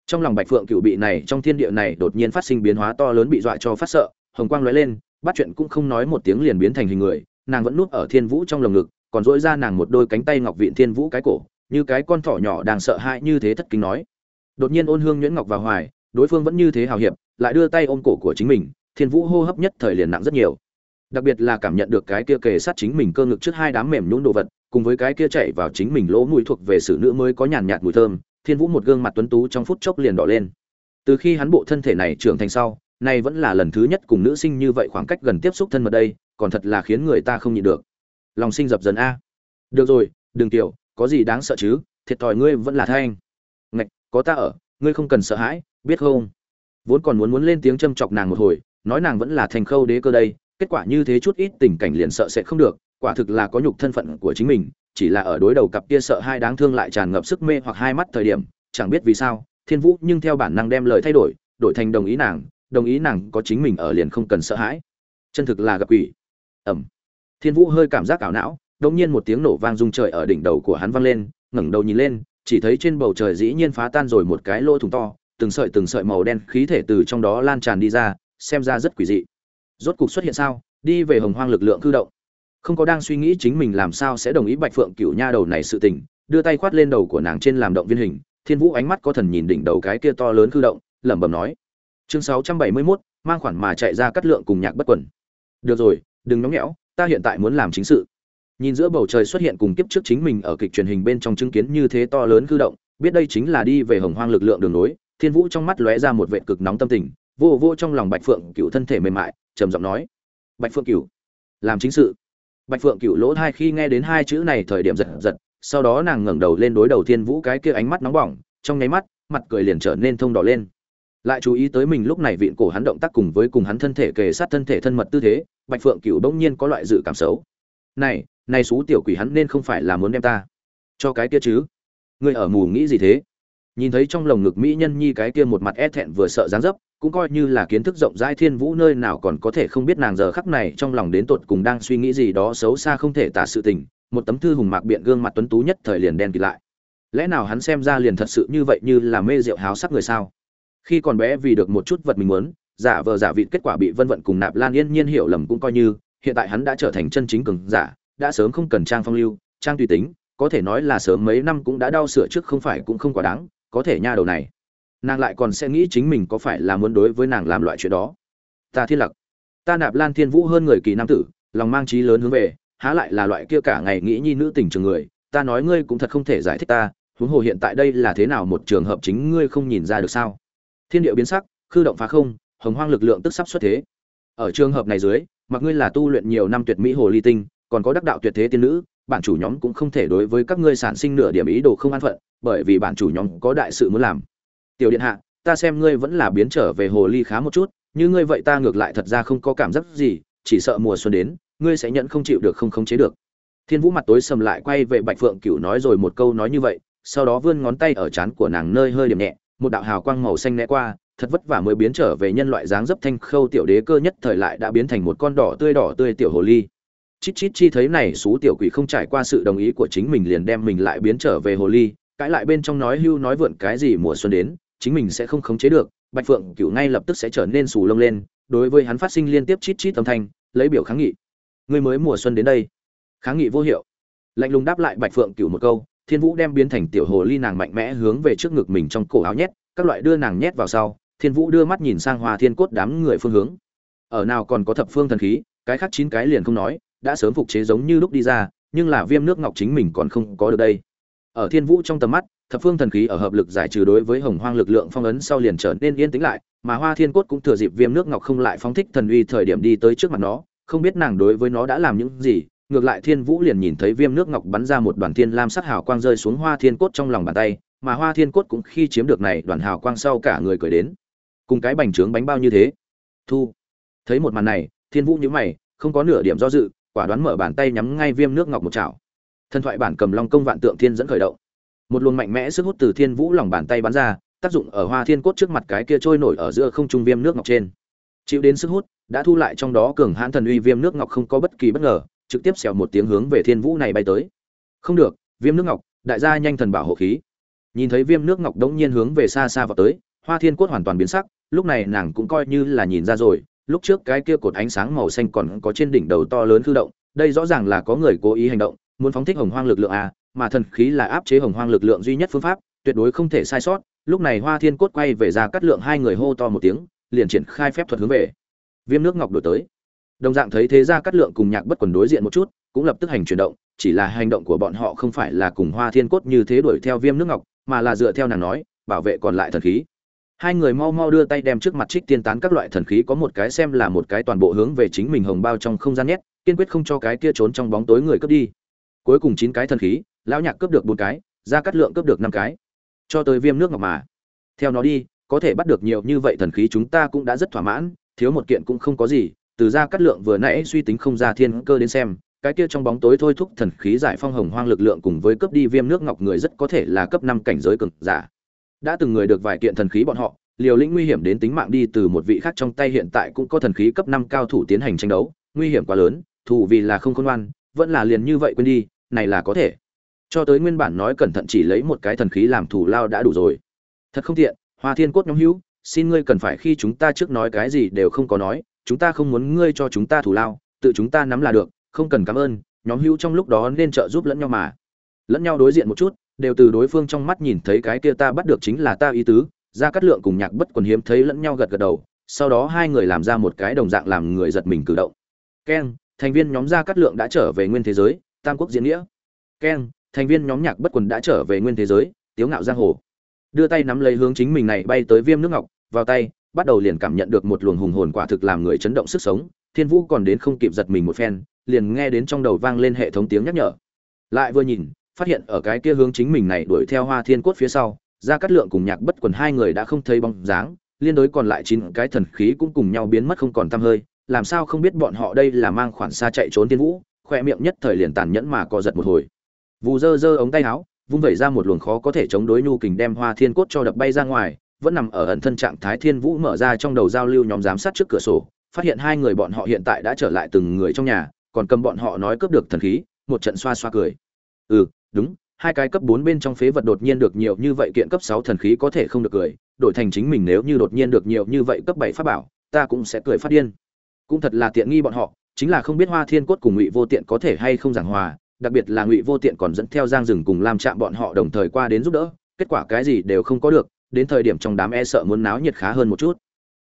Trong lòng bạch phượng cựu bị này, trong thiên địa này đột nhiên phát sinh biến hóa to lớn bị dọa cho phát sợ, hồng quang lóe lên, bắt chuyện cũng không nói một tiếng liền biến thành hình người nàng vẫn nuốt ở thiên vũ trong lồng ngực, còn dỗi ra nàng một đôi cánh tay ngọc vịn thiên vũ cái cổ, như cái con thỏ nhỏ đang sợ hãi như thế thất kính nói. Đột nhiên ôn hương nhuyễn ngọc vào hoài, đối phương vẫn như thế hào hiệp, lại đưa tay ôm cổ của chính mình, thiên vũ hô hấp nhất thời liền nặng rất nhiều. Đặc biệt là cảm nhận được cái kia kề sát chính mình cơ ngực trước hai đám mềm nhũn đồ vật, cùng với cái kia chạy vào chính mình lỗ mũi thuộc về sự nữ mới có nhàn nhạt mùi thơm, thiên vũ một gương mặt tuấn tú trong phút chốc liền đỏ lên. Từ khi hắn bộ thân thể này trưởng thành sau, nay vẫn là lần thứ nhất cùng nữ sinh như vậy khoảng cách gần tiếp xúc thân mật đây còn thật là khiến người ta không nhịn được. Lòng sinh dập dần a. Được rồi, đừng tiểu, có gì đáng sợ chứ, thiệt thòi ngươi vẫn là thanh. Ngạch, có ta ở, ngươi không cần sợ hãi, biết không? Vốn còn muốn muốn lên tiếng châm chọc nàng một hồi, nói nàng vẫn là thành khâu đế cơ đây, kết quả như thế chút ít tình cảnh liền sợ sẽ không được, quả thực là có nhục thân phận của chính mình, chỉ là ở đối đầu cặp kia sợ hai đáng thương lại tràn ngập sức mê hoặc hai mắt thời điểm, chẳng biết vì sao, thiên vũ nhưng theo bản năng đem lời thay đổi đổi thành đồng ý nàng, đồng ý nàng có chính mình ở liền không cần sợ hãi. Chân thực là gặp quỷ ẩm. Thiên vũ hơi cảm giác ảo não đông nhiên một tiếng nổ vang rung trời ở đỉnh đầu của hắn vang lên ngẩng đầu nhìn lên chỉ thấy trên bầu trời dĩ nhiên phá tan rồi một cái lỗ thủng to từng sợi từng sợi màu đen khí thể từ trong đó lan tràn đi ra xem ra rất quỷ dị. Rốt cục xuất hiện sao? Đi về hồng hoang lực lượng cư động. Không có đang suy nghĩ chính mình làm sao sẽ đồng ý bạch phượng cựu nha đầu này sự tình đưa tay khoát lên đầu của nàng trên làm động viên hình thiên vũ ánh mắt có thần nhìn đỉnh đầu cái kia to lớn cư động lẩm bẩm nói. Chương 671, mang khoản mà chạy ra cắt lượng cùng nhạc bất quẩn được rồi đừng nóng nhẽo, ta hiện tại muốn làm chính sự. Nhìn giữa bầu trời xuất hiện cùng kiếp trước chính mình ở kịch truyền hình bên trong chứng kiến như thế to lớn cư động, biết đây chính là đi về hồng hoang lực lượng đường nối, thiên vũ trong mắt lóe ra một vệ cực nóng tâm tình, vô vô trong lòng bạch phượng cựu thân thể mềm mại, trầm giọng nói, bạch phượng cựu làm chính sự. Bạch phượng cựu lỗ tai khi nghe đến hai chữ này thời điểm giật giật, sau đó nàng ngẩng đầu lên đối đầu thiên vũ cái kia ánh mắt nóng bỏng, trong nháy mắt, mặt cười liền trở nên thông đỏ lên lại chú ý tới mình lúc này vịn cổ hắn động tác cùng với cùng hắn thân thể kề sát thân thể thân mật tư thế, bạch phượng cựu bỗng nhiên có loại dự cảm xấu. Này này xú tiểu quỷ hắn nên không phải là muốn đem ta cho cái kia chứ? Ngươi ở mù nghĩ gì thế? Nhìn thấy trong lồng ngực mỹ nhân nhi cái kia một mặt e thẹn vừa sợ dáng dấp, cũng coi như là kiến thức rộng rãi thiên vũ nơi nào còn có thể không biết nàng giờ khắc này trong lòng đến tột cùng đang suy nghĩ gì đó xấu xa không thể tả sự tình, một tấm thư hùng mạc biện gương mặt tuấn tú nhất thời liền đen kịt lại. Lẽ nào hắn xem ra liền thật sự như vậy như là mê rượu háo sắc người sao? Khi còn bé vì được một chút vật mình muốn, giả vờ giả vịt kết quả bị vân vận cùng nạp lan yên nhiên hiểu lầm cũng coi như, hiện tại hắn đã trở thành chân chính cường giả, đã sớm không cần trang phong lưu, trang tùy tính, có thể nói là sớm mấy năm cũng đã đau sửa trước không phải cũng không quá đáng, có thể nha đầu này. Nàng lại còn sẽ nghĩ chính mình có phải là muốn đối với nàng làm loại chuyện đó. Ta thiên lặc. Ta nạp lan thiên vũ hơn người kỳ nam tử, lòng mang trí lớn hướng về, há lại là loại kia cả ngày nghĩ nhi nữ tình trường người, ta nói ngươi cũng thật không thể giải thích ta, huống hồ hiện tại đây là thế nào một trường hợp chính ngươi không nhìn ra được sao? Thiên địa biến sắc, khư động phá không, hồng hoang lực lượng tức sắp xuất thế. Ở trường hợp này dưới, mặc ngươi là tu luyện nhiều năm tuyệt mỹ hồ ly tinh, còn có đắc đạo tuyệt thế tiên nữ, bản chủ nhóm cũng không thể đối với các ngươi sản sinh nửa điểm ý đồ không an phận, bởi vì bản chủ nhóm có đại sự muốn làm. Tiểu điện hạ, ta xem ngươi vẫn là biến trở về hồ ly khá một chút, như ngươi vậy ta ngược lại thật ra không có cảm giác gì, chỉ sợ mùa xuân đến, ngươi sẽ nhận không chịu được không khống chế được. Thiên vũ mặt tối sầm lại quay về bạch phượng cửu nói rồi một câu nói như vậy, sau đó vươn ngón tay ở trán của nàng nơi hơi điểm nhẹ một đạo hào quang màu xanh né qua, thật vất vả mới biến trở về nhân loại dáng dấp thanh khâu tiểu đế cơ nhất thời lại đã biến thành một con đỏ tươi đỏ tươi tiểu hồ ly. Chít chít chi thấy này xú tiểu quỷ không trải qua sự đồng ý của chính mình liền đem mình lại biến trở về hồ ly, cãi lại bên trong nói hưu nói vượn cái gì mùa xuân đến, chính mình sẽ không khống chế được, bạch phượng cửu ngay lập tức sẽ trở nên xù lông lên, đối với hắn phát sinh liên tiếp chít chít âm thanh, lấy biểu kháng nghị. Người mới mùa xuân đến đây. Kháng nghị vô hiệu. Lạnh lùng đáp lại bạch phượng cửu một câu thiên vũ đem biến thành tiểu hồ ly nàng mạnh mẽ hướng về trước ngực mình trong cổ áo nhét, các loại đưa nàng nhét vào sau, thiên vũ đưa mắt nhìn sang hoa thiên cốt đám người phương hướng. Ở nào còn có thập phương thần khí, cái khác chín cái liền không nói, đã sớm phục chế giống như lúc đi ra, nhưng là viêm nước ngọc chính mình còn không có được đây. Ở thiên vũ trong tầm mắt, thập phương thần khí ở hợp lực giải trừ đối với hồng hoang lực lượng phong ấn sau liền trở nên yên tĩnh lại, mà hoa thiên cốt cũng thừa dịp viêm nước ngọc không lại phóng thích thần uy thời điểm đi tới trước mặt nó, không biết nàng đối với nó đã làm những gì ngược lại thiên vũ liền nhìn thấy viêm nước ngọc bắn ra một đoàn thiên lam sắc hào quang rơi xuống hoa thiên cốt trong lòng bàn tay, mà hoa thiên cốt cũng khi chiếm được này đoàn hào quang sau cả người cười đến. Cùng cái bành trướng bánh bao như thế. Thu. Thấy một màn này, thiên vũ nhíu mày, không có nửa điểm do dự, quả đoán mở bàn tay nhắm ngay viêm nước ngọc một chảo. Thần thoại bản cầm long công vạn tượng thiên dẫn khởi động. Một luồng mạnh mẽ sức hút từ thiên vũ lòng bàn tay bắn ra, tác dụng ở hoa thiên cốt trước mặt cái kia trôi nổi ở giữa không trung viêm nước ngọc trên. Chịu đến sức hút, đã thu lại trong đó cường hãn thần uy viêm nước ngọc không có bất kỳ bất ngờ trực tiếp xèo một tiếng hướng về thiên vũ này bay tới. Không được, viêm nước ngọc, đại gia nhanh thần bảo hộ khí. Nhìn thấy viêm nước ngọc đống nhiên hướng về xa xa vào tới, hoa thiên cốt hoàn toàn biến sắc, lúc này nàng cũng coi như là nhìn ra rồi, lúc trước cái kia cột ánh sáng màu xanh còn có trên đỉnh đầu to lớn khư động, đây rõ ràng là có người cố ý hành động, muốn phóng thích hồng hoang lực lượng à mà thần khí là áp chế hồng hoang lực lượng duy nhất phương pháp, tuyệt đối không thể sai sót, lúc này hoa thiên cốt quay về ra cắt lượng hai người hô to một tiếng, liền triển khai phép thuật hướng về. Viêm nước ngọc đổi tới đồng dạng thấy thế ra cắt lượng cùng nhạc bất quần đối diện một chút, cũng lập tức hành chuyển động, chỉ là hành động của bọn họ không phải là cùng hoa thiên cốt như thế đuổi theo viêm nước ngọc, mà là dựa theo nàng nói, bảo vệ còn lại thần khí. Hai người mau mau đưa tay đem trước mặt trích tiên tán các loại thần khí có một cái xem là một cái toàn bộ hướng về chính mình hồng bao trong không gian nhét, kiên quyết không cho cái kia trốn trong bóng tối người cướp đi. Cuối cùng chín cái thần khí, lão nhạc cướp được bốn cái ra cắt lượng cướp được năm cái. Cho tới viêm nước ngọc mà. Theo nó đi, có thể bắt được nhiều như vậy thần khí chúng ta cũng đã rất thỏa mãn, thiếu một kiện cũng không có gì từ ra cắt lượng vừa nãy suy tính không ra thiên cơ đến xem, cái kia trong bóng tối thôi thúc thần khí giải phong hồng hoang lực lượng cùng với cấp đi viêm nước ngọc người rất có thể là cấp năm cảnh giới cực giả. Đã từng người được vài kiện thần khí bọn họ, liều lĩnh nguy hiểm đến tính mạng đi từ một vị khác trong tay hiện tại cũng có thần khí cấp năm cao thủ tiến hành tranh đấu, nguy hiểm quá lớn thủ vì là không khôn ngoan, vẫn là liền như vậy quên đi, này là có thể. Cho tới nguyên bản nói cẩn thận chỉ lấy một cái thần khí làm thủ lao đã đủ rồi. Thật không tiện, hoa thiên cốt nhóm hữu, xin ngươi cần phải khi chúng ta trước nói cái gì đều không có nói chúng ta không muốn ngươi cho chúng ta thủ lao, tự chúng ta nắm là được, không cần cảm ơn, nhóm hữu trong lúc đó nên trợ giúp lẫn nhau mà. Lẫn nhau đối diện một chút, đều từ đối phương trong mắt nhìn thấy cái kia ta bắt được chính là ta ý tứ ra cắt lượng cùng nhạc bất quần hiếm thấy lẫn nhau gật gật đầu, sau đó hai người làm ra một cái đồng dạng làm người giật mình cử động. Keng, thành viên nhóm gia cát lượng đã trở về nguyên thế giới, tam quốc diễn nghĩa. Keng, thành viên nhóm nhạc bất quần đã trở về nguyên thế giới, tiếu ngạo giang hồ. Đưa tay nắm lấy hướng chính mình này bay tới viêm nước ngọc, vào tay bắt đầu liền cảm nhận được một luồng hùng hồn quả thực làm người chấn động sức sống, thiên vũ còn đến không kịp giật mình một phen, liền nghe đến trong đầu vang lên hệ thống tiếng nhắc nhở. Lại vừa nhìn, phát hiện ở cái kia hướng chính mình này đuổi theo hoa thiên cốt phía sau ra cát lượng cùng nhạc bất quần hai người đã không thấy bóng dáng, liên đối còn lại chín cái thần khí cũng cùng nhau biến mất không còn tăm hơi, làm sao không biết bọn họ đây là mang khoản xa chạy trốn thiên vũ khoe miệng nhất thời liền tàn nhẫn mà co giật một hồi. Vù dơ dơ ống tay áo, vung vẩy ra một luồng khó có thể chống đối nhu kình đem hoa thiên cốt cho đập bay ra ngoài vẫn nằm ở ẩn thân trạng thái thiên vũ mở ra trong đầu giao lưu nhóm giám sát trước cửa sổ, phát hiện hai người bọn họ hiện tại đã trở lại từng người trong nhà, còn cầm bọn họ nói cướp được thần khí, một trận xoa xoa cười. Ừ đúng, hai cái cấp bốn bên trong phế vật đột nhiên được nhiều như vậy kiện cấp sáu thần khí có thể không được cười, đổi thành chính mình nếu như đột nhiên được nhiều như vậy cấp bảy pháp bảo, ta cũng sẽ cười phát điên. Cũng thật là tiện nghi bọn họ, chính là không biết hoa thiên cốt cùng ngụy vô tiện có thể hay không giảng hòa, đặc biệt là ngụy vô tiện còn dẫn theo giang rừng cùng làm chạm bọn họ đồng thời qua đến giúp đỡ, kết quả cái gì đều không có được đến thời điểm trong đám e sợ muốn náo nhiệt khá hơn một chút.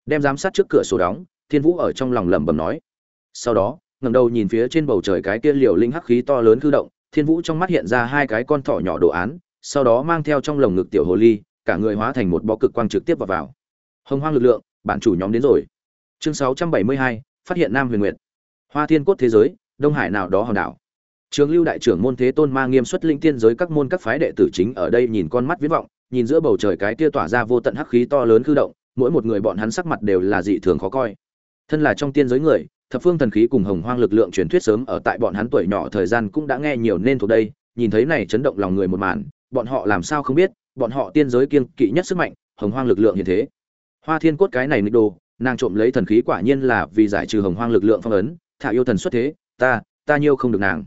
Đem giám sát trước cửa sổ đóng thiên vũ ở trong lòng lẩm bẩm nói. Sau đó ngẩng đầu nhìn phía trên bầu trời cái kia liều linh hắc khí to lớn cư động thiên vũ trong mắt hiện ra hai cái con thỏ nhỏ đồ án sau đó mang theo trong lồng ngực tiểu hồ ly cả người hóa thành một bó cực quang trực tiếp vào vào. Hồng hoang lực lượng bản chủ nhóm đến rồi. Chương 672, phát hiện nam huyền nguyệt. Hoa thiên cốt thế giới đông hải nào đó hòn đảo. Trường lưu đại trưởng môn thế tôn ma nghiêm xuất linh tiên giới các môn các phái đệ tử chính ở đây nhìn con mắt viễn vọng nhìn giữa bầu trời cái kia tỏa ra vô tận hắc khí to lớn cư động, mỗi một người bọn hắn sắc mặt đều là dị thường khó coi. Thân là trong tiên giới người, thập phương thần khí cùng hồng hoang lực lượng truyền thuyết sớm ở tại bọn hắn tuổi nhỏ thời gian cũng đã nghe nhiều nên thuộc đây, nhìn thấy này chấn động lòng người một màn, bọn họ làm sao không biết, bọn họ tiên giới kiên kỵ nhất sức mạnh, hồng hoang lực lượng như thế. Hoa thiên cốt cái này nghịch đồ, nàng trộm lấy thần khí quả nhiên là vì giải trừ hồng hoang lực lượng phong ấn, thả yêu thần xuất thế, ta ta nhiêu không được nàng.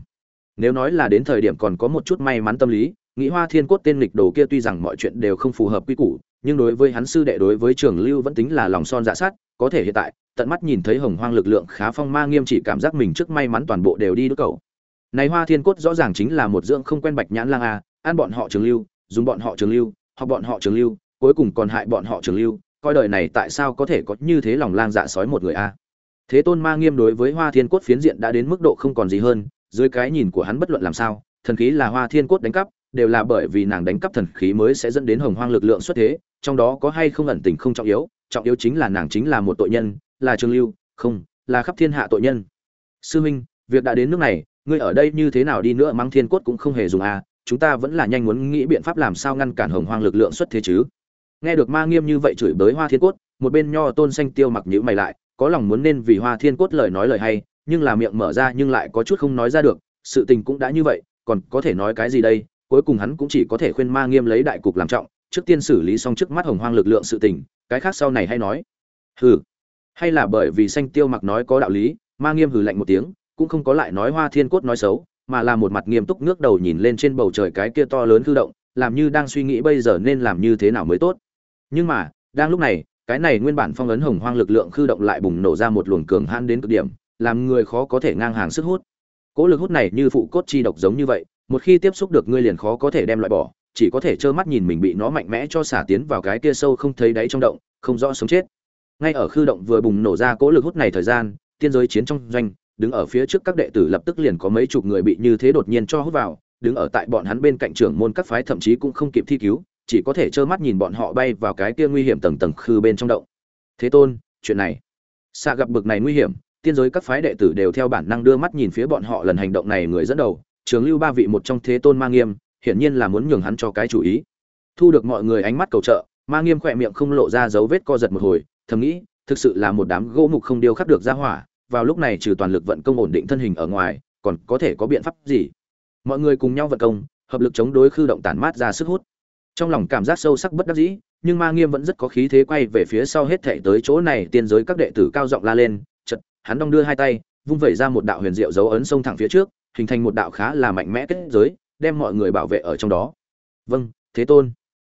Nếu nói là đến thời điểm còn có một chút may mắn tâm lý nghĩ hoa thiên cốt tên lịch đồ kia tuy rằng mọi chuyện đều không phù hợp quy củ, nhưng đối với hắn sư đệ đối với trường lưu vẫn tính là lòng son dạ sát, có thể hiện tại, tận mắt nhìn thấy hồng hoang lực lượng khá phong ma nghiêm chỉ cảm giác mình trước may mắn toàn bộ đều đi đốt cầu. Này hoa thiên cốt rõ ràng chính là một dưỡng không quen bạch nhãn lang a, ăn bọn họ trường lưu, dùng bọn họ trường lưu, học bọn họ trường lưu, cuối cùng còn hại bọn họ trường lưu, coi đời này tại sao có thể có như thế lòng lang dạ sói một người a. Thế tôn ma nghiêm đối với hoa thiên cốt phiến diện đã đến mức độ không còn gì hơn, dưới cái nhìn của hắn bất luận làm sao, thần khí là hoa thiên cốt đánh cắp đều là bởi vì nàng đánh cắp thần khí mới sẽ dẫn đến hồng hoang lực lượng xuất thế, trong đó có hay không ẩn tình không trọng yếu trọng yếu chính là nàng chính là một tội nhân, là trường lưu, không, là khắp thiên hạ tội nhân. Sư huynh việc đã đến nước này, ngươi ở đây như thế nào đi nữa mang thiên cốt cũng không hề dùng à chúng ta vẫn là nhanh muốn nghĩ biện pháp làm sao ngăn cản hồng hoang lực lượng xuất thế chứ. Nghe được ma nghiêm như vậy chửi bới hoa thiên cốt, một bên nho tôn xanh tiêu mặc nhữ mày lại, có lòng muốn nên vì hoa thiên cốt lời nói lời hay, nhưng là miệng mở ra nhưng lại có chút không nói ra được, sự tình cũng đã như vậy, còn có thể nói cái gì đây? Cuối cùng hắn cũng chỉ có thể khuyên ma nghiêm lấy đại cục làm trọng, trước tiên xử lý xong trước mắt hồng hoang lực lượng sự tình, cái khác sau này hay nói. Hừ. Hay là bởi vì xanh tiêu mặc nói có đạo lý, ma nghiêm hừ lạnh một tiếng, cũng không có lại nói hoa thiên cốt nói xấu, mà là một mặt nghiêm túc ngước đầu nhìn lên trên bầu trời cái kia to lớn khư động, làm như đang suy nghĩ bây giờ nên làm như thế nào mới tốt. Nhưng mà, đang lúc này, cái này nguyên bản phong ấn hồng hoang lực lượng khư động lại bùng nổ ra một luồng cường hãn đến cực điểm, làm người khó có thể ngang hàng sức hút. Cỗ lực hút này như phụ cốt chi độc giống như vậy một khi tiếp xúc được ngươi liền khó có thể đem loại bỏ, chỉ có thể trơ mắt nhìn mình bị nó mạnh mẽ cho xả tiến vào cái kia sâu không thấy đáy trong động, không rõ sống chết. Ngay ở khư động vừa bùng nổ ra cỗ lực hút này thời gian, tiên giới chiến trong doanh, đứng ở phía trước các đệ tử lập tức liền có mấy chục người bị như thế đột nhiên cho hút vào, đứng ở tại bọn hắn bên cạnh trưởng môn các phái thậm chí cũng không kịp thi cứu, chỉ có thể trơ mắt nhìn bọn họ bay vào cái kia nguy hiểm tầng tầng khư bên trong động. Thế tôn, chuyện này. Xa gặp bực này nguy hiểm, tiên giới các phái đệ tử đều theo bản năng đưa mắt nhìn phía bọn họ lần hành động này người dẫn đầu trường lưu ba vị một trong thế tôn ma nghiêm, hiển nhiên là muốn nhường hắn cho cái chủ ý. Thu được mọi người ánh mắt cầu trợ, ma nghiêm khỏe miệng không lộ ra dấu vết co giật một hồi, thầm nghĩ, thực sự là một đám gỗ mục không điêu khắc được ra hỏa, vào lúc này trừ toàn lực vận công ổn định thân hình ở ngoài, còn có thể có biện pháp gì? Mọi người cùng nhau vận công, hợp lực chống đối khư động tản mát ra sức hút. Trong lòng cảm giác sâu sắc bất đắc dĩ, nhưng ma nghiêm vẫn rất có khí thế quay về phía sau hết thảy tới chỗ này, tiên giới các đệ tử cao giọng la lên chật hắn đong đưa hai tay, vung vẩy ra một đạo huyền diệu dấu ấn sông thẳng phía trước hình thành một đạo khá là mạnh mẽ kết giới, đem mọi người bảo vệ ở trong đó. Vâng thế tôn.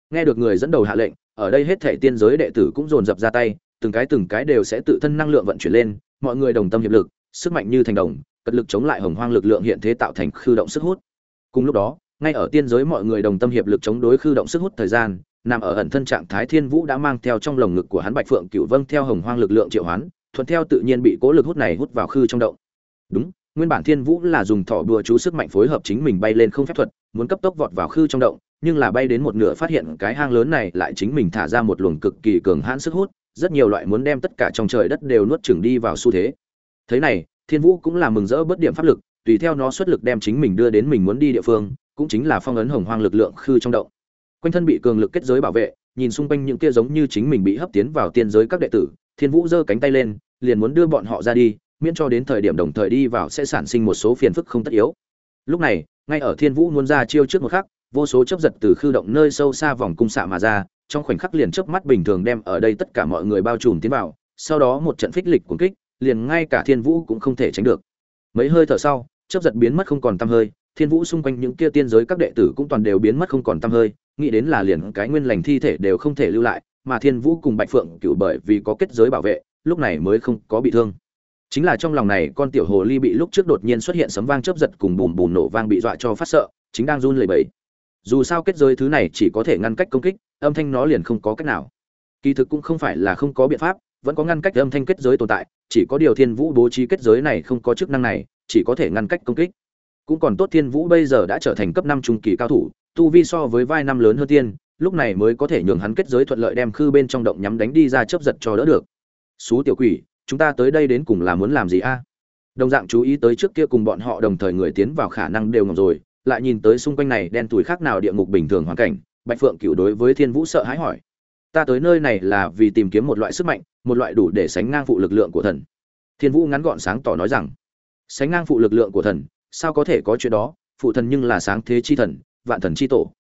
Nghe được người dẫn đầu hạ lệnh, ở đây hết thảy tiên giới đệ tử cũng dồn dập ra tay, từng cái từng cái đều sẽ tự thân năng lượng vận chuyển lên, mọi người đồng tâm hiệp lực, sức mạnh như thành đồng, cật lực chống lại hồng hoang lực lượng hiện thế tạo thành khư động sức hút. Cùng lúc đó, ngay ở tiên giới mọi người đồng tâm hiệp lực chống đối khư động sức hút thời gian, nằm ở ẩn thân trạng thái thiên vũ đã mang theo trong lồng ngực của hắn bạch phượng cựu vâng theo hồng hoang lực lượng triệu hoán, thuận theo tự nhiên bị cố lực hút này hút vào khư trong động. Đúng nguyên bản thiên vũ là dùng thỏ đùa chú sức mạnh phối hợp chính mình bay lên không phép thuật, muốn cấp tốc vọt vào khư trong động, nhưng là bay đến một nửa phát hiện cái hang lớn này lại chính mình thả ra một luồng cực kỳ cường hãn sức hút, rất nhiều loại muốn đem tất cả trong trời đất đều nuốt chửng đi vào xu thế. Thế này, thiên vũ cũng là mừng rỡ bất điểm pháp lực, tùy theo nó xuất lực đem chính mình đưa đến mình muốn đi địa phương, cũng chính là phong ấn hồng hoang lực lượng khư trong động. Quanh thân bị cường lực kết giới bảo vệ, nhìn xung quanh những kia giống như chính mình bị hấp tiến vào tiên giới các đệ tử, thiên vũ giơ cánh tay lên, liền muốn đưa bọn họ ra đi miễn cho đến thời điểm đồng thời đi vào sẽ sản sinh một số phiền phức không tất yếu. Lúc này, ngay ở thiên vũ muốn ra chiêu trước một khắc, vô số chấp giật từ khư động nơi sâu xa vòng cung xạ mà ra, trong khoảnh khắc liền chớp mắt bình thường đem ở đây tất cả mọi người bao trùm tiến vào, sau đó một trận phích lịch cuồng kích, liền ngay cả thiên vũ cũng không thể tránh được. Mấy hơi thở sau, chớp giật biến mất không còn tăm hơi, thiên vũ xung quanh những kia tiên giới các đệ tử cũng toàn đều biến mất không còn tăm hơi, nghĩ đến là liền cái nguyên lành thi thể đều không thể lưu lại, mà thiên vũ cùng bạch phượng cựu bởi vì có kết giới bảo vệ, lúc này mới không có bị thương chính là trong lòng này, con tiểu hồ ly bị lúc trước đột nhiên xuất hiện sấm vang chớp giật cùng bùm bùm nổ vang bị dọa cho phát sợ, chính đang run lẩy bẩy. Dù sao kết giới thứ này chỉ có thể ngăn cách công kích, âm thanh nó liền không có cách nào. Kỳ thực cũng không phải là không có biện pháp, vẫn có ngăn cách âm thanh kết giới tồn tại, chỉ có điều thiên vũ bố trí kết giới này không có chức năng này, chỉ có thể ngăn cách công kích. Cũng còn tốt thiên vũ bây giờ đã trở thành cấp năm trung kỳ cao thủ, tu vi so với vai năm lớn hơn tiên, lúc này mới có thể nhường hắn kết giới thuận lợi đem khư bên trong động nhắm đánh đi ra chớp giật cho đỡ được. Xú tiểu quỷ chúng ta tới đây đến cùng là muốn làm gì a? Đồng dạng chú ý tới trước kia cùng bọn họ đồng thời người tiến vào khả năng đều ngầm rồi, lại nhìn tới xung quanh này đen tuổi khác nào địa ngục bình thường hoàn cảnh, bạch phượng cựu đối với thiên vũ sợ hãi hỏi. Ta tới nơi này là vì tìm kiếm một loại sức mạnh, một loại đủ để sánh ngang phụ lực lượng của thần. Thiên vũ ngắn gọn sáng tỏ nói rằng, sánh ngang phụ lực lượng của thần, sao có thể có chuyện đó? Phụ thần nhưng là sáng thế chi thần, vạn thần chi tổ.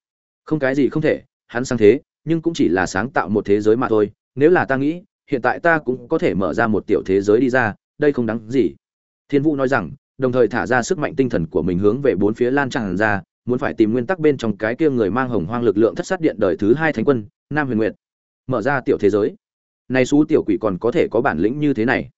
Không cái gì không thể, hắn sáng thế, nhưng cũng chỉ là sáng tạo một thế giới mà thôi. Nếu là ta nghĩ hiện tại ta cũng có thể mở ra một tiểu thế giới đi ra, đây không đáng gì. Thiên vũ nói rằng, đồng thời thả ra sức mạnh tinh thần của mình hướng về bốn phía lan tràn ra, muốn phải tìm nguyên tắc bên trong cái kia người mang hồng hoang lực lượng thất sát điện đời thứ hai thánh quân, nam huyền nguyệt. Mở ra tiểu thế giới. Này xú tiểu quỷ còn có thể có bản lĩnh như thế này.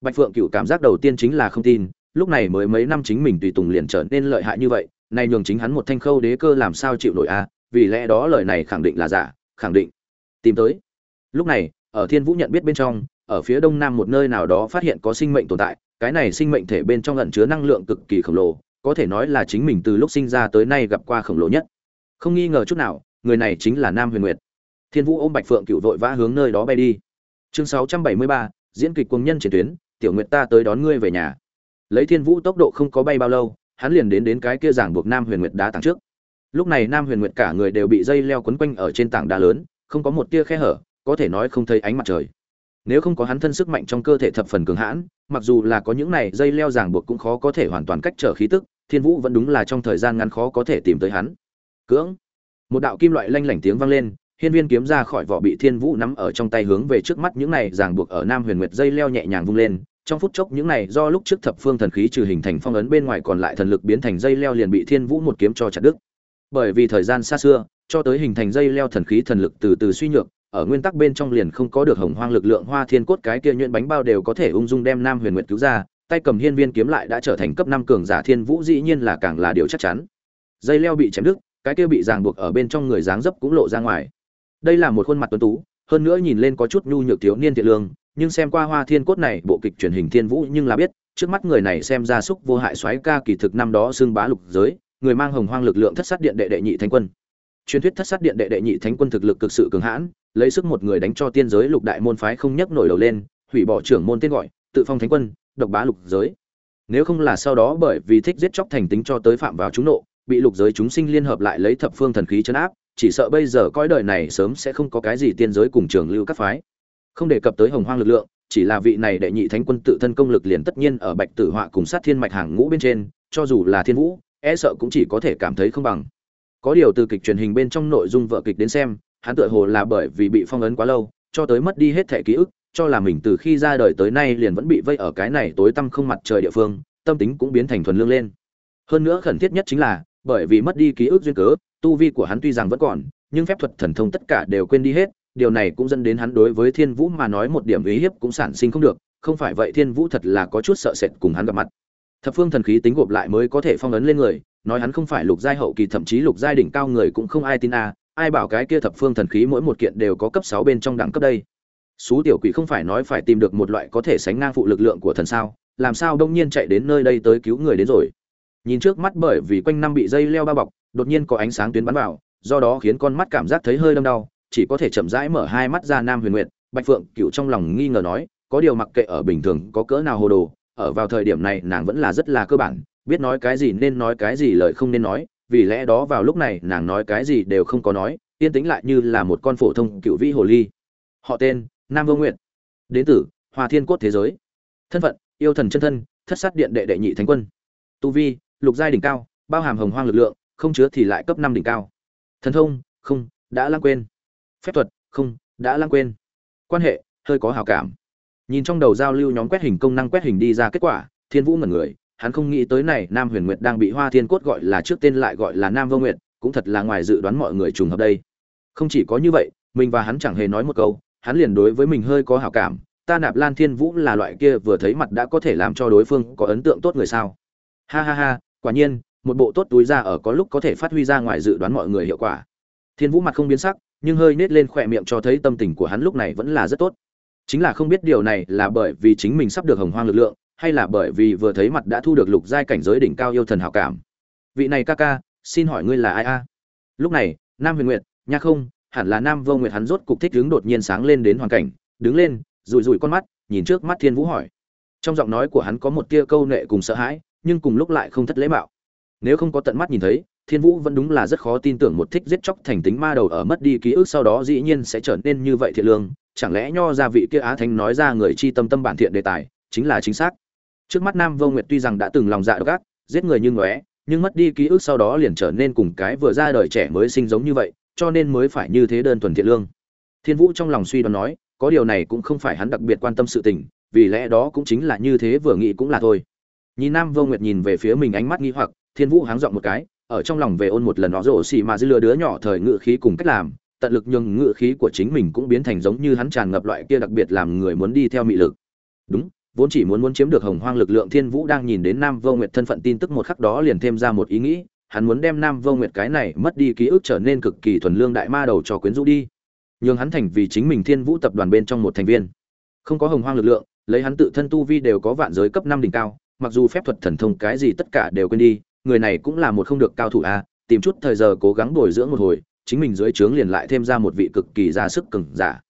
Bạch phượng cựu cảm giác đầu tiên chính là không tin, lúc này mới mấy năm chính mình tùy tùng liền trở nên lợi hại như vậy này nhường chính hắn một thanh khâu đế cơ làm sao chịu nổi a vì lẽ đó lời này khẳng định là giả, khẳng định. Tìm tới. Lúc này ở thiên vũ nhận biết bên trong ở phía đông nam một nơi nào đó phát hiện có sinh mệnh tồn tại cái này sinh mệnh thể bên trong ẩn chứa năng lượng cực kỳ khổng lồ có thể nói là chính mình từ lúc sinh ra tới nay gặp qua khổng lồ nhất. Không nghi ngờ chút nào người này chính là nam huyền nguyệt. Thiên vũ ôm bạch phượng cựu vội vã hướng nơi đó bay đi. Chương 673, diễn kịch quân nhân triển tuyến tiểu nguyệt ta tới đón ngươi về nhà. Lấy thiên vũ tốc độ không có bay bao lâu hắn liền đến đến cái kia giảng buộc nam huyền nguyệt đá tảng trước. Lúc này nam huyền nguyệt cả người đều bị dây leo quấn quanh ở trên tảng đá lớn không có một tia khe hở có thể nói không thấy ánh mặt trời. Nếu không có hắn thân sức mạnh trong cơ thể thập phần cường hãn, mặc dù là có những này dây leo ràng buộc cũng khó có thể hoàn toàn cách trở khí tức, thiên vũ vẫn đúng là trong thời gian ngắn khó có thể tìm tới hắn. Cưỡng! Một đạo kim loại lanh lảnh tiếng vang lên, hiên viên kiếm ra khỏi vỏ bị thiên vũ nắm ở trong tay hướng về trước mắt những này ràng buộc ở nam huyền nguyệt dây leo nhẹ nhàng vung lên. Trong phút chốc những này do lúc trước thập phương thần khí trừ hình thành phong ấn bên ngoài còn lại thần lực biến thành dây leo liền bị thiên vũ một kiếm cho chặt đứt. Bởi vì thời gian xa xưa, cho tới hình thành dây leo thần khí thần lực từ từ suy nhược ở nguyên tắc bên trong liền không có được hồng hoang lực lượng hoa thiên cốt cái kia nhuyễn bánh bao đều có thể ung dung đem nam huyền nguyệt cứu ra, tay cầm hiên viên kiếm lại đã trở thành cấp năm cường giả thiên vũ dĩ nhiên là càng là điều chắc chắn. Dây leo bị chém đứt, cái kia bị ràng buộc ở bên trong người dáng dấp cũng lộ ra ngoài. Đây là một khuôn mặt tuấn tú, hơn nữa nhìn lên có chút nhu nhược thiếu niên thiện lương, nhưng xem qua hoa thiên cốt này, bộ kịch truyền hình thiên vũ nhưng là biết, trước mắt người này xem ra súc vô hại xoáy ca kỳ thực năm đó xưng bá lục giới, người mang hồng hoang lực lượng thất sát điện đệ đệ nhị thánh quân. Truyền thuyết thất sát điện đệ đệ nhị thánh quân thực lực cực sự cường hãn lấy sức một người đánh cho tiên giới lục đại môn phái không nhấc nổi đầu lên, hủy bỏ trưởng môn tên gọi, tự phong thánh quân, độc bá lục giới. Nếu không là sau đó bởi vì thích giết chóc thành tính cho tới phạm vào chúng nộ, bị lục giới chúng sinh liên hợp lại lấy thập phương thần khí chấn áp, chỉ sợ bây giờ cõi đời này sớm sẽ không có cái gì tiên giới cùng trường lưu các phái. Không đề cập tới hồng hoang lực lượng, chỉ là vị này đệ nhị thánh quân tự thân công lực liền tất nhiên ở bạch tử họa cùng sát thiên mạch hàng ngũ bên trên, cho dù là thiên vũ e sợ cũng chỉ có thể cảm thấy không bằng. Có điều từ kịch truyền hình bên trong nội dung vợ kịch đến xem hắn tựa hồ là bởi vì bị phong ấn quá lâu, cho tới mất đi hết thẻ ký ức, cho là mình từ khi ra đời tới nay liền vẫn bị vây ở cái này tối tăm không mặt trời địa phương, tâm tính cũng biến thành thuần lương lên. Hơn nữa khẩn thiết nhất chính là, bởi vì mất đi ký ức duyên cớ, tu vi của hắn tuy rằng vẫn còn, nhưng phép thuật thần thông tất cả đều quên đi hết, điều này cũng dẫn đến hắn đối với thiên vũ mà nói một điểm ý hiếp cũng sản sinh không được, không phải vậy thiên vũ thật là có chút sợ sệt cùng hắn gặp mặt. Thập phương thần khí tính gộp lại mới có thể phong ấn lên người, nói hắn không phải lục giai hậu kỳ, thậm chí lục giai đỉnh cao người cũng không ai tin a ai bảo cái kia thập phương thần khí mỗi một kiện đều có cấp sáu bên trong đẳng cấp đây Xú tiểu quỷ không phải nói phải tìm được một loại có thể sánh ngang phụ lực lượng của thần sao, làm sao đông nhiên chạy đến nơi đây tới cứu người đến rồi. Nhìn trước mắt bởi vì quanh năm bị dây leo bao bọc, đột nhiên có ánh sáng tuyến bắn vào, do đó khiến con mắt cảm giác thấy hơi đâm đau, chỉ có thể chậm rãi mở hai mắt ra Nam Huyền Nguyệt, Bạch Phượng cựu trong lòng nghi ngờ nói, có điều mặc kệ ở bình thường có cỡ nào hồ đồ, ở vào thời điểm này nàng vẫn là rất là cơ bản, biết nói cái gì nên nói cái gì lời không nên nói, vì lẽ đó vào lúc này nàng nói cái gì đều không có nói, yên tĩnh lại như là một con phổ thông cựu vĩ hồ ly. Họ tên, nam vô nguyện đến từ hòa thiên cốt thế giới. Thân phận yêu thần chân thân thất sát điện đệ đệ nhị thánh quân. Tu vi lục giai đỉnh cao bao hàm hồng hoang lực lượng không chứa thì lại cấp năm đỉnh cao. Thần thông không đã lãng quên. Phép thuật không đã lãng quên. Quan hệ hơi có hào cảm. Nhìn trong đầu giao lưu nhóm quét hình công năng quét hình đi ra kết quả thiên vũ ngẩn người hắn không nghĩ tới này nam huyền nguyệt đang bị hoa thiên cốt gọi là trước tên lại gọi là nam vô nguyệt, cũng thật là ngoài dự đoán mọi người trùng hợp đây. Không chỉ có như vậy, mình và hắn chẳng hề nói một câu, hắn liền đối với mình hơi có hảo cảm, ta nạp lan thiên vũ là loại kia vừa thấy mặt đã có thể làm cho đối phương có ấn tượng tốt người sao. Ha ha ha, quả nhiên, một bộ tốt túi ra ở có lúc có thể phát huy ra ngoài dự đoán mọi người hiệu quả. Thiên vũ mặt không biến sắc, nhưng hơi nết lên khỏe miệng cho thấy tâm tình của hắn lúc này vẫn là rất tốt. Chính là không biết điều này là bởi vì chính mình sắp được hồng hoang lực lượng hay là bởi vì vừa thấy mặt đã thu được lục giai cảnh giới đỉnh cao yêu thần hảo cảm vị này ca ca xin hỏi ngươi là ai a lúc này nam huyền nguyệt nha không hẳn là Nam Vô Nguyệt hắn rốt cục thích đứng đột nhiên sáng lên đến hoàn cảnh, đứng lên, rủi rủi con mắt, nhìn trước mắt Thiên Vũ hỏi. Trong giọng nói của hắn có một tia câu nệ cùng sợ hãi, nhưng cùng lúc lại không thất lễ mạo. Nếu không có tận mắt nhìn thấy, Thiên Vũ vẫn đúng là rất khó tin tưởng một thích giết chóc thành tính ma đầu ở mất đi ký ức sau đó dĩ nhiên sẽ trở nên như vậy thiện lương, chẳng lẽ nho gia vị kia Á Thánh nói ra người chi tâm tâm bản thiện đề tài, chính là chính xác. Trước mắt Nam Vô Nguyệt tuy rằng đã từng lòng dạ độc ác, giết người như ngóe, nhưng mất đi ký ức sau đó liền trở nên cùng cái vừa ra đời trẻ mới sinh giống như vậy, cho nên mới phải như thế đơn thuần thiện lương. Thiên vũ trong lòng suy đoán nói có điều này cũng không phải hắn đặc biệt quan tâm sự tình vì lẽ đó cũng chính là như thế vừa nghĩ cũng là thôi. Nhìn nam vô nguyệt nhìn về phía mình ánh mắt nghi hoặc thiên vũ háng dọn một cái ở trong lòng về ôn một lần nó rổ xì mà dư lừa đứa nhỏ thời ngự khí cùng cách làm tận lực nhưng ngự khí của chính mình cũng biến thành giống như hắn tràn ngập loại kia đặc biệt làm người muốn đi theo mị lực. Đúng vốn chỉ muốn muốn chiếm được hồng hoang lực lượng thiên vũ đang nhìn đến nam vô nguyệt thân phận tin tức một khắc đó liền thêm ra một ý nghĩ hắn muốn đem Nam Vô Nguyệt cái này mất đi ký ức trở nên cực kỳ thuần lương đại ma đầu cho quyến rũ đi. Nhưng hắn thành vì chính mình Thiên Vũ tập đoàn bên trong một thành viên. Không có hồng hoang lực lượng, lấy hắn tự thân tu vi đều có vạn giới cấp năm đỉnh cao, mặc dù phép thuật thần thông cái gì tất cả đều quên đi, người này cũng là một không được cao thủ a, tìm chút thời giờ cố gắng bồi dưỡng một hồi, chính mình dưới trướng liền lại thêm ra một vị cực kỳ ra sức cường giả.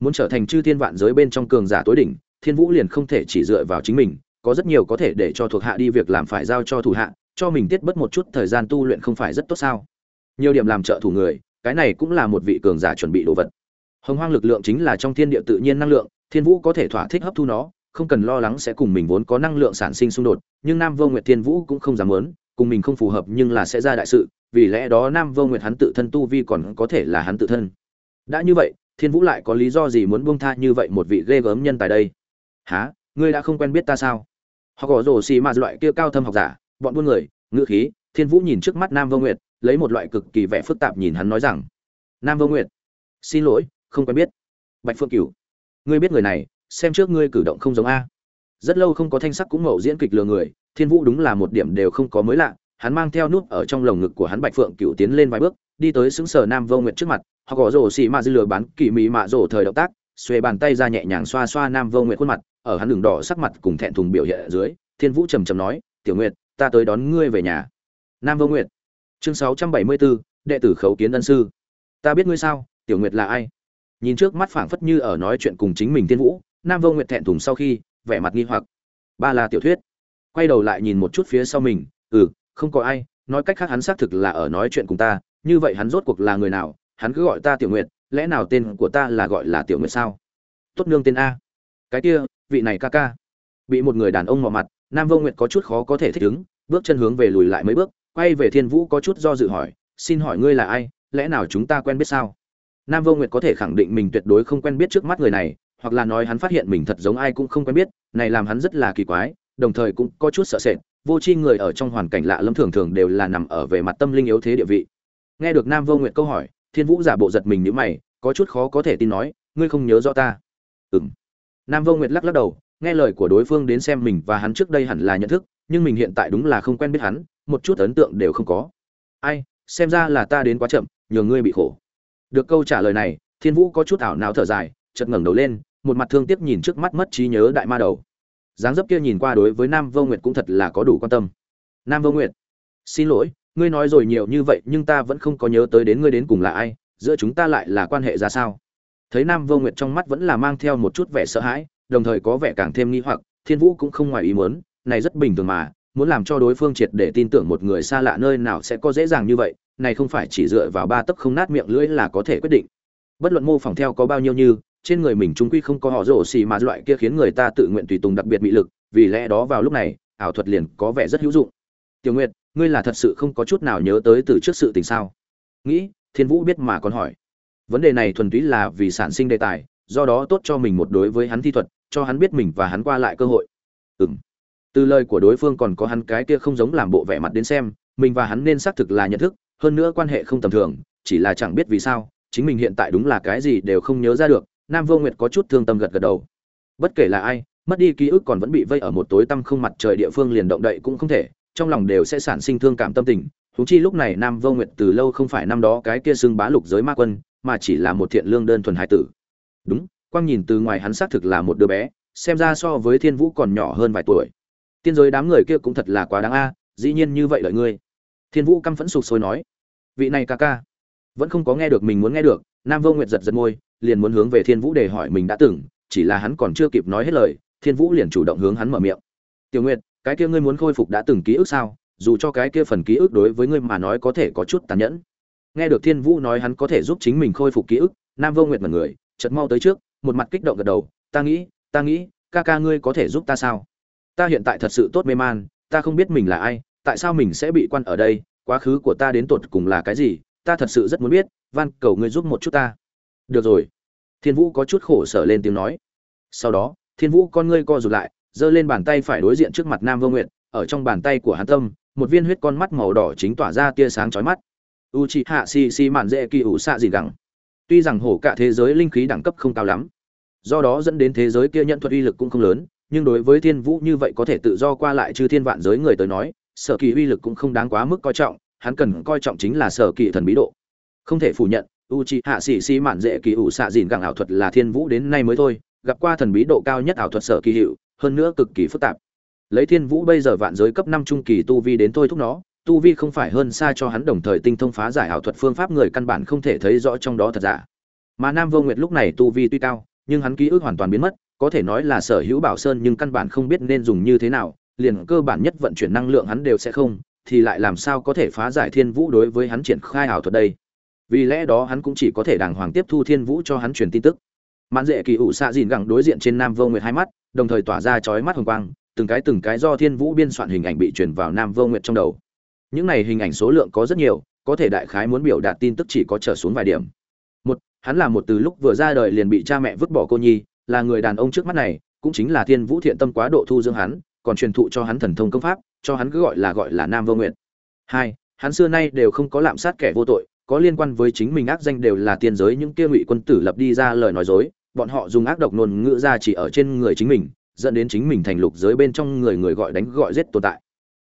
Muốn trở thành chư thiên vạn giới bên trong cường giả tối đỉnh, Thiên Vũ liền không thể chỉ dựa vào chính mình, có rất nhiều có thể để cho thuộc hạ đi việc làm phải giao cho thủ hạ, cho mình tiết bớt một chút thời gian tu luyện không phải rất tốt sao? Nhiều điểm làm trợ thủ người cái này cũng là một vị cường giả chuẩn bị đồ vật. Hồng hoang lực lượng chính là trong thiên địa tự nhiên năng lượng thiên vũ có thể thỏa thích hấp thu nó không cần lo lắng sẽ cùng mình vốn có năng lượng sản sinh xung đột nhưng nam vô nguyệt thiên vũ cũng không dám muốn cùng mình không phù hợp nhưng là sẽ ra đại sự vì lẽ đó nam vô nguyệt hắn tự thân tu vi còn có thể là hắn tự thân. Đã như vậy thiên vũ lại có lý do gì muốn buông tha như vậy một vị ghê gớm nhân tài đây? Há, ngươi đã không quen biết ta sao? Họ gõ rổ xì mà loại kia cao thâm học giả, bọn buôn người, ngữ khí, thiên vũ nhìn trước mắt nam vô nguyệt, lấy một loại cực kỳ vẻ phức tạp nhìn hắn nói rằng, nam vô nguyệt, xin lỗi, không quen biết. Bạch phượng cửu, ngươi biết người này, xem trước ngươi cử động không giống a. Rất lâu không có thanh sắc cũng mậu diễn kịch lừa người, thiên vũ đúng là một điểm đều không có mới lạ, hắn mang theo nút ở trong lồng ngực của hắn bạch phượng cựu tiến lên vài bước, đi tới xứng sở nam vô nguyệt trước mặt, họ gõ rổ xì mạ dư lừa bán kỳ mỹ mạ rổ thời động tác xuề bàn tay ra nhẹ nhàng xoa xoa nam vô nguyệt khuôn mặt, ở hắn đường đỏ sắc mặt cùng thẹn thùng biểu hiện ở dưới, thiên vũ trầm trầm nói, tiểu nguyệt, ta tới đón ngươi về nhà. Nam vô nguyệt. Chương sáu trăm bảy mươi bốn, đệ tử khấu kiến ân sư. Ta biết ngươi sao, tiểu nguyệt là ai? Nhìn trước mắt phảng phất như ở nói chuyện cùng chính mình thiên vũ, nam vô nguyệt thẹn thùng sau khi, vẻ mặt nghi hoặc. Ba là tiểu thuyết. Quay đầu lại nhìn một chút phía sau mình ừ không có ai, nói cách khác hắn xác thực là ở nói chuyện cùng ta, như vậy hắn rốt cuộc là người nào, hắn cứ gọi ta tiểu nguyệt lẽ nào tên của ta là gọi là tiểu nguyệt sao? Tốt nương tên a. Cái kia, vị này ca ca. Bị một người đàn ông mò mặt, nam vô nguyệt có chút khó có thể thích ứng, bước chân hướng về lùi lại mấy bước, quay về thiên vũ có chút do dự hỏi, xin hỏi ngươi là ai, lẽ nào chúng ta quen biết sao? Nam vô nguyệt có thể khẳng định mình tuyệt đối không quen biết trước mắt người này, hoặc là nói hắn phát hiện mình thật giống ai cũng không quen biết, này làm hắn rất là kỳ quái, đồng thời cũng có chút sợ sệt, vô tri người ở trong hoàn cảnh lạ lâm thường thường đều là nằm ở về mặt tâm linh yếu thế địa vị. Nghe được nam vô nguyệt câu hỏi thiên vũ giả bộ giật mình nhíu mày, có chút khó có thể tin nói, ngươi không nhớ rõ ta? Ừm. Nam vô nguyệt lắc lắc đầu, nghe lời của đối phương đến xem mình và hắn trước đây hẳn là nhận thức, nhưng mình hiện tại đúng là không quen biết hắn, một chút ấn tượng đều không có. Ai, xem ra là ta đến quá chậm, nhờ ngươi bị khổ. Được câu trả lời này, thiên vũ có chút ảo não thở dài, chợt ngẩng đầu lên, một mặt thương tiếc nhìn trước mắt mất trí nhớ đại ma đầu. Dáng dấp kia nhìn qua đối với nam vô nguyệt cũng thật là có đủ quan tâm. Nam vô nguyệt, xin lỗi ngươi nói rồi nhiều như vậy nhưng ta vẫn không có nhớ tới đến ngươi đến cùng là ai, giữa chúng ta lại là quan hệ ra sao? Thấy nam vô nguyệt trong mắt vẫn là mang theo một chút vẻ sợ hãi, đồng thời có vẻ càng thêm nghi hoặc, thiên vũ cũng không ngoài ý muốn, này rất bình thường mà, muốn làm cho đối phương triệt để tin tưởng một người xa lạ nơi nào sẽ có dễ dàng như vậy, này không phải chỉ dựa vào ba tấc không nát miệng lưỡi là có thể quyết định. Bất luận mô phỏng theo có bao nhiêu như, trên người mình trung quy không có họ rổ xì mà loại kia khiến người ta tự nguyện tùy tùng đặc biệt bị lực, vì lẽ đó vào lúc này, ảo thuật liền có vẻ rất hữu dụng. Tiểu nguyệt ngươi là thật sự không có chút nào nhớ tới từ trước sự tình sao? Nghĩ, thiên vũ biết mà còn hỏi. Vấn đề này thuần túy là vì sản sinh đề tài, do đó tốt cho mình một đối với hắn thi thuật, cho hắn biết mình và hắn qua lại cơ hội. Ừm. Từ lời của đối phương còn có hắn cái kia không giống làm bộ vẻ mặt đến xem, mình và hắn nên xác thực là nhận thức, hơn nữa quan hệ không tầm thường, chỉ là chẳng biết vì sao, chính mình hiện tại đúng là cái gì đều không nhớ ra được, nam vô nguyệt có chút thương tâm gật gật đầu. Bất kể là ai, mất đi ký ức còn vẫn bị vây ở một tối tăm không mặt trời địa phương liền động đậy cũng không thể trong lòng đều sẽ sản sinh thương cảm tâm tình. Thú chi lúc này nam vô nguyệt từ lâu không phải năm đó cái kia xưng bá lục giới ma quân, mà chỉ là một thiện lương đơn thuần hải tử. Đúng, quang nhìn từ ngoài hắn xác thực là một đứa bé, xem ra so với thiên vũ còn nhỏ hơn vài tuổi. Tiên giới đám người kia cũng thật là quá đáng a, dĩ nhiên như vậy lợi ngươi. Thiên vũ căm phẫn sụp sôi nói, vị này ca ca, vẫn không có nghe được mình muốn nghe được. Nam vô nguyệt giật giật môi, liền muốn hướng về thiên vũ để hỏi mình đã từng, chỉ là hắn còn chưa kịp nói hết lời, thiên vũ liền chủ động hướng hắn mở miệng. Tiểu nguyệt cái kia ngươi muốn khôi phục đã từng ký ức sao? Dù cho cái kia phần ký ức đối với ngươi mà nói có thể có chút tàn nhẫn. Nghe được thiên vũ nói hắn có thể giúp chính mình khôi phục ký ức, nam vô nguyệt mật người chợt mau tới trước, một mặt kích động gật đầu, ta nghĩ ta nghĩ, ca ca ngươi có thể giúp ta sao? Ta hiện tại thật sự tốt mê man, ta không biết mình là ai, tại sao mình sẽ bị quan ở đây, quá khứ của ta đến tột cùng là cái gì, ta thật sự rất muốn biết, van cầu ngươi giúp một chút ta. Được rồi. Thiên vũ có chút khổ sở lên tiếng nói. Sau đó, thiên vũ con ngươi co rụt lại giơ lên bàn tay phải đối diện trước mặt nam vô nguyện ở trong bàn tay của hắn tâm, một viên huyết con mắt màu đỏ chính tỏa ra tia sáng chói mắt. U Shishi hạ mạn dễ kỳ ủ xạ gì gặng tuy rằng hổ cả thế giới linh khí đẳng cấp không cao lắm, do đó dẫn đến thế giới kia nhận thuật uy lực cũng không lớn, nhưng đối với thiên vũ như vậy có thể tự do qua lại chư thiên vạn giới người tới nói, sở kỳ uy lực cũng không đáng quá mức coi trọng, hắn cần coi trọng chính là sở kỳ thần bí độ. Không thể phủ nhận u Shishi hạ mạn dễ kỳ ủ xạ dìn gặng ảo thuật là thiên vũ đến nay mới thôi, gặp qua thần bí độ cao nhất ảo thuật sở kỳ hiệu hơn nữa cực kỳ phức tạp. Lấy thiên vũ bây giờ vạn giới cấp năm trung kỳ tu vi đến thôi thúc nó, tu vi không phải hơn xa cho hắn đồng thời tinh thông phá giải ảo thuật phương pháp người căn bản không thể thấy rõ trong đó thật giả. Mà nam vô nguyệt lúc này tu vi tuy cao, nhưng hắn ký ức hoàn toàn biến mất, có thể nói là sở hữu bảo sơn nhưng căn bản không biết nên dùng như thế nào, liền cơ bản nhất vận chuyển năng lượng hắn đều sẽ không, thì lại làm sao có thể phá giải thiên vũ đối với hắn triển khai ảo thuật đây? Vì lẽ đó hắn cũng chỉ có thể đàng hoàng tiếp thu thiên vũ cho hắn truyền tin tức mãn dễ kỳ ủ xạ dìn gẳng đối diện trên nam vô nguyệt hai mắt, đồng thời tỏa ra chói mắt hồng quang, từng cái từng cái do thiên vũ biên soạn hình ảnh bị truyền vào nam vô nguyệt trong đầu những này hình ảnh số lượng có rất nhiều, có thể đại khái muốn biểu đạt tin tức chỉ có trở xuống vài điểm một, hắn là một từ lúc vừa ra đời liền bị cha mẹ vứt bỏ cô nhi, là người đàn ông trước mắt này, cũng chính là thiên vũ thiện tâm quá độ thu dưỡng hắn, còn truyền thụ cho hắn thần thông công pháp, cho hắn cứ gọi là gọi là nam vô Nguyệt. hai, hắn xưa nay đều không có lạm sát kẻ vô tội, có liên quan với chính mình ác danh đều là tiên giới những kia ngụy quân tử lập đi ra lời nói dối bọn họ dùng ác độc ngôn ngữ ra chỉ ở trên người chính mình, dẫn đến chính mình thành lục giới bên trong người người gọi đánh gọi giết tồn tại.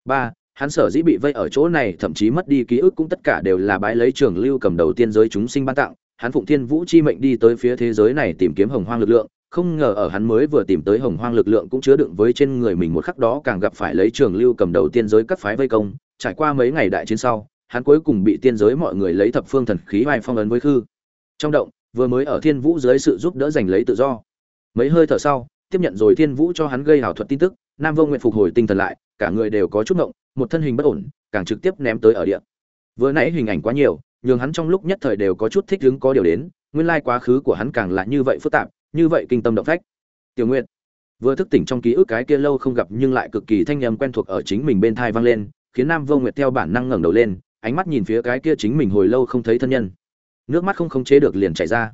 Ba, hắn sở dĩ bị vây ở chỗ này, thậm chí mất đi ký ức cũng tất cả đều là bái lấy trường lưu cầm đầu tiên giới chúng sinh ban tặng. Hắn phụng thiên vũ chi mệnh đi tới phía thế giới này tìm kiếm hồng hoang lực lượng, không ngờ ở hắn mới vừa tìm tới hồng hoang lực lượng cũng chứa đựng với trên người mình một khắc đó càng gặp phải lấy trường lưu cầm đầu tiên giới các phái vây công. Trải qua mấy ngày đại chiến sau, hắn cuối cùng bị tiên giới mọi người lấy thập phương thần khí vai phong ấn với khư. Trong động vừa mới ở thiên vũ dưới sự giúp đỡ giành lấy tự do. Mấy hơi thở sau, tiếp nhận rồi thiên vũ cho hắn gây hảo thuật tin tức, nam vô nguyện phục hồi tinh thần lại, cả người đều có chút ngộng, một thân hình bất ổn, càng trực tiếp ném tới ở địa. Vừa nãy hình ảnh quá nhiều, nhường hắn trong lúc nhất thời đều có chút thích ứng có điều đến, nguyên lai quá khứ của hắn càng là như vậy phức tạp, như vậy kinh tâm động phách. Tiểu nguyện vừa thức tỉnh trong ký ức cái kia lâu không gặp nhưng lại cực kỳ thanh âm quen thuộc ở chính mình bên thai vang lên, khiến nam vô nguyệt theo bản năng ngẩng đầu lên, ánh mắt nhìn phía cái kia chính mình hồi lâu không thấy thân nhân nước mắt không khống chế được liền chảy ra.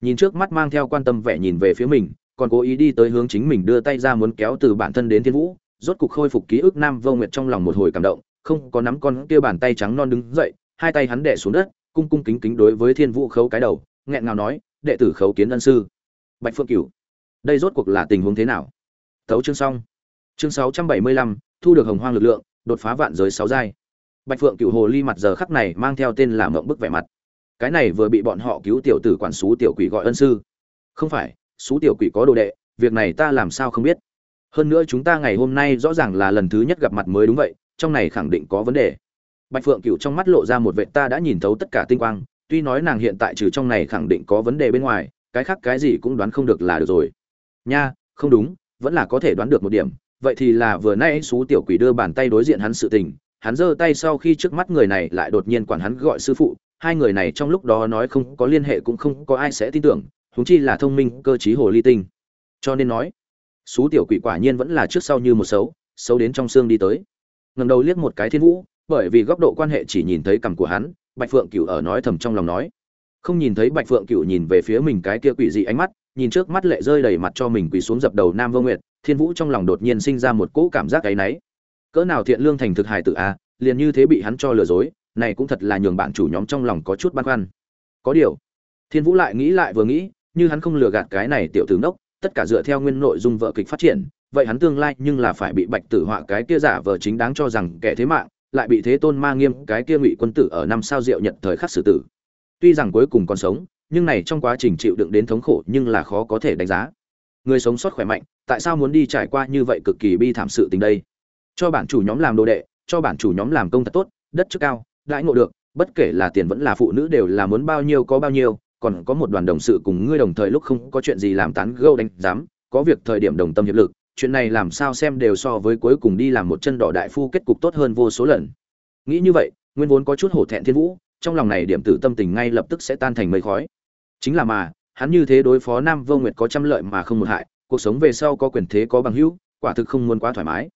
Nhìn trước mắt mang theo quan tâm vẻ nhìn về phía mình, còn cố ý đi tới hướng chính mình đưa tay ra muốn kéo từ bản thân đến thiên vũ, rốt cục khôi phục ký ức nam vô nguyệt trong lòng một hồi cảm động, không có nắm con kia bàn tay trắng non đứng dậy, hai tay hắn đè xuống đất, cung cung kính kính đối với thiên vũ khấu cái đầu, nghẹn ngào nói, đệ tử khấu kiến ân sư. Bạch phượng cửu, đây rốt cuộc là tình huống thế nào? Thấu chương xong. Chương sáu trăm bảy mươi lăm, thu được hồng hoang lực lượng, đột phá vạn giới sáu giai. Bạch phượng cửu hồ ly mặt giờ khắc này mang theo tên là mộng bức vẻ mặt cái này vừa bị bọn họ cứu tiểu tử quản xú tiểu quỷ gọi ân sư. Không phải, xú tiểu quỷ có đồ đệ, việc này ta làm sao không biết. Hơn nữa chúng ta ngày hôm nay rõ ràng là lần thứ nhất gặp mặt mới đúng vậy, trong này khẳng định có vấn đề. Bạch phượng cựu trong mắt lộ ra một vệ ta đã nhìn thấu tất cả tinh quang, tuy nói nàng hiện tại trừ trong này khẳng định có vấn đề bên ngoài, cái khác cái gì cũng đoán không được là được rồi. Nha, không đúng, vẫn là có thể đoán được một điểm, vậy thì là vừa nay xú tiểu quỷ đưa bàn tay đối diện hắn sự tình, hắn giơ tay sau khi trước mắt người này lại đột nhiên quản hắn gọi sư phụ hai người này trong lúc đó nói không có liên hệ cũng không có ai sẽ tin tưởng, huống chi là thông minh, cơ trí hồ ly tinh. Cho nên nói, xú tiểu quỷ quả nhiên vẫn là trước sau như một xấu xấu đến trong xương đi tới. Ngầm đầu liếc một cái thiên vũ, bởi vì góc độ quan hệ chỉ nhìn thấy cằm của hắn, bạch phượng Cựu ở nói thầm trong lòng nói. Không nhìn thấy bạch phượng Cựu nhìn về phía mình cái kia quỷ dị ánh mắt, nhìn trước mắt lệ rơi đầy mặt cho mình quỳ xuống dập đầu nam vô nguyệt, thiên vũ trong lòng đột nhiên sinh ra một cỗ cảm giác áy náy cỡ nào thiện lương thành thực hài tự a à, liền như thế bị hắn cho lừa dối này cũng thật là nhường bạn chủ nhóm trong lòng có chút băn khoăn. Có điều, thiên vũ lại nghĩ lại vừa nghĩ, như hắn không lừa gạt cái này tiểu tử nốc tất cả dựa theo nguyên nội dung vợ kịch phát triển, vậy hắn tương lai nhưng là phải bị bạch tử họa cái kia giả vờ chính đáng cho rằng kẻ thế mạng, lại bị thế tôn ma nghiêm cái kia ngụy quân tử ở năm sao diệu nhận thời khắc xử tử. Tuy rằng cuối cùng còn sống, nhưng này trong quá trình chịu đựng đến thống khổ nhưng là khó có thể đánh giá. Người sống sót khỏe mạnh, tại sao muốn đi trải qua như vậy cực kỳ bi thảm sự tình đây? Cho bản chủ nhóm làm đồ đệ, cho bản chủ nhóm làm công thật tốt, đất trước cao đãi ngộ được, bất kể là tiền vẫn là phụ nữ đều là muốn bao nhiêu có bao nhiêu, còn có một đoàn đồng sự cùng ngươi đồng thời lúc không có chuyện gì làm tán gâu đánh giám, có việc thời điểm đồng tâm hiệp lực, chuyện này làm sao xem đều so với cuối cùng đi làm một chân đỏ đại phu kết cục tốt hơn vô số lần. Nghĩ như vậy, nguyên vốn có chút hổ thẹn thiên vũ, trong lòng này điểm tử tâm tình ngay lập tức sẽ tan thành mây khói. Chính là mà, hắn như thế đối phó nam vô nguyệt có trăm lợi mà không một hại, cuộc sống về sau có quyền thế có bằng hữu, quả thực không muốn quá thoải mái.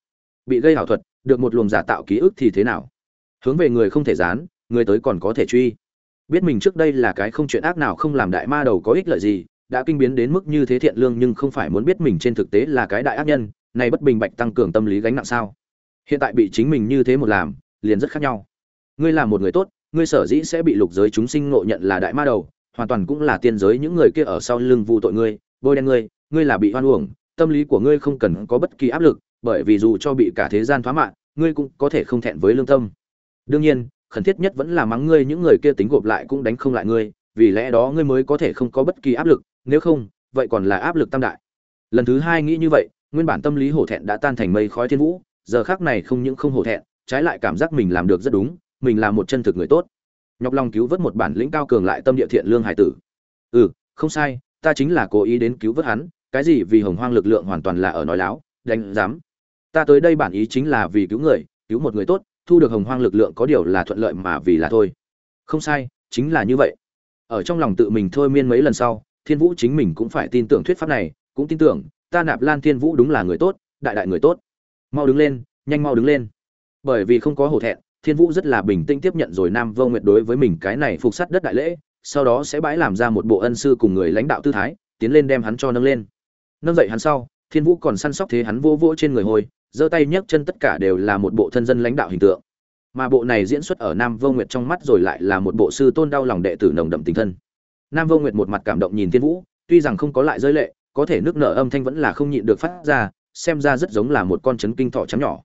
Bị gây ảo thuật, được một luồng giả tạo ký ức thì thế nào? Hướng về người không thể dán, người tới còn có thể truy. Biết mình trước đây là cái không chuyện ác nào không làm đại ma đầu có ích lợi gì, đã kinh biến đến mức như thế thiện lương nhưng không phải muốn biết mình trên thực tế là cái đại ác nhân, này bất bình bạch tăng cường tâm lý gánh nặng sao? Hiện tại bị chính mình như thế một làm, liền rất khác nhau. Ngươi là một người tốt, ngươi sở dĩ sẽ bị lục giới chúng sinh ngộ nhận là đại ma đầu, hoàn toàn cũng là tiên giới những người kia ở sau lưng vu tội ngươi, bôi đen ngươi ngươi là bị hoan uổng, tâm lý của ngươi không cần có bất kỳ áp lực, bởi vì dù cho bị cả thế gian thoá mạng, ngươi cũng có thể không thẹn với lương tâm đương nhiên, khẩn thiết nhất vẫn là mắng ngươi những người kia tính gộp lại cũng đánh không lại ngươi, vì lẽ đó ngươi mới có thể không có bất kỳ áp lực, nếu không, vậy còn là áp lực tam đại. Lần thứ hai nghĩ như vậy, nguyên bản tâm lý hổ thẹn đã tan thành mây khói thiên vũ, giờ khác này không những không hổ thẹn, trái lại cảm giác mình làm được rất đúng, mình là một chân thực người tốt. Nhọc lòng cứu vớt một bản lĩnh cao cường lại tâm địa thiện lương hải tử. Ừ không sai, ta chính là cố ý đến cứu vớt hắn, cái gì vì hồng hoang lực lượng hoàn toàn là ở nói láo, đánh dám ta tới đây bản ý chính là vì cứu người, cứu một người tốt thu được hồng hoang lực lượng có điều là thuận lợi mà vì là thôi. Không sai, chính là như vậy. Ở trong lòng tự mình thôi miên mấy lần sau, thiên vũ chính mình cũng phải tin tưởng thuyết pháp này, cũng tin tưởng, ta nạp lan thiên vũ đúng là người tốt, đại đại người tốt. Mau đứng lên, nhanh mau đứng lên. Bởi vì không có hổ thẹn, thiên vũ rất là bình tĩnh tiếp nhận rồi nam vô nguyệt đối với mình cái này phục sắt đất đại lễ, sau đó sẽ bãi làm ra một bộ ân sư cùng người lãnh đạo tư thái, tiến lên đem hắn cho nâng lên. Nâng dậy hắn sau, thiên vũ còn săn sóc thế hắn vô vô trên người hồi giơ tay nhấc chân tất cả đều là một bộ thân dân lãnh đạo hình tượng. Mà bộ này diễn xuất ở nam vô nguyệt trong mắt rồi lại là một bộ sư tôn đau lòng đệ tử nồng đậm tình thân. Nam vô nguyệt một mặt cảm động nhìn thiên vũ, tuy rằng không có lại rơi lệ, có thể nước nở âm thanh vẫn là không nhịn được phát ra, xem ra rất giống là một con chấn kinh thỏ trắng nhỏ.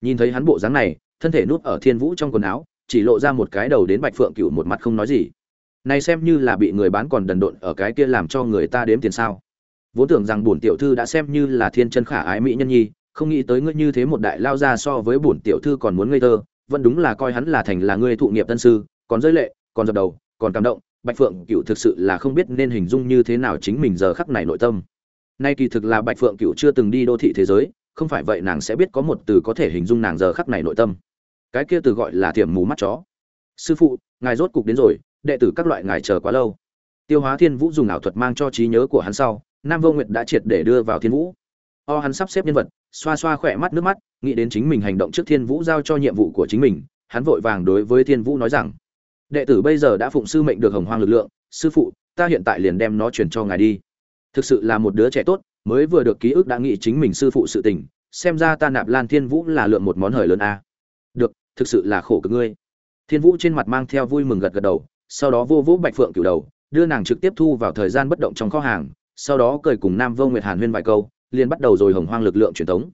Nhìn thấy hắn bộ dáng này, thân thể nuốt ở thiên vũ trong quần áo, chỉ lộ ra một cái đầu đến bạch phượng cựu một mặt không nói gì. Này xem như là bị người bán còn đần độn ở cái kia làm cho người ta đếm tiền sao. Vốn tưởng rằng bổn tiểu thư đã xem như là thiên chân khả ái mỹ nhân nhi không nghĩ tới ngươi như thế một đại lao ra so với bổn tiểu thư còn muốn ngây thơ, vẫn đúng là coi hắn là thành là ngươi thụ nghiệp tân sư, còn rơi lệ, còn dập đầu, còn cảm động, bạch phượng cựu thực sự là không biết nên hình dung như thế nào chính mình giờ khắc này nội tâm. Nay kỳ thực là bạch phượng cựu chưa từng đi đô thị thế giới, không phải vậy nàng sẽ biết có một từ có thể hình dung nàng giờ khắc này nội tâm. Cái kia từ gọi là thiểm mù mắt chó. Sư phụ, ngài rốt cục đến rồi, đệ tử các loại ngài chờ quá lâu. Tiêu hóa thiên vũ dùng ảo thuật mang cho trí nhớ của hắn sau, nam vô nguyệt đã triệt để đưa vào thiên vũ. O, hắn sắp xếp nhân vật xoa xoa khỏe mắt nước mắt, nghĩ đến chính mình hành động trước thiên vũ giao cho nhiệm vụ của chính mình, hắn vội vàng đối với thiên vũ nói rằng, đệ tử bây giờ đã phụng sư mệnh được hồng hoang lực lượng, sư phụ, ta hiện tại liền đem nó truyền cho ngài đi. Thực sự là một đứa trẻ tốt, mới vừa được ký ức đã nghĩ chính mình sư phụ sự tình, xem ra ta nạp lan thiên vũ là lượng một món hời lớn a. Được, thực sự là khổ cực ngươi. Thiên vũ trên mặt mang theo vui mừng gật gật đầu, sau đó vô vũ bạch phượng cửu đầu, đưa nàng trực tiếp thu vào thời gian bất động trong kho hàng, sau đó cười cùng nam vô nguyệt hàn huyên vài câu liền bắt đầu rồi hồng hoang lực lượng truyền thống.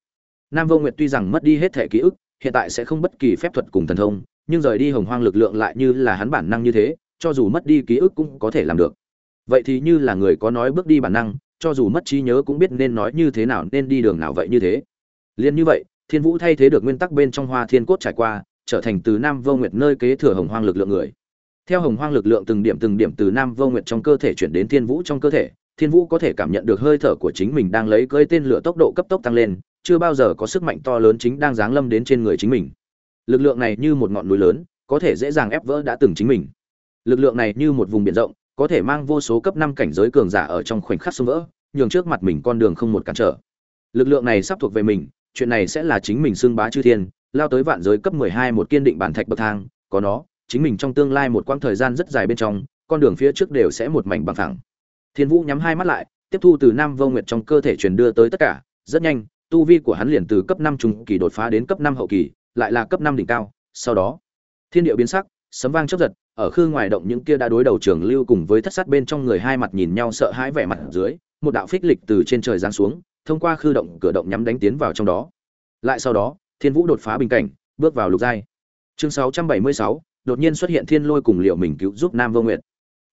Nam vô nguyệt tuy rằng mất đi hết thể ký ức, hiện tại sẽ không bất kỳ phép thuật cùng thần thông, nhưng rời đi hồng hoang lực lượng lại như là hắn bản năng như thế, cho dù mất đi ký ức cũng có thể làm được. Vậy thì như là người có nói bước đi bản năng, cho dù mất trí nhớ cũng biết nên nói như thế nào, nên đi đường nào vậy như thế. Liên như vậy, thiên vũ thay thế được nguyên tắc bên trong hoa thiên cốt trải qua, trở thành từ nam vô nguyệt nơi kế thừa hồng hoang lực lượng người. Theo hồng hoang lực lượng từng điểm từng điểm từ nam vô nguyệt trong cơ thể chuyển đến thiên vũ trong cơ thể thiên vũ có thể cảm nhận được hơi thở của chính mình đang lấy cưỡi tên lửa tốc độ cấp tốc tăng lên, chưa bao giờ có sức mạnh to lớn chính đang giáng lâm đến trên người chính mình. Lực lượng này như một ngọn núi lớn, có thể dễ dàng ép vỡ đã từng chính mình. Lực lượng này như một vùng biển rộng, có thể mang vô số cấp năm cảnh giới cường giả ở trong khoảnh khắc xung vỡ, nhường trước mặt mình con đường không một cản trở. Lực lượng này sắp thuộc về mình, chuyện này sẽ là chính mình xưng bá chư thiên, lao tới vạn giới cấp mười hai một kiên định bản thạch bậc thang, có nó, chính mình trong tương lai một quãng thời gian rất dài bên trong, con đường phía trước đều sẽ một mảnh bằng phẳng thiên vũ nhắm hai mắt lại tiếp thu từ nam vô nguyệt trong cơ thể truyền đưa tới tất cả rất nhanh tu vi của hắn liền từ cấp năm trung kỳ đột phá đến cấp năm hậu kỳ lại là cấp năm đỉnh cao sau đó thiên địa biến sắc sấm vang chớp giật ở khư ngoài động những kia đã đối đầu trường lưu cùng với thất sát bên trong người hai mặt nhìn nhau sợ hãi vẻ mặt dưới một đạo phích lịch từ trên trời giáng xuống thông qua khư động cửa động nhắm đánh tiến vào trong đó. Lại sau đó thiên vũ đột phá bình cảnh bước vào lục giai. Chương 676, đột nhiên xuất hiện thiên lôi cùng liệu mình cứu giúp nam vô nguyệt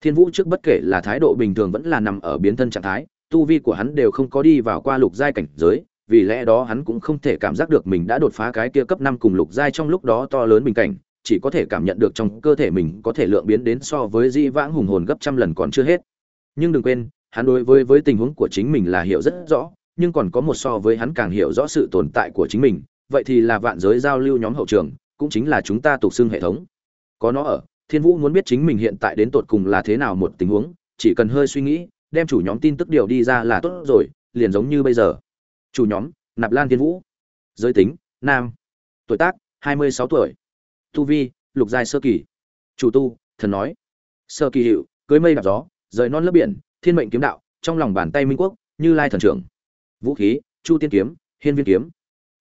thiên vũ trước bất kể là thái độ bình thường vẫn là nằm ở biến thân trạng thái, tu vi của hắn đều không có đi vào qua lục giai cảnh giới, vì lẽ đó hắn cũng không thể cảm giác được mình đã đột phá cái kia cấp năm cùng lục giai trong lúc đó to lớn bình cảnh, chỉ có thể cảm nhận được trong cơ thể mình có thể lượng biến đến so với di vãng hùng hồn gấp trăm lần còn chưa hết. Nhưng đừng quên, hắn đối với với tình huống của chính mình là hiểu rất rõ, nhưng còn có một so với hắn càng hiểu rõ sự tồn tại của chính mình, vậy thì là vạn giới giao lưu nhóm hậu trường, cũng chính là chúng ta tục xưng hệ thống. Có nó ở thiên vũ muốn biết chính mình hiện tại đến tột cùng là thế nào một tình huống, chỉ cần hơi suy nghĩ, đem chủ nhóm tin tức điều đi ra là tốt rồi, liền giống như bây giờ. Chủ nhóm, nạp lan thiên vũ. Giới tính, nam. Tuổi tác, hai mươi sáu tuổi. Tu vi, lục giai sơ kỳ. Chủ tu, thần nói. Sơ kỳ hiệu, cưới mây đạp gió, rời non lớp biển, thiên mệnh kiếm đạo, trong lòng bàn tay minh quốc, như lai thần trưởng. Vũ khí, chu tiên kiếm, hiên viên kiếm.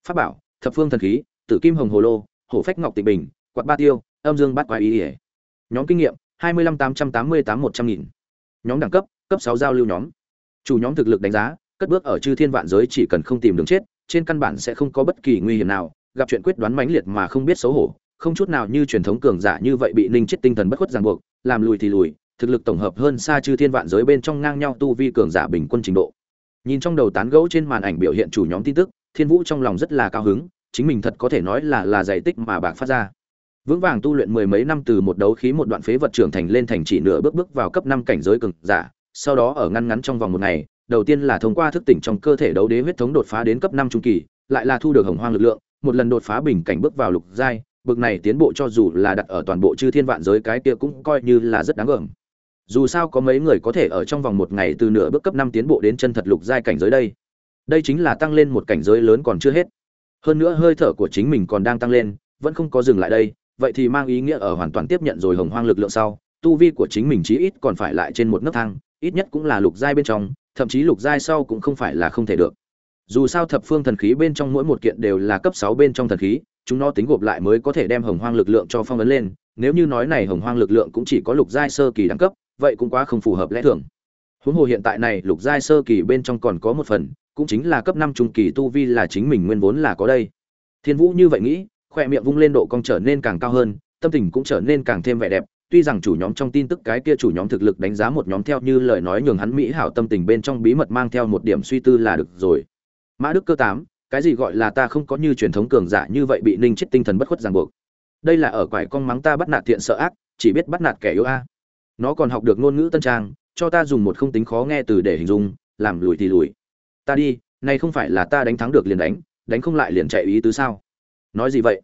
Pháp bảo, thập phương thần khí, tử kim hồng hồ lô, hổ phách ngọc tịnh bình, quạt ba tiêu, âm dương bát quái ý ỉa nhóm kinh nghiệm, hai mươi lăm tám trăm tám mươi tám một trăm nghìn. Nhóm đẳng cấp cấp sáu giao lưu nhóm. Chủ nhóm thực lực đánh giá, cất bước ở chư thiên vạn giới chỉ cần không tìm đường chết, trên căn bản sẽ không có bất kỳ nguy hiểm nào, gặp chuyện quyết đoán mãnh liệt mà không biết xấu hổ, không chút nào như truyền thống cường giả như vậy bị ninh chết tinh thần bất khuất ràng buộc, làm lùi thì lùi, thực lực tổng hợp hơn xa chư thiên vạn giới bên trong ngang nhau tu vi cường giả bình quân trình độ. Nhìn trong đầu tán gẫu trên màn ảnh biểu hiện chủ nhóm tin tức, thiên vũ trong lòng rất là cao hứng, chính mình thật có thể nói là là giải tích mà bạc phát ra vững vàng tu luyện mười mấy năm từ một đấu khí một đoạn phế vật trưởng thành lên thành chỉ nửa bước bước vào cấp năm cảnh giới cường giả, sau đó ở ngăn ngắn trong vòng một ngày, đầu tiên là thông qua thức tỉnh trong cơ thể đấu đế huyết thống đột phá đến cấp năm trung kỳ, lại là thu được hồng hoang lực lượng, một lần đột phá bình cảnh bước vào lục giai bực này tiến bộ cho dù là đặt ở toàn bộ chư thiên vạn giới cái kia cũng coi như là rất đáng gờm dù sao có mấy người có thể ở trong vòng một ngày từ nửa bước cấp năm tiến bộ đến chân thật lục giai cảnh giới đây. Đây chính là tăng lên một cảnh giới lớn còn chưa hết. Hơn nữa hơi thở của chính mình còn đang tăng lên, vẫn không có dừng lại đây vậy thì mang ý nghĩa ở hoàn toàn tiếp nhận rồi hồng hoang lực lượng sau, tu vi của chính mình chí ít còn phải lại trên một nấc thang, ít nhất cũng là lục giai bên trong, thậm chí lục giai sau cũng không phải là không thể được. Dù sao thập phương thần khí bên trong mỗi một kiện đều là cấp sáu bên trong thần khí, chúng nó tính gộp lại mới có thể đem hồng hoang lực lượng cho phong ấn lên, nếu như nói này hồng hoang lực lượng cũng chỉ có lục giai sơ kỳ đẳng cấp, vậy cũng quá không phù hợp lẽ thường. Huống hồ hiện tại này lục giai sơ kỳ bên trong còn có một phần, cũng chính là cấp năm trung kỳ tu vi là chính mình nguyên vốn là có đây. Thiên vũ như vậy nghĩ khoe miệng vung lên độ cong trở nên càng cao hơn, tâm tình cũng trở nên càng thêm vẻ đẹp. Tuy rằng chủ nhóm trong tin tức cái kia chủ nhóm thực lực đánh giá một nhóm theo như lời nói nhường hắn mỹ hảo tâm tình bên trong bí mật mang theo một điểm suy tư là được rồi. Mã đức cơ tám, cái gì gọi là ta không có như truyền thống cường giả như vậy bị ninh chết tinh thần bất khuất ràng buộc? Đây là ở quải con mắng ta bắt nạt thiện sợ ác, chỉ biết bắt nạt kẻ yếu a. Nó còn học được ngôn ngữ tân trang, cho ta dùng một không tính khó nghe từ để hình dung, làm lùi thì lùi. Ta đi này không phải là ta đánh thắng được liền đánh đánh không lại liền chạy ý tứ sao? Nói gì vậy?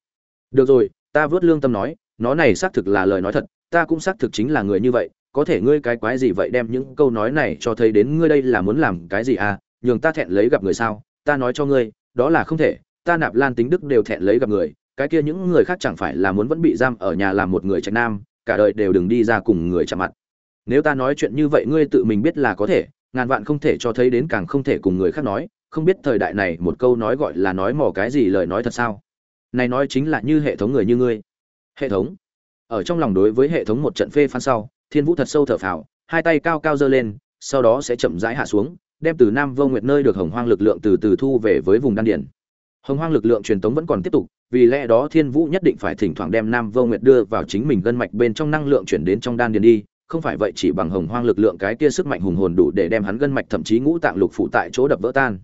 Được rồi, ta vớt lương tâm nói, nó này xác thực là lời nói thật, ta cũng xác thực chính là người như vậy, có thể ngươi cái quái gì vậy đem những câu nói này cho thấy đến ngươi đây là muốn làm cái gì à? Nhường ta thẹn lấy gặp người sao? Ta nói cho ngươi, đó là không thể, ta nạp lan tính đức đều thẹn lấy gặp người, cái kia những người khác chẳng phải là muốn vẫn bị giam ở nhà làm một người trạch nam, cả đời đều đừng đi ra cùng người chạm mặt. Nếu ta nói chuyện như vậy ngươi tự mình biết là có thể, ngàn vạn không thể cho thấy đến càng không thể cùng người khác nói, không biết thời đại này một câu nói gọi là nói mỏ cái gì lời nói thật sao? Này nói chính là như hệ thống người như ngươi. Hệ thống? Ở trong lòng đối với hệ thống một trận phê phán sau, thiên vũ thật sâu thở phào, hai tay cao cao giơ lên, sau đó sẽ chậm rãi hạ xuống, đem từ nam vô nguyệt nơi được hồng hoang lực lượng từ từ thu về với vùng đan điển hồng hoang lực lượng truyền tống vẫn còn tiếp tục, vì lẽ đó thiên vũ nhất định phải thỉnh thoảng đem nam vô nguyệt đưa vào chính mình gân mạch bên trong năng lượng chuyển đến trong đan điền đi, không phải vậy chỉ bằng hồng hoang lực lượng cái kia sức mạnh hùng hồn đủ để đem hắn gân mạch thậm chí ngũ tạng lục phủ tại chỗ đập vỡ tan.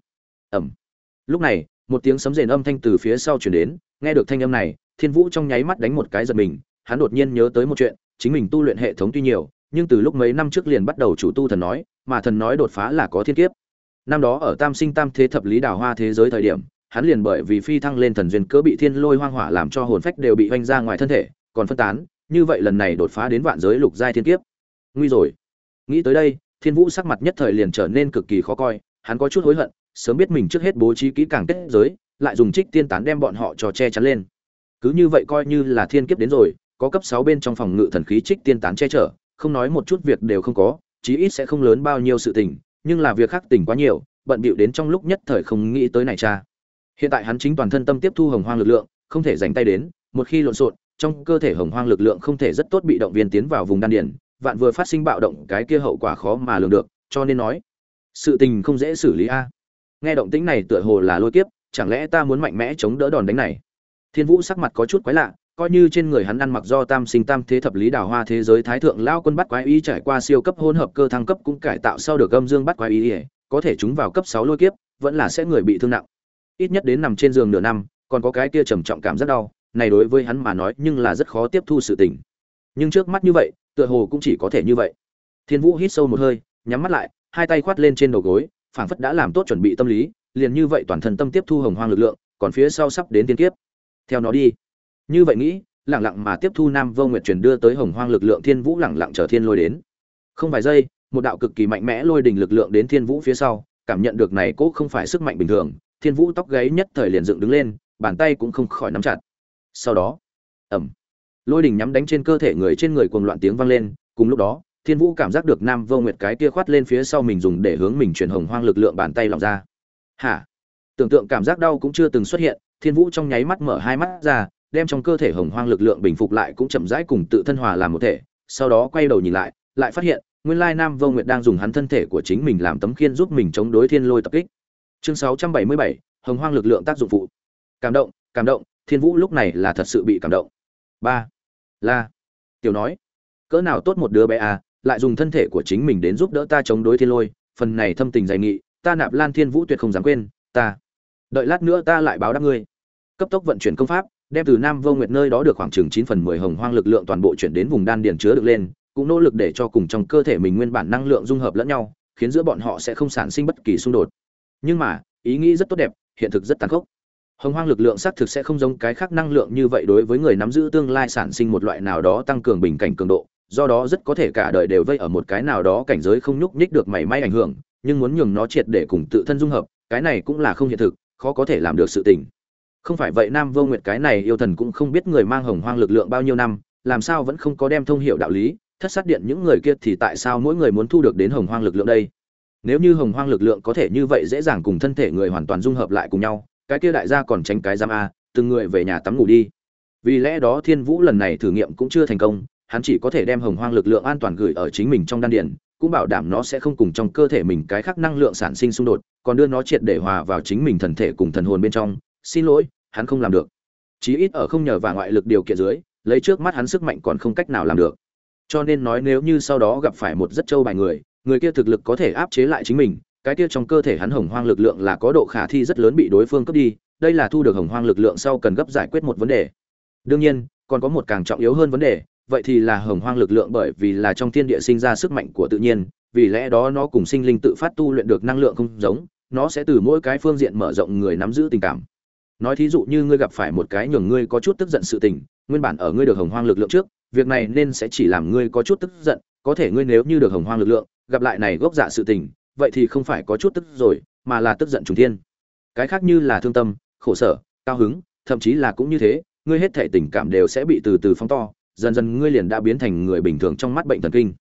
Ẩm lúc này một tiếng sấm rền âm thanh từ phía sau chuyển đến, nghe được thanh âm này, thiên vũ trong nháy mắt đánh một cái giật mình, hắn đột nhiên nhớ tới một chuyện, chính mình tu luyện hệ thống tuy nhiều, nhưng từ lúc mấy năm trước liền bắt đầu chủ tu thần nói, mà thần nói đột phá là có thiên kiếp. Năm đó ở tam sinh tam thế thập lý đào hoa thế giới thời điểm, hắn liền bởi vì phi thăng lên thần duyên cớ bị thiên lôi hoang hỏa làm cho hồn phách đều bị hoanh ra ngoài thân thể, còn phân tán, như vậy lần này đột phá đến vạn giới lục giai thiên kiếp. Nguy rồi. Nghĩ tới đây, thiên vũ sắc mặt nhất thời liền trở nên cực kỳ khó coi, hắn có chút hối hận sớm biết mình trước hết bố trí kỹ càng kết giới, lại dùng trích tiên tán đem bọn họ cho che chắn lên. Cứ như vậy coi như là thiên kiếp đến rồi, có cấp sáu bên trong phòng ngự thần khí trích tiên tán che chở, không nói một chút việc đều không có, chí ít sẽ không lớn bao nhiêu sự tình, nhưng là việc khác tình quá nhiều, bận bịu đến trong lúc nhất thời không nghĩ tới này cha. Hiện tại hắn chính toàn thân tâm tiếp thu hồng hoang lực lượng, không thể dành tay đến, một khi lộn xộn, trong cơ thể hồng hoang lực lượng không thể rất tốt bị động viên tiến vào vùng đan điển vạn vừa phát sinh bạo động cái kia hậu quả khó mà lường được, cho nên nói, sự tình không dễ xử lý a nghe động tĩnh này tựa hồ là lôi kiếp, chẳng lẽ ta muốn mạnh mẽ chống đỡ đòn đánh này? Thiên vũ sắc mặt có chút quái lạ, coi như trên người hắn ăn mặc do tam sinh tam thế thập lý đào hoa thế giới thái thượng lao quân bắt quái y trải qua siêu cấp hỗn hợp cơ thăng cấp cũng cải tạo sau được âm dương bắt quái y, có thể chúng vào cấp sáu lôi kiếp, vẫn là sẽ người bị thương nặng. Ít nhất đến nằm trên giường nửa năm, còn có cái kia trầm trọng cảm rất đau, này đối với hắn mà nói nhưng là rất khó tiếp thu sự tình. Nhưng trước mắt như vậy, tựa hồ cũng chỉ có thể như vậy. Thiên vũ hít sâu một hơi, nhắm mắt lại, hai tay khoát lên trên đầu gối phảng phất đã làm tốt chuẩn bị tâm lý, liền như vậy toàn thân tâm tiếp thu hồng hoang lực lượng, còn phía sau sắp đến tiên kiếp. Theo nó đi. Như vậy nghĩ lẳng lặng mà tiếp thu nam vô nguyệt truyền đưa tới hồng hoang lực lượng thiên vũ lẳng lặng chờ thiên lôi đến. Không vài giây, một đạo cực kỳ mạnh mẽ lôi đình lực lượng đến thiên vũ phía sau, cảm nhận được này cố không phải sức mạnh bình thường, thiên vũ tóc gáy nhất thời liền dựng đứng lên, bàn tay cũng không khỏi nắm chặt. Sau đó ẩm lôi đình nhắm đánh trên cơ thể người trên người cuồng loạn tiếng vang lên, cùng lúc đó thiên vũ cảm giác được nam vô nguyệt cái kia khoát lên phía sau mình dùng để hướng mình chuyển hồng hoang lực lượng bàn tay lỏng ra. Hả? Tưởng tượng cảm giác đau cũng chưa từng xuất hiện thiên vũ trong nháy mắt mở hai mắt ra đem trong cơ thể hồng hoang lực lượng bình phục lại cũng chậm rãi cùng tự thân hòa làm một thể sau đó quay đầu nhìn lại lại phát hiện nguyên lai nam vô nguyệt đang dùng hắn thân thể của chính mình làm tấm khiên giúp mình chống đối thiên lôi tập kích. Chương 677, hồng hoang lực lượng tác dụng phụ. Cảm động cảm động thiên vũ lúc này là thật sự bị cảm động. Ba la tiểu nói cỡ nào tốt một đứa bé à lại dùng thân thể của chính mình đến giúp đỡ ta chống đối thiên lôi, phần này thâm tình dày nghị, ta nạp lan thiên vũ tuyệt không dám quên, ta. Đợi lát nữa ta lại báo đáp ngươi. Cấp tốc vận chuyển công pháp, đem từ nam vô nguyệt nơi đó được khoảng chừng chín phần mười hồng hoang lực lượng toàn bộ chuyển đến vùng đan điền chứa được lên, cũng nỗ lực để cho cùng trong cơ thể mình nguyên bản năng lượng dung hợp lẫn nhau, khiến giữa bọn họ sẽ không sản sinh bất kỳ xung đột. Nhưng mà, ý nghĩ rất tốt đẹp, hiện thực rất tàn khốc. Hồng hoang lực lượng xác thực sẽ không giống cái khác năng lượng như vậy đối với người nắm giữ tương lai sản sinh một loại nào đó tăng cường bình cảnh cường độ do đó rất có thể cả đời đều vây ở một cái nào đó cảnh giới không nhúc nhích được mảy may ảnh hưởng, nhưng muốn nhường nó triệt để cùng tự thân dung hợp, cái này cũng là không hiện thực, khó có thể làm được sự tình. Không phải vậy nam vô nguyệt cái này yêu thần cũng không biết người mang hồng hoang lực lượng bao nhiêu năm, làm sao vẫn không có đem thông hiệu đạo lý, thất sát điện những người kia thì tại sao mỗi người muốn thu được đến hồng hoang lực lượng đây? Nếu như hồng hoang lực lượng có thể như vậy dễ dàng cùng thân thể người hoàn toàn dung hợp lại cùng nhau, cái kia đại gia còn tránh cái giam a, từng người về nhà tắm ngủ đi. Vì lẽ đó thiên vũ lần này thử nghiệm cũng chưa thành công hắn chỉ có thể đem hồng hoang lực lượng an toàn gửi ở chính mình trong đan điền, cũng bảo đảm nó sẽ không cùng trong cơ thể mình cái khác năng lượng sản sinh xung đột, còn đưa nó triệt để hòa vào chính mình thần thể cùng thần hồn bên trong. Xin lỗi, hắn không làm được. Chí ít ở không nhờ và ngoại lực điều kiện dưới, lấy trước mắt hắn sức mạnh còn không cách nào làm được. Cho nên nói nếu như sau đó gặp phải một rất châu bài người người kia thực lực có thể áp chế lại chính mình, cái kia trong cơ thể hắn hồng hoang lực lượng là có độ khả thi rất lớn bị đối phương cướp đi, đây là thu được hồng hoang lực lượng sau cần gấp giải quyết một vấn đề. Đương nhiên, còn có một càng trọng yếu hơn vấn đề vậy thì là hồng hoang lực lượng bởi vì là trong thiên địa sinh ra sức mạnh của tự nhiên, vì lẽ đó nó cùng sinh linh tự phát tu luyện được năng lượng không giống, nó sẽ từ mỗi cái phương diện mở rộng người nắm giữ tình cảm. Nói thí dụ như ngươi gặp phải một cái nhường ngươi có chút tức giận sự tình, nguyên bản ở ngươi được hồng hoang lực lượng trước, việc này nên sẽ chỉ làm ngươi có chút tức giận, có thể ngươi nếu như được hồng hoang lực lượng, gặp lại này gốc dạ sự tình, vậy thì không phải có chút tức rồi, mà là tức giận trùng thiên. Cái khác như là thương tâm, khổ sở, cao hứng, thậm chí là cũng như thế, ngươi hết thể tình cảm đều sẽ bị từ từ phóng to dần dần ngươi liền đã biến thành người bình thường trong mắt bệnh thần kinh.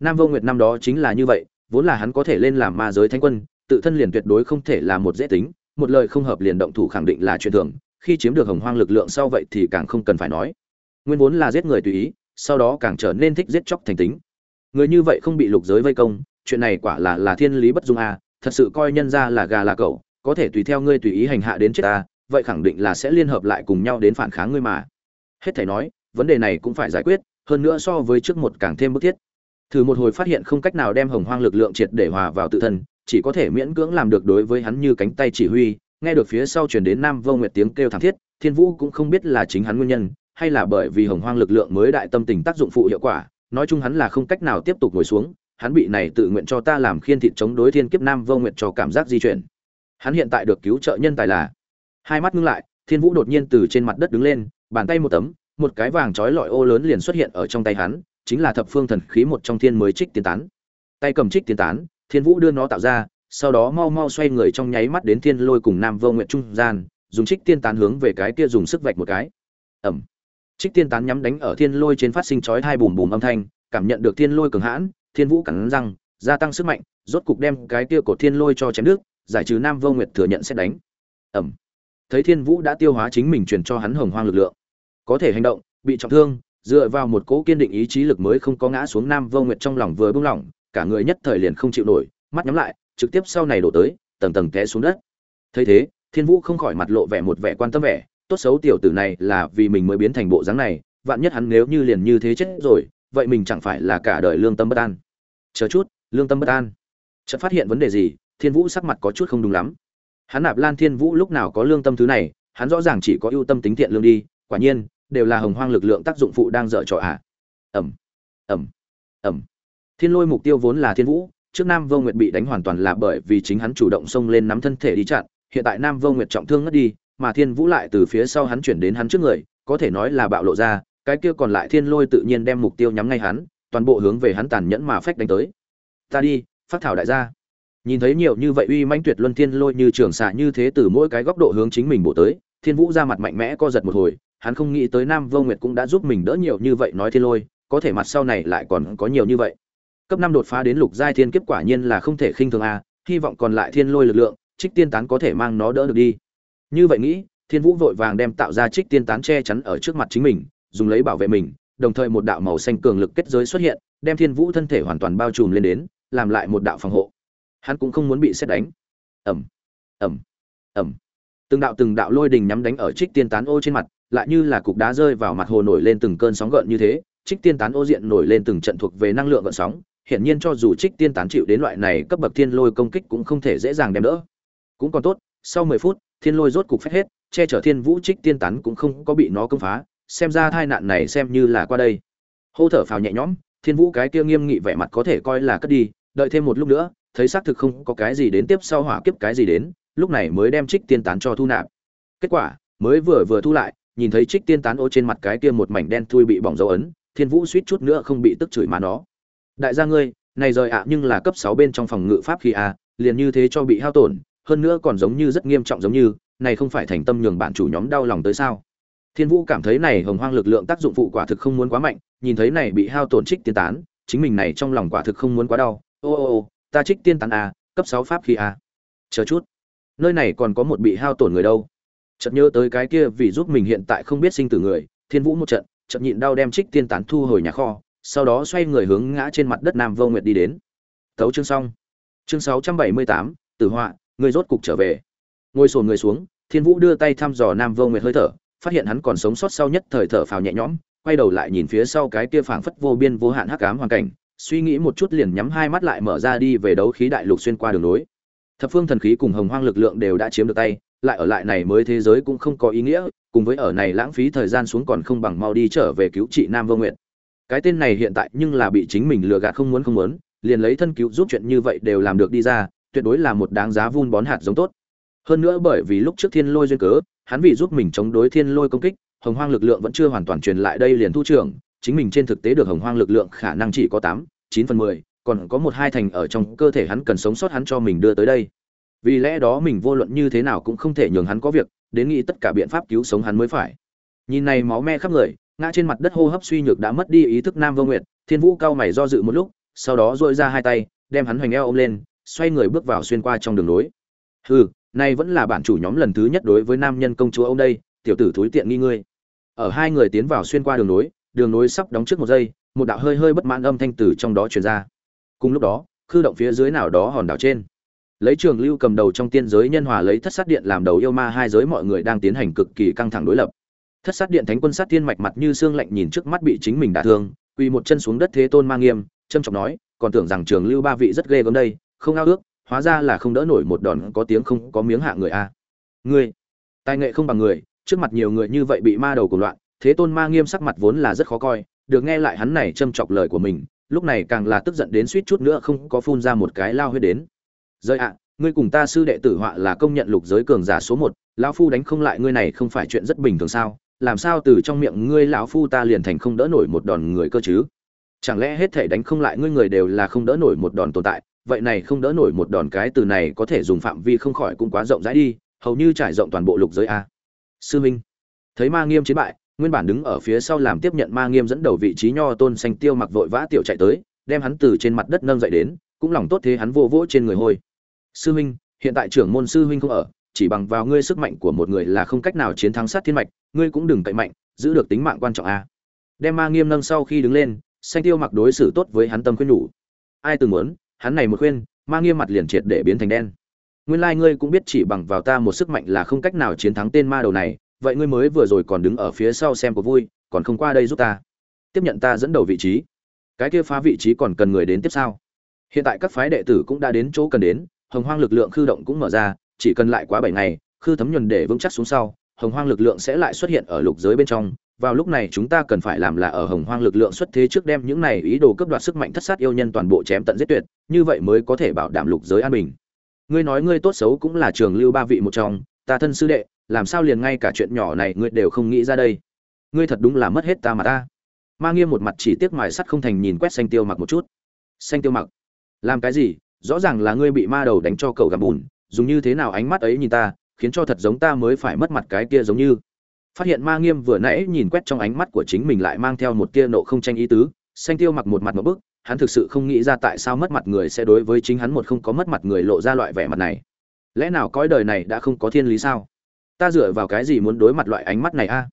Nam vô nguyệt năm đó chính là như vậy, vốn là hắn có thể lên làm ma giới thánh quân, tự thân liền tuyệt đối không thể là một dễ tính, một lời không hợp liền động thủ khẳng định là chuyện thường, khi chiếm được hồng hoang lực lượng sau vậy thì càng không cần phải nói. Nguyên vốn là giết người tùy ý, sau đó càng trở nên thích giết chóc thành tính. Người như vậy không bị lục giới vây công, chuyện này quả là là thiên lý bất dung a, thật sự coi nhân ra là gà là cậu có thể tùy theo ngươi tùy ý hành hạ đến chết ta, vậy khẳng định là sẽ liên hợp lại cùng nhau đến phản kháng ngươi mà. Hết thảy nói vấn đề này cũng phải giải quyết, hơn nữa so với trước một càng thêm bức thiết. Thử một hồi phát hiện không cách nào đem hồng hoang lực lượng triệt để hòa vào tự thân, chỉ có thể miễn cưỡng làm được đối với hắn như cánh tay chỉ huy, nghe được phía sau truyền đến nam vô nguyệt tiếng kêu thảm thiết, thiên vũ cũng không biết là chính hắn nguyên nhân, hay là bởi vì hồng hoang lực lượng mới đại tâm tình tác dụng phụ hiệu quả, nói chung hắn là không cách nào tiếp tục ngồi xuống, hắn bị này tự nguyện cho ta làm khiên thịt chống đối thiên kiếp nam vô nguyệt cho cảm giác di chuyển. Hắn hiện tại được cứu trợ nhân tài là, hai mắt ngưng lại, thiên vũ đột nhiên từ trên mặt đất đứng lên, bàn tay một tấm một cái vàng trói lọi ô lớn liền xuất hiện ở trong tay hắn chính là thập phương thần khí một trong thiên mới trích tiên tán. Tay cầm trích tiên tán thiên vũ đưa nó tạo ra sau đó mau mau xoay người trong nháy mắt đến thiên lôi cùng nam vô nguyệt trung gian dùng trích tiên tán hướng về cái kia dùng sức vạch một cái. Ầm, trích tiên tán nhắm đánh ở thiên lôi trên phát sinh chói hai bùm bùm âm thanh cảm nhận được thiên lôi cường hãn thiên vũ cắn răng gia tăng sức mạnh rốt cục đem cái kia của thiên lôi cho chém nước giải trừ nam vô nguyệt thừa nhận sẽ đánh. Ầm, thấy thiên vũ đã tiêu hóa chính mình truyền cho hắn hồng hoang lực lượng có thể hành động, bị trọng thương, dựa vào một cỗ kiên định ý chí lực mới không có ngã xuống nam vô nguyệt trong lòng vừa buông lỏng cả người nhất thời liền không chịu nổi, mắt nhắm lại, trực tiếp sau này đổ tới, tầng tầng té xuống đất. Thấy thế, thiên vũ không khỏi mặt lộ vẻ một vẻ quan tâm vẻ, tốt xấu tiểu tử này là vì mình mới biến thành bộ dáng này, vạn nhất hắn nếu như liền như thế chết rồi, vậy mình chẳng phải là cả đời lương tâm bất an. Chờ chút, lương tâm bất an. Chợt phát hiện vấn đề gì, thiên vũ sắc mặt có chút không đúng lắm. Hắn nạp lan thiên vũ lúc nào có lương tâm thứ này, hắn rõ ràng chỉ có ưu tâm tính thiện lương đi quả nhiên, đều là hồng hoang lực lượng tác dụng phụ đang dở trò ạ à. ẩm ẩm ẩm. Thiên lôi mục tiêu vốn là thiên vũ, trước nam vô nguyệt bị đánh hoàn toàn là bởi vì chính hắn chủ động xông lên nắm thân thể đi chặn, hiện tại nam vô nguyệt trọng thương ngất đi, mà thiên vũ lại từ phía sau hắn chuyển đến hắn trước người, có thể nói là bạo lộ ra, cái kia còn lại thiên lôi tự nhiên đem mục tiêu nhắm ngay hắn, toàn bộ hướng về hắn tàn nhẫn mà phách đánh tới. Ta đi, phát thảo đại gia. Nhìn thấy nhiều như vậy uy manh tuyệt luân thiên lôi như trường xạ như thế từ mỗi cái góc độ hướng chính mình bổ tới, thiên vũ ra mặt mạnh mẽ co giật một hồi hắn không nghĩ tới nam vô nguyệt cũng đã giúp mình đỡ nhiều như vậy nói thiên lôi, có thể mặt sau này lại còn có nhiều như vậy. Cấp năm đột phá đến lục giai thiên kiếp quả nhiên là không thể khinh thường a, hy vọng còn lại thiên lôi lực lượng, trích tiên tán có thể mang nó đỡ được đi. Như vậy nghĩ, thiên vũ vội vàng đem tạo ra trích tiên tán che chắn ở trước mặt chính mình, dùng lấy bảo vệ mình, đồng thời một đạo màu xanh cường lực kết giới xuất hiện, đem thiên vũ thân thể hoàn toàn bao trùm lên đến, làm lại một đạo phòng hộ. Hắn cũng không muốn bị xét đánh. Ẩm ẩm ẩm từng đạo từng đạo lôi đình nhắm đánh ở trích tiên tán ô trên mặt lại như là cục đá rơi vào mặt hồ nổi lên từng cơn sóng gợn như thế, trích tiên tán ô diện nổi lên từng trận thuộc về năng lượng gợn sóng. Hiển nhiên cho dù trích tiên tán chịu đến loại này cấp bậc thiên lôi công kích cũng không thể dễ dàng đem đỡ. Cũng còn tốt, sau mười phút, thiên lôi rốt cục phép hết, che chở thiên vũ trích tiên tán cũng không có bị nó công phá. Xem ra tai nạn này xem như là qua đây. Hô thở phào nhẹ nhõm, thiên vũ cái kia nghiêm nghị vẻ mặt có thể coi là cất đi, đợi thêm một lúc nữa, thấy xác thực không có cái gì đến tiếp sau hỏa kiếp cái gì đến, lúc này mới đem trích tiên tán cho thu nạp. Kết quả, mới vừa vừa thu lại nhìn thấy trích tiên tán ô trên mặt cái kia một mảnh đen thui bị bỏng dấu ấn, thiên vũ suýt chút nữa không bị tức chửi mà nó. Đại gia ngươi, này rời ạ, nhưng là cấp sáu bên trong phòng ngự pháp khi a liền như thế cho bị hao tổn, hơn nữa còn giống như rất nghiêm trọng giống như, này không phải thành tâm nhường bạn chủ nhóm đau lòng tới sao? Thiên vũ cảm thấy này hồng hoang lực lượng tác dụng phụ quả thực không muốn quá mạnh, nhìn thấy này bị hao tổn trích tiên tán, chính mình này trong lòng quả thực không muốn quá đau. Ô ô ô, ta trích tiên tán à cấp sáu pháp khí a chờ chút. Nơi này còn có một bị hao tổn người đâu? Chợt nhớ tới cái kia vì giúp mình hiện tại không biết sinh tử người, thiên vũ một trận, chợt nhịn đau đem trích tiên tán thu hồi nhà kho, sau đó xoay người hướng ngã trên mặt đất nam vô nguyệt đi đến. Tấu chương xong. Chương sáu trăm bảy mươi tám, tử họa, người rốt cục trở về. Ngồi sồn người xuống, thiên vũ đưa tay thăm dò nam vô nguyệt hơi thở, phát hiện hắn còn sống sót sau nhất thời thở phào nhẹ nhõm, quay đầu lại nhìn phía sau cái kia phảng phất vô biên vô hạn hắc ám hoàn cảnh, suy nghĩ một chút liền nhắm hai mắt lại mở ra đi về đấu khí đại lục xuyên qua đường nối. Thập phương thần khí cùng hồng hoang lực lượng đều đã chiếm được tay lại ở lại này mới thế giới cũng không có ý nghĩa, cùng với ở này lãng phí thời gian xuống còn không bằng mau đi trở về cứu trị nam vô nguyện cái tên này hiện tại nhưng là bị chính mình lừa gạt không muốn không muốn, liền lấy thân cứu giúp chuyện như vậy đều làm được đi ra, tuyệt đối là một đáng giá vun bón hạt giống tốt. Hơn nữa bởi vì lúc trước thiên lôi duyên cớ, hắn vì giúp mình chống đối thiên lôi công kích, hồng hoang lực lượng vẫn chưa hoàn toàn truyền lại đây liền thu trưởng, chính mình trên thực tế được hồng hoang lực lượng khả năng chỉ có tám, chín phần mười, còn có một hai thành ở trong cơ thể hắn cần sống sót hắn cho mình đưa tới đây vì lẽ đó mình vô luận như thế nào cũng không thể nhường hắn có việc, đến nghĩ tất cả biện pháp cứu sống hắn mới phải. Nhìn này máu me khắp người, ngã trên mặt đất hô hấp suy nhược đã mất đi ý thức nam vô nguyệt, thiên vũ cao mày do dự một lúc, sau đó dội ra hai tay, đem hắn hoành eo ôm lên, xoay người bước vào xuyên qua trong đường lối. Hừ nay vẫn là bản chủ nhóm lần thứ nhất đối với nam nhân công chúa ông đây, tiểu tử thúi tiện nghi ngươi. Ở hai người tiến vào xuyên qua đường lối đường lối sắp đóng trước một giây, một đạo hơi hơi bất mãn âm thanh từ trong đó truyền ra. Cùng lúc đó, khư động phía dưới nào đó hòn đảo trên lấy trường lưu cầm đầu trong tiên giới nhân hòa lấy thất sát điện làm đầu yêu ma hai giới mọi người đang tiến hành cực kỳ căng thẳng đối lập. Thất sát điện thánh quân sát tiên mạch mặt như xương lạnh nhìn trước mắt bị chính mình đả thương, quỳ một chân xuống đất thế tôn ma nghiêm, trâm trọng nói, còn tưởng rằng trường lưu ba vị rất ghê gớm đây, không ao ước, hóa ra là không đỡ nổi một đòn có tiếng không có miếng hạ người a. Người tài nghệ không bằng người, trước mặt nhiều người như vậy bị ma đầu của loạn, thế tôn ma nghiêm sắc mặt vốn là rất khó coi, được nghe lại hắn này châm chọc lời của mình, lúc này càng là tức giận đến suýt chút nữa không có phun ra một cái lao huyết đến rơi ạ, ngươi cùng ta sư đệ tử họa là công nhận lục giới cường giả số một, lão phu đánh không lại ngươi này không phải chuyện rất bình thường sao? Làm sao từ trong miệng ngươi lão phu ta liền thành không đỡ nổi một đòn người cơ chứ? Chẳng lẽ hết thể đánh không lại ngươi người đều là không đỡ nổi một đòn tồn tại? Vậy này không đỡ nổi một đòn cái từ này có thể dùng phạm vi không khỏi cũng quá rộng rãi đi, hầu như trải rộng toàn bộ lục giới a. Sư minh, thấy ma nghiêm chiến bại, nguyên bản đứng ở phía sau làm tiếp nhận ma nghiêm dẫn đầu vị trí nho tôn xanh tiêu mặc vội vã tiểu chạy tới, đem hắn từ trên mặt đất nâng dậy đến, cũng lòng tốt thế hắn vô vỗ trên người hôi sư huynh, hiện tại trưởng môn sư huynh không ở, chỉ bằng vào ngươi sức mạnh của một người là không cách nào chiến thắng sát thiên mạch, ngươi cũng đừng cậy mạnh, giữ được tính mạng quan trọng a. Đem ma nghiêm nâng sau khi đứng lên, xanh tiêu mặc đối xử tốt với hắn tâm khuyên nhủ. Ai từng muốn, hắn này một khuyên, ma nghiêm mặt liền triệt để biến thành đen. Nguyên lai ngươi cũng biết chỉ bằng vào ta một sức mạnh là không cách nào chiến thắng tên ma đầu này, vậy ngươi mới vừa rồi còn đứng ở phía sau xem có vui, còn không qua đây giúp ta. Tiếp nhận ta dẫn đầu vị trí. Cái kia phá vị trí còn cần người đến tiếp sau. Hiện tại các phái đệ tử cũng đã đến chỗ cần đến hồng hoang lực lượng khư động cũng mở ra, chỉ cần lại quá bảy ngày, khư thấm nhuần để vững chắc xuống sau, hồng hoang lực lượng sẽ lại xuất hiện ở lục giới bên trong. Vào lúc này chúng ta cần phải làm là ở hồng hoang lực lượng xuất thế trước đem những này ý đồ cướp đoạt sức mạnh thất sát yêu nhân toàn bộ chém tận giết tuyệt, như vậy mới có thể bảo đảm lục giới an bình. Ngươi nói ngươi tốt xấu cũng là trường lưu ba vị một trong, ta thân sư đệ, làm sao liền ngay cả chuyện nhỏ này ngươi đều không nghĩ ra đây? Ngươi thật đúng là mất hết ta mà ta. Ma nghiêm một mặt chỉ tiếc mài sắt không thành nhìn quét xanh tiêu mặc một chút. Xanh tiêu mặc? Làm cái gì? Rõ ràng là ngươi bị ma đầu đánh cho cậu gặp bùn, dùng như thế nào ánh mắt ấy nhìn ta, khiến cho thật giống ta mới phải mất mặt cái kia giống như. Phát hiện ma nghiêm vừa nãy nhìn quét trong ánh mắt của chính mình lại mang theo một tia nộ không tranh ý tứ, xanh tiêu mặc một mặt một bức, hắn thực sự không nghĩ ra tại sao mất mặt người sẽ đối với chính hắn một không có mất mặt người lộ ra loại vẻ mặt này. Lẽ nào cõi đời này đã không có thiên lý sao? Ta dựa vào cái gì muốn đối mặt loại ánh mắt này a?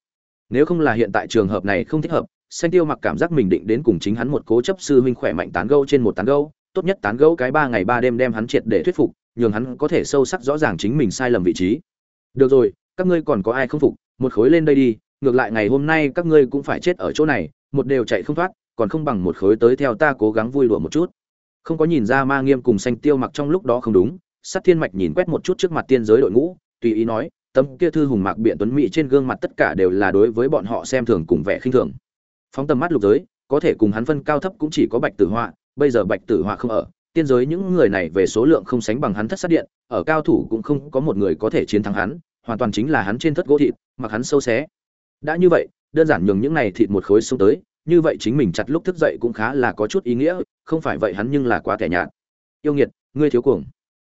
Nếu không là hiện tại trường hợp này không thích hợp, xanh tiêu mặc cảm giác mình định đến cùng chính hắn một cố chấp sư huynh khỏe mạnh tán gâu trên một tán gâu tốt nhất tán gẫu cái ba ngày ba đêm đem hắn triệt để thuyết phục, nhường hắn có thể sâu sắc rõ ràng chính mình sai lầm vị trí. Được rồi, các ngươi còn có ai không phục, một khối lên đây đi, ngược lại ngày hôm nay các ngươi cũng phải chết ở chỗ này, một đều chạy không thoát, còn không bằng một khối tới theo ta cố gắng vui đùa một chút. Không có nhìn ra ma nghiêm cùng xanh tiêu mặc trong lúc đó không đúng, sát thiên mạch nhìn quét một chút trước mặt tiên giới đội ngũ, tùy ý nói, tấm kia thư hùng mạc biện tuấn mỹ trên gương mặt tất cả đều là đối với bọn họ xem thường cùng vẻ khinh thường. Phóng tầm mắt lục giới, có thể cùng hắn phân cao thấp cũng chỉ có bạch tử họa bây giờ bạch tử họa không ở, tiên giới những người này về số lượng không sánh bằng hắn thất sát điện, ở cao thủ cũng không có một người có thể chiến thắng hắn, hoàn toàn chính là hắn trên thất gỗ thịt, mặc hắn sâu xé. Đã như vậy, đơn giản nhường những này thịt một khối xuống tới, như vậy chính mình chặt lúc thức dậy cũng khá là có chút ý nghĩa, không phải vậy hắn nhưng là quá tẻ nhạt. Yêu nghiệt, ngươi thiếu cuồng.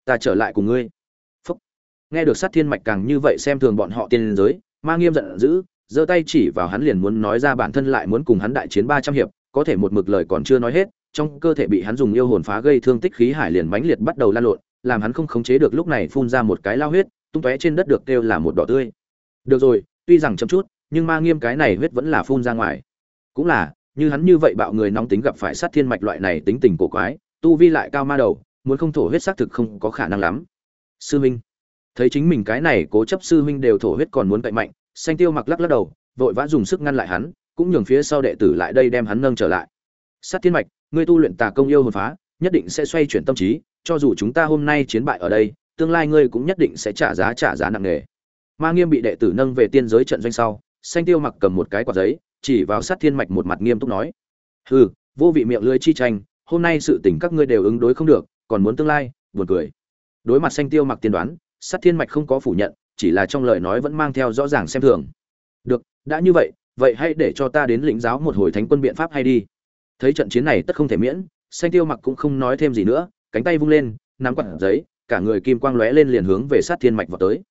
Ta trở lại cùng ngươi. Phúc. nghe được sát thiên mạch càng như vậy xem thường bọn họ tiên giới, ma nghiêm giận dữ, giơ tay chỉ vào hắn liền muốn nói ra bản thân lại muốn cùng hắn đại chiến ba trăm hiệp, có thể một mực lời còn chưa nói hết trong cơ thể bị hắn dùng yêu hồn phá gây thương tích khí hải liền mãnh liệt bắt đầu lan lộn, làm hắn không khống chế được lúc này phun ra một cái lao huyết, tung tóe trên đất được kêu là một đỏ tươi. Được rồi, tuy rằng chậm chút, nhưng ma nghiêm cái này huyết vẫn là phun ra ngoài. Cũng là, như hắn như vậy bạo người nóng tính gặp phải sát thiên mạch loại này tính tình cổ quái, tu vi lại cao ma đầu, muốn không thổ huyết xác thực không có khả năng lắm. Sư minh, thấy chính mình cái này cố chấp sư huynh đều thổ huyết còn muốn cậy mạnh, xanh tiêu mặc lắc lắc đầu, vội vã dùng sức ngăn lại hắn, cũng nhường phía sau đệ tử lại đây đem hắn nâng trở lại. Sát thiên mạch ngươi tu luyện tà công yêu hồn phá, nhất định sẽ xoay chuyển tâm trí, cho dù chúng ta hôm nay chiến bại ở đây, tương lai ngươi cũng nhất định sẽ trả giá trả giá nặng nề. Ma nghiêm bị đệ tử nâng về tiên giới trận doanh sau, xanh tiêu mặc cầm một cái quạt giấy, chỉ vào sát thiên mạch một mặt nghiêm túc nói, hừ, vô vị miệng lưỡi chi tranh, hôm nay sự tình các ngươi đều ứng đối không được, còn muốn tương lai? Buồn cười. Đối mặt xanh tiêu mặc tiên đoán, sát thiên mạch không có phủ nhận, chỉ là trong lời nói vẫn mang theo rõ ràng xem thường. Được, đã như vậy vậy hãy để cho ta đến lĩnh giáo một hồi thánh quân biện pháp hay đi thấy trận chiến này tất không thể miễn, xanh tiêu mặc cũng không nói thêm gì nữa, cánh tay vung lên, nắm quặn giấy, cả người kim quang lóe lên liền hướng về sát thiên mạch vào tới.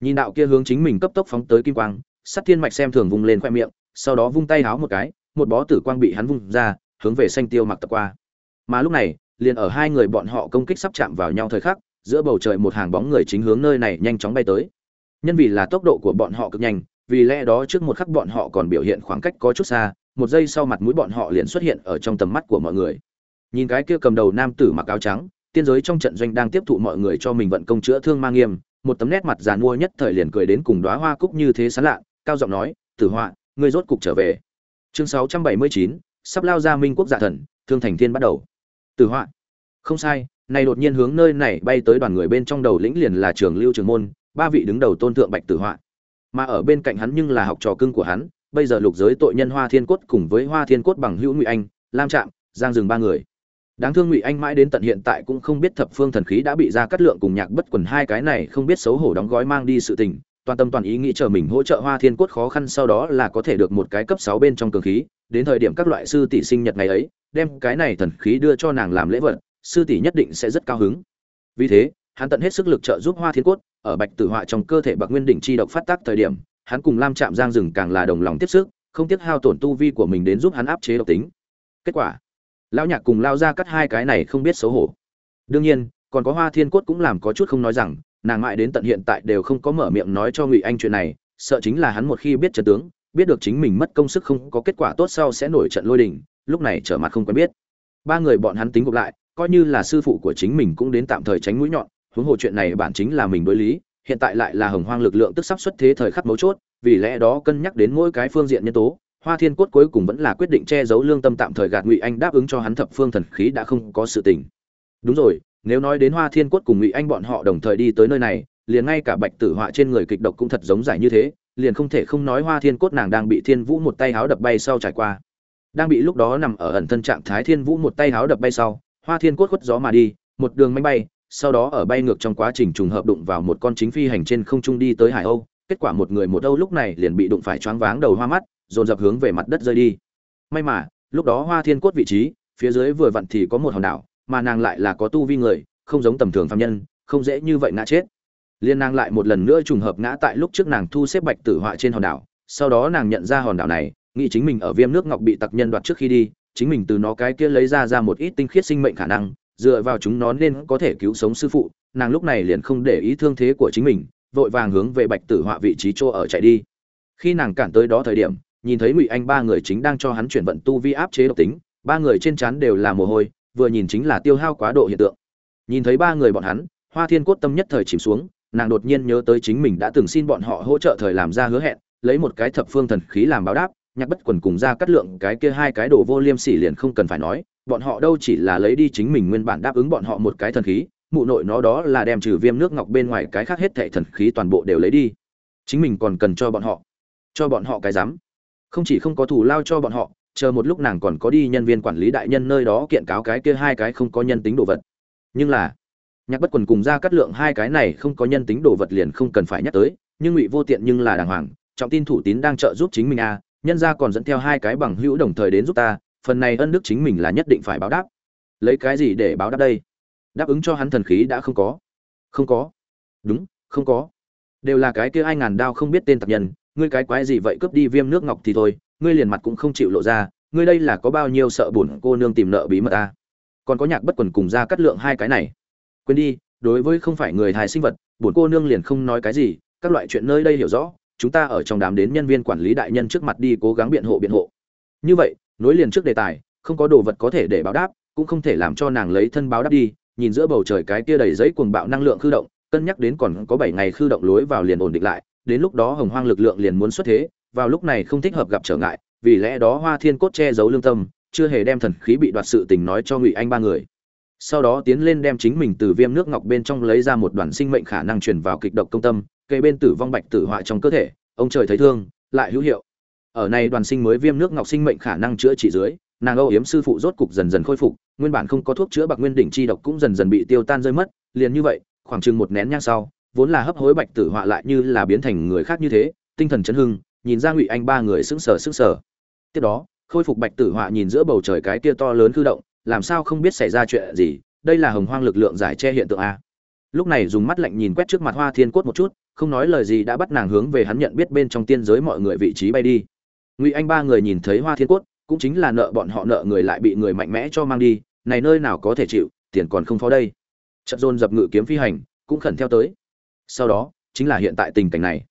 Nhìn đạo kia hướng chính mình cấp tốc phóng tới kim quang, sát thiên mạch xem thường vung lên khoe miệng, sau đó vung tay háo một cái, một bó tử quang bị hắn vung ra, hướng về xanh tiêu mặc tập qua. Mà lúc này, liền ở hai người bọn họ công kích sắp chạm vào nhau thời khắc, giữa bầu trời một hàng bóng người chính hướng nơi này nhanh chóng bay tới. Nhân vì là tốc độ của bọn họ cực nhanh, vì lẽ đó trước một khắc bọn họ còn biểu hiện khoảng cách có chút xa một giây sau mặt mũi bọn họ liền xuất hiện ở trong tầm mắt của mọi người. Nhìn cái kia cầm đầu nam tử mặc áo trắng tiên giới trong trận doanh đang tiếp thụ mọi người cho mình vận công chữa thương mang nghiêm một tấm nét mặt giàn mua nhất thời liền cười đến cùng đóa hoa cúc như thế sán lạ cao giọng nói tử họa ngươi rốt cục trở về. Chương 679, sắp lao ra minh quốc giả thần thương thành thiên bắt đầu. Tử họa. Không sai này đột nhiên hướng nơi này bay tới đoàn người bên trong đầu lĩnh liền là trường lưu trường môn ba vị đứng đầu tôn thượng bạch tử họa. Mà ở bên cạnh hắn nhưng là học trò cưng của hắn bây giờ lục giới tội nhân hoa thiên cốt cùng với hoa thiên cốt bằng hữu ngụy anh, lam trạm, giang dừng ba người. Đáng thương ngụy anh mãi đến tận hiện tại cũng không biết thập phương thần khí đã bị ra cắt lượng cùng nhạc bất quần hai cái này không biết xấu hổ đóng gói mang đi sự tình, toàn tâm toàn ý nghĩ chờ mình hỗ trợ hoa thiên cốt khó khăn sau đó là có thể được một cái cấp sáu bên trong cường khí, đến thời điểm các loại sư tỷ sinh nhật ngày ấy, đem cái này thần khí đưa cho nàng làm lễ vật, sư tỷ nhất định sẽ rất cao hứng. Vì thế, hắn tận hết sức lực trợ giúp hoa thiên cốt, ở bạch tử họa trong cơ thể bạc nguyên đỉnh chi độc phát tác thời điểm hắn cùng lam trạm giang rừng càng là đồng lòng tiếp sức, không tiếc hao tổn tu vi của mình đến giúp hắn áp chế độc tính. Kết quả, lão nhạc cùng lao ra cắt hai cái này không biết xấu hổ. Đương nhiên, còn có hoa thiên cốt cũng làm có chút không nói rằng, nàng mãi đến tận hiện tại đều không có mở miệng nói cho ngụy anh chuyện này, sợ chính là hắn một khi biết trận tướng, biết được chính mình mất công sức không có kết quả tốt sau sẽ nổi trận lôi đình, lúc này trở mặt không quen biết. Ba người bọn hắn tính gộp lại, coi như là sư phụ của chính mình cũng đến tạm thời tránh mũi nhọn, huống hồ chuyện này bản chính là mình đối lý hiện tại lại là hồng hoang lực lượng tức sắp xuất thế thời khắc mấu chốt, vì lẽ đó cân nhắc đến mỗi cái phương diện nhân tố, hoa thiên cốt cuối cùng vẫn là quyết định che giấu lương tâm tạm thời gạt ngụy anh đáp ứng cho hắn thập phương thần khí đã không có sự tình. Đúng rồi, nếu nói đến hoa thiên cốt cùng ngụy anh bọn họ đồng thời đi tới nơi này, liền ngay cả bạch tử họa trên người kịch độc cũng thật giống giải như thế, liền không thể không nói hoa thiên cốt nàng đang bị thiên vũ một tay háo đập bay sau trải qua. Đang bị lúc đó nằm ở ẩn thân trạng thái thiên vũ một tay háo đập bay sau, hoa thiên cốt khuất gió mà đi, một đường máy bay sau đó ở bay ngược trong quá trình trùng hợp đụng vào một con chính phi hành trên không trung đi tới hải âu, kết quả một người một âu lúc này liền bị đụng phải choáng váng đầu hoa mắt, dồn dập hướng về mặt đất rơi đi. May mà, lúc đó hoa thiên cốt vị trí, phía dưới vừa vặn thì có một hòn đảo, mà nàng lại là có tu vi người, không giống tầm thường phạm nhân, không dễ như vậy ngã chết. Liên nàng lại một lần nữa trùng hợp ngã tại lúc trước nàng thu xếp bạch tử họa trên hòn đảo, sau đó nàng nhận ra hòn đảo này, nghĩ chính mình ở viêm nước ngọc bị tặc nhân đoạt trước khi đi, chính mình từ nó cái kia lấy ra ra một ít tinh khiết sinh mệnh khả năng dựa vào chúng nó nên có thể cứu sống sư phụ, nàng lúc này liền không để ý thương thế của chính mình, vội vàng hướng về bạch tử họa vị trí chỗ ở chạy đi. Khi nàng cản tới đó thời điểm, nhìn thấy ngụy anh ba người chính đang cho hắn chuyển vận tu vi áp chế độc tính, ba người trên trán đều là mồ hôi, vừa nhìn chính là tiêu hao quá độ hiện tượng. Nhìn thấy ba người bọn hắn, hoa thiên cốt tâm nhất thời chìm xuống, nàng đột nhiên nhớ tới chính mình đã từng xin bọn họ hỗ trợ thời làm ra hứa hẹn, lấy một cái thập phương thần khí làm báo đáp nhạc bất quần cùng ra cắt lượng cái kia hai cái đồ vô liêm sỉ liền không cần phải nói, bọn họ đâu chỉ là lấy đi chính mình nguyên bản đáp ứng bọn họ một cái thần khí, mụ nội nó đó là đem trừ viêm nước ngọc bên ngoài cái khác hết thệ thần khí toàn bộ đều lấy đi. Chính mình còn cần cho bọn họ, cho bọn họ cái dám không chỉ không có thủ lao cho bọn họ, chờ một lúc nàng còn có đi nhân viên quản lý đại nhân nơi đó kiện cáo cái kia hai cái không có nhân tính đồ vật. Nhưng là, nhạc bất quần cùng ra cắt lượng hai cái này không có nhân tính đồ vật liền không cần phải nhắc tới, nhưng ngụy vô tiện nhưng là đàng hoàng, trọng tin thủ tín đang trợ giúp chính mình à nhân ra còn dẫn theo hai cái bằng hữu đồng thời đến giúp ta, phần này ân đức chính mình là nhất định phải báo đáp. Lấy cái gì để báo đáp đây? Đáp ứng cho hắn thần khí đã không có. Không có. Đúng, không có. Đều là cái kia ai ngàn đao không biết tên tập nhân, ngươi cái quái gì vậy cướp đi viêm nước ngọc thì thôi, ngươi liền mặt cũng không chịu lộ ra, ngươi đây là có bao nhiêu sợ bổn cô nương tìm nợ bí mật ta? Còn có nhạc bất quần cùng ra cắt lượng hai cái này. Quên đi, đối với không phải người hài sinh vật, bổn cô nương liền không nói cái gì, các loại chuyện nơi đây hiểu rõ chúng ta ở trong đám đến nhân viên quản lý đại nhân trước mặt đi cố gắng biện hộ biện hộ. Như vậy, nối liền trước đề tài, không có đồ vật có thể để báo đáp, cũng không thể làm cho nàng lấy thân báo đáp đi, nhìn giữa bầu trời cái kia đầy giấy cuồng bạo năng lượng khư động, cân nhắc đến còn có bảy ngày khư động lối vào liền ổn định lại, đến lúc đó hồng hoang lực lượng liền muốn xuất thế, vào lúc này không thích hợp gặp trở ngại, vì lẽ đó hoa thiên cốt che giấu lương tâm, chưa hề đem thần khí bị đoạt sự tình nói cho ngụy anh ba người sau đó tiến lên đem chính mình từ viêm nước ngọc bên trong lấy ra một đoàn sinh mệnh khả năng truyền vào kịch độc công tâm cây bên tử vong bạch tử họa trong cơ thể, ông trời thấy thương, lại hữu hiệu. Ở này đoàn sinh mới viêm nước ngọc sinh mệnh khả năng chữa trị dưới, nàng âu yếm sư phụ rốt cục dần dần khôi phục, nguyên bản không có thuốc chữa bạc nguyên đỉnh chi độc cũng dần dần bị tiêu tan rơi mất, liền như vậy, khoảng chừng một nén nhang sau, vốn là hấp hối bạch tử họa lại như là biến thành người khác như thế, tinh thần chấn hưng, nhìn ra ngụy anh ba người sững sờ sững sờ. Tiếp đó, khôi phục bạch tử họa nhìn giữa bầu trời cái tia to lớn cư động làm sao không biết xảy ra chuyện gì, đây là hồng hoang lực lượng giải che hiện tượng a. Lúc này dùng mắt lạnh nhìn quét trước mặt hoa thiên cốt một chút, không nói lời gì đã bắt nàng hướng về hắn nhận biết bên trong tiên giới mọi người vị trí bay đi. Ngụy anh ba người nhìn thấy hoa thiên cốt, cũng chính là nợ bọn họ nợ người lại bị người mạnh mẽ cho mang đi, này nơi nào có thể chịu, tiền còn không phó đây. Trận dồn dập ngự kiếm phi hành, cũng khẩn theo tới. Sau đó, chính là hiện tại tình cảnh này.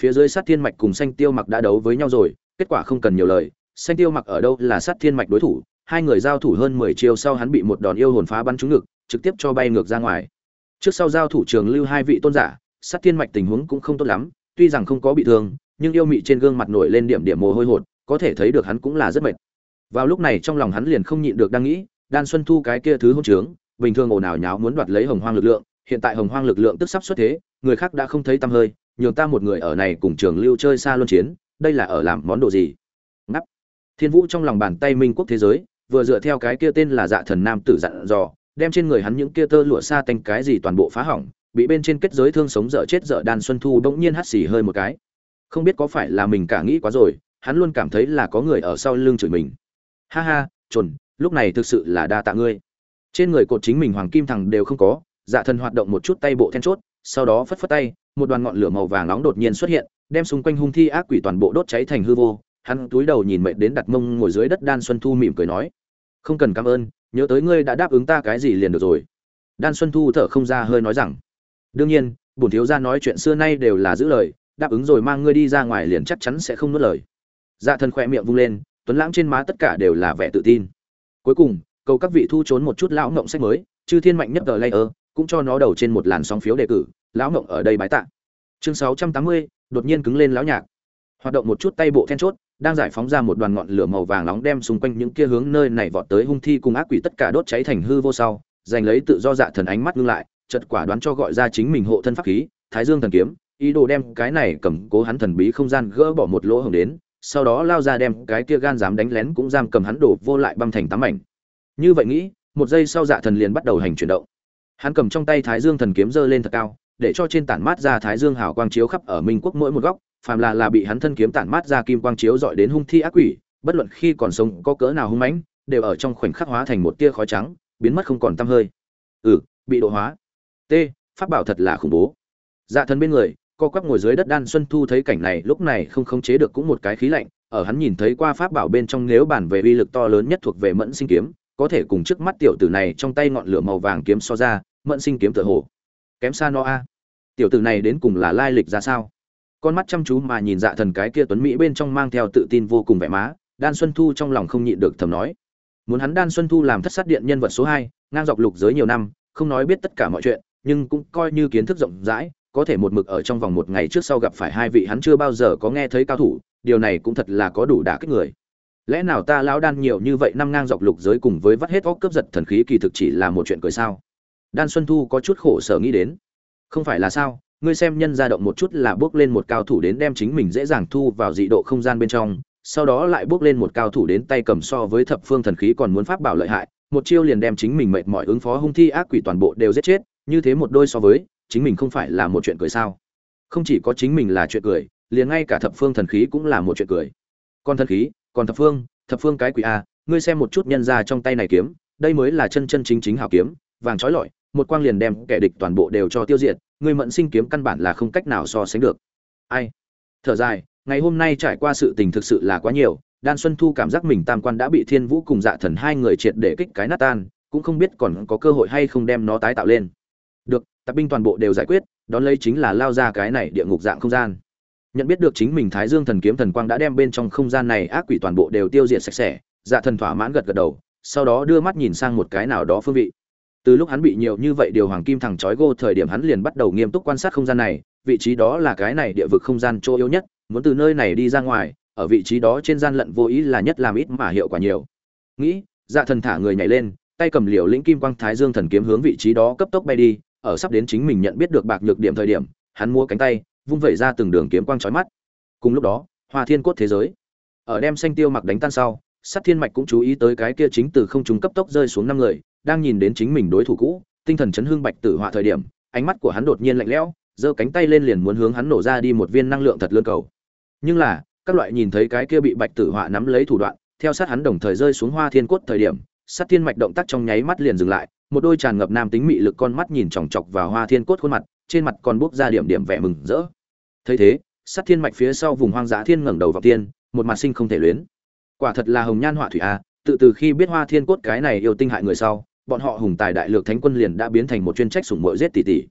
Phía dưới sát thiên mạch cùng xanh tiêu mặc đã đấu với nhau rồi, kết quả không cần nhiều lời xanh tiêu mặc ở đâu là sát thiên mạch đối thủ hai người giao thủ hơn mười chiêu sau hắn bị một đòn yêu hồn phá bắn trúng ngực, trực tiếp cho bay ngược ra ngoài. Trước sau giao thủ trường lưu hai vị tôn giả, sát thiên mạch tình huống cũng không tốt lắm, tuy rằng không có bị thương, nhưng yêu mị trên gương mặt nổi lên điểm điểm mồ hôi hột, có thể thấy được hắn cũng là rất mệt. Vào lúc này trong lòng hắn liền không nhịn được đang nghĩ, đan xuân thu cái kia thứ hỗn trướng, bình thường ồn ào nháo muốn đoạt lấy hồng hoang lực lượng, hiện tại hồng hoang lực lượng tức sắp xuất thế, người khác đã không thấy tăm hơi, nhường ta một người ở này cùng trường lưu chơi xa luân chiến, đây là ở làm món đồ gì? Ngắp. Thiên vũ trong lòng bàn tay minh quốc thế giới vừa dựa theo cái kia tên là dạ thần nam tử dặn dò, đem trên người hắn những kia tơ lụa xa tanh cái gì toàn bộ phá hỏng, bị bên trên kết giới thương sống dở chết dở đan xuân thu bỗng nhiên hắt xì hơi một cái. Không biết có phải là mình cả nghĩ quá rồi, hắn luôn cảm thấy là có người ở sau lưng chửi mình. Ha ha, trồn, lúc này thực sự là đa tạ ngươi. Trên người cột chính mình hoàng kim thằng đều không có dạ thần hoạt động một chút tay bộ then chốt, sau đó phất phất tay, một đoàn ngọn lửa màu vàng nóng đột nhiên xuất hiện, đem xung quanh hung thi ác quỷ toàn bộ đốt cháy thành hư vô hắn túi đầu nhìn mệt đến đặt mông ngồi dưới đất đan xuân thu mỉm cười nói, không cần cảm ơn, nhớ tới ngươi đã đáp ứng ta cái gì liền được rồi. Đan xuân thu thở không ra hơi nói rằng, đương nhiên, bổn thiếu gia nói chuyện xưa nay đều là giữ lời, đáp ứng rồi mang ngươi đi ra ngoài liền chắc chắn sẽ không nuốt lời. Dạ thần khỏe miệng vung lên, tuấn lãng trên má tất cả đều là vẻ tự tin. Cuối cùng, cầu các vị thu trốn một chút lão ngộng sách mới, chư thiên mạnh nhất tờ layer, cũng cho nó đầu trên một làn sóng phiếu đề cử, lão ngộng ở đây bái tạ. Chương sáu trăm tám mươi, đột nhiên cứng lên lão nhạc. Hoạt động một chút tay bộ then chốt đang giải phóng ra một đoàn ngọn lửa màu vàng nóng đem xung quanh những kia hướng nơi này vọt tới hung thi cùng ác quỷ tất cả đốt cháy thành hư vô sau, giành lấy tự do dạ thần ánh mắt ngưng lại, chợt quả đoán cho gọi ra chính mình hộ thân pháp khí, thái dương thần kiếm, ý đồ đem cái này cầm cố hắn thần bí không gian gỡ bỏ một lỗ hổng đến, sau đó lao ra đem cái kia gan dám đánh lén cũng giam cầm hắn đổ vô lại băm thành tám mảnh. Như vậy nghĩ, một giây sau dạ thần liền bắt đầu hành chuyển động. Hắn cầm trong tay thái dương thần kiếm giơ lên thật cao, để cho trên tản mát ra thái dương hào quang chiếu khắp ở minh quốc mỗi một góc phàm là là bị hắn thân kiếm tản mát ra kim quang chiếu dọi đến hung thi ác quỷ, bất luận khi còn sống có cỡ nào hung mãnh, đều ở trong khoảnh khắc hóa thành một tia khói trắng, biến mất không còn tăm hơi. Ừ bị độ hóa. T, pháp bảo thật là khủng bố. Dạ thần bên người, co quắp ngồi dưới đất đan xuân thu thấy cảnh này, lúc này không khống chế được cũng một cái khí lạnh, ở hắn nhìn thấy qua pháp bảo bên trong nếu bản về uy lực to lớn nhất thuộc về mẫn sinh kiếm, có thể cùng trước mắt tiểu tử này trong tay ngọn lửa màu vàng kiếm so ra, mẫn sinh kiếm tựa hồ kém xa no a. Tiểu tử này đến cùng là lai lịch ra sao? Con mắt chăm chú mà nhìn dạ thần cái kia tuấn mỹ bên trong mang theo tự tin vô cùng vẻ má, đan xuân thu trong lòng không nhịn được thầm nói. Muốn hắn đan xuân thu làm thất sát điện nhân vật số hai, ngang dọc lục giới nhiều năm, không nói biết tất cả mọi chuyện, nhưng cũng coi như kiến thức rộng rãi, có thể một mực ở trong vòng một ngày trước sau gặp phải hai vị hắn chưa bao giờ có nghe thấy cao thủ, điều này cũng thật là có đủ đả kích người. Lẽ nào ta lão đan nhiều như vậy năm ngang dọc lục giới cùng với vắt hết óc cướp giật thần khí kỳ thực chỉ là một chuyện cười sao? Đan xuân thu có chút khổ sở nghĩ đến. Không phải là sao? Ngươi xem nhân ra động một chút là bước lên một cao thủ đến đem chính mình dễ dàng thu vào dị độ không gian bên trong, sau đó lại bước lên một cao thủ đến tay cầm so với thập phương thần khí còn muốn pháp bảo lợi hại, một chiêu liền đem chính mình mệt mỏi ứng phó hung thi ác quỷ toàn bộ đều giết chết, như thế một đôi so với, chính mình không phải là một chuyện cười sao? Không chỉ có chính mình là chuyện cười, liền ngay cả thập phương thần khí cũng là một chuyện cười. Còn thần khí còn thập phương thập phương cái quỷ a, ngươi xem một chút nhân ra trong tay này kiếm, đây mới là chân chân chính chính hào kiếm, vàng trói lọi, một quang liền đem kẻ địch toàn bộ đều cho tiêu diệt Người mẫn sinh kiếm căn bản là không cách nào so sánh được. Ai? Thở dài, ngày hôm nay trải qua sự tình thực sự là quá nhiều, đan xuân thu cảm giác mình tam quan đã bị thiên vũ cùng dạ thần hai người triệt để kích cái nát tan, cũng không biết còn có cơ hội hay không đem nó tái tạo lên. Được tạp binh toàn bộ đều giải quyết, đón lấy chính là lao ra cái này địa ngục dạng không gian. Nhận biết được chính mình thái dương thần kiếm thần quang đã đem bên trong không gian này ác quỷ toàn bộ đều tiêu diệt sạch sẽ dạ thần thỏa mãn gật gật đầu, sau đó đưa mắt nhìn sang một cái nào đó phương vị từ lúc hắn bị nhiều như vậy điều hoàng kim thẳng trói gô thời điểm hắn liền bắt đầu nghiêm túc quan sát không gian này, vị trí đó là cái này địa vực không gian chỗ yếu nhất, muốn từ nơi này đi ra ngoài, ở vị trí đó trên gian lận vô ý là nhất làm ít mà hiệu quả nhiều. Nghĩ dạ thần thả người nhảy lên, tay cầm liều lĩnh kim quang thái dương thần kiếm hướng vị trí đó cấp tốc bay đi, ở sắp đến chính mình nhận biết được bạc nhược điểm thời điểm, hắn mua cánh tay, vung vẩy ra từng đường kiếm quang chói mắt. Cùng lúc đó, hoa thiên cốt thế giới, ở đem xanh tiêu mặc đánh tan sau sắt thiên mạch cũng chú ý tới cái kia chính từ không trung cấp tốc rơi xuống năm người đang nhìn đến chính mình đối thủ cũ, tinh thần chấn hương bạch tử họa thời điểm, ánh mắt của hắn đột nhiên lạnh lẽo, giơ cánh tay lên liền muốn hướng hắn nổ ra đi một viên năng lượng thật lớn cầu. Nhưng là, các loại nhìn thấy cái kia bị bạch tử họa nắm lấy thủ đoạn, theo sát hắn đồng thời rơi xuống hoa thiên cốt thời điểm, sát thiên mạch động tác trong nháy mắt liền dừng lại, một đôi tràn ngập nam tính mị lực con mắt nhìn chòng chọc vào hoa thiên cốt khuôn mặt, trên mặt còn buốc ra điểm điểm vẻ mừng rỡ. Thấy thế, sát thiên mạch phía sau vùng hoang dã thiên ngẩng đầu vào tiên, một mặt sinh không thể luyến. Quả thật là hồng nhan họa thủy a, tự từ khi biết hoa thiên cốt cái này yêu tinh hại người sau bọn họ hùng tài đại lược thánh quân liền đã biến thành một chuyên trách sủng mội giết tỷ tỷ.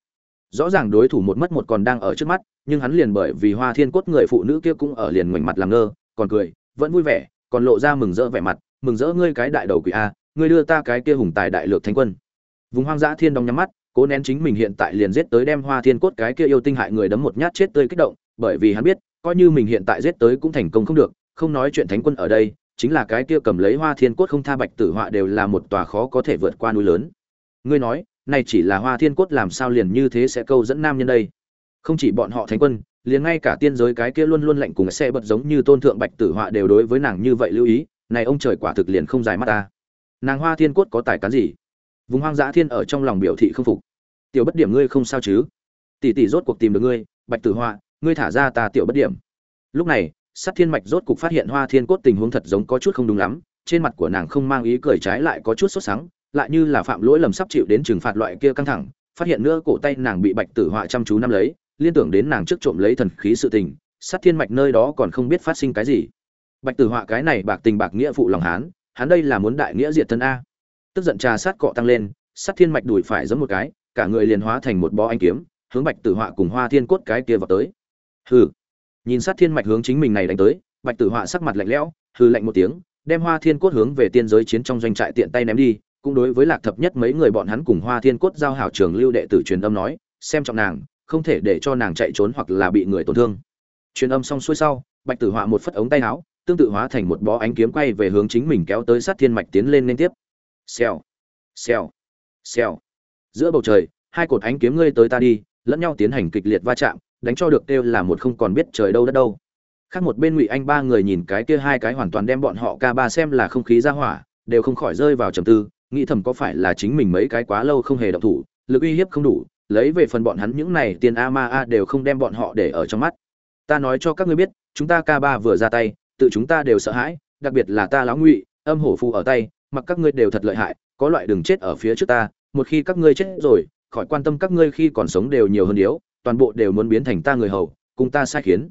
Rõ ràng đối thủ một mất một còn đang ở trước mắt, nhưng hắn liền bởi vì hoa thiên cốt người phụ nữ kia cũng ở liền ngoảnh mặt làm ngơ, còn cười, vẫn vui vẻ, còn lộ ra mừng rỡ vẻ mặt, mừng rỡ ngươi cái đại đầu quỷ a, ngươi đưa ta cái kia hùng tài đại lược thánh quân. Vùng hoang dã thiên đông nhắm mắt, cố nén chính mình hiện tại liền giết tới đem hoa thiên cốt cái kia yêu tinh hại người đấm một nhát chết tươi kích động, bởi vì hắn biết, coi như mình hiện tại giết tới cũng thành công không được, không nói chuyện thánh quân ở đây chính là cái kia cầm lấy hoa thiên cốt không tha bạch tử họa đều là một tòa khó có thể vượt qua núi lớn. Ngươi nói, này chỉ là hoa thiên cốt làm sao liền như thế sẽ câu dẫn nam nhân đây? Không chỉ bọn họ thánh quân, liền ngay cả tiên giới cái kia luôn luôn lạnh cùng xe bật giống như tôn thượng bạch tử họa đều đối với nàng như vậy lưu ý, này ông trời quả thực liền không dài mắt ta. Nàng hoa thiên cốt có tài cán gì? Vùng hoang dã thiên ở trong lòng biểu thị không phục. Tiểu bất điểm ngươi không sao chứ? Tỷ tỷ rốt cuộc tìm được ngươi, bạch tử họa, ngươi thả ra ta tiểu bất điểm. Lúc này sát thiên mạch rốt cục phát hiện hoa thiên cốt tình huống thật giống có chút không đúng lắm, trên mặt của nàng không mang ý cười trái lại có chút sốt sắng, lại như là phạm lỗi lầm sắp chịu đến trừng phạt loại kia căng thẳng, phát hiện nữa cổ tay nàng bị bạch tử họa chăm chú nắm lấy, liên tưởng đến nàng trước trộm lấy thần khí sự tình, sát thiên mạch nơi đó còn không biết phát sinh cái gì. Bạch tử họa cái này bạc tình bạc nghĩa phụ lòng hán, hắn đây là muốn đại nghĩa diệt thân a. Tức giận trà sát cọ tăng lên, sát thiên mạch đùi phải giống một cái, cả người liền hóa thành một bó anh kiếm, hướng bạch tử họa cùng hoa thiên cốt cái kia vào tới. Hừ nhìn sát thiên mạch hướng chính mình này đánh tới, bạch tử họa sắc mặt lạnh lẽo hư lạnh một tiếng, đem hoa thiên cốt hướng về tiên giới chiến trong doanh trại tiện tay ném đi, cũng đối với lạc thập nhất mấy người bọn hắn cùng hoa thiên cốt giao hảo trường lưu đệ tử truyền âm nói, xem trọng nàng, không thể để cho nàng chạy trốn hoặc là bị người tổn thương. Truyền âm xong xuôi sau, bạch tử họa một phất ống tay áo, tương tự hóa thành một bó ánh kiếm quay về hướng chính mình kéo tới sát thiên mạch tiến lên liên tiếp. Xèo xèo xèo. Giữa bầu trời, hai cột ánh kiếm ngươi tới ta đi, lẫn nhau tiến hành kịch liệt va chạm đánh cho được kêu là một không còn biết trời đâu đất đâu. Khác một bên ngụy anh ba người nhìn cái kia hai cái hoàn toàn đem bọn họ ca ba xem là không khí ra hỏa, đều không khỏi rơi vào trầm tư, nghĩ thầm có phải là chính mình mấy cái quá lâu không hề động thủ, lực uy hiếp không đủ, lấy về phần bọn hắn những này tiền a ma a đều không đem bọn họ để ở trong mắt. Ta nói cho các ngươi biết, chúng ta ca ba vừa ra tay, tự chúng ta đều sợ hãi, đặc biệt là ta lão ngụy, âm hổ phù ở tay, mặc các ngươi đều thật lợi hại, có loại đừng chết ở phía trước ta, một khi các ngươi chết rồi, khỏi quan tâm các ngươi khi còn sống đều nhiều hơn yếu toàn bộ đều muốn biến thành ta người hầu, cùng ta sai khiến.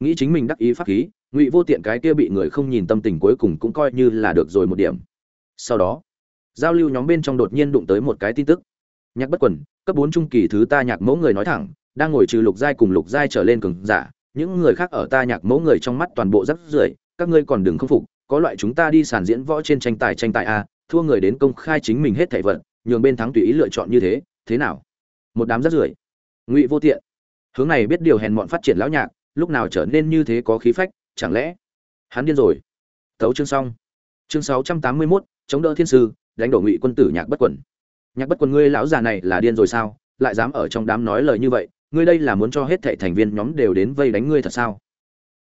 Nghĩ chính mình đắc ý pháp khí, ngụy vô tiện cái kia bị người không nhìn tâm tình cuối cùng cũng coi như là được rồi một điểm. Sau đó, giao lưu nhóm bên trong đột nhiên đụng tới một cái tin tức. Nhạc bất quần, cấp bốn trung kỳ thứ ta nhạc mẫu người nói thẳng, đang ngồi trừ lục giai cùng lục giai trở lên cường giả, những người khác ở ta nhạc mẫu người trong mắt toàn bộ rất rưởi, các ngươi còn đừng không phục, có loại chúng ta đi sàn diễn võ trên tranh tài tranh tài a, thua người đến công khai chính mình hết thảy vận nhường bên thắng tùy ý lựa chọn như thế thế nào? Một đám rất rưởi ngụy vô tiện. Hướng này biết điều hèn mọn phát triển lão nhạc lúc nào trở nên như thế có khí phách chẳng lẽ? Hắn điên rồi. Tấu chương xong. Chương sáu trăm tám mươi 681, chống đỡ thiên sư đánh đổ ngụy quân tử nhạc bất quần nhạc bất quần ngươi lão già này là điên rồi sao? Lại dám ở trong đám nói lời như vậy ngươi đây là muốn cho hết thảy thành viên nhóm đều đến vây đánh ngươi thật sao?